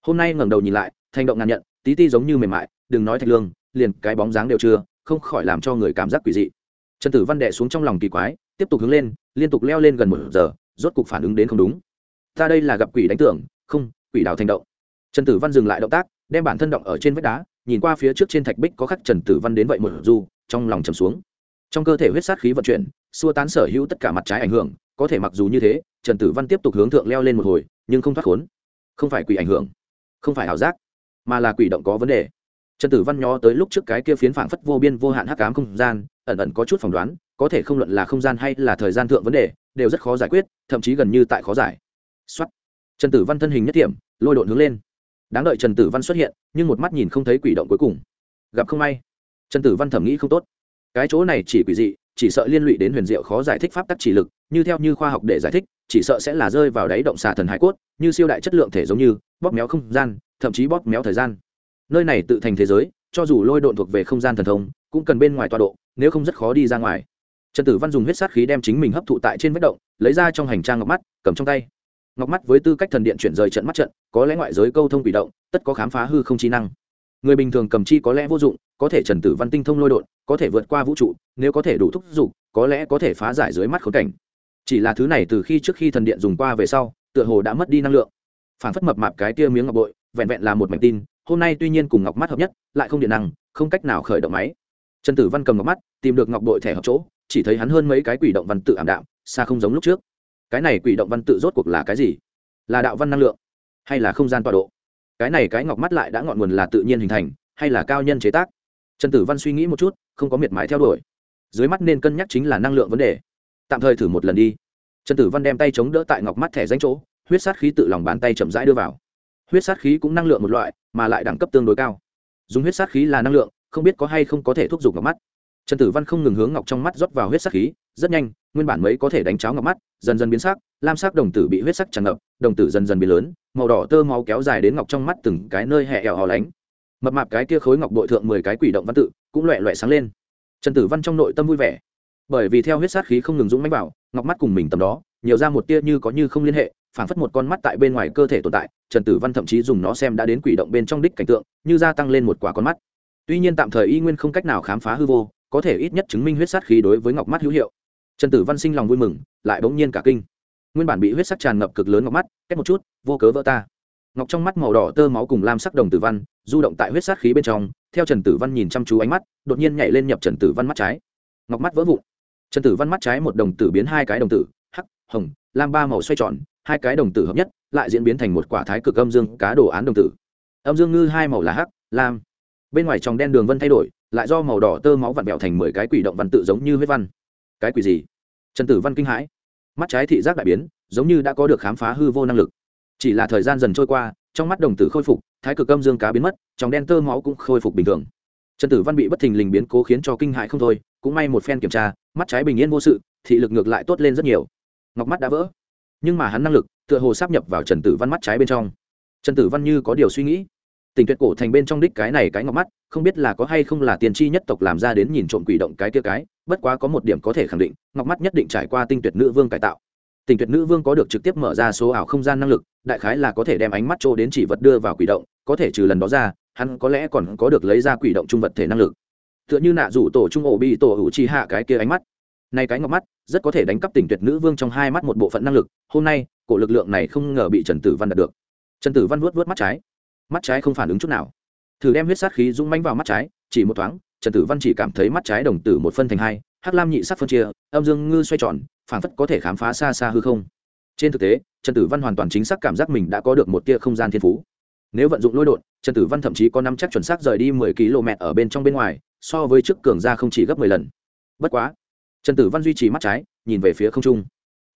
Hôm nay ngẩng đầu nhìn lại, thành động ngàn nhận, tí ti giống như mềm mại, đừng nói thạch lương, liền cái bóng dáng đều chưa, không khỏi làm cho người cảm giác quỷ dị. Trần tử văn đệ xuống trong lòng kỳ quái, tiếp tục hướng lên, liên tục leo lên gần một giờ, rốt cục phản ứng đến không đúng ta đây là gặp quỷ đánh tưởng, không, quỷ đào thành động. Trần tử văn dừng lại động tác, đem bản thân động ở trên vách đá, nhìn qua phía trước trên thạch bích có khắc trần tử văn đến vậy một du trong lòng trầm xuống. Trong cơ thể huyết sát khí vận chuyển, xua tán sở hữu tất cả mặt trái ảnh hưởng, có thể mặc dù như thế, trần tử văn tiếp tục hướng thượng leo lên một hồi, nhưng không thoát khốn. Không phải quỷ ảnh hưởng, không phải ảo giác, mà là quỷ động có vấn đề. Trần tử văn nhó tới lúc trước cái kia phiến phảng phất vô biên vô hạn hắc ám không gian, ẩn ẩn có chút phỏng đoán, có thể không luận là không gian hay là thời gian thượng vấn đề, đều rất khó giải quyết, thậm chí gần như tại khó giải xuất trần tử văn thân hình nhất điểm lôi độn hướng lên. Đáng đợi trần tử văn xuất hiện, nhưng một mắt nhìn không thấy quỷ động cuối cùng. Gặp không may. Trần tử văn thẩm nghĩ không tốt. Cái chỗ này chỉ quỷ dị, chỉ sợ liên lụy đến huyền diệu khó giải thích pháp tắc chỉ lực, như theo như khoa học để giải thích, chỉ sợ sẽ là rơi vào đáy động xà thần hải cốt, như siêu đại chất lượng thể giống như, bóp méo không gian, thậm chí bóp méo thời gian. Nơi này tự thành thế giới, cho dù lôi độn thuộc về không gian thần thông, cũng cần bên ngoài tọa độ, nếu không rất khó đi ra ngoài. Trần tử văn dùng huyết sát khí đem chính mình hấp thụ tại trên vết động, lấy ra trong hành trang ngọc mắt, cầm trong tay ngọc mắt với tư cách thần điện chuyển rời trận mắt trận, có lẽ ngoại giới câu thông quỷ động, tất có khám phá hư không trí năng. Người bình thường cầm chi có lẽ vô dụng, có thể trần tử văn tinh thông lôi đột có thể vượt qua vũ trụ, nếu có thể đủ thúc giục, có lẽ có thể phá giải dưới mắt khốn cảnh. Chỉ là thứ này từ khi trước khi thần điện dùng qua về sau, tựa hồ đã mất đi năng lượng. Phản phất mập mạp cái tia miếng ngọc bội, vẹn vẹn là một mảnh tin, hôm nay tuy nhiên cùng ngọc mắt hợp nhất, lại không điện năng, không cách nào khởi động máy. Trần tử văn cầm ngọc mắt, tìm được ngọc bội thẻ hợp chỗ, chỉ thấy hắn hơn mấy cái quỷ động văn tự ảm đạm, xa không giống lúc trước cái này quỷ động văn tự rốt cuộc là cái gì? Là đạo văn năng lượng hay là không gian tọa độ? Cái này cái ngọc mắt lại đã ngọn nguồn là tự nhiên hình thành hay là cao nhân chế tác? Trần tử văn suy nghĩ một chút, không có miệt mài theo đuổi. Dưới mắt nên cân nhắc chính là năng lượng vấn đề. Tạm thời thử một lần đi. Trần tử văn đem tay chống đỡ tại ngọc mắt thẻ danh chỗ, huyết sát khí tự lòng bàn tay chậm rãi đưa vào. Huyết sát khí cũng năng lượng một loại, mà lại đẳng cấp tương đối cao. Dùng huyết sát khí là năng lượng, không biết có hay không có thể thúc giục ngọc mắt. Trần tử văn không ngừng hướng ngọc trong mắt rót vào huyết sát khí, rất nhanh nguyên bản mấy có thể đánh cháo ngọc mắt, dần dần biến sắc, lam sắc đồng tử bị huyết sắc tràn ngập, đồng tử dần dần biến lớn, màu đỏ tơ máu kéo dài đến ngọc trong mắt từng cái nơi hẹ hẹo hò lánh. Mập mạp cái kia khối ngọc bội thượng mười cái quỷ động văn tự cũng loẹ loẹ sáng lên. Trần tử văn trong nội tâm vui vẻ, bởi vì theo huyết sát khí không ngừng dũng mánh vào, ngọc mắt cùng mình tầm đó, nhiều ra một tia như có như không liên hệ, phảng phất một con mắt tại bên ngoài cơ thể tồn tại, trần tử văn thậm chí dùng nó xem đã đến quỷ động bên trong đích cảnh tượng, như gia tăng lên một quả con mắt. Tuy nhiên tạm thời y nguyên không cách nào khám phá hư vô, có thể ít nhất chứng minh huyết sát khí đối với ngọc mắt hữu hiệu trần tử văn sinh lòng vui mừng, lại bỗng nhiên cả kinh. Nguyên bản bị huyết sắc tràn ngập cực lớn ngọc mắt cách một chút, vô cớ vỡ ta. Ngọc trong mắt màu đỏ tơ máu cùng lam sắc đồng tử văn, du động tại huyết sát khí bên trong, theo trần tử văn nhìn chăm chú ánh mắt, đột nhiên nhảy lên nhập trần tử văn mắt trái. Ngọc mắt vỡ vụn. Trần tử văn mắt trái một đồng tử biến hai cái đồng tử, hắc, hồng, lam ba màu xoay tròn, hai cái đồng tử hợp nhất, lại diễn biến thành một quả thái cực âm dương cá đồ án đồng tử. Âm dương ngư hai màu là hắc, lam. Bên ngoài tròng đen đường vân thay đổi, lại do màu đỏ tơ máu vặn vẹo thành mười cái quỷ động văn tự giống như huyết văn cái quỷ gì? Trần tử văn kinh hãi. Mắt trái thị giác đại biến, giống như đã có được khám phá hư vô năng lực. Chỉ là thời gian dần trôi qua, trong mắt đồng tử khôi phục, thái cực âm dương cá biến mất, trong đen tơ máu cũng khôi phục bình thường. Trần tử văn bị bất thình lình biến cố khiến cho kinh hại không thôi, cũng may một phen kiểm tra, mắt trái bình yên vô sự, thị lực ngược lại tốt lên rất nhiều. Ngọc mắt đã vỡ. Nhưng mà hắn năng lực, tựa hồ sắp nhập vào trần tử văn mắt trái bên trong. Trần tử văn như có điều suy nghĩ tình tuyệt cổ thành bên trong đích cái này cái ngọc mắt, không biết là có hay không là tiền tri nhất tộc làm ra đến nhìn trộm quỷ động cái kia cái, bất quá có một điểm có thể khẳng định, ngọc mắt nhất định trải qua tinh tuyệt nữ vương cải tạo. Tình tuyệt nữ vương có được trực tiếp mở ra số ảo không gian năng lực, đại khái là có thể đem ánh mắt trô đến chỉ vật đưa vào quỷ động, có thể trừ lần đó ra, hắn có lẽ còn có được lấy ra quỷ động trung vật thể năng lực. Tựa như nạ rủ tổ trung ổ bị tổ hữu chi hạ cái kia ánh mắt. Nay cái ngọc mắt, rất có thể đánh cắp tình tuyệt nữ vương trong hai mắt một bộ phận năng lực, hôm nay, cổ lực lượng này không ngờ bị trần tử văn đạt được. Trần tử văn vuốt vuốt mắt trái mắt trái không phản ứng chút nào. Thử đem huyết sát khí rung manh vào mắt trái, chỉ một thoáng, trần tử văn chỉ cảm thấy mắt trái đồng tử một phân thành hai, hắc lam nhị sắc phân chia, âm dương ngư xoay tròn, phảng phất có thể khám phá xa xa hư không. Trên thực tế, trần tử văn hoàn toàn chính xác cảm giác mình đã có được một tia không gian thiên phú. Nếu vận dụng lôi đột trần tử văn thậm chí có năm chắc chuẩn xác rời đi mười km ở bên trong bên ngoài, so với trước cường ra không chỉ gấp mười lần. Bất quá, trần tử văn duy trì mắt trái, nhìn về phía không trung.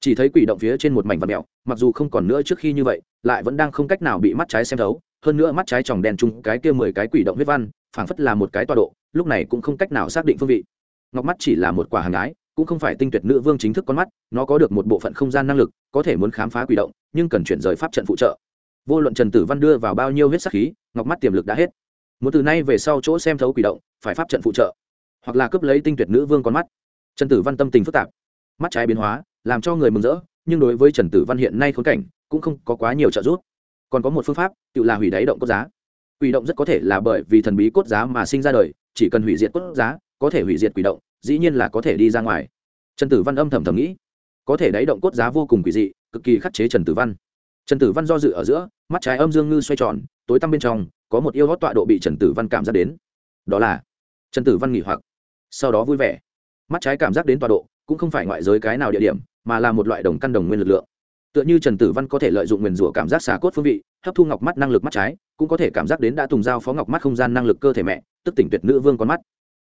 Chỉ thấy quỷ động phía trên một mảnh vật mẹo mặc dù không còn nữa trước khi như vậy, lại vẫn đang không cách nào bị mắt trái xem thấu hơn nữa mắt trái tròng đen chung cái kia mười cái quỷ động huyết văn, phảng phất là một cái tọa độ, lúc này cũng không cách nào xác định phương vị. Ngọc mắt chỉ là một quả hàng ái, cũng không phải tinh tuyệt nữ vương chính thức con mắt, nó có được một bộ phận không gian năng lực, có thể muốn khám phá quỷ động, nhưng cần chuyển rời pháp trận phụ trợ. Vô luận trần tử văn đưa vào bao nhiêu huyết sắc khí, ngọc mắt tiềm lực đã hết. Muốn từ nay về sau chỗ xem thấu quỷ động, phải pháp trận phụ trợ, hoặc là cướp lấy tinh tuyệt nữ vương con mắt. Trần tử văn tâm tình phức tạp. Mắt trái biến hóa, làm cho người mừng rỡ, nhưng đối với trần tử văn hiện nay khốn cảnh, cũng không có quá nhiều trợ giúp còn có một phương pháp, tự là hủy đáy động cốt giá. Quỷ động rất có thể là bởi vì thần bí cốt giá mà sinh ra đời, chỉ cần hủy diệt cốt giá, có thể hủy diệt quỷ động, dĩ nhiên là có thể đi ra ngoài. Trần tử văn âm thầm thầm nghĩ, có thể đáy động cốt giá vô cùng quỷ dị, cực kỳ khắc chế trần tử văn. Trần tử văn do dự ở giữa, mắt trái âm dương ngư xoay tròn, tối tăm bên trong, có một yêu hót tọa độ bị trần tử văn cảm giác đến. Đó là, trần tử văn nghỉ hoặc, sau đó vui vẻ. Mắt trái cảm giác đến tọa độ, cũng không phải ngoại giới cái nào địa điểm, mà là một loại đồng căn đồng nguyên lực lượng tựa như trần tử văn có thể lợi dụng nguyền rủa cảm giác xà cốt phương vị, hấp thu ngọc mắt năng lực mắt trái, cũng có thể cảm giác đến đã tùng giao phó ngọc mắt không gian năng lực cơ thể mẹ, tức tỉnh tuyệt nữ vương con mắt.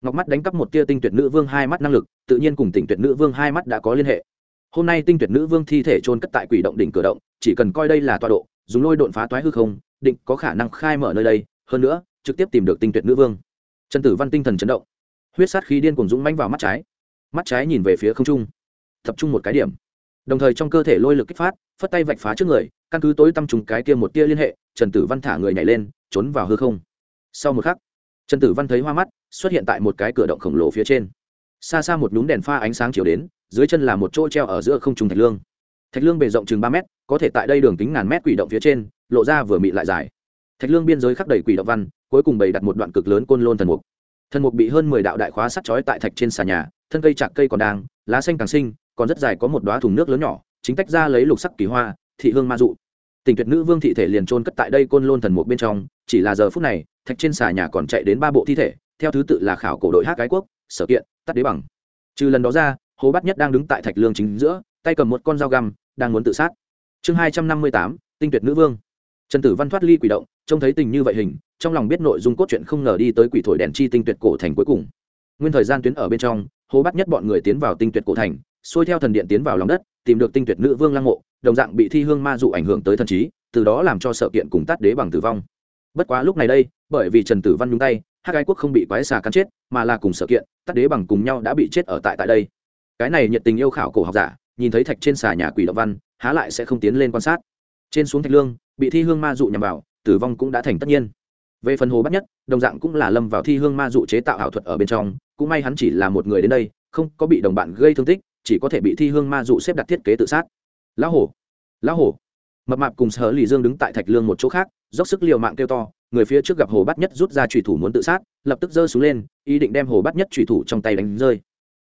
Ngọc mắt đánh cắp một tia tinh tuyệt nữ vương hai mắt năng lực, tự nhiên cùng tỉnh tuyệt nữ vương hai mắt đã có liên hệ. Hôm nay tinh tuyệt nữ vương thi thể trôn cất tại quỷ động đỉnh cửa động, chỉ cần coi đây là tọa độ, dùng lôi đột phá toái hư không, định có khả năng khai mở nơi đây, hơn nữa, trực tiếp tìm được tinh tuyệt nữ vương. Trần tử văn tinh thần chấn động. Huyết sát khí điên cùng dũng manh vào mắt trái. Mắt trái nhìn về phía không trung. Tập trung một cái điểm đồng thời trong cơ thể lôi lực kích phát, phất tay vạch phá trước người, căn cứ tối tăm trùng cái kia một tia liên hệ, trần tử văn thả người nhảy lên, trốn vào hư không. Sau một khắc, trần tử văn thấy hoa mắt, xuất hiện tại một cái cửa động khổng lồ phía trên. Xa xa một nhúm đèn pha ánh sáng chiều đến, dưới chân là một chỗ treo ở giữa không trùng thạch lương. Thạch lương bề rộng chừng ba mét, có thể tại đây đường kính ngàn mét quỷ động phía trên, lộ ra vừa mị lại dài. Thạch lương biên giới khắc đầy quỷ động văn, cuối cùng bày đặt một đoạn cực lớn côn lôn thần mục. Thần mục bị hơn mười đạo đại khóa sắt chói tại thạch trên xà nhà, thân cây chạc cây còn đang, lá xanh càng sinh còn rất dài có một đoá thùng nước lớn nhỏ, chính tách ra lấy lục sắc kỳ hoa, thị hương ma dụ. Tình tuyệt nữ vương thị thể liền trôn cất tại đây côn lôn thần mục bên trong, chỉ là giờ phút này, thạch trên xà nhà còn chạy đến ba bộ thi thể, theo thứ tự là khảo cổ đội hát cái quốc, sở kiện, tắt đế bằng. Trừ lần đó ra, hồ bát nhất đang đứng tại thạch lương chính giữa, tay cầm một con dao găm, đang muốn tự sát. Chương hai trăm năm mươi tám, tinh tuyệt nữ vương. Trần tử văn thoát ly quỷ động, trông thấy tình như vậy hình, trong lòng biết nội dung cốt truyện không ngờ đi tới quỷ thổi đèn chi tinh tuyệt cổ thành cuối cùng. Nguyên thời gian tuyến ở bên trong, hồ bát nhất bọn người tiến vào tinh tuyệt cổ thành xuôi theo thần điện tiến vào lòng đất, tìm được tinh tuyệt nữ vương lăng mộ, đồng dạng bị thi hương ma dụ ảnh hưởng tới thần trí, từ đó làm cho sợ kiện cùng tát đế bằng tử vong. Bất quá lúc này đây, bởi vì trần tử văn nhúng tay, hắc ái quốc không bị quái xà cắn chết, mà là cùng sợ kiện, tát đế bằng cùng nhau đã bị chết ở tại tại đây. Cái này nhiệt tình yêu khảo cổ học giả, nhìn thấy thạch trên xà nhà quỷ động văn, há lại sẽ không tiến lên quan sát. Trên xuống thạch lương, bị thi hương ma dụ nhằm vào, tử vong cũng đã thành tất nhiên. Về phần hồ bắt nhất, đồng dạng cũng là lâm vào thi hương ma dụ chế tạo ảo thuật ở bên trong, cũng may hắn chỉ là một người đến đây, không có bị đồng bạn gây thương tích chỉ có thể bị thi hương ma dụ xếp đặt thiết kế tự sát. Lão hổ lão hổ. Mập mạp cùng sở lì dương đứng tại thạch lương một chỗ khác, dốc sức liều mạng kêu to, người phía trước gặp hồ bắt nhất rút ra trùy thủ muốn tự sát, lập tức giơ xuống lên, ý định đem hồ bắt nhất trùy thủ trong tay đánh rơi.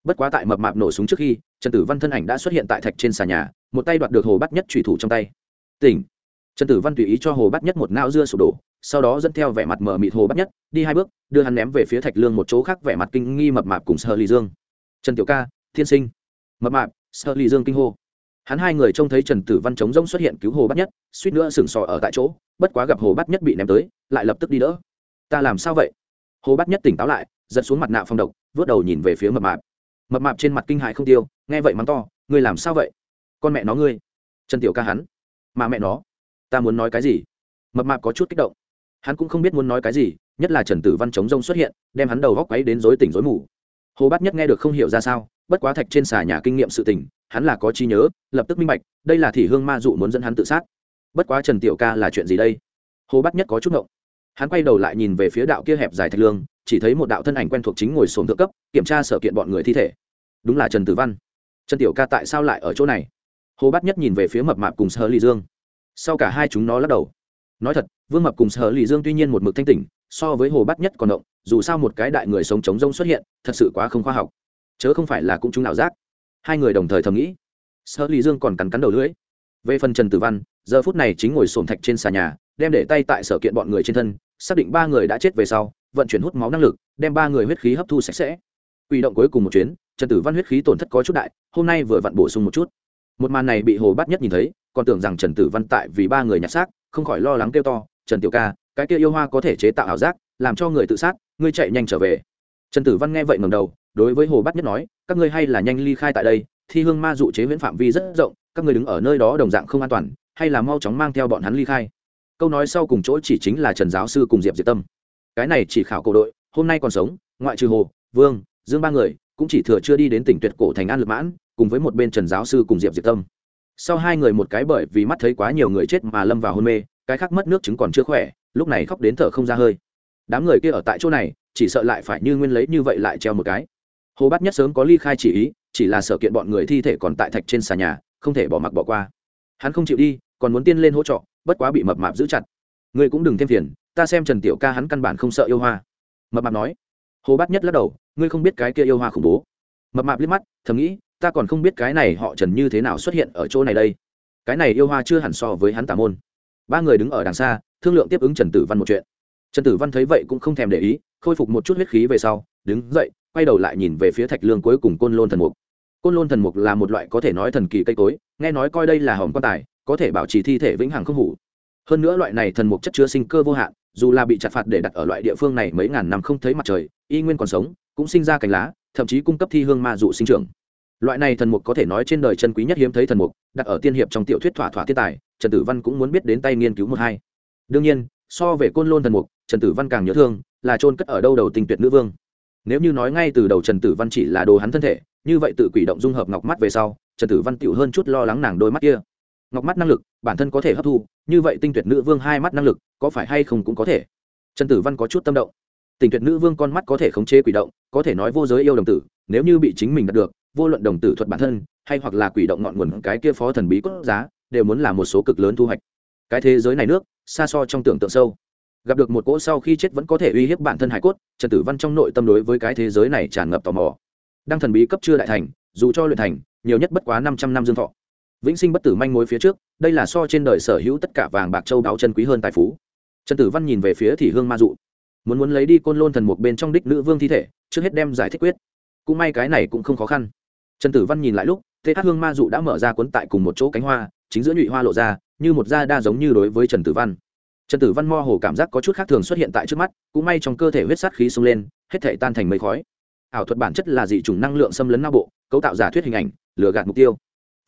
Bất quá tại mập mạp nổ súng trước khi, trần tử văn thân ảnh đã xuất hiện tại thạch trên xà nhà, một tay đoạt được hồ bắt nhất trùy thủ trong tay. Tỉnh. Trần tử văn tùy ý cho hồ bắt nhất một nao dưa sụp đổ, sau đó dẫn theo vẻ mặt mờ mịt hồ bắt nhất, đi hai bước, đưa hắn ném về phía thạch lương một chỗ khác vẻ mặt kinh nghi mập mạp cùng sơ lì dương. Trần tiểu ca, thiên sinh mập mạp, sợ ly dương kinh hô. Hắn hai người trông thấy trần tử văn chống rông xuất hiện cứu hồ bắt nhất, suýt nữa sừng sò ở tại chỗ, bất quá gặp hồ bắt nhất bị ném tới, lại lập tức đi đỡ. Ta làm sao vậy? Hồ bắt nhất tỉnh táo lại, giật xuống mặt nạ phong độc, vớt đầu nhìn về phía mập mạp. Mập mạp trên mặt kinh hại không tiêu, nghe vậy mắng to, ngươi làm sao vậy? Con mẹ nó ngươi. Trần tiểu ca hắn. Mà mẹ nó, ta muốn nói cái gì? Mập mạp có chút kích động. Hắn cũng không biết muốn nói cái gì, nhất là trần tử văn chống rông xuất hiện, đem hắn đầu góc quấy đến rối tỉnh rối mù. Hồ bát nhất nghe được không hiểu ra sao bất quá thạch trên xà nhà kinh nghiệm sự tình, hắn là có chi nhớ, lập tức minh bạch, đây là thị hương ma dụ muốn dẫn hắn tự sát. Bất quá trần tiểu ca là chuyện gì đây? Hồ bát nhất có chút ngộng. Hắn quay đầu lại nhìn về phía đạo kia hẹp dài thạch lương, chỉ thấy một đạo thân ảnh quen thuộc chính ngồi sồn thượng cấp, kiểm tra sở kiện bọn người thi thể. Đúng là trần tử văn. Trần tiểu ca tại sao lại ở chỗ này? Hồ bát nhất nhìn về phía mập mạp cùng sơ lì dương. Sau cả hai chúng nó lắc đầu. Nói thật, vương mập cùng sở lì dương tuy nhiên một mực thanh tỉnh, so với hồ bắt nhất còn động dù sao một cái đại người sống chống rông xuất hiện, thật sự quá không khoa học chớ không phải là cũng chúng nào giác. Hai người đồng thời thầm nghĩ. Sở lý dương còn cắn cắn đầu lưỡi. Về phần trần tử văn, giờ phút này chính ngồi sồn thạch trên xà nhà, đem để tay tại sở kiện bọn người trên thân, xác định ba người đã chết về sau, vận chuyển hút máu năng lực, đem ba người huyết khí hấp thu sạch sẽ. Quy động cuối cùng một chuyến, trần tử văn huyết khí tổn thất có chút đại, hôm nay vừa vặn bổ sung một chút. Một màn này bị hồ bắt nhất nhìn thấy, còn tưởng rằng trần tử văn tại vì ba người nhặt xác, không khỏi lo lắng kêu to, trần tiểu ca, cái kia yêu hoa có thể chế tạo ảo giác, làm cho người tự sát, ngươi chạy nhanh trở về. Trần tử văn nghe vậy ngầm đầu đối với hồ bát nhất nói, các ngươi hay là nhanh ly khai tại đây, thi hương ma dụ chế viễn phạm vi rất rộng, các ngươi đứng ở nơi đó đồng dạng không an toàn, hay là mau chóng mang theo bọn hắn ly khai? Câu nói sau cùng chỗ chỉ chính là trần giáo sư cùng diệp diệp tâm. Cái này chỉ khảo cổ đội, hôm nay còn sống, ngoại trừ hồ, vương, dương ba người, cũng chỉ thừa chưa đi đến tỉnh tuyệt cổ thành an lực mãn, cùng với một bên trần giáo sư cùng diệp diệp tâm. Sau hai người một cái bởi vì mắt thấy quá nhiều người chết mà lâm vào hôn mê, cái khác mất nước chứng còn chưa khỏe, lúc này khóc đến thở không ra hơi. Đám người kia ở tại chỗ này, chỉ sợ lại phải như nguyên lấy như vậy lại treo một cái hồ bát nhất sớm có ly khai chỉ ý, chỉ là sở kiện bọn người thi thể còn tại thạch trên xà nhà, không thể bỏ mặc bỏ qua. Hắn không chịu đi, còn muốn tiên lên hỗ trợ, bất quá bị mập mạp giữ chặt. Ngươi cũng đừng thêm phiền, ta xem trần tiểu ca hắn căn bản không sợ yêu hoa. Mập mạp nói. Hồ bát nhất lắc đầu, ngươi không biết cái kia yêu hoa khủng bố. Mập mạp liếc mắt, thầm nghĩ, ta còn không biết cái này họ trần như thế nào xuất hiện ở chỗ này đây. Cái này yêu hoa chưa hẳn so với hắn tả môn. Ba người đứng ở đằng xa, thương lượng tiếp ứng trần tử văn một chuyện. Trần tử văn thấy vậy cũng không thèm để ý, khôi phục một chút huyết khí về sau, đứng dậy quay đầu lại nhìn về phía thạch lương cuối cùng côn lôn thần mục. Côn lôn thần mục là một loại có thể nói thần kỳ cây cối, nghe nói coi đây là hòm quan tài, có thể bảo trì thi thể vĩnh hằng không hủ. Hơn nữa loại này thần mục chất chứa sinh cơ vô hạn, dù là bị chặt phạt để đặt ở loại địa phương này mấy ngàn năm không thấy mặt trời, y nguyên còn sống, cũng sinh ra cành lá, thậm chí cung cấp thi hương ma dụ sinh trưởng. Loại này thần mục có thể nói trên đời chân quý nhất hiếm thấy thần mục, đặt ở tiên hiệp trong tiểu thuyết thỏa thỏa thiên tài, trần tử văn cũng muốn biết đến tay nghiên cứu một hai. Đương nhiên, so về côn lôn thần mục, trần tử văn càng nhớ thương, là trôn cất ở đâu đầu tình tuyệt nữ vương nếu như nói ngay từ đầu trần tử văn chỉ là đồ hắn thân thể, như vậy tự quỷ động dung hợp ngọc mắt về sau, trần tử văn tựu hơn chút lo lắng nàng đôi mắt kia. Ngọc mắt năng lực, bản thân có thể hấp thu, như vậy tinh tuyệt nữ vương hai mắt năng lực, có phải hay không cũng có thể. Trần tử văn có chút tâm động. Tình tuyệt nữ vương con mắt có thể khống chế quỷ động, có thể nói vô giới yêu đồng tử, nếu như bị chính mình đạt được, vô luận đồng tử thuật bản thân, hay hoặc là quỷ động ngọn nguồn cái kia phó thần bí cốt giá, đều muốn là một số cực lớn thu hoạch. Cái thế giới này nước, xa so trong tưởng tượng sâu gặp được một cỗ sau khi chết vẫn có thể uy hiếp bản thân hải cốt, trần tử văn trong nội tâm đối với cái thế giới này tràn ngập tò mò. Đăng thần bí cấp chưa đại thành, dù cho luyện thành, nhiều nhất bất quá năm trăm năm dương thọ. Vĩnh sinh bất tử manh mối phía trước, đây là so trên đời sở hữu tất cả vàng bạc châu đáo chân quý hơn tài phú. Trần tử văn nhìn về phía thì hương ma dụ. Muốn muốn lấy đi côn lôn thần một bên trong đích nữ vương thi thể, trước hết đem giải thích quyết. Cũng may cái này cũng không khó khăn. Trần tử văn nhìn lại lúc, thế hát hương ma dụ đã mở ra cuốn tại cùng một chỗ cánh hoa, chính giữa nhụy hoa lộ ra, như một da đa giống như đối với trần tử văn trần tử văn mo hồ cảm giác có chút khác thường xuất hiện tại trước mắt, cũng may trong cơ thể huyết sát khí xông lên, hết thể tan thành mây khói. Ảo thuật bản chất là dị chủng năng lượng xâm lấn não bộ, cấu tạo giả thuyết hình ảnh, lừa gạt mục tiêu.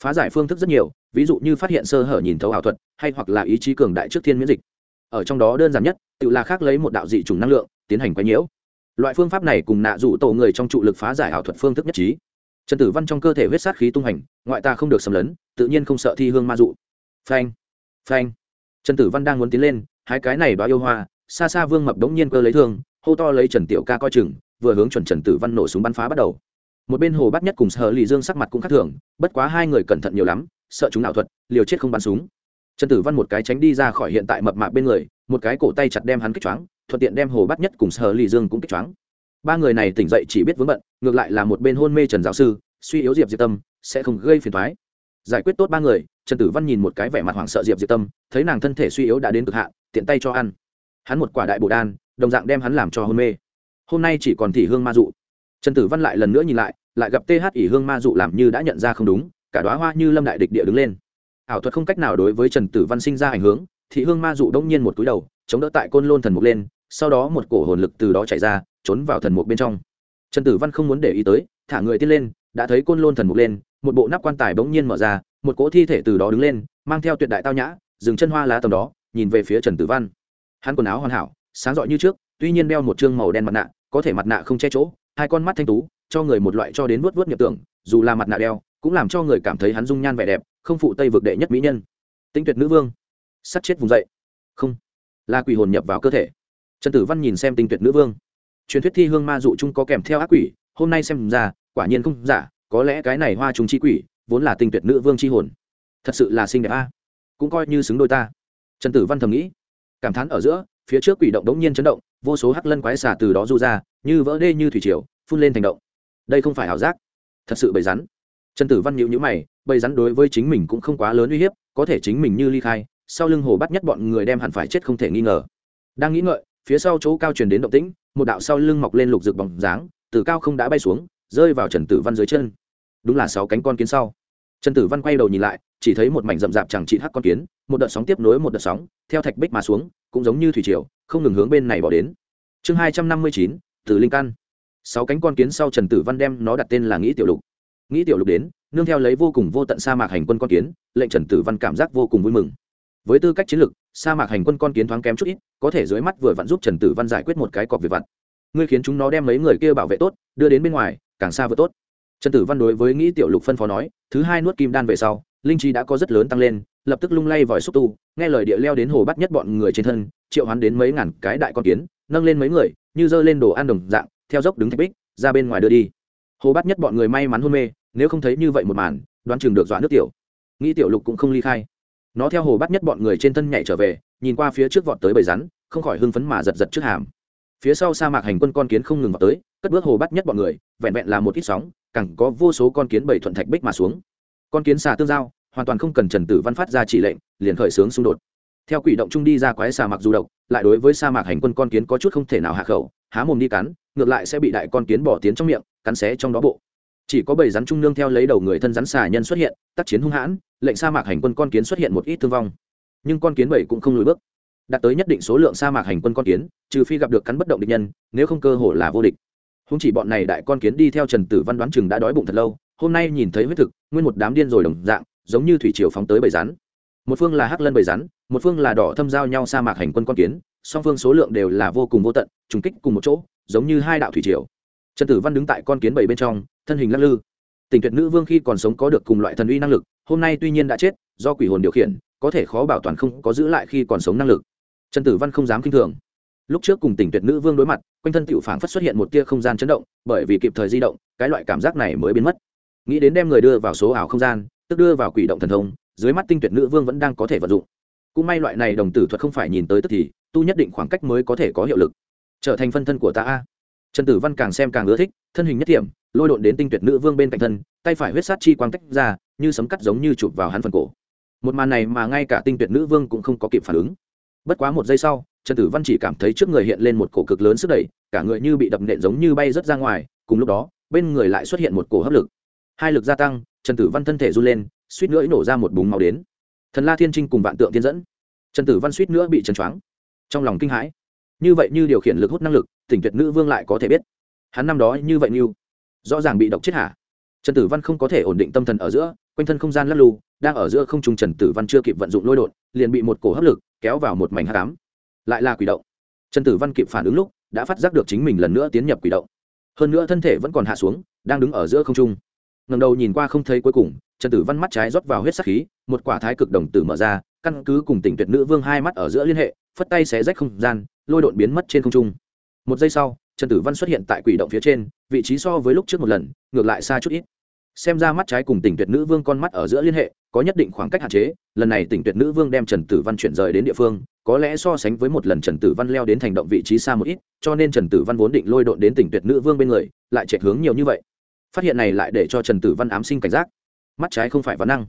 Phá giải phương thức rất nhiều, ví dụ như phát hiện sơ hở nhìn thấu ảo thuật, hay hoặc là ý chí cường đại trước thiên miễn dịch. Ở trong đó đơn giản nhất, tự là khác lấy một đạo dị chủng năng lượng, tiến hành quấy nhiễu. Loại phương pháp này cùng nạ rủ tổ người trong trụ lực phá giải ảo thuật phương thức nhất trí. Trần tử văn trong cơ thể huyết sát khí tung hành, ngoại ta không được xâm lấn, tự nhiên không sợ thi hương ma dụ. Phanh phanh trần tử văn đang muốn tiến lên, hai cái này đoá yêu hoa, xa xa vương mập đống nhiên cơ lấy thương, hô to lấy trần tiểu ca coi chừng, vừa hướng chuẩn trần tử văn nổ súng bắn phá bắt đầu. Một bên hồ bắt nhất cùng sở lì dương sắc mặt cũng khác thường, bất quá hai người cẩn thận nhiều lắm, sợ chúng ảo thuật, liều chết không bắn súng. Trần tử văn một cái tránh đi ra khỏi hiện tại mập mạp bên người, một cái cổ tay chặt đem hắn kích choáng, thuận tiện đem hồ bắt nhất cùng sở lì dương cũng kích choáng. Ba người này tỉnh dậy chỉ biết vướng bận, ngược lại là một bên hôn mê trần giáo sư, suy yếu diệp diệp tâm, sẽ không gây phiền thoái giải quyết tốt ba người trần tử văn nhìn một cái vẻ mặt hoảng sợ diệp diệp tâm, thấy nàng thân thể suy yếu đã đến cực hạn, tiện tay cho ăn. Hắn một quả đại bồ đan, đồng dạng đem hắn làm cho hôn mê. Hôm nay chỉ còn thị hương ma dụ. Trần tử văn lại lần nữa nhìn lại lại gặp th ỉ hương ma dụ làm như đã nhận ra không đúng, cả đoá hoa như lâm đại địch địa đứng lên. Ảo thuật không cách nào đối với trần tử văn sinh ra ảnh hướng thị hương ma dụ đông nhiên một túi đầu, chống đỡ tại côn lôn thần mục lên, sau đó một cổ hồn lực từ đó chạy ra, trốn vào thần mục bên trong. Trần tử văn không muốn để ý tới, thả người tiên lên đã thấy côn lôn thần mục lên, một bộ nắp quan tài bỗng nhiên mở ra, một cỗ thi thể từ đó đứng lên, mang theo tuyệt đại tao nhã, dừng chân hoa lá tầm đó, nhìn về phía trần tử văn. Hắn quần áo hoàn hảo, sáng rọi như trước, tuy nhiên đeo một chương màu đen mặt nạ, có thể mặt nạ không che chỗ, hai con mắt thanh tú, cho người một loại cho đến vớt vớt nhập tưởng, dù là mặt nạ đeo, cũng làm cho người cảm thấy hắn dung nhan vẻ đẹp, không phụ tây vực đệ nhất mỹ nhân. Tinh tuyệt nữ vương. Sắt chết vùng dậy. Không. Là quỷ hồn nhập vào cơ thể. Trần tử văn nhìn xem tinh tuyệt nữ vương. Truyền thuyết thi hương ma dụ chung có kèm theo ác quỷ, hôm nay xem ra quả nhiên không giả, có lẽ cái này hoa trùng chi quỷ, vốn là tinh tuyệt nữ vương chi hồn. Thật sự là xinh đẹp a. Cũng coi như xứng đôi ta. Trần tử văn thầm nghĩ. Cảm thán ở giữa, phía trước quỷ động đống nhiên chấn động, vô số hắc lân quái xả từ đó du ra, như vỡ đê như thủy triều, phun lên thành động. Đây không phải ảo giác. Thật sự bầy rắn. Trần tử văn nhịu nhữ mày, bầy rắn đối với chính mình cũng không quá lớn uy hiếp, có thể chính mình như ly khai, sau lưng hồ bắt nhất bọn người đem hẳn phải chết không thể nghi ngờ. Đang nghĩ ngợi, phía sau chỗ cao truyền đến động tĩnh, một đạo sau lưng mọc lên lục rực bóng dáng, từ cao không đã bay xuống rơi vào trần tử văn dưới chân. Đúng là sáu cánh con kiến sau. Trần tử văn quay đầu nhìn lại, chỉ thấy một mảnh rậm rạp chẳng trị hắc con kiến, một đợt sóng tiếp nối một đợt sóng, theo thạch bích mà xuống, cũng giống như thủy triều, không ngừng hướng bên này bỏ đến. Chương hai trăm năm mươi chín từ linh căn. Sáu cánh con kiến sau trần tử văn đem nó đặt tên là nghĩ tiểu lục. Nghĩ tiểu lục đến, nương theo lấy vô cùng vô tận sa mạc hành quân con kiến, lệnh trần tử văn cảm giác vô cùng vui mừng. Với tư cách chiến lược, sa mạc hành quân con kiến thoáng kém chút ít, có thể dưới mắt vừa vặn giúp trần tử văn giải quyết một cái cọc về vặt. Ngươi khiến chúng nó đem mấy người kia bảo vệ tốt, đưa đến bên ngoài càng xa vừa tốt. Trần tử văn đối với nghĩ tiểu lục phân phó nói, thứ hai nuốt kim đan về sau, linh trí đã có rất lớn tăng lên, lập tức lung lay vòi xúc tu, nghe lời địa leo đến hồ bắt nhất bọn người trên thân, triệu hoán đến mấy ngàn cái đại con kiến, nâng lên mấy người, như giơ lên đồ ăn đồng dạng, theo dốc đứng thạch bích, ra bên ngoài đưa đi. Hồ bắt nhất bọn người may mắn hôn mê, nếu không thấy như vậy một màn, đoán chừng được dọa nước tiểu. Nghĩ tiểu lục cũng không ly khai. Nó theo hồ bắt nhất bọn người trên thân nhảy trở về, nhìn qua phía trước vọt tới bầy rắn, không khỏi hưng phấn mà giật giật trước hàm phía sau sa mạc hành quân con kiến không ngừng vào tới, cất bước hồ bắt nhất bọn người, vẹn vẹn là một ít sóng cẳng có vô số con kiến bảy thuận thạch bích mà xuống. Con kiến xà tương giao, hoàn toàn không cần trần tử văn phát ra chỉ lệnh, liền khởi xướng xung đột. Theo quỷ động trung đi ra quái sa mạc du độc, lại đối với sa mạc hành quân con kiến có chút không thể nào hạ khẩu, há mồm đi cắn, ngược lại sẽ bị đại con kiến bỏ tiến trong miệng, cắn xé trong đó bộ. Chỉ có bảy rắn trung nương theo lấy đầu người thân rắn xà nhân xuất hiện, tác chiến hung hãn, lệnh sa mạc hành quân con kiến xuất hiện một ít thương vong. Nhưng con kiến bảy cũng không lùi bước đạt tới nhất định số lượng sa mạc hành quân con kiến, trừ phi gặp được cắn bất động địch nhân, nếu không cơ hội là vô địch. Không chỉ bọn này đại con kiến đi theo trần tử văn đoán chừng đã đói bụng thật lâu, hôm nay nhìn thấy huyết thực, nguyên một đám điên rồi đồng dạng, giống như thủy triều phóng tới bầy rắn. Một phương là hắc lân bầy rắn, một phương là đỏ thâm giao nhau sa mạc hành quân con kiến, song phương số lượng đều là vô cùng vô tận, trùng kích cùng một chỗ, giống như hai đạo thủy triều. Trần tử văn đứng tại con kiến bầy bên trong, thân hình lắc lư. Tình tuyệt nữ vương khi còn sống có được cùng loại thần uy năng lực, hôm nay tuy nhiên đã chết, do quỷ hồn điều khiển, có thể khó bảo toàn không có giữ lại khi còn sống năng lực trần tử văn không dám k i n h thường. Lúc trước cùng tỉnh tuyệt nữ vương đối mặt, quanh thân tựu phảng phất xuất hiện một tia không gian chấn động, bởi vì kịp thời di động, cái loại cảm giác này mới biến mất. Nghĩ đến đem người đưa vào số ảo không gian, tức đưa vào quỷ động thần thông, dưới mắt tinh tuyệt nữ vương vẫn đang có thể vận dụng. Cũng may loại này đồng tử thuật không phải nhìn tới tức thì, tu nhất định khoảng cách mới có thể có hiệu lực. Trở thành phân thân của ta a. Trần tử văn càng xem càng ưa thích, thân hình nhất điểm lôi đột đến tinh tuyệt nữ vương bên cạnh thân, tay phải huyết sát chi quang tách ra, như sấm cắt giống như chụp vào hắn phần cổ. Một màn này mà ngay cả tinh tuyệt nữ vương cũng không có kịp phản ứng bất quá một giây sau, trần tử văn chỉ cảm thấy trước người hiện lên một cổ cực lớn sức đẩy, cả người như bị đập nện giống như bay rớt ra ngoài, cùng lúc đó, bên người lại xuất hiện một cổ hấp lực. Hai lực gia tăng, trần tử văn thân thể run lên, suýt nữa nổ ra một búng máu đến. Thần la thiên trinh cùng vạn tượng thiên dẫn. Trần tử văn suýt nữa bị trần choáng. Trong lòng kinh hãi. Như vậy như điều khiển lực hút năng lực, tỉnh tuyệt nữ vương lại có thể biết. Hắn năm đó như vậy như rõ ràng bị độc chết hả? Trần tử văn không có thể ổn định tâm thần ở giữa, quanh thân không gian lắc lù đang ở giữa không trung trần tử văn chưa kịp vận dụng lôi đột, liền bị một cổ hấp lực kéo vào một mảnh hát cám. Lại là quỷ động. Trần tử văn kịp phản ứng lúc, đã phát giác được chính mình lần nữa tiến nhập quỷ động. Hơn nữa thân thể vẫn còn hạ xuống, đang đứng ở giữa không trung. Ngầm đầu nhìn qua không thấy cuối cùng, trần tử văn mắt trái rót vào huyết sắc khí, một quả thái cực đồng tử mở ra, căn cứ cùng tỉnh tuyệt nữ vương hai mắt ở giữa liên hệ, phất tay xé rách không gian, lôi đột biến mất trên không trung. Một giây sau, trần tử văn xuất hiện tại quỷ động phía trên, vị trí so với lúc trước một lần, ngược lại xa chút ít xem ra mắt trái cùng tỉnh tuyệt nữ vương con mắt ở giữa liên hệ, có nhất định khoảng cách hạn chế, lần này tỉnh tuyệt nữ vương đem trần tử văn chuyển rời đến địa phương, có lẽ so sánh với một lần trần tử văn leo đến thành động vị trí xa một ít, cho nên trần tử văn vốn định lôi độn đến tỉnh tuyệt nữ vương bên người, lại chạy hướng nhiều như vậy. Phát hiện này lại để cho trần tử văn ám sinh cảnh giác. Mắt trái không phải văn năng.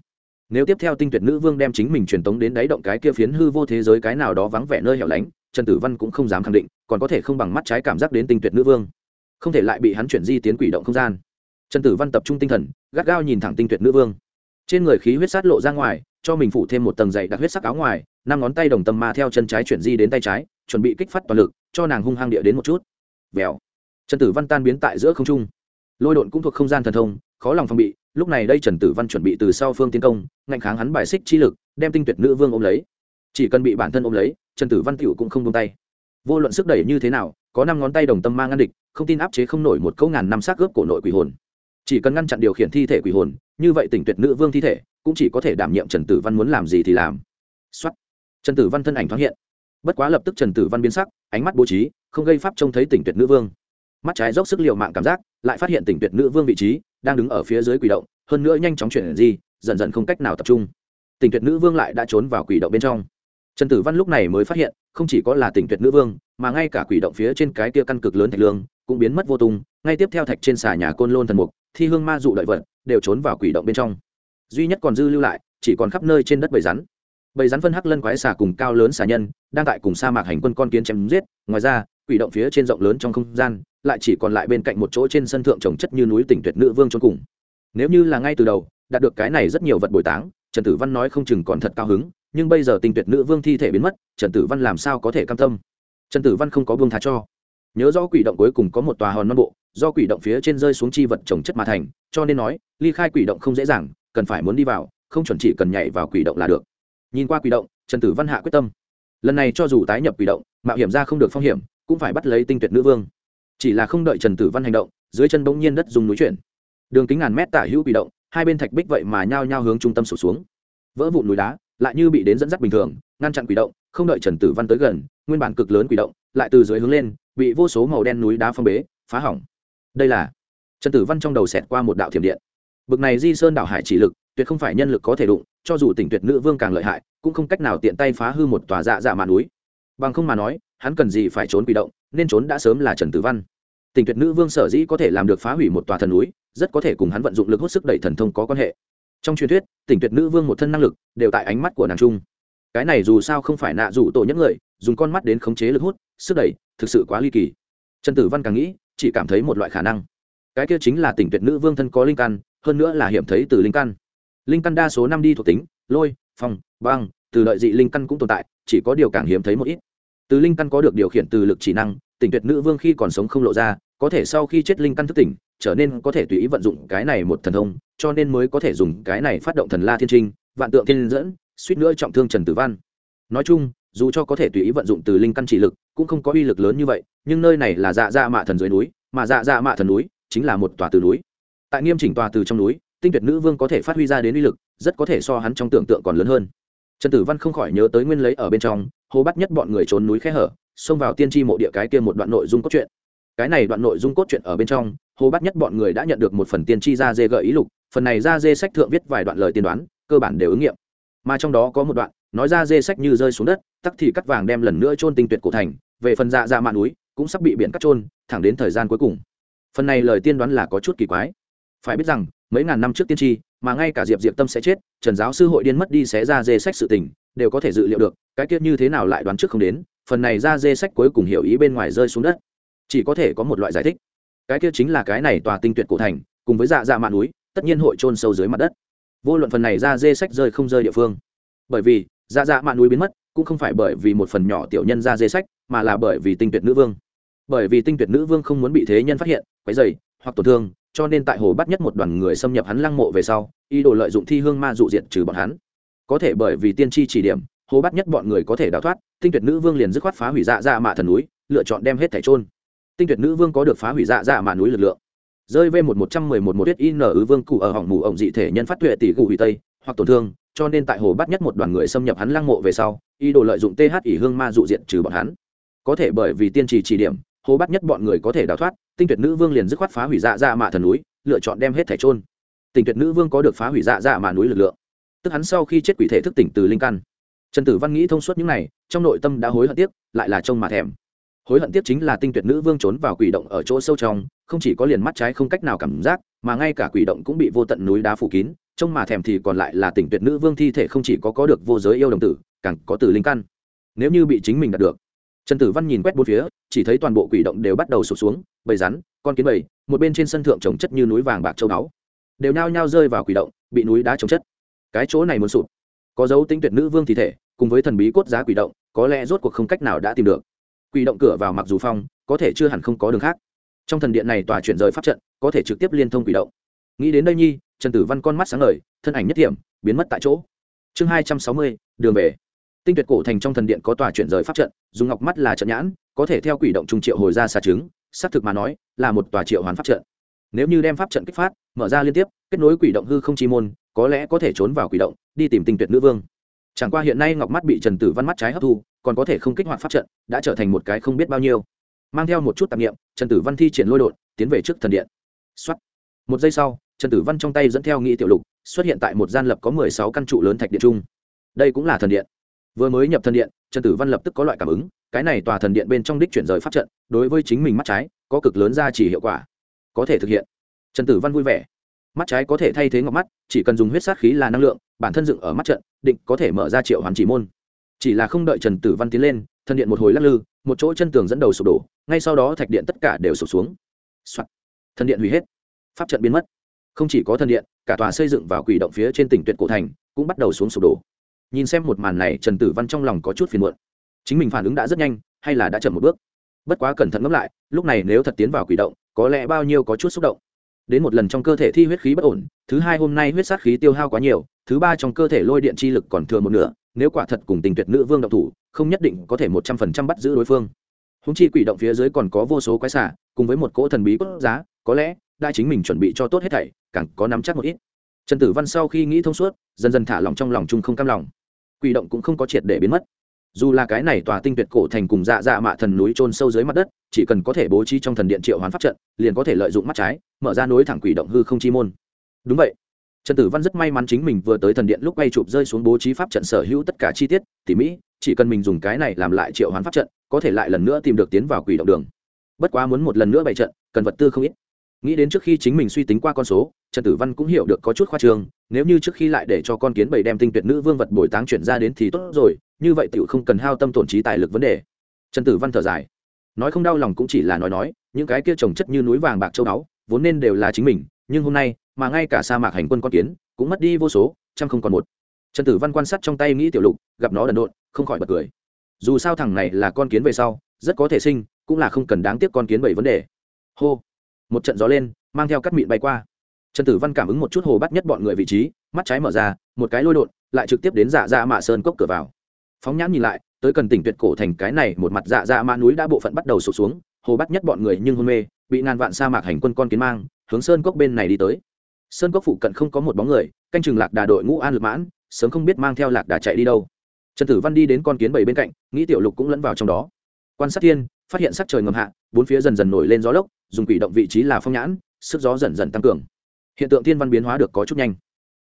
Nếu tiếp theo tinh tuyệt nữ vương đem chính mình truyền tống đến đáy động cái kia phiến hư vô thế giới cái nào đó vắng vẻ nơi hẻo lánh, trần tử văn cũng không dám khẳng định, còn có thể không bằng mắt trái cảm giác đến tinh tuyệt nữ vương. Không thể lại bị hắn chuyển di tiến quỷ động không gian trần tử văn tập trung tinh thần, gắt gao nhìn thẳng tinh tuyệt nữ vương. Trên người khí huyết sát lộ ra ngoài, cho mình phủ thêm một tầng dày đặc huyết sắc áo ngoài, năm ngón tay đồng tâm ma theo chân trái chuyển di đến tay trái, chuẩn bị kích phát toàn lực, cho nàng hung hăng địa đến một chút. Vèo. Trần tử văn tan biến tại giữa không trung. Lôi độn cũng thuộc không gian thần thông, khó lòng phòng bị, lúc này đây trần tử văn chuẩn bị từ sau phương tiến công, ngạnh kháng hắn bài xích chi lực, đem tinh tuyệt nữ vương ôm lấy. Chỉ cần bị bản thân ôm lấy, trần tử văn t cũng không tung tay. Vô luận sức đẩy như thế nào, có năm ngón tay đồng tâm mang ngăn địch, không tin áp chế không nổi một câu ngàn năm xác ướp cổ nội quỷ hồn chỉ cần ngăn chặn điều khiển thi thể quỷ hồn, như vậy tỉnh tuyệt nữ vương thi thể, cũng chỉ có thể đảm nhiệm trần tử văn muốn làm gì thì làm. Xuất trần tử văn thân ảnh thoáng hiện. Bất quá lập tức trần tử văn biến sắc, ánh mắt bố trí, không gây pháp trông thấy tỉnh tuyệt nữ vương. Mắt trái dốc sức l i ề u mạng cảm giác, lại phát hiện tỉnh tuyệt nữ vương vị trí, đang đứng ở phía dưới quỷ động, hơn nữa nhanh chóng chuyển di, dần dần không cách nào tập trung. Tỉnh tuyệt nữ vương lại đã trốn vào quỷ động bên trong. Trần tử văn lúc này mới phát hiện, không chỉ có là tỉnh tuyệt nữ vương, mà ngay cả quỷ động phía trên cái kia căn cực lớn thạch lương, cũng biến mất vô tung, ngay tiếp theo thạch trên xà nhà côn lôn thần mục thi hương ma dụ đợi vật, đều trốn vào quỷ động bên trong. Duy nhất còn dư lưu lại, chỉ còn khắp nơi trên đất bầy rắn. Bầy rắn phân hắc lân quái xà cùng cao lớn xà nhân, đang tại cùng sa mạc hành quân con kiến chém giết, ngoài ra, quỷ động phía trên rộng lớn trong không gian, lại chỉ còn lại bên cạnh một chỗ trên sân thượng trồng chất như núi tỉnh tuyệt nữ vương trốn cùng. Nếu như là ngay từ đầu, đạt được cái này rất nhiều vật bồi táng, trần tử văn nói không chừng còn thật cao hứng, nhưng bây giờ tình tuyệt nữ vương thi thể biến mất, trần tử văn làm sao có thể cam tâm? Trần tử văn không có vương thá cho nhớ rõ quỷ động cuối cùng có một tòa hòn non bộ, do quỷ động phía trên rơi xuống chi vật trồng chất mà thành, cho nên nói, ly khai quỷ động không dễ dàng, cần phải muốn đi vào, không chuẩn chỉ cần nhảy vào quỷ động là được. Nhìn qua quỷ động, trần tử văn hạ quyết tâm. Lần này cho dù tái nhập quỷ động, mạo hiểm ra không được phong hiểm, cũng phải bắt lấy tinh tuyệt nữ vương. Chỉ là không đợi trần tử văn hành động, dưới chân bỗng nhiên đất dùng núi chuyển. Đường kính ngàn mét tả hữu quỷ động, hai bên thạch bích vậy mà nhao nhao hướng trung tâm sụt xuống. Vỡ vụn núi đá, lại như bị đến dẫn dắt bình thường, ngăn chặn quỷ động, không đợi trần tử văn tới gần, nguyên bản cực lớn quỷ động, lại từ dưới hướng lên bị vô số màu đen núi đá phong bế, phá hỏng. Đây là trần tử văn trong đầu xẹt qua một đạo thiểm điện. Bực này di sơn đảo hải chỉ lực, tuyệt không phải nhân lực có thể đụng, cho dù tỉnh tuyệt nữ vương càng lợi hại, cũng không cách nào tiện tay phá hư một tòa dạ dạ mạn núi. Bằng không mà nói, hắn cần gì phải trốn quỷ động, nên trốn đã sớm là trần tử văn. Tỉnh tuyệt nữ vương sở dĩ có thể làm được phá hủy một tòa thần núi, rất có thể cùng hắn vận dụng lực hút sức đẩy thần thông có quan hệ. Trong truyền thuyết, tỉnh tuyệt nữ vương một thân năng lực đều tại ánh mắt của nàng trung. Cái này dù sao không phải nạ rủ tổ những người, dùng con mắt đến khống chế lực hút sức đẩy thực sự quá ly kỳ. Trần tử văn càng nghĩ, chỉ cảm thấy một loại khả năng. Cái kia chính là tỉnh tuyệt nữ vương thân có linh căn, hơn nữa là hiểm thấy từ linh căn. Linh căn đa số năm đi thuộc tính, lôi, phong, băng, từ lợi dị linh căn cũng tồn tại, chỉ có điều càng hiếm thấy một ít. Từ linh căn có được điều khiển từ lực chỉ năng, tỉnh tuyệt nữ vương khi còn sống không lộ ra, có thể sau khi chết linh căn thức tỉnh, trở nên có thể tùy ý vận dụng cái này một thần thông, cho nên mới có thể dùng cái này phát động thần la thiên trinh, vạn tượng thiên dẫn, suýt nữa trọng thương trần tử văn. Nói chung dù cho có thể tùy ý vận dụng từ linh căn chỉ lực, cũng không có uy lực lớn như vậy, nhưng nơi này là dạ dạ mạ thần dưới núi, mà dạ dạ mạ thần núi chính là một tòa từ núi. Tại nghiêm chỉnh tòa từ trong núi, tinh tuyệt nữ vương có thể phát huy ra đến uy lực, rất có thể so hắn trong tưởng tượng còn lớn hơn. Trần tử văn không khỏi nhớ tới nguyên lấy ở bên trong hô bắt nhất bọn người trốn núi khe hở, xông vào tiên tri mộ địa cái kia một đoạn nội dung cốt truyện. Cái này đoạn nội dung cốt truyện ở bên trong hồ bắt nhất bọn người đã nhận được một phần tiên tri ra dê gợi ý lục, phần này ra dê sách thượng viết vài đoạn lời tiên đoán, cơ bản đều ứng nghiệm. Mà trong đó có một đoạn nói ra dê sách như rơi xuống đất, tắc thì cắt vàng đem lần nữa trôn tinh tuyệt cổ thành, về phần dạ dạ mạn núi, cũng sắp bị biển cắt trôn thẳng đến thời gian cuối cùng. Phần này lời tiên đoán là có chút kỳ quái. Phải biết rằng, mấy ngàn năm trước tiên tri, mà ngay cả diệp diệp tâm sẽ chết, trần giáo sư hội điên mất đi xé ra dê sách sự tình, đều có thể dự liệu được, cái tiết như thế nào lại đoán trước không đến, phần này ra dê sách cuối cùng hiểu ý bên ngoài rơi xuống đất. Chỉ có thể có một loại giải thích. Cái kia chính là cái này tòa tinh tuyệt cổ thành, cùng với dạ dạ mạn núi, tất nhiên hội trôn sâu dưới mặt đất. Vô luận phần này ra dê sách rơi không rơi địa phương. Bởi vì dạ dạ mạn núi biến mất, cũng không phải bởi vì một phần nhỏ tiểu nhân ra dê sách, mà là bởi vì tinh tuyệt nữ vương. Bởi vì tinh tuyệt nữ vương không muốn bị thế nhân phát hiện, quấy dày hoặc tổn thương, cho nên tại hồ bắt nhất một đoàn người xâm nhập hắn lăng mộ về sau, ý đồ lợi dụng thi hương ma dụ diệt trừ bọn hắn. Có thể bởi vì tiên tri chỉ điểm, hồ bắt nhất bọn người có thể đào thoát, tinh tuyệt nữ vương liền dứt khoát phá hủy dạ dạ mạ thần núi, lựa chọn đem hết thẻ trôn tinh tuyệt nữ vương có được phá hủy dạ dạ mạ núi lực lượng. Rơi v một một trăm mười một một tiết in ứ vương cụ ở hỏng mù ổng dị thể nhân phát tuệ tỷ cụ hủy tây, hoặc tổn thương cho nên tại hồ bắt nhất một đoàn người xâm nhập hắn lăng mộ về sau, ý đồ lợi dụng th ỉ hương ma dụ diện trừ bọn hắn. Có thể bởi vì tiên trì chỉ điểm, hồ bắt nhất bọn người có thể đào thoát, tinh tuyệt nữ vương liền dứt khoát phá hủy dạ dạ mạ thần núi, lựa chọn đem hết thẻ trôn tinh tuyệt nữ vương có được phá hủy dạ dạ mạ núi lực lượng. Tức hắn sau khi chết quỷ thể thức tỉnh từ linh căn. Trần tử văn nghĩ thông suốt những này, trong nội tâm đã hối hận tiếc, lại là trông mà thèm hối hận tiếp chính là tinh tuyệt nữ vương trốn vào quỷ động ở chỗ sâu trong, không chỉ có liền mắt trái không cách nào cảm giác, mà ngay cả quỷ động cũng bị vô tận núi đá phủ kín, trông mà thèm thì còn lại là tinh tuyệt nữ vương thi thể không chỉ có có được vô giới yêu đồng tử, càng có từ linh căn. Nếu như bị chính mình đạt được, trần tử văn nhìn quét bốn phía, chỉ thấy toàn bộ quỷ động đều bắt đầu sụp xuống, bầy rắn, con kiến bầy, một bên trên sân thượng trồng chất như núi vàng bạc châu báu, đều nhao nhao rơi vào quỷ động, bị núi đá trồng chất. Cái chỗ này muốn sụp. Có dấu tinh tuyệt nữ vương thi thể, cùng với thần bí cốt giá quỷ động, có lẽ rốt cuộc không cách nào đã tìm được quỷ động cửa vào mặc dù phong, có thể chưa hẳn không có đường khác. Trong thần điện này tòa chuyển rời pháp trận, có thể trực tiếp liên thông quỷ động. Nghĩ đến đây nhi, trần tử văn con mắt sáng ngời, thân ảnh nhất điểm biến mất tại chỗ. Chương hai trăm sáu mươi, đường về. Tinh tuyệt cổ thành trong thần điện có tòa chuyển rời pháp trận dùng ngọc mắt là trận nhãn, có thể theo quỷ động trung triệu hồi ra xà trứng xác thực mà nói, là một tòa triệu hoàn pháp trận. Nếu như đem pháp trận kích phát, mở ra liên tiếp, kết nối quỷ động hư không chi môn, có lẽ có thể trốn vào quỷ động, đi tìm tinh tuyệt nữ vương chẳng qua hiện nay ngọc mắt bị trần tử văn mắt trái hấp thu, còn có thể không kích hoạt pháp trận, đã trở thành một cái không biết bao nhiêu. Mang theo một chút tạp nghiệm trần tử văn thi triển lôi đột, tiến về trước thần điện. Xuất một giây sau, trần tử văn trong tay dẫn theo nghị tiểu lục, xuất hiện tại một gian lập có mười sáu căn trụ lớn thạch điện chung. đây cũng là thần điện. Vừa mới nhập thần điện, trần tử văn lập tức có loại cảm ứng, cái này tòa thần điện bên trong đích chuyển rời pháp trận, đối với chính mình mắt trái, có cực lớn ra chỉ hiệu quả. Có thể thực hiện. Trần tử văn vui vẻ. Mắt trái có thể thay thế ngọc mắt, chỉ cần dùng huyết sát khí là năng lượng, bản thân dựng ở mắt trận định có thể mở ra triệu hoàn chỉ môn. Chỉ là không đợi trần tử văn tiến lên, thân điện một hồi lắc lư, một chỗ chân tường dẫn đầu sụp đổ, ngay sau đó thạch điện tất cả đều sụp xuống、Soạn. thân điện hủy hết. Pháp trận biến mất. Không chỉ có thân điện, cả tòa xây dựng vào quỷ động phía trên tỉnh tuyệt cổ thành cũng bắt đầu xuống sụp đổ. Nhìn xem một màn này, trần tử văn trong lòng có chút phiền muộn. Chính mình phản ứng đã rất nhanh, hay là đã chậm một bước? Bất quá cẩn thận ngẫm lại, lúc này nếu thật tiến vào quỷ động, có lẽ bao nhiêu có chút xúc động. Đến một lần trong cơ thể thi huyết khí bất ổn, thứ hai hôm nay huyết sát khí tiêu hao quá nhiều thứ ba trong cơ thể lôi điện chi lực còn thừa một nửa, nếu quả thật cùng tình tuyệt nữ vương động thủ, không nhất định có thể một trăm phần trăm bắt giữ đối phương. Húng chi quỷ động phía dưới còn có vô số quái xả cùng với một cỗ thần bí quốc giá, có lẽ đại chính mình chuẩn bị cho tốt hết thảy, càng có nắm chắc một ít. Trần tử văn sau khi nghĩ thông suốt, dần dần thả lòng trong lòng chung không cam lòng. Quỷ động cũng không có triệt để biến mất. Dù là cái này tòa tinh tuyệt cổ thành cùng dạ dạ mạ thần núi trôn sâu dưới mặt đất, chỉ cần có thể bố trí trong thần điện triệu hoán pháp trận, liền có thể lợi dụng mắt trái, mở ra nối thẳng quỷ động hư không chi môn. Đúng vậy trần tử văn rất may mắn chính mình vừa tới thần điện lúc quay chụp rơi xuống bố trí pháp trận sở hữu tất cả chi tiết, tỉ mỹ chỉ cần mình dùng cái này làm lại triệu hoán pháp trận, có thể lại lần nữa tìm được tiến vào quỷ động đường. Bất quá muốn một lần nữa bày trận, cần vật tư không ít. Nghĩ đến trước khi chính mình suy tính qua con số, trần tử văn cũng hiểu được có chút khoa trương, nếu như trước khi lại để cho con kiến bầy đem tinh tuyệt nữ vương vật bồi táng chuyển ra đến thì tốt rồi, như vậy tựu không cần hao tâm tổn trí tài lực vấn đề. Trần tử văn thở dài. Nói không đau lòng cũng chỉ là nói nói, những cái kia trồng chất như núi vàng bạc châu báu, vốn nên đều là chính mình nhưng hôm nay mà ngay cả sa mạc hành quân con kiến cũng mất đi vô số, trăm không còn một. Trần tử văn quan sát trong tay nghĩ tiểu lục, gặp nó đần độn, không khỏi bật cười. Dù sao thằng này là con kiến về sau, rất có thể sinh, cũng là không cần đáng tiếc con kiến bảy vấn đề. Hô! Một trận gió lên, mang theo cắt mịn bay qua. Trần tử văn cảm ứng một chút hồ bắt nhất bọn người vị trí, mắt trái mở ra, một cái lôi đột lại trực tiếp đến dạ dạ mạ sơn cốc cửa vào. Phóng nhãn nhìn lại, tới cần tỉnh tuyệt cổ thành cái này một mặt dạ dạ mạ núi đã bộ phận bắt đầu sụp xuống, hồ bắt nhất bọn người nhưng hôn mê, bị ngàn vạn sa mạc hành quân con kiến mang hướng sơn cốc bên này đi tới. Sơn cốc phụ cận không có một bóng người, canh chừng lạc đà đội ngũ an lực mãn, sớm không biết mang theo lạc đà chạy đi đâu. Trần tử văn đi đến con kiến bảy bên cạnh, nghĩ tiểu lục cũng lẫn vào trong đó. Quan sát thiên, phát hiện sắc trời ngầm hạ, bốn phía dần dần nổi lên gió lốc, dùng quỷ động vị trí là phong nhãn, sức gió dần dần tăng cường. Hiện tượng thiên văn biến hóa được có chút nhanh.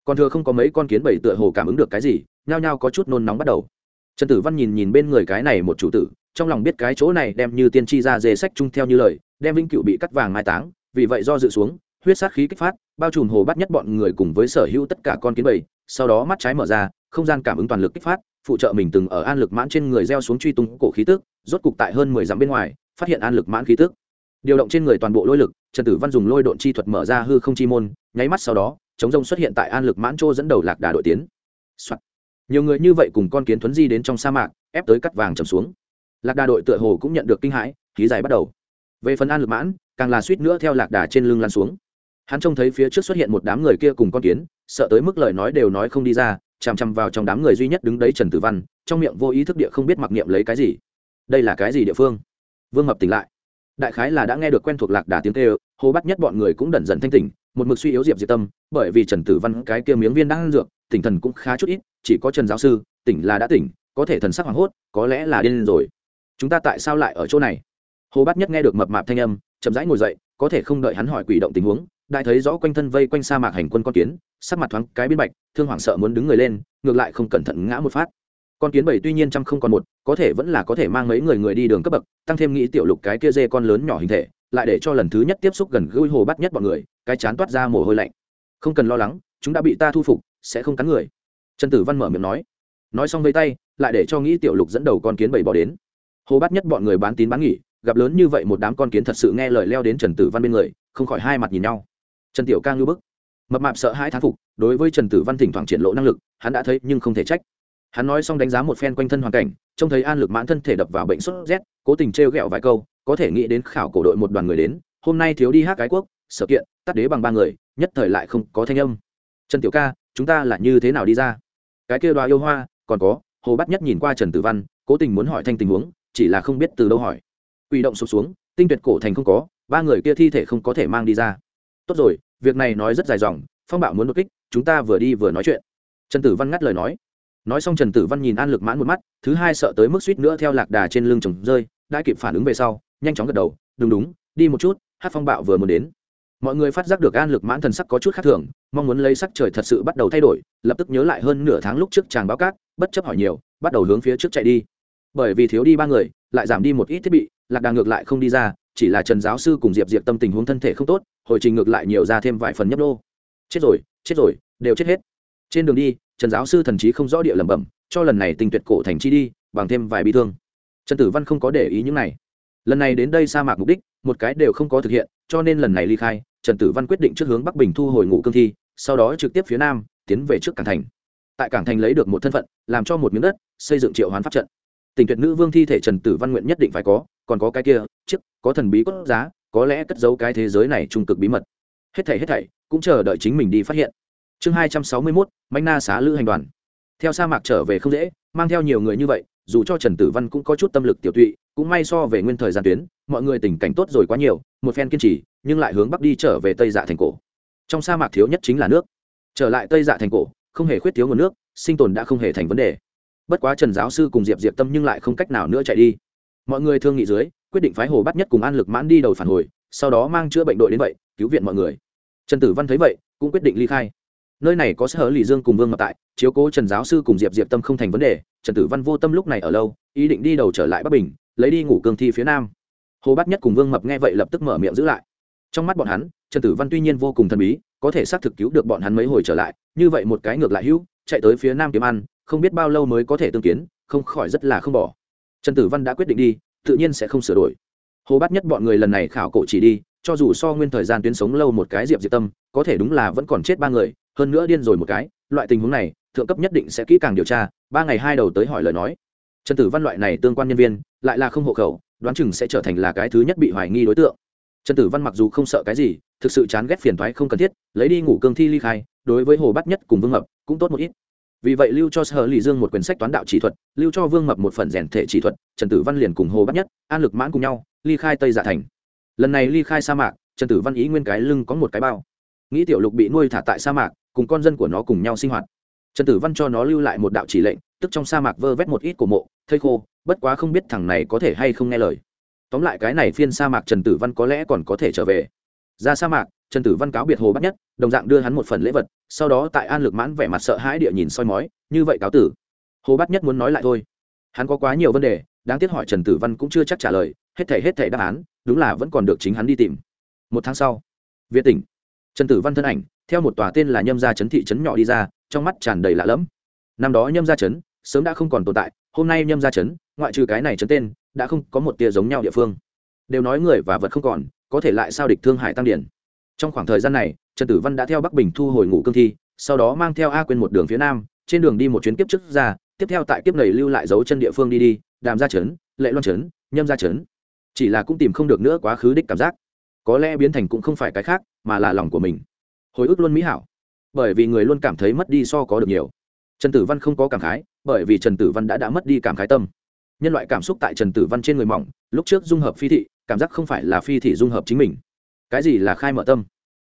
Còn thừa không có mấy con kiến bảy tựa hồ cảm ứng được cái gì, nhao nhao có chút nôn nóng bắt đầu. Trần tử văn nhìn nhìn bên người cái này một chủ tử, trong lòng biết cái chỗ này đem như tiên tri ra dề sách chung theo như lời, đem vĩnh cựu bị cắt vàng mai táng vì vậy do dự xuống, huyết sát khí kích phát, bao trùm hồ bắt nhất bọn người cùng với sở hữu tất cả con kiến bầy, sau đó mắt trái mở ra, không gian cảm ứng toàn lực kích phát, phụ trợ mình từng ở an lực mãn trên người gieo xuống truy tung cổ khí tức, rốt cục tại hơn mười dặm bên ngoài, phát hiện an lực mãn khí tức. Điều động trên người toàn bộ lôi lực, trần tử văn dùng lôi độn chi thuật mở ra hư không chi môn, nháy mắt sau đó, chống rông xuất hiện tại an lực mãn chỗ dẫn đầu lạc đà đội tiến、Soạn. nhiều người như vậy cùng con kiến thuấn di đến trong sa mạc, ép tới cắt vàng trầm xuống. Lạc đà đội tựa hồ cũng nhận được kinh hãi, khí dài bắt đầu. Về phần an lực mãn càng là suýt nữa theo lạc đà trên lưng lan xuống. Hắn trông thấy phía trước xuất hiện một đám người kia cùng con kiến, sợ tới mức lời nói đều nói không đi ra, chằm chằm vào trong đám người duy nhất đứng đấy trần tử văn, trong miệng vô ý thức địa không biết mặc niệm lấy cái gì. Đây là cái gì địa phương? Vương mập tỉnh lại. Đại khái là đã nghe được quen thuộc lạc đà tiếng kêu, hô bắt nhất bọn người cũng dần dần thanh tỉnh, một mực suy yếu diệp diệp tâm, bởi vì trần tử văn cái kia miếng viên đang ăn dược, tỉnh thần cũng khá chút ít, chỉ có trần giáo sư, tỉnh là đã tỉnh, có thể thần sắc hoảng hốt, có lẽ là điên rồi. Chúng ta tại sao lại ở chỗ này? Hồ bát nhất nghe được mập mạp thanh âm chậm rãi ngồi dậy, có thể không đợi hắn hỏi quỷ động tình huống, đại thấy rõ quanh thân vây quanh sa mạc hành quân con kiến, sắc mặt thoáng cái biến bạch, thương hoảng sợ muốn đứng người lên, ngược lại không cẩn thận ngã một phát. Con kiến bảy tuy nhiên trăm không còn một, có thể vẫn là có thể mang mấy người người đi đường cấp bậc, tăng thêm nghĩ tiểu lục cái kia dê con lớn nhỏ hình thể, lại để cho lần thứ nhất tiếp xúc gần gũi hồ bắt nhất bọn người, cái chán toát ra mồ hôi lạnh. Không cần lo lắng, chúng đã bị ta thu phục, sẽ không cắn người. Trần tử văn mở miệng nói. Nói xong vây tay, lại để cho nghĩ tiểu lục dẫn đầu con kiến bảy bỏ đến. Hồ bắt nhất bọn người bán tín bán nghỉ gặp lớn như vậy một đám con kiến thật sự nghe lời leo đến trần tử văn bên người, không khỏi hai mặt nhìn nhau. Trần tiểu ca ngưu bức. Mập mạp sợ hai thán phục, đối với trần tử văn thỉnh thoảng triển lộ năng lực, hắn đã thấy nhưng không thể trách. Hắn nói xong đánh giá một phen quanh thân hoàn cảnh, trông thấy an lực mãn thân thể đập vào bệnh sốt rét, cố tình t r e o g ẹ o vài câu, có thể nghĩ đến khảo cổ đội một đoàn người đến, hôm nay thiếu đi hát cái quốc, sở kiện, tắt đế bằng ba người, nhất thời lại không có thanh âm. Trần tiểu ca, chúng ta là như thế nào đi ra? Cái kêu đoá yêu hoa, còn có, hồ bắt nhất nhìn qua trần tử văn, cố tình muốn hỏi thanh tình huống, chỉ là không biết từ đâu hỏi quỷ động sụp xuống, tinh tuyệt cổ thành không có, ba người kia thi thể không có thể mang đi ra. Tốt rồi, việc này nói rất dài dòng, phong bạo muốn đột kích, chúng ta vừa đi vừa nói chuyện. Trần tử văn ngắt lời nói. Nói xong trần tử văn nhìn an lực mãn một mắt, thứ hai sợ tới mức suýt nữa theo lạc đà trên lưng chồng rơi, đã kịp phản ứng về sau, nhanh chóng gật đầu, đúng đúng, đi một chút, hát phong bạo vừa muốn đến. Mọi người phát giác được an lực mãn thần sắc có chút khác thường, mong muốn lấy sắc trời thật sự bắt đầu thay đổi, lập tức nhớ lại hơn nửa tháng lúc trước chàng báo cát, bất chấp hỏi nhiều, bắt đầu hướng phía trước chạy đi. Bởi vì thiếu đi ba người, lại giảm đi một ít thiết bị lạc đà ngược lại không đi ra, chỉ là trần giáo sư cùng diệp diệp tâm tình huống thân thể không tốt, hồi trình ngược lại nhiều ra thêm vài phần nhấp đô chết rồi chết rồi, đều chết hết. Trên đường đi, trần giáo sư thần chí không rõ địa lẩm bẩm, cho lần này tình tuyệt cổ thành chi đi, bằng thêm vài bi thương. Trần tử văn không có để ý những này. Lần này đến đây sa mạc mục đích, một cái đều không có thực hiện, cho nên lần này ly khai, trần tử văn quyết định trước hướng bắc bình thu hồi ngụ cương thi, sau đó trực tiếp phía nam, tiến về trước cảng thành. Tại cảng thành lấy được một thân phận, làm cho một miếng đất, xây dựng triệu hoán pháp trận. Tình tuyệt nữ vương thi thể trần tử văn nguyện nhất định phải có còn có cái kia, chiếc, có thần bí cốt giá, có lẽ cất giấu cái thế giới này trung cực bí mật. Hết thảy hết thảy, cũng chờ đợi chính mình đi phát hiện. Chương hai trăm sáu mươi mốt, manh na xá lữ hành đoàn. Theo sa mạc trở về không dễ, mang theo nhiều người như vậy, dù cho trần tử văn cũng có chút tâm lực tiểu tụy, cũng may so về nguyên thời gian tuyến, mọi người tình cảnh tốt rồi quá nhiều, một phen kiên trì, nhưng lại hướng bắc đi trở về tây dạ thành cổ. Trong sa mạc thiếu nhất chính là nước. Trở lại tây dạ thành cổ, không hề khuyết thiếu nguồn nước, sinh tồn đã không hề thành vấn đề. Bất quá trần giáo sư cùng diệp diệp tâm nhưng lại không cách nào nữa chạy đi mọi người thương nghị dưới, quyết định phái hồ bắt nhất cùng an lực mãn đi đầu phản hồi, sau đó mang chữa bệnh đội đến vậy, cứu viện mọi người. Trần tử văn thấy vậy, cũng quyết định ly khai. Nơi này có sở lì dương cùng vương mập tại, chiếu cố trần giáo sư cùng diệp diệp tâm không thành vấn đề, trần tử văn vô tâm lúc này ở lâu, ý định đi đầu trở lại bắc bình, lấy đi ngủ cương thi phía nam. Hồ bát nhất cùng vương mập nghe vậy lập tức mở miệng giữ lại. Trong mắt bọn hắn, trần tử văn tuy nhiên vô cùng thần bí, có thể xác thực cứu được bọn hắn mấy hồi trở lại, như vậy một cái ngược lại hữu, chạy tới phía nam kiếm ăn, không biết bao lâu mới có thể tương kiến, không khỏi rất là không bỏ trần tử văn đã quyết định đi, tự nhiên sẽ không sửa đổi. Hồ bát nhất bọn người lần này khảo cổ chỉ đi, cho dù so nguyên thời gian tuyến sống lâu một cái diệp diệp tâm, có thể đúng là vẫn còn chết ba người, hơn nữa điên rồi một cái, loại tình huống này, thượng cấp nhất định sẽ kỹ càng điều tra, ba ngày hai đầu tới hỏi lời nói. Trần tử văn loại này tương quan nhân viên, lại là không hộ khẩu, đoán chừng sẽ trở thành là cái thứ nhất bị hoài nghi đối tượng. Trần tử văn mặc dù không sợ cái gì, thực sự chán ghét phiền thoái không cần thiết, lấy đi ngủ cương thi ly khai, đối với hồ Bát nhất cùng vương mập cũng tốt một ít vì vậy lưu cho sở lì dương một quyển sách toán đạo chỉ thuật, lưu cho vương mập một phần rèn thể chỉ thuật, trần tử văn liền cùng hồ bắt nhất, an lực mãn cùng nhau, ly khai tây dạ thành. Lần này ly khai sa mạc, trần tử văn ý nguyên cái lưng có một cái bao. Nghĩ tiểu lục bị nuôi thả tại sa mạc, cùng con dân của nó cùng nhau sinh hoạt. Trần tử văn cho nó lưu lại một đạo chỉ lệnh, tức trong sa mạc vơ vét một ít cổ mộ, thây khô, bất quá không biết thằng này có thể hay không nghe lời. Tóm lại cái này phiên sa mạc trần tử văn có lẽ còn có thể trở về ra sa mạc, trần tử văn cáo biệt hồ bắt nhất, đồng dạng đưa hắn một phần lễ vật, sau đó tại an lực mãn vẻ mặt sợ hãi địa nhìn soi mói, như vậy cáo tử. Hồ bắt nhất muốn nói lại thôi. Hắn có quá nhiều vấn đề, đáng tiếc hỏi trần tử văn cũng chưa chắc trả lời, hết thể hết thể đáp án, đúng là vẫn còn được chính hắn đi tìm. Một tháng sau việt tỉnh, trần tử văn thân ảnh, theo một tòa tên là nhâm gia trấn thị trấn nhỏ đi ra, trong mắt tràn đầy lạ lẫm. Năm đó nhâm gia trấn sớm đã không còn tồn tại, hôm nay nhâm gia trấn, ngoại trừ cái này trấn tên, đã không có một tia giống nhau địa phương. Đều nói người và vật không còn có thể lại sao địch thương hải tăng điển. Trong khoảng thời gian này, trần tử văn đã theo bắc bình thu hồi ngủ cương thi, sau đó mang theo a quên một đường phía nam, trên đường đi một chuyến kiếp trước ra, tiếp theo tại kiếp này lưu lại dấu chân địa phương đi đi, đàm gia trấn, lệ loan trấn, nhâm gia trấn. Chỉ là cũng tìm không được nữa quá khứ đích cảm giác. Có lẽ biến thành cũng không phải cái khác, mà là lòng của mình. Hồi ức luôn mỹ hảo. Bởi vì người luôn cảm thấy mất đi so có được nhiều. Trần tử văn không có cảm khái, bởi vì trần tử văn đã đã mất đi cảm khái tâm. Nhân loại cảm xúc tại trần tử văn trên người mỏng, lúc trước dung hợp phi thị cảm giác không phải là phi thị dung hợp chính mình. Cái gì là khai mở tâm?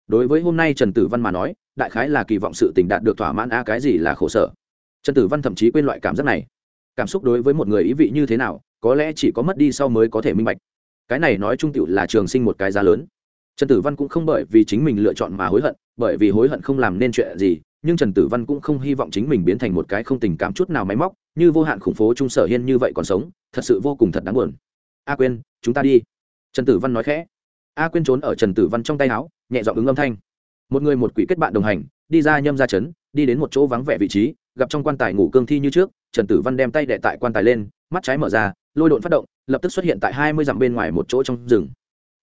Đối với hôm nay trần tử văn mà nói, đại khái là kỳ vọng sự tình đạt được thỏa mãn a cái gì là khổ sở? Trần tử văn thậm chí quên loại cảm giác này. Cảm xúc đối với một người ý vị như thế nào, có lẽ chỉ có mất đi sau mới có thể minh bạch. Cái này nói trung tựu là trường sinh một cái giá lớn. Trần tử văn cũng không bởi vì chính mình lựa chọn mà hối hận, bởi vì hối hận không làm nên chuyện gì, nhưng trần tử văn cũng không hy vọng chính mình biến thành một cái không tình cảm chút nào máy móc, như vô hạn khủng phố trung sở hiên như vậy còn sống, thật sự vô cùng thật đáng buồn. A quên chúng ta đi trần tử văn nói khẽ. A Quyên trốn ở trần tử văn trong tay áo, nhẹ dọn ứng âm thanh. Một người một quỷ kết bạn đồng hành, đi ra nhâm ra trấn, đi đến một chỗ vắng vẻ vị trí, gặp trong quan tài ngủ cương thi như trước, trần tử văn đem tay đệ tại quan tài lên, mắt trái mở ra, lôi độn phát động, lập tức xuất hiện tại hai mươi dặm bên ngoài một chỗ trong rừng.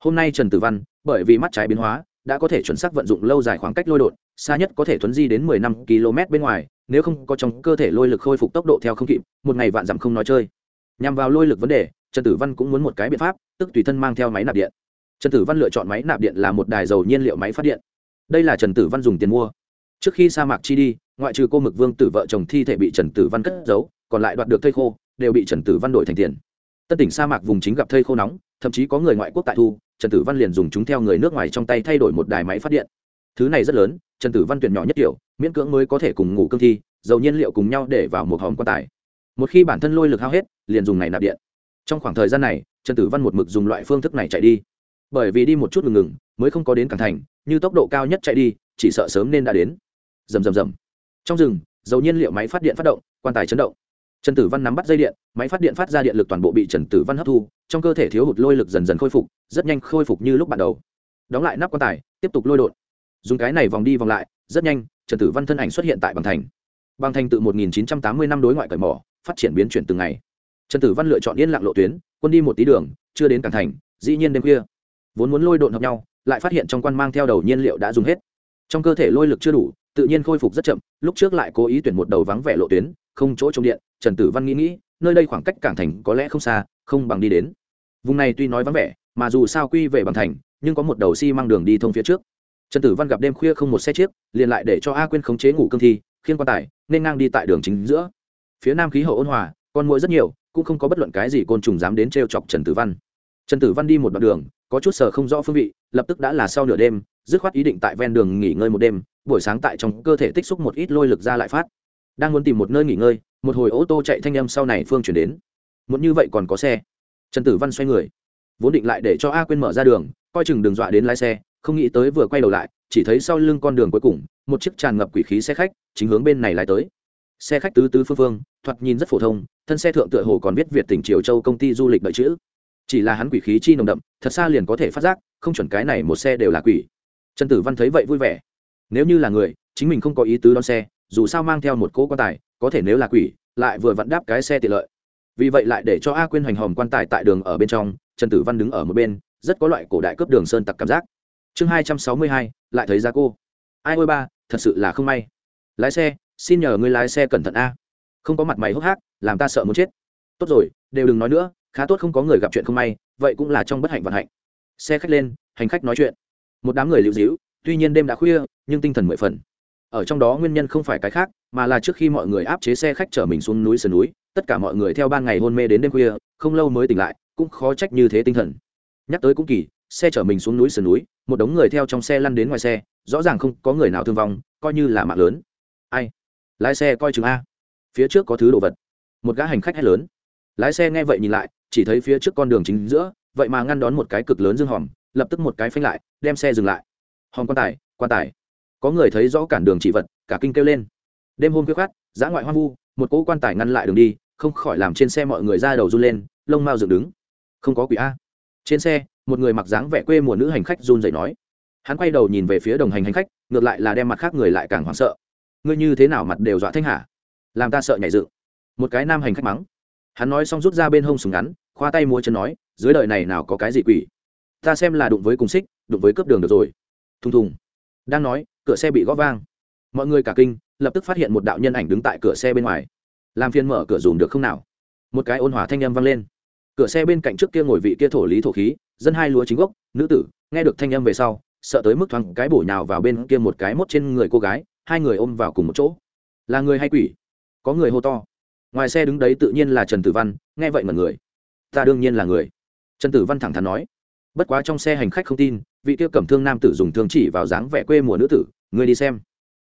Hôm nay trần tử văn, bởi vì mắt trái biến hóa, đã có thể chuẩn xác vận dụng lâu dài khoảng cách lôi đột xa nhất có thể thuấn di đến mười năm km bên ngoài, nếu không có trong cơ thể lôi lực khôi phục tốc độ theo không kịp, một ngày vạn dặm không nói chơi. Nhằm vào lôi lực vấn đề trần tử văn cũng muốn một cái biện pháp, tức tùy thân mang theo máy nạp điện. Trần tử văn lựa chọn máy nạp điện là một đài dầu nhiên liệu máy phát điện. Đây là trần tử văn dùng tiền mua. Trước khi sa mạc chi đi, ngoại trừ cô mực vương tử vợ chồng thi thể bị trần tử văn cất giấu, còn lại đoạt được thây khô, đều bị trần tử văn đổi thành tiền. Tân tỉnh sa mạc vùng chính gặp thây khô nóng, thậm chí có người ngoại quốc tại thu, trần tử văn liền dùng chúng theo người nước ngoài trong tay thay đổi một đài máy phát điện. Thứ này rất lớn, trần tử văn tuyển nhỏ nhất kiểu, miễn cưỡng mới có thể cùng ngủ cương thi, dầu nhiên liệu cùng nhau để vào một hòm quan tài. Một khi bản thân lôi lực hao hết, liền dùng này nạp điện trong khoảng thời gian này, trần tử văn một mực dùng loại phương thức này chạy đi. Bởi vì đi một chút ngừng ngừng, mới không có đến cảng thành, như tốc độ cao nhất chạy đi, chỉ sợ sớm nên đã đến. Rầm rầm rầm. Trong rừng, dầu nhiên liệu máy phát điện phát động, quan tài chấn động. Trần tử văn nắm bắt dây điện, máy phát điện phát ra điện lực toàn bộ bị trần tử văn hấp thu, trong cơ thể thiếu hụt lôi lực dần dần khôi phục, rất nhanh khôi phục như lúc ban đầu. Đóng lại nắp quan tài, tiếp tục lôi đột. Dùng cái này vòng đi vòng lại, rất nhanh, trần tử văn thân ảnh xuất hiện tại bằng thành. Bằng thành tự 1980 năm đối ngoại cởi mỏ phát triển biến chuyển từng ngày trần tử văn lựa chọn yên lặng lộ tuyến, quân đi một tí đường, chưa đến cảng thành, dĩ nhiên đêm khuya. Vốn muốn lôi độn hợp nhau, lại phát hiện trong quan mang theo đầu nhiên liệu đã dùng hết. Trong cơ thể lôi lực chưa đủ, tự nhiên khôi phục rất chậm, lúc trước lại cố ý tuyển một đầu vắng vẻ lộ tuyến, không chỗ trong điện, trần tử văn nghĩ nghĩ, nơi đây khoảng cách cảng thành có lẽ không xa, không bằng đi đến. Vùng này tuy nói vắng vẻ, mà dù sao quy về bằng thành, nhưng có một đầu xi、si、mang đường đi thông phía trước. Trần tử văn gặp đêm khuya không một xe chiếc, liền lại để cho a quyên khống chế ngủ cương thi khiên quan tài, nên ngang đi tại đường chính giữa. Phía nam khí hậu ôn hòa, con mũi rất nhiều cũng không có bất luận cái gì côn trùng dám đến t r e o chọc trần tử văn. Trần tử văn đi một đoạn đường, có chút sờ không rõ phương vị, lập tức đã là sau nửa đêm, dứt khoát ý định tại ven đường nghỉ ngơi một đêm, buổi sáng tại trong cơ thể tích xúc một ít lôi lực ra lại phát. Đang muốn tìm một nơi nghỉ ngơi, một hồi ô tô chạy thanh âm sau này phương chuyển đến. Muốn như vậy còn có xe. Trần tử văn xoay người, vốn định lại để cho a quên mở ra đường, coi chừng đường dọa đến lái xe, không nghĩ tới vừa quay đầu lại, chỉ thấy sau lưng con đường cuối cùng, một chiếc tràn ngập quỷ khí xe khách, chính hướng bên này lái tới xe khách tứ tứ phương phương, thoạt nhìn rất phổ thông, thân xe thượng tựa hồ còn biết việt tỉnh triều châu công ty du lịch đợi chữ. Chỉ là hắn quỷ khí chi nồng đậm, thật xa liền có thể phát giác, không chuẩn cái này một xe đều là quỷ. Trần tử văn thấy vậy vui vẻ. Nếu như là người, chính mình không có ý tứ đón xe, dù sao mang theo một cỗ quan tài, có thể nếu là quỷ, lại vừa vặn đáp cái xe tiện lợi. Vì vậy lại để cho a quyên hoành hòm quan tài tại đường ở bên trong, trần tử văn đứng ở một bên, rất có loại cổ đại cướp đường sơn tặc cảm giác. Chương hai trăm sáu mươi hai, lại thấy ra cô. Ai ôi ba, thật sự là không may. Lái xe xin nhờ người lái xe cẩn thận a. Không có mặt mày hốc hác, làm ta sợ muốn chết. Tốt rồi, đều đừng nói nữa, khá tốt không có người gặp chuyện không may, vậy cũng là trong bất hạnh vận hạnh. Xe khách lên, hành khách nói chuyện. Một đám người lưu dĩu tuy nhiên đêm đã khuya, nhưng tinh thần mười phần. Ở trong đó nguyên nhân không phải cái khác, mà là trước khi mọi người áp chế xe khách chở mình xuống núi sườn núi, tất cả mọi người theo ban ngày hôn mê đến đêm khuya, không lâu mới tỉnh lại, cũng khó trách như thế tinh thần. Nhắc tới cũng kỳ, xe chở mình xuống núi sườn núi, một đống người theo trong xe lăn đến ngoài xe, rõ ràng không có người nào thương vong, coi như là mạng lớn. Ai? Lái xe coi chừng a. Phía trước có thứ đồ vật. Một gã hành khách hay lớn. Lái xe nghe vậy nhìn lại, chỉ thấy phía trước con đường chính giữa, vậy mà ngăn đón một cái cực lớn dương hòm, lập tức một cái phanh lại, đem xe dừng lại. Hòm quan tài quan tài. Có người thấy rõ cản đường chỉ vật, cả kinh kêu lên. Đêm hôm khuya khát giã ngoại hoang vu, một cỗ quan tài ngăn lại đường đi, không khỏi làm trên xe mọi người ra đầu run lên, lông mao dựng đứng. Không có quỷ a. Trên xe, một người mặc dáng vẻ quê mùa nữ hành khách run dậy nói. Hắn quay đầu nhìn về phía đồng hành hành khách, ngược lại là đem mặt khác người lại càng hoảng sợ ngươi như thế nào mặt đều dọa thanh hả làm ta sợ nhảy dựng. Một cái nam hành khách mắng. Hắn nói xong rút ra bên hông súng ngắn, khoa tay mua chân nói, dưới đời này nào có cái gì quỷ. Ta xem là đụng với cùng xích, đụng với cướp đường được rồi. Thùng thùng. Đang nói, cửa xe bị gõ vang. Mọi người cả kinh, lập tức phát hiện một đạo nhân ảnh đứng tại cửa xe bên ngoài. Làm phiên mở cửa dùm được không nào? Một cái ôn hòa thanh âm vang lên. Cửa xe bên cạnh trước kia ngồi vị kia thổ lý thổ khí, dân hai lúa chính gốc, nữ tử, nghe được thanh âm về sau, sợ tới mức thoáng cái bổ nhào vào bên kia một cái mốt trên người cô gái hai người ôm vào cùng một chỗ. Là người hay quỷ? Có người hô to. Ngoài xe đứng đấy tự nhiên là trần tử văn, nghe vậy mà người. Ta đương nhiên là người. Trần tử văn thẳng thắn nói. Bất quá trong xe hành khách không tin, vị tiêu cẩm thương nam tử dùng thương chỉ vào dáng vẻ quê mùa nữ tử người đi xem.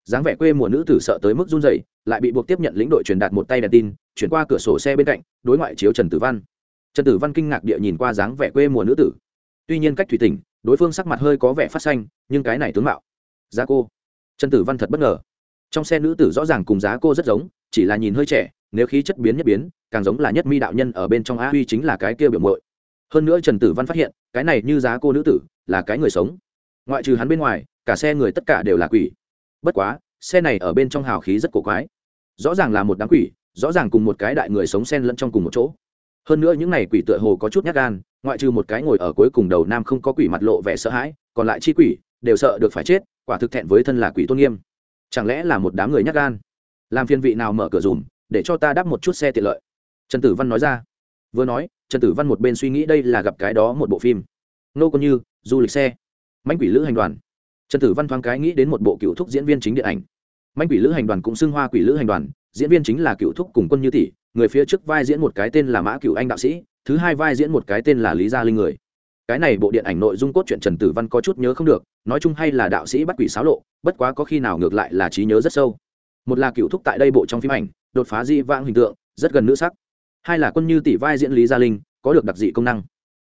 Dáng vẻ quê mùa nữ tử sợ tới mức run rẩy, lại bị buộc tiếp nhận lĩnh đội truyền đạt một tay đèn tin, chuyển qua cửa sổ xe bên cạnh, đối ngoại chiếu trần tử văn. Trần tử văn kinh ngạc địa nhìn qua dáng vẻ quê mùa nữ tử. Tuy nhiên cách thủy tỉnh, đối phương sắc mặt hơi có vẻ phát xanh, nhưng cái này tướng mạo. Ra cô trần tử văn thật bất ngờ. Trong xe nữ tử rõ ràng cùng giá cô rất giống, chỉ là nhìn hơi trẻ, nếu khí chất biến nhất biến, càng giống là nhất mi đạo nhân ở bên trong a huy chính là cái kia biểu mội hơn nữa trần tử văn phát hiện, cái này như giá cô nữ tử, là cái người sống. Ngoại trừ hắn bên ngoài, cả xe người tất cả đều là quỷ. Bất quá, xe này ở bên trong hào khí rất cổ quái. Rõ ràng là một đám quỷ, rõ ràng cùng một cái đại người sống xen lẫn trong cùng một chỗ. Hơn nữa những n à y quỷ tựa hồ có chút nhát gan, ngoại trừ một cái ngồi ở cuối cùng đầu nam không có quỷ mặt lộ vẻ sợ hãi, còn lại chi quỷ đều sợ được phải chết quả thực thẹn với thân là quỷ tôn nghiêm. Chẳng lẽ là một đám người nhát gan? Làm phiên vị nào mở cửa dùm, để cho ta đắp một chút xe tiện lợi. Trần tử văn nói ra. Vừa nói, trần tử văn một bên suy nghĩ đây là gặp cái đó một bộ phim. Nô còn như, du lịch xe. Mãnh quỷ lữ hành đoàn. Trần tử văn thoáng cái nghĩ đến một bộ cựu thúc diễn viên chính điện ảnh. Mãnh quỷ lữ hành đoàn cũng xưng hoa quỷ lữ hành đoàn, diễn viên chính là cựu thúc cùng quân như tỷ, người phía trước vai diễn một cái tên là mã cựu anh đạo sĩ, thứ hai vai diễn một cái tên là lý gia linh người cái này bộ điện ảnh nội dung cốt truyện trần tử văn có chút nhớ không được, nói chung hay là đạo sĩ bắt quỷ xáo lộ, bất quá có khi nào ngược lại là trí nhớ rất sâu. Một là cựu thúc tại đây bộ trong phim ảnh, đột phá dị vãng hình tượng, rất gần nữ sắc. Hai là quân như tỷ vai diễn lý gia linh, có được đặc dị công năng.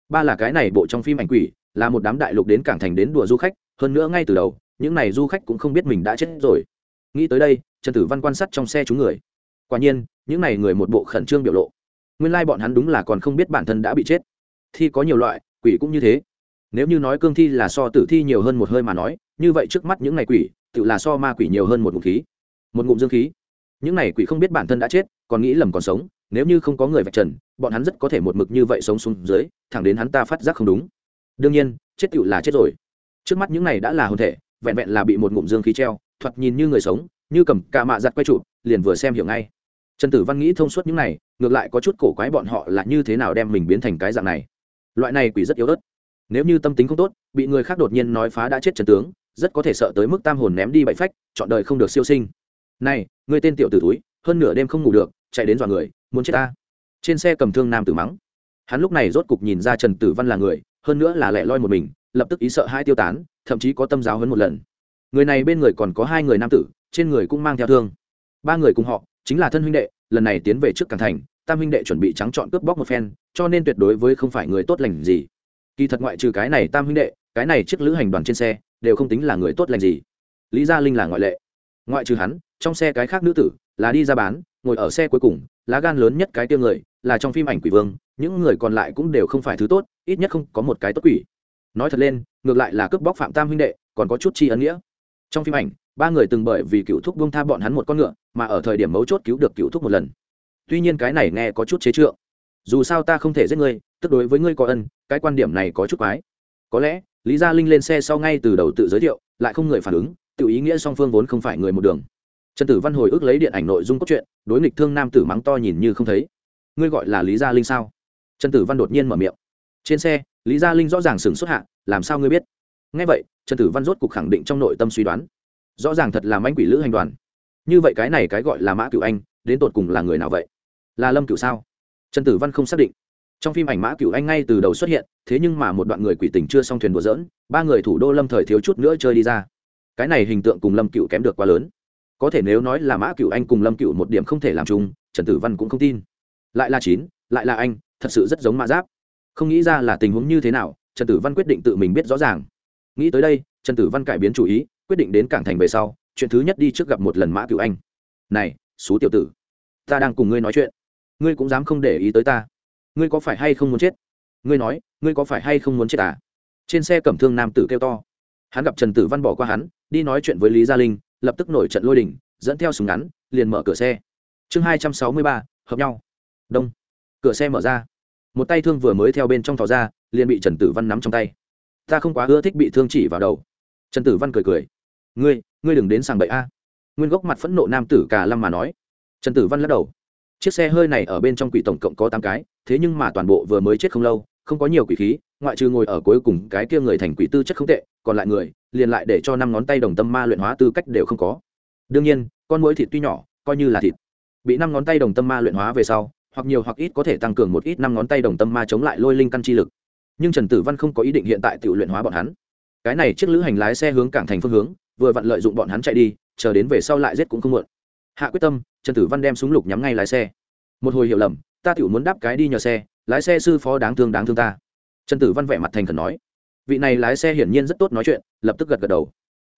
Ba là cái này bộ trong phim ảnh quỷ, là một đám đại lục đến cảng thành đến đùa du khách, hơn nữa ngay từ đầu, những này du khách cũng không biết mình đã chết rồi. Nghĩ tới đây, trần tử văn quan sát trong xe chúng người. Quả nhiên, những này người một bộ khẩn trương biểu lộ. Nguyên lai bọn hắn đúng là còn không biết bản thân đã bị chết. Thi có nhiều loại quỷ cũng như thế. Nếu như nói cương thi là so tử thi nhiều hơn một hơi mà nói, như vậy trước mắt những ngày quỷ, tự là so ma quỷ nhiều hơn một ngụm khí. Một ngụm dương khí. Những này quỷ không biết bản thân đã chết, còn nghĩ lầm còn sống, nếu như không có người vạch trần, bọn hắn rất có thể một mực như vậy sống xuống dưới, thẳng đến hắn ta phát giác không đúng. Đương nhiên, chết tự là chết rồi. Trước mắt những này đã là hồn thể, vẹn vẹn là bị một ngụm dương khí treo, thoạt nhìn như người sống, như cầm cà mạ giặt quay trụ, liền vừa xem hiểu ngay. Trần tử văn nghĩ thông suốt những này, ngược lại có chút cổ quái bọn họ là như thế nào đem mình biến thành cái dạng này loại này quỷ rất yếu ớt. Nếu như tâm tính không tốt, bị người khác đột nhiên nói phá đã chết trần tướng, rất có thể sợ tới mức tam hồn ném đi bậy phách, chọn đời không được siêu sinh. Này, người tên tiểu tử túi, hơn nửa đêm không ngủ được, chạy đến dọa người, muốn chết ta. Trên xe cầm thương nam tử mắng. Hắn lúc này rốt cục nhìn ra trần tử văn là người, hơn nữa là lẻ loi một mình, lập tức ý sợ hai tiêu tán, thậm chí có tâm giáo hơn một lần. Người này bên người còn có hai người nam tử, trên người cũng mang theo thương. Ba người cùng họ, chính là thân huynh đệ, lần này tiến về trước cảng thành tam huynh đệ chuẩn bị trắng chọn cướp bóc một phen, cho nên tuyệt đối với không phải người tốt lành gì. Kỳ thật ngoại trừ cái này tam huynh đệ, cái này chiếc lữ hành đoàn trên xe, đều không tính là người tốt lành gì. Lý gia linh là ngoại lệ. Ngoại trừ hắn, trong xe cái khác nữ tử là đi ra bán, ngồi ở xe cuối cùng, lá gan lớn nhất cái tiêu người là trong phim ảnh quỷ vương, những người còn lại cũng đều không phải thứ tốt, ít nhất không có một cái tốt quỷ. Nói thật lên, ngược lại là cướp bóc phạm tam huynh đệ, còn có chút chi ấn nghĩa. Trong phim ảnh, ba người từng bởi vì cựu thúc buông tha bọn hắn một con ngựa, mà ở thời điểm mấu chốt cứu được cựu thúc một lần tuy nhiên cái này nghe có chút chế trượng. Dù sao ta không thể giết ngươi, tức đối với ngươi có ân, cái quan điểm này có chút quái. Có lẽ, lý gia linh lên xe sau ngay từ đầu tự giới thiệu, lại không người phản ứng, tự ý nghĩa song phương vốn không phải người một đường. Trần tử văn hồi ức lấy điện ảnh nội dung cốt truyện, đối nghịch thương nam tử mắng to nhìn như không thấy. Ngươi gọi là lý gia linh sao? Trần tử văn đột nhiên mở miệng. Trên xe, lý gia linh rõ ràng sừng xuất hạ, làm sao ngươi biết? Ngay vậy, trần tử văn rốt cục khẳng định trong nội tâm suy đoán. Rõ ràng thật là manh quỷ lữ hành đoàn. Như vậy cái này cái gọi là mã cựu anh, đến tột cùng là người nào vậy? Là lâm cựu sao? Trần tử văn không xác định. Trong phim ảnh mã cựu anh ngay từ đầu xuất hiện, thế nhưng mà một đoạn người quỷ tình chưa xong thuyền đùa dỡn ba người thủ đô lâm thời thiếu chút nữa chơi đi ra. Cái này hình tượng cùng lâm cựu kém được quá lớn. Có thể nếu nói là mã cựu anh cùng lâm cựu một điểm không thể làm chung, trần tử văn cũng không tin. Lại là chín, lại là anh, thật sự rất giống mã giáp. Không nghĩ ra là tình huống như thế nào, trần tử văn quyết định tự mình biết rõ ràng. Nghĩ tới đây, trần tử văn cải biến chủ ý, quyết định đến cảng thành về sau, chuyện thứ nhất đi trước gặp một lần mã cựu anh. Này xú tiểu tử, ta đang cùng ngươi nói chuyện ngươi cũng dám không để ý tới ta. Ngươi có phải hay không muốn chết? Ngươi nói, ngươi có phải hay không muốn chết à? Trên xe cẩm thương nam tử kêu to. Hắn gặp trần tử văn bỏ qua hắn, đi nói chuyện với lý gia linh, lập tức nổi trận lôi đình, dẫn theo súng ngắn, liền mở cửa xe. Chương hai trăm sáu mươi ba, hợp nhau. Đông. Cửa xe mở ra. Một tay thương vừa mới theo bên trong thò ra, liền bị trần tử văn nắm trong tay. Ta không quá ưa thích bị thương chỉ vào đầu. Trần tử văn cười cười. Ngươi ngươi đừng đến sàng bậy a. Nguyên gốc mặt phẫn nộ nam tử cả lăm mà nói. Trần tử văn lắc đầu chiếc xe hơi này ở bên trong quỷ tổng cộng có tám cái, thế nhưng mà toàn bộ vừa mới chết không lâu, không có nhiều quỷ khí, ngoại trừ ngồi ở cuối cùng cái kia người thành quỷ tư chất không tệ, còn lại người, liền lại để cho năm ngón tay đồng tâm ma luyện hóa tư cách đều không có. Đương nhiên, con mũi thịt tuy nhỏ, coi như là thịt. Bị năm ngón tay đồng tâm ma luyện hóa về sau, hoặc nhiều hoặc ít có thể tăng cường một ít năm ngón tay đồng tâm ma chống lại lôi linh căn chi lực. Nhưng trần tử văn không có ý định hiện tại tự luyện hóa bọn hắn. Cái này chiếc lữ hành lái xe hướng cảng thành phương hướng, vừa vặn lợi dụng bọn hắn chạy đi, chờ đến về sau lại giết cũng không muộn hạ quyết tâm, trần tử văn đem súng lục nhắm ngay lái xe. Một hồi hiểu lầm, ta tiểu muốn đáp cái đi nhờ xe, lái xe sư phó đáng thương đáng thương ta. Trần tử văn vẻ mặt thành khẩn nói. Vị này lái xe hiển nhiên rất tốt nói chuyện, lập tức gật gật đầu.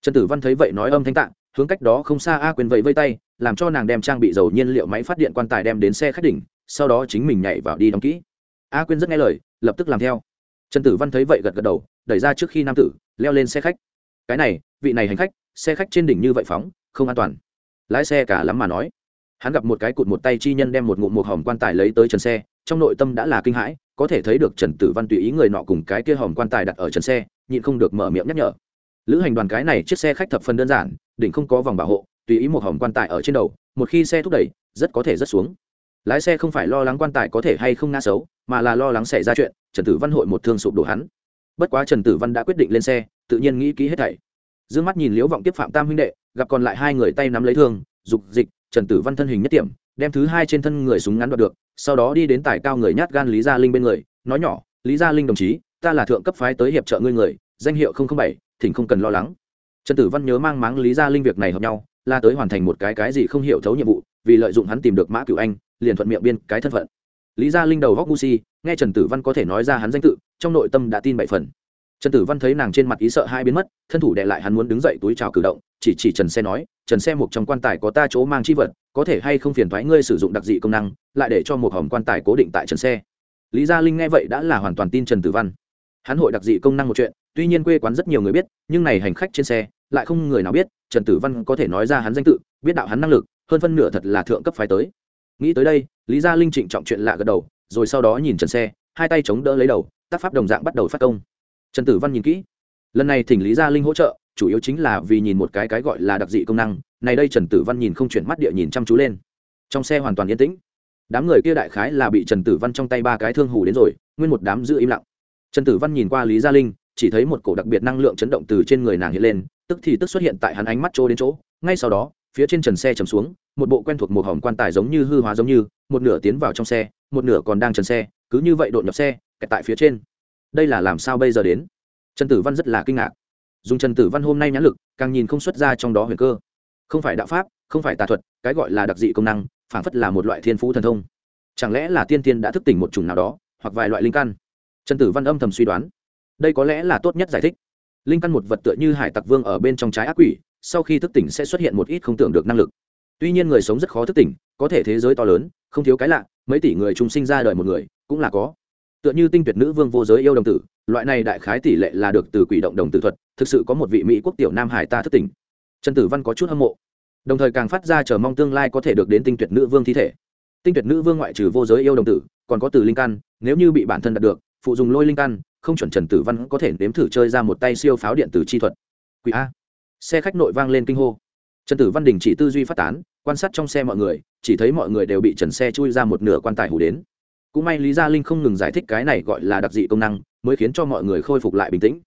Trần tử văn thấy vậy nói âm thanh tạng hướng cách đó không xa a quyền vẫy vây tay, làm cho nàng đem trang bị dầu nhiên liệu máy phát điện quan tài đem đến xe khách đỉnh, sau đó chính mình nhảy vào đi đóng kỹ. A quyên rất nghe lời, lập tức làm theo. Trần tử văn thấy vậy gật gật đầu, đẩy ra trước khi nam tử, leo lên xe khách. Cái này, vị này hành khách, xe khách trên đỉnh như vậy phóng, không an toàn lái xe cả lắm mà nói. Hắn gặp một cái cụt một tay chi nhân đem một ngụm một hòm quan tài lấy tới trần xe, trong nội tâm đã là kinh hãi, có thể thấy được trần tử văn tùy ý người nọ cùng cái kia hòm quan tài đặt ở trần xe, nhịn không được mở miệng nhắc nhở. Lữ hành đoàn cái này chiếc xe khách thập phần đơn giản, đỉnh không có vòng bảo hộ, tùy ý một hòm quan tài ở trên đầu, một khi xe thúc đẩy, rất có thể rất xuống. Lái xe không phải lo lắng quan tài có thể hay không ngã xấu, mà là lo lắng xảy ra chuyện, trần tử văn hội một thương sụp đổ hắn. Bất quá trần tử văn đã quyết định lên xe, tự nhiên nghĩ kỹ hết thảy d ư ơ n g mắt nhìn liễu vọng tiếp phạm tam huynh đệ, gặp còn lại hai người tay nắm lấy thương, dục dịch, trần tử văn thân hình nhất điểm đem thứ hai trên thân người súng ngắn đoạt được, sau đó đi đến tài cao người nhát gan lý gia linh bên người, nói nhỏ, lý gia linh đồng chí, ta là thượng cấp phái tới hiệp trợ ngươi người, danh hiệu bảy, thỉnh không cần lo lắng. Trần tử văn nhớ mang máng lý gia linh việc này hợp nhau là tới hoàn thành một cái cái gì không hiểu thấu nhiệm vụ, vì lợi dụng hắn tìm được mã cửu anh, liền thuận miệng biên cái thân phận. Lý gia linh đầu góc ngu si, nghe trần tử văn có thể nói ra hắn danh tự, trong nội tâm đã tin bảy phần trần tử văn thấy nàng trên mặt ý sợ hai biến mất, thân thủ đệ lại hắn muốn đứng dậy túi trào cử động, chỉ chỉ trần xe nói, trần xe một trong quan tài có ta chỗ mang chi vật, có thể hay không phiền thoái ngươi sử dụng đặc dị công năng, lại để cho một hòm quan tài cố định tại trần xe. Lý gia linh nghe vậy đã là hoàn toàn tin trần tử văn. Hắn hội đặc dị công năng một chuyện, tuy nhiên quê quán rất nhiều người biết, nhưng này hành khách trên xe, lại không người nào biết, trần tử văn có thể nói ra hắn danh tự, biết đạo hắn năng lực, hơn phân nửa thật là thượng cấp phái tới. Nghĩ tới đây, lý gia linh trịnh trọng chuyện lạ gật đầu, rồi sau đó nhìn trần xe, hai tay chống đỡ lấy đầu, tác pháp đồng dạng bắt đầu phát công trần tử văn nhìn kỹ. Lần này thỉnh lý gia linh hỗ trợ, chủ yếu chính là vì nhìn một cái cái gọi là đặc dị công năng. Này đây trần tử văn nhìn không chuyển mắt địa nhìn chăm chú lên. Trong xe hoàn toàn yên tĩnh. Đám người kia đại khái là bị trần tử văn trong tay ba cái thương hù đến rồi, nguyên một đám giữ im lặng. Trần tử văn nhìn qua lý gia linh, chỉ thấy một cổ đặc biệt năng lượng chấn động từ trên người nàng hiện lên, tức thì tức xuất hiện tại hắn ánh mắt chỗ đến chỗ. Ngay sau đó, phía trên trần xe chầm xuống, một bộ quen thuộc một hòm quan tài giống như hư hóa giống như, một nửa tiến vào trong xe, một nửa còn đang trần xe, cứ như vậy đột nhập xe, kẹt tại phía trên đây là làm sao bây giờ đến? Trần tử văn rất là kinh ngạc. Dùng trần tử văn hôm nay nhãn lực, càng nhìn không xuất ra trong đó huyền cơ. Không phải đạo pháp, không phải tà thuật, cái gọi là đặc dị công năng, phảng phất là một loại thiên phú thần thông. Chẳng lẽ là tiên tiên đã thức tỉnh một chủng nào đó, hoặc vài loại linh căn? Trần tử văn âm thầm suy đoán. Đây có lẽ là tốt nhất giải thích. Linh căn một vật tựa như hải tặc vương ở bên trong trái ác quỷ, sau khi thức tỉnh sẽ xuất hiện một ít không tưởng được năng lực. Tuy nhiên người sống rất khó thức tỉnh, có thể thế giới to lớn, không thiếu cái lạ, mấy tỷ người chúng sinh ra đời một người, cũng là có tựa như tinh tuyệt nữ vương vô giới yêu đồng tử, loại này đại khái tỷ lệ là được từ quỷ động đồng tử thuật, thực sự có một vị mỹ quốc tiểu nam hải ta thất tỉnh trần tử văn có chút hâm mộ. Đồng thời càng phát ra chờ mong tương lai có thể được đến tinh tuyệt nữ vương thi thể. Tinh tuyệt nữ vương ngoại trừ vô giới yêu đồng tử, còn có từ linh căn, nếu như bị bản thân đạt được, phụ dùng lôi linh căn, không chuẩn trần tử văn có thể nếm thử chơi ra một tay siêu pháo điện tử chi thuật. Quỷ a. Xe khách nội vang lên kinh hô. Trần tử văn đình chỉ tư duy phát tán, quan sát trong xe mọi người, chỉ thấy mọi người đều bị trần xe chui ra một nửa quan tài hủ đến cũng may lý gia linh không ngừng giải thích cái này gọi là đặc dị công năng, mới khiến cho mọi người khôi phục lại bình tĩnh.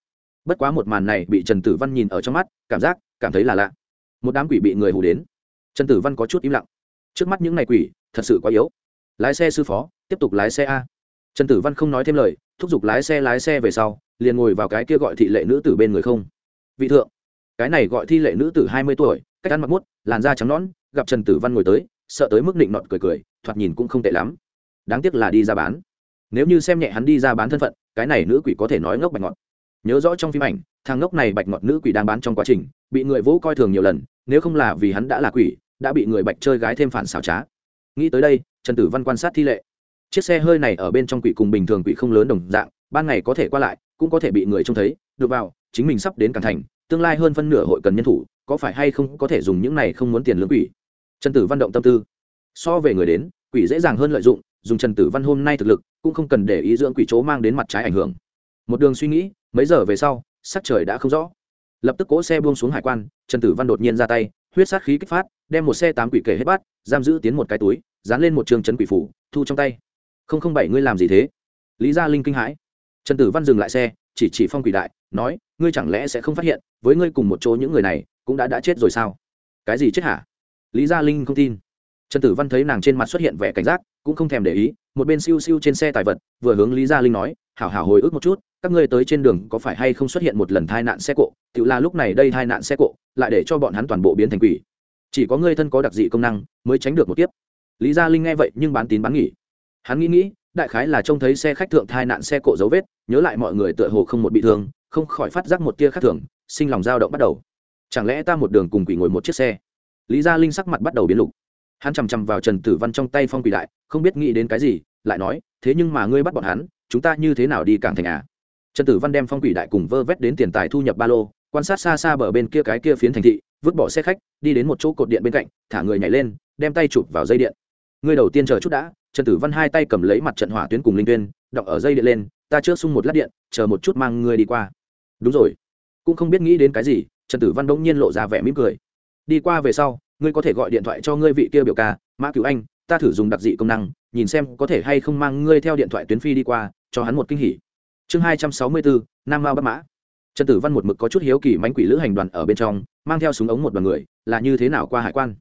Bất quá một màn này bị trần tử văn nhìn ở trong mắt, cảm giác, cảm thấy là lạ. Một đám quỷ bị người hù đến. Trần tử văn có chút im lặng. Trước mắt những ngày quỷ, thật sự quá yếu. Lái xe sư phó, tiếp tục lái xe a. Trần tử văn không nói thêm lời, thúc giục lái xe lái xe về sau, liền ngồi vào cái kia gọi thị lệ nữ tử bên người không. Vị thượng, cái này gọi thi lệ nữ tử hai mươi tuổi, cách ăn mặc mút, làn da trắng nõn, gặp trần tử văn ngồi tới, sợ tới mức định nọt cười cười, thoạt nhìn cũng không tệ lắm đáng tiếc là đi ra bán. Nếu như xem nhẹ hắn đi ra bán thân phận, cái này nữ quỷ có thể nói ngốc bạch ngọt. Nhớ rõ trong phim ảnh, thằng ngốc này bạch ngọt nữ quỷ đang bán trong quá trình, bị người vỗ coi thường nhiều lần, nếu không là vì hắn đã là quỷ, đã bị người bạch chơi gái thêm phản xảo trá. Nghĩ tới đây, trần tử văn quan sát thi lệ. Chiếc xe hơi này ở bên trong quỷ cùng bình thường quỷ không lớn đồng dạng, ban ngày có thể qua lại, cũng có thể bị người trông thấy, được vào, chính mình sắp đến cảng thành, tương lai hơn phân nửa hội cần nhân thủ, có phải hay không có thể dùng những này không muốn tiền lương quỷ? Trần tử văn động tâm tư. So về người đến, quỷ dễ dàng hơn lợi dụng dùng trần tử văn hôm nay thực lực, cũng không cần để ý dưỡng quỷ chỗ mang đến mặt trái ảnh hưởng. Một đường suy nghĩ, mấy giờ về sau, sắc trời đã không rõ. Lập tức cỗ xe buông xuống hải quan, trần tử văn đột nhiên ra tay, huyết sát khí kích phát, đem một xe tám quỷ kể hết bát giam giữ tiến một cái túi, dán lên một trường trấn quỷ phủ, thu trong tay. Không không, bảy, ngươi làm gì thế? Lý gia linh kinh hãi. Trần tử văn dừng lại xe, chỉ chỉ phong quỷ đại, nói, ngươi chẳng lẽ sẽ không phát hiện, với ngươi cùng một chỗ những người này, cũng đã đã chết rồi sao? Cái gì chết hả? Lý gia linh không tin trần tử văn thấy nàng trên mặt xuất hiện vẻ cảnh giác, cũng không thèm để ý, một bên siêu siêu trên xe tài vật, vừa hướng lý gia linh nói, hảo hảo hồi ức một chút, các ngươi tới trên đường có phải hay không xuất hiện một lần tai nạn xe cộ? Tự là lúc này đây tai nạn xe cộ, lại để cho bọn hắn toàn bộ biến thành quỷ. Chỉ có ngươi thân có đặc dị công năng, mới tránh được một kiếp. Lý gia linh nghe vậy, nhưng bán tín bán nghỉ. Hắn nghĩ nghĩ, đại khái là trông thấy xe khách thượng tai nạn xe cộ dấu vết, nhớ lại mọi người tựa hồ không một bị thương, không khỏi phát giác một tia khác thường, sinh lòng dao động bắt đầu. Chẳng lẽ ta một đường cùng quỷ ngồi một chiếc xe? Lý gia linh sắc mặt bắt đầu biến lục hắn chằm chằm vào trần tử văn trong tay phong quỷ đại, không biết nghĩ đến cái gì, lại nói, thế nhưng mà ngươi bắt bọn hắn, chúng ta như thế nào đi cảng thành à? Trần tử văn đem phong quỷ đại cùng vơ vét đến tiền tài thu nhập ba lô, quan sát xa xa bờ bên kia cái kia phiến thành thị, vứt bỏ xe khách, đi đến một chỗ cột điện bên cạnh, thả người nhảy lên, đem tay chụp vào dây điện. Ngươi đầu tiên chờ chút đã. Trần tử văn hai tay cầm lấy mặt trận hỏa tuyến cùng linh tuyên, đọc ở dây điện lên, ta chưa sung một lát điện, chờ một chút mang ngươi đi qua. Đúng rồi. Cũng không biết nghĩ đến cái gì, trần tử văn bỗng nhiên lộ ra vẻ mỉm cười. Đi qua về sau ngươi có thể gọi điện thoại cho ngươi vị kia biểu ca, mã cứu anh, ta thử dùng đặc dị công năng, nhìn xem có thể hay không mang ngươi theo điện thoại tuyến phi đi qua, cho hắn một kinh hỉ. Chương hai trăm sáu mươi bốn, nam mao bắt mã. Trần tử văn một mực có chút hiếu kỳ mánh quỷ lữ hành đoàn ở bên trong, mang theo súng ống một đoàn người, là như thế nào qua hải quan?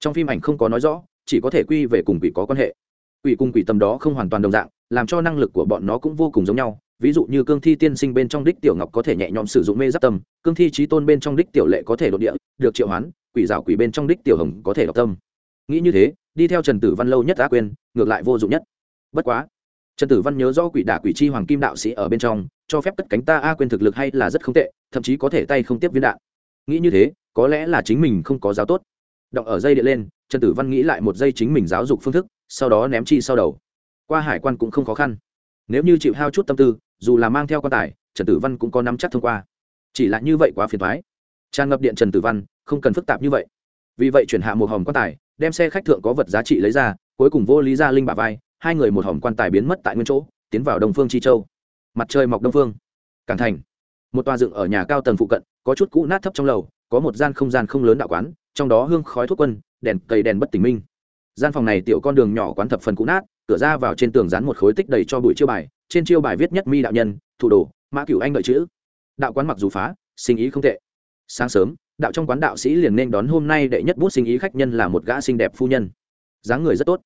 Trong phim ảnh không có nói rõ, chỉ có thể quy về cùng quỷ có quan hệ. Quỷ cùng quỷ tầm đó không hoàn toàn đồng dạng, làm cho năng lực của bọn nó cũng vô cùng giống nhau. Ví dụ như cương thi tiên sinh bên trong đích tiểu ngọc có thể nhẹ nhõm sử dụng mê giáp tâm, cương thi trí tôn bên trong đích tiểu lệ có thể đột địa, được triệu hoán quỷ rào quỷ bên trong đích tiểu hồng có thể đọc tâm. Nghĩ như thế, đi theo trần tử văn lâu nhất đã quên, ngược lại vô dụng nhất. Bất quá, trần tử văn nhớ do quỷ đả quỷ chi hoàng kim đạo sĩ ở bên trong, cho phép cất cánh ta a quên thực lực hay là rất không tệ, thậm chí có thể tay không tiếp viên đạn. Nghĩ như thế, có lẽ là chính mình không có giáo tốt. Động ở dây điện lên, trần tử văn nghĩ lại một dây chính mình giáo dục phương thức, sau đó ném chi sau đầu. Qua hải quan cũng không khó khăn. Nếu như chịu hao chút tâm tư, dù là mang theo quan tài, trần tử văn cũng có nắm chắc thông qua. Chỉ là như vậy quá phiền thoái tràn ngập điện trần tử văn, không cần phức tạp như vậy. Vì vậy chuyển hạ một hòm quan tài, đem xe khách thượng có vật giá trị lấy ra, cuối cùng vô lý gia linh bà vai, hai người một hòm quan tài biến mất tại nguyên chỗ, tiến vào đông phương chi châu. Mặt trời mọc đông phương. Cảng thành. Một tòa dựng ở nhà cao tầng phụ cận, có chút cũ nát thấp trong lầu, có một gian không gian không lớn đạo quán, trong đó hương khói thuốc quân, đèn cây đèn bất tỉnh minh. Gian phòng này tiểu con đường nhỏ quán thập phần cũ nát, cửa ra vào trên tường dán một khối tích đầy cho bụi chiêu bài, trên chiêu bài viết nhất mi đạo nhân, thủ đồ, mã cửu anh đợi chữ. Đạo quán mặc dù phá, sinh ý không tệ sáng sớm, đạo trong quán đạo sĩ liền nên đón hôm nay đệ nhất bút sinh ý khách nhân là một gã xinh đẹp phu nhân. Dáng người rất tốt.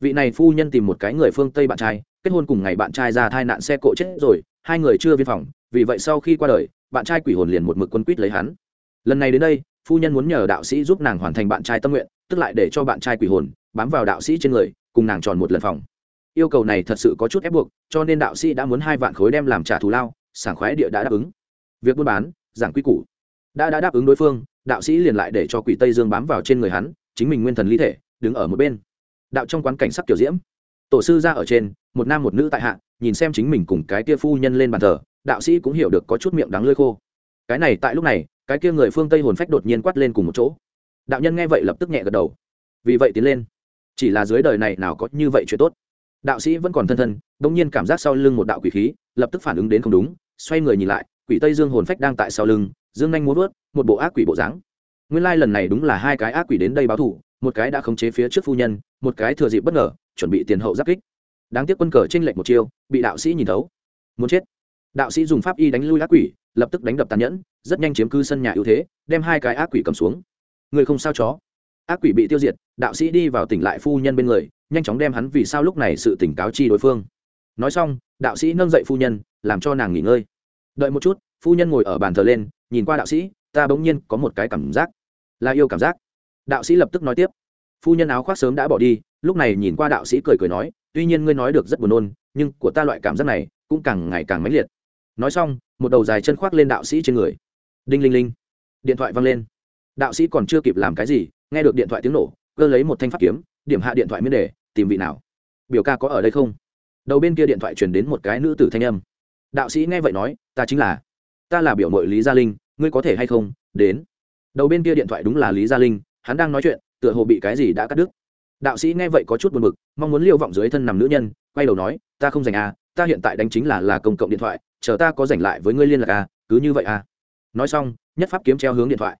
Vị này phu nhân tìm một cái người phương tây bạn trai, kết hôn cùng ngày bạn trai ra thai nạn xe cộ chết rồi, hai người chưa viên phòng, vì vậy sau khi qua đời, bạn trai quỷ hồn liền một mực quân quýt lấy hắn. Lần này đến đây, phu nhân muốn nhờ đạo sĩ giúp nàng hoàn thành bạn trai tâm nguyện, tức lại để cho bạn trai quỷ hồn bám vào đạo sĩ trên người, cùng nàng tròn một lần phòng. Yêu cầu này thật sự có chút ép buộc, cho nên đạo sĩ đã muốn hai vạn khối đem làm trả thù lao, sảng khoái địa đã đáp ứng. Việc buôn bán, giảng quy củ đã đã đáp ứng đối phương, đạo sĩ liền lại để cho quỷ tây dương bám vào trên người hắn, chính mình nguyên thần ly thể, đứng ở một bên. Đạo trong quán cảnh sắc kiểu diễm. Tổ sư ra ở trên, một nam một nữ tại hạ, nhìn xem chính mình cùng cái kia phu nhân lên bàn thờ, đạo sĩ cũng hiểu được có chút miệng đắng lơi khô. Cái này tại lúc này, cái kia người phương tây hồn phách đột nhiên quát lên cùng một chỗ. Đạo nhân nghe vậy lập tức nhẹ gật đầu. Vì vậy tiến lên. Chỉ là dưới đời này nào có như vậy chuyện tốt. Đạo sĩ vẫn còn thân thân đ ỗ n g nhiên cảm giác sau lưng một đạo quỷ khí, lập tức phản ứng đến không đúng, xoay người nhìn lại, quỷ tây dương hồn phách đang tại sau lưng dương nhanh muốn vớt, một bộ ác quỷ bộ dáng. Nguyên lai、like、lần lần này đúng là hai cái ác quỷ đến đây báo thủ một cái đã khống chế phía trước phu nhân, một cái thừa dịp bất ngờ, chuẩn bị tiền hậu giáp kích. Đáng tiếc quân cờ t r ê n lệch một chiêu, bị đạo sĩ nhìn thấu. Muốn chết. Đạo sĩ dùng pháp y đánh lui ác quỷ, lập tức đánh đập tàn nhẫn, rất nhanh chiếm cư sân nhà ưu thế, đem hai cái ác quỷ cầm xuống. Người không sao chó. Ác quỷ bị tiêu diệt, đạo sĩ đi vào tỉnh lại phu nhân bên người, nhanh chóng đem hắn vì sao lúc này sự tỉnh cáo chi đối phương. Nói xong, đạo sĩ nâng dậy phu nhân, làm cho nàng nghỉ ngơi. Đợi một chút phu nhân ngồi ở bàn thờ lên, nhìn qua đạo sĩ, ta bỗng nhiên có một cái cảm giác, là yêu cảm giác. Đạo sĩ lập tức nói tiếp, phu nhân áo khoác sớm đã bỏ đi, lúc này nhìn qua đạo sĩ cười cười nói, tuy nhiên ngươi nói được rất buồn nôn, nhưng của ta loại cảm giác này cũng càng ngày càng mãnh liệt. Nói xong, một đầu dài chân khoác lên đạo sĩ trên người. Đinh linh linh. Điện thoại văng lên. Đạo sĩ còn chưa kịp làm cái gì, nghe được điện thoại tiếng nổ, cơ lấy một thanh pháp kiếm, điểm hạ điện thoại miễn đề, tìm vị nào. Biểu ca có ở đây không? Đầu bên kia điện thoại truyền đến một cái nữ tử thanh âm. Đạo sĩ nghe vậy nói, ta chính là ta là biểu mội lý gia linh, ngươi có thể hay không? Đến. Đầu bên kia điện thoại đúng là lý gia linh, hắn đang nói chuyện, tựa hồ bị cái gì đã cắt đứt. Đạo sĩ nghe vậy có chút buồn b ự c mong muốn liêu vọng dưới thân nằm nữ nhân, quay đầu nói, ta không dành à ta hiện tại đánh chính là là công cộng điện thoại, chờ ta có dành lại với ngươi liên lạc à cứ như vậy à. Nói xong, nhất pháp kiếm treo hướng điện thoại.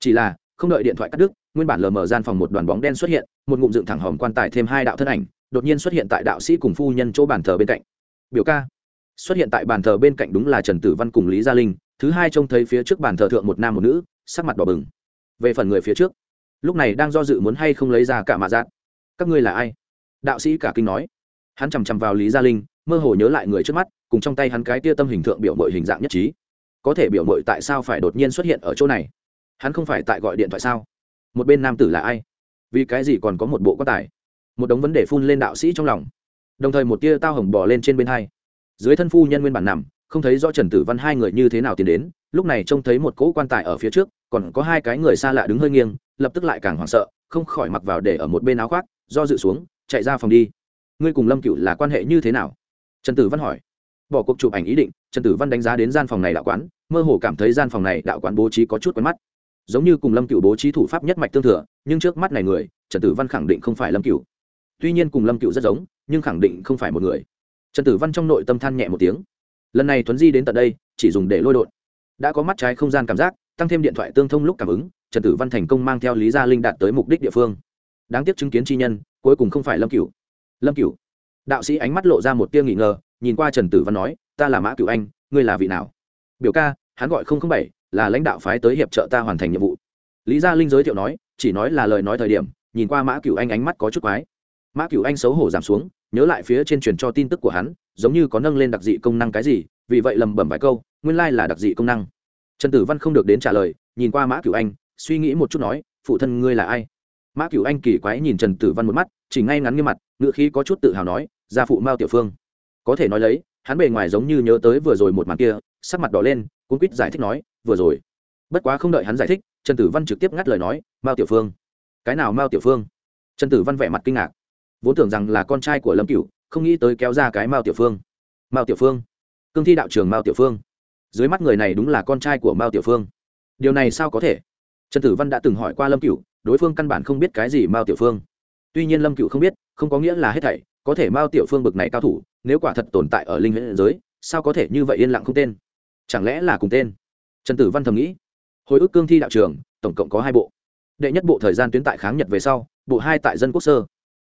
Chỉ là, không đợi điện thoại cắt đứt, nguyên bản lờ mờ gian phòng một đoàn bóng đen xuất hiện, một ngụm dựng thẳng hòm quan tài thêm hai đạo thân ảnh, đột nhiên xuất hiện tại đạo sĩ cùng phu nhân chỗ bàn thờ bên cạnh. Biểu ca xuất hiện tại bàn thờ bên cạnh đúng là trần tử văn cùng lý gia linh, thứ hai trông thấy phía trước bàn thờ thượng một nam một nữ, sắc mặt đỏ bừng. Về phần người phía trước, lúc này đang do dự muốn hay không lấy ra cả mạ dạng các ngươi là ai? Đạo sĩ cả kinh nói. Hắn chằm chằm vào lý gia linh, mơ hồ nhớ lại người trước mắt, cùng trong tay hắn cái tia tâm hình thượng biểu mội hình dạng nhất trí. Có thể biểu mội tại sao phải đột nhiên xuất hiện ở chỗ này? Hắn không phải tại gọi điện thoại sao? Một bên nam tử là ai? Vì cái gì còn có một bộ quá tải một đống vấn đề phun lên đạo sĩ trong lòng. Đồng thời một tia tao hồng bỏ lên trên bên hai dưới thân phu nhân nguyên bản nằm, không thấy rõ trần tử văn hai người như thế nào tiến đến, lúc này trông thấy một cỗ quan tài ở phía trước, còn có hai cái người xa lạ đứng hơi nghiêng, lập tức lại càng hoảng sợ, không khỏi mặc vào để ở một bên áo khoác, do dự xuống, chạy ra phòng đi. Ngươi cùng lâm cựu là quan hệ như thế nào? Trần tử văn hỏi. Bỏ cuộc chụp ảnh ý định, trần tử văn đánh giá đến gian phòng này đạo quán, mơ hồ cảm thấy gian phòng này đạo quán bố trí có chút quen mắt. Giống như cùng lâm cựu bố trí thủ pháp nhất mạch tương thừa, nhưng trước mắt này người, trần tử văn khẳng định không phải lâm cựu tuy nhiên cùng lâm cựu rất giống, nhưng khẳng định không phải một người trần tử văn trong nội tâm than nhẹ một tiếng. Lần này thuấn di đến tận đây, chỉ dùng để lôi đột. Đã có mắt trái không gian cảm giác, tăng thêm điện thoại tương thông lúc cảm ứng, trần tử văn thành công mang theo lý gia linh đạt tới mục đích địa phương. Đáng tiếc chứng kiến chi nhân, cuối cùng không phải lâm cửu. Lâm cửu. Đạo sĩ ánh mắt lộ ra một tia nghỉ ngờ, nhìn qua trần tử văn nói, ta là mã cửu anh, ngươi là vị nào? Biểu ca, hắn gọi không không bảy, là lãnh đạo phái tới hiệp trợ ta hoàn thành nhiệm vụ. Lý gia linh giới thiệu nói, chỉ nói là lời nói thời điểm, nhìn qua mã cửu anh ánh mắt có chút quái. Mã cửu anh xấu hổ giảm xuống nhớ lại phía trên truyền cho tin tức của hắn, giống như có nâng lên đặc dị công năng cái gì, vì vậy lầm bẩm vài câu, nguyên lai là đặc dị công năng. Trần tử văn không được đến trả lời, nhìn qua mã cửu anh, suy nghĩ một chút nói, phụ thân ngươi là ai? Mã cửu anh kỳ quái nhìn trần tử văn một mắt, chỉ ngay ngắn nghiêm mặt ngựa khí có chút tự hào nói, gia phụ mao tiểu phương. Có thể nói lấy, hắn bề ngoài giống như nhớ tới vừa rồi một màn kia, sắc mặt đỏ lên, cuốn quýt giải thích nói, vừa rồi. Bất quá không đợi hắn giải thích, trần tử văn trực tiếp ngắt lời nói, mao tiểu phương. Cái nào mao tiểu phương? Trần tử văn vẻ mặt kinh ngạc vốn tưởng rằng là con trai của lâm cửu, không nghĩ tới kéo ra cái mao tiểu phương. Mao tiểu phương? Cương thi đạo trường mao tiểu phương. Dưới mắt người này đúng là con trai của mao tiểu phương. Điều này sao có thể? Trần tử văn đã từng hỏi qua lâm cửu, đối phương căn bản không biết cái gì mao tiểu phương. Tuy nhiên lâm cửu không biết, không có nghĩa là hết thảy, có thể mao tiểu phương bực này cao thủ, nếu quả thật tồn tại ở linh huyễn giới, sao có thể như vậy yên lặng không tên? Chẳng lẽ là cùng tên? Trần tử văn thầm nghĩ. Hồi ức cương thi đạo trường tổng cộng có hai bộ. Đệ nhất bộ thời gian tuyến tại kháng nhật về sau, bộ hai tại dân quốc sơ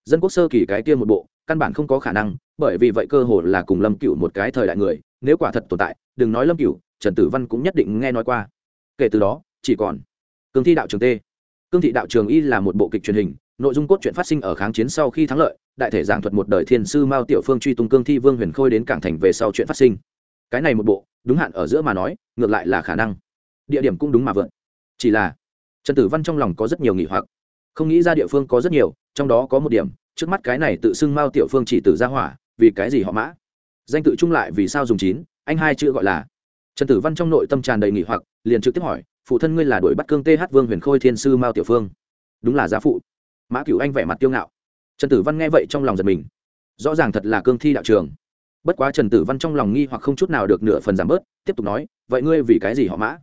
dân quốc sơ kỳ cái kia một bộ, căn bản không có khả năng, bởi vì vậy cơ hồ là cùng lâm cựu một cái thời đại người, nếu quả thật tồn tại, đừng nói lâm cựu trần tử văn cũng nhất định nghe nói qua. Kể từ đó, chỉ còn cương thi đạo trường t. Cương thị đạo trường y là một bộ kịch truyền hình, nội dung cốt truyện phát sinh ở kháng chiến sau khi thắng lợi, đại thể giảng thuật một đời thiên sư mao tiểu phương truy tung cương thi vương huyền khôi đến cảng thành về sau chuyện phát sinh. Cái này một bộ, đúng hạn ở giữa mà nói, ngược lại là khả năng. Địa điểm cũng đúng mà vượn. Chỉ là, trần tử văn trong lòng có rất nhiều nghỉ hoặc không nghĩ ra địa phương có rất nhiều, trong đó có một điểm, trước mắt cái này tự xưng mao tiểu phương chỉ tử ra hỏa, vì cái gì họ mã? Danh tự chung lại vì sao dùng chín, anh hai chữ gọi là. Trần tử văn trong nội tâm tràn đầy nghỉ hoặc, liền trực tiếp hỏi, phụ thân ngươi là đuổi bắt cương th vương huyền khôi thiên sư mao tiểu phương? Đúng là giá phụ. Mã cửu anh vẻ mặt tiêu ngạo. Trần tử văn nghe vậy trong lòng giật mình. Rõ ràng thật là cương thi đạo trường. Bất quá trần tử văn trong lòng nghi hoặc không chút nào được nửa phần giảm bớt, tiếp tục nói, vậy ngươi vì cái gì họ mã?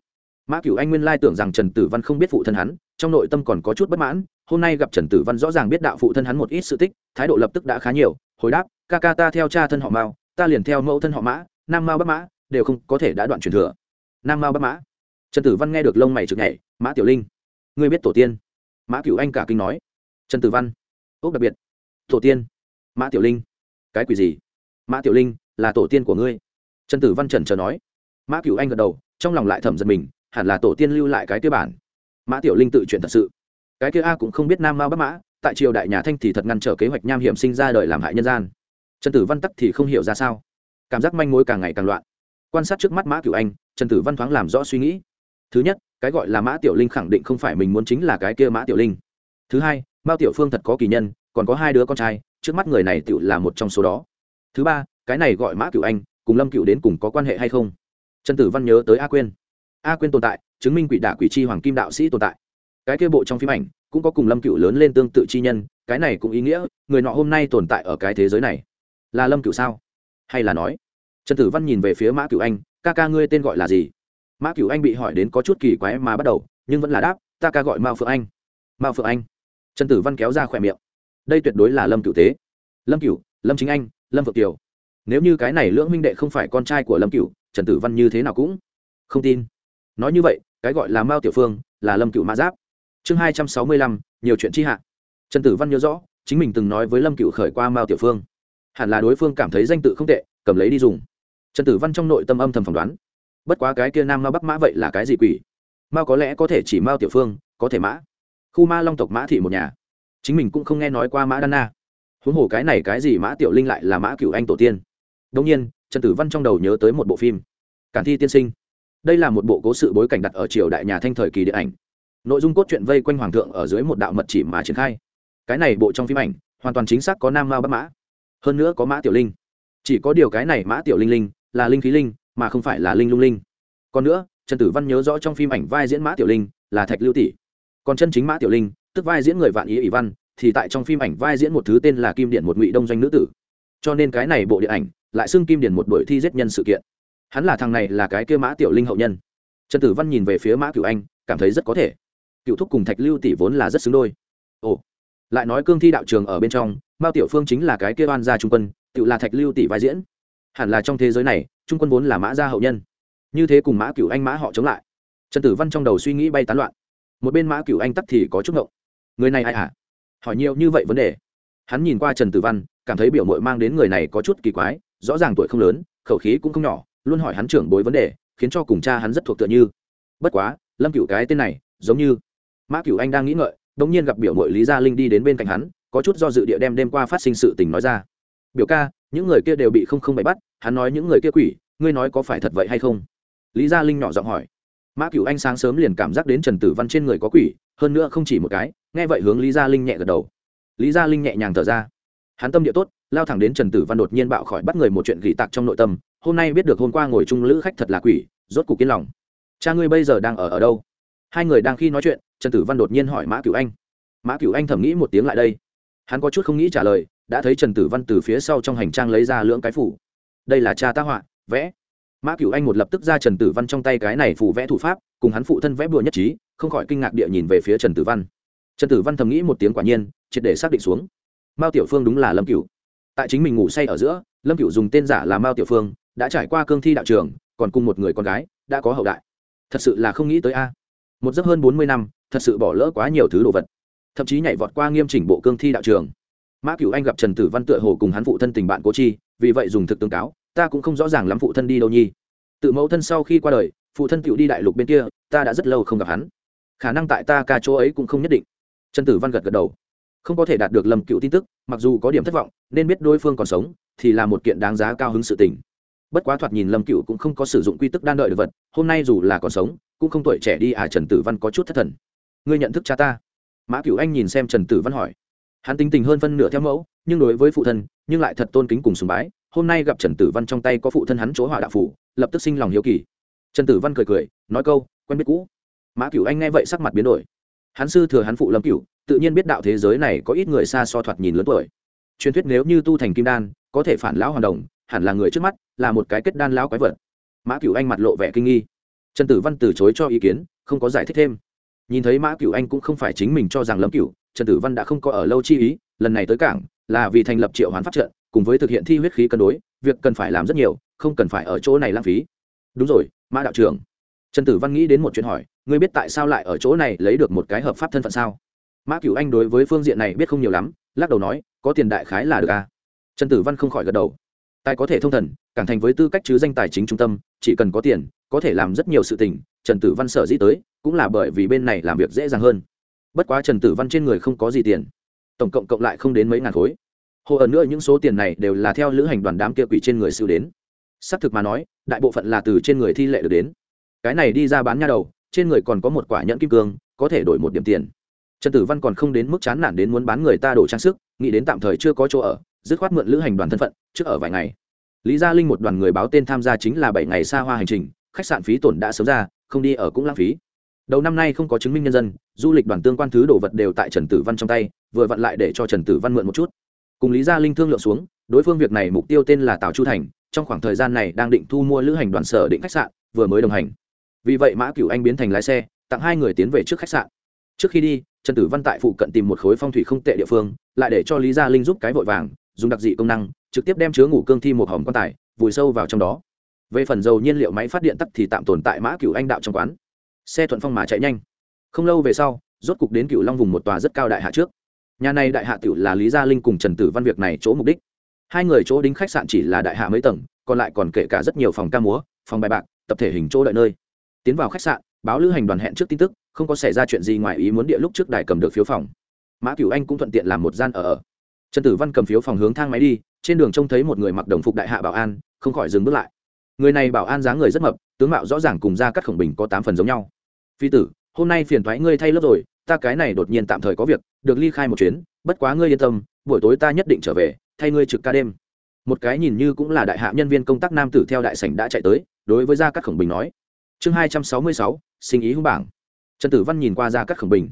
Mã cửu anh nguyên lai tưởng rằng trần tử văn không biết phụ thân hắn, trong nội tâm còn có chút bất mãn hôm nay gặp trần tử văn rõ ràng biết đạo phụ thân hắn một ít sự tích, thái độ lập tức đã khá nhiều, hồi đáp, ca ca ta theo cha thân họ mao, ta liền theo mẫu thân họ mã, nam mao bắc mã, đều không có thể đã đoạn truyền thừa. Nam mao bắc mã. Trần tử văn nghe được lông mày trực nhảy, mã tiểu linh, ngươi biết tổ tiên? Mã cửu anh cả kinh nói. Trần tử văn ốc đặc biệt. Tổ tiên? Mã tiểu linh. Cái quỷ gì? Mã tiểu linh, là tổ tiên của ngươi. Trần tử văn trần chờ nói. Mã cửu anh gật đầu, trong lòng lại thầm giật mình, hẳn là tổ tiên lưu lại cái tiêu bản. Mã tiểu linh tự chuyện thật sự cái kia a cũng không biết nam mao bắc mã, tại triều đại nhà thanh thì thật ngăn trở kế hoạch nham hiểm sinh ra đời làm hại nhân gian. Trần tử văn tắc thì không hiểu ra sao. Cảm giác manh mối càng ngày càng loạn. Quan sát trước mắt mã cửu anh, trần tử văn thoáng làm rõ suy nghĩ. Thứ nhất, cái gọi là mã tiểu linh khẳng định không phải mình muốn chính là cái kia mã tiểu linh. Thứ hai, mao tiểu phương thật có kỳ nhân, còn có hai đứa con trai, trước mắt người này tự là một trong số đó. Thứ ba, cái này gọi mã cửu anh, cùng lâm cửu đến cùng có quan hệ hay không? Trần tử văn nhớ tới a quyên. A quyên tồn tại, chứng minh quỷ đả quỷ chi hoàng kim đạo sĩ tồn tại cái kia bộ trong phim ảnh cũng có cùng lâm cựu lớn lên tương tự chi nhân, cái này cũng ý nghĩa, người nọ hôm nay tồn tại ở cái thế giới này. Là lâm cựu sao? Hay là nói, trần tử văn nhìn về phía mã cựu anh, ca ca ngươi tên gọi là gì? Mã cựu anh bị hỏi đến có chút kỳ quái mà bắt đầu, nhưng vẫn là đáp, ta ca gọi mao phượng anh. Mao phượng anh? Trần tử văn kéo ra khỏe miệng. Đây tuyệt đối là lâm cựu tế. Lâm cựu lâm chính anh, lâm phượng kiều. Nếu như cái này lưỡng minh đệ không phải con trai của lâm cựu trần tử văn như thế nào cũng không tin. Nói như vậy, cái gọi là mao tiểu phương là lâm cựu mã giáp chương hai trăm sáu mươi lăm, nhiều chuyện chi hạ. Trần tử văn nhớ rõ, chính mình từng nói với lâm cựu khởi qua mao tiểu phương. Hẳn là đối phương cảm thấy danh tự không tệ, cầm lấy đi dùng. Trần tử văn trong nội tâm âm thầm phỏng đoán. Bất quá cái kia nam mao bắc mã vậy là cái gì quỷ? Mao có lẽ có thể chỉ mao tiểu phương, có thể mã. Khu ma long tộc mã thị một nhà. Chính mình cũng không nghe nói qua mã đan na. Huống hồ cái này cái gì mã tiểu linh lại là mã cựu anh tổ tiên. Đông nhiên, trần tử văn trong đầu nhớ tới một bộ phim. Cản thi tiên sinh. Đây là một bộ cố sự bối cảnh đặt ở triều đại nhà thanh thời kỳ điện ảnh nội dung cốt truyện vây quanh hoàng thượng ở dưới một đạo mật chỉ mà triển khai. Cái này bộ trong phim ảnh, hoàn toàn chính xác có nam mao bắc mã. Hơn nữa có mã tiểu linh. Chỉ có điều cái này mã tiểu linh linh là linh khí linh, mà không phải là linh lung linh. Còn nữa, trần tử văn nhớ rõ trong phim ảnh vai diễn mã tiểu linh là thạch lưu tỷ. Còn chân chính mã tiểu linh, tức vai diễn người vạn ý ỷ văn, thì tại trong phim ảnh vai diễn một thứ tên là kim điện một ngụy đông doanh nữ tử. Cho nên cái này bộ điện ảnh lại xưng kim điện một đội thi giết nhân sự kiện. Hắn là thằng này là cái kia mã tiểu linh hậu nhân. Trần tử văn nhìn về phía mã cửu anh, cảm thấy rất có thể cựu thúc cùng thạch lưu tỷ vốn là rất xứng đôi. Ồ, lại nói cương thi đạo trường ở bên trong, mao tiểu phương chính là cái kia oan gia trung quân, tự là thạch lưu tỷ vai diễn. Hẳn là trong thế giới này, trung quân vốn là mã gia hậu nhân. Như thế cùng mã cửu anh mã họ chống lại. Trần tử văn trong đầu suy nghĩ bay tán loạn. Một bên mã cửu anh tắc thì có chút ngộng. Người này ai hả? Hỏi nhiều như vậy vấn đề. Hắn nhìn qua trần tử văn, cảm thấy biểu mội mang đến người này có chút kỳ quái, rõ ràng tuổi không lớn, khẩu khí cũng không nhỏ, luôn hỏi hắn trưởng bối vấn đề, khiến cho cùng cha hắn rất thuộc tựa như. Bất quá, lâm cửu cái tên này, giống như mã cửu anh đang nghĩ ngợi đ ỗ n g nhiên gặp biểu mội lý gia linh đi đến bên cạnh hắn, có chút do dự địa đem đêm qua phát sinh sự tình nói ra. Biểu ca, những người kia đều bị không không bày bắt, hắn nói những người kia quỷ, ngươi nói có phải thật vậy hay không? Lý gia linh nhỏ giọng hỏi. Mã cửu anh sáng sớm liền cảm giác đến trần tử văn trên người có quỷ, hơn nữa không chỉ một cái, nghe vậy hướng lý gia linh nhẹ gật đầu. Lý gia linh nhẹ nhàng thở ra. Hắn tâm địa tốt, lao thẳng đến trần tử văn đột nhiên bạo khỏi bắt người một chuyện gỉ tặc trong nội tâm, hôm nay biết được hôm qua ngồi chung lữ khách thật là quỷ, rốt cục yên lòng. Cha ngươi bây giờ đang ở ở đâu? Hai người đang khi nói chuyện, trần tử văn đột nhiên hỏi mã cửu anh. Mã cửu anh thầm nghĩ một tiếng lại đây. Hắn có chút không nghĩ trả lời, đã thấy trần tử văn từ phía sau trong hành trang lấy ra lưỡng cái phủ. Đây là cha tác họa, vẽ. Mã cửu anh một lập tức ra trần tử văn trong tay cái này phủ vẽ thủ pháp, cùng hắn phụ thân vẽ bùa nhất trí, không khỏi kinh ngạc địa nhìn về phía trần tử văn. Trần tử văn thầm nghĩ một tiếng quả nhiên, triệt để xác định xuống. Mao tiểu phương đúng là lâm cửu. Tại chính mình ngủ say ở giữa, lâm cửu dùng tên giả là mao tiểu phương, đã trải qua cương thi đạo trường, còn cùng một người con gái, đã có hậu đại. Thật sự là không nghĩ tới a một giấc hơn bốn mươi năm, thật sự bỏ lỡ quá nhiều thứ đồ vật. Thậm chí nhảy vọt qua nghiêm chỉnh bộ cương thi đạo trường. Mã cửu anh gặp trần tử văn tựa hồ cùng hắn phụ thân tình bạn cố chi, vì vậy dùng thực tương cáo, ta cũng không rõ ràng lắm phụ thân đi đâu nhi. Tự mẫu thân sau khi qua đời, phụ thân tựu đi đại lục bên kia, ta đã rất lâu không gặp hắn. Khả năng tại ta ca chỗ ấy cũng không nhất định. Trần tử văn gật gật đầu. Không có thể đạt được lâm cựu tin tức, mặc dù có điểm thất vọng, nên biết đối phương còn sống, thì là một kiện đáng giá cao hứng sự tình. Bất quá thoạt nhìn lâm cựu cũng không có sử dụng quy tức đan đợi được vật, hôm nay dù là còn sống cũng không tuổi trẻ đi à trần tử văn có chút thất thần. Ngươi nhận thức cha ta? Mã Cửu anh nhìn xem trần tử văn hỏi. Hắn tính tình hơn phân nửa theo mẫu nhưng đối với phụ thân nhưng lại thật tôn kính cùng sùng bái. Hôm nay gặp trần tử văn trong tay có phụ thân hắn chỗ hỏa đạo phủ lập tức sinh lòng hiếu kỳ. Trần tử văn cười cười nói câu quen biết cũ. Mã Cửu anh nghe vậy sắc mặt biến đổi. Hắn sư thừa hắn phụ lâm cửu, tự nhiên biết đạo thế giới này có ít người xa so thoạt nhìn lớn tuổi. Truyền thuyết nếu như tu thành kim đan có thể phản lão hoàn đồng hẳn là người trước mắt là một cái kết đan lão quái vật. Mã cửu anh mặt lộ vẻ kinh nghi trần tử văn từ chối cho ý kiến, không có giải thích thêm. Nhìn thấy mã cửu anh cũng không phải chính mình cho rằng lâm cửu, trần tử văn đã không có ở lâu chi ý, lần này tới cảng là vì thành lập triệu hoán pháp trận, cùng với thực hiện thi huyết khí cân đối, việc cần phải làm rất nhiều, không cần phải ở chỗ này lãng phí. Đúng rồi, mã đạo trưởng. Trần tử văn nghĩ đến một chuyện hỏi, ngươi biết tại sao lại ở chỗ này lấy được một cái hợp pháp thân phận sao? Mã cửu anh đối với phương diện này biết không nhiều lắm, lắc đầu nói, có tiền đại khái là được à. trần tử văn không khỏi gật đầu tài có thể thông thần cảng thành với tư cách chứ danh tài chính trung tâm, chỉ cần có tiền, có thể làm rất nhiều sự tình, trần tử văn sở dĩ tới, cũng là bởi vì bên này làm việc dễ dàng hơn. Bất quá trần tử văn trên người không có gì tiền, tổng cộng cộng lại không đến mấy ngàn khối. Hồ ẩn nữa những số tiền này đều là theo lữ hành đoàn đám kia quỷ trên người siêu đến. Xác thực mà nói, đại bộ phận là từ trên người thi lệ được đến. Cái này đi ra bán nha đầu, trên người còn có một quả nhẫn kim cương, có thể đổi một điểm tiền. Trần tử văn còn không đến mức chán nản đến muốn bán người ta đồ trang sức, nghĩ đến tạm thời chưa có chỗ ở dứt khoát mượn lữ hành đoàn thân phận, trước ở vài ngày. Lý gia linh một đoàn người báo tên tham gia chính là bảy ngày xa hoa hành trình, khách sạn phí tổn đã sớm ra, không đi ở cũng lãng phí. Đầu năm nay không có chứng minh nhân dân, du lịch đoàn tương quan thứ đồ vật đều tại trần tử văn trong tay, vừa vặn lại để cho trần tử văn mượn một chút. Cùng lý gia linh thương lượng xuống, đối phương việc này mục tiêu tên là tào chu thành, trong khoảng thời gian này đang định thu mua lữ hành đoàn sở định khách sạn, vừa mới đồng hành. Vì vậy mã cửu anh biến thành lái xe, tặng hai người tiến về trước khách sạn. Trước khi đi, trần tử văn tại phụ cận tìm một khối phong thủy không tệ địa phương, lại để cho lý gia linh giúp cái vội vàng dùng đặc dị công năng, trực tiếp đem chứa ngủ cương thi một hòm quan tài, vùi sâu vào trong đó. Về phần dầu nhiên liệu máy phát điện tắt thì tạm tồn tại mã cựu anh đạo trong quán. Xe thuận phong mà chạy nhanh. Không lâu về sau, rốt cục đến cựu long vùng một tòa rất cao đại hạ trước. Nhà này đại hạ tiểu là lý gia linh cùng trần tử văn việc này chỗ mục đích. Hai người chỗ đính khách sạn chỉ là đại hạ mấy tầng, còn lại còn kể cả rất nhiều phòng ca múa, phòng bài bạc, tập thể hình chỗ đợi nơi. Tiến vào khách sạn, báo lữ hành đoàn hẹn trước tin tức, không có xảy ra chuyện gì ngoài ý muốn địa lúc trước đài cầm được phiếu phòng. Mã cửu anh cũng thuận tiện làm một gian ở ở trần tử văn cầm phiếu phòng hướng thang máy đi, trên đường trông thấy một người mặc đồng phục đại hạ bảo an, không khỏi dừng bước lại. Người này bảo an dáng người rất mập, tướng mạo rõ ràng cùng ra cắt khổng bình có tám phần giống nhau. Phi tử, hôm nay phiền thoái ngươi thay lớp rồi, ta cái này đột nhiên tạm thời có việc, được ly khai một chuyến, bất quá ngươi yên tâm, buổi tối ta nhất định trở về, thay ngươi trực ca đêm. Một cái nhìn như cũng là đại hạ nhân viên công tác nam tử theo đại sảnh đã chạy tới, đối với gia cát khổng bình nói. Chương hai trăm sáu mươi sáu, sinh ý hưng bảng. Trần tử văn nhìn qua gia cát khổng bình.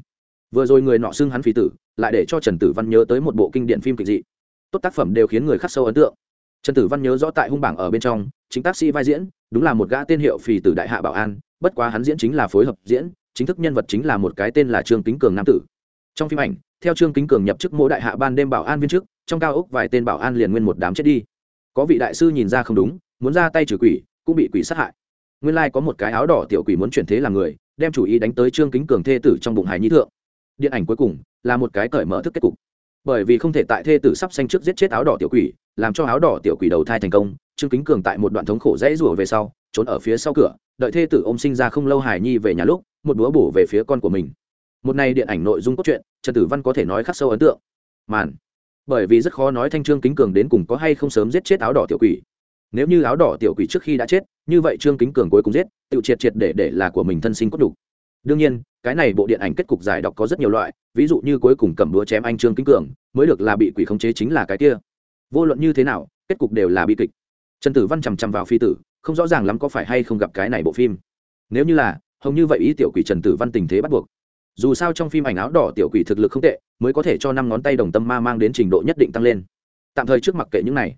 Vừa rồi người nọ xưng hắn phi tử lại để cho trần tử văn nhớ tới một bộ kinh điển phim kịch dị. Tốt tác phẩm đều khiến người khắc sâu ấn tượng. Trần tử văn nhớ rõ tại hung bảng ở bên trong, chính tác sĩ vai diễn, đúng là một gã tên hiệu phì tử đại hạ bảo an, bất quá hắn diễn chính là phối hợp diễn, chính thức nhân vật chính là một cái tên là trương kính cường nam tử. Trong phim ảnh, theo trương kính cường nhập chức mỗi đại hạ ban đêm bảo an viên chức, trong cao ốc vài tên bảo an liền nguyên một đám chết đi. Có vị đại sư nhìn ra không đúng, muốn ra tay trừ quỷ, cũng bị quỷ sát hại. Nguyên lai có một cái áo đỏ tiểu quỷ muốn chuyển thế làm người, đem chủ ý đánh tới trương kính cường thê tử trong bụng hải nhi thượng điện ảnh cuối cùng là một cái cởi mở thức kết cục. Bởi vì không thể tại thê tử sắp xanh trước giết chết áo đỏ tiểu quỷ, làm cho áo đỏ tiểu quỷ đầu thai thành công, trương kính cường tại một đoạn thống khổ dãy rủa về sau, trốn ở phía sau cửa, đợi thê tử ôm sinh ra không lâu hải nhi về nhà lúc, một búa bổ về phía con của mình. Một này điện ảnh nội dung cốt truyện, trần tử văn có thể nói khắc sâu ấn tượng. Màn. Bởi vì rất khó nói thanh trương kính cường đến cùng có hay không sớm giết chết áo đỏ tiểu quỷ. Nếu như áo đỏ tiểu quỷ trước khi đã chết, như vậy trương kính cường cuối cùng giết, tự triệt triệt để để là của mình thân sinh cốt đủ. Đương nhiên cái này bộ điện ảnh kết cục giải đọc có rất nhiều loại, ví dụ như cuối cùng cầm đũa chém anh trương kính cường, mới được là bị quỷ khống chế chính là cái kia. Vô luận như thế nào, kết cục đều là bi kịch. Trần tử văn chằm chằm vào phi tử, không rõ ràng lắm có phải hay không gặp cái này bộ phim. Nếu như là hầu như vậy ý tiểu quỷ trần tử văn tình thế bắt buộc. Dù sao trong phim ảnh áo đỏ tiểu quỷ thực lực không tệ, mới có thể cho năm ngón tay đồng tâm ma mang đến trình độ nhất định tăng lên. Tạm thời trước mặc kệ những này.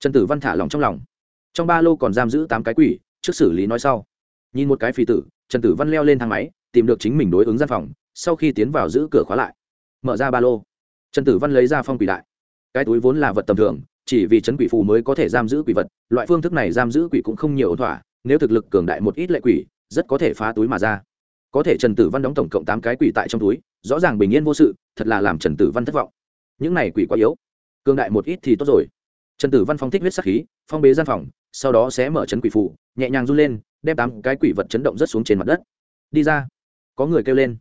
Trần tử văn thả lòng trong lòng. Trong ba lô còn giam giữ tám cái quỷ, trước xử lý nói sau. Nhìn một cái phi tử, trần tử văn leo lên thang máy tìm được chính mình đối ứng gian phòng, sau khi tiến vào giữ cửa khóa lại, mở ra ba lô. Trần tử văn lấy ra phong quỷ đại. Cái túi vốn là vật tầm thường, chỉ vì chấn quỷ phù mới có thể giam giữ quỷ vật, loại phương thức này giam giữ quỷ cũng không nhiều ổn thỏa, nếu thực lực cường đại một ít lệ quỷ, rất có thể phá túi mà ra. Có thể trần tử văn đóng tổng cộng tám cái quỷ tại trong túi, rõ ràng bình yên vô sự, thật là làm trần tử văn thất vọng. Những này quỷ quá yếu, cường đại một ít thì tốt rồi. Trần tử văn phong thích huyết sắc khí, phong bế gian phòng, sau đó sẽ mở chấn quỷ phù, nhẹ nhàng run lên, đem tám cái quỷ vật chấn động rất xuống trên mặt đất. Đi ra có người kêu lên.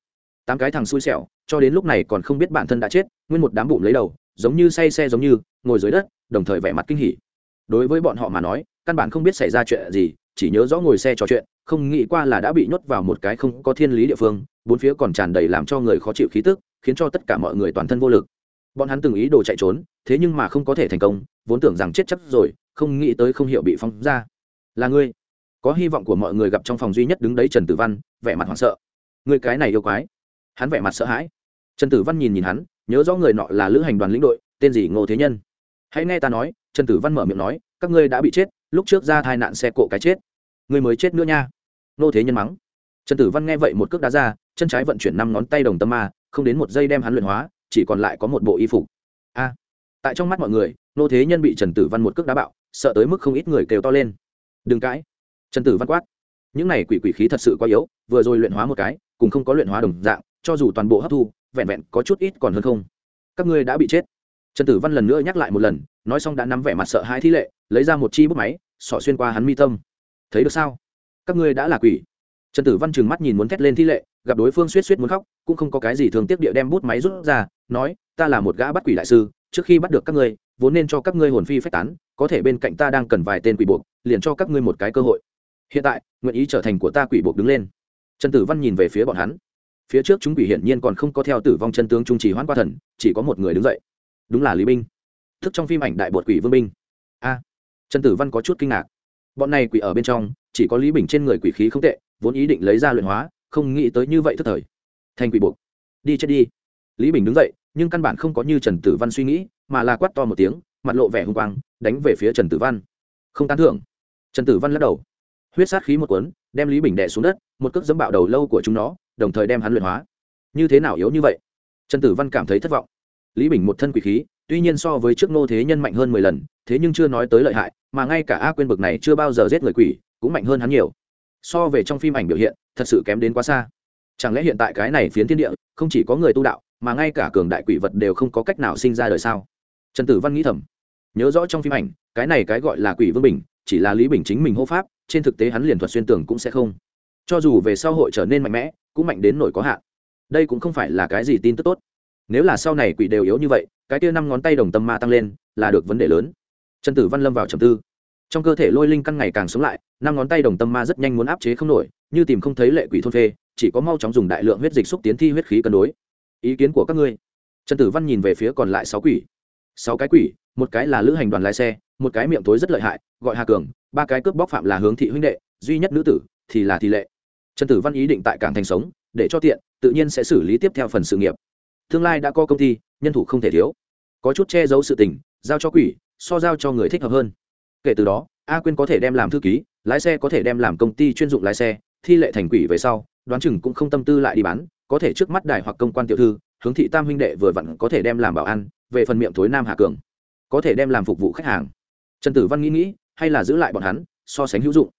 Tám cái thằng xui xẻo, cho đến lúc này còn không biết bản thân đã chết, nguyên một đám bụng lấy đầu, giống như say xe giống như, ngồi dưới đất, đồng thời vẻ mặt kinh hỉ. Đối với bọn họ mà nói, căn bản không biết xảy ra chuyện gì, chỉ nhớ rõ ngồi xe trò chuyện, không nghĩ qua là đã bị nhốt vào một cái không có thiên lý địa phương, bốn phía còn tràn đầy làm cho người khó chịu khí tức, khiến cho tất cả mọi người toàn thân vô lực. Bọn hắn từng ý đồ chạy trốn, thế nhưng mà không có thể thành công, vốn tưởng rằng chết chắc rồi, không nghĩ tới không hiểu bị phóng ra. Là ngươi. Có hy vọng của mọi người gặp trong phòng duy nhất đứng đấy trần tử văn, vẻ mặt hoảng sợ người cái này yêu quái. Hắn vẻ mặt sợ hãi. Trần tử văn nhìn nhìn hắn, nhớ rõ người nọ là lữ hành đoàn lĩnh đội, tên gì ngô thế nhân. Hãy nghe ta nói, trần tử văn mở miệng nói, các ngươi đã bị chết, lúc trước ra tai nạn xe cộ cái chết. Ngươi mới chết nữa nha. Ngô thế nhân mắng. Trần tử văn nghe vậy một cước đá ra, chân trái vận chuyển năm ngón tay đồng tâm ma, không đến một giây đem hắn luyện hóa, chỉ còn lại có một bộ y phục. A. Tại trong mắt mọi người, ngô thế nhân bị trần tử văn một cước đá bạo, sợ tới mức không ít người kêu to lên. Đừng cãi. Trần tử văn quát. Những này quỷ quỷ khí thật sự quá yếu, vừa rồi luyện hóa một cái cùng không có luyện hóa đồng dạng, cho dù toàn bộ hấp thu, vẹn vẹn có chút ít còn hơn không. Các ngươi đã bị chết. Trần tử văn lần nữa nhắc lại một lần, nói xong đã nắm vẻ mặt sợ hãi thi lệ, lấy ra một chi bút máy, xỏ xuyên qua hắn mi tâm. Thấy được sao? Các ngươi đã là quỷ. Trần tử văn trừng mắt nhìn muốn thét lên thi lệ, gặp đối phương suýt suýt muốn khóc, cũng không có cái gì thường tiếp địa đem bút máy rút ra, nói, ta là một gã bắt quỷ đại sư, trước khi bắt được các ngươi, vốn nên cho các ngươi hồn phi phách tán, có thể bên cạnh ta đang cần vài tên quỷ buộc, liền cho các ngươi một cái cơ hội. Hiện tại, nguyện ý trở thành của ta quỷ buộc đứng lên trần tử văn nhìn về phía bọn hắn. Phía trước chúng quỷ hiển nhiên còn không có theo tử vong chân tướng trung trì hoãn qua thần, chỉ có một người đứng dậy. Đúng là lý binh. Thức trong phim ảnh đại bột quỷ vương binh. A. Trần tử văn có chút kinh ngạc. Bọn này quỷ ở bên trong, chỉ có lý bình trên người quỷ khí không tệ, vốn ý định lấy ra luyện hóa, không nghĩ tới như vậy thức thời. Thành quỷ buộc. Đi chết đi. Lý bình đứng dậy, nhưng căn bản không có như trần tử văn suy nghĩ, mà là quát to một tiếng, mặt lộ vẻ hung quang, đánh về phía trần tử văn. Không tán thưởng. Trần tử văn lắc đầu huyết sát khí một cuốn, đem lý bình đè xuống đất, một cước dẫm bạo đầu lâu của chúng nó, đồng thời đem hắn luyện hóa. Như thế nào yếu như vậy? Trần tử văn cảm thấy thất vọng. Lý bình một thân quỷ khí, tuy nhiên so với trước nô thế nhân mạnh hơn mười lần, thế nhưng chưa nói tới lợi hại, mà ngay cả a quên bực này chưa bao giờ giết người quỷ, cũng mạnh hơn hắn nhiều. So về trong phim ảnh biểu hiện, thật sự kém đến quá xa. Chẳng lẽ hiện tại cái này phiến thiên địa, không chỉ có người tu đạo, mà ngay cả cường đại quỷ vật đều không có cách nào sinh ra đời sao? Trần tử văn nghĩ thầm. Nhớ rõ trong phim ảnh, cái này cái gọi là quỷ vương bình chỉ là lý bình chính mình hô pháp, trên thực tế hắn liền thuật xuyên tưởng cũng sẽ không. Cho dù về sau hội trở nên mạnh mẽ, cũng mạnh đến nổi có hạn. Đây cũng không phải là cái gì tin tức tốt. Nếu là sau này quỷ đều yếu như vậy, cái kia năm ngón tay đồng tâm ma tăng lên, là được vấn đề lớn. Trần tử văn lâm vào trầm tư. Trong cơ thể lôi linh căn ngày càng sống lại, năm ngón tay đồng tâm ma rất nhanh muốn áp chế không nổi, như tìm không thấy lệ quỷ thôn phê, chỉ có mau chóng dùng đại lượng huyết dịch xúc tiến thi huyết khí cân đối. Ý kiến của các ngươi. Trần tử văn nhìn về phía còn lại sáu quỷ. Sáu cái quỷ một cái là lữ hành đoàn lái xe, một cái miệng tối rất lợi hại, gọi hà cường, ba cái cướp bóc phạm là hướng thị huynh đệ, duy nhất nữ tử thì là thị lệ. Trần tử văn ý định tại cảng thành sống, để cho tiện, tự nhiên sẽ xử lý tiếp theo phần sự nghiệp. Tương lai đã có công ty, nhân thủ không thể thiếu. Có chút che giấu sự tình, giao cho quỷ, so giao cho người thích hợp hơn. Kể từ đó, a quyên có thể đem làm thư ký, lái xe có thể đem làm công ty chuyên dụng lái xe, thi lệ thành quỷ về sau, đoán chừng cũng không tâm tư lại đi bán, có thể trước mắt đài hoặc công quan tiểu thư, hướng thị tam huynh đệ vừa vặn có thể đem làm bảo ăn về phần miệng thối nam Hà cường có thể đem làm phục vụ khách hàng. Trần tử văn nghĩ nghĩ, hay là giữ lại bọn hắn, so sánh hữu dụng.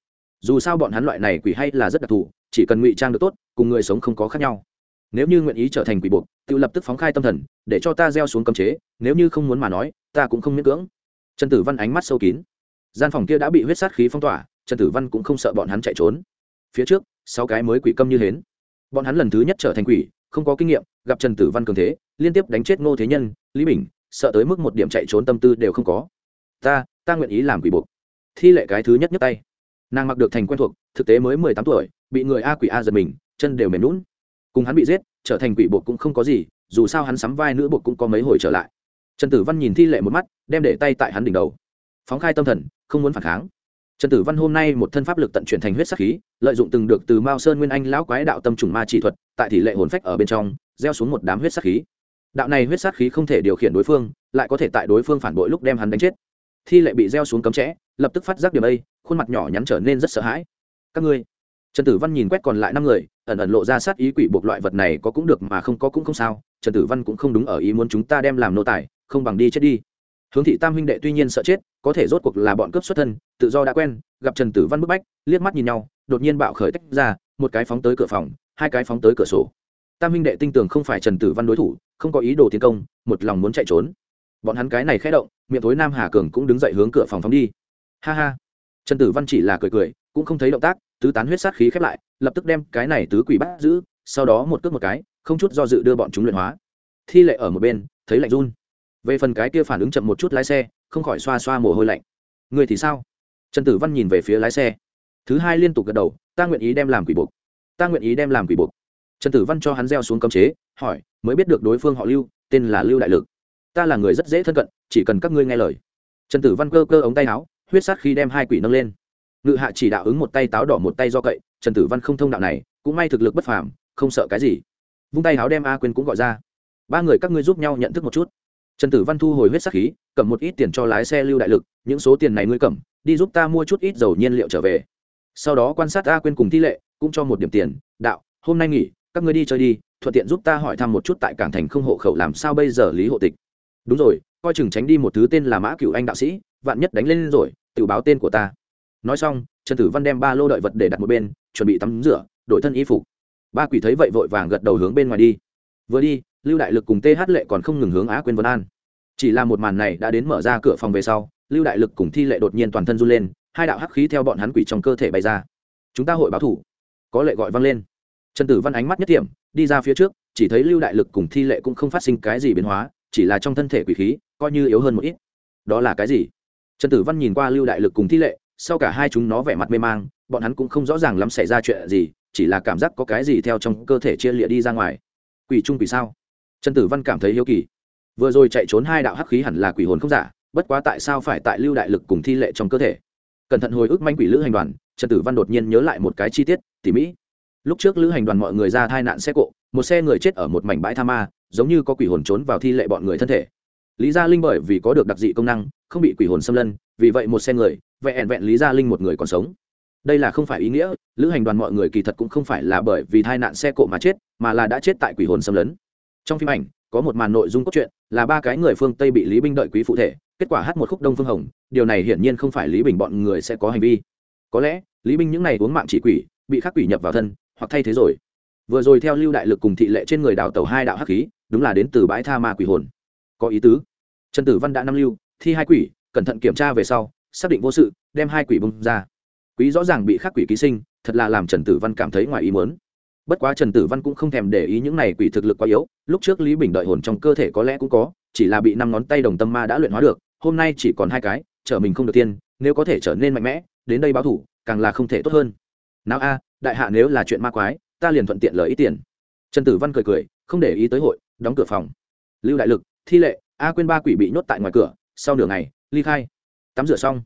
Dù sao bọn hắn loại này quỷ hay là rất đặc thù, chỉ cần ngụy trang được tốt, cùng người sống không có khác nhau. Nếu như nguyện ý trở thành quỷ buộc, tự lập tức phóng khai tâm thần, để cho ta gieo xuống cấm chế, nếu như không muốn mà nói, ta cũng không miễn cưỡng. Trần tử văn ánh mắt sâu kín. Gian phòng kia đã bị huyết sát khí phong tỏa, trần tử văn cũng không sợ bọn hắn chạy trốn. Phía trước, sáu cái mới quỷ câm như hến. Bọn hắn lần thứ nhất trở thành quỷ, không có kinh nghiệm, gặp trần tử văn cường thế, liên tiếp đánh chết ngô thế nhân, lý bình sợ tới mức một điểm chạy trốn tâm tư đều không có. Ta ta nguyện ý làm quỷ buộc. Thi lệ cái thứ nhất nhất tay. Nàng mặc được thành quen thuộc, thực tế mới mười tám tuổi, bị người a quỷ a giật mình, chân đều mềm lún cùng hắn bị giết, trở thành quỷ buộc cũng không có gì, dù sao hắn sắm vai nữ buộc cũng có mấy hồi trở lại. Trần tử văn nhìn thi lệ một mắt, đem để tay tại hắn đỉnh đầu. Phóng khai tâm thần, không muốn phản kháng. Trần tử văn hôm nay một thân pháp lực tận chuyển thành huyết sắc khí, lợi dụng từng được từ mao sơn nguyên anh lão quái đạo tâm trùng ma chỉ thuật, tại tỷ lệ hồn phách ở bên trong, gieo xuống một đám huyết sắc khí đạo này huyết sát khí không thể điều khiển đối phương, lại có thể tại đối phương phản bội lúc đem hắn đánh chết. Thi lệ bị gieo xuống cấm trẽ lập tức phát giác điểm ấy, khuôn mặt nhỏ nhắn trở nên rất sợ hãi. Các ngươi. Trần tử văn nhìn quét còn lại năm người, ẩn ẩn lộ ra sát ý quỷ buộc loại vật này có cũng được mà không có cũng không sao, trần tử văn cũng không đúng ở ý muốn chúng ta đem làm nô tài, không bằng đi chết đi. Hướng thị tam huynh đệ tuy nhiên sợ chết, có thể rốt cuộc là bọn cướp xuất thân, tự do đã quen, gặp trần tử văn bức bách, liếc mắt nhìn nhau, đột nhiên bạo khởi tách ra, một cái phóng tới cửa phòng, hai cái phóng tới cửa sổ. Tam huynh đệ tinh tường không phải trần tử văn đối thủ không có ý đồ tiến công, một lòng muốn chạy trốn. Bọn hắn cái này khẽ động, miệng thối nam hà cường cũng đứng dậy hướng cửa phòng phóng đi. Ha ha. Trần tử văn chỉ là cười cười, cũng không thấy động tác, tứ tán huyết sát khí khép lại, lập tức đem cái này tứ quỷ bắt giữ, sau đó một cước một cái, không chút do dự đưa bọn chúng luyện hóa. Thi lệ ở một bên, thấy lạnh run. Về phần cái kia phản ứng chậm một chút lái xe, không khỏi xoa xoa mồ hôi lạnh. Người thì sao? Trần tử văn nhìn về phía lái xe. Thứ hai liên tục gật đầu, ta nguyện ý đem làm quỷ buộc. Ta nguyện ý đem làm quỷ buộc. Trần tử văn cho hắn gieo xuống cấm chế hỏi, mới biết được đối phương họ lưu, tên là lưu đại lực. Ta là người rất dễ thân cận, chỉ cần các ngươi nghe lời. Trần tử văn cơ cơ ống tay áo, huyết sát khi đem hai quỷ nâng lên. Ngự hạ chỉ đạo ứng một tay táo đỏ một tay do cậy, trần tử văn không thông đạo này, cũng may thực lực bất phàm, không sợ cái gì. Vung tay áo đem a quyên cũng gọi ra. Ba người các ngươi giúp nhau nhận thức một chút. Trần tử văn thu hồi huyết sắc khí, cầm một ít tiền cho lái xe lưu đại lực, những số tiền này ngươi cầm, đi giúp ta mua chút ít dầu nhiên liệu trở về. Sau đó quan sát a quyên cùng thi lệ, cũng cho một điểm tiền, đạo, hôm nay nghỉ, các ngươi đi chơi đi thuận tiện giúp ta hỏi thăm một chút tại cảng thành không hộ khẩu làm sao bây giờ lý hộ tịch. Đúng rồi, coi chừng tránh đi một thứ tên là mã cựu anh đạo sĩ, vạn nhất đánh lên rồi, tự báo tên của ta. Nói xong, trần tử văn đem ba lô đợi vật để đặt một bên, chuẩn bị tắm rửa, đổi thân y phục. Ba quỷ thấy vậy vội vàng gật đầu hướng bên ngoài đi. Vừa đi, lưu đại lực cùng th lệ còn không ngừng hướng á quên vân an. Chỉ là một màn này đã đến mở ra cửa phòng về sau, lưu đại lực cùng thi lệ đột nhiên toàn thân run lên, hai đạo hắc khí theo bọn hắn quỷ trong cơ thể bay ra. Chúng ta hội báo thủ. Có lệ gọi vang lên. Trần tử văn ánh mắt nhất điểm đi ra phía trước, chỉ thấy lưu đại lực cùng thi lệ cũng không phát sinh cái gì biến hóa, chỉ là trong thân thể quỷ khí, coi như yếu hơn một ít. Đó là cái gì? Trần tử văn nhìn qua lưu đại lực cùng thi lệ, sau cả hai chúng nó vẻ mặt mê mang, bọn hắn cũng không rõ ràng lắm xảy ra chuyện gì, chỉ là cảm giác có cái gì theo trong cơ thể chia lịa đi ra ngoài. Quỷ trung quỷ sao? Trần tử văn cảm thấy hiếu kỳ. Vừa rồi chạy trốn hai đạo hắc khí hẳn là quỷ hồn không giả, bất quá tại sao phải tại lưu đại lực cùng thi lệ trong cơ thể? Cẩn thận hồi ức manh quỷ lữ hành đoàn, trần tử văn đột nhiên nhớ lại một cái chi tiết, tỉ mỹ lúc trước lữ hành đoàn mọi người ra thai nạn xe cộ, một xe người chết ở một mảnh bãi tha ma, giống như có quỷ hồn trốn vào thi lệ bọn người thân thể. Lý gia linh bởi vì có được đặc dị công năng, không bị quỷ hồn xâm lân vì vậy một xe người, vẹn vẹn lý gia linh một người còn sống. Đây là không phải ý nghĩa, lữ hành đoàn mọi người kỳ thật cũng không phải là bởi vì tai nạn xe cộ mà chết, mà là đã chết tại quỷ hồn xâm lấn. Trong phim ảnh, có một màn nội dung cốt truyện, là ba cái người phương tây bị lý binh đợi quý phụ thể, kết quả hát một khúc đông phương hồng, điều này hiển nhiên không phải lý bình bọn người sẽ có hành vi. Có lẽ, lý binh những n à y uống mạng chỉ quỷ, bị khắc quỷ nhập vào thân hoặc thay thế rồi. Vừa rồi theo lưu đại lực cùng thị lệ trên người đào tàu hai đạo hắc khí, đúng là đến từ bãi tha ma quỷ hồn. Có ý tứ. Trần tử văn đã năm lưu, thi hai quỷ, cẩn thận kiểm tra về sau, xác định vô sự, đem hai quỷ bung ra. Quý rõ ràng bị khắc quỷ ký sinh, thật là làm trần tử văn cảm thấy ngoài ý muốn. Bất quá trần tử văn cũng không thèm để ý những này quỷ thực lực quá yếu, lúc trước lý bình đợi hồn trong cơ thể có lẽ cũng có, chỉ là bị năm ngón tay đồng tâm ma đã luyện hóa được, hôm nay chỉ còn hai cái, trở mình không được tiên, nếu có thể trở nên mạnh mẽ, đến đây báo thủ, càng là không thể tốt hơn. Nào a đại hạ nếu là chuyện ma quái, ta liền thuận tiện lời ít tiền. Trần tử văn cười cười, không để ý tới hội, đóng cửa phòng. Lưu đại lực, thi lệ, a quên ba quỷ bị nhốt tại ngoài cửa, sau nửa ngày, ly khai. Tắm rửa xong,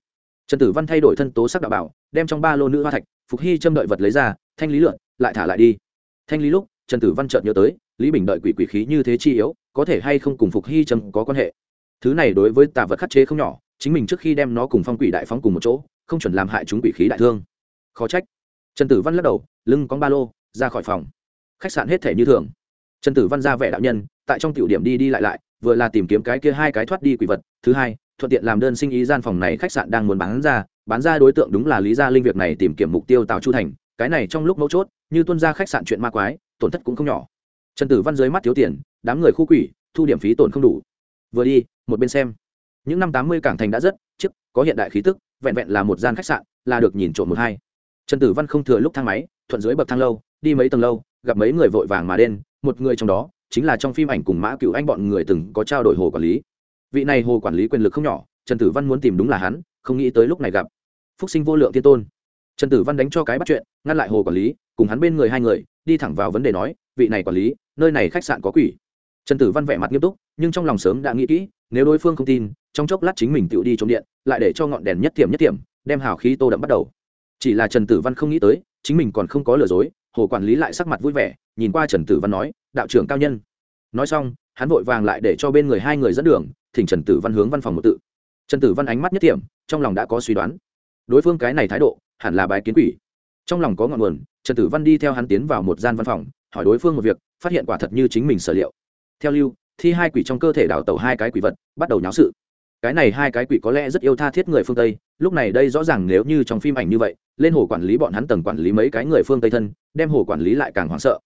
trần tử văn thay đổi thân tố sắc đạo bảo, đem trong ba lô nữ hoa thạch, phục hy châm đợi vật lấy ra, thanh lý lượn, lại thả lại đi. Thanh lý lúc, trần tử văn chợt nhớ tới, lý bình đợi quỷ quỷ khí như thế chi yếu, có thể hay không cùng phục hy châm có quan hệ. Thứ này đối với tà vật khắc chế không nhỏ, chính mình trước khi đem nó cùng phong quỷ đại phóng cùng một chỗ, không chuẩn làm hại chúng quỷ khí đại thương. Khó trách trần tử văn lắc đầu, lưng con ba lô, ra khỏi phòng. Khách sạn hết thể như thường. Trần tử văn ra vẻ đạo nhân, tại trong tiểu điểm đi đi lại lại, vừa là tìm kiếm cái kia hai cái thoát đi quỷ vật. Thứ hai, thuận tiện làm đơn sinh ý gian phòng này khách sạn đang muốn bán ra bán ra đối tượng đúng là lý gia linh việc này tìm kiếm mục tiêu tào chu thành. Cái này trong lúc mấu chốt, như tuân ra khách sạn chuyện ma quái, tổn thất cũng không nhỏ. Trần tử văn dưới mắt thiếu tiền, đám người khu quỷ, thu điểm phí tổn không đủ. Vừa đi, một bên xem. Những năm tám mươi cảng thành đã rất, chiếc, có hiện đại khí tức, vẹn vẹn là một gian khách sạn, là được nhìn trộm một hai trần tử văn không thừa lúc thang máy, thuận dưới bậc thang lâu, đi mấy tầng lâu, gặp mấy người vội vàng mà đen một người trong đó chính là trong phim ảnh cùng mã cựu anh bọn người từng có trao đổi hồ quản lý. Vị này hồ quản lý quyền lực không nhỏ, trần tử văn muốn tìm đúng là hắn, không nghĩ tới lúc này gặp. Phúc sinh vô lượng thiên tôn. Trần tử văn đánh cho cái bắt chuyện, ngăn lại hồ quản lý, cùng hắn bên người hai người, đi thẳng vào vấn đề nói, vị này quản lý, nơi này khách sạn có quỷ. Trần tử văn vẻ mặt nghiêm túc, nhưng trong lòng sớm đã nghĩ kỹ, nếu đối phương không tin, trong chốc lát chính mình tự đi trộm điện, lại để cho ngọn đèn nhất tiệm nhất tiệm, đem hào khí tô đậm bắt đầu chỉ là trần tử văn không nghĩ tới, chính mình còn không có lừa dối, hồ quản lý lại sắc mặt vui vẻ, nhìn qua trần tử văn nói, đạo trưởng cao nhân. Nói xong, hắn vội vàng lại để cho bên người hai người dẫn đường, thỉnh trần tử văn hướng văn phòng một tự. Trần tử văn ánh mắt nhất điểm trong lòng đã có suy đoán. Đối phương cái này thái độ, hẳn là bài kiến quỷ. Trong lòng có ngọn nguồn, trần tử văn đi theo hắn tiến vào một gian văn phòng, hỏi đối phương một việc, phát hiện quả thật như chính mình sở liệu. Theo lưu, thi hai quỷ trong cơ thể đào tẩu hai cái quỷ vật, bắt đầu nháo sự cái này hai cái quỷ có lẽ rất yêu tha thiết người phương tây, lúc này đây rõ ràng nếu như trong phim ảnh như vậy, lên hồ quản lý bọn hắn tầng quản lý mấy cái người phương tây thân, đem hồ quản lý lại càng hoảng sợ.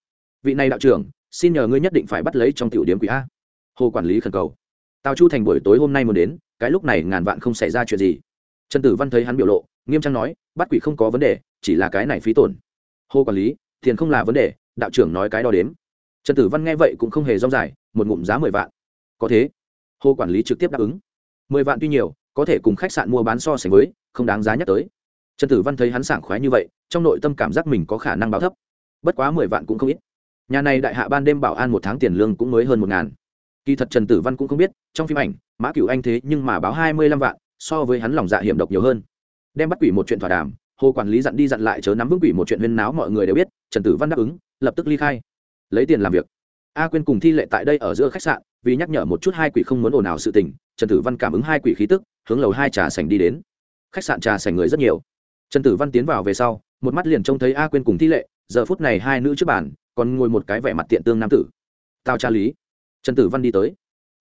Vị này đạo trưởng, xin nhờ ngươi nhất định phải bắt lấy trong tiểu điểm quỷ a. Hồ quản lý khẩn cầu. Tào chu thành buổi tối hôm nay muốn đến, cái lúc này ngàn vạn không xảy ra chuyện gì. Trần tử văn thấy hắn biểu lộ, nghiêm trang nói, bắt quỷ không có vấn đề, chỉ là cái này phí tổn. Hồ quản lý, tiền không là vấn đề, đạo trưởng nói cái đo đếm. Trần tử văn nghe vậy cũng không hề rong dài, một ngụm giá mười vạn. Có thế. Hồ quản lý trực tiếp đáp ứng mười vạn tuy nhiều, có thể cùng khách sạn mua bán so sánh với, không đáng giá nhắc tới. Trần tử văn thấy hắn sảng khoái như vậy, trong nội tâm cảm giác mình có khả năng báo thấp. Bất quá mười vạn cũng không ít. Nhà này đại hạ ban đêm bảo an một tháng tiền lương cũng mới hơn một ngàn. Kỳ thật trần tử văn cũng không biết, trong phim ảnh, mã cửu anh thế nhưng mà báo hai mươi lăm vạn, so với hắn lòng dạ hiểm độc nhiều hơn. Đem bắt quỷ một chuyện thỏa đàm, hồ quản lý dặn đi dặn lại chớ nắm vững quỷ một chuyện huyên náo mọi người đều biết, trần tử văn đáp ứng, lập tức ly khai. Lấy tiền làm việc. A Quyên cùng thi lệ tại đây ở giữa khách sạn vì nhắc nhở một chút hai quỷ không muốn ồn ào sự tình, trần tử văn cảm ứng hai quỷ khí tức, hướng lầu hai trà sành đi đến. Khách sạn trà sành người rất nhiều. Trần tử văn tiến vào về sau, một mắt liền trông thấy a quên cùng thi lệ, giờ phút này hai nữ trước bàn, còn ngồi một cái vẻ mặt tiện tương nam tử. Tao cha lý. Trần tử văn đi tới.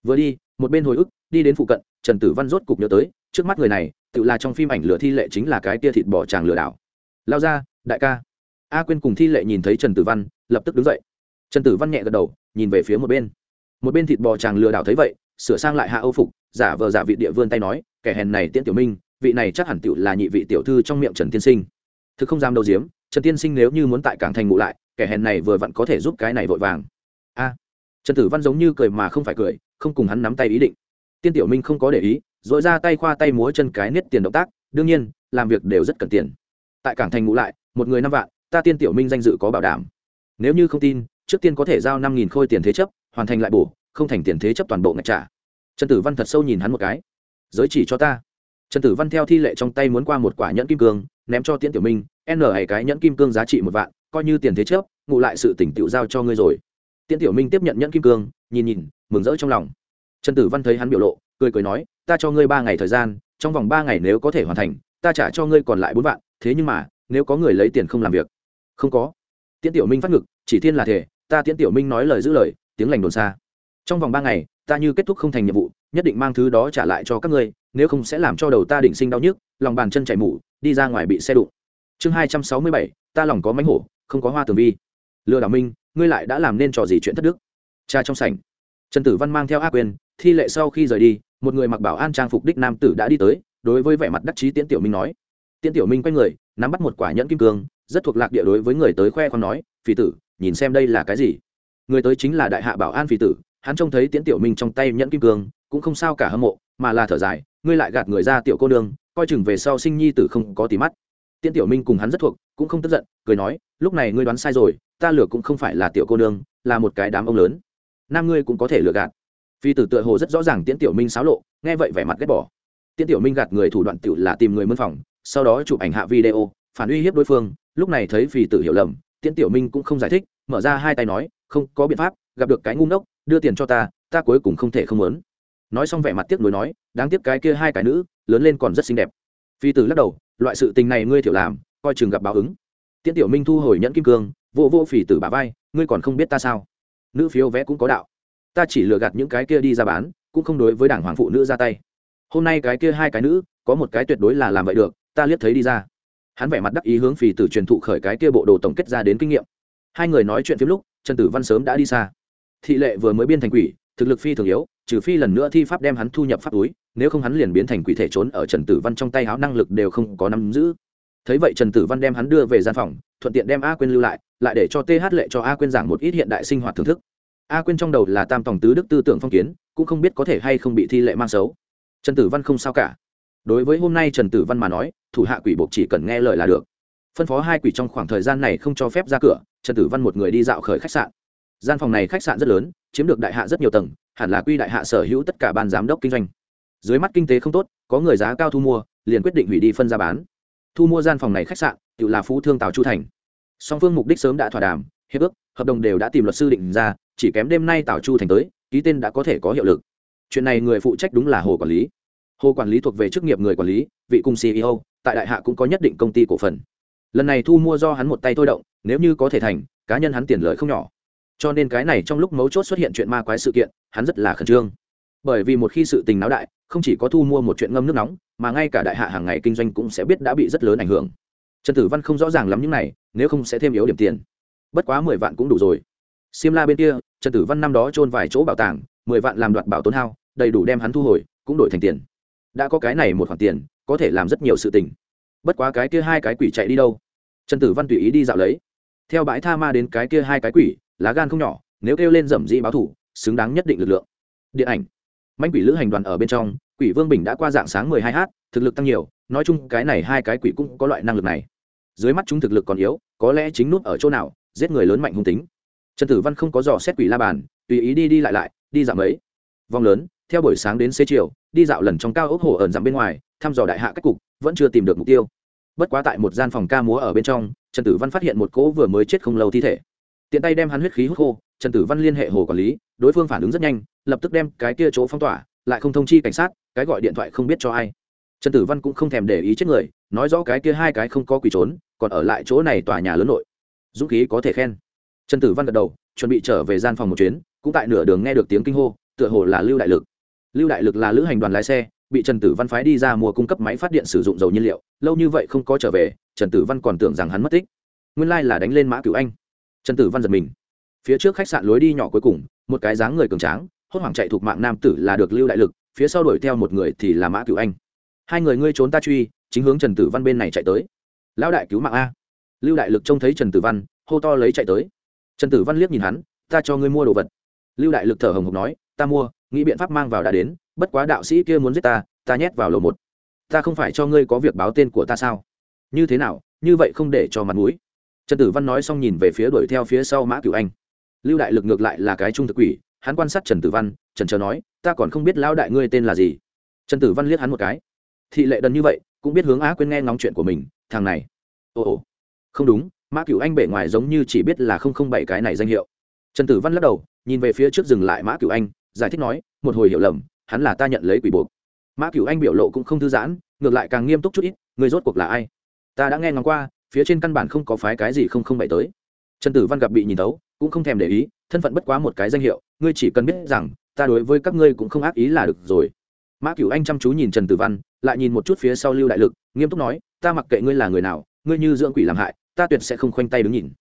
Vừa đi, một bên hồi ức, đi đến phụ cận, trần tử văn rốt cục nhớ tới, trước mắt người này, tự là trong phim ảnh lửa thi lệ chính là cái tia thịt bỏ tràng lừa đảo. Lao ra, đại ca. A quên cùng thi lệ nhìn thấy trần tử văn, lập tức đứng dậy. Trần tử văn nhẹ gật đầu, nhìn về phía một bên một bên thịt bò chàng lừa đảo thấy vậy, sửa sang lại hạ âu phục, giả vờ giả vị địa vươn tay nói, kẻ hèn này tiễn tiểu minh, vị này chắc hẳn tiểu là nhị vị tiểu thư trong miệng trần tiên sinh. Thực không dám đầu diếm trần tiên sinh nếu như muốn tại cảng thành ngụ lại, kẻ hèn này vừa vặn có thể giúp cái này vội vàng. A. Trần tử văn giống như cười mà không phải cười, không cùng hắn nắm tay ý định. Tiên tiểu minh không có để ý dội ra tay khoa tay múa chân cái niết tiền động tác, đương nhiên, làm việc đều rất cần tiền. Tại cảng thành ngụ lại, một người năm vạn, ta tiên tiểu minh danh dự có bảo đảm. Nếu như không tin, trước tiên có thể giao năm nghìn khôi tiền thế chấp hoàn thành lại bổ, không thành tiền thế chấp toàn bộ ngạch trả. Trần tử văn thật sâu nhìn hắn một cái. Giới chỉ cho ta. Trần tử văn theo thi lệ trong tay muốn qua một quả nhẫn kim cương, ném cho tiễn tiểu minh, n hay cái nhẫn kim cương giá trị một vạn, coi như tiền thế chấp, ngụ lại sự tỉnh tự giao cho ngươi rồi. Tiễn tiểu minh tiếp nhận nhẫn kim cương, nhìn nhìn, mừng rỡ trong lòng. Trần tử văn thấy hắn biểu lộ, cười cười nói, ta cho ngươi ba ngày thời gian, trong vòng ba ngày nếu có thể hoàn thành, ta trả cho ngươi còn lại bốn vạn, thế nhưng mà, nếu có người lấy tiền không làm việc. Không có. Tiễn tiểu minh phát ngực, chỉ thiên là thể, ta tiễn tiểu minh nói lời giữ lời tiếng lành đồn xa. Trong vòng ba ngày, ta như kết thúc không thành nhiệm vụ, nhất định mang thứ đó trả lại cho các ngươi, nếu không sẽ làm cho đầu ta định sinh đau nhức, lòng bàn chân chảy mủ đi ra ngoài bị xe đụng. Chương hai trăm sáu mươi bảy, ta lòng có mánh hổ, không có hoa tường vi. Lừa đảo minh, ngươi lại đã làm nên trò gì chuyện thất đức? Cha trong sảnh. Trần tử văn mang theo a quyền, thi lệ sau khi rời đi, một người mặc bảo an trang phục đích nam tử đã đi tới, đối với vẻ mặt đắc chí tiễn tiểu minh nói. Tiễn tiểu minh quay người, nắm bắt một quả nhẫn kim cương, rất thuộc lạc địa đối với người tới khoe con nói phì tử, nhìn xem đây là cái gì? Người tới chính là đại hạ bảo an phi tử, hắn trông thấy tiễn tiểu minh trong tay nhẫn kim cương, cũng không sao cả hâm mộ, mà là thở dài, ngươi lại gạt người ra tiểu cô nương, coi chừng về sau sinh nhi tử không có tí mắt. Tiễn tiểu minh cùng hắn rất thuộc, cũng không tức giận, cười nói, lúc này ngươi đoán sai rồi, ta lừa cũng không phải là tiểu cô nương, là một cái đám ông lớn. Nam ngươi cũng có thể lừa gạt. Phi tử tựa hồ rất rõ ràng tiễn tiểu minh xáo lộ, nghe vậy vẻ mặt ghét bỏ. Tiễn tiểu minh gạt người thủ đoạn tiểu là tìm người mân phòng, sau đó chụp ảnh hạ video, phản uy hiếp đối phương, lúc này thấy phi tử hiểu lầm, tiễn tiểu minh cũng không giải thích, mở ra hai tay nói không có biện pháp, gặp được cái ngu ngốc, đưa tiền cho ta ta cuối cùng không thể không muốn. Nói xong vẻ mặt tiếc nuối nói, đáng tiếc cái kia hai cái nữ, lớn lên còn rất xinh đẹp. Phi tử lắc đầu, loại sự tình này ngươi thiểu làm, coi chừng gặp báo ứng. Tiễn tiểu minh thu hồi nhẫn kim cương vô vô phỉ tử bà vai, ngươi còn không biết ta sao? Nữ phiếu vé cũng có đạo. Ta chỉ lừa gạt những cái kia đi ra bán, cũng không đối với đảng hoàng phụ nữ ra tay. Hôm nay cái kia hai cái nữ, có một cái tuyệt đối là làm vậy được, ta liếc thấy đi ra. Hắn vẻ mặt đắc ý hướng phì tử truyền thụ khởi cái kia bộ đồ tổng kết ra đến kinh nghiệm. Hai người nói chuyện phim lúc trần tử văn sớm đã đi xa. Thị lệ vừa mới biên thành quỷ, thực lực phi thường yếu, trừ phi lần nữa thi pháp đem hắn thu nhập pháp túi, nếu không hắn liền biến thành quỷ thể trốn ở trần tử văn trong tay háo năng lực đều không có nắm giữ. Thấy vậy trần tử văn đem hắn đưa về gian phòng, thuận tiện đem a quên lưu lại lại để cho th lệ cho a quên giảng một ít hiện đại sinh hoạt thưởng thức. A quên trong đầu là tam tòng tứ đức tư tưởng phong kiến, cũng không biết có thể hay không bị thi lệ mang xấu. Trần tử văn không sao cả. Đối với hôm nay trần tử văn mà nói, thủ hạ quỷ buộc chỉ cần nghe lời là được phân phó hai quỷ trong khoảng thời gian này không cho phép ra cửa, trần tử văn một người đi dạo khởi khách sạn. Gian phòng này khách sạn rất lớn, chiếm được đại hạ rất nhiều tầng, hẳn là quy đại hạ sở hữu tất cả ban giám đốc kinh doanh. Dưới mắt kinh tế không tốt, có người giá cao thu mua, liền quyết định hủy đi phân ra bán. Thu mua gian phòng này khách sạn, tự là phú thương tào chu thành. Song phương mục đích sớm đã thỏa đàm, hiệp ước, hợp đồng đều đã tìm luật sư định ra, chỉ kém đêm nay tào chu thành tới, ký tên đã có thể có hiệu lực. Chuyện này người phụ trách đúng là hồ quản lý. Hồ quản lý thuộc về chức nghiệp người quản lý, vị cung ceo tại đại hạ cũng có nhất định công ty cổ phần lần này thu mua do hắn một tay thôi động, nếu như có thể thành, cá nhân hắn tiền lợi không nhỏ. Cho nên cái này trong lúc mấu chốt xuất hiện chuyện ma quái sự kiện, hắn rất là khẩn trương. Bởi vì một khi sự tình náo đại, không chỉ có thu mua một chuyện ngâm nước nóng, mà ngay cả đại hạ hàng ngày kinh doanh cũng sẽ biết đã bị rất lớn ảnh hưởng. Trần tử văn không rõ ràng lắm những này, nếu không sẽ thêm yếu điểm tiền. Bất quá mười vạn cũng đủ rồi. Xiêm la bên kia, trần tử văn năm đó trôn vài chỗ bảo tàng, mười vạn làm đoạt bảo tốn hao, đầy đủ đem hắn thu hồi, cũng đổi thành tiền. Đã có cái này một khoản tiền, có thể làm rất nhiều sự tình bất quá cái kia hai cái quỷ chạy đi đâu? Trần tử văn tùy ý đi dạo lấy. Theo bãi tha ma đến cái kia hai cái quỷ, lá gan không nhỏ, nếu kêu lên dầm dĩ báo thủ, xứng đáng nhất định lực lượng. Điện ảnh. Manh quỷ lữ hành đoàn ở bên trong, quỷ vương bình đã qua dạng sáng mười hai h thực lực tăng nhiều, nói chung cái này hai cái quỷ cũng có loại năng lực này. Dưới mắt chúng thực lực còn yếu, có lẽ chính nút ở chỗ nào, giết người lớn mạnh hung tính. Trần tử văn không có dò xét quỷ la bàn, tùy ý đi đi lại lại, đi dạo mấy. Vòng lớn, theo buổi sáng đến xế chiều, đi dạo lần trong cao ốc hồ ẩn dặm bên ngoài, thăm dò đại hạ các cục, vẫn chưa tìm được mục tiêu bất quá tại một gian phòng ca múa ở bên trong, trần tử văn phát hiện một cỗ vừa mới chết không lâu thi thể. Tiện tay đem hắn huyết khí hút khô, trần tử văn liên hệ hồ quản lý, đối phương phản ứng rất nhanh, lập tức đem cái kia chỗ phong tỏa, lại không thông chi cảnh sát, cái gọi điện thoại không biết cho ai. Trần tử văn cũng không thèm để ý chết người, nói rõ cái kia hai cái không có quỷ trốn, còn ở lại chỗ này tòa nhà lớn nội. Dũng khí có thể khen. Trần tử văn gật đầu, chuẩn bị trở về gian phòng một chuyến, cũng tại nửa đường nghe được tiếng kinh hô, tựa hồ là lưu đại lực. Lưu đại lực là lữ hành đoàn lái xe bị trần tử văn phái đi ra mua cung cấp máy phát điện sử dụng dầu nhiên liệu, lâu như vậy không có trở về, trần tử văn còn tưởng rằng hắn mất tích. Nguyên lai là đánh lên mã cửu anh. Trần tử văn giật mình. Phía trước khách sạn lối đi nhỏ cuối cùng, một cái dáng người cường tráng, hốt hoảng chạy thuộc mạng nam tử là được lưu đại lực, phía sau đuổi theo một người thì là mã cửu anh. Hai người ngươi trốn ta truy, chính hướng trần tử văn bên này chạy tới. Lão đại cứu mạng a. Lưu đại lực trông thấy trần tử văn, hô to lấy chạy tới. Trần tử văn liếc nhìn hắn, ta cho ngươi mua đồ vật. Lưu đại lực thở hồng hộc nói, ta mua, nghĩ biện pháp mang vào đã đến bất quá đạo sĩ kia muốn giết ta ta nhét vào lầu một. Ta không phải cho ngươi có việc báo tên của ta sao? Như thế nào, như vậy không để cho mặt mũi. Trần tử văn nói xong nhìn về phía đuổi theo phía sau mã cửu anh. Lưu đại lực ngược lại là cái trung thực quỷ, hắn quan sát trần tử văn, trần trờ nói, ta còn không biết lão đại ngươi tên là gì. Trần tử văn liếc hắn một cái. Thị lệ đần như vậy, cũng biết hướng á quên nghe ngóng chuyện của mình, thằng này. Ồ ồ. Không đúng, mã cửu anh bể ngoài giống như chỉ biết là không không bảy cái này danh hiệu. Trần tử văn lắc đầu, nhìn về phía trước dừng lại mã cửu anh, giải thích nói, một hồi hiểu lầm hắn là ta nhận lấy quỷ buộc. Mã cửu anh biểu lộ cũng không thư giãn, ngược lại càng nghiêm túc chút ít, người rốt cuộc là ai? Ta đã nghe ngóng qua, phía trên căn bản không có phái cái gì không không bậy tới. Trần tử văn gặp bị nhìn tấu cũng không thèm để ý, thân phận bất quá một cái danh hiệu, ngươi chỉ cần biết rằng, ta đối với các ngươi cũng không ác ý là được rồi. Mã cửu anh chăm chú nhìn trần tử văn, lại nhìn một chút phía sau lưu đại lực, nghiêm túc nói, ta mặc kệ ngươi là người nào, ngươi như dưỡng quỷ làm hại, ta tuyệt sẽ không khoanh tay đứng nhìn.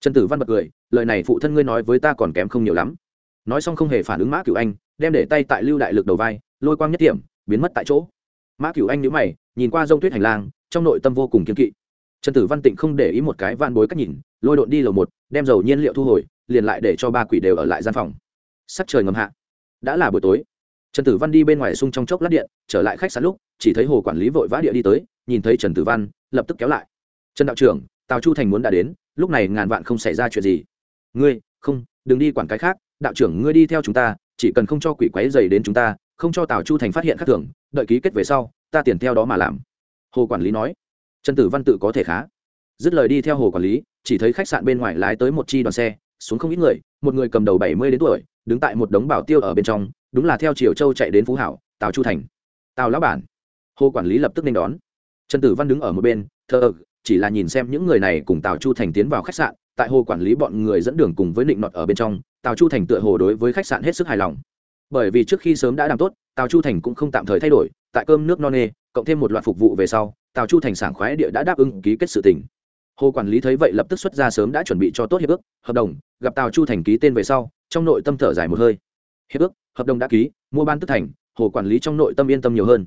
Trần tử văn bật cười, lời này phụ thân ngươi nói với ta còn kém không nhiều lắm. Nói xong không hề phản ứng mã cửu anh đem để tay tại lưu đại lực đầu vai, lôi quang nhất điểm biến mất tại chỗ. Mã cửu anh nhíu mày, nhìn qua dông tuyết hành lang, trong nội tâm vô cùng kiên kỵ. Trần tử văn tịnh không để ý một cái van bối cách nhìn, lôi độn đi lầu một, đem dầu nhiên liệu thu hồi, liền lại để cho ba quỷ đều ở lại gian phòng. Sắc trời ngầm hạ. Đã là buổi tối. Trần tử văn đi bên ngoài sung trong chốc lát điện, trở lại khách sạn lúc, chỉ thấy hồ quản lý vội vã địa đi tới, nhìn thấy trần tử văn, lập tức kéo lại. Trần đạo trưởng, tào chu thành muốn đã đến, lúc này ngàn vạn không xảy ra chuyện gì. Ngươi, không, đừng đi quản cái khác, đạo trưởng ngươi đi theo chúng ta chỉ cần không cho quỷ quái dày đến chúng ta, không cho tào chu thành phát hiện khác thường, đợi ký kết về sau, ta tiền theo đó mà làm. Hồ quản lý nói. Trần tử văn tự có thể khá. Dứt lời đi theo hồ quản lý, chỉ thấy khách sạn bên ngoài lái tới một chi đoàn xe, xuống không ít người, một người cầm đầu bảy mươi đến tuổi, đứng tại một đống bảo tiêu ở bên trong, đúng là theo triều châu chạy đến phú hảo, tào chu thành. Tào lão bản. Hồ quản lý lập tức nên đón. Trần tử văn đứng ở một bên, thờ chỉ là nhìn xem những người này cùng tào chu thành tiến vào khách sạn tại hồ quản lý bọn người dẫn đường cùng với định nọt ở bên trong, tào chu thành tựa hồ đối với khách sạn hết sức hài lòng. Bởi vì trước khi sớm đã làm tốt, tào chu thành cũng không tạm thời thay đổi, tại cơm nước no nê, cộng thêm một loạt phục vụ về sau, tào chu thành sảng khoái địa đã đáp ứng ký kết sự tình. Hồ quản lý thấy vậy lập tức xuất ra sớm đã chuẩn bị cho tốt hiệp ước, hợp đồng, gặp tào chu thành ký tên về sau, trong nội tâm thở dài một hơi. Hiệp ước, hợp đồng đã ký, mua ban tức thành, hồ quản lý trong nội tâm yên tâm nhiều hơn.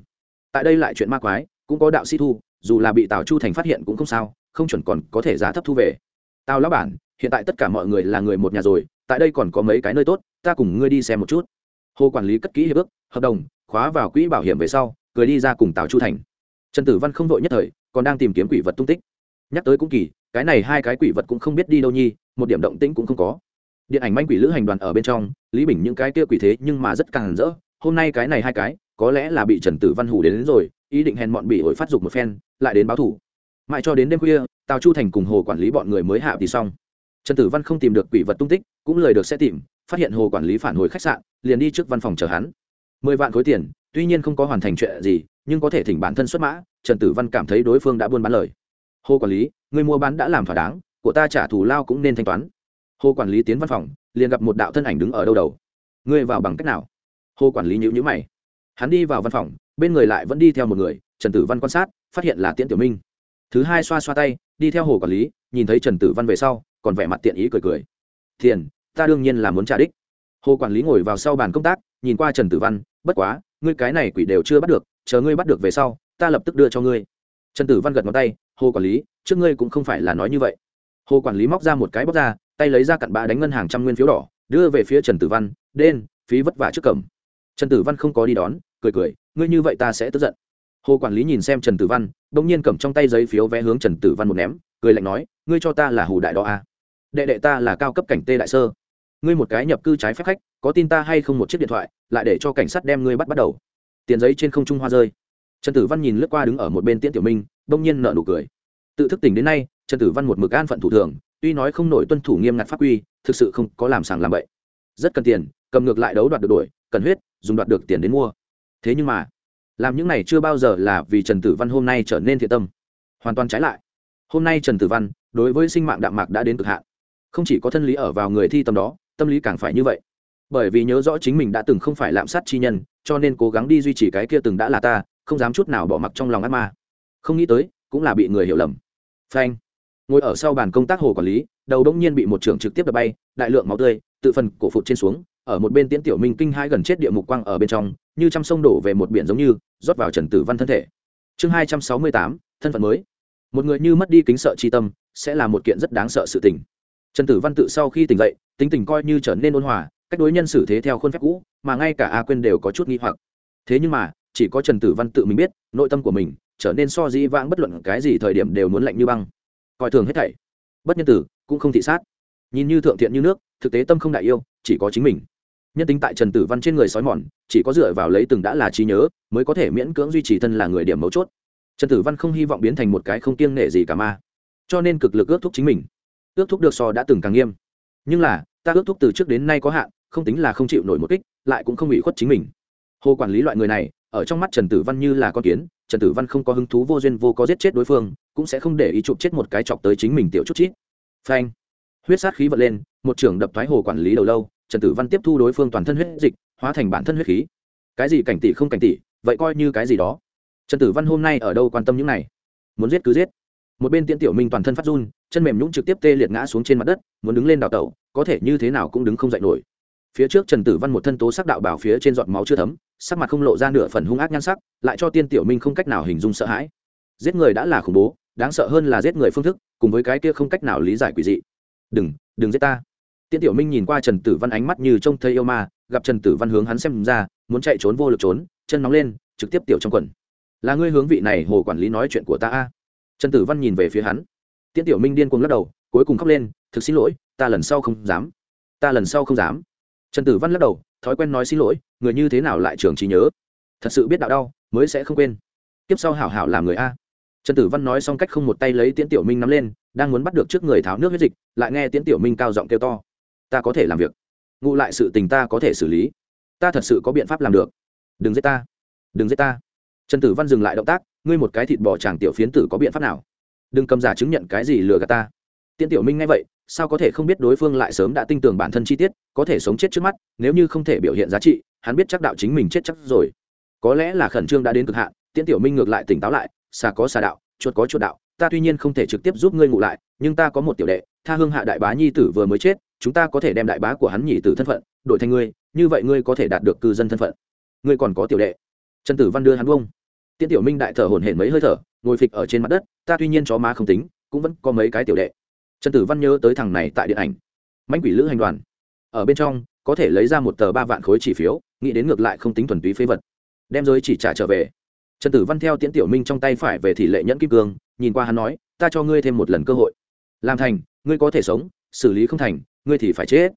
Tại đây lại chuyện ma quái, cũng có đạo sĩ thu, dù là bị tào chu thành phát hiện cũng không sao, không chuẩn còn có thể giá thấp thu về tao lão bản hiện tại tất cả mọi người là người một nhà rồi tại đây còn có mấy cái nơi tốt ta cùng ngươi đi xem một chút. Hồ quản lý cất kỹ hiệp ước hợp đồng khóa vào quỹ bảo hiểm về sau cười đi ra cùng tào chu thành. Trần tử văn không vội nhất thời còn đang tìm kiếm quỷ vật tung tích. Nhắc tới cũng kỳ cái này hai cái quỷ vật cũng không biết đi đâu nhi một điểm động tĩnh cũng không có. Điện ảnh manh quỷ lữ hành đoàn ở bên trong lý bình những cái kia quỷ thế nhưng mà rất càng rỡ hôm nay cái này hai cái có lẽ là bị trần tử văn hủ đến, đến rồi ý định hèn bọn bị ổi phát dục một phen lại đến báo thủ mãi cho đến đêm khuya, tào chu thành cùng hồ quản lý bọn người mới hạ thì xong. Trần tử văn không tìm được quỷ vật tung tích, cũng lời được sẽ tìm, phát hiện hồ quản lý phản hồi khách sạn, liền đi trước văn phòng chờ hắn. Mười vạn khối tiền, tuy nhiên không có hoàn thành chuyện gì, nhưng có thể thỉnh bản thân xuất mã, trần tử văn cảm thấy đối phương đã buôn bán lời. Hồ quản lý, người mua bán đã làm thỏa đáng, của ta trả thù lao cũng nên thanh toán. Hồ quản lý tiến văn phòng, liền gặp một đạo thân ảnh đứng ở đâu đầu. Ngươi vào bằng cách nào? Hồ quản lý nhữ nhữ mày. Hắn đi vào văn phòng, bên người lại vẫn đi theo một người, trần tử văn quan sát, phát hiện là tiễn tiểu minh thứ hai xoa xoa tay, đi theo hồ quản lý, nhìn thấy trần tử văn về sau, còn vẻ mặt tiện ý cười cười. Thiền, ta đương nhiên là muốn trả đích. Hồ quản lý ngồi vào sau bàn công tác, nhìn qua trần tử văn, bất quá, ngươi cái này quỷ đều chưa bắt được, chờ ngươi bắt được về sau, ta lập tức đưa cho ngươi. Trần tử văn gật ngón tay, hồ quản lý, trước ngươi cũng không phải là nói như vậy. Hồ quản lý móc ra một cái bóc ra, tay lấy ra cặn bã đánh ngân hàng trăm nguyên phiếu đỏ, đưa về phía trần tử văn đen phí vất vả trước cầm. Trần tử văn không có đi đón, cười cười, ngươi như vậy ta sẽ tức giận hồ quản lý nhìn xem trần tử văn đ ỗ n g nhiên cầm trong tay giấy phiếu vé hướng trần tử văn một ném, cười lạnh nói, ngươi cho ta là hù đại đó à. đệ đệ ta là cao cấp cảnh tê đại sơ. Ngươi một cái nhập cư trái phép khách, có tin ta hay không một chiếc điện thoại, lại để cho cảnh sát đem ngươi bắt bắt đầu. Tiền giấy trên không trung hoa rơi. Trần tử văn nhìn lướt qua đứng ở một bên tiễn tiểu minh đông nhiên nợ nụ cười. Tự thức tỉnh đến nay, trần tử văn một mực an phận thủ thường, tuy nói không nổi tuân thủ nghiêm ngặt pháp quy, thực sự không có làm sàng làm bậy. Rất cần tiền, cầm ngược lại đấu đoạt được đổi, cần huyết, dùng đoạt được tiền đến mua. Thế nhưng mà làm những này chưa bao giờ là vì trần tử văn hôm nay trở nên thiện tâm. Hoàn toàn trái lại. Hôm nay trần tử văn đối với sinh mạng đạm mạc đã đến cực hạn. Không chỉ có thân lý ở vào người thi tâm đó, tâm lý càng phải như vậy. Bởi vì nhớ rõ chính mình đã từng không phải lạm sát chi nhân, cho nên cố gắng đi duy trì cái kia từng đã là ta, không dám chút nào bỏ mặc trong lòng ác ma. Không nghĩ tới, cũng là bị người hiểu lầm. Phanh. Ngồi ở sau bàn công tác hồ quản lý, đầu đông nhiên bị một trưởng trực tiếp đập bay, đại lượng máu tươi, tự phần cổ phụt trên xuống, ở một bên tiễn tiểu minh kinh hai gần chết địa mục quang ở bên trong, như trăm sông đổ về một biển giống như rót vào trần tử văn thân thể. Chương hai trăm sáu mươi tám, thân phận mới. Một người như mất đi kính sợ tri tâm, sẽ là một kiện rất đáng sợ sự tình. Trần tử văn tự sau khi tỉnh dậy, tính tình coi như trở nên ôn hòa, cách đối nhân xử thế theo khuôn phép cũ, mà ngay cả a quên đều có chút nghi hoặc. Thế nhưng mà, chỉ có trần tử văn tự mình biết, nội tâm của mình trở nên so dĩ vãng bất luận cái gì thời điểm đều muốn lạnh như băng. Coi thường hết thảy. Bất nhân tử cũng không thị sát. Nhìn như thượng thiện như nước, thực tế tâm không đại yêu, chỉ có chính mình nhân tính tại trần tử văn trên người sói mòn, chỉ có dựa vào lấy từng đã là trí nhớ, mới có thể miễn cưỡng duy trì thân là người điểm mấu chốt. Trần tử văn không hy vọng biến thành một cái không kiêng nể gì cả ma. Cho nên cực lực ước thúc chính mình. Ước thúc được so đã từng càng nghiêm. Nhưng là, ta ước thúc từ trước đến nay có hạn, không tính là không chịu nổi một kích, lại cũng không bị khuất chính mình. Hồ quản lý loại người này, ở trong mắt trần tử văn như là con kiến, trần tử văn không có hứng thú vô duyên vô có giết chết đối phương, cũng sẽ không để ý chụp chết một cái chọc tới chính mình tiểu chút chít. Phanh. Huyết sát khí vật lên, một trưởng đập thoái hồ quản lý đầu lâu trần tử văn tiếp thu đối phương toàn thân huyết dịch, hóa thành bản thân huyết khí. Cái gì cảnh tỷ không cảnh tỷ, vậy coi như cái gì đó. Trần tử văn hôm nay ở đâu quan tâm những này? Muốn giết cứ giết. Một bên tiễn tiểu minh toàn thân phát run, chân mềm nhũng trực tiếp tê liệt ngã xuống trên mặt đất, muốn đứng lên đào tẩu, có thể như thế nào cũng đứng không dậy nổi. Phía trước trần tử văn một thân tố sắc đạo bảo phía trên giọt máu chưa thấm, sắc mặt không lộ ra nửa phần hung ác nhan sắc, lại cho tiên tiểu minh không cách nào hình dung sợ hãi. Giết người đã là khủng bố, đáng sợ hơn là giết người phương thức, cùng với cái kia không cách nào lý giải quỷ dị. Đừng đừng giết ta tiễn tiểu minh nhìn qua trần tử văn ánh mắt như trông thấy yêu ma, gặp trần tử văn hướng hắn xem ra, muốn chạy trốn vô lực trốn, chân nóng lên, trực tiếp tiểu trong quần. Là ngươi hướng vị này hồ quản lý nói chuyện của ta a? Trần tử văn nhìn về phía hắn. Tiễn tiểu minh điên cuồng lắc đầu, cuối cùng khóc lên, thực xin lỗi, ta lần sau không dám. Ta lần sau không dám. Trần tử văn lắc đầu, thói quen nói xin lỗi, người như thế nào lại trường trí nhớ? Thật sự biết đạo đau, mới sẽ không quên. Tiếp sau hảo hảo làm người a. Trần tử văn nói xong cách không một tay lấy tiễn tiểu minh nắm lên, đang muốn bắt được trước người tháo nước huyết dịch, lại nghe tiễn tiểu minh cao giọng kêu to ta có thể làm việc. Ngụ lại sự tình ta có thể xử lý. Ta thật sự có biện pháp làm được. Đừng giết ta. Đừng giết ta. Trần tử văn dừng lại động tác, ngươi một cái thịt bò chàng tiểu phiến tử có biện pháp nào? Đừng cầm giả chứng nhận cái gì lừa gạt ta. Tiễn tiểu minh nghe vậy, sao có thể không biết đối phương lại sớm đã tin tưởng bản thân chi tiết, có thể sống chết trước mắt, nếu như không thể biểu hiện giá trị, hắn biết chắc đạo chính mình chết chắc rồi. Có lẽ là khẩn trương đã đến cực hạn, tiễn tiểu minh ngược lại tỉnh táo lại, xà có xà đạo, chuột có chuột đạo, ta tuy nhiên không thể trực tiếp giúp ngươi ngụ lại, nhưng ta có một tiểu đệ, tha hương hạ đại bá nhi tử vừa mới chết chúng ta có thể đem đại bá của hắn nhị tử thân phận đổi thành ngươi, như vậy ngươi có thể đạt được cư dân thân phận. Ngươi còn có tiểu đệ. Trần tử văn đưa hắn vông tiễn tiểu minh đại thở hổn hển mấy hơi thở, ngồi phịch ở trên mặt đất, ta tuy nhiên chó má không tính, cũng vẫn có mấy cái tiểu đệ. Trần tử văn nhớ tới thằng này tại điện ảnh, mãnh quỷ lữ hành đoàn. Ở bên trong, có thể lấy ra một tờ ba vạn khối chỉ phiếu, nghĩ đến ngược lại không tính thuần túy phế vật. Đem giới chỉ trả trở về. Trần tử văn theo tiễn tiểu minh trong tay phải về tỷ lệ nhẫn kim cương, nhìn qua hắn nói, ta cho ngươi thêm một lần cơ hội. Làm thành, ngươi có thể sống, xử lý không thành ngươi thì phải chết.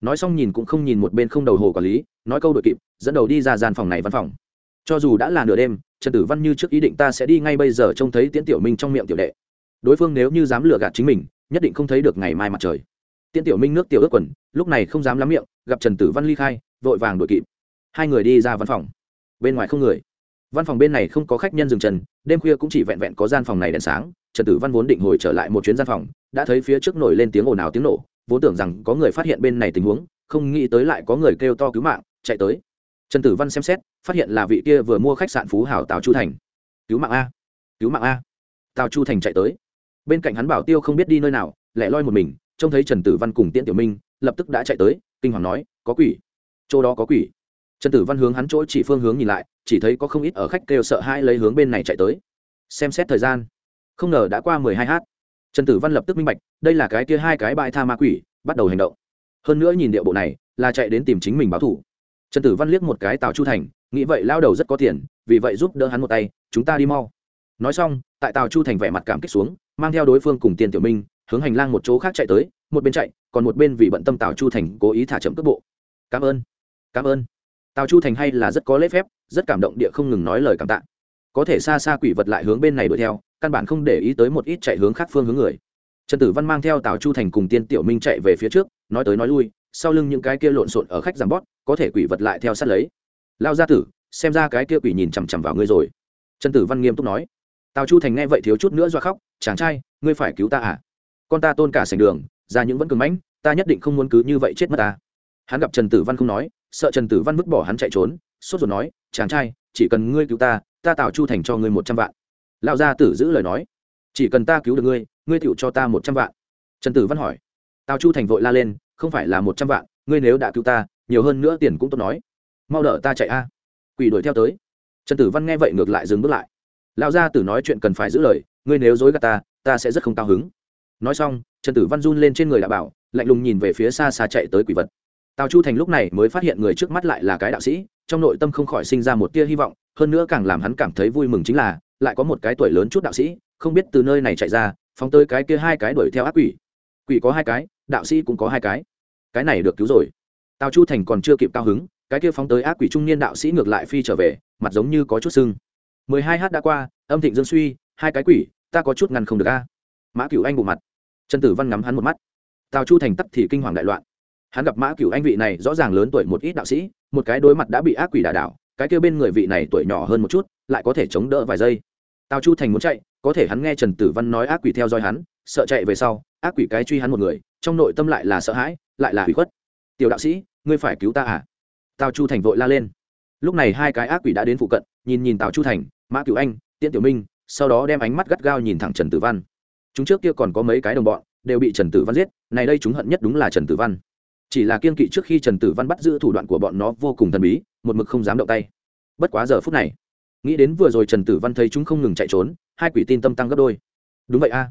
Nói xong nhìn cũng không nhìn một bên không đầu hồ quản lý, nói câu đội kịp, dẫn đầu đi ra gian phòng này văn phòng. Cho dù đã là nửa đêm, trần tử văn như trước ý định ta sẽ đi ngay bây giờ trông thấy tiễn tiểu minh trong miệng tiểu đệ. Đối phương nếu như dám lừa gạt chính mình, nhất định không thấy được ngày mai mặt trời. Tiễn tiểu minh nước tiểu ướt quần, lúc này không dám lắm miệng, gặp trần tử văn ly khai, vội vàng đội kịp. Hai người đi ra văn phòng. Bên ngoài không người. Văn phòng bên này không có khách nhân dừng trần đêm khuya cũng chỉ vẹn vẹn có gian phòng này đèn sáng. Trần tử văn vốn định hồi trở lại một chuyến gian phòng, đã thấy phía trước nổi lên tiếng ồn ào tiếng nổ vốn tưởng rằng có người phát hiện bên này tình huống, không nghĩ tới lại có người kêu to cứu mạng, chạy tới. Trần tử văn xem xét, phát hiện là vị kia vừa mua khách sạn phú hảo tào chu thành. Cứu mạng a, cứu mạng a. Tào chu thành chạy tới. Bên cạnh hắn bảo tiêu không biết đi nơi nào, lẻ loi một mình, trông thấy trần tử văn cùng tiễn tiểu minh, lập tức đã chạy tới, kinh hoàng nói, có quỷ. Chỗ đó có quỷ. Trần tử văn hướng hắn chỗ chỉ phương hướng nhìn lại, chỉ thấy có không ít ở khách kêu sợ hãi lấy hướng bên này chạy tới. Xem xét thời gian. Không ngờ đã qua mười hai h trần tử văn lập tức minh bạch, đây là cái kia hai cái bãi tha ma quỷ, bắt đầu hành động. Hơn nữa nhìn địa bộ này, là chạy đến tìm chính mình báo thủ. Trần tử văn liếc một cái tào chu thành, nghĩ vậy lao đầu rất có tiền, vì vậy giúp đỡ hắn một tay, chúng ta đi mau. Nói xong, tại tào chu thành vẻ mặt cảm kích xuống, mang theo đối phương cùng tiền tiểu minh, hướng hành lang một chỗ khác chạy tới, một bên chạy, còn một bên vì bận tâm tào chu thành cố ý thả chậm cước bộ. Cảm ơn cảm ơn. Tào chu thành hay là rất có lễ phép, rất cảm động địa không ngừng nói lời cảm tạ. Có thể xa xa quỷ vật lại hướng bên này đuổi theo căn bản không để ý tới một ít chạy hướng khác phương hướng người. Trần tử văn mang theo tào chu thành cùng tiên tiểu minh chạy về phía trước, nói tới nói lui, sau lưng những cái kia lộn xộn ở khách giảm bót, có thể quỷ vật lại theo sát lấy. Lao gia tử, xem ra cái kia quỷ nhìn chằm chằm vào ngươi rồi. Trần tử văn nghiêm túc nói. Tào chu thành nghe vậy thiếu chút nữa do khóc, chàng trai, ngươi phải cứu ta à? Con ta tôn cả sành đường ra những vẫn cường mãnh, ta nhất định không muốn cứ như vậy chết mất ta. Hắn gặp trần tử văn không nói, sợ trần tử văn vứt bỏ hắn chạy trốn, sốt ruột nói, chàng trai, chỉ cần ngươi cứu ta ta Tào chu thành cho ngươi một trăm vạn lão gia tử giữ lời nói. Chỉ cần ta cứu được ngươi ngươi tựu cho ta một trăm vạn. Trần tử văn hỏi. Tào chu thành vội la lên, không phải là một trăm vạn, ngươi nếu đã cứu ta, nhiều hơn nữa tiền cũng tốt nói. Mau đỡ ta chạy a. Quỷ đuổi theo tới. Trần tử văn nghe vậy ngược lại dừng bước lại. Lão gia tử nói chuyện cần phải giữ lời, ngươi nếu dối gạt ta ta sẽ rất không cao hứng. Nói xong, trần tử văn run lên trên người đạo bảo, lạnh lùng nhìn về phía xa xa chạy tới quỷ vật. Tào chu thành lúc này mới phát hiện người trước mắt lại là cái đạo sĩ, trong nội tâm không khỏi sinh ra một tia hy vọng, hơn nữa càng làm hắn cảm thấy vui mừng chính là lại có một cái tuổi lớn chút đạo sĩ, không biết từ nơi này chạy ra, phóng tới cái kia hai cái đuổi theo ác quỷ. Quỷ có hai cái, đạo sĩ cũng có hai cái. Cái này được cứu rồi. Tào chu thành còn chưa kịp cao hứng, cái kia phóng tới ác quỷ trung niên đạo sĩ ngược lại phi trở về, mặt giống như có chút sưng. Mười hai h đã qua, âm thịnh dương suy, hai cái quỷ, ta có chút ngăn không được a. Mã cửu anh bộ mặt. Trần tử văn ngắm hắn một mắt. Tào chu thành tắt thì kinh hoàng đại loạn. Hắn gặp mã cửu anh vị này rõ ràng lớn tuổi một ít đạo sĩ, một cái đối mặt đã bị ác quỷ đả đảo, cái kia bên người vị này tuổi nhỏ hơn một chút lại có thể chống đỡ vài giây. Tào chu thành muốn chạy, có thể hắn nghe trần tử văn nói ác quỷ theo dõi hắn, sợ chạy về sau, ác quỷ cái truy hắn một người, trong nội tâm lại là sợ hãi, lại là hủy khuất. Tiểu đạo sĩ, ngươi phải cứu ta à? Tào chu thành vội la lên. Lúc này hai cái ác quỷ đã đến phụ cận, nhìn nhìn tào chu thành, mã cửu anh, tiễn tiểu minh, sau đó đem ánh mắt gắt gao nhìn thẳng trần tử văn. Chúng trước kia còn có mấy cái đồng bọn, đều bị trần tử văn giết, này đây chúng hận nhất đúng là trần tử văn. Chỉ là kiên kỵ trước khi trần tử văn bắt giữ thủ đoạn của bọn nó vô cùng thần bí, một mực không dám động tay. Bất quá giờ phút này nghĩ đến vừa rồi trần tử văn thấy chúng không ngừng chạy trốn, hai quỷ tin tâm tăng gấp đôi. Đúng vậy a.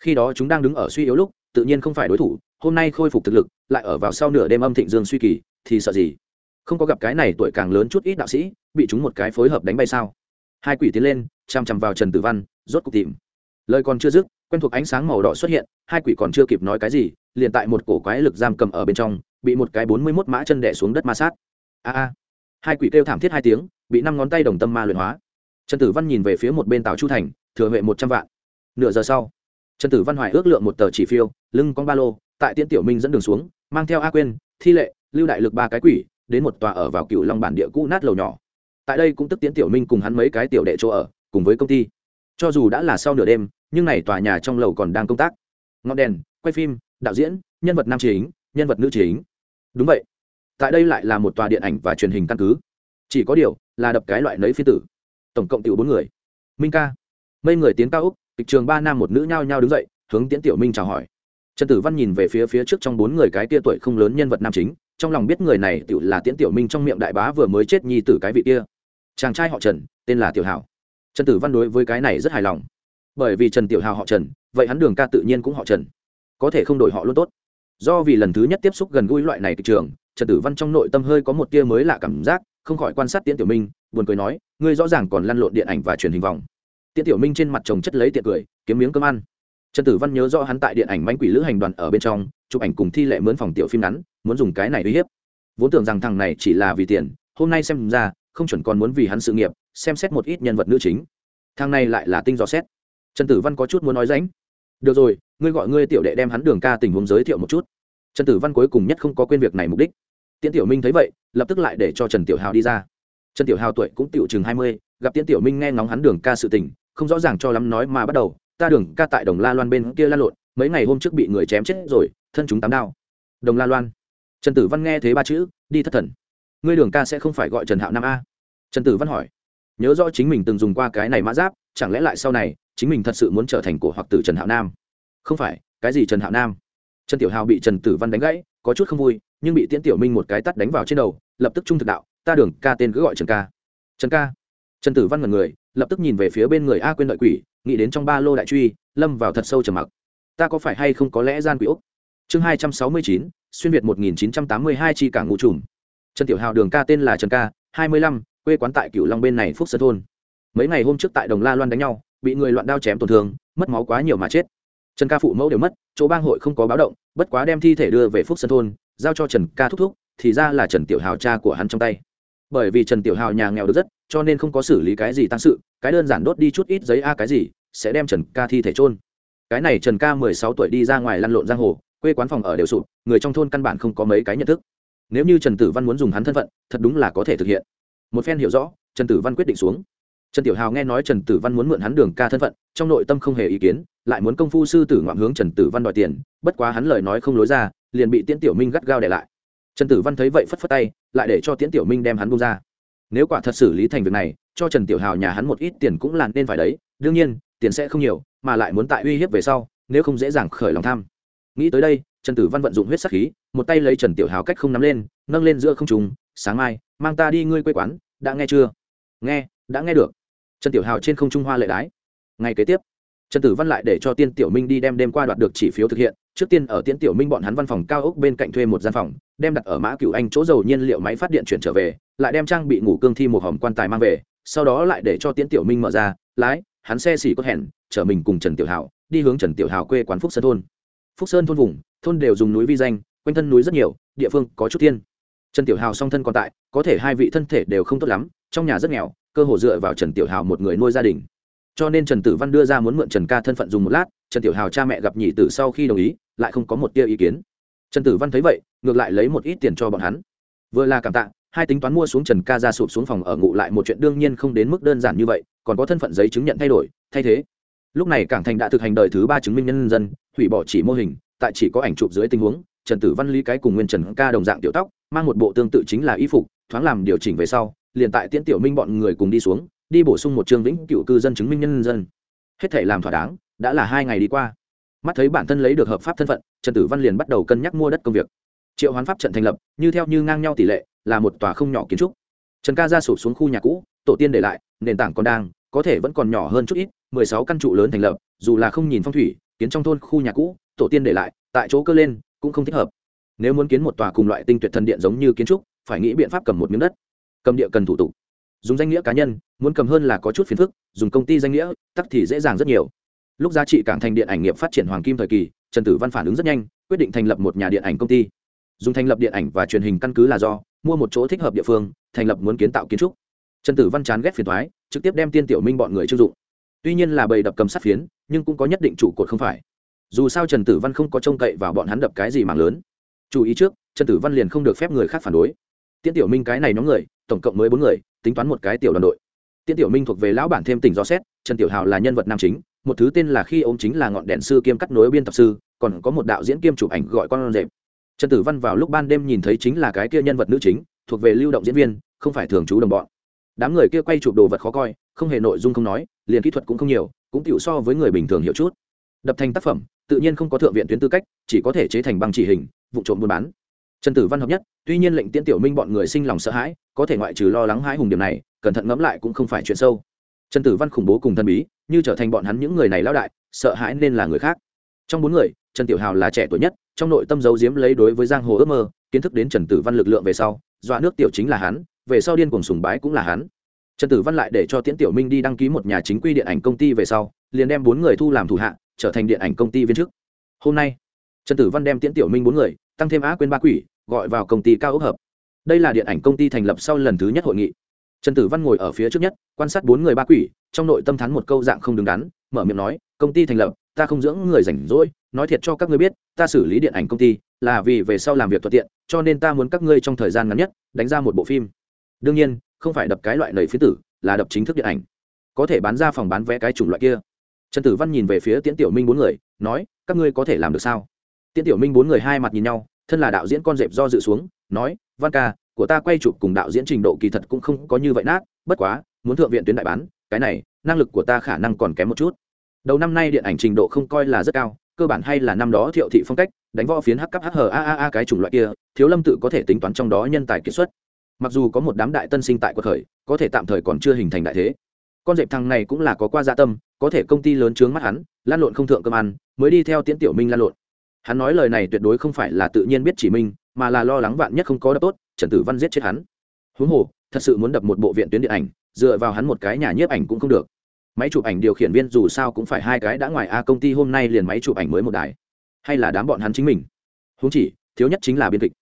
Khi đó chúng đang đứng ở suy yếu lúc, tự nhiên không phải đối thủ, hôm nay khôi phục thực lực, lại ở vào sau nửa đêm âm thịnh dương suy kỳ, thì sợ gì? Không có gặp cái này tuổi càng lớn chút ít đạo sĩ, bị chúng một cái phối hợp đánh bay sao? Hai quỷ tiến lên chằm chằm vào trần tử văn, rốt cục tìm. Lời còn chưa dứt, quen thuộc ánh sáng màu đỏ xuất hiện, hai quỷ còn chưa kịp nói cái gì, liền tại một cổ quái lực giam cầm ở bên trong, bị một cái bốn mươi mốt mã chân đẻ xuống đất ma sát. A a hai quỷ kêu thảm thiết hai tiếng, bị năm ngón tay đồng tâm ma luyện hóa. Trần tử văn nhìn về phía một bên tàu chu thành, thừa huệ một trăm vạn. Nửa giờ sau, trần tử văn hoài ước lượng một tờ chỉ phiêu, lưng con ba lô, tại tiễn tiểu minh dẫn đường xuống, mang theo a quên thi lệ, lưu đại lực ba cái quỷ, đến một tòa ở vào cựu long bản địa cũ nát lầu nhỏ. Tại đây cũng tức tiễn tiểu minh cùng hắn mấy cái tiểu đệ chỗ ở, cùng với công ty. Cho dù đã là sau nửa đêm, nhưng này tòa nhà trong lầu còn đang công tác. Ngọn đèn, quay phim, đạo diễn, nhân vật nam chính, nhân vật nữ chính. Đúng vậy tại đây lại là một tòa điện ảnh và truyền hình căn cứ. Chỉ có điều, là đập cái loại nấy phi tử. Tổng cộng tiểu bốn người. Minh ca. Mây người tiến cao úc kịch trường ba nam một nữ nhao nhao đứng dậy, hướng tiễn tiểu minh chào hỏi. Trần tử văn nhìn về phía phía trước trong bốn người cái tia tuổi không lớn nhân vật nam chính, trong lòng biết người này tự là tiễn tiểu minh trong miệng đại bá vừa mới chết nhi tử cái vị kia. Chàng trai họ trần, tên là tiểu hảo. Trần tử văn đối với cái này rất hài lòng. Bởi vì trần tiểu hào họ trần, vậy hắn đường ca tự nhiên cũng họ trần. Có thể không đổi họ luôn tốt. Do vì lần thứ nhất tiếp xúc gần gũi loại này kịch trường trần tử văn trong nội tâm hơi có một tia mới lạ cảm giác, không khỏi quan sát tiễn tiểu minh, buồn cười nói, ngươi rõ ràng còn lăn lộn điện ảnh và truyền hình vòng. Tiễn tiểu minh trên mặt chồng chất lấy tiện cười, kiếm miếng cơm ăn. Trần tử văn nhớ rõ hắn tại điện ảnh mánh quỷ lữ hành đoàn ở bên trong, chụp ảnh cùng thi lệ mướn phòng tiểu phim ngắn, muốn dùng cái này uy hiếp. Vốn tưởng rằng thằng này chỉ là vì tiền, hôm nay xem ra, không chuẩn còn muốn vì hắn sự nghiệp, xem xét một ít nhân vật nữ chính. Thằng này lại là tinh dò xét. Trần tử văn có chút muốn nói ránh. Được rồi, ngươi gọi ngươi tiểu đệ đem hắn đường ca tình huống giới thiệu một chút. Trần tử văn cuối cùng nhất không có quên việc này mục đích tiễn tiểu minh thấy vậy, lập tức lại để cho trần tiểu hào đi ra. Trần tiểu hào tuổi cũng tiểu chừng hai mươi, gặp tiễn tiểu minh nghe ngóng hắn đường ca sự tình, không rõ ràng cho lắm nói mà bắt đầu, ta đường ca tại đồng la loan bên kia la lộn, mấy ngày hôm trước bị người chém chết rồi, thân chúng tám đao. Đồng la loan? Trần tử văn nghe thế ba chữ, đi thất thần. Ngươi đường ca sẽ không phải gọi trần hạo nam a? Trần tử văn hỏi. Nhớ rõ chính mình từng dùng qua cái này mã giáp, chẳng lẽ lại sau này, chính mình thật sự muốn trở thành cổ hoặc tử trần hạo nam? Không phải, cái gì trần hạo nam? Trần tiểu hào bị trần tử văn đánh gãy có chút không vui, nhưng bị tiễn tiểu minh một cái tắt đánh vào trên đầu, lập tức trung thực đạo, ta đường ca tên cứ gọi trần ca. Trần ca? Trần tử văn ngần người, lập tức nhìn về phía bên người a quên đợi quỷ, nghĩ đến trong ba lô đại truy, lâm vào thật sâu trầm mặc. Ta có phải hay không có lẽ gian quỷ úc chương hai trăm sáu mươi chín, xuyên việt một nghìn chín trăm tám mươi hai chi cảng ngũ trùm trần tiểu hào đường ca tên là trần ca, hai mươi lăm, quê quán tại cửu long bên này phúc sơn thôn. Mấy ngày hôm trước tại đồng la loan đánh nhau, bị người loạn đao chém tổn thương, mất máu quá nhiều mà chết trần ca phụ mẫu đều mất, chỗ bang hội không có báo động, bất quá đem thi thể đưa về phúc sơn thôn, giao cho trần ca thúc thúc, thì ra là trần tiểu hào cha của hắn trong tay. Bởi vì trần tiểu hào nhà nghèo được rất, cho nên không có xử lý cái gì tăng sự, cái đơn giản đốt đi chút ít giấy a cái gì, sẽ đem trần ca thi thể trôn cái này trần ca mười sáu tuổi đi ra ngoài lăn lộn giang hồ, quê quán phòng ở đều sụp, người trong thôn căn bản không có mấy cái nhận thức. Nếu như trần tử văn muốn dùng hắn thân phận, thật đúng là có thể thực hiện. Một phen hiểu rõ, trần tử văn quyết định xuống trần tiểu hào nghe nói trần tử văn muốn mượn hắn đường ca thân phận, trong nội tâm không hề ý kiến, lại muốn công phu sư tử ngoạm hướng trần tử văn đòi tiền, bất quá hắn lời nói không lối ra, liền bị tiễn tiểu minh gắt gao để lại. Trần tử văn thấy vậy phất phất tay, lại để cho tiễn tiểu minh đem hắn buông ra. Nếu quả thật xử lý thành việc này, cho trần tiểu hào nhà hắn một ít tiền cũng là nên phải đấy, đương nhiên, tiền sẽ không nhiều, mà lại muốn tại uy hiếp về sau, nếu không dễ dàng khởi lòng tham. Nghĩ tới đây, trần tử văn vận dụng huyết sắc khí, một tay lấy trần tiểu hào cách không nắm lên, nâng lên giữa không trùng sáng mai, mang ta đi ngươi quê quán, đã nghe chưa? Nghe, đã nghe được trần tiểu hào trên không trung hoa lệ đái. Ngày kế tiếp, trần tử văn lại để cho tiên tiểu minh đi đem đêm qua đoạt được chỉ phiếu thực hiện. Trước tiên ở tiên tiểu minh bọn hắn văn phòng cao ốc bên cạnh thuê một gian phòng, đem đặt ở mã cựu anh chỗ dầu nhiên liệu máy phát điện chuyển trở về, lại đem trang bị ngủ cương thi một hòm quan tài mang về, sau đó lại để cho tiên tiểu minh mở ra, lái, hắn xe xỉ có hẹn, chở mình cùng trần tiểu hào, đi hướng trần tiểu hào quê quán phúc sơn thôn. Phúc sơn thôn vùng, thôn đều dùng núi vi danh, quanh thân núi rất nhiều, địa phương có chút thiên trần tiểu hào song thân còn tại, có thể hai vị thân thể đều không tốt lắm, trong nhà rất nghèo cơ hồ dựa vào trần tiểu hào một người nuôi gia đình. Cho nên trần tử văn đưa ra muốn mượn trần ca thân phận dùng một lát, trần tiểu hào cha mẹ gặp nhị tử sau khi đồng ý, lại không có một tia ý kiến. Trần tử văn thấy vậy, ngược lại lấy một ít tiền cho bọn hắn. Vừa là cảm tạ, hai tính toán mua xuống trần ca ra sụp xuống phòng ở ngụ lại một chuyện đương nhiên không đến mức đơn giản như vậy, còn có thân phận giấy chứng nhận thay đổi, thay thế. Lúc này cảng thành đã thực hành đời thứ ba chứng minh nhân dân, hủy bỏ chỉ mô hình, tại chỉ có ảnh chụp dưới tình huống, trần tử văn ly cái cùng nguyên trần ca đồng dạng tiểu tóc, mang một bộ tương tự chính là y phục, thoáng làm điều chỉnh về sau liền tại tiễn tiểu minh bọn người cùng đi xuống, đi bổ sung một trường vĩnh cựu cư dân chứng minh nhân dân. Hết thể làm thỏa đáng, đã là hai ngày đi qua. Mắt thấy bản thân lấy được hợp pháp thân phận, trần tử văn liền bắt đầu cân nhắc mua đất công việc. Triệu hoán pháp trận thành lập, như theo như ngang nhau tỷ lệ, là một tòa không nhỏ kiến trúc. Trần ca ra sụp xuống khu nhà cũ, tổ tiên để lại, nền tảng còn đang, có thể vẫn còn nhỏ hơn chút ít, mười sáu căn trụ lớn thành lập, dù là không nhìn phong thủy, kiến trong thôn khu nhà cũ, tổ tiên để lại, tại chỗ cơ lên, cũng không thích hợp. Nếu muốn kiến một tòa cùng loại tinh tuyệt thần điện giống như kiến trúc, phải nghĩ biện pháp cầm một miếng đất cầm địa cần thủ tục. Dùng danh nghĩa cá nhân, muốn cầm hơn là có chút phiền phức, dùng công ty danh nghĩa, tắc thì dễ dàng rất nhiều. Lúc giá trị cảng thành điện ảnh nghiệp phát triển hoàng kim thời kỳ, trần tử văn phản ứng rất nhanh, quyết định thành lập một nhà điện ảnh công ty. Dùng thành lập điện ảnh và truyền hình căn cứ là do, mua một chỗ thích hợp địa phương, thành lập muốn kiến tạo kiến trúc. Trần tử văn chán ghét phiền thoái trực tiếp đem tiên tiểu minh bọn người chưng dụng. Tuy nhiên là bầy đập cầm sát phiến, nhưng cũng có nhất định trụ cột không phải. Dù sao trần tử văn không có trông cậy vào bọn hắn đập cái gì mạng lớn. Chú ý trước, trần tử văn liền không được phép người khác phản đối. Tiên tiểu minh cái này nhóm người tổng cộng mới bốn người, tính toán một cái tiểu đoàn đội. Tiên tiểu minh thuộc về lão bản thêm tỉnh do xét, trần tiểu hào là nhân vật nam chính, một thứ tên là khi ông chính là ngọn đèn sư kiêm cắt nối biên tập sư, còn có một đạo diễn kiêm chụp ảnh gọi con rệp. Trần tử văn vào lúc ban đêm nhìn thấy chính là cái kia nhân vật nữ chính, thuộc về lưu động diễn viên, không phải thường trú đồng bọn. Đám người kia quay chụp đồ vật khó coi, không hề nội dung không nói, liền kỹ thuật cũng không nhiều, cũng tiểu so với người bình thường hiểu chút. Đập thành tác phẩm, tự nhiên không có thượng viện tuyến tư cách, chỉ có thể chế thành bằng chỉ hình, vụ trộm buôn bán trần tử văn hợp nhất, tuy nhiên lệnh tiễn tiểu minh bọn người sinh lòng sợ hãi, có thể ngoại trừ lo lắng hãi hùng điểm này, cẩn thận ngẫm lại cũng không phải chuyện sâu. Trần tử văn khủng bố cùng thân bí, như trở thành bọn hắn những người này lão đại, sợ hãi nên là người khác. Trong bốn người, trần tiểu hào là trẻ tuổi nhất, trong nội tâm giấu giếm lấy đối với giang hồ ước mơ, kiến thức đến trần tử văn lực lượng về sau, dọa nước tiểu chính là hắn, về sau điên cuồng sùng bái cũng là hắn. Trần tử văn lại để cho tiễn tiểu minh đi đăng ký một nhà chính quy điện ảnh công ty về sau, liền đem bốn người thu làm thủ hạ, trở thành điện ảnh công ty viên chức. Hôm nay, trần tử văn đem tiễn tiểu minh bốn người tăng thêm á quên ba quỷ, gọi vào công ty cao ốc hợp. Đây là điện ảnh công ty thành lập sau lần thứ nhất hội nghị. Trần tử văn ngồi ở phía trước nhất, quan sát bốn người ba quỷ, trong nội tâm thắn một câu dạng không đứng đắn, mở miệng nói, công ty thành lập, ta không dưỡng người rảnh rỗi, nói thiệt cho các ngươi biết, ta xử lý điện ảnh công ty là vì về sau làm việc thuận tiện, cho nên ta muốn các ngươi trong thời gian ngắn nhất đánh ra một bộ phim. Đương nhiên, không phải đập cái loại lầy phía tử, là đập chính thức điện ảnh. Có thể bán ra phòng bán vé cái chủng loại kia. Trần tử văn nhìn về phía tiễn tiểu minh bốn người, nói, các ngươi có thể làm được sao? Tiễn tiểu minh bốn người hai mặt nhìn nhau, thân là đạo diễn con dẹp do dự xuống, nói, văn ca, của ta quay chụp cùng đạo diễn trình độ kỳ thật cũng không có như vậy nát, bất quá, muốn thượng viện tuyến đại bán, cái này, năng lực của ta khả năng còn kém một chút. Đầu năm nay điện ảnh trình độ không coi là rất cao, cơ bản hay là năm đó thiệu thị phong cách, đánh võ phiến hắc cấp hờ a a a cái chủng loại kia, thiếu lâm tự có thể tính toán trong đó nhân tài kiệt xuất. Mặc dù có một đám đại tân sinh tại quật khởi, có thể tạm thời còn chưa hình thành đại thế. Con dẹp thằng này cũng là có qua gia dạ tâm, có thể công ty lớn trướng mắt hắn lan lộn không thượng cơm ăn, mới đi theo tiễn tiểu minh lan lộn hắn nói lời này tuyệt đối không phải là tự nhiên biết chỉ minh mà là lo lắng vạn nhất không có đập tốt, trần tử văn giết chết hắn. Huống hồ, thật sự muốn đập một bộ viện tuyến điện ảnh, dựa vào hắn một cái nhà nhiếp ảnh cũng không được. Máy chụp ảnh điều khiển viên dù sao cũng phải hai cái đã ngoài a công ty hôm nay liền máy chụp ảnh mới một đài. Hay là đám bọn hắn chính mình. Huống chỉ, thiếu nhất chính là biên kịch.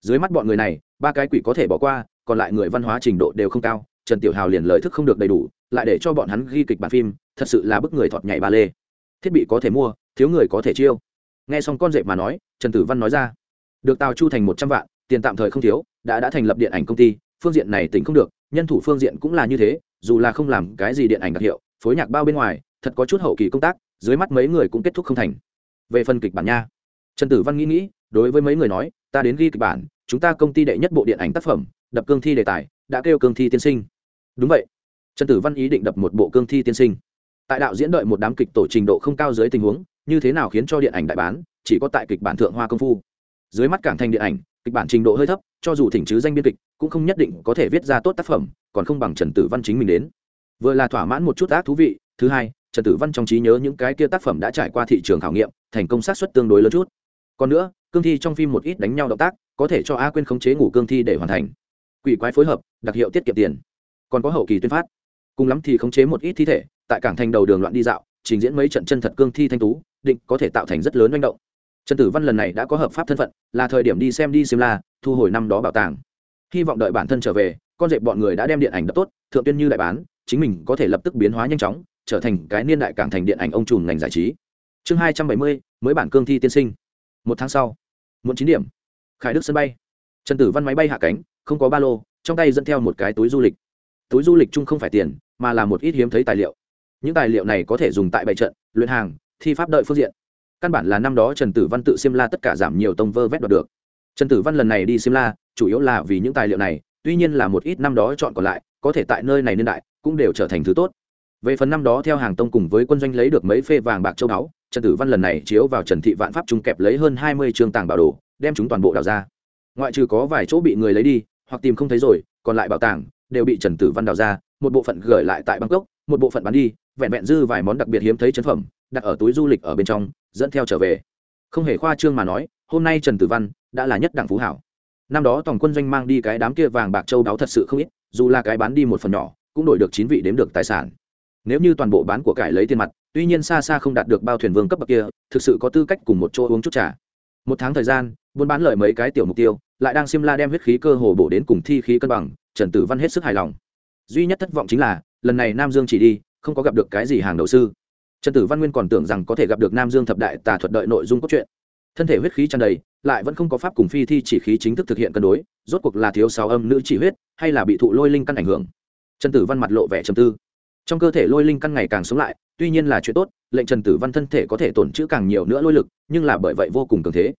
Dưới mắt bọn người này, ba cái quỷ có thể bỏ qua, còn lại người văn hóa trình độ đều không cao, trần tiểu hào liền lời thức không được đầy đủ, lại để cho bọn hắn ghi kịch bản phim, thật sự là bức người thọt nhảy ba lê. Thiết bị có thể mua, thiếu người có thể chiêu nghe xong con dẹp mà nói, trần tử văn nói ra. Được tào chu thành một trăm vạn, tiền tạm thời không thiếu, đã đã thành lập điện ảnh công ty, phương diện này tỉnh không được, nhân thủ phương diện cũng là như thế, dù là không làm cái gì điện ảnh đặc hiệu, phối nhạc bao bên ngoài, thật có chút hậu kỳ công tác, dưới mắt mấy người cũng kết thúc không thành. Về phần kịch bản nha. Trần tử văn nghĩ nghĩ, đối với mấy người nói, ta đến ghi kịch bản, chúng ta công ty đệ nhất bộ điện ảnh tác phẩm, đập cương thi đề tài, đã kêu cương thi tiên sinh. Đúng vậy. Trần tử văn ý định đập một bộ cương thi tiên sinh. Tại đạo diễn đợi một đám kịch tổ trình độ không cao dưới tình huống như thế nào khiến cho điện ảnh đại bán, chỉ có tại kịch bản thượng hoa công phu. Dưới mắt cảng thành điện ảnh, kịch bản trình độ hơi thấp, cho dù thỉnh chứ danh biên kịch, cũng không nhất định có thể viết ra tốt tác phẩm, còn không bằng trần tử văn chính mình đến. Vừa là thỏa mãn một chút ác thú vị, thứ hai, trần tử văn trong trí nhớ những cái kia tác phẩm đã trải qua thị trường khảo nghiệm, thành công sát xuất tương đối lớn chút. Còn nữa, cương thi trong phim một ít đánh nhau động tác, có thể cho a quên khống chế ngủ cương thi để hoàn thành. Quỷ quái phối hợp, đặc hiệu tiết kiệm tiền. Còn có hậu kỳ tuyên phát. Cùng lắm thì khống chế một ít thi thể, tại cảng thành đầu đường loạn đi dạo trình diễn mấy trận chân thật cương thi thanh tú, định có thể tạo thành rất lớn manh động. Trần tử văn lần này đã có hợp pháp thân phận, là thời điểm đi xem đi xem la, thu hồi năm đó bảo tàng. Hy vọng đợi bản thân trở về, con dẹp bọn người đã đem điện ảnh đập tốt, thượng tuyên như đại bán, chính mình có thể lập tức biến hóa nhanh chóng, trở thành cái niên đại cảng thành điện ảnh ông trùm ngành giải trí. Chương hai trăm bảy mươi, mới bản cương thi tiên sinh. Một tháng sau, muộn chín điểm, khải đức sân bay. Trần tử văn máy bay hạ cánh, không có ba lô, trong tay dẫn theo một cái túi du lịch. Túi du lịch chung không phải tiền, mà là một ít hiếm thấy tài liệu những tài liệu này có thể dùng tại bệ trận, luyện hàng, thi pháp đợi phương diện. Căn bản là năm đó trần tử văn tự xiêm la tất cả giảm nhiều tông vơ vét đoạt được. Trần tử văn lần này đi xiêm la, chủ yếu là vì những tài liệu này, tuy nhiên là một ít năm đó chọn còn lại, có thể tại nơi này niên đại, cũng đều trở thành thứ tốt. Về phần năm đó theo hàng tông cùng với quân doanh lấy được mấy phê vàng bạc châu báu, trần tử văn lần này chiếu vào trần thị vạn pháp trung kẹp lấy hơn hai mươi trường tàng bảo đồ, đem chúng toàn bộ đào ra. Ngoại trừ có vài chỗ bị người lấy đi, hoặc tìm không thấy rồi, còn lại bảo tàng đều bị trần tử văn đào ra, một bộ phận gửi lại tại bangkok một bộ phận bán đi, vẹn vẹn dư vài món đặc biệt hiếm thấy chấn phẩm, đặt ở túi du lịch ở bên trong, dẫn theo trở về. Không hề khoa trương mà nói, hôm nay trần tử văn đã là nhất đảng phú hảo. Năm đó tổng quân doanh mang đi cái đám kia vàng bạc châu đáo thật sự không ít, dù là cái bán đi một phần nhỏ, cũng đổi được chín vị đếm được tài sản. Nếu như toàn bộ bán của cải lấy tiền mặt, tuy nhiên xa xa không đạt được bao thuyền vương cấp bậc kia, thực sự có tư cách cùng một chỗ uống chút trà. Một tháng thời gian, buôn bán lợi mấy cái tiểu mục tiêu, lại đang xiêm la đem huyết khí cơ hồ bổ đến cùng thi khí cân bằng, trần tử văn hết sức hài lòng. Duy nhất thất vọng chính là lần này nam dương chỉ đi, không có gặp được cái gì hàng đầu sư. Trần tử văn nguyên còn tưởng rằng có thể gặp được nam dương thập đại tà thuật đợi nội dung cốt truyện. Thân thể huyết khí tràn đầy, lại vẫn không có pháp cùng phi thi chỉ khí chính thức thực hiện cân đối, rốt cuộc là thiếu sáu âm nữ chỉ huyết, hay là bị thụ lôi linh căn ảnh hưởng? Trần tử văn mặt lộ vẻ trầm tư. Trong cơ thể lôi linh căn ngày càng sống lại, tuy nhiên là chuyện tốt, lệnh trần tử văn thân thể có thể tổn chữ càng nhiều nữa lôi lực, nhưng là bởi vậy vô cùng cường thế.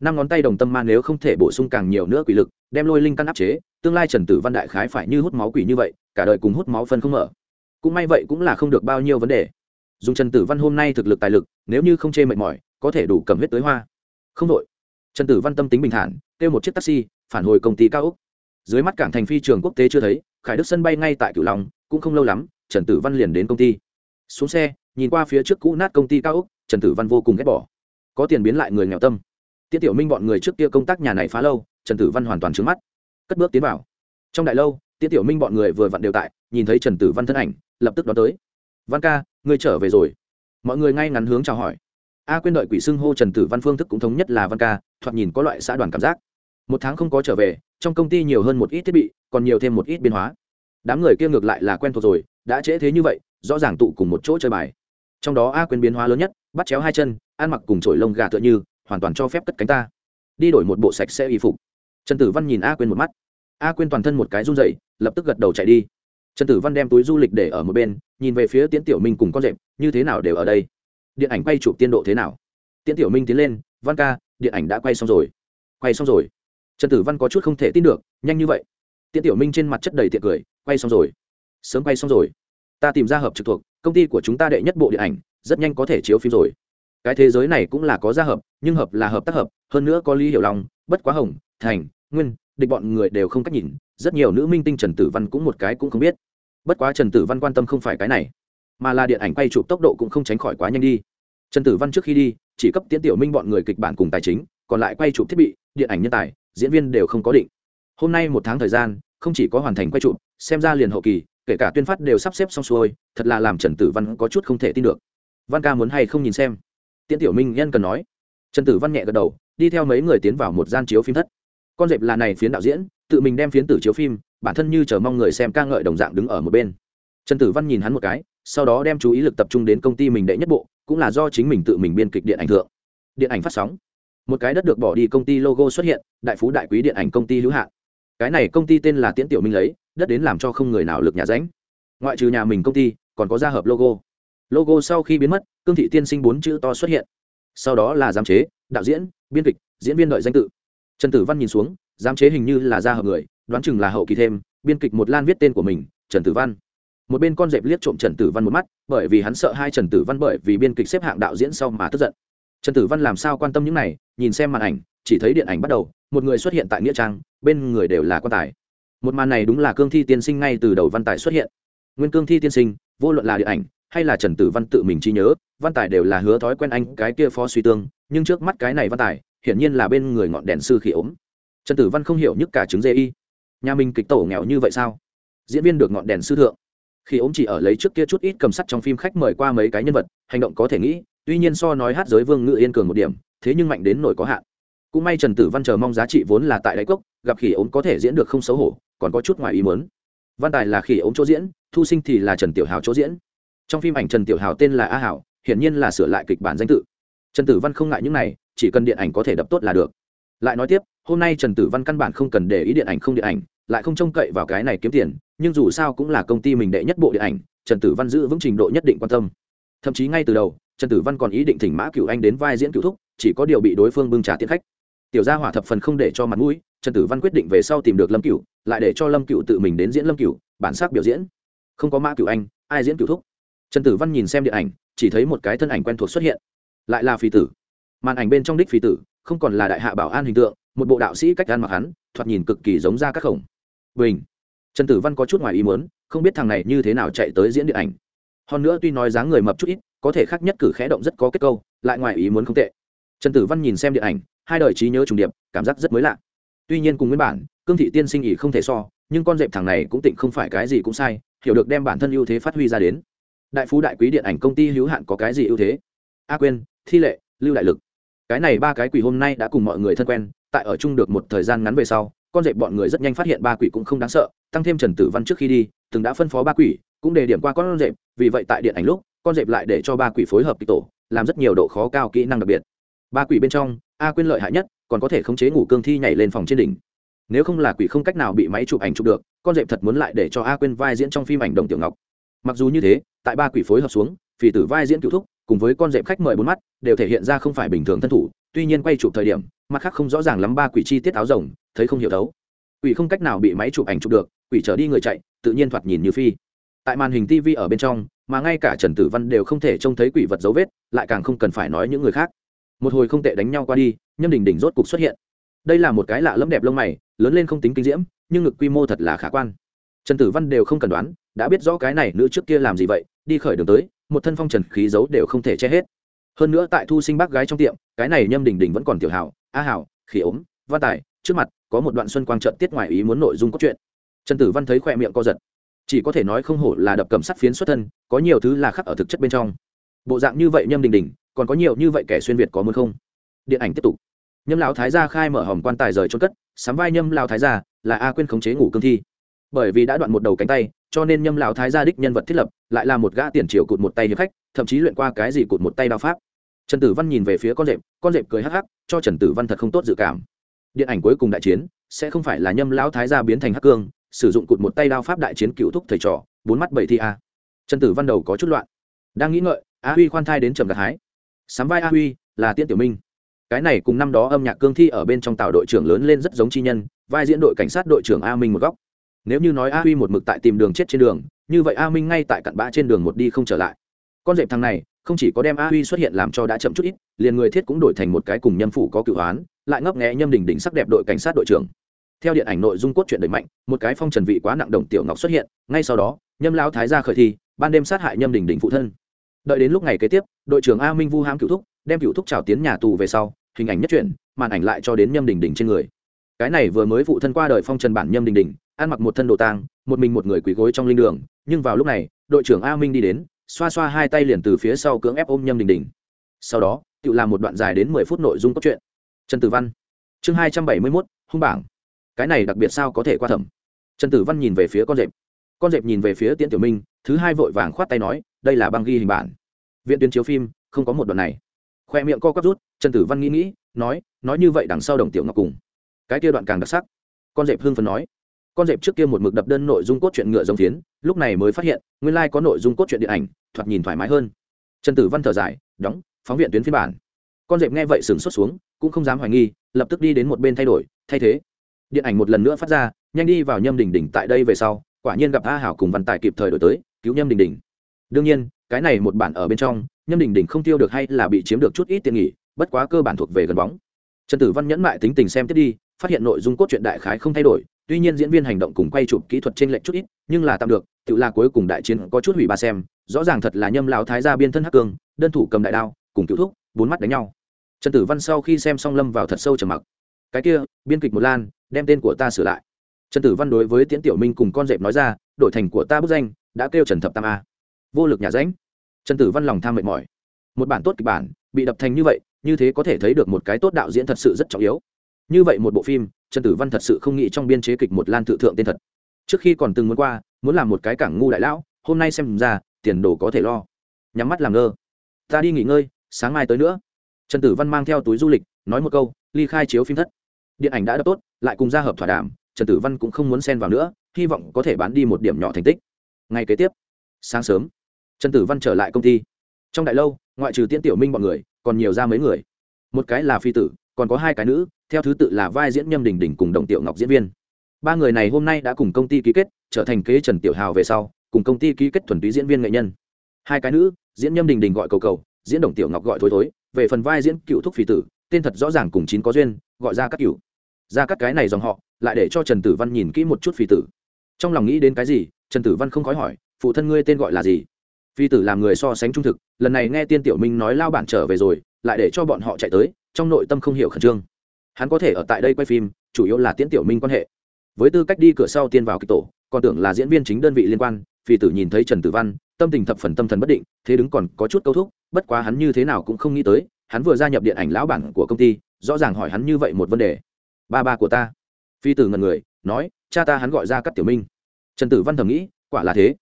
Năm ngón tay đồng tâm ma nếu không thể bổ sung càng nhiều nữa quỷ lực, đem lôi linh căn áp chế tương lai trần tử văn đại khái phải như hút máu quỷ như vậy, cả đời cùng hút máu phân không mở. Cũng may vậy cũng là không được bao nhiêu vấn đề. Dùng trần tử văn hôm nay thực lực tài lực, nếu như không chê mệt mỏi, có thể đủ cầm huyết tới hoa. Không đội trần tử văn tâm tính bình thản, kêu một chiếc taxi, phản hồi công ty cao úc. Dưới mắt cảng thành phi trường quốc tế chưa thấy, khải đức sân bay ngay tại cửu long, cũng không lâu lắm, trần tử văn liền đến công ty. Xuống xe, nhìn qua phía trước cũ nát công ty cao úc, trần tử văn vô cùng ghét bỏ. Có tiền biến lại người nghèo tâm. Tiết tiểu minh bọn người trước kia công tác nhà này phá lâu, trần tử văn hoàn toàn trứng mắt cất bước tiến vào. Trong đại lâu tiết tiểu minh bọn người vừa vặn đều tại, nhìn thấy trần tử văn thân ảnh, lập tức đón tới. Văn ca, ngươi trở về rồi. Mọi người ngay ngắn hướng chào hỏi. A quên đợi quỷ xưng hô trần tử văn phương thức cũng thống nhất là văn ca, thoạt nhìn có loại xã đoàn cảm giác. Một tháng không có trở về, trong công ty nhiều hơn một ít thiết bị, còn nhiều thêm một ít biến hóa. Đám người kia ngược lại là quen thuộc rồi, đã trễ thế như vậy, rõ ràng tụ cùng một chỗ chơi bài. Trong đó a quên biến hóa lớn nhất, bắt chéo hai chân, ăn mặc cùng trổi lông gà tựa như, hoàn toàn cho phép cất cánh ta. Đi đổi một bộ sạch sẽ y phục. Trần tử văn nhìn a quên một mắt a quên toàn thân một cái run dậy lập tức gật đầu chạy đi. Trần tử văn đem túi du lịch để ở một bên, nhìn về phía tiễn tiểu minh cùng con rệp, như thế nào đều ở đây. Điện ảnh quay chụp tiên độ thế nào? Tiễn tiểu minh tiến lên, văn ca, điện ảnh đã quay xong rồi. Quay xong rồi? Trần tử văn có chút không thể tin được, nhanh như vậy? Tiễn tiểu minh trên mặt chất đầy tiệc cười, quay xong rồi. Sớm quay xong rồi. Ta tìm ra hợp trực thuộc, công ty của chúng ta đệ nhất bộ điện ảnh, rất nhanh có thể chiếu phim rồi. Cái thế giới này cũng là có gia hợp, nhưng hợp là hợp tác hợp, hơn nữa có lý hiểu lòng bất quá hồng, thành, nguyên địch bọn người đều không cách nhìn, rất nhiều nữ minh tinh trần tử văn cũng một cái cũng không biết. Bất quá trần tử văn quan tâm không phải cái này, mà là điện ảnh quay chụp tốc độ cũng không tránh khỏi quá nhanh đi. Trần tử văn trước khi đi, chỉ cấp tiến tiểu minh bọn người kịch bản cùng tài chính, còn lại quay chụp thiết bị, điện ảnh nhân tài, diễn viên đều không có định. Hôm nay một tháng thời gian, không chỉ có hoàn thành quay chụp, xem ra liền hậu kỳ, kể cả tuyên phát đều sắp xếp xong xuôi, thật là làm trần tử văn có chút không thể tin được. Văn ca muốn hay không nhìn xem? Tiễn tiểu minh nhân cần nói. Trần tử văn nhẹ gật đầu, đi theo mấy người tiến vào một gian chiếu phim thất con dẹp là này phiến đạo diễn, tự mình đem phiến tử chiếu phim, bản thân như chờ mong người xem ca ngợi đồng dạng đứng ở một bên. Trần tử văn nhìn hắn một cái, sau đó đem chú ý lực tập trung đến công ty mình đệ nhất bộ, cũng là do chính mình tự mình biên kịch điện ảnh thượng. Điện ảnh phát sóng. Một cái đất được bỏ đi công ty logo xuất hiện, đại phú đại quý điện ảnh công ty hữu hạn. Cái này công ty tên là tiễn tiểu minh lấy, đất đến làm cho không người nào lực nhà ránh. Ngoại trừ nhà mình công ty, còn có gia hợp logo. Logo sau khi biến mất, cương thị tiên sinh bốn chữ to xuất hiện. Sau đó là giám chế, đạo diễn, biên kịch, diễn viên đợi danh tự trần tử văn nhìn xuống, giám chế hình như là gia hợp người, đoán chừng là hậu kỳ thêm, biên kịch một lan viết tên của mình, trần tử văn. Một bên con dẹp liếc trộm trần tử văn một mắt, bởi vì hắn sợ hai trần tử văn bởi vì biên kịch xếp hạng đạo diễn sau mà tức giận. Trần tử văn làm sao quan tâm những này, nhìn xem màn ảnh, chỉ thấy điện ảnh bắt đầu, một người xuất hiện tại nghĩa trang, bên người đều là quan tài. Một màn này đúng là cương thi tiên sinh ngay từ đầu văn tài xuất hiện. Nguyên cương thi tiên sinh, vô luận là điện ảnh, hay là trần tử văn tự mình trí nhớ, văn tài đều là hứa thói quen anh cái kia phó suy tương, nhưng trước mắt cái này văn tài hiển nhiên là bên người ngọn đèn sư khỉ ốm. Trần tử văn không hiểu nhất cả chứng dê y. Nhà mình kịch tổ nghèo như vậy sao? Diễn viên được ngọn đèn sư thượng. Khi ốm chỉ ở lấy trước kia chút ít cầm sắt trong phim khách mời qua mấy cái nhân vật, hành động có thể nghĩ, tuy nhiên so nói hát giới vương ngự yên cường một điểm, thế nhưng mạnh đến nổi có hạn. Cũng may trần tử văn chờ mong giá trị vốn là tại đáy cốc, gặp khỉ ốm có thể diễn được không xấu hổ, còn có chút ngoài ý mớn văn tài là khỉ ốm chỗ diễn, thu sinh thì là trần tiểu hào chỗ diễn. Trong phim ảnh trần tiểu hào tên là a hảo, hiển nhiên là sửa lại kịch bản danh tự. Trần tử văn không ngại những này chỉ cần điện ảnh có thể đập tốt là được. Lại nói tiếp, hôm nay trần tử văn căn bản không cần để ý điện ảnh không điện ảnh, lại không trông cậy vào cái này kiếm tiền, nhưng dù sao cũng là công ty mình đệ nhất bộ điện ảnh, trần tử văn giữ vững trình độ nhất định quan tâm. Thậm chí ngay từ đầu, trần tử văn còn ý định thỉnh mã cựu anh đến vai diễn cựu thúc, chỉ có điều bị đối phương bưng trả tiến khách. Tiểu gia hỏa thập phần không để cho mặt mũi, trần tử văn quyết định về sau tìm được lâm cựu lại để cho lâm cựu tự mình đến diễn lâm cựu bản sắc biểu diễn. Không có mã cựu anh, ai diễn cựu thúc? Trần tử văn nhìn xem điện ảnh, chỉ thấy một cái thân ảnh quen thuộc xuất hiện. Lại là phi tử màn ảnh bên trong đích phi tử, không còn là đại hạ bảo an hình tượng, một bộ đạo sĩ cách gan mặc hắn, thoạt nhìn cực kỳ giống ra các khổng. Bình. Trần tử văn có chút ngoài ý muốn, không biết thằng này như thế nào chạy tới diễn điện ảnh. Hơn nữa tuy nói dáng người mập chút ít, có thể khác nhất cử khẽ động rất có kết câu, lại ngoài ý muốn không tệ. Trần tử văn nhìn xem điện ảnh, hai đời trí nhớ trùng điệp, cảm giác rất mới lạ. Tuy nhiên cùng nguyên bản, cương thị tiên sinh ý không thể so, nhưng con dẹp thằng này cũng tịnh không phải cái gì cũng sai, hiểu được đem bản thân ưu thế phát huy ra đến. Đại phú đại quý điện ảnh công ty hữu hạn có cái gì ưu thế? A quên thi lệ, lưu đại lực cái này ba cái quỷ hôm nay đã cùng mọi người thân quen, tại ở chung được một thời gian ngắn về sau, con dẹp bọn người rất nhanh phát hiện ba quỷ cũng không đáng sợ, tăng thêm trần tử văn trước khi đi, từng đã phân phó ba quỷ, cũng đề điểm qua con dẹp vì vậy tại điện ảnh lúc, con dẹp lại để cho ba quỷ phối hợp kịch tổ, làm rất nhiều độ khó cao kỹ năng đặc biệt. Ba quỷ bên trong, a quyên lợi hại nhất, còn có thể khống chế ngủ cương thi nhảy lên phòng trên đỉnh. Nếu không là quỷ không cách nào bị máy chụp ảnh chụp được, con dẹp thật muốn lại để cho a quyên vai diễn trong phim ảnh đồng tiểu ngọc. Mặc dù như thế, tại ba quỷ phối hợp xuống phỉ tử vai diễn cựu thúc cùng với con dẹp khách mời bốn mắt, đều thể hiện ra không phải bình thường thân thủ, tuy nhiên quay chụp thời điểm, mặt khác không rõ ràng lắm ba quỷ chi tiết áo rồng, thấy không hiểu thấu. Quỷ không cách nào bị máy chụp ảnh chụp được, quỷ trở đi người chạy, tự nhiên thoạt nhìn như phi. Tại màn hình tv ở bên trong, mà ngay cả trần tử văn đều không thể trông thấy quỷ vật dấu vết, lại càng không cần phải nói những người khác. Một hồi không tệ đánh nhau qua đi, nhâm đình đỉnh rốt cục xuất hiện. Đây là một cái lạ lẫm đẹp lông mày, lớn lên không tính kinh diễm, nhưng ngực quy mô thật là khả quan. Trần tử văn đều không cần đoán, đã biết rõ cái này nữ trước kia làm gì vậy, đi khởi đường tới một thân phong trần khí giấu đều không thể che hết. Hơn nữa tại thu sinh bác gái trong tiệm, cái này nhâm đình đình vẫn còn tiểu hảo a hảo khỉ ốm, văn tài, trước mặt có một đoạn xuân quang trận tiết ngoài ý muốn nội dung cốt truyện. Trần tử văn thấy khỏe miệng co giật. Chỉ có thể nói không hổ là đập cầm sắt phiến xuất thân, có nhiều thứ là khắc ở thực chất bên trong. Bộ dạng như vậy nhâm đình đình còn có nhiều như vậy kẻ xuyên việt có muốn không? Điện ảnh tiếp tục. Nhâm lão thái gia khai mở hòm quan tài rời trốn cất, sắm vai nhâm lão thái gia là a quên khống chế ngủ cương thi bởi vì đã đoạn một đầu cánh tay, cho nên nhâm lão thái gia đích nhân vật thiết lập lại là một gã tiền triều cụt một tay hiệp khách, thậm chí luyện qua cái gì cụt một tay đao pháp. Trần tử văn nhìn về phía con rệp con rệp cười hắc hắc, cho trần tử văn thật không tốt dự cảm. Điện ảnh cuối cùng đại chiến, sẽ không phải là nhâm lão thái gia biến thành hắc cương, sử dụng cụt một tay đao pháp đại chiến cựu thúc thầy trò, bốn mắt bảy thi a. Trần tử văn đầu có chút loạn. Đang nghĩ ngợi, a huy khoan thai đến trầm gạt hái. Sắm vai a huy, là tiễn tiểu minh. Cái này cùng năm đó âm nhạc cương thi ở bên trong tàu đội trưởng lớn lên rất giống chi nhân, vai diễn đội cảnh sát đội trưởng a minh một góc nếu như nói a huy một mực tại tìm đường chết trên đường, như vậy a minh ngay tại cặn bã trên đường một đi không trở lại. Con dẹp thằng này, không chỉ có đem a huy xuất hiện làm cho đã chậm chút ít, liền người thiết cũng đổi thành một cái cùng nhâm phủ có cựu hoán, lại ngấp nghẽ nhâm đỉnh đỉnh sắc đẹp đội cảnh sát đội trưởng. Theo điện ảnh nội dung cốt truyện đẩy mạnh, một cái phong trần vị quá nặng đồng tiểu ngọc xuất hiện, ngay sau đó, nhâm lao thái ra khởi thi, ban đêm sát hại nhâm đỉnh đỉnh phụ thân. Đợi đến lúc ngày kế tiếp, đội trưởng a minh vu hãm cựu thúc, đem cựu thúc trào tiến nhà tù về sau, hình ảnh nhất truyện, màn ảnh lại cho đến nhâm đỉnh đỉnh trên người. Cái này vừa mới phụ thân qua đời phong trần bản nhâm đỉnh đỉnh ăn mặc một thân đồ tang, một mình một người quỳ gối trong linh đường, nhưng vào lúc này, đội trưởng a minh đi đến, xoa xoa hai tay liền từ phía sau cưỡng ép ôm nhâm đình đình sau đó tự làm một đoạn dài đến mười phút nội dung cốt truyện. Trần tử văn. Chương hai trăm bảy mươi mốt, hung bảng. Cái này đặc biệt sao có thể qua thẩm. Trần tử văn nhìn về phía con rệp. Con rệp nhìn về phía tiễn tiểu minh, thứ hai vội vàng khoát tay nói, đây là băng ghi hình bản. Viện tuyến chiếu phim, không có một đoạn này. Khoe miệng co quắp rút, trần tử văn nghĩ nghĩ, nói nói như vậy đằng sau đồng tiểu ngọc cùng. Cái kia đoạn càng đặc sắc. Con rệp hương phấn nói con dẹp trước kia một mực đập đơn nội dung cốt truyện ngựa giống tiến lúc này mới phát hiện, nguyên lai、like、có nội dung cốt truyện điện ảnh, thoạt nhìn thoải mái hơn. Trần tử văn thở dài, đóng, phóng viện tuyến phiên bản. Con dẹp nghe vậy sừng xuất xuống, cũng không dám hoài nghi, lập tức đi đến một bên thay đổi, thay thế. Điện ảnh một lần nữa phát ra, nhanh đi vào nhâm đình đình tại đây về sau, quả nhiên gặp a hảo cùng văn tài kịp thời đổi tới, cứu nhâm đình đình. Đương nhiên, cái này một bản ở bên trong, nhâm đình đình không tiêu được hay là bị chiếm được chút ít tiền nghỉ bất quá cơ bản thuộc về gần bóng. Trần tử văn nhẫn mại tính tình xem tiếp đi, phát hiện nội dung cốt truyện đại khái không thay đổi tuy nhiên diễn viên hành động cùng quay chụp kỹ thuật trên lệch chút ít, nhưng là tạm được, tự là cuối cùng đại chiến có chút hủy ba xem, rõ ràng thật là nhâm lão thái gia biên thân hắc cương đơn thủ cầm đại đao, cùng cựu thúc, bốn mắt đánh nhau. Trần tử văn sau khi xem xong lâm vào thật sâu trầm mặc. Cái kia, biên kịch một lan, đem tên của ta sửa lại. Trần tử văn đối với tiễn tiểu minh cùng con dẹp nói ra đổi thành của ta bức danh, đã kêu trần thập tam a. Vô lực nhà ránh. Trần tử văn lòng tham mệt mỏi. Một bản tốt kịch bản, bị đập thành như vậy, như thế có thể thấy được một cái tốt đạo diễn thật sự rất trọng yếu như vậy một bộ phim, trần tử văn thật sự không nghĩ trong biên chế kịch một lan tự thượng tên thật. Trước khi còn từng muốn qua, muốn làm một cái cảng ngu đại lão, hôm nay xem ra, tiền đồ có thể lo. Nhắm mắt làm ngơ. Ta đi nghỉ ngơi, sáng mai tới nữa. Trần tử văn mang theo túi du lịch, nói một câu, ly khai chiếu phim thất. Điện ảnh đã đập tốt, lại cùng ra hợp thỏa đàm, trần tử văn cũng không muốn xen vào nữa, hy vọng có thể bán đi một điểm nhỏ thành tích. Ngay kế tiếp. Sáng sớm, trần tử văn trở lại công ty. Trong đại lâu, ngoại trừ tiễn tiểu minh bọn người, còn nhiều ra mấy người. Một cái là phi tử còn có hai cái nữ, theo thứ tự là vai diễn nhâm đình đình cùng đồng tiểu ngọc diễn viên. Ba người này hôm nay đã cùng công ty ký kết, trở thành kế trần tiểu hào về sau, cùng công ty ký kết thuần túy diễn viên nghệ nhân. Hai cái nữ, diễn nhâm đình đình gọi cầu cầu, diễn đồng tiểu ngọc gọi thối thối, về phần vai diễn cựu thúc Phi tử, tên thật rõ ràng cùng chín có duyên, gọi ra các cựu ra các cái này dòng họ, lại để cho trần tử văn nhìn kỹ một chút Phi tử. Trong lòng nghĩ đến cái gì, trần tử văn không khói hỏi, phụ thân ngươi tên gọi là gì? Phi tử làm người so sánh trung thực, lần này nghe tiên tiểu minh nói lao bản trở về rồi, lại để cho bọn họ chạy tới trong nội tâm không hiểu khẩn trương. Hắn có thể ở tại đây quay phim, chủ yếu là tiễn tiểu minh quan hệ. Với tư cách đi cửa sau tiên vào kịch tổ, còn tưởng là diễn viên chính đơn vị liên quan phi tử nhìn thấy trần tử văn, tâm tình thập phần tâm thần bất định, thế đứng còn có chút câu thúc, bất quá hắn như thế nào cũng không nghĩ tới, hắn vừa gia nhập điện ảnh lão bản của công ty, rõ ràng hỏi hắn như vậy một vấn đề. Ba ba của ta. Phi tử ngần người, nói, cha ta hắn gọi ra các tiểu minh. Trần tử văn thầm nghĩ, quả là thế.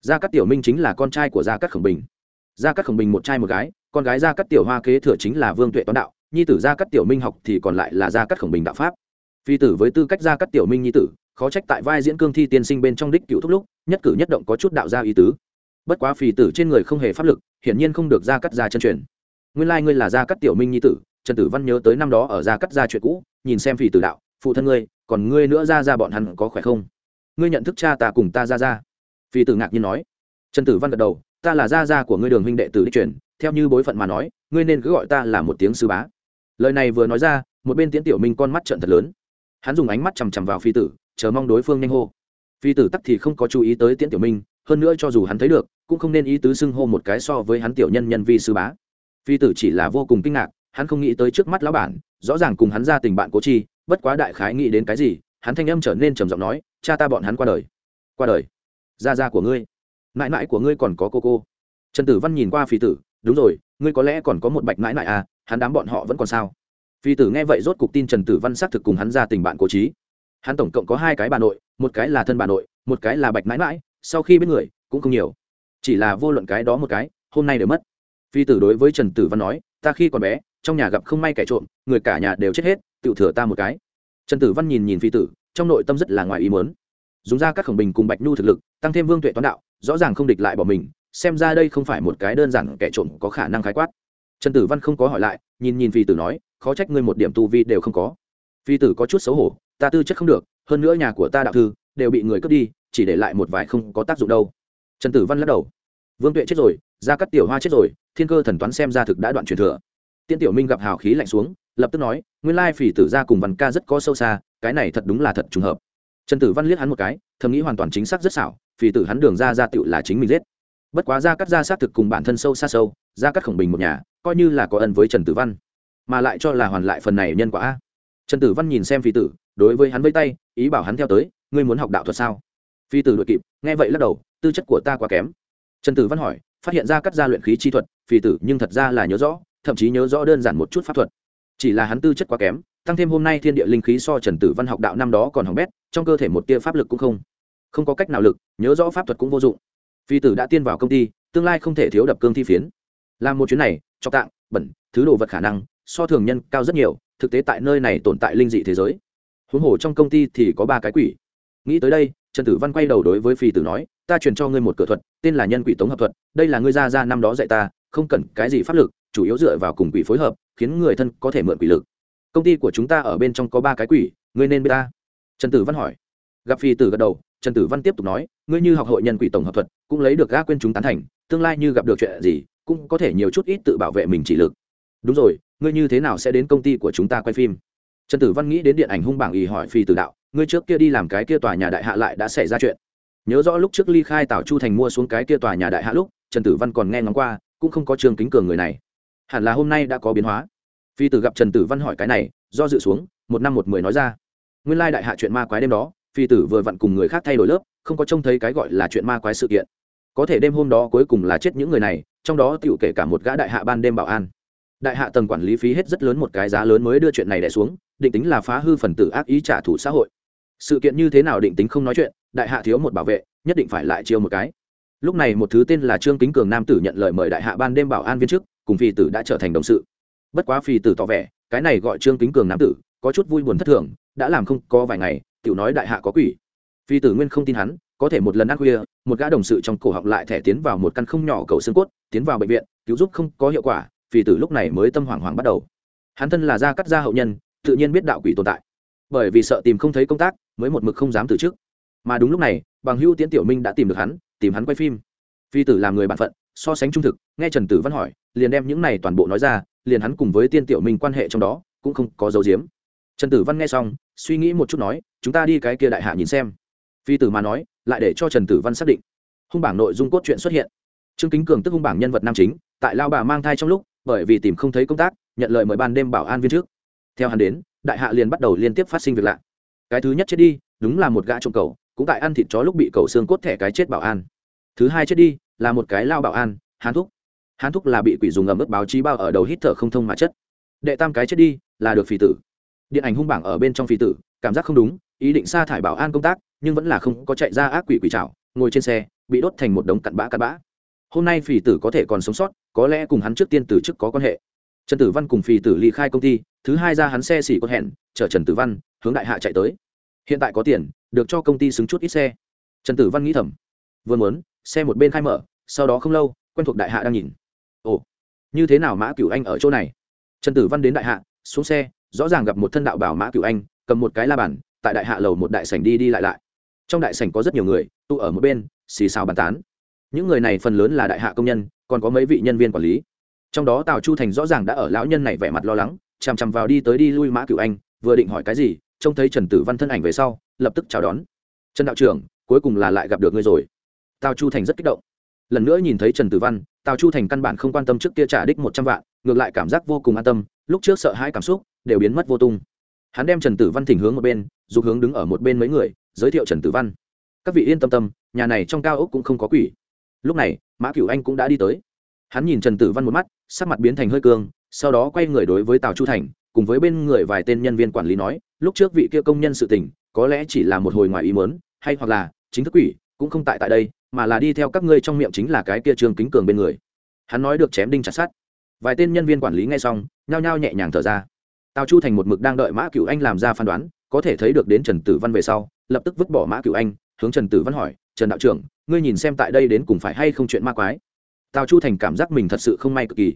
Gia cát tiểu minh chính là con trai của gia cát khổng bình. Gia cát khổng bình một trai một gái, con gái gia cát tiểu hoa kế thừa chính là vương tuệ toán đạo nhi tử gia cắt tiểu minh học thì còn lại là gia cắt khổng bình đạo pháp. Phi tử với tư cách gia cắt tiểu minh nhi tử, khó trách tại vai diễn cương thi tiên sinh bên trong đích cựu thúc lúc, nhất cử nhất động có chút đạo gia ý tứ. Bất quá phi tử trên người không hề pháp lực, hiển nhiên không được gia cắt gia chân truyền. Nguyên lai ngươi là gia cắt tiểu minh nhi tử, trần tử văn nhớ tới năm đó ở gia cắt gia chuyện cũ, nhìn xem phi tử đạo, phụ thân ngươi, còn ngươi nữa ra ra bọn hắn có khỏe không? Ngươi nhận thức cha ta cùng ta ra ra. Phi tử ngạc nhiên nói. Trần tử văn gật đầu, ta là gia gia của ngươi đường huynh đệ tử đích truyền, theo như bối phận mà nói, ngươi nên cứ gọi ta là một tiếng sư bá lời này vừa nói ra, một bên tiến tiểu minh con mắt trận thật lớn. Hắn dùng ánh mắt chằm chằm vào phi tử, chờ mong đối phương nhanh hô. Phi tử tắc thì không có chú ý tới tiễn tiểu minh, hơn nữa cho dù hắn thấy được, cũng không nên ý tứ xưng hô một cái so với hắn tiểu nhân nhân vi sư bá. Phi tử chỉ là vô cùng kinh ngạc, hắn không nghĩ tới trước mắt lão bản, rõ ràng cùng hắn ra tình bạn cố chi, bất quá đại khái nghĩ đến cái gì, hắn thanh âm trở nên trầm giọng nói, cha ta bọn hắn qua đời. Qua đời? Gia gia của ngươi? Mãi mãi của ngươi còn có cô cô? Trần tử văn nhìn qua phi tử, đúng rồi, ngươi có lẽ còn có một bạch mãi mãi à hắn đám bọn họ vẫn còn sao? Phi tử nghe vậy rốt cục tin trần tử văn xác thực cùng hắn ra tình bạn cố trí hắn tổng cộng có hai cái bà nội, một cái là thân bà nội, một cái là bạch mãi mãi, sau khi biết người, cũng không nhiều. Chỉ là vô luận cái đó một cái, hôm nay đều mất. Phi tử đối với trần tử văn nói, ta khi còn bé, trong nhà gặp không may kẻ trộm, người cả nhà đều chết hết, tự thừa ta một cái. Trần tử văn nhìn nhìn phi tử, trong nội tâm rất là ngoài ý mớn dùng ra các khổng bình cùng bạch nhu thực lực, tăng thêm vương tuệ toán đạo, rõ ràng không địch lại bỏ mình, xem ra đây không phải một cái đơn giản kẻ trộm có khả năng khái quát trần tử văn không có hỏi lại, nhìn nhìn phi tử nói, khó trách ngươi một điểm tu vi đều không có. Phi tử có chút xấu hổ, ta tư chất không được, hơn nữa nhà của ta đạo thư đều bị người cướp đi, chỉ để lại một vài không có tác dụng đâu. Trần tử văn lắc đầu. Vương tuệ chết rồi, gia cắt tiểu hoa chết rồi, thiên cơ thần toán xem ra thực đã đoạn truyền thừa. Tiên tiểu minh gặp hào khí lạnh xuống, lập tức nói, nguyên lai phỉ tử gia cùng văn ca rất có sâu xa, cái này thật đúng là thật trùng hợp. Trần tử văn liếc hắn một cái, thầm nghĩ hoàn toàn chính xác rất xảo phỉ tử hắn đường ra ra tựu là chính mình giết. Bất quá gia cắt gia xác thực cùng bản thân sâu xa sâu, gia cắt khổng bình một nhà coi như là có ân với trần tử văn, mà lại cho là hoàn lại phần này nhân quả a. Trần tử văn nhìn xem phi tử, đối với hắn vây tay, ý bảo hắn theo tới, ngươi muốn học đạo thuật sao? Phi tử đội kịp, nghe vậy lắc đầu, tư chất của ta quá kém. Trần tử văn hỏi, phát hiện ra cắt ra luyện khí chi thuật, phi tử, nhưng thật ra là nhớ rõ, thậm chí nhớ rõ đơn giản một chút pháp thuật. Chỉ là hắn tư chất quá kém, tăng thêm hôm nay thiên địa linh khí so trần tử văn học đạo năm đó còn hỏng bét, trong cơ thể một tia pháp lực cũng không không có cách nào lực, nhớ rõ pháp thuật cũng vô dụng. Phi tử đã tiên vào công ty, tương lai không thể thiếu đập cương thi phiến làm một chuyến này, cho tạng, bẩn, thứ đồ vật khả năng, so thường nhân cao rất nhiều, thực tế tại nơi này tồn tại linh dị thế giới. Huống hồ trong công ty thì có ba cái quỷ. Nghĩ tới đây, trần tử văn quay đầu đối với phi tử nói, ta truyền cho ngươi một cửa thuật, tên là nhân quỷ tống hợp thuật, đây là ngươi ra ra năm đó dạy ta, không cần cái gì pháp lực, chủ yếu dựa vào cùng quỷ phối hợp, khiến người thân có thể mượn quỷ lực. Công ty của chúng ta ở bên trong có ba cái quỷ, ngươi nên biết ta. Trần tử văn hỏi. Gặp phi tử gật đầu, trần tử văn tiếp tục nói, ngươi như học hội nhân quỷ tổng hợp thuật, cũng lấy được ga quên chúng tán thành, tương lai như gặp được chuyện gì cũng có thể nhiều chút ít tự bảo vệ mình chỉ lực. Đúng rồi, ngươi như thế nào sẽ đến công ty của chúng ta quay phim? Trần tử văn nghĩ đến điện ảnh hung bảng ý hỏi phi tử đạo, ngươi trước kia đi làm cái kia tòa nhà đại hạ lại đã xảy ra chuyện. Nhớ rõ lúc trước ly khai tảo chu thành mua xuống cái kia tòa nhà đại hạ lúc, trần tử văn còn nghe ngóng qua, cũng không có trường kính cường người này. Hẳn là hôm nay đã có biến hóa. Phi tử gặp trần tử văn hỏi cái này, do dự xuống, một năm một mười nói ra. Nguyên lai đại hạ chuyện ma quái đêm đó phi tử vừa vặn cùng người khác thay đổi lớp, không có trông thấy cái gọi là chuyện ma quái sự kiện. Có thể đêm hôm đó cuối cùng là chết những người này trong đó tựu kể cả một gã đại hạ ban đêm bảo an. Đại hạ tầng quản lý phí hết rất lớn một cái giá lớn mới đưa chuyện này đẻ xuống, định tính là phá hư phần tử ác ý trả thù xã hội. Sự kiện như thế nào định tính không nói chuyện, đại hạ thiếu một bảo vệ, nhất định phải lại chiêu một cái. Lúc này một thứ tên là trương kính cường nam tử nhận lời mời đại hạ ban đêm bảo an viên chức, cùng phi tử đã trở thành đồng sự. Bất quá phi tử tỏ vẻ, cái này gọi trương kính cường nam tử, có chút vui buồn thất thường, đã làm không có vài ngày, tiểu nói đại hạ có quỷ. Phi tử nguyên không tin hắn có thể một lần ăn khuya, một gã đồng sự trong cổ họng lại thẻ tiến vào một căn không nhỏ cầu xương cốt, tiến vào bệnh viện, cứu giúp không có hiệu quả phi tử lúc này mới tâm hoảng hoảng bắt đầu. Hắn thân là gia cắt gia hậu nhân, tự nhiên biết đạo quỷ tồn tại. Bởi vì sợ tìm không thấy công tác, mới một mực không dám từ chức. Mà đúng lúc này, bằng hưu tiễn tiểu minh đã tìm được hắn, tìm hắn quay phim. Phi tử làm người bạn phận, so sánh trung thực, nghe trần tử văn hỏi, liền đem những này toàn bộ nói ra, liền hắn cùng với tiên tiểu minh quan hệ trong đó, cũng không có dấu diếm. Trần tử văn nghe xong, suy nghĩ một chút nói, chúng ta đi cái kia đại hạ nhìn xem. Phi tử mà nói lại để cho trần tử văn xác định. Hung bảng nội dung cốt truyện xuất hiện. Trương kính cường tức hung bảng nhân vật nam chính, tại lao bà mang thai trong lúc, bởi vì tìm không thấy công tác, nhận lời mời ban đêm bảo an viên trước. Theo hắn đến, đại hạ liền bắt đầu liên tiếp phát sinh việc lạ. Cái thứ nhất chết đi, đúng là một gã trộm cầu cũng tại ăn thịt chó lúc bị cầu xương cốt thẻ cái chết bảo an. Thứ hai chết đi, là một cái lao bảo an, hán thúc. Hán thúc là bị quỷ dùng ẩm ướt báo chí bao ở đầu hít thở không thông mà chất đệ tam cái chết đi, là được phì tử. Điện ảnh hung bảng ở bên trong phì tử, cảm giác không đúng ý định sa thải bảo an công tác, nhưng vẫn là không có chạy ra ác quỷ quỷ trảo, ngồi trên xe, bị đốt thành một đống cặn bã cặn bã. Hôm nay phì tử có thể còn sống sót, có lẽ cùng hắn trước tiên từ chức có quan hệ. Trần tử văn cùng phì tử ly khai công ty, thứ hai ra hắn xe xỉ con hẹn, chở trần tử văn, hướng đại hạ chạy tới. Hiện tại có tiền, được cho công ty xứng chút ít xe. Trần tử văn nghĩ thầm, vừa muốn, xe một bên khai mở, sau đó không lâu, quen thuộc đại hạ đang nhìn. Ồ, như thế nào mã cửu anh ở chỗ này? Trần tử văn đến đại hạ, xuống xe, rõ ràng gặp một thân đạo bảo mã cửu anh, cầm một cái la bàn tại đại hạ lầu một đại sảnh đi đi lại lại. Trong đại sảnh có rất nhiều người, tụ ở một bên, xì xào bàn tán. Những người này phần lớn là đại hạ công nhân, còn có mấy vị nhân viên quản lý. Trong đó tào chu thành rõ ràng đã ở lão nhân này vẻ mặt lo lắng, chằm chằm vào đi tới đi lui mã cửu anh, vừa định hỏi cái gì, trông thấy trần tử văn thân ảnh về sau, lập tức chào đón. Trần đạo trưởng, cuối cùng là lại gặp được ngươi rồi. Tào chu thành rất kích động. Lần nữa nhìn thấy trần tử văn, tào chu thành căn bản không quan tâm trước kia trả đích một trăm vạn, ngược lại cảm giác vô cùng an tâm, lúc trước sợ hãi cảm xúc đều biến mất vô tung hắn đem trần tử văn thỉnh hướng một bên, dục hướng đứng ở một bên mấy người, giới thiệu trần tử văn. Các vị yên tâm tâm, nhà này trong cao ốc cũng không có quỷ. Lúc này, mã cửu anh cũng đã đi tới. Hắn nhìn trần tử văn một mắt, sắc mặt biến thành hơi cương, sau đó quay người đối với tào chu thành, cùng với bên người vài tên nhân viên quản lý nói, lúc trước vị kia công nhân sự tình, có lẽ chỉ là một hồi ngoài ý mớn hay hoặc là chính thức quỷ, cũng không tại tại đây, mà là đi theo các ngươi trong miệng chính là cái kia trương kính cường bên người. Hắn nói được chém đinh chặt sát vài tên nhân viên quản lý nghe xong, nhao nhao nhẹ nhàng thở ra tào chu thành một mực đang đợi mã cựu anh làm ra phán đoán, có thể thấy được đến trần tử văn về sau, lập tức vứt bỏ mã cựu anh, hướng trần tử văn hỏi, trần đạo trưởng, ngươi nhìn xem tại đây đến cùng phải hay không chuyện ma quái? Tào chu thành cảm giác mình thật sự không may cực kỳ.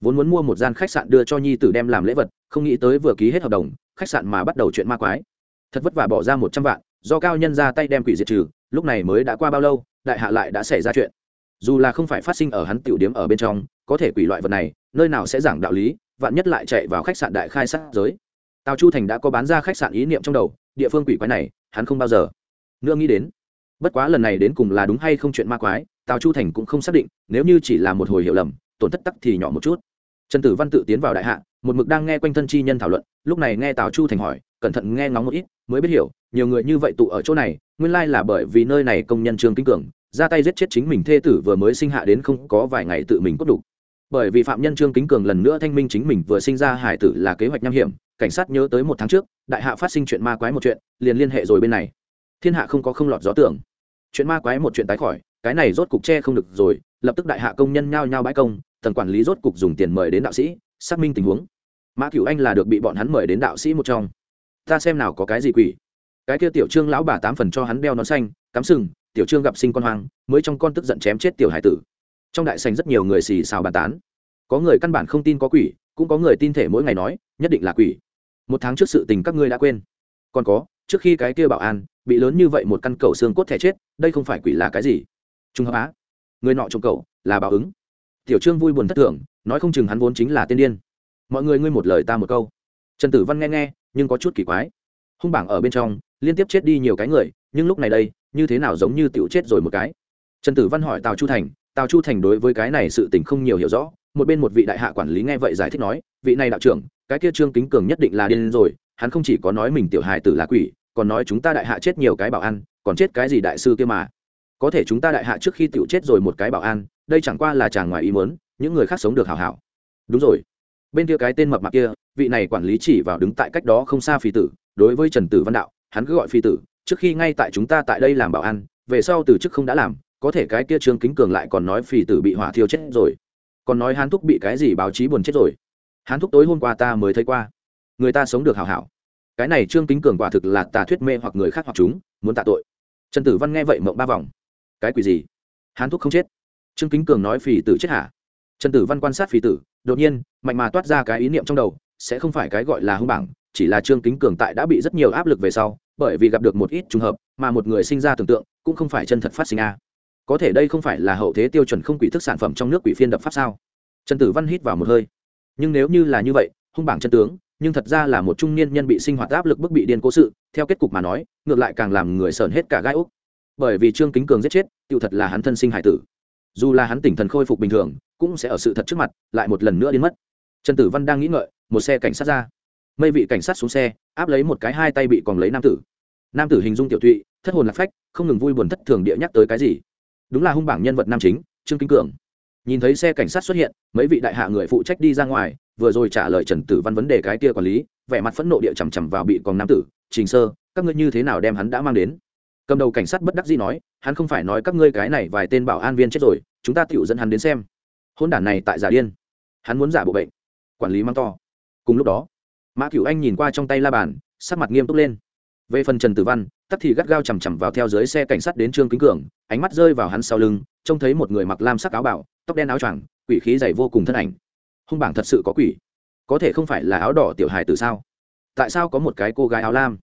Vốn muốn mua một gian khách sạn đưa cho nhi tử đem làm lễ vật, không nghĩ tới vừa ký hết hợp đồng, khách sạn mà bắt đầu chuyện ma quái. Thật vất vả bỏ ra một trăm vạn, do cao nhân ra tay đem quỷ diệt trừ, lúc này mới đã qua bao lâu, đại hạ lại đã xảy ra chuyện. Dù là không phải phát sinh ở hắn tiểu điếm ở bên trong, có thể quỷ loại vật này, nơi nào sẽ giảng đạo lý vạn nhất lại chạy vào khách sạn đại khai sát giới. Tào chu thành đã có bán ra khách sạn ý niệm trong đầu, địa phương quỷ quái này, hắn không bao giờ nữa nghĩ đến. Bất quá lần này đến cùng là đúng hay không chuyện ma quái, tào chu thành cũng không xác định, nếu như chỉ là một hồi hiểu lầm, tổn thất tắc thì nhỏ một chút. Trần tử văn tự tiến vào đại hạ, một mực đang nghe quanh thân chi nhân thảo luận, lúc này nghe tào chu thành hỏi, cẩn thận nghe ngóng một ít, mới biết hiểu, nhiều người như vậy tụ ở chỗ này, nguyên lai là bởi vì nơi này công nhân trương kính cường, ra tay giết chết chính mình thê tử vừa mới sinh hạ đến không có vài ngày tự mình cốt đủ bởi vì phạm nhân trương kính cường lần nữa thanh minh chính mình vừa sinh ra hải tử là kế hoạch nham hiểm, cảnh sát nhớ tới một tháng trước, đại hạ phát sinh chuyện ma quái một chuyện, liền liên hệ rồi bên này. Thiên hạ không có không lọt gió tưởng. Chuyện ma quái một chuyện tái khỏi, cái này rốt cục che không được rồi, lập tức đại hạ công nhân nhao nhao bãi công, tầng quản lý rốt cục dùng tiền mời đến đạo sĩ, xác minh tình huống. Mã cửu anh là được bị bọn hắn mời đến đạo sĩ một trong. Ta xem nào có cái gì quỷ. Cái kia tiểu trương lão bà tám phần cho hắn đeo nón xanh, cắm sừng, tiểu trương gặp sinh con hoang, mới trong con tức giận chém chết tiểu hải tử trong đại sành rất nhiều người xì xào bàn tán. Có người căn bản không tin có quỷ, cũng có người tin thể mỗi ngày nói, nhất định là quỷ. Một tháng trước sự tình các ngươi đã quên. Còn có, trước khi cái kia bảo an, bị lớn như vậy một căn cầu xương cốt thẻ chết, đây không phải quỷ là cái gì? Trung hợp á. Người nọ trộm cầu, là báo ứng. Tiểu trương vui buồn thất thường, nói không chừng hắn vốn chính là tiên điên. Mọi người ngươi một lời ta một câu. Trần tử văn nghe nghe, nhưng có chút kỳ quái. Hung bảng ở bên trong, liên tiếp chết đi nhiều cái người, nhưng lúc này đây, như thế nào giống như tiểu chết rồi một cái? Trần tử văn hỏi tào chu thành tào chu thành đối với cái này sự tình không nhiều hiểu rõ, một bên một vị đại hạ quản lý nghe vậy giải thích nói, vị này đạo trưởng, cái kia trương kính cường nhất định là điên rồi, hắn không chỉ có nói mình tiểu hài tử là quỷ, còn nói chúng ta đại hạ chết nhiều cái bảo an, còn chết cái gì đại sư kia mà. Có thể chúng ta đại hạ trước khi tiểu chết rồi một cái bảo an, đây chẳng qua là chàng ngoài ý muốn, những người khác sống được hảo hảo. Đúng rồi. Bên kia cái tên mập mạp kia, vị này quản lý chỉ vào đứng tại cách đó không xa phi tử, đối với trần tử văn đạo, hắn cứ gọi phi tử, trước khi ngay tại chúng ta tại đây làm bảo an, về sau từ chức không đã làm có thể cái kia trương kính cường lại còn nói phi tử bị hỏa thiêu chết rồi. Còn nói hán thúc bị cái gì báo chí buồn chết rồi. Hán thúc tối hôm qua ta mới thấy qua. Người ta sống được hảo hảo. Cái này trương kính cường quả thực là tà thuyết mê hoặc người khác hoặc chúng, muốn tạ tội. Trần tử văn nghe vậy mộng ba vòng. Cái quỷ gì? Hán thúc không chết. Trương kính cường nói phì tử chết hả? Trần tử văn quan sát phì tử, đột nhiên, mạnh mà toát ra cái ý niệm trong đầu, sẽ không phải cái gọi là hung bảng, chỉ là trương kính cường tại đã bị rất nhiều áp lực về sau, bởi vì gặp được một ít trùng hợp, mà một người sinh ra tưởng tượng, cũng không phải chân thật phát sinh a có thể đây không phải là hậu thế tiêu chuẩn không quỷ thức sản phẩm trong nước quỷ phiên đập pháp sao? Trần tử văn hít vào một hơi. Nhưng nếu như là như vậy, hung bảng chân tướng, nhưng thật ra là một trung niên nhân bị sinh hoạt áp lực bức bị điên cố sự, theo kết cục mà nói, ngược lại càng làm người sờn hết cả gai úc. Bởi vì trương kính cường giết chết tự thật là hắn thân sinh hải tử. Dù là hắn tỉnh thần khôi phục bình thường, cũng sẽ ở sự thật trước mặt, lại một lần nữa đến mất. Trần tử văn đang nghĩ ngợi, một xe cảnh sát ra. Mây vị cảnh sát xuống xe, áp lấy một cái hai tay bị còn lấy nam tử. Nam tử hình dung tiểu thụy thất hồn lạc phách, không ngừng vui buồn thất thường địa nhắc tới cái gì đúng là hung bảng nhân vật nam chính, trương kính cường. Nhìn thấy xe cảnh sát xuất hiện, mấy vị đại hạ người phụ trách đi ra ngoài, vừa rồi trả lời trần tử văn vấn đề cái kia quản lý, vẻ mặt phẫn nộ địa chằm chằm vào bị còn nam tử, trình sơ, các ngươi như thế nào đem hắn đã mang đến? Cầm đầu cảnh sát bất đắc dĩ nói, hắn không phải nói các ngươi cái này vài tên bảo an viên chết rồi, chúng ta tự dẫn hắn đến xem. Hôn đản này tại giả điên. Hắn muốn giả bộ bệnh. Quản lý mang to. Cùng lúc đó, mã cửu anh nhìn qua trong tay la bàn, sắc mặt nghiêm túc lên. Về phần trần tử văn tắc thì gắt gao chằm chằm vào theo dưới xe cảnh sát đến trương kính cường, ánh mắt rơi vào hắn sau lưng, trông thấy một người mặc lam sắc áo bảo, tóc đen áo choàng, quỷ khí dày vô cùng thân ảnh. Hung bảng thật sự có quỷ. Có thể không phải là áo đỏ tiểu hài từ sao? Tại sao có một cái cô gái áo lam?